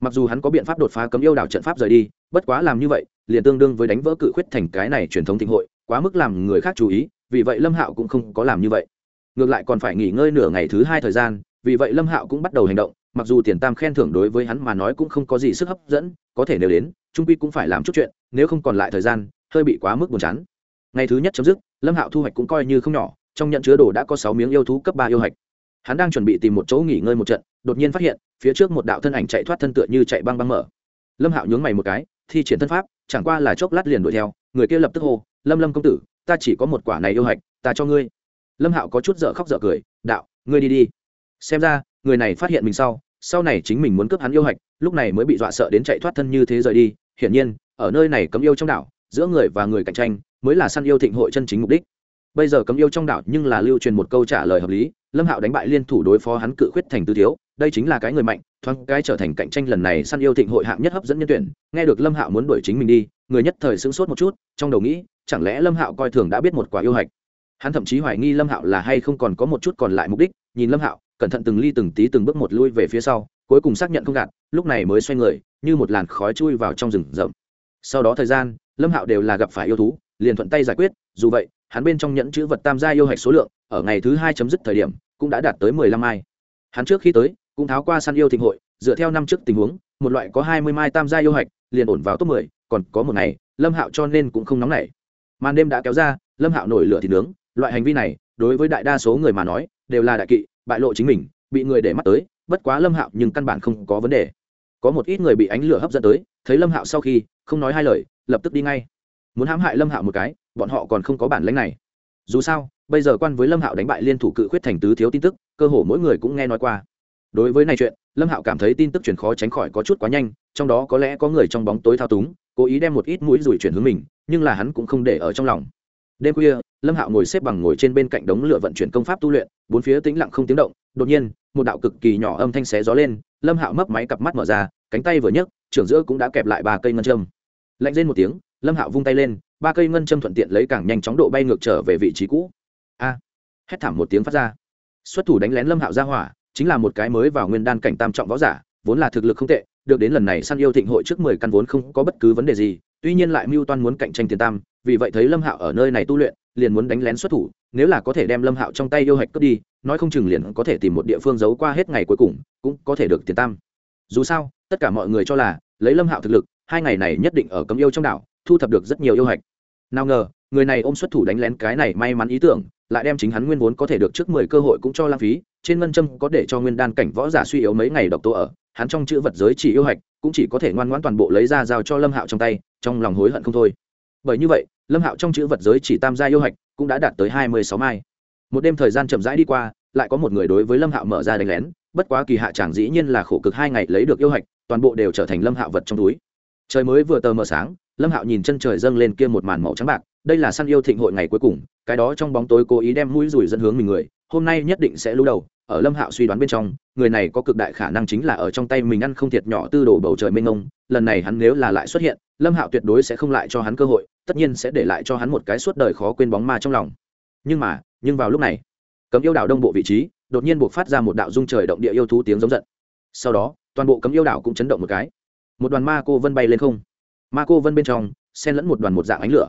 Speaker 1: mặc dù hắn có biện pháp đột phá cấm yêu đảo trận pháp rời đi, bất quá làm như vậy, liền tương đương với đánh vỡ cự khuyết thành cái này truyền thống thịnh hội, quá mức làm người khác chú ý, vì vậy lâm hạo cũng không có làm như vậy. Ngược lại còn phải nghỉ ngơi nửa ngày thứ hai thời gian, vì vậy lâm hạo cũng bắt đầu hành động, mặc dù tiền tam khen thưởng đối với hắn mà nói cũng không có gì sức hấp dẫn, có thể nếu đến, trung quy cũng phải làm chút chuyện, nếu không còn lại thời gian, hơi bị quá mức buồn chán. Ngày thứ nhất chấm dứt, lâm hạo thu hoạch cũng coi như không nhỏ, trong nhận chứa đồ đã có sáu miếng yêu thú cấp ba yêu hạch hắn đang chuẩn bị tìm một chỗ nghỉ ngơi một trận, đột nhiên phát hiện, phía trước một đạo thân ảnh chạy thoát thân tựa như chạy băng băng mở. Lâm hạo nhướng mày một cái, thi triển thân pháp, chẳng qua là chốc lát liền đuổi theo, người kia lập tức hô, lâm lâm công tử, ta chỉ có một quả này yêu hạch, ta cho ngươi. Lâm hạo có chút dở khóc dở cười, đạo, ngươi đi đi. Xem ra, người này phát hiện mình sau sau này chính mình muốn cướp hắn yêu hạch, lúc này mới bị dọa sợ đến chạy thoát thân như thế rời đi. Hiển nhiên, ở nơi này cấm yêu trong đảo, giữa người và người cạnh tranh, mới là săn yêu thịnh hội chân chính mục đích. Bây giờ cấm yêu trong đảo nhưng là lưu truyền một câu trả lời hợp lý lâm hạo đánh bại liên thủ đối phó hắn cự khuyết thành tư thiếu, đây chính là cái người mạnh, thoáng cái trở thành cạnh tranh lần này săn yêu thịnh hội hạng nhất hấp dẫn nhân tuyển. Nghe được lâm hạo muốn đuổi chính mình đi, người nhất thời sững sốt một chút, trong đầu nghĩ, chẳng lẽ lâm hạo coi thường đã biết một quả yêu hạch? Hắn thậm chí hoài nghi lâm hạo là hay không còn có một chút còn lại mục đích, nhìn lâm hạo, cẩn thận từng ly từng tí từng bước một lui về phía sau, cuối cùng xác nhận không gạt, lúc này mới xoay người, như một làn khói chui vào trong rừng rậm. Sau đó thời gian, lâm hạo đều là gặp phải yêu thú, liền thuận tay giải quyết, dù vậy, hắn bên trong nhẫn chữ vật tam gia yêu hạch số lượng ở ngày thứ hai chấm dứt thời điểm, cũng đã đạt tới mười lăm mai hắn trước khi tới, cũng tháo qua săn yêu thịnh hội, dựa theo năm trước tình huống, một loại có hai mươi mai tam gia yêu hạch, liền ổn vào top mười, còn có một ngày, lâm hạo cho nên cũng không nóng nảy. Màn đêm đã kéo ra, lâm hạo nổi lửa thịt nướng, loại hành vi này, đối với đại đa số người mà nói, đều là đại kỵ, bại lộ chính mình, bị người để mắt tới, bất quá lâm hạo nhưng căn bản không có vấn đề. Có một ít người bị ánh lửa hấp dẫn tới, thấy lâm hạo sau khi, không nói hai lời, lập tức đi ngay. Muốn hãm hại lâm hạo một cái, bọn họ còn không có bản lãnh này. Dù sao bây giờ quan với lâm hạo đánh bại liên thủ cự khuyết thành tứ thiếu tin tức, cơ hồ mỗi người cũng nghe nói qua. Đối với này chuyện, lâm hạo cảm thấy tin tức chuyển khó tránh khỏi có chút quá nhanh, trong đó có lẽ có người trong bóng tối thao túng, cố ý đem một ít mũi rủi chuyển hướng mình, nhưng là hắn cũng không để ở trong lòng. Đêm khuya, lâm hạo ngồi xếp bằng ngồi trên bên cạnh đống lửa vận chuyển công pháp tu luyện, bốn phía tĩnh lặng không tiếng động, đột nhiên, một đạo cực kỳ nhỏ âm thanh xé gió lên, lâm hạo mấp máy cặp mắt mở ra, cánh tay vừa nhấc, trưởng giữa cũng đã kẹp lại ba cây ngân châm. Lạnh lên một tiếng, lâm hạo vung tay lên, ba cây ngân châm thuận tiện lấy càng nhanh chóng độ bay ngược trở về vị trí cũ a. Hét thảm một tiếng phát ra. Xuất thủ đánh lén lâm hạo ra hỏa, chính là một cái mới vào nguyên đan cảnh tam trọng võ giả, vốn là thực lực không tệ, được đến lần này săn yêu thịnh hội trước mười căn vốn không có bất cứ vấn đề gì, tuy nhiên lại mưu toan muốn cạnh tranh tiền tam, vì vậy thấy lâm hạo ở nơi này tu luyện, liền muốn đánh lén xuất thủ, nếu là có thể đem lâm hạo trong tay yêu hạch cướp đi, nói không chừng liền có thể tìm một địa phương giấu qua hết ngày cuối cùng, cũng có thể được tiền tam. Dù sao, tất cả mọi người cho là, lấy lâm hạo thực lực, hai ngày này nhất định ở cấm yêu trong đảo, thu thập được rất nhiều yêu hạch. Nào ngờ, người này ôm xuất thủ đánh lén cái này may mắn ý tưởng lại đem chính hắn nguyên vốn có thể được trước mười cơ hội cũng cho lãng phí, trên ngân châm có để cho nguyên đan cảnh võ giả suy yếu mấy ngày độc tố ở, hắn trong chữ vật giới chỉ yêu hạch, cũng chỉ có thể ngoan ngoãn toàn bộ lấy ra giao cho lâm hạo trong tay, trong lòng hối hận không thôi. Bởi như vậy, lâm hạo trong chữ vật giới chỉ tam gia yêu hạch cũng đã đạt tới hai mươi sáu mai. Một đêm thời gian chậm rãi đi qua, lại có một người đối với lâm hạo mở ra đánh lén, bất quá kỳ hạ chẳng dĩ nhiên là khổ cực hai ngày lấy được yêu hạch, toàn bộ đều trở thành lâm hạo vật trong túi. Trời mới vừa tờ mờ sáng, lâm hạo nhìn chân trời dâng lên kia một màn màu trắng bạc đây là săn yêu thịnh hội ngày cuối cùng, cái đó trong bóng tối cố ý đem mũi rủi dẫn hướng mình người, hôm nay nhất định sẽ lũ đầu, ở lâm hạo suy đoán bên trong, người này có cực đại khả năng chính là ở trong tay mình ăn không thiệt nhỏ tư đồ bầu trời mênh mông, lần này hắn nếu là lại xuất hiện, lâm hạo tuyệt đối sẽ không lại cho hắn cơ hội, tất nhiên sẽ để lại cho hắn một cái suốt đời khó quên bóng ma trong lòng. Nhưng mà, nhưng vào lúc này, cấm yêu đảo đông bộ vị trí, đột nhiên buộc phát ra một đạo dung trời động địa yêu thú tiếng giống giận. Sau đó, toàn bộ cấm yêu đảo cũng chấn động một cái. Một đoàn ma cô vân bay lên không. Ma cô vân bên trong, xen lẫn một đoàn một dạng ánh lửa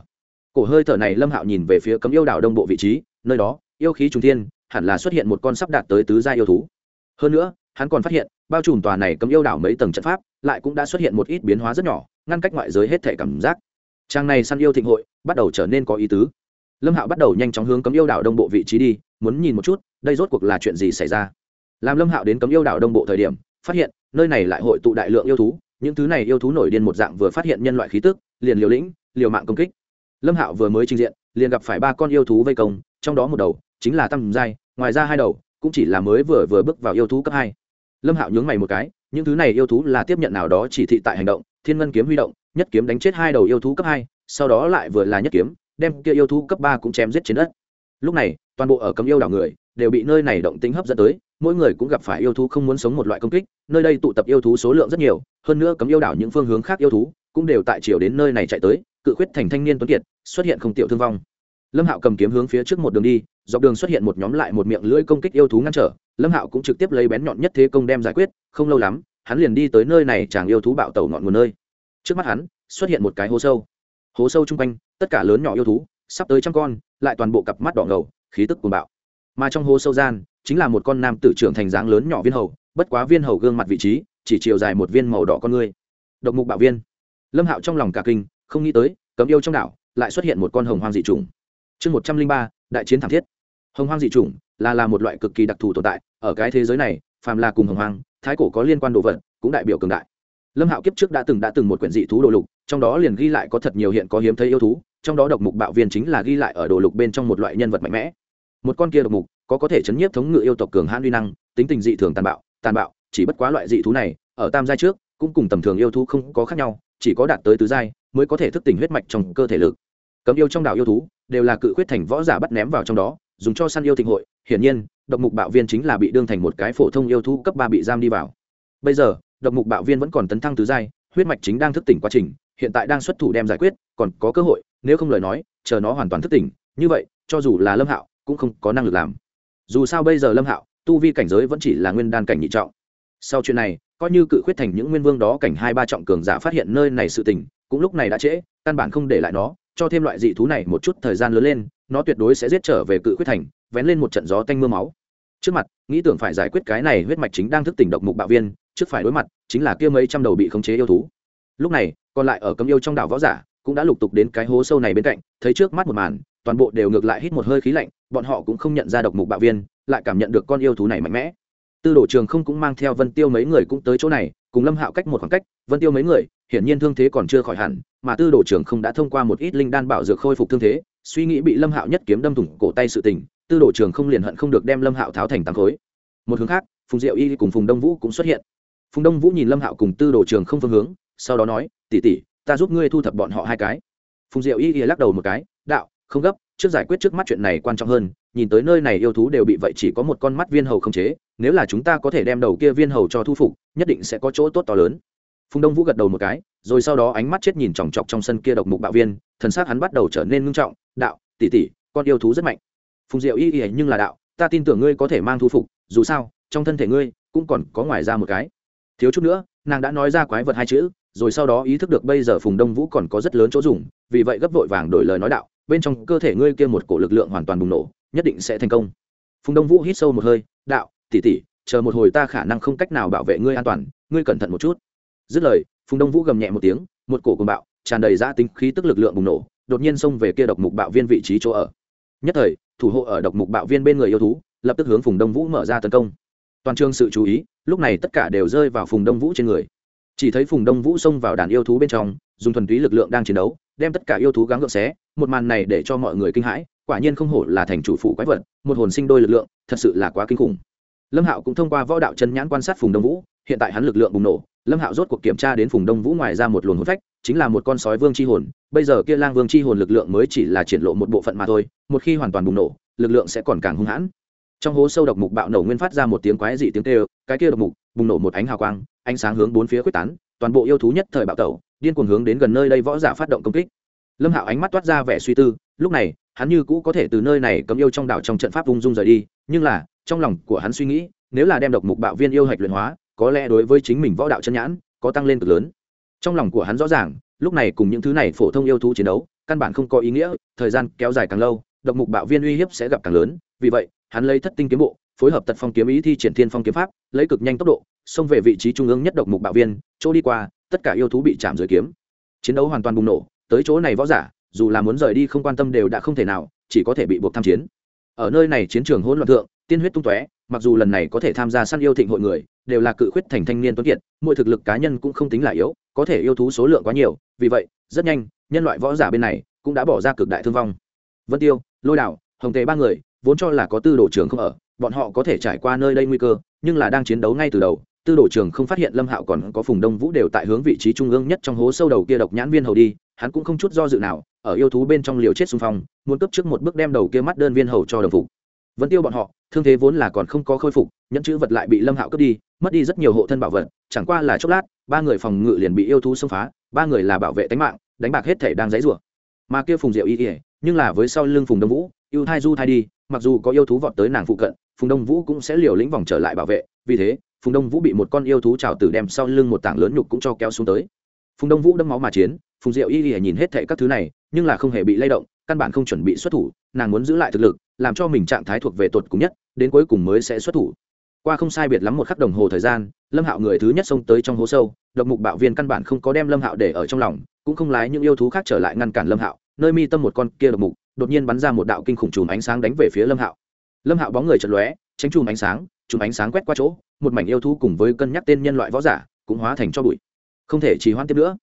Speaker 1: cổ hơi thở này lâm hạo nhìn về phía cấm yêu đảo đông bộ vị trí, nơi đó, yêu khí trùng thiên, hẳn là xuất hiện một con sắp đạt tới tứ gia yêu thú. Hơn nữa, hắn còn phát hiện, bao trùm tòa này cấm yêu đảo mấy tầng trận pháp, lại cũng đã xuất hiện một ít biến hóa rất nhỏ, ngăn cách ngoại giới hết thể cảm giác. Trang này săn yêu thịnh hội, bắt đầu trở nên có ý tứ. Lâm hạo bắt đầu nhanh chóng hướng cấm yêu đảo đông bộ vị trí đi, muốn nhìn một chút, đây rốt cuộc là chuyện gì xảy ra. Làm lâm hạo đến cấm yêu đảo đông bộ thời điểm, phát hiện, nơi này lại hội tụ đại lượng yêu thú, những thứ này yêu thú nổi điên một dạng vừa phát hiện nhân loại khí tức, liền liều lĩnh, liều mạng công kích lâm hạo vừa mới trình diện, liền gặp phải ba con yêu thú vây công, trong đó một đầu chính là tam giai, ngoài ra hai đầu cũng chỉ là mới vừa vừa bước vào yêu thú cấp hai. Lâm hạo nhướng mày một cái, những thứ này yêu thú là tiếp nhận nào đó chỉ thị tại hành động, thiên ngân kiếm huy động, nhất kiếm đánh chết hai đầu yêu thú cấp hai, sau đó lại vừa là nhất kiếm, đem kia yêu thú cấp ba cũng chém giết trên đất. Lúc này, toàn bộ ở cấm yêu đảo người đều bị nơi này động tính hấp dẫn tới, mỗi người cũng gặp phải yêu thú không muốn sống một loại công kích, nơi đây tụ tập yêu thú số lượng rất nhiều, hơn nữa cấm yêu đảo những phương hướng khác yêu thú cũng đều tại chiều đến nơi này chạy tới cự khuyết thành thanh niên tuấn kiệt, xuất hiện không tiểu thương vong. Lâm hạo cầm kiếm hướng phía trước một đường đi, dọc đường xuất hiện một nhóm lại một miệng lưỡi công kích yêu thú ngăn trở. Lâm hạo cũng trực tiếp lấy bén nhọn nhất thế công đem giải quyết, không lâu lắm, hắn liền đi tới nơi này chàng yêu thú bạo tẩu ngọn nguồn nơi. Trước mắt hắn, xuất hiện một cái hố sâu. Hố sâu chung quanh, tất cả lớn nhỏ yêu thú, sắp tới trăm con, lại toàn bộ cặp mắt đỏ ngầu, khí tức cuồng bạo. Mà trong hố sâu gian, chính là một con nam tử trưởng thành dáng lớn nhỏ viên hầu, bất quá viên hầu gương mặt vị trí, chỉ chiều dài một viên màu đỏ con ngươi. Độc mục bạo viên. Lâm hạo trong lòng cả kinh không nghĩ tới, cấm yêu trong đảo lại xuất hiện một con hồng hoang dị trùng chương một trăm linh ba, đại chiến thảm thiết. Hồng hoang dị trùng là là một loại cực kỳ đặc thù tồn tại. Ở cái thế giới này, phàm là cùng hồng hoang, thái cổ có liên quan đồ vật, cũng đại biểu cường đại. Lâm hạo kiếp trước đã từng đã từng một quyển dị thú đồ lục, trong đó liền ghi lại có thật nhiều hiện có hiếm thấy yêu thú, trong đó độc mục bạo viên chính là ghi lại ở đồ lục bên trong một loại nhân vật mạnh mẽ. Một con kia độc mục có có thể chấn nhiếp thống ngự yêu tộc cường hãn uy năng, tính tình dị thường tàn bạo tàn bạo, chỉ bất quá loại dị thú này, ở tam giai trước, cũng cùng tầm thường yêu thú không có khác nhau, chỉ có đạt tới tứ giai mới có thể thức tỉnh huyết mạch trong cơ thể lực. Cấm yêu trong đảo yêu thú đều là cự khuyết thành võ giả bắt ném vào trong đó, dùng cho săn yêu thịnh hội. Hiển nhiên, độc mục bạo viên chính là bị đương thành một cái phổ thông yêu thú cấp ba bị giam đi vào. Bây giờ, độc mục bạo viên vẫn còn tấn thăng tứ giai, huyết mạch chính đang thức tỉnh quá trình, hiện tại đang xuất thủ đem giải quyết, còn có cơ hội, nếu không lời nói, chờ nó hoàn toàn thức tỉnh. Như vậy, cho dù là lâm hạo, cũng không có năng lực làm. Dù sao bây giờ lâm hạo, tu vi cảnh giới vẫn chỉ là nguyên đan cảnh nhị trọng. Sau chuyện này, coi như cự khuyết thành những nguyên vương đó cảnh hai ba trọng cường giả phát hiện nơi này sự tình cũng lúc này đã trễ, căn bản không để lại nó, cho thêm loại dị thú này một chút thời gian lớn lên, nó tuyệt đối sẽ giết trở về cự khuyết thành, vén lên một trận gió tanh mưa máu. Trước mặt, nghĩ tưởng phải giải quyết cái này huyết mạch chính đang thức tỉnh độc mục bạo viên, trước phải đối mặt, chính là kia mấy trăm đầu bị khống chế yêu thú. Lúc này, còn lại ở cấm yêu trong đảo võ giả, cũng đã lục tục đến cái hố sâu này bên cạnh, thấy trước mắt một màn, toàn bộ đều ngược lại hít một hơi khí lạnh, bọn họ cũng không nhận ra độc mục bạo viên, lại cảm nhận được con yêu thú này mạnh mẽ. Tư đồ trường không cũng mang theo vân tiêu mấy người cũng tới chỗ này, cùng lâm hạo cách một khoảng cách, vân tiêu mấy người hiển nhiên thương thế còn chưa khỏi hẳn, mà tư đồ trường không đã thông qua một ít linh đan bảo dược khôi phục thương thế, suy nghĩ bị lâm hạo nhất kiếm đâm thủng cổ tay sự tình, tư đồ trường không liền hận không được đem lâm hạo tháo thành tám khối. Một hướng khác, phùng diệu y cùng phùng đông vũ cũng xuất hiện. Phùng đông vũ nhìn lâm hạo cùng tư đồ trường không phương hướng, sau đó nói tỉ tỉ ta giúp ngươi thu thập bọn họ hai cái. Phùng diệu y lắc đầu một cái, đạo, không gấp, trước giải quyết trước mắt chuyện này quan trọng hơn, nhìn tới nơi này yêu thú đều bị vậy chỉ có một con mắt viên hầu không chế, nếu là chúng ta có thể đem đầu kia viên hầu cho thu phục, nhất định sẽ có chỗ tốt to lớn phùng đông vũ gật đầu một cái, rồi sau đó ánh mắt chết nhìn chòng chọc trong sân kia độc mục bạo viên, thần sắc hắn bắt đầu trở nên ngưng trọng, đạo, tỷ tỷ, con yêu thú rất mạnh. Phùng diệu y y nhưng là đạo, ta tin tưởng ngươi có thể mang thu phục, dù sao, trong thân thể ngươi cũng còn có ngoài ra một cái. Thiếu chút nữa, nàng đã nói ra quái vật hai chữ, rồi sau đó ý thức được bây giờ phùng đông vũ còn có rất lớn chỗ dùng, vì vậy gấp vội vàng đổi lời nói đạo, bên trong cơ thể ngươi kia một cổ lực lượng hoàn toàn bùng nổ, nhất định sẽ thành công. Phùng đông vũ hít sâu một hơi, đạo tỉ tỉ chờ một hồi ta khả năng không cách nào bảo vệ ngươi an toàn, ngươi cẩn thận một chút dứt lời, phùng đông vũ gầm nhẹ một tiếng, một cổ cùng bạo, tràn đầy giã tính khí tức lực lượng bùng nổ, đột nhiên xông về kia độc mục bạo viên vị trí chỗ ở. Nhất thời, thủ hộ ở độc mục bạo viên bên người yêu thú, lập tức hướng phùng đông vũ mở ra tấn công. Toàn trường sự chú ý, lúc này tất cả đều rơi vào phùng đông vũ trên người. Chỉ thấy phùng đông vũ xông vào đàn yêu thú bên trong, dùng thuần túy lực lượng đang chiến đấu, đem tất cả yêu thú gắng gượng xé, một màn này để cho mọi người kinh hãi, quả nhiên không hổ là thành chủ phụ quái vật, một hồn sinh đôi lực lượng, thật sự là quá kinh khủng. Lâm hạo cũng thông qua võ đạo chân nhãn quan sát phùng đông vũ, hiện tại hắn lực lượng bùng nổ lâm hạo rốt cuộc kiểm tra đến phùng đông vũ ngoài ra một luồng hồn phách, chính là một con sói vương c h i hồn, bây giờ kia lang vương c h i hồn lực lượng mới chỉ là triển lộ một bộ phận mà thôi, một khi hoàn toàn bùng nổ, lực lượng sẽ còn càng hung hãn. Trong hố sâu độc mục bạo nổ nguyên phát ra một tiếng quái dị tiếng kêu, cái kia độc mục bùng nổ một ánh hào quang, ánh sáng hướng bốn phía quyết tán, toàn bộ yêu thú nhất thời bạo tẩu, điên cuồng hướng đến gần nơi đây võ giả phát động công kích. Lâm hạo ánh mắt toát ra vẻ suy tư, lúc này, hắn như cũ có thể từ nơi này cấm yêu trong đảo trong trận pháp ung dung rời đi, nhưng là, trong lòng của hắn suy nghĩ, nếu là đem độc mục bạo viên yêu hạch luyện hóa có lẽ đối với chính mình võ đạo chân nhãn, có tăng lên cực lớn. Trong lòng của hắn rõ ràng, lúc này cùng những thứ này phổ thông yêu thú chiến đấu, căn bản không có ý nghĩa, thời gian kéo dài càng lâu, độc mục bạo viên uy hiếp sẽ gặp càng lớn, vì vậy, hắn lấy thất tinh kiếm bộ, phối hợp tật phong kiếm ý thi triển thiên phong kiếm pháp, lấy cực nhanh tốc độ, xông về vị trí trung ương nhất độc mục bạo viên, chỗ đi qua, tất cả yêu thú bị chạm dưới kiếm. Chiến đấu hoàn toàn bùng nổ, tới chỗ này võ giả, dù là muốn rời đi không quan tâm đều đã không thể nào, chỉ có thể bị buộc tham chiến. Ở nơi này chiến trường hỗn loạn thượng, tiên huyết tung tóe, mặc dù lần này có thể tham gia săn yêu thịnh hội người đều là cự khuyết thành thanh niên tuấn kiệt, mỗi thực lực cá nhân cũng không tính là yếu, có thể yêu thú số lượng quá nhiều, vì vậy, rất nhanh, nhân loại võ giả bên này cũng đã bỏ ra cực đại thương vong. Vân tiêu, lôi đảo, hồng tề ba người, vốn cho là có tư đồ trường không ở, bọn họ có thể trải qua nơi đây nguy cơ, nhưng là đang chiến đấu ngay từ đầu, tư đồ trường không phát hiện lâm hạo còn có phùng đông vũ đều tại hướng vị trí trung ương nhất trong hố sâu đầu kia độc nhãn viên hầu đi, hắn cũng không chút do dự nào, ở yêu thú bên trong liều chết xung phong, muốn cấp trước một bước đem đầu kia mắt đơn viên hầu cho đồng phục vẫn tiêu bọn họ, thương thế vốn là còn không có khôi phục, nhẫn chữ vật lại bị lâm hạo cướp đi, mất đi rất nhiều hộ thân bảo vật, chẳng qua là chốc lát, ba người phòng ngự liền bị yêu thú xông phá, ba người là bảo vệ tính mạng, đánh bạc hết thể đang dãy rủa mà kia phùng diệu y ỉa nhưng là với sau lưng phùng đông vũ, yêu thai du thai đi, mặc dù có yêu thú vọt tới nàng phụ cận, phùng đông vũ cũng sẽ liều lĩnh vòng trở lại bảo vệ, vì thế, phùng đông vũ bị một con yêu thú trào tử đem sau lưng một tảng lớn nhục cũng cho kéo xuống tới. Phùng đông vũ đâm máu mà chiến, phùng diệu y ỉa nhìn hết thệ các thứ này, nhưng là không hề bị lay động căn bản không chuẩn bị xuất thủ, nàng muốn giữ lại thực lực, làm cho mình trạng thái thuộc về tuột cùng nhất, đến cuối cùng mới sẽ xuất thủ. Qua không sai biệt lắm một khắc đồng hồ thời gian, lâm hạo người thứ nhất xông tới trong hố sâu, độc mục bạo viên căn bản không có đem lâm hạo để ở trong lòng, cũng không lái những yêu thú khác trở lại ngăn cản lâm hạo, nơi mi tâm một con kia độc mục, đột nhiên bắn ra một đạo kinh khủng chùm ánh sáng đánh về phía lâm hạo. Lâm hạo bóng người chật lóe, tránh chùm ánh sáng, chùm ánh sáng quét qua chỗ, một mảnh yêu thú cùng với cân nhắc tên nhân loại võ giả, cũng hóa thành cho bụi. Không thể trì hoãn tiếp nữa.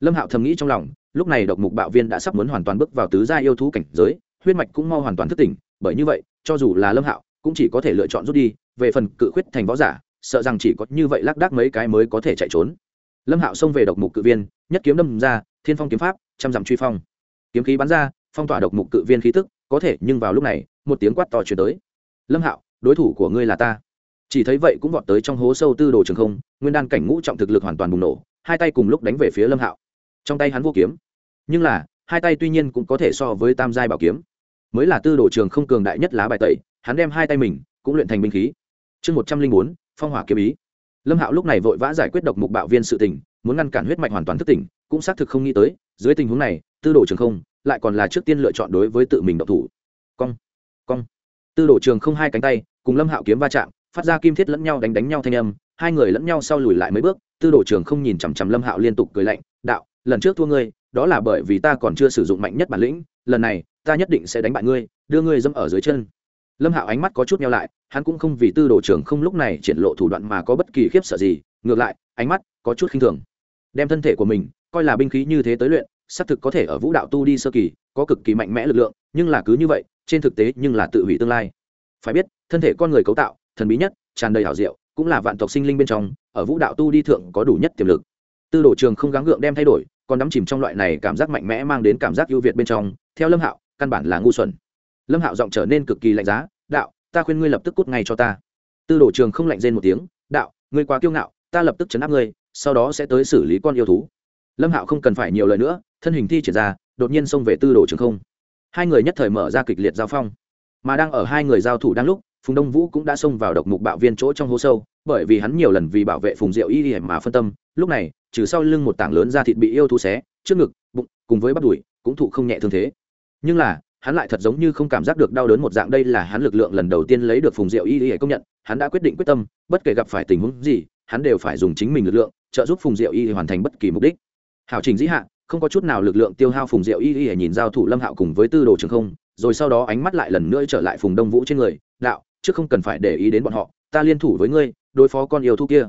Speaker 1: Lâm hạo thầm nghĩ trong lòng lúc này độc mục bạo viên đã sắp muốn hoàn toàn bước vào tứ gia yêu thú cảnh giới, huyết mạch cũng mau hoàn toàn thức tỉnh, bởi như vậy, cho dù là lâm hạo, cũng chỉ có thể lựa chọn rút đi, về phần cự khuyết thành võ giả, sợ rằng chỉ có như vậy lác đác mấy cái mới có thể chạy trốn. Lâm hạo xông về độc mục cự viên, nhất kiếm đâm ra, thiên phong kiếm pháp, trăm dặm truy phong. Kiếm khí bắn ra, phong tỏa độc mục cự viên khí tức, có thể, nhưng vào lúc này, một tiếng quát to chuyển tới. Lâm hạo, đối thủ của ngươi là ta. Chỉ thấy vậy cũng vọt tới trong hố sâu tư đồ trường không, nguyên đan cảnh ngũ trọng thực lực hoàn toàn bùng nổ, hai tay cùng lúc đánh về phía lâm hạo. Trong tay hắn vô kiếm nhưng là, hai tay tuy nhiên cũng có thể so với tam giai bảo kiếm. Mới là tư đồ trường không cường đại nhất lá bài tẩy, hắn đem hai tay mình cũng luyện thành binh khí. Chương một trăm linh bốn, phong hỏa kiếm ý. Lâm hạo lúc này vội vã giải quyết độc mục bạo viên sự tình, muốn ngăn cản huyết mạch hoàn toàn thức tỉnh, cũng xác thực không nghĩ tới, dưới tình huống này, tư đồ trường không lại còn là trước tiên lựa chọn đối với tự mình độc thủ. Cong cong. Tư đồ trường không hai cánh tay, cùng lâm hạo kiếm va chạm, phát ra kim thiết lẫn nhau đánh đánh nhau thanh âm, hai người lẫn nhau sau lùi lại mấy bước, tư đồ trường không nhìn chằm chằm lâm hạo liên tục cười lạnh, đạo, lần trước thua ngươi đó là bởi vì ta còn chưa sử dụng mạnh nhất bản lĩnh, lần này, ta nhất định sẽ đánh bại ngươi, đưa ngươi dâm ở dưới chân. Lâm hạo ánh mắt có chút nhau lại, hắn cũng không vì tư đồ trường không lúc này triển lộ thủ đoạn mà có bất kỳ khiếp sợ gì, ngược lại, ánh mắt có chút khinh thường. Đem thân thể của mình, coi là binh khí như thế tới luyện, xác thực có thể ở vũ đạo tu đi sơ kỳ, có cực kỳ mạnh mẽ lực lượng, nhưng là cứ như vậy, trên thực tế nhưng là tự hủy tương lai. Phải biết, thân thể con người cấu tạo, thần bí nhất, tràn đầy hảo diệu, cũng là vạn tộc sinh linh bên trong, ở vũ đạo tu đi thượng có đủ nhất tiềm lực. Tư đồ trường không gắng gượng đem thay đổi còn đắm chìm trong loại này cảm giác mạnh mẽ mang đến cảm giác ưu việt bên trong, theo lâm hạo, căn bản là ngu xuẩn. Lâm hạo giọng trở nên cực kỳ lạnh giá, đạo, ta khuyên ngươi lập tức cút ngay cho ta. Tư đồ trường không lạnh rên một tiếng, đạo, ngươi quá kiêu ngạo, ta lập tức chấn áp ngươi, sau đó sẽ tới xử lý con yêu thú. Lâm hạo không cần phải nhiều lời nữa, thân hình thi triển ra, đột nhiên xông về tư đồ trường không. Hai người nhất thời mở ra kịch liệt giao phong. Mà đang ở hai người giao thủ đang lúc, phùng đông vũ cũng đã xông vào độc mục bạo viên chỗ trong hố sâu bởi vì hắn nhiều lần vì bảo vệ phùng diệu y y mà phân tâm, lúc này, trừ sau lưng một tảng lớn da thịt bị yêu thú xé, trước ngực, bụng, cùng với bắp đùi, cũng thụ không nhẹ thương thế. Nhưng là, hắn lại thật giống như không cảm giác được đau đớn một dạng đây là hắn lực lượng lần đầu tiên lấy được phùng diệu y y công nhận, hắn đã quyết định quyết tâm, bất kể gặp phải tình huống gì, hắn đều phải dùng chính mình lực lượng, trợ giúp phùng diệu y hoàn thành bất kỳ mục đích. Hảo trình dĩ hạ, không có chút nào lực lượng tiêu hao phùng diệu y y nhìn giao thủ lâm hạo cùng với tư đồ trường không, rồi sau đó ánh mắt lại lần nữa trở lại phùng đông vũ trên người, đạo chứ không cần phải để ý đến bọn họ, ta liên thủ với ngươi đối phó con yêu thú kia.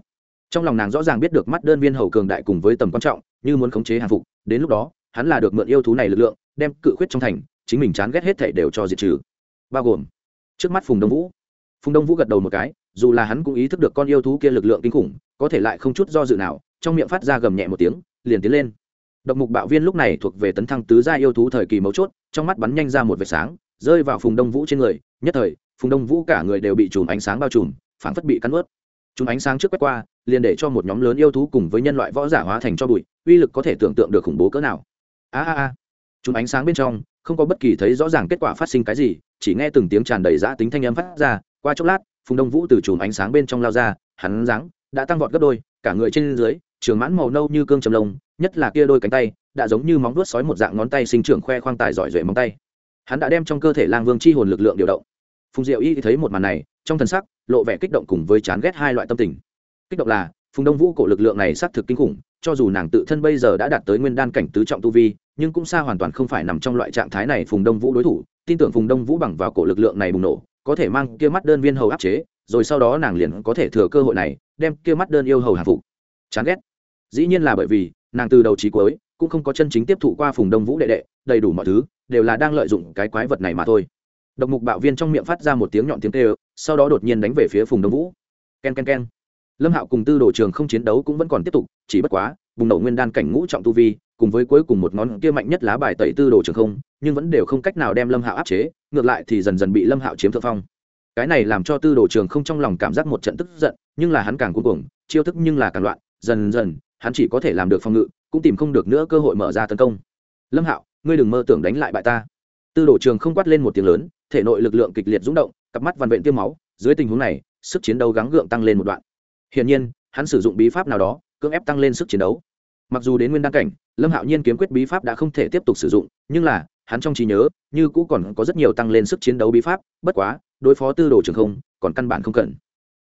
Speaker 1: Trong lòng nàng rõ ràng biết được mắt đơn viên hầu cường đại cùng với tầm quan trọng, như muốn khống chế hàng phục, đến lúc đó, hắn là được mượn yêu thú này lực lượng, đem cự khuyết trong thành, chính mình chán ghét hết thảy đều cho diệt trừ. Bao gồm, trước mắt phùng đông vũ. Phùng đông vũ gật đầu một cái, dù là hắn cũng ý thức được con yêu thú kia lực lượng kinh khủng, có thể lại không chút do dự nào, trong miệng phát ra gầm nhẹ một tiếng, liền tiến lên. Độc mục bạo viên lúc này thuộc về tấn thăng tứ gia yêu thú thời kỳ mấu chốt, trong mắt bắn nhanh ra một vệt sáng, rơi vào phùng đông vũ trên người, nhất thời, phùng đông vũ cả người đều bị chùm ánh sáng bao trùm, phảng phất bị cắn ướt chúng ánh sáng trước quét qua, liền để cho một nhóm lớn yêu thú cùng với nhân loại võ giả hóa thành cho bụi, uy lực có thể tưởng tượng được khủng bố cỡ nào. A a a. Chúng ánh sáng bên trong, không có bất kỳ thấy rõ ràng kết quả phát sinh cái gì, chỉ nghe từng tiếng tràn đầy giã tính thanh âm phát ra, qua chốc lát, phùng đông vũ từ chùm ánh sáng bên trong lao ra, hắn dáng đã tăng vọt gấp đôi, cả người trên dưới, trường mãn màu nâu như cương trầm lông, nhất là kia đôi cánh tay, đã giống như móng vuốt sói một dạng ngón tay sinh trưởng khoe khoang tài giỏi duệ móng tay. Hắn đã đem trong cơ thể lang vương chi hồn lực lượng điều động. Phùng diệu y thấy một màn này, trong thần sắc lộ vẻ kích động cùng với chán ghét hai loại tâm tình. Kích động là, phùng đông vũ cổ lực lượng này xác thực kinh khủng, cho dù nàng tự thân bây giờ đã đạt tới nguyên đan cảnh tứ trọng tu vi, nhưng cũng xa hoàn toàn không phải nằm trong loại trạng thái này phùng đông vũ đối thủ. Tin tưởng phùng đông vũ bằng vào cổ lực lượng này bùng nổ, có thể mang kia mắt đơn viên hầu áp chế, rồi sau đó nàng liền có thể thừa cơ hội này, đem kia mắt đơn yêu hầu hạ phục. Chán ghét. Dĩ nhiên là bởi vì, nàng từ đầu trí cuối, cũng không có chân chính tiếp thụ qua phùng đông vũ đệ đệ, đầy đủ mọi thứ, đều là đang lợi dụng cái quái vật này mà thôi độc mục bạo viên trong miệng phát ra một tiếng nhọn tiếng tê sau đó đột nhiên đánh về phía phùng đông vũ. K e n k e n k e n lâm hạo cùng tư đồ trường không chiến đấu cũng vẫn còn tiếp tục, chỉ bất quá, bùng nổ nguyên đan cảnh ngũ trọng tu vi, cùng với cuối cùng một ngón kia mạnh nhất lá bài tẩy tư đồ trường không, nhưng vẫn đều không cách nào đem lâm hạo áp chế, ngược lại thì dần dần bị lâm hạo chiếm thượng phong. Cái này làm cho tư đồ trường không trong lòng cảm giác một trận tức giận, nhưng là hắn càng cuối cùng chiêu thức nhưng là càng loạn, dần dần, hắn chỉ có thể làm được phòng ngự, cũng tìm không được nữa cơ hội mở ra tấn công. Lâm hạo, ngươi đừng mơ tưởng đánh lại bại ta. Tư đồ trường không quát lên một tiếng lớn thể nội lực lượng kịch liệt rung động, cặp mắt vằn vện tiêm máu, dưới tình huống này, sức chiến đấu gắng gượng tăng lên một đoạn. Hiển nhiên, hắn sử dụng bí pháp nào đó, cưỡng ép tăng lên sức chiến đấu. Mặc dù đến nguyên đăng cảnh, lâm hạo nhiên kiếm quyết bí pháp đã không thể tiếp tục sử dụng, nhưng là, hắn trong trí nhớ, như cũ còn có rất nhiều tăng lên sức chiến đấu bí pháp, bất quá, đối phó tư đồ trường không, còn căn bản không cần.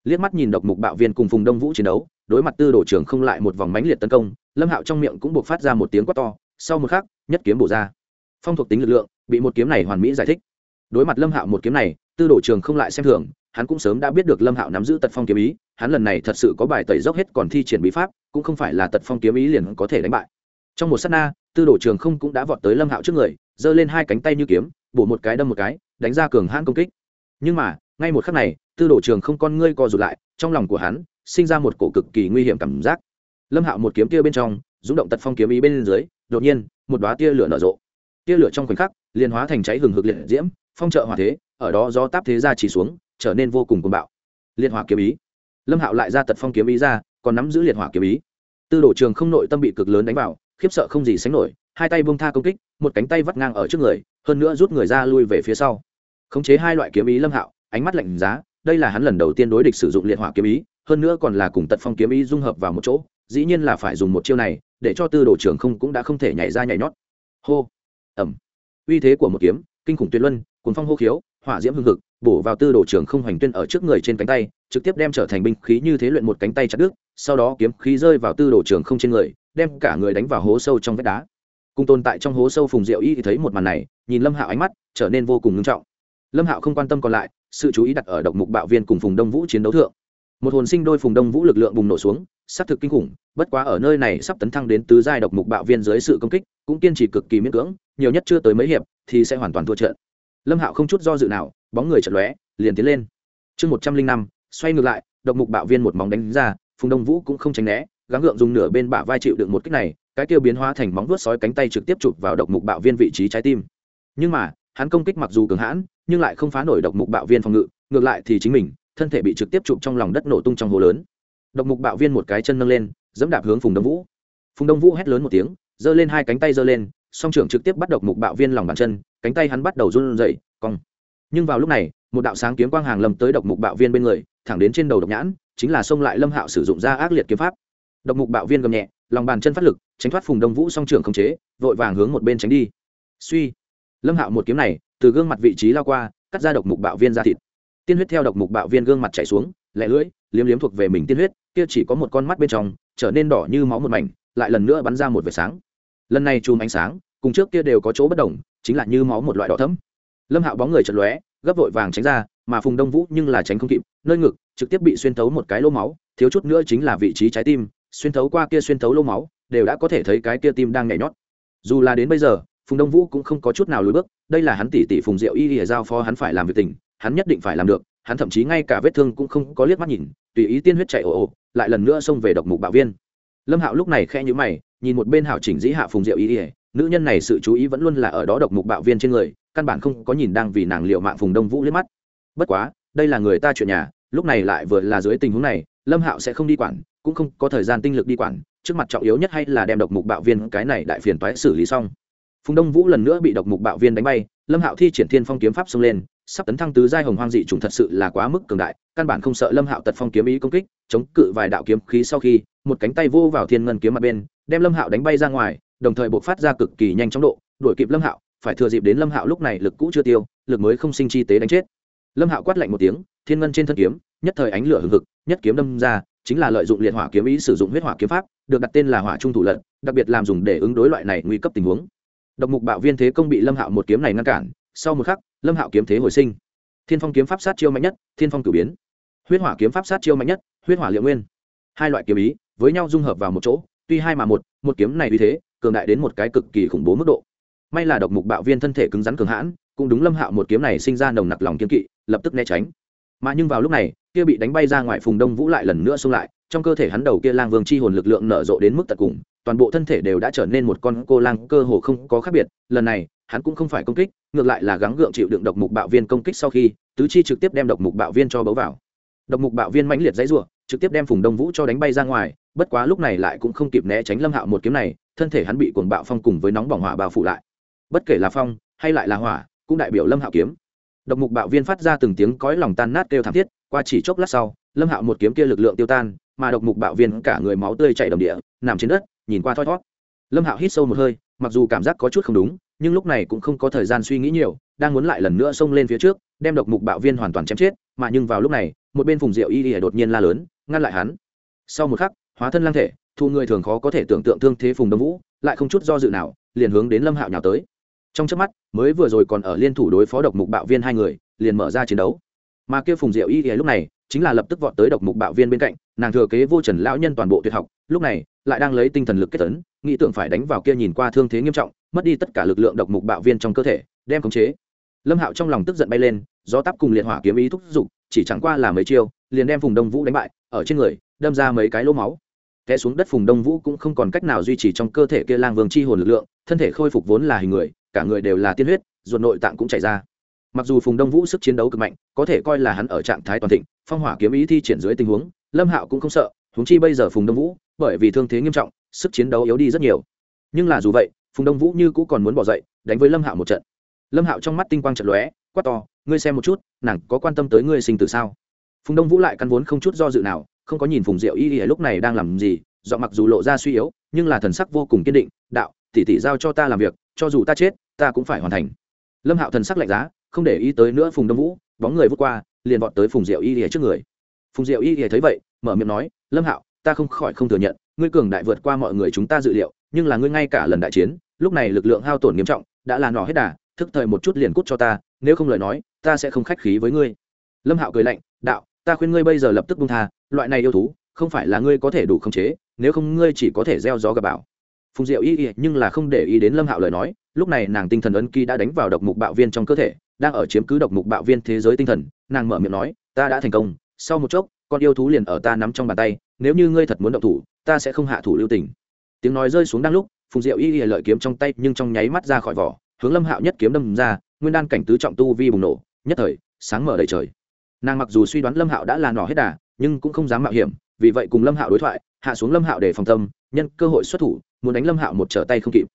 Speaker 1: Liếc mắt nhìn độc mục bạo viên cùng phùng đông vũ chiến đấu, đối mặt tư đồ trường không lại một vòng mãnh liệt tấn công, lâm hạo trong miệng cũng buộc phát ra một tiếng quát to, sau một khắc, nhất kiếm bổ ra. Phong thuộc tính lực lượng, bị một kiếm này hoàn mỹ giải thích đối mặt lâm hạo một kiếm này, tư đồ trường không lại xem thường, hắn cũng sớm đã biết được lâm hạo nắm giữ tật phong kiếm ý, hắn lần này thật sự có bài tẩy dốc hết còn thi triển bí pháp, cũng không phải là tật phong kiếm ý liền có thể đánh bại. Trong một s á t na, tư đồ trường không cũng đã vọt tới lâm hạo trước người, giơ lên hai cánh tay như kiếm, bổ một cái đâm một cái, đánh ra cường hãn công kích. Nhưng mà, ngay một khắc này, tư đồ trường không con ngươi co rụt lại, trong lòng của hắn sinh ra một cổ cực kỳ nguy hiểm cảm giác. Lâm hạo một kiếm tia bên trong rúng động tật phong kiếm ý bên dưới, đột nhiên, một đoá tia lửa nở rộ. Tia lửa trong khoảnh khắc, liền hóa thành cháy hừng hực liệt diễm phong trợ hỏa thế, ở đó do táp thế ra chỉ xuống, trở nên vô cùng cuồng bạo. Liệt hỏa kiếm ý. Lâm hạo lại ra tật phong kiếm ý ra, còn nắm giữ liệt hỏa kiếm ý. Tư đồ trường không nội tâm bị cực lớn đánh vào, khiếp sợ không gì sánh nổi, hai tay bông tha công kích, một cánh tay vắt ngang ở trước người, hơn nữa rút người ra lui về phía sau. Khống chế hai loại kiếm ý lâm hạo, ánh mắt lạnh giá, đây là hắn lần đầu tiên đối địch sử dụng liệt hỏa kiếm ý, hơn nữa còn là cùng tật phong kiếm ý dung hợp vào một chỗ, dĩ nhiên là phải dùng một chiêu này, để cho tư đồ trường không cũng đã không thể nhảy ra nhảy nhót. Hô. Ẩm uy thế của một kiếm kinh khủng tuyệt luân cuốn phong hô khiếu, hỏa diễm hưng hực, bổ vào tư đồ trưởng không hoành tuyên ở trước người trên cánh tay, trực tiếp đem trở thành binh khí như thế luyện một cánh tay chặt đứt, sau đó kiếm khí rơi vào tư đồ trưởng không trên người, đem cả người đánh vào hố sâu trong vách đá. Cùng tồn tại trong hố sâu phùng diệu y thì thấy một màn này, nhìn lâm hạo ánh mắt, trở nên vô cùng nghiêm trọng. Lâm hạo không quan tâm còn lại, sự chú ý đặt ở độc mục bạo viên cùng phùng đông vũ chiến đấu thượng. Một hồn sinh đôi phùng đông vũ lực lượng bùng nổ xuống xác thực kinh khủng, bất quá ở nơi này sắp tấn thăng đến tứ giai độc mục bạo viên dưới sự công kích, cũng kiên trì cực kỳ miễn cưỡng, nhiều nhất chưa tới mấy hiệp thì sẽ hoàn toàn thua trận. Lâm hạo không chút do dự nào, bóng người chật lóe, liền tiến lên. Chương một trăm linh năm, xoay ngược lại, độc mục bạo viên một móng đánh ra, phùng đông vũ cũng không tránh né, gắng gượng dùng nửa bên bả vai chịu đựng một kích này, cái tiêu biến hóa thành móng vuốt sói cánh tay trực tiếp chụp vào độc mục bạo viên vị trí trái tim. Nhưng mà, hắn công kích mặc dù cường hãn, nhưng lại không phá nổi độc mục bạo viên phòng ngự, ngược lại thì chính mình, thân thể bị trực tiếp chụp trong lòng đất nổ tung trong hồ lớn độc mục bạo viên một cái chân nâng lên, dẫm đạp hướng phùng đông vũ. Phùng đông vũ hét lớn một tiếng, giơ lên hai cánh tay giơ lên, song trưởng trực tiếp bắt độc mục bạo viên lòng bàn chân, cánh tay hắn bắt đầu run rẩy, cong. Nhưng vào lúc này, một đạo sáng kiếm quang hàng lâm tới độc mục bạo viên bên người, thẳng đến trên đầu độc nhãn, chính là xông lại lâm hạo sử dụng ra ác liệt kiếm pháp. Độc mục bạo viên gầm nhẹ, lòng bàn chân phát lực, tránh thoát phùng đông vũ song trưởng không chế, vội vàng hướng một bên tránh đi. Suy. Lâm hạo một kiếm này, từ gương mặt vị trí lao qua, cắt ra độc mục bạo viên ra thịt. Tiên huyết theo độc mục bạo viên gương mặt chảy xuống lẹ lưỡi, liếm liếm thuộc về mình tiên huyết kia chỉ có một con mắt bên trong, trở nên đỏ như máu một mảnh, lại lần nữa bắn ra một vệt sáng. Lần này chùm ánh sáng, cùng trước kia đều có chỗ bất đồng, chính là như máu một loại đỏ thấm lâm hạo bóng người chật lóe, gấp vội vàng tránh ra, mà phùng đông vũ nhưng là tránh không kịp, nơi ngực, trực tiếp bị xuyên thấu một cái lỗ máu, thiếu chút nữa chính là vị trí trái tim, xuyên thấu qua kia xuyên thấu lỗ máu, đều đã có thể thấy cái kia tim đang nhảy nhót. Dù là đến bây giờ, phùng đông vũ cũng không có chút nào lùi bước, đây là hắn tỷ tỷ phùng diệu y y giao phó hắn phải làm việc tình, hắn nhất định phải làm được, hắn thậm chí ngay cả vết thương cũng không có liếc mắt nhìn, tùy ý tiên huyết chạy ồ ồ lại lần nữa xông về độc mục bạo viên. Lâm hạo lúc này khe nhữ mày, nhìn một bên hảo chỉnh dĩ hạ phùng diệu ý ỉa nữ nhân này sự chú ý vẫn luôn là ở đó độc mục bạo viên trên người, căn bản không có nhìn đang vì nàng liệu mạng phùng đông vũ liếc mắt. Bất quá, đây là người ta chuyện nhà, lúc này lại vừa là dưới tình huống này, lâm hạo sẽ không đi quản, cũng không có thời gian tinh lực đi quản, trước mặt trọng yếu nhất hay là đem độc mục bạo viên cái này đại phiền toái xử lý xong. Phùng đông vũ lần nữa bị độc mục bạo viên đánh bay, lâm hạo thi triển thiên phong kiếm pháp xông lên sắp tấn thăng tứ giai hồng hoang dị trùng thật sự là quá mức cường đại, căn bản không sợ lâm hạo tật phong kiếm ý công kích, chống cự vài đạo kiếm khí sau khi, một cánh tay vô vào thiên ngân kiếm mặt bên, đem lâm hạo đánh bay ra ngoài, đồng thời buộc phát ra cực kỳ nhanh chóng độ, đuổi kịp lâm hạo, phải thừa dịp đến lâm hạo lúc này lực cũ chưa tiêu, lực mới không sinh chi tế đánh chết. Lâm hạo quát lạnh một tiếng, thiên ngân trên thân kiếm, nhất thời ánh lửa hừng hực, nhất kiếm đâm ra, chính là lợi dụng liệt hỏa kiếm ý sử dụng huyết hỏa kiếm pháp, được đặt tên là hỏa trung thủ lận, đặc biệt làm dùng để ứng đối loại này nguy cấp tình huống. Độc mục bạo viên thế công bị lâm hạo một kiếm này ngăn cản, sau một khắc lâm hạo kiếm thế hồi sinh. Thiên phong kiếm pháp sát chiêu mạnh nhất, thiên phong cử biến. Huyết hỏa kiếm pháp sát chiêu mạnh nhất, huyết hỏa liệu nguyên. Hai loại kiếm ý, với nhau dung hợp vào một chỗ, tuy hai mà một một kiếm này vì thế, cường đại đến một cái cực kỳ khủng bố mức độ. May là độc mục bạo viên thân thể cứng rắn cường hãn, cũng đúng lâm hạo một kiếm này sinh ra nồng nặc lòng kiên kỵ, lập tức né tránh. Mà nhưng vào lúc này, kia bị đánh bay ra ngoài phùng đông vũ lại lần nữa xông lại, trong cơ thể hắn đầu kia lang vương chi hồn lực lượng nở rộ đến mức tận cùng, toàn bộ thân thể đều đã trở nên một con cô lang cơ hồ không có khác biệt. Lần này hắn cũng không phải công kích, ngược lại là gắng gượng chịu đựng độc mục bạo viên công kích sau khi, tứ chi trực tiếp đem độc mục bạo viên cho bấu vào. Độc mục bạo viên mãnh liệt dãy rủa, trực tiếp đem phùng đông vũ cho đánh bay ra ngoài, bất quá lúc này lại cũng không kịp né tránh lâm hạo một kiếm này, thân thể hắn bị cuồng bạo phong cùng với nóng bỏng hỏa bao phủ lại. Bất kể là phong, hay lại là hỏa, cũng đại biểu lâm hạo kiếm. Độc mục bạo viên phát ra từng tiếng cõi lòng tan nát kêu thảm thiết, qua chỉ chốc lát sau, lâm hạo một kiếm kia lực lượng tiêu tan, mà độc mục bạo viên cả người máu tươi chảy đầm địa, nằm trên đất, nhìn qua thoi thót. Lâm hạo hít sâu một hơi, mặc dù cảm giác có chút không đúng nhưng lúc này cũng không có thời gian suy nghĩ nhiều, đang muốn lại lần nữa xông lên phía trước, đem độc mục bạo viên hoàn toàn chém chết, mà nhưng vào lúc này, một bên phùng diệu y ỉa đột nhiên la lớn, ngăn lại hắn. Sau một khắc, hóa thân lang thể thu người thường khó có thể tưởng tượng thương thế phùng đông vũ, lại không chút do dự nào, liền hướng đến lâm hạo nhào tới. Trong trước mắt, mới vừa rồi còn ở liên thủ đối phó độc mục bạo viên hai người, liền mở ra chiến đấu. Mà kia phùng diệu y ỉa lúc này, chính là lập tức vọt tới độc mục bạo viên bên cạnh, nàng thừa kế vô trần lão nhân toàn bộ tuyệt học, lúc này, lại đang lấy tinh thần lực kết tấn, nghĩ tưởng phải đánh vào kia nhìn qua thương thế nghiêm trọng mất đi tất cả lực lượng độc mục bạo viên trong cơ thể, đem khống chế. Lâm hạo trong lòng tức giận bay lên, gió tắp cùng liệt hỏa kiếm ý thúc giục, chỉ chẳng qua là mấy chiêu, liền đem phùng đông vũ đánh bại, ở trên người, đâm ra mấy cái lỗ máu. Té xuống đất phùng đông vũ cũng không còn cách nào duy trì trong cơ thể kia lang vương chi hồn lực lượng, thân thể khôi phục vốn là hình người, cả người đều là tiên huyết, ruột nội tạng cũng chảy ra. Mặc dù phùng đông vũ sức chiến đấu cực mạnh, có thể coi là hắn ở trạng thái toàn thịnh, phong hỏa kiếm ý thi triển dưới tình huống, lâm hạo cũng không sợ húng chi bây giờ phùng đông vũ, bởi vì thương thế nghiêm trọng, sức chiến đấu yếu đi rất nhiều. Nhưng là dù vậy phùng đông vũ như cũ còn muốn bỏ dậy, đánh với lâm hạo một trận. Lâm hạo trong mắt tinh quang trận lóe, quát to, ngươi xem một chút, nàng có quan tâm tới ngươi sinh tử sao? Phùng đông vũ lại căn vốn không chút do dự nào, không có nhìn phùng diệu y y lúc này đang làm gì dọn mặc dù lộ ra suy yếu, nhưng là thần sắc vô cùng kiên định, đạo tỉ tỉ giao cho ta làm việc, cho dù ta chết, ta cũng phải hoàn thành. Lâm hạo thần sắc lạnh giá, không để ý tới nữa phùng đông vũ, bóng người vút qua, liền vọt tới phùng diệu y y trước người. Phùng diệu y y thấy vậy, mở miệng nói, lâm hạo ta không khỏi không thừa nhận, ngươi cường đại vượt qua mọi người chúng ta dự liệu, nhưng là ngươi ngay cả lần đại chiến, lúc này lực lượng hao tổn nghiêm trọng, đã là nỏ hết đà, thức thời một chút liền cút cho ta, nếu không lời nói, ta sẽ không khách khí với ngươi. Lâm hạo cười lạnh, đạo, ta khuyên ngươi bây giờ lập tức buông tha, loại này yêu thú, không phải là ngươi có thể đủ khống chế, nếu không ngươi chỉ có thể gieo gió gặp bảo phùng diệu y y nhưng là không để ý đến lâm hạo lời nói, lúc này nàng tinh thần ấn ký đã đánh vào độc mục bạo viên trong cơ thể, đang ở chiếm cứ độc mục bạo viên thế giới tinh thần, nàng mở miệng nói, ta đã thành công, sau một chốc con yêu thú liền ở ta nắm trong bàn tay, nếu như ngươi thật muốn động thủ, ta sẽ không hạ thủ lưu tình. Tiếng nói rơi xuống đang lúc, phùng diệu y y lợi kiếm trong tay nhưng trong nháy mắt ra khỏi vỏ, hướng lâm hạo nhất kiếm đâm ra, nguyên đan cảnh tứ trọng tu vi bùng nổ, nhất thời, sáng mở đầy trời. Nàng mặc dù suy đoán lâm hạo đã là nỏ hết đà, nhưng cũng không dám mạo hiểm, vì vậy cùng lâm hạo đối thoại, hạ xuống lâm hạo để phòng tâm, nhân cơ hội xuất thủ, muốn đánh lâm hạo một trở tay không kịp.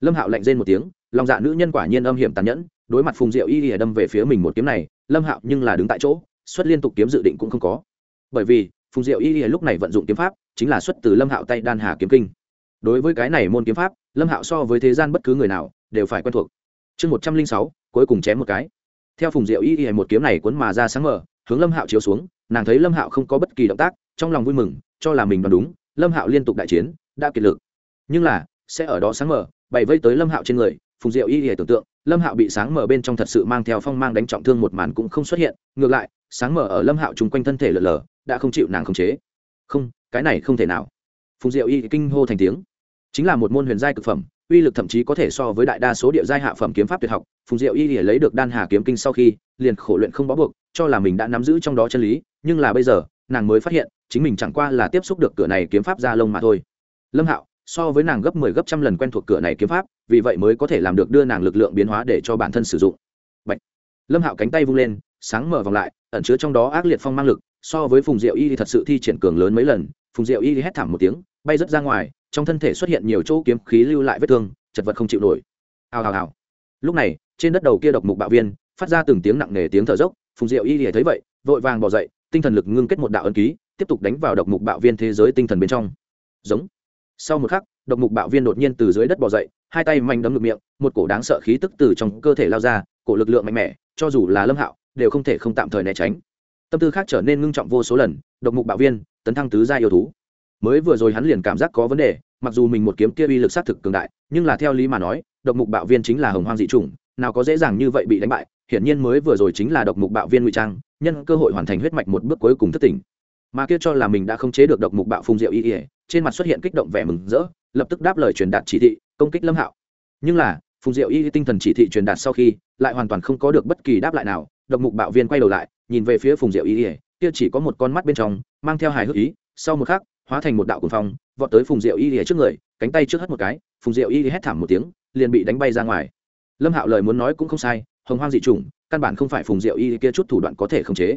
Speaker 1: Lâm hạo lạnh rên một tiếng, lòng dạ nữ nhân quả nhiên âm hiểm tàn nhẫn, đối mặt phùng diệu y y đâm về phía mình một kiếm này, lâm hạo nhưng là đứng tại chỗ, xuất liên tục kiếm dự định cũng không có bởi vì, phùng diệu y y lúc này vận dụng kiếm pháp, chính là xuất từ lâm hạo tay đan hà kiếm kinh. Đối với cái này môn kiếm pháp, lâm hạo so với thế gian bất cứ người nào, đều phải quen thuộc. Chương một trăm linh sáu, cuối cùng chém một cái. Theo phùng diệu y y một kiếm này cuốn mà ra sáng mở hướng lâm hạo chiếu xuống, nàng thấy lâm hạo không có bất kỳ động tác, trong lòng vui mừng, cho là mình đoán đúng, lâm hạo liên tục đại chiến, đã kiệt lực. Nhưng là, sẽ ở đó sáng mở bày vây tới lâm hạo trên người, phùng diệu y y tưởng tượng lâm hạo bị sáng mở bên trong thật sự mang theo phong mang đánh trọng thương một màn cũng không xuất hiện. Ngược lại sáng mở ở lâm hạo chung quanh thân thể lờ lờ, đã không chịu nàng khống chế. Không cái này không thể nào. Phùng diệu y kinh hô thành tiếng. Chính là một môn huyền giai cực phẩm uy lực thậm chí có thể so với đại đa số địa giai hạ phẩm kiếm pháp tuyệt học. Phùng diệu y để lấy được đan hà kiếm kinh sau khi liền khổ luyện không bó buộc cho là mình đã nắm giữ trong đó chân lý. Nhưng là bây giờ nàng mới phát hiện chính mình chẳng qua là tiếp xúc được cửa này kiếm pháp ra lông mà thôi. Lâm hạo so với nàng gấp mười 10 gấp trăm lần quen thuộc cửa này kiếm pháp, vì vậy mới có thể làm được đưa nàng lực lượng biến hóa để cho bản thân sử dụng. Bạch. lâm hạo cánh tay vung lên, sáng mở vòng lại, ẩn chứa trong đó ác liệt phong mang lực, so với phùng diệu y thì thật sự thi triển cường lớn mấy lần. Phùng diệu y hét thảm một tiếng, bay rớt ra ngoài, trong thân thể xuất hiện nhiều chỗ kiếm khí lưu lại vết thương, chật vật không chịu nổi. Hào hào hào. Lúc này, trên đất đầu kia độc mục bạo viên, phát ra từng tiếng nặng nề tiếng thở dốc, phùng diệu y thì thấy vậy, vội vàng bỏ dậy, tinh thần lực ngưng kết một đạo ân ký, tiếp tục đánh vào độc mục bạo viên thế giới tinh thần bên trong. Giống sau một khắc, độc mục bạo viên đột nhiên từ dưới đất bò dậy, hai tay mạnh đấm ngực miệng, một cổ đáng sợ khí tức từ trong cơ thể lao ra, cổ lực lượng mạnh mẽ, cho dù là lâm hạo, đều không thể không tạm thời né tránh. Tâm tư khác trở nên ngưng trọng vô số lần, độc mục bạo viên, tấn thăng tứ gia yêu thú. Mới vừa rồi hắn liền cảm giác có vấn đề, mặc dù mình một kiếm kia uy lực sát thực cường đại, nhưng là theo lý mà nói, độc mục bạo viên chính là hồng hoang dị chủng, nào có dễ dàng như vậy bị đánh bại, hiển nhiên mới vừa rồi chính là độc mục bạo viên ngụy trang, nhân cơ hội hoàn thành huyết mạch một bước cuối cùng thất tỉnh mà kia cho là mình đã không chế được độc mục bạo phùng diệu y ỉa, trên mặt xuất hiện kích động vẻ mừng rỡ, lập tức đáp lời truyền đạt chỉ thị, công kích lâm hạo. Nhưng là, phùng diệu y tinh thần chỉ thị truyền đạt sau khi, lại hoàn toàn không có được bất kỳ đáp lại nào, độc mục bạo viên quay đầu lại, nhìn về phía phùng diệu y ỉa, kia chỉ có một con mắt bên trong, mang theo hài hước ý, sau một khắc, hóa thành một đạo cuồng phong, vọt tới phùng diệu y ỉa trước người, cánh tay trước hất một cái, phùng diệu y hét thảm một tiếng, liền bị đánh bay ra ngoài. Lâm hạo lời muốn nói cũng không sai, hồng hoang dị chủng, căn bản không phải phùng diệu y kia chút thủ đoạn có thể khống chế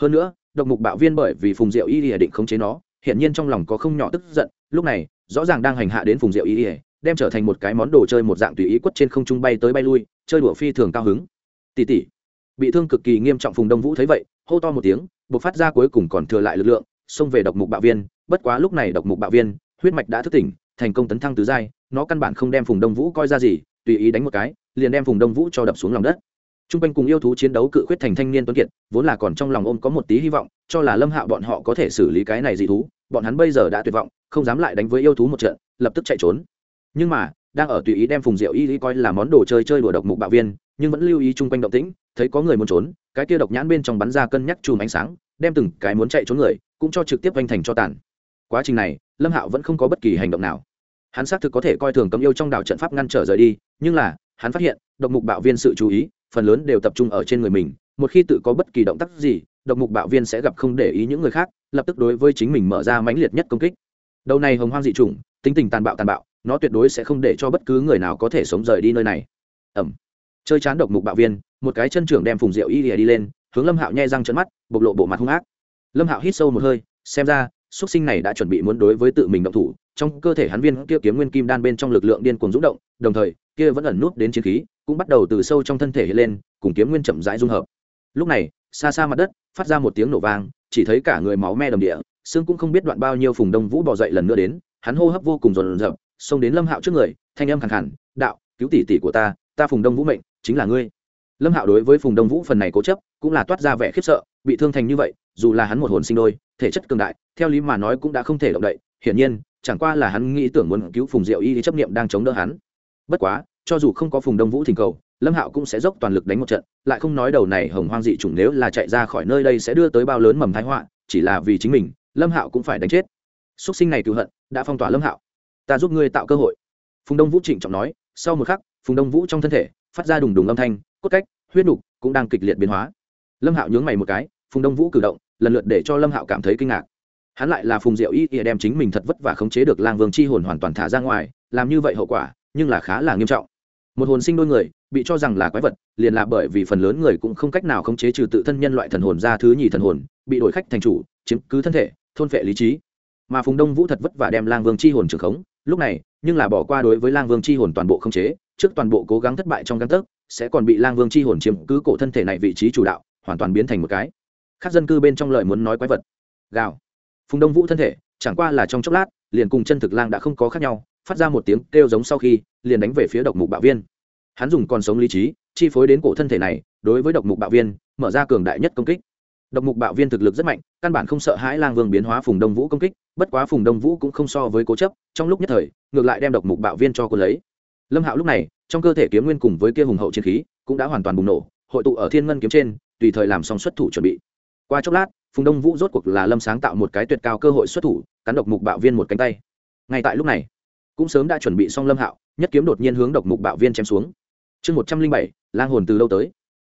Speaker 1: hơn nữa, độc mục bạo viên bởi vì phùng diệu y ỉa định khống chế nó hiện nhiên trong lòng có không nhỏ tức giận, lúc này, rõ ràng đang hành hạ đến phùng diệu y ỉa đem trở thành một cái món đồ chơi một dạng tùy ý quất trên không trung bay tới bay lui, chơi đùa phi thường cao hứng. Tỷ tỷ bị thương cực kỳ nghiêm trọng phùng đông vũ thấy vậy, hô to một tiếng buộc phát ra cuối cùng còn thừa lại lực lượng, xông về độc mục bạo viên, bất quá lúc này độc mục bạo viên, huyết mạch đã thức tỉnh, thành công tấn thăng tứ giai, nó căn bản không đem phùng đông vũ coi ra gì, tùy ý đánh một cái, liền đem phùng đông vũ cho đập xuống lòng đất t r u n g quanh cùng yêu thú chiến đấu cự khuyết thành thanh niên tuấn kiệt, vốn là còn trong lòng ôm có một tí hy vọng, cho là lâm hạo bọn họ có thể xử lý cái này dị thú, bọn hắn bây giờ đã tuyệt vọng, không dám lại đánh với yêu thú một trận, lập tức chạy trốn. Nhưng mà, đang ở tùy ý đem phùng diệu y y coi là món đồ chơi chơi đùa độc mục bạo viên, nhưng vẫn lưu ý chung quanh động tĩnh, thấy có người muốn trốn, cái kia độc nhãn bên trong bắn ra cân nhắc chùm ánh sáng, đem từng cái muốn chạy trốn người, cũng cho trực tiếp vanh thành cho tàn. Quá trình này, lâm hạo vẫn không có bất kỳ hành động nào. Hắn xác thực có thể coi thường cấm yêu trong đảo trận pháp ngăn trở rời đi, nhưng là, hắn phát hiện, độc mục bạo viên sự chú ý phần lớn đều tập trung ở trên người mình, một khi tự có bất kỳ động tác gì, độc mục bạo viên sẽ gặp không để ý những người khác, lập tức đối với chính mình mở ra mãnh liệt nhất công kích. Đầu này hồng hoang dị chủng, tính tình tàn bạo tàn bạo, nó tuyệt đối sẽ không để cho bất cứ người nào có thể sống rời đi nơi này. Ẩm. Chơi chán độc mục bạo viên, một cái chân trưởng đem phùng rượu y đi lên, hướng lâm hạo nhai răng trận mắt, bộc lộ bộ mặt hung ác. Lâm hạo hít sâu một hơi, xem ra xuất sinh này đã chuẩn bị muốn đối với tự mình động thủ, trong cơ thể hắn viên kia kiếm nguyên kim đan bên trong lực lượng điên cuồng rung động, đồng thời kia vẫn ẩn nút đến chiến khí, cũng bắt đầu từ sâu trong thân thể hiện lên, cùng kiếm nguyên chậm rãi dung hợp. Lúc này, xa xa mặt đất, phát ra một tiếng nổ vang, chỉ thấy cả người máu me đầm địa, xương cũng không biết đoạn bao nhiêu phùng đông vũ bỏ dậy lần nữa đến, hắn hô hấp vô cùng rồn rập xông đến lâm hạo trước người, thanh âm khẳng khẳng đạo, cứu tỷ tỷ của ta ta phùng đông vũ mệnh, chính là ngươi. Lâm hạo đối với phùng đông vũ phần này cố chấp, cũng là toát ra vẻ khiếp sợ, bị thương thành như vậy, dù là hắn một hồn sinh đôi, thể chất cường đại, theo lý mà nói cũng đã không thể động đậy, hiển nhiên, chẳng qua là hắn nghĩ tưởng muốn cứu phùng diệu y chấp niệm đang chống đỡ hắn bất quá, cho dù không có phùng đông vũ thỉnh cầu, lâm hạo cũng sẽ dốc toàn lực đánh một trận, lại không nói đầu này hồng hoang dị chủng nếu là chạy ra khỏi nơi đây sẽ đưa tới bao lớn mầm thái họa, chỉ là vì chính mình, lâm hạo cũng phải đánh chết. Xuất sinh này cựu hận, đã phong tỏa lâm hạo. Ta giúp ngươi tạo cơ hội. Phùng đông vũ trịnh trọng nói, sau một khắc, phùng đông vũ trong thân thể, phát ra đùng đùng âm thanh, cốt cách, huyết đục cũng đang kịch liệt biến hóa. Lâm hạo nhướng mày một cái, phùng đông vũ cử động, lần lượt để cho lâm hạo cảm thấy kinh ngạc. Hắn lại là phùng diệu y ỉa đem chính mình thật vất và khống chế được lang vương c h i hồn hoàn toàn thả ra ngoài, làm như vậy hậu quả nhưng là khá là nghiêm trọng. Một hồn sinh đôi người, bị cho rằng là quái vật, liền là bởi vì phần lớn người cũng không cách nào khống chế trừ tự thân nhân loại thần hồn ra thứ nhì thần hồn, bị đổi khách thành chủ, chiếm cứ thân thể, thôn phệ lý trí. Mà phùng đông vũ thật vất vả đem lang vương c h i hồn trưởng khống, lúc này, nhưng là bỏ qua đối với lang vương c h i hồn toàn bộ khống chế, trước toàn bộ cố gắng thất bại trong găng tấc, sẽ còn bị lang vương c h i hồn chiếm cứ cổ thân thể này vị trí chủ đạo, hoàn toàn biến thành một cái. Khác dân cư bên trong lời muốn nói quái vật. Gào. Phùng đông vũ thân thể, chẳng qua là trong chốc lát, liền cùng chân thực lang đã không có khác nhau phát ra một tiếng kêu giống sau khi, liền đánh về phía độc mục bạo viên. Hắn dùng còn sống lý trí, chi phối đến cổ thân thể này, đối với độc mục bạo viên, mở ra cường đại nhất công kích. Độc mục bạo viên thực lực rất mạnh, căn bản không sợ hãi lang vương biến hóa phùng đông vũ công kích, bất quá phùng đông vũ cũng không so với cố chấp, trong lúc nhất thời, ngược lại đem độc mục bạo viên cho cô lấy. Lâm hạo lúc này, trong cơ thể kiếm nguyên cùng với kia hùng hậu chiến khí, cũng đã hoàn toàn bùng nổ, hội tụ ở thiên ngân kiếm trên, tùy thời làm xong xuất thủ chuẩn bị. Qua chốc lát, phùng đông vũ rốt cuộc là lâm sáng tạo một cái tuyệt cao cơ hội xuất thủ, cắn độc mục bạo viên một cánh tay. Ngay tại lúc này cũng sớm đã chuẩn bị xong lâm hạo, nhất kiếm đột nhiên hướng độc mục bạo viên chém xuống. Chương một trăm linh bảy, lang hồn từ lâu tới.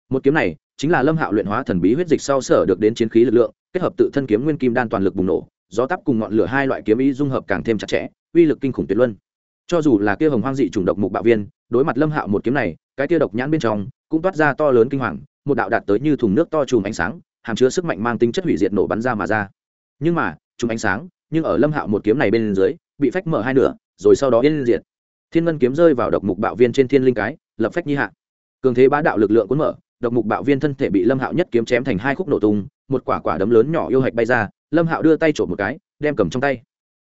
Speaker 1: Một kiếm này chính là lâm hạo luyện hóa thần bí huyết dịch sau sở được đến chiến khí lực lượng, kết hợp tự thân kiếm nguyên kim đan toàn lực bùng nổ, gió tắp cùng ngọn lửa hai loại kiếm ý dung hợp càng thêm chặt chẽ, uy lực kinh khủng tuyệt luân. Cho dù là kia hồng hoang dị trùng độc mục bạo viên, đối mặt lâm hạo một kiếm này, cái kia độc nhãn bên trong cũng toát ra to lớn kinh hoàng, một đạo đạt tới như thùng nước to chùm ánh sáng, hàm chứa sức mạnh mang tính chất hủy diệt nổ bắn ra mà ra. Nhưng mà, chùm ánh sáng nhưng ở lâm hạo một kiếm này bên dưới, bị phách mở hai nửa, rồi sau đó yên diệt. Thiên ngân kiếm rơi vào độc mục bạo viên trên thiên linh cái, lập phách nhi hạ. Cường thế bá đạo lực lượng cuốn mở, độc mục bạo viên thân thể bị lâm hạo nhất kiếm chém thành hai khúc nổ tung, một quả quả đấm lớn nhỏ yêu hạch bay ra, lâm hạo đưa tay trộm một cái, đem cầm trong tay.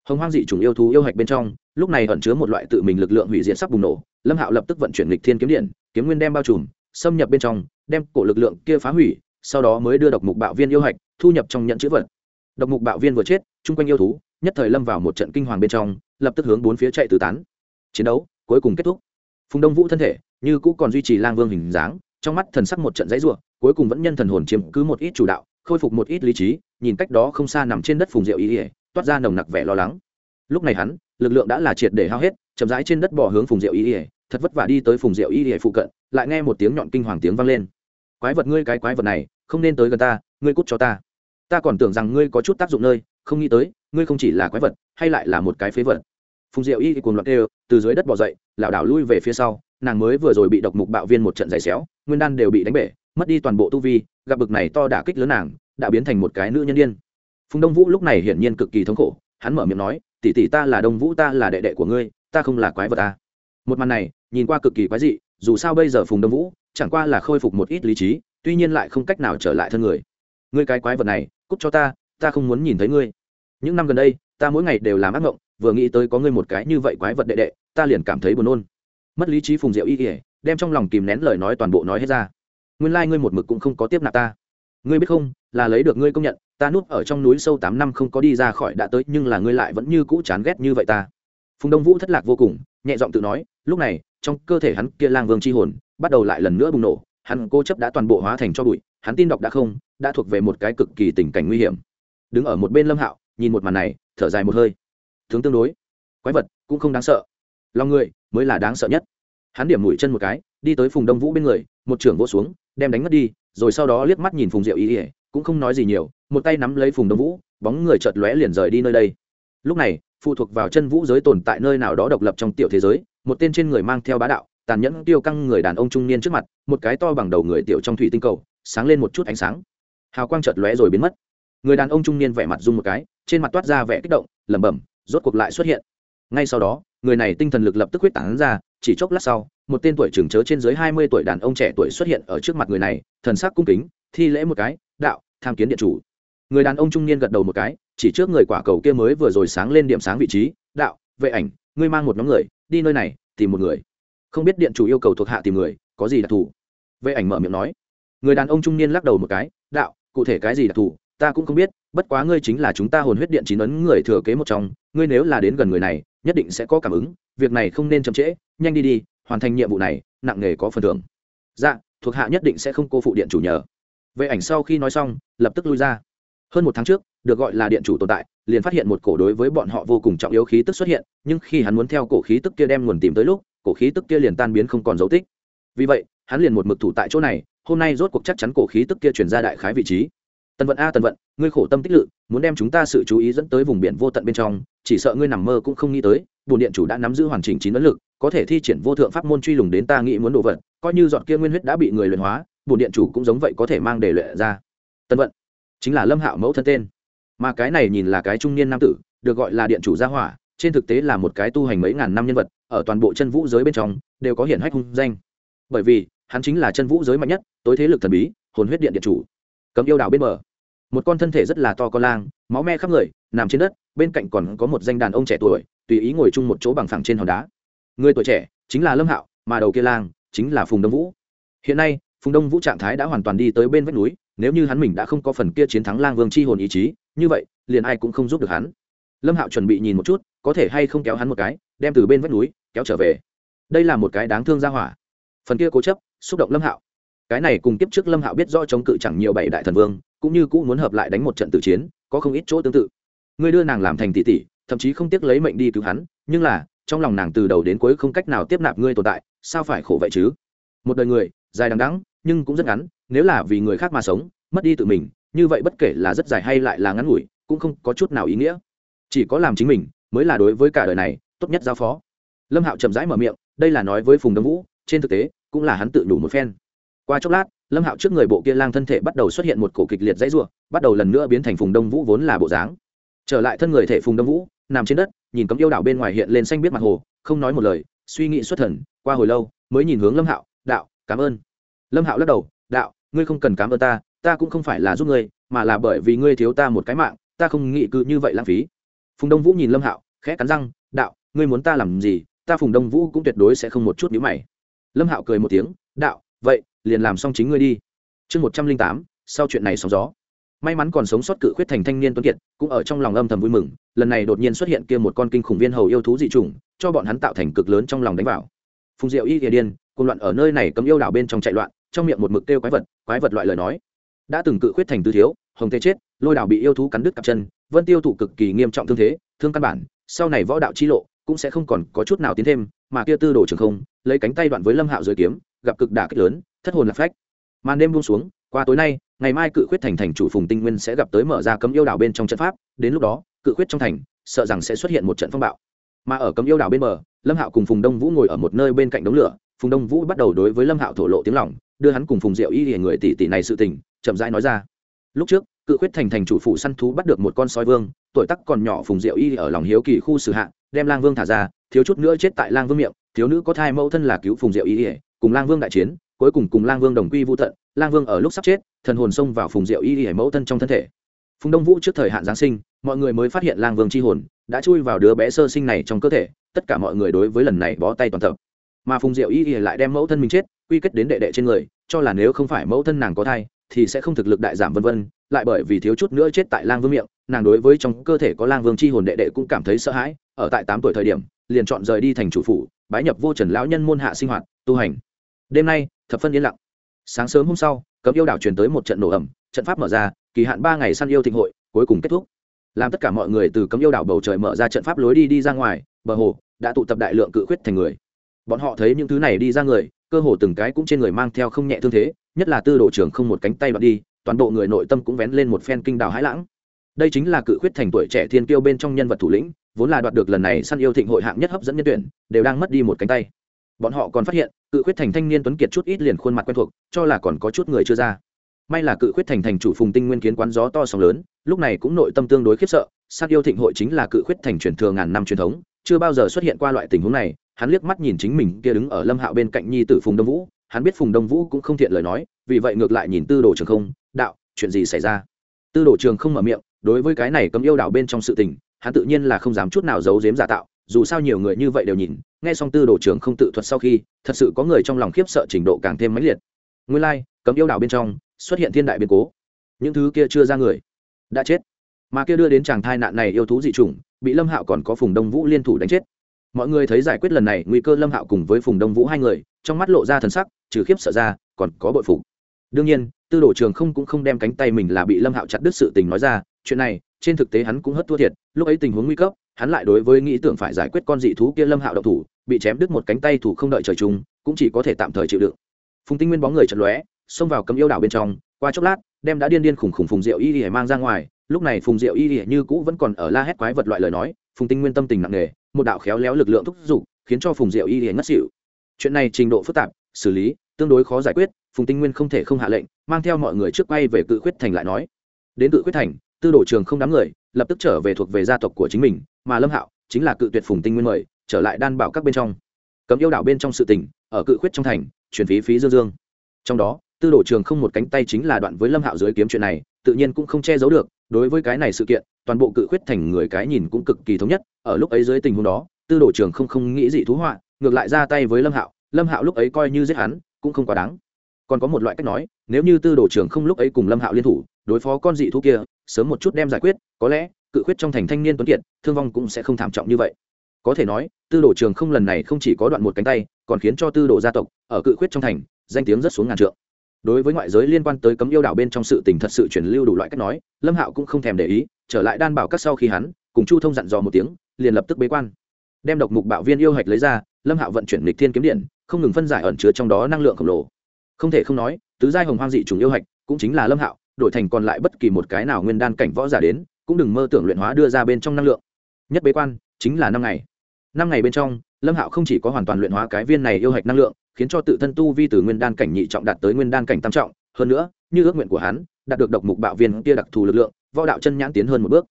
Speaker 1: Hồng hoang dị chủng yêu thú yêu hạch bên trong, lúc này ẩn chứa một loại tự mình lực lượng hủy diệt sắp bùng nổ, lâm hạo lập tức vận chuyển lịch thiên kiếm điện, kiếm nguyên đem bao trùm, xâm nhập bên trong, đem cổ lực lượng kia phá hủy, sau đó mới đưa độc mục bạo viên yêu hạch thu nhập trong nhận chữ vật. Độc mục bạo viên vừa chết chung quanh yêu thú, nhất thời lâm vào một trận kinh hoàng bên trong, lập tức hướng bốn phía chạy tứ tán. Chiến đấu cuối cùng kết thúc. Phùng đông vũ thân thể như cũ còn duy trì lang vương hình dáng, trong mắt thần sắc một trận dãy ruộng cuối cùng vẫn nhân thần hồn chiếm cứ một ít chủ đạo, khôi phục một ít lý trí, nhìn cách đó không xa nằm trên đất phùng diệu ý ỉa toát ra nồng nặc vẻ lo lắng. Lúc này hắn, lực lượng đã là triệt để hao hết, chậm rãi trên đất bỏ hướng phùng diệu ý ỉa thật vất vả đi tới phùng diệu ý ỉa phụ cận, lại nghe một tiếng nhọn kinh hoàng tiếng vang lên. Quái vật ngươi, cái quái vật này, không nên tới gần ta, ngươi cút cho ta. Ta còn tưởng rằng ngươi có chút tác dụng nơi không nghĩ tới, ngươi không chỉ là quái vật, hay lại là một cái phế vật. Phùng diệu y cùng loạt đều từ dưới đất bỏ dậy, lảo đảo lui về phía sau, nàng mới vừa rồi bị độc mục bạo viên một trận giày xéo, nguyên đan đều bị đánh bể, mất đi toàn bộ tu vi, gặp bực này to đả kích lớn nàng, đã biến thành một cái nữ nhân điên. Phùng đông vũ lúc này hiển nhiên cực kỳ thống khổ, hắn mở miệng nói, tỷ tỷ ta là đông vũ, ta là đệ đệ của ngươi, ta không là quái vật ta một màn này, nhìn qua cực kỳ quái dị, dù sao bây giờ phùng đông vũ, chẳng qua là khôi phục một ít lý trí, tuy nhiên lại không cách nào trở lại thân người. Ngươi cái quái vật này, cút cho ta ta không muốn nhìn thấy ngươi những năm gần đây, ta mỗi ngày đều làm ác mộng vừa nghĩ tới có ngươi một cái như vậy quái vật đệ đệ, ta liền cảm thấy buồn nôn. Mất lý trí phùng diệu y ỉa đem trong lòng kìm nén lời nói toàn bộ nói hết ra. Nguyên lai、like、ngươi một mực cũng không có tiếp nạp ta. Ngươi biết không, là lấy được ngươi công nhận, ta núp ở trong núi sâu tám năm không có đi ra khỏi đã tới, nhưng là ngươi lại vẫn như cũ chán ghét như vậy ta. Phùng đông vũ thất lạc vô cùng, nhẹ giọng tự nói, lúc này, trong cơ thể hắn kia lang vương c h i hồn, bắt đầu lại lần nữa bùng nổ, hắn cô chấp đã toàn bộ hóa thành cho bụi, hắn tin đọc đã không, đã thuộc về một cái cực kỳ tình cảnh nguy hiểm. Đứng ở một bên lâm hạo nhìn một màn này, thở dài một hơi. Tướng tương đối. Quái vật, cũng không đáng sợ. Lòng người, mới là đáng sợ nhất. Hắn điểm mũi chân một cái, đi tới phùng đông vũ bên người, một trưởng vỗ xuống, đem đánh mất đi, rồi sau đó liếc mắt nhìn phùng diệu ý ỉa cũng không nói gì nhiều, một tay nắm lấy phùng đông vũ, bóng người chợt lóe liền rời đi nơi đây. Lúc này, phụ thuộc vào chân vũ giới tồn tại nơi nào đó độc lập trong tiểu thế giới, một tên trên người mang theo bá đạo, tàn nhẫn tiêu căng người đàn ông trung niên trước mặt, một cái to bằng đầu người tiểu trong thủy tinh cầu, sáng lên một chút ánh sáng. Hào quang chợt lóe rồi biến mất người đàn ông trung niên vẻ mặt rung một cái, trên mặt toát ra vẻ kích động, lẩm bẩm, rốt cuộc lại xuất hiện. Ngay sau đó, người này tinh thần lực lập tức huyết tán ra, chỉ chốc lát sau, một tên tuổi trưởng chớ trên dưới hai mươi tuổi đàn ông trẻ tuổi xuất hiện ở trước mặt người này, thần sắc cung kính, thi lễ một cái, đạo, tham kiến điện chủ. Người đàn ông trung niên gật đầu một cái, chỉ trước người quả cầu kia mới vừa rồi sáng lên điểm sáng vị trí, đạo, vệ ảnh, ngươi mang một nhóm người, đi nơi này, tìm một người. Không biết điện chủ yêu cầu thuộc hạ tìm người, có gì đặc thù? Vệ ảnh mở miệng nói. Người đàn ông trung niên lắc đầu một cái, đạo, cụ thể cái gì đặc thù? Ta cũng không biết, bất quá ngươi chính là chúng ta hồn huyết điện chín ấn người thừa kế một trong, ngươi nếu là đến gần người này, nhất định sẽ có cảm ứng, việc này không nên chậm trễ, nhanh đi đi, hoàn thành nhiệm vụ này, nặng nghề có phần thưởng. Dạ thuộc hạ nhất định sẽ không cô phụ điện chủ nhờ. Vệ ảnh sau khi nói xong, lập tức lui ra. Hơn một tháng trước, được gọi là điện chủ tồn tại, liền phát hiện một cổ đối với bọn họ vô cùng trọng yếu khí tức xuất hiện, nhưng khi hắn muốn theo cổ khí tức kia đem nguồn tìm tới lúc, cổ khí tức kia liền tan biến không còn dấu tích. Vì vậy, hắn liền một mực thủ tại chỗ này, hôm nay rốt cuộc chắc chắn cổ khí tức kia chuyển ra đại khái vị trí tần vận a tần vận, ngươi khổ tâm tích lự, muốn đem chúng ta sự chú ý dẫn tới vùng biển vô tận bên trong, chỉ sợ ngươi nằm mơ cũng không nghĩ tới bồn điện chủ đã nắm giữ hoàn chỉnh chín ấn lực, có thể thi triển vô thượng pháp môn truy lùng đến ta nghĩ muốn đồ vật, coi như dọn kia nguyên huyết đã bị người luyện hóa bồn điện chủ cũng giống vậy có thể mang để luyện ra. Tân vận, chính là lâm hạo mẫu thân tên. Mà cái này nhìn là cái trung niên nam tử, được gọi là điện chủ gia hỏa, trên thực tế là một cái tu hành mấy ngàn năm nhân vật, ở toàn bộ chân vũ giới bên trong, đều có hiển hách hung danh. Bởi vì, hắn chính là chân vũ giới mạnh nhất, tối thế lực thần bí, hồn huyết điện điện chủ. Cấm yêu đảo bên bờ một con thân thể rất là to con lang, máu me khắp người, nằm trên đất, bên cạnh còn có một danh đàn ông trẻ tuổi, tùy ý ngồi chung một chỗ bằng phẳng trên hòn đá. Người tuổi trẻ chính là lâm hạo, mà đầu kia lang chính là phùng đông vũ. Hiện nay, phùng đông vũ trạng thái đã hoàn toàn đi tới bên vách núi, nếu như hắn mình đã không có phần kia chiến thắng lang vương c h i hồn ý chí, như vậy, liền ai cũng không giúp được hắn. Lâm hạo chuẩn bị nhìn một chút, có thể hay không kéo hắn một cái, đem từ bên vách núi kéo trở về. Đây là một cái đáng thương ra hỏa. Phần kia cố chấp, xúc động lâm hạo. Cái này cùng tiếp trước lâm hạo biết rõ chống cự chẳng nhiều bảy đại thần vương cũng như cũng muốn hợp lại đánh một trận tử chiến, có không ít chỗ tương tự. Ngươi đưa nàng làm thành tỷ tỷ, thậm chí không tiếc lấy mệnh đi cứu hắn, nhưng là, trong lòng nàng từ đầu đến cuối không cách nào tiếp nạp ngươi tồn tại, sao phải khổ vậy chứ? Một đời người, dài đằng đẵng, nhưng cũng rất ngắn, nếu là vì người khác mà sống, mất đi tự mình, như vậy bất kể là rất dài hay lại là ngắn ngủi, cũng không có chút nào ý nghĩa. Chỉ có làm chính mình, mới là đối với cả đời này, tốt nhất giao phó. Lâm hạo chậm rãi mở miệng, đây là nói với phùng đông vũ, trên thực tế, cũng là hắn tự đủ một phen. Qua chốc lát lâm hạo trước người bộ kia lang thân thể bắt đầu xuất hiện một cổ kịch liệt dãy r u ộ bắt đầu lần nữa biến thành phùng đông vũ vốn là bộ dáng. Trở lại thân người thể phùng đông vũ, nằm trên đất, nhìn cấm yêu đảo bên ngoài hiện lên xanh biết mặt hồ, không nói một lời, suy nghĩ xuất thần, qua hồi lâu, mới nhìn hướng lâm hạo, đạo, cảm ơn. Lâm hạo lắc đầu, đạo, ngươi không cần cảm ơn ta ta cũng không phải là giúp ngươi, mà là bởi vì ngươi thiếu ta một cái mạng, ta không nghĩ cứ như vậy lãng phí. Phùng đông vũ nhìn lâm hạo, khẽ cắn răng, đạo, ngươi muốn ta làm gì, ta phùng đông vũ cũng tuyệt đối sẽ không một chút nhữ mày. Lâm hạo cười một tiếng, đạo vậy, liền làm xong chính ngươi đi. Chương một trăm linh tám, sau chuyện này sóng gió. May mắn còn sống sót cự khuyết thành thanh niên tuấn kiệt, cũng ở trong lòng âm thầm vui mừng, lần này đột nhiên xuất hiện kia một con kinh khủng viên hầu yêu thú dị chủng, cho bọn hắn tạo thành cực lớn trong lòng đánh vào. Phùng diệu y kìa điên cùng loạn ở nơi này cấm yêu đảo bên trong chạy loạn, trong miệng một mực kêu quái vật quái vật loại lời nói. Đã từng cự khuyết thành tư thiếu, hồng tê chết, lôi đảo bị yêu thú cắn đứt cặp chân vân tiêu thụ cực kỳ nghiêm trọng thương thế, thương căn bản, sau này võ đạo chi lộ cũng sẽ không còn có chút nào tiến thêm, mà kia tư đồ trường không, lấy cánh tay đoạn với lâm hạo dưới kiếm gặp cực đả kích lớn, thất hồn lạc phách. Màn đêm buông xuống, qua tối nay, ngày mai cự khuyết thành thành chủ phùng tinh nguyên sẽ gặp tới mở ra cấm yêu đảo bên trong trận pháp, đến lúc đó, cự khuyết trong thành, sợ rằng sẽ xuất hiện một trận phong bạo. Mà ở cấm yêu đảo bên bờ, lâm hạo cùng phùng đông vũ ngồi ở một nơi bên cạnh đống lửa, phùng đông vũ bắt đầu đối với lâm hạo thổ lộ tiếng lòng, đưa hắn cùng phùng diệu y hiền người tỷ tỷ này sự tình, chậm rãi nói ra. Lúc trước, cự khuyết thành thành chủ phụ săn thú bắt được một con sói vương, tuổi tắc còn nhỏ phùng diệu y ở lòng hiếu kỳ khu xử hạ, đem lang vương thả ra, thiếu chút nữa chết tại lang vương miệng, thiếu nữ có thai mẫu thân là cứu phùng diệu y cùng lang vương đại chiến, cuối cùng cùng lang vương đồng quy vô tận, lang vương ở lúc sắp chết, thần hồn xông vào phùng diệu y y mẫu thân trong thân thể. Phùng đông vũ trước thời hạn giáng sinh, mọi người mới phát hiện lang vương c h i hồn, đã chui vào đứa bé sơ sinh này trong cơ thể, tất cả mọi người đối với lần này bó tay toàn tập. Mà phùng diệu y y lại đem mẫu thân mình chết, quy kết đến đệ đệ trên người, cho là nếu không phải mẫu thân nàng có thai, thì sẽ không thực lực đại giảm vân vân, lại bởi vì thiếu chút nữa chết tại lang vương miệng, nàng đối với trong cơ thể có lang vương c h i hồn đệ đệ cũng cảm thấy sợ hãi, ở tại tám tuổi thời điểm, liền chọn rời đi thành chủ phủ, bái nhập vô trần lão nhân môn hạ sinh hoạt, tu hành đêm nay, thập phân yên lặng. Sáng sớm hôm sau, cấm yêu đảo truyền tới một trận nổ ẩm trận pháp mở ra, kỳ hạn ba ngày săn yêu thịnh hội, cuối cùng kết thúc. Làm tất cả mọi người từ cấm yêu đảo bầu trời mở ra trận pháp lối đi đi ra ngoài, bờ hồ đã tụ tập đại lượng cự khuyết thành người. Bọn họ thấy những thứ này đi ra người, cơ hồ từng cái cũng trên người mang theo không nhẹ thương thế, nhất là tư đồ trưởng không một cánh tay đoạn đi, toàn bộ người nội tâm cũng vén lên một phen kinh đào hãi lãng. Đây chính là cự khuyết thành tuổi trẻ thiên kiêu bên trong nhân vật thủ lĩnh, vốn là đoạt được lần này săn yêu thịnh hội hạng nhất hấp dẫn nhân tuyển, đều đang mất đi một cánh tay. Bọn họ còn phát hiện cự khuyết thành thanh niên tuấn kiệt chút ít liền khuôn mặt quen thuộc, cho là còn có chút người chưa ra. May là cự khuyết thành thành chủ phùng tinh nguyên kiến quán gió to sóng lớn, lúc này cũng nội tâm tương đối khiếp sợ, sát yêu thịnh hội chính là cự khuyết thành truyền thừa ngàn năm truyền thống, chưa bao giờ xuất hiện qua loại tình huống này, hắn liếc mắt nhìn chính mình kia đứng ở lâm hạo bên cạnh nhi tử phùng đông vũ, hắn biết phùng đông vũ cũng không thiện lời nói, vì vậy ngược lại nhìn tư đồ trường không, đạo, chuyện gì xảy ra? Tư đồ trường không mở miệng, đối với cái này cấm yêu đảo bên trong sự tình, hắn tự nhiên là không dám chút nào giấu giếm giả tạo dù sao nhiều người như vậy đều nhìn nghe xong tư đồ trưởng không tự thuật sau khi thật sự có người trong lòng khiếp sợ trình độ càng thêm mãnh liệt. Nguyên lai、like, cấm yêu đảo bên trong xuất hiện thiên đại biến cố. Những thứ kia chưa ra người đã chết. Mà kia đưa đến chàng thai nạn này yêu thú dị chủng bị lâm hạo còn có phùng đông vũ liên thủ đánh chết. Mọi người thấy giải quyết lần này nguy cơ lâm hạo cùng với phùng đông vũ hai người trong mắt lộ ra thần sắc trừ khiếp sợ ra còn có bội phục. Đương nhiên tư đồ trường không cũng không đem cánh tay mình là bị lâm hạo chặt đứt sự tình nói ra chuyện này trên thực tế hắn cũng hất thua thiệt lúc ấy tình huống nguy cấp hắn lại đối với nghĩ tưởng phải giải quyết con dị thú kia lâm hạo độc thủ, bị chém đứt một cánh tay thủ không đợi trời chung, cũng chỉ có thể tạm thời chịu đựng. Phùng tinh nguyên bóng người chật lóe, xông vào cấm yêu đảo bên trong, qua chốc lát, đem đã điên điên khủng khủng phùng rượu y y mang ra ngoài, lúc này phùng rượu y y như cũ vẫn còn ở la hét quái vật loại lời nói, phùng tinh nguyên tâm tình nặng nề, một đạo khéo léo lực lượng thúc giục, khiến cho phùng rượu y y ngất xỉu. Chuyện này trình độ phức tạp, xử lý, tương đối khó giải quyết, phùng tinh nguyên không thể không hạ lệnh, mang theo mọi người trước quay về cự khuyết thành lại nói. Đến cự khuyết thành, tư đồ trường không đám người, lập tức trở về thuộc về gia tộc của chính mình mà lâm hạo chính là cự tuyệt phùng tinh nguyên mời, trở lại đan bảo các bên trong. Cấm yêu đảo bên trong sự tình, ở cự khuyết trong thành chuyển phí phí dương dương. Trong đó, tư đồ trường không một cánh tay chính là đoạn với lâm hạo dưới kiếm chuyện này, tự nhiên cũng không che giấu được, đối với cái này sự kiện, toàn bộ cự khuyết thành người cái nhìn cũng cực kỳ thống nhất, ở lúc ấy dưới tình huống đó, tư đồ trường không không nghĩ gì thú họa, ngược lại ra tay với lâm hạo lâm hạo lúc ấy coi như giết hắn, cũng không quá đáng. Còn có một loại cách nói, nếu như tư đồ trường không lúc ấy cùng lâm hạo liên thủ, đối phó con dị thú kia, sớm một chút đem giải quyết, có lẽ cự khuyết trong thành thanh niên tuấn kiệt, thương vong cũng sẽ không thảm trọng như vậy. Có thể nói, tư đồ trường không lần này không chỉ có đoạn một cánh tay, còn khiến cho tư đồ gia tộc ở cự khuyết trong thành, danh tiếng rất xuống ngàn trượng. Đối với ngoại giới liên quan tới cấm yêu đảo bên trong sự tình thật sự chuyển lưu đủ loại cách nói, lâm hạo cũng không thèm để ý, trở lại đan bảo các sau khi hắn, cùng chu thông dặn dò một tiếng, liền lập tức bế quan. Đem độc mục bạo viên yêu hạch lấy ra, lâm hạo vận chuyển lịch thiên kiếm điện, không ngừng phân giải ẩn chứa trong đó năng lượng khổng lồ. Không thể không nói, tứ giai hồng hoang dị trùng yêu hạch cũng chính là lâm hạo, đổi thành còn lại bất kỳ một cái nào nguyên đan cảnh võ giả đến cũng đừng mơ tưởng luyện hóa đưa ra bên trong năng lượng. Nhất bế quan, chính là năm ngày. Năm ngày bên trong, lâm hạo không chỉ có hoàn toàn luyện hóa cái viên này yêu hạch năng lượng, khiến cho tự thân tu vi từ nguyên đan cảnh nhị trọng đạt tới nguyên đan cảnh tam trọng, hơn nữa, như ước nguyện của hắn, đạt được độc mục bạo viên kia đặc thù lực lượng, võ đạo chân nhãn tiến hơn một bước.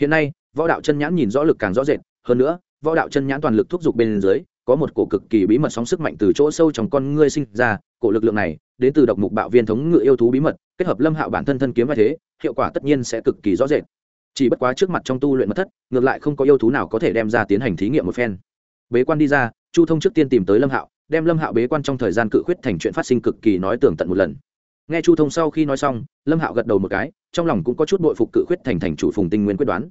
Speaker 1: Hiện nay, võ đạo chân nhãn nhìn rõ lực càng rõ rệt, hơn nữa, võ đạo chân nhãn toàn lực thúc giục bên dưới, có một cổ cực kỳ bí mật sóng sức mạnh từ chỗ sâu trong con ngươi sinh ra, cổ lực lượng này, đến từ độc mục bạo viên thống ngự yêu thú bí mật, kết hợp lâm hạo bản thân thân kiếm và thế, hiệu quả tất nhiên sẽ cực kỳ rõ rệt chỉ bất quá trước mặt trong tu luyện mật thất ngược lại không có yêu thú nào có thể đem ra tiến hành thí nghiệm một phen. Bế quan đi ra chu thông trước tiên tìm tới lâm hạo đem lâm hạo bế quan trong thời gian cự khuyết thành chuyện phát sinh cực kỳ nói tường tận một lần. Nghe chu thông sau khi nói xong lâm hạo gật đầu một cái trong lòng cũng có chút bội phục cự khuyết thành thành chủ phùng tinh nguyên quyết đoán.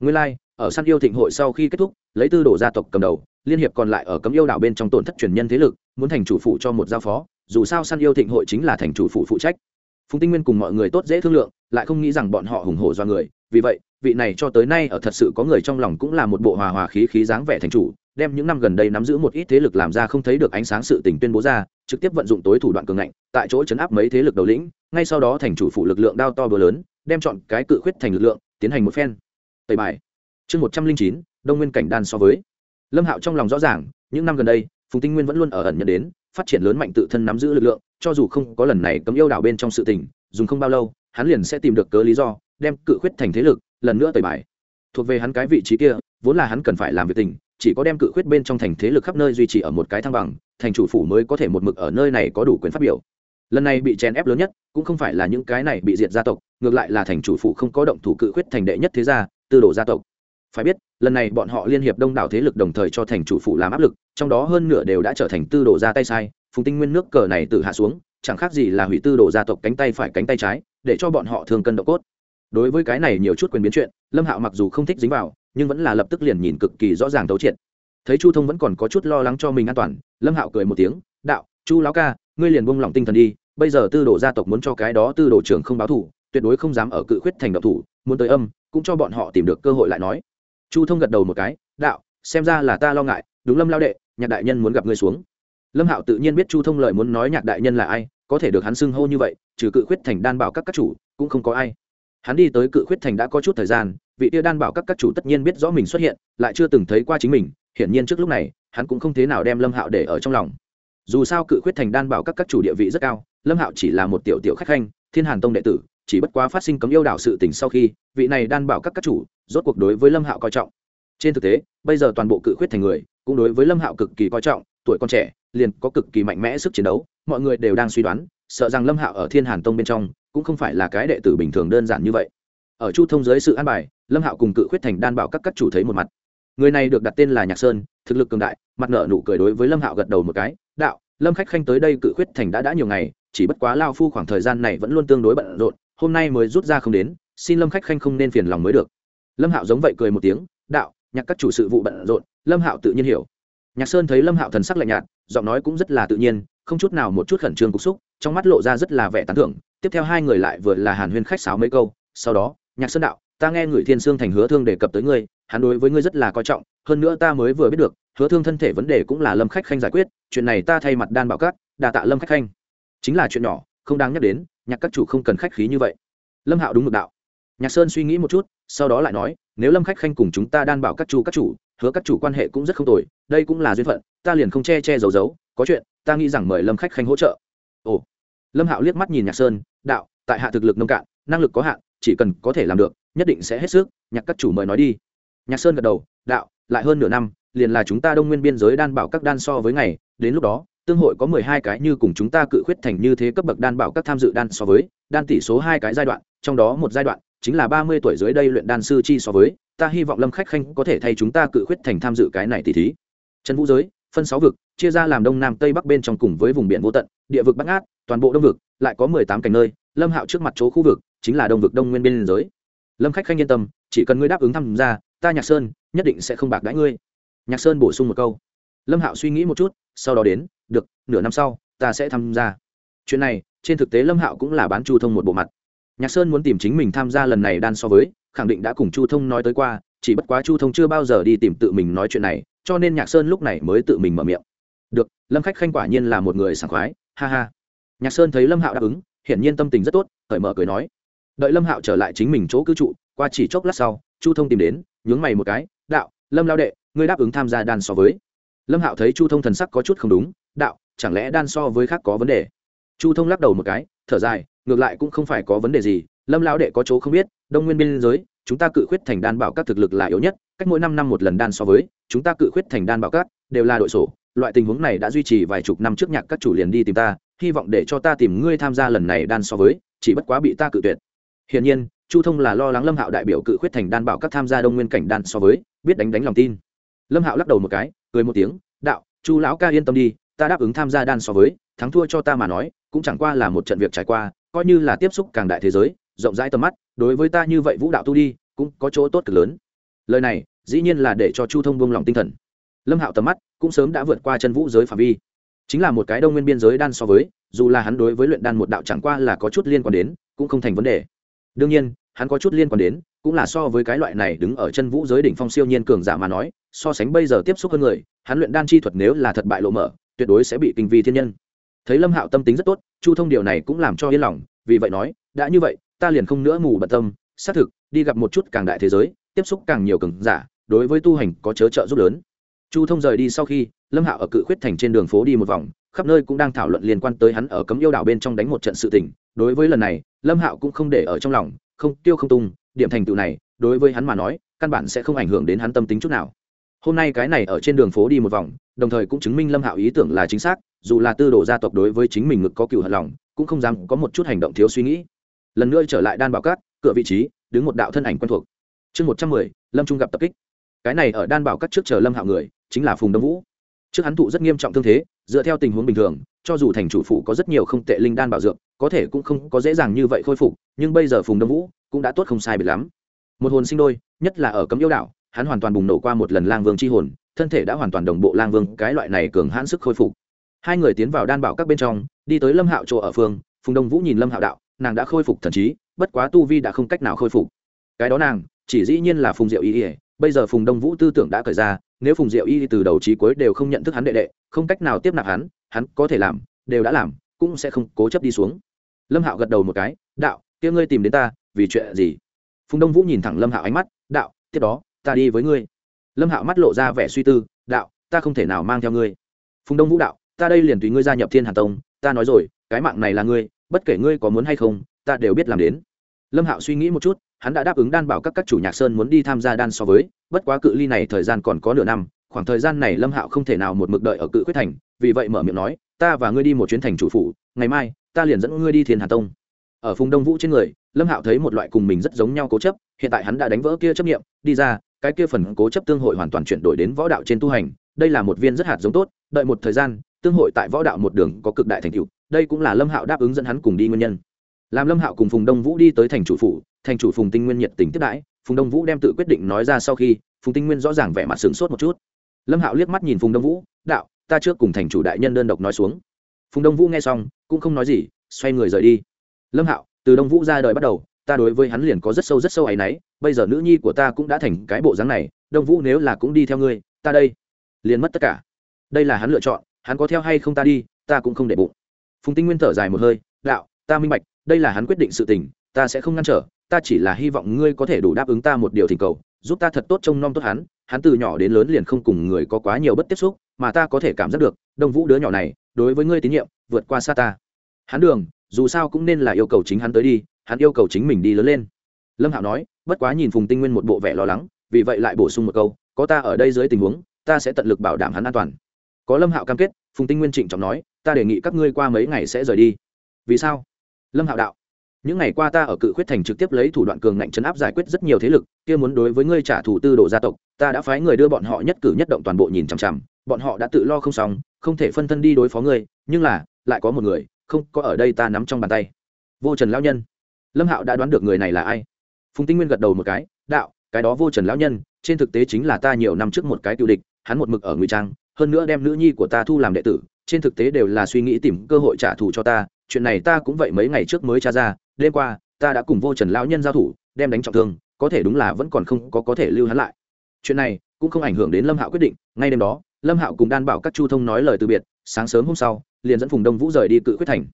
Speaker 1: Nguyên lai、like, ở săn yêu thịnh hội sau khi kết thúc lấy tư đồ gia tộc cầm đầu liên hiệp còn lại ở cấm yêu đảo bên trong tổn thất truyền nhân thế lực muốn thành chủ phụ cho một giao phó dù sao săn yêu thịnh hội chính là thành chủ phụ phụ trách phùng tinh nguyên cùng mọi người tốt dễ thương lượng, lại không nghĩ rằng bọn họ hùng hổ do người. Vì vậy, vị này cho tới nay ở thật sự có người trong lòng cũng là một bộ hòa hòa khí khí dáng vẻ thành chủ, đem những năm gần đây nắm giữ một ít thế lực làm ra không thấy được ánh sáng sự tình tuyên bố ra, trực tiếp vận dụng tối thủ đoạn cường ngạnh, tại chỗ chấn áp mấy thế lực đầu lĩnh, ngay sau đó thành chủ phụ lực lượng đao to bừa lớn, đem chọn cái cự khuyết thành lực lượng, tiến hành một phen. Tẩy bài. Chương một trăm linh chín, đông nguyên cảnh đan so với. Lâm hạo trong lòng rõ ràng, những năm gần đây, phùng tinh nguyên vẫn luôn ở ẩn nhận đến, phát triển lớn mạnh tự thân nắm giữ lực lượng cho dù không có lần này cấm yêu đảo bên trong sự tình, dùng không bao lâu, hắn liền sẽ tìm được cớ lý do, đem cự khuyết thành thế lực, lần nữa tẩy bài. Thuộc về hắn cái vị trí kia, vốn là hắn cần phải làm việc tình, chỉ có đem cự khuyết bên trong thành thế lực khắp nơi duy trì ở một cái thăng bằng, thành chủ phủ mới có thể một mực ở nơi này có đủ quyền phát biểu. Lần này bị chèn ép lớn nhất, cũng không phải là những cái này bị diệt gia tộc, ngược lại là thành chủ phủ không có động thủ cự khuyết thành đệ nhất thế gia, tư đồ gia tộc. Phải biết, lần này bọn họ liên hiệp đông đảo thế lực đồng thời cho thành chủ phủ làm áp lực, trong đó hơn nửa đều đã trở thành tư đồ ra tay sai phùng tinh nguyên nước cờ này tự hạ xuống, chẳng khác gì là hủy tư đồ gia tộc cánh tay phải cánh tay trái, để cho bọn họ thường cân độ cốt. Đối với cái này nhiều chút quyền biến chuyện, lâm hạo mặc dù không thích dính vào, nhưng vẫn là lập tức liền nhìn cực kỳ rõ ràng thấu triệt. Thấy chu thông vẫn còn có chút lo lắng cho mình an toàn, lâm hạo cười một tiếng, đạo, chu lão ca, ngươi liền buông lỏng tinh thần đi, bây giờ tư đồ gia tộc muốn cho cái đó tư đồ trưởng không báo thủ, tuyệt đối không dám ở cự khuyết thành độc thủ, muốn tới âm, cũng cho bọn họ tìm được cơ hội lại nói. Chu thông gật đầu một cái, đạo, xem ra là ta lo ngại, đúng lâm lao đệ, nhạc đại nhân muốn gặp ngươi xuống lâm hạo tự nhiên biết chu thông lời muốn nói nhạc đại nhân là ai, có thể được hắn xưng hô như vậy, trừ cự khuyết thành đan bảo các các chủ, cũng không có ai. Hắn đi tới cự khuyết thành đã có chút thời gian, vị tia đan bảo các các chủ tất nhiên biết rõ mình xuất hiện, lại chưa từng thấy qua chính mình, hiển nhiên trước lúc này, hắn cũng không thế nào đem lâm hạo để ở trong lòng. Dù sao cự khuyết thành đan bảo các các chủ địa vị rất cao, lâm hạo chỉ là một tiểu tiểu khách khanh, thiên hàn tông đệ tử, chỉ bất quá phát sinh cấm yêu đảo sự tình sau khi, vị này đan bảo các các chủ, rốt cuộc đối với lâm hạo coi trọng. Trên thực tế, bây giờ toàn bộ cự khuyết thành người, cũng đối với lâm hạo cực kỳ coi trọng, tuổi con trẻ liền có cực kỳ mạnh mẽ sức chiến đấu, mọi người đều đang suy đoán, sợ rằng lâm hạo ở thiên hàn tông bên trong cũng không phải là cái đệ tử bình thường đơn giản như vậy. Ở chu thông dưới sự an bài, lâm hạo cùng cự khuyết thành đan bảo các các chủ thấy một mặt. Người này được đặt tên là nhạc sơn, thực lực cường đại, mặt nở nụ cười đối với lâm hạo gật đầu một cái, đạo, lâm khách khanh tới đây cự khuyết thành đã đã nhiều ngày, chỉ bất quá lao phu khoảng thời gian này vẫn luôn tương đối bận rộn, hôm nay mới rút ra không đến, xin lâm khách khanh không nên phiền lòng mới được. Lâm hạo giống vậy cười một tiếng, đạo, nhạc các chủ sự vụ bận rộn. Lâm hạo tự nhiên hiểu nhạc sơn thấy lâm hạo thần sắc lạnh nhạt, giọng nói cũng rất là tự nhiên, không chút nào một chút khẩn trương cục xúc, trong mắt lộ ra rất là vẻ tán thưởng. Tiếp theo hai người lại vừa là hàn huyên khách sáo mấy câu, sau đó, nhạc sơn đạo, ta nghe người thiên sương thành hứa thương đề cập tới ngươi, hắn đối với ngươi rất là coi trọng, hơn nữa ta mới vừa biết được, hứa thương thân thể vấn đề cũng là lâm khách khanh giải quyết, chuyện này ta thay mặt đan bảo cát đà tạ lâm khách khanh. Chính là chuyện nhỏ, không đáng nhắc đến, nhạc các chủ không cần khách khí như vậy. Lâm hạo đúng mực đạo. Nhạc sơn suy nghĩ một chút, sau đó lại nói, nếu lâm khách khanh cùng chúng ta đan bảo các chủ các chủ hứa các chủ quan hệ cũng rất không tồi, đây cũng là duyên phận, ta liền không che che giấu giấu, có chuyện, ta nghĩ rằng mời lâm khách khanh hỗ trợ. Ồ. Lâm hạo liếc mắt nhìn nhạc sơn, đạo, tại hạ thực lực nông cạn, năng lực có hạn, chỉ cần có thể làm được, nhất định sẽ hết sức, nhạc các chủ mời nói đi. Nhạc sơn gật đầu, đạo, lại hơn nửa năm, liền là chúng ta đông nguyên biên giới đan bảo các đan so với ngày, đến lúc đó, tương hội có mười hai cái như cùng chúng ta cự khuyết thành như thế cấp bậc đan bảo các tham dự đan so với, đan tỷ số hai cái giai đoạn, trong đó một giai đoạn chính là ba mươi tuổi dưới đây luyện đan sư chi so với, ta hy vọng lâm khách khanh có thể thay chúng ta cự khuyết thành tham dự cái này tỷ thí. Trần vũ giới, phân sáu vực, chia ra làm đông nam tây bắc bên trong cùng với vùng biển vô tận, địa vực bắc át toàn bộ đông vực, lại có mười tám cảnh nơi, lâm hạo trước mặt chỗ khu vực, chính là đông vực đông nguyên biên giới. Lâm khách khanh yên tâm, chỉ cần ngươi đáp ứng tham gia ta nhạc sơn nhất định sẽ không bạc đãi ngươi. Nhạc sơn bổ sung một câu. Lâm hạo suy nghĩ một chút, sau đó đến, được, nửa năm sau, ta sẽ tham gia chuyện này, trên thực tế lâm hạo cũng là bán chu thông một bộ mặt nhạc sơn muốn tìm chính mình tham gia lần này đan so với, khẳng định đã cùng chu thông nói tới qua, chỉ bất quá chu thông chưa bao giờ đi tìm tự mình nói chuyện này, cho nên nhạc sơn lúc này mới tự mình mở miệng. Được, lâm khách khanh quả nhiên là một người sảng khoái, ha ha. Nhạc sơn thấy lâm hạo đáp ứng, hiển nhiên tâm tình rất tốt, cởi mở cười nói. Đợi lâm hạo trở lại chính mình chỗ cư trụ, qua chỉ chốc lát sau, chu thông tìm đến, nhướng mày một cái, đạo, lâm lao đệ, ngươi đáp ứng tham gia đan so với. Lâm hạo thấy chu thông thần sắc có chút không đúng, đạo, chẳng lẽ đan so với khác có vấn đề? Chu thông lắc đầu một cái, thở dài ngược lại cũng không phải có vấn đề gì, lâm lão đệ có chỗ không biết, đông nguyên biên giới, chúng ta cự khuyết thành đan bảo các thực lực là yếu nhất, cách mỗi năm năm một lần đan so với, chúng ta cự khuyết thành đan bảo các đều là đội sổ, loại tình huống này đã duy trì vài chục năm trước nhạc các chủ liền đi tìm ta, hy vọng để cho ta tìm ngươi tham gia lần này đan so với, chỉ bất quá bị ta cự tuyệt. Hiển nhiên, chu thông là lo lắng lâm hạo đại biểu cự khuyết thành đan bảo các tham gia đông nguyên cảnh đan so với, biết đánh đánh lòng tin. Lâm hạo lắc đầu một cái, cười một tiếng, đạo, chu lão ca yên tâm đi, ta đáp ứng tham gia đan so với, thắng thua cho ta mà nói, cũng chẳng qua là một trận việc trải qua coi như là tiếp xúc càng đại thế giới, rộng rãi tầm mắt, đối với ta như vậy vũ đạo tu đi, cũng có chỗ tốt cực lớn. Lời này, dĩ nhiên là để cho chu thông buông lòng tinh thần. Lâm hạo tầm mắt cũng sớm đã vượt qua chân vũ giới phạm vi. Chính là một cái đông nguyên biên giới đan so với, dù là hắn đối với luyện đan một đạo chẳng qua là có chút liên quan đến, cũng không thành vấn đề. Đương nhiên, hắn có chút liên quan đến, cũng là so với cái loại này đứng ở chân vũ giới đỉnh phong siêu nhiên cường giả mà nói, so sánh bây giờ tiếp xúc hơn người, hắn luyện đan chi thuật nếu là thật bại lộ mở, tuyệt đối sẽ bị kinh vi thiên nhân thấy lâm hạo tâm tính rất tốt, chu thông điều này cũng làm cho yên lòng, vì vậy nói, đã như vậy, ta liền không nữa mù bận tâm, xác thực, đi gặp một chút càng đại thế giới, tiếp xúc càng nhiều cường giả, đối với tu hành có chớ trợ giúp lớn. Chu thông rời đi sau khi, lâm hạo ở cự khuyết thành trên đường phố đi một vòng, khắp nơi cũng đang thảo luận liên quan tới hắn ở cấm yêu đảo bên trong đánh một trận sự tình. Đối với lần này, lâm hạo cũng không để ở trong lòng, không tiêu không tung, điểm thành tựu này, đối với hắn mà nói, căn bản sẽ không ảnh hưởng đến hắn tâm tính chút nào. Hôm nay cái này ở trên đường phố đi một vòng, đồng thời cũng chứng minh lâm hạo ý tưởng là chính xác dù là tư đồ gia tộc đối với chính mình ngực có cựu hận lòng, cũng không dám có một chút hành động thiếu suy nghĩ. Lần nữa trở lại đan bảo cát cửa vị trí, đứng một đạo thân ảnh quen thuộc. Chương một trăm mười, lâm trung gặp tập kích. Cái này ở đan bảo cát trước chờ lâm hạo người, chính là phùng đông vũ. Trước hắn thụ rất nghiêm trọng thương thế, dựa theo tình huống bình thường, cho dù thành chủ phụ có rất nhiều không tệ linh đan bảo dưỡng có thể cũng không có dễ dàng như vậy khôi phục, nhưng bây giờ phùng đông vũ cũng đã tốt không sai biệt lắm. Một hồn sinh đôi, nhất là ở cấm yêu đạo hắn hoàn toàn bùng nổ qua một lần lang vương c h i hồn, thân thể đã hoàn toàn đồng bộ lang vương, cái loại này cường hãn sức khôi phục hai người tiến vào đan bảo các bên trong, đi tới lâm hạo chỗ ở phương, phùng đông vũ nhìn lâm hạo đạo, nàng đã khôi phục thần trí, bất quá tu vi đã không cách nào khôi phục. Cái đó nàng, chỉ dĩ nhiên là phùng diệu y ỉa bây giờ phùng đông vũ tư tưởng đã khởi ra, nếu phùng diệu y từ đầu trí cuối đều không nhận thức hắn đệ đệ, không cách nào tiếp nạp hắn hắn có thể làm, đều đã làm, cũng sẽ không cố chấp đi xuống. Lâm hạo gật đầu một cái, đạo, kia ngươi tìm đến ta, vì chuyện gì? Phùng đông vũ nhìn thẳng lâm hạo ánh mắt, đạo, tiếp đó, ta đi với ngươi. Lâm hạo mắt lộ ra vẻ suy tư, đạo, ta không thể nào mang theo ngươi. Phùng đông vũ đạo ta đây liền tùy ngươi gia nhập thiên hà tông, ta nói rồi, cái mạng này là ngươi, bất kể ngươi có muốn hay không, ta đều biết làm đến. Lâm hạo suy nghĩ một chút, hắn đã đáp ứng đan bảo các các chủ nhạc sơn muốn đi tham gia đan so với, bất quá cự ly này thời gian còn có nửa năm, khoảng thời gian này lâm hạo không thể nào một mực đợi ở cự quyết thành, vì vậy mở miệng nói, ta và ngươi đi một chuyến thành chủ phủ, ngày mai, ta liền dẫn ngươi đi thiên hà tông. Ở phùng đông vũ trên người, lâm hạo thấy một loại cùng mình rất giống nhau cố chấp, hiện tại hắn đã đánh vỡ kia chấp nghiệm đi ra, cái kia phần cố chấp tương hội hoàn toàn chuyển đổi đến võ đạo trên tu hành, đây là một viên rất hạt giống tốt, đợi một thời gian tương hội tại võ đạo một đường có cực đại thành tựu, đây cũng là lâm hạo đáp ứng dẫn hắn cùng đi nguyên nhân. Làm lâm hạo cùng phùng đông vũ đi tới thành chủ phủ, thành chủ phùng tinh nguyên nhiệt tình tiếp đãi, phùng đông vũ đem tự quyết định nói ra sau khi, phùng tinh nguyên rõ ràng vẻ mặt sửng sốt một chút. Lâm hạo liếc mắt nhìn phùng đông vũ, đạo, ta trước cùng thành chủ đại nhân đơn độc nói xuống. Phùng đông vũ nghe xong, cũng không nói gì, xoay người rời đi. Lâm hạo, từ đông vũ ra đời bắt đầu, ta đối với hắn liền có rất sâu rất sâu ấ y n ấ y bây giờ nữ nhi của ta cũng đã thành cái bộ dáng này, đông vũ nếu là cũng đi theo ngươi, ta đây liền mất tất cả. Đây là hắn lựa chọn hắn có theo hay không ta đi, ta cũng không để bụng. Phùng tinh nguyên thở dài một hơi, đạo, ta minh bạch, đây là hắn quyết định sự tình, ta sẽ không ngăn trở, ta chỉ là hy vọng ngươi có thể đủ đáp ứng ta một điều thỉnh cầu, giúp ta thật tốt trông nom tốt hắn hắn từ nhỏ đến lớn liền không cùng người có quá nhiều bất tiếp xúc, mà ta có thể cảm giác được, đông vũ đứa nhỏ này, đối với ngươi tín nhiệm, vượt qua xa ta. Hắn đường, dù sao cũng nên là yêu cầu chính hắn tới đi, hắn yêu cầu chính mình đi lớn lên. Lâm hạo nói, bất quá nhìn phùng tinh nguyên một bộ vẻ lo lắng, vì vậy lại bổ sung một câu, có ta ở đây dưới tình huống, ta sẽ tận lực bảo đảm hắn an toàn có lâm hạo cam kết, phùng tinh nguyên trịnh trọng nói, ta đề nghị các ngươi qua mấy ngày sẽ rời đi. Vì sao? Lâm hạo đạo, những ngày qua ta ở cự khuyết thành trực tiếp lấy thủ đoạn cường ngạnh chấn áp giải quyết rất nhiều thế lực, kia muốn đối với ngươi trả thù tư đồ gia tộc, ta đã phái người đưa bọn họ nhất cử nhất động toàn bộ nhìn chằm chằm, bọn họ đã tự lo không xong, không thể phân thân đi đối phó ngươi, nhưng là, lại có một người, không có ở đây ta nắm trong bàn tay. Vô trần lão nhân. Lâm hạo đã đoán được người này là ai. Phùng tinh nguyên gật đầu một cái, đạo, cái đó vô trần lão nhân, trên thực tế chính là ta nhiều năm trước một cái tiêu địch, hắn một mực ở ngụy trang hơn nữa đem nữ nhi của ta thu làm đệ tử, trên thực tế đều là suy nghĩ tìm cơ hội trả thù cho ta, chuyện này ta cũng vậy mấy ngày trước mới tra ra, đêm qua, ta đã cùng vô trần lão nhân giao thủ, đem đánh trọng thương, có thể đúng là vẫn còn không có có thể lưu hắn lại. Chuyện này cũng không ảnh hưởng đến lâm hạo quyết định, ngay đêm đó, lâm hạo cùng đan bảo các chu thông nói lời từ biệt, sáng sớm hôm sau, liền dẫn phùng đông vũ rời đi cự quyết thành.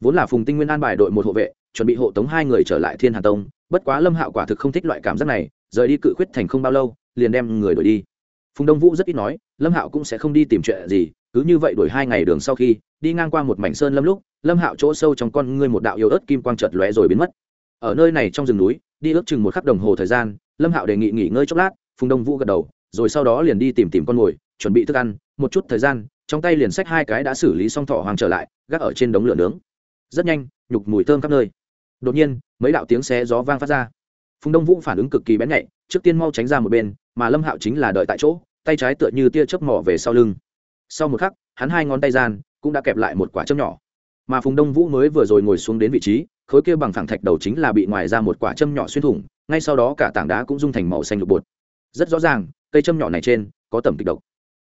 Speaker 1: Vốn là phùng tinh nguyên an bài đội một hộ vệ, chuẩn bị hộ tống hai người trở lại thiên hà tông, bất quá lâm hạo quả thực không thích loại cảm giác này, rời đi cự quyết thành không bao lâu, liền đem người đuổi đi phùng đông vũ rất ít nói lâm hạo cũng sẽ không đi tìm chuyện gì cứ như vậy đuổi hai ngày đường sau khi đi ngang qua một mảnh sơn lâm lúc lâm hạo chỗ sâu trong con ngươi một đạo yếu ớt kim quang chợt lóe rồi biến mất ở nơi này trong rừng núi đi ước chừng một khắc đồng hồ thời gian lâm hạo đề nghị nghỉ ngơi chốc lát phùng đông vũ gật đầu rồi sau đó liền đi tìm tìm con mồi chuẩn bị thức ăn một chút thời gian trong tay liền xách hai cái đã xử lý xong thỏ hoàng trở lại gác ở trên đống lửa nướng rất nhanh nhục mùi thơm khắp nơi đột nhiên mấy đạo tiếng xé gió vang phát ra phùng đông vũ phản ứng cực kỳ bén nhạy trước tiên mau tránh ra một bên mà lâm hạo chính là đợi tại chỗ tay trái tựa như tia chớp mỏ về sau lưng. Sau một khắc, hắn hai ngón tay gian cũng đã kẹp lại một quả châm nhỏ. Mà phùng đông vũ mới vừa rồi ngồi xuống đến vị trí, khối kia bằng phẳng thạch đầu chính là bị ngoài ra một quả châm nhỏ xuyên thủng, ngay sau đó cả tảng đá cũng dung thành màu xanh lục bột. Rất rõ ràng, cây châm nhỏ này trên có tầm kịch độc.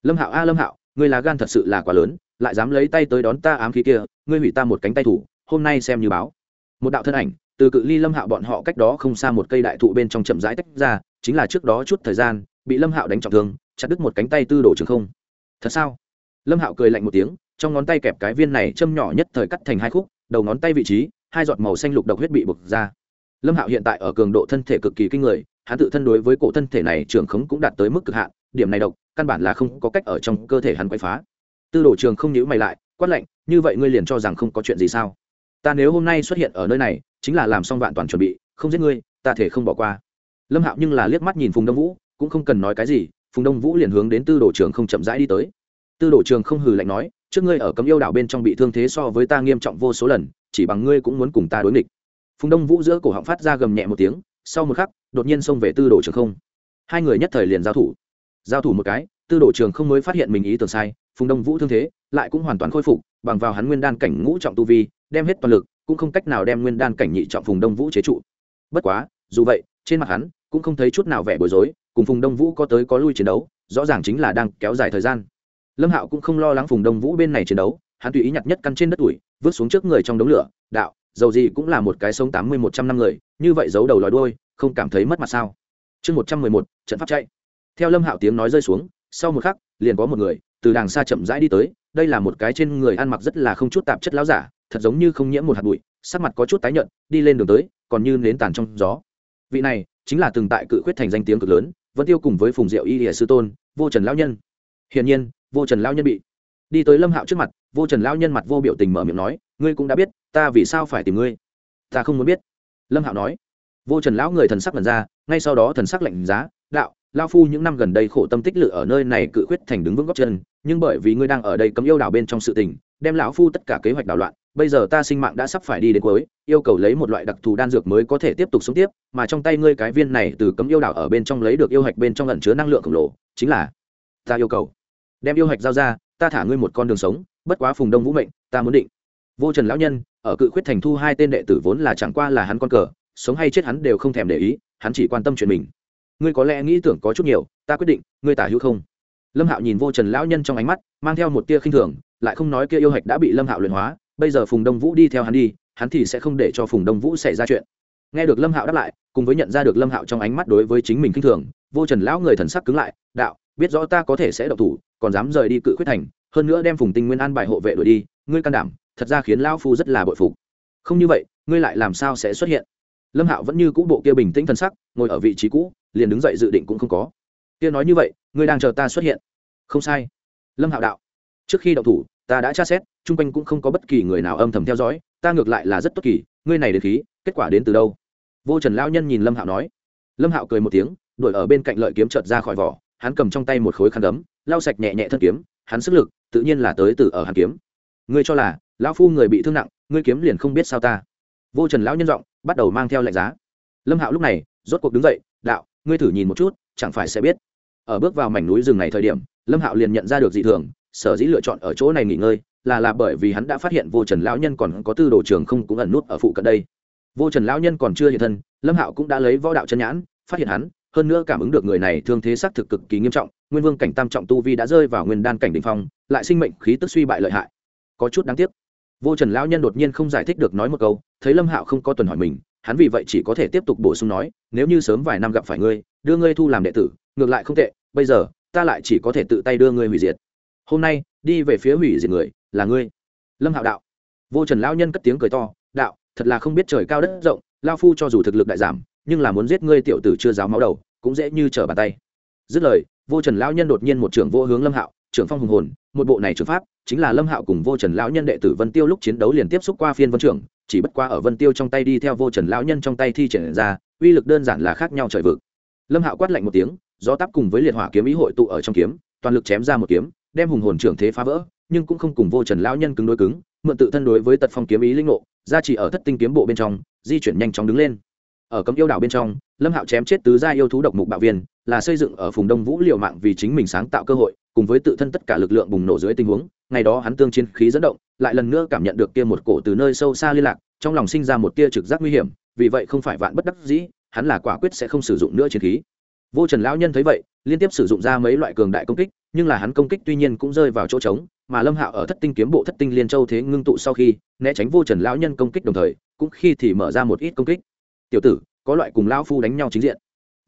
Speaker 1: Lâm hạo a, lâm hạo người là gan thật sự là quá lớn, lại dám lấy tay tới đón ta ám khí kia, ngươi hủy ta một cánh tay thủ, hôm nay xem như báo. Một đạo thân ảnh, từ cự ly lâm hạo bọn họ cách đó không xa một cây đại thụ bên trong chậm rãi tách ra, chính là trước đó chút thời gian, bị lâm hạo đánh trọng thương chặt đứt một cánh tay tư đổ trường không. Thật sao? Lâm hạo cười lạnh một tiếng, trong ngón tay kẹp cái viên này châm nhỏ nhất thời cắt thành hai khúc, đầu ngón tay vị trí, hai giọt màu xanh lục độc huyết bị bực ra. Lâm hạo hiện tại ở cường độ thân thể cực kỳ kinh người, hắn tự thân đối với cổ thân thể này trường khống cũng đạt tới mức cực hạn, điểm này độc, căn bản là không có cách ở trong cơ thể hắn quậy phá. Tư đồ trường không nhíu mày lại, quát lạnh, như vậy ngươi liền cho rằng không có chuyện gì sao? Ta nếu hôm nay xuất hiện ở nơi này, chính là làm xong vạn toàn chuẩn bị, không giết ngươi, ta thể không bỏ qua. Lâm hạo nhưng là liếc mắt nhìn phùng đông vũ, cũng không cần nói cái gì phùng đông vũ liền hướng đến tư đồ trường không chậm rãi đi tới. Tư đồ trường không hừ lạnh nói, trước ngươi ở cấm yêu đảo bên trong bị thương thế so với ta nghiêm trọng vô số lần, chỉ bằng ngươi cũng muốn cùng ta đối nghịch. Phùng đông vũ giữa cổ họng phát ra gầm nhẹ một tiếng, sau một khắc, đột nhiên xông về tư đồ trường không. Hai người nhất thời liền giao thủ. Giao thủ một cái, tư đồ trường không mới phát hiện mình ý tưởng sai, phùng đông vũ thương thế lại cũng hoàn toàn khôi phục, bằng vào hắn nguyên đan cảnh ngũ trọng tu vi, đem hết toàn lực, cũng không cách nào đem nguyên đan cảnh nhị trọng phùng đông vũ chế trụ. Bất quá, dù vậy, trên mặt hắn cũng không thấy chút nào vẻ bối rối cùng phùng đông vũ có tới có lui chiến đấu, rõ ràng chính là đang kéo dài thời gian. Lâm hạo cũng không lo lắng phùng đông vũ bên này chiến đấu, hắn tùy ý nhặt nhất căn trên đất tuổi vứt xuống trước người trong đống lửa, đạo, dầu gì cũng là một cái sống tám mươi một trăm năm người, như vậy giấu đầu lòi đôi không cảm thấy mất mặt sao? Chương một trăm mười một, trận pháp chạy. Theo lâm hạo tiếng nói rơi xuống, sau một khắc, liền có một người, từ đàng xa chậm rãi đi tới, đây là một cái trên người ăn mặc rất là không chút tạp chất láo giả, thật giống như không nhiễm một hạt bụi, sắc mặt có chút tái nhợt, đi lên đường tới, còn như nến tàn trong gió. Vị này, chính là từng tại cự khuyết thành danh tiếng cực lớn vẫn tiêu cùng với phùng diệu y địa sư tôn, vô trần lão nhân. Hiển nhiên, vô trần lão nhân bị đi tới lâm hạo trước mặt, vô trần lão nhân mặt vô biểu tình mở miệng nói, ngươi cũng đã biết, ta vì sao phải tìm ngươi? Ta không muốn biết. Lâm hạo nói. Vô trần lão người thần sắc lần ra, ngay sau đó thần sắc lạnh giá, đạo lao phu những năm gần đây khổ tâm tích lự ở nơi này cự khuyết thành đứng vững góc chân, nhưng bởi vì ngươi đang ở đây cấm yêu đảo bên trong sự tình đem lão phu tất cả kế hoạch đảo loạn, bây giờ ta sinh mạng đã sắp phải đi đến cuối, yêu cầu lấy một loại đặc thù đan dược mới có thể tiếp tục sống tiếp, mà trong tay ngươi cái viên này từ cấm yêu đảo ở bên trong lấy được yêu hạch bên trong lẩn chứa năng lượng khổng lồ, chính là ta yêu cầu. Đem yêu hạch giao ra, ta thả ngươi một con đường sống, bất quá phùng đông vũ mệnh, ta muốn định. Vô trần lão nhân, ở cự khuyết thành thu hai tên đệ tử vốn là chẳng qua là hắn con cờ, sống hay chết hắn đều không thèm để ý, hắn chỉ quan tâm chuyện mình. Ngươi có lẽ nghĩ tưởng có chút nhiều, ta quyết định, ngươi tả hữu không? Lâm hạo nhìn vô trần lão nhân trong ánh mắt, mang theo một tia khinh thường lại không nói kia yêu hạch đã bị lâm hạo luyện hóa, bây giờ phùng đông vũ đi theo hắn đi, hắn thì sẽ không để cho phùng đông vũ xảy ra chuyện. Nghe được lâm hạo đáp lại, cùng với nhận ra được lâm hạo trong ánh mắt đối với chính mình khinh thường, vô trần lão người thần sắc cứng lại, đạo, biết rõ ta có thể sẽ độc thủ, còn dám rời đi cự quyết thành, hơn nữa đem phùng tinh nguyên an bài hộ vệ đuổi đi, ngươi can đảm, thật ra khiến lão phu rất là bội phục. Không như vậy, ngươi lại làm sao sẽ xuất hiện? Lâm hạo vẫn như cũ bộ kia bình tĩnh thần sắc, ngồi ở vị trí cũ, liền đứng dậy dự định cũng không có. Kia nói như vậy, ngươi đang chờ ta xuất hiện. Không sai. Lâm hạo đạo. Trước khi đậu thủ ta đã tra xét, chung quanh cũng không có bất kỳ người nào âm thầm theo dõi, ta ngược lại là rất tốt kỳ, ngươi này đến khí, kết quả đến từ đâu? Vô trần lão nhân nhìn lâm hạo nói. Lâm hạo cười một tiếng, đuổi ở bên cạnh lợi kiếm trợt ra khỏi vỏ, hắn cầm trong tay một khối khăn đấm lau sạch nhẹ nhẹ thân kiếm, hắn sức lực, tự nhiên là tới từ ở hàn kiếm. Ngươi cho là, lão phu người bị thương nặng, ngươi kiếm liền không biết sao ta. Vô trần lão nhân giọng, bắt đầu mang theo lạnh giá. Lâm hạo lúc này, rốt cuộc đứng dậy, đạo, ngươi thử nhìn một chút, chẳng phải sẽ biết. Ở bước vào mảnh núi rừng này thời điểm, lâm hạo liền nhận ra được dị thường sở dĩ lựa chọn ở chỗ này nghỉ ngơi là là bởi vì hắn đã phát hiện vô trần lão nhân còn có tư đồ trường không cũng ẩn nút ở phụ cận đây. Vô trần lão nhân còn chưa hiện thân, lâm hạo cũng đã lấy võ đạo chân nhãn, phát hiện hắn, hơn nữa cảm ứng được người này thương thế xác thực cực kỳ nghiêm trọng, nguyên vương cảnh tam trọng tu vi đã rơi vào nguyên đan cảnh đ ỉ n h phong, lại sinh mệnh khí tức suy bại lợi hại. Có chút đáng tiếc. Vô trần lão nhân đột nhiên không giải thích được nói một câu, thấy lâm hạo không có tuần hỏi mình, hắn vì vậy chỉ có thể tiếp tục bổ sung nói, nếu như sớm vài năm gặp phải ngươi, đưa ngươi thu làm đệ tử, ngược lại không tệ, bây giờ, ta lại chỉ có thể tự tay đưa ngươi hủy diệt hôm nay, đi về phía hủy diệt người, là ngươi. Lâm hạo đạo. Vô trần lão nhân cất tiếng cười to, đạo, thật là không biết trời cao đất rộng lao phu cho dù thực lực đại giảm, nhưng là muốn giết ngươi tiểu tử chưa giáo máu đầu, cũng dễ như trở bàn tay. Dứt lời, vô trần lão nhân đột nhiên một trưởng vô hướng lâm hạo, trưởng phong hùng hồn, một bộ này trường pháp, chính là lâm hạo cùng vô trần lão nhân đệ tử vân tiêu lúc chiến đấu liền tiếp xúc qua phiên vân trưởng, chỉ bất qua ở vân tiêu trong tay đi theo vô trần lão nhân trong tay thi triển ra, uy lực đơn giản là khác nhau trời vực. Lâm hạo quát lạnh một tiếng, gió tắp cùng với liệt hỏa kiếm ý hội tụ ở trong kiếm, toàn lực chém ra một kiếm đem hùng hồn trưởng thế phá vỡ, nhưng cũng không cùng vô trần lão nhân cứng đối cứng, mượn tự thân đối với tật phong kiếm ý linh ngộ, gia trì ở thất tinh kiếm bộ bên trong, di chuyển nhanh chóng đứng lên. Ở cấm yêu đảo bên trong, lâm hạo chém chết tứ gia yêu thú độc mục bạo viên, là xây dựng ở vùng đông vũ liệu mạng vì chính mình sáng tạo cơ hội, cùng với tự thân tất cả lực lượng bùng nổ dưới tình huống, ngày đó hắn tương chiến khí dẫn động, lại lần nữa cảm nhận được kia một cổ từ nơi sâu xa liên lạc, trong lòng sinh ra một tia trực giác nguy hiểm, vì vậy không phải vạn bất đắc dĩ, hắn là quả quyết sẽ không sử dụng nữa chiến khí. Vô trần lão nhân thấy vậy liên tiếp sử dụng ra mấy loại cường đại công kích, nhưng là hắn công kích tuy nhiên cũng rơi vào chỗ trống, mà lâm hạo ở thất tinh kiếm bộ thất tinh liên châu thế ngưng tụ sau khi, né tránh vô trần lão nhân công kích đồng thời, cũng khi thì mở ra một ít công kích. Tiểu tử, có loại cùng lão phu đánh nhau chính diện.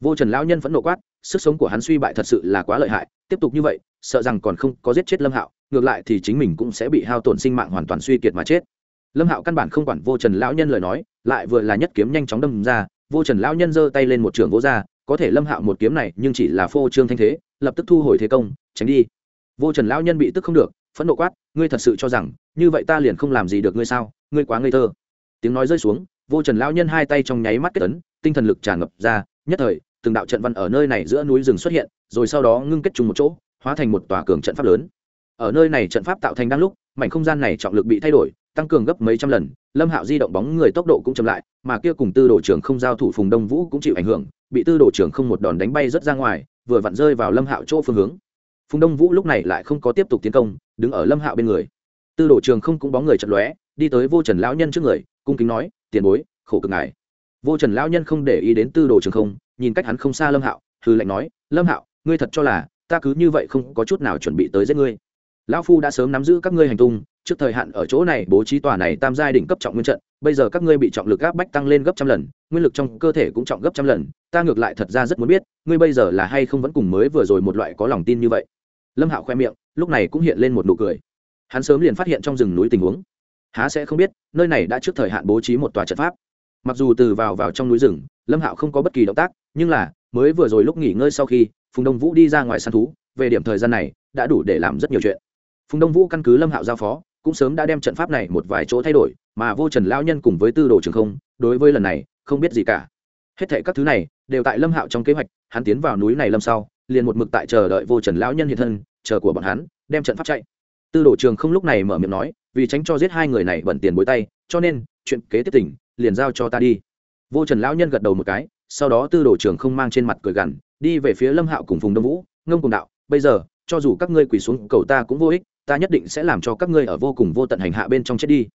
Speaker 1: Vô trần lão nhân vẫn nộ quát, sức sống của hắn suy bại thật sự là quá lợi hại, tiếp tục như vậy, sợ rằng còn không có giết chết lâm hạo, ngược lại thì chính mình cũng sẽ bị hao tổn sinh mạng hoàn toàn suy kiệt mà chết. Lâm hạo căn bản không quản vô trần lão nhân lời nói, lại vừa là nhất kiếm nhanh chóng đâm ra, vô trần lão nhân giơ tay lên một trường vỗ ra có thể lâm hạo một kiếm này nhưng chỉ là phô trương thanh thế, lập tức thu hồi thế công, tránh đi. Vô trần lão nhân bị tức không được, phẫn nộ quát, ngươi thật sự cho rằng, như vậy ta liền không làm gì được ngươi sao, ngươi quá ngây thơ. Tiếng nói rơi xuống, vô trần lão nhân hai tay trong nháy mắt kết tấn tinh thần lực tràn ngập ra, nhất thời, từng đạo trận văn ở nơi này giữa núi rừng xuất hiện, rồi sau đó ngưng kết chung một chỗ, hóa thành một tòa cường trận pháp lớn. Ở nơi này trận pháp tạo thành đang lúc, mảnh không gian này trọng lực bị thay đổi, tăng cường gấp mấy trăm lần, lâm hạo di động bóng người tốc độ cũng chậm lại, mà kia cùng tư đồ trưởng không giao thủ phùng đông vũ cũng chịu ảnh hưởng bị tư đồ trưởng không một đòn đánh bay rất ra ngoài, vừa vặn rơi vào lâm hạo chỗ phương hướng. Phùng đông vũ lúc này lại không có tiếp tục tiến công, đứng ở lâm hạo bên người. Tư đồ trường không cũng bóng người chật lóe, đi tới vô trần lão nhân trước người, cung kính nói, tiền bối, khổ cực ngài. Vô trần lão nhân không để ý đến tư đồ trường không, nhìn cách hắn không xa lâm hạo hư lệnh nói, lâm hạo, ngươi thật cho là ta cứ như vậy không có chút nào chuẩn bị tới giết ngươi. Lão phu đã sớm nắm giữ các ngươi hành tung, trước thời hạn ở chỗ này bố trí tòa này tam giai đỉnh cấp trọng nguyên trận, bây giờ các ngươi bị trọng lực áp bách tăng lên gấp trăm lần, nguyên lực trong cơ thể cũng trọng gấp trăm lần ta ngược lại thật ra rất muốn biết, ngươi bây giờ là hay không vẫn cùng mới vừa rồi một loại có lòng tin như vậy? Lâm hạo khoe miệng, lúc này cũng hiện lên một nụ cười. Hắn sớm liền phát hiện trong rừng núi tình huống. Há sẽ không biết, nơi này đã trước thời hạn bố trí một tòa trận pháp. Mặc dù từ vào vào trong núi rừng, lâm hạo không có bất kỳ động tác, nhưng là, mới vừa rồi lúc nghỉ ngơi sau khi, phùng đông vũ đi ra ngoài săn thú, về điểm thời gian này, đã đủ để làm rất nhiều chuyện. Phùng đông vũ căn cứ lâm hạo giao phó, cũng sớm đã đem trận pháp này một vài chỗ thay đổi, mà vô trần lao nhân cùng với tư đồ trường không, đối với lần này, không biết gì cả. Hết thệ các thứ này đều tại lâm hạo trong kế hoạch, hắn tiến vào núi này lâm sau, liền một mực tại chờ đợi vô trần lão nhân hiện thân, chờ của bọn hắn, đem trận pháp chạy. Tư đồ trường không lúc này mở miệng nói, vì tránh cho giết hai người này bẩn tiền bối tay, cho nên, chuyện kế tiếp tỉnh, liền giao cho ta đi. Vô trần lão nhân gật đầu một cái, sau đó tư đồ trường không mang trên mặt cười gằn, đi về phía lâm hạo cùng phùng đông vũ, ngông cùng đạo, bây giờ, cho dù các ngươi quỳ xuống, cầu ta cũng vô ích, ta nhất định sẽ làm cho các ngươi ở vô cùng vô tận hành hạ bên trong chết đi.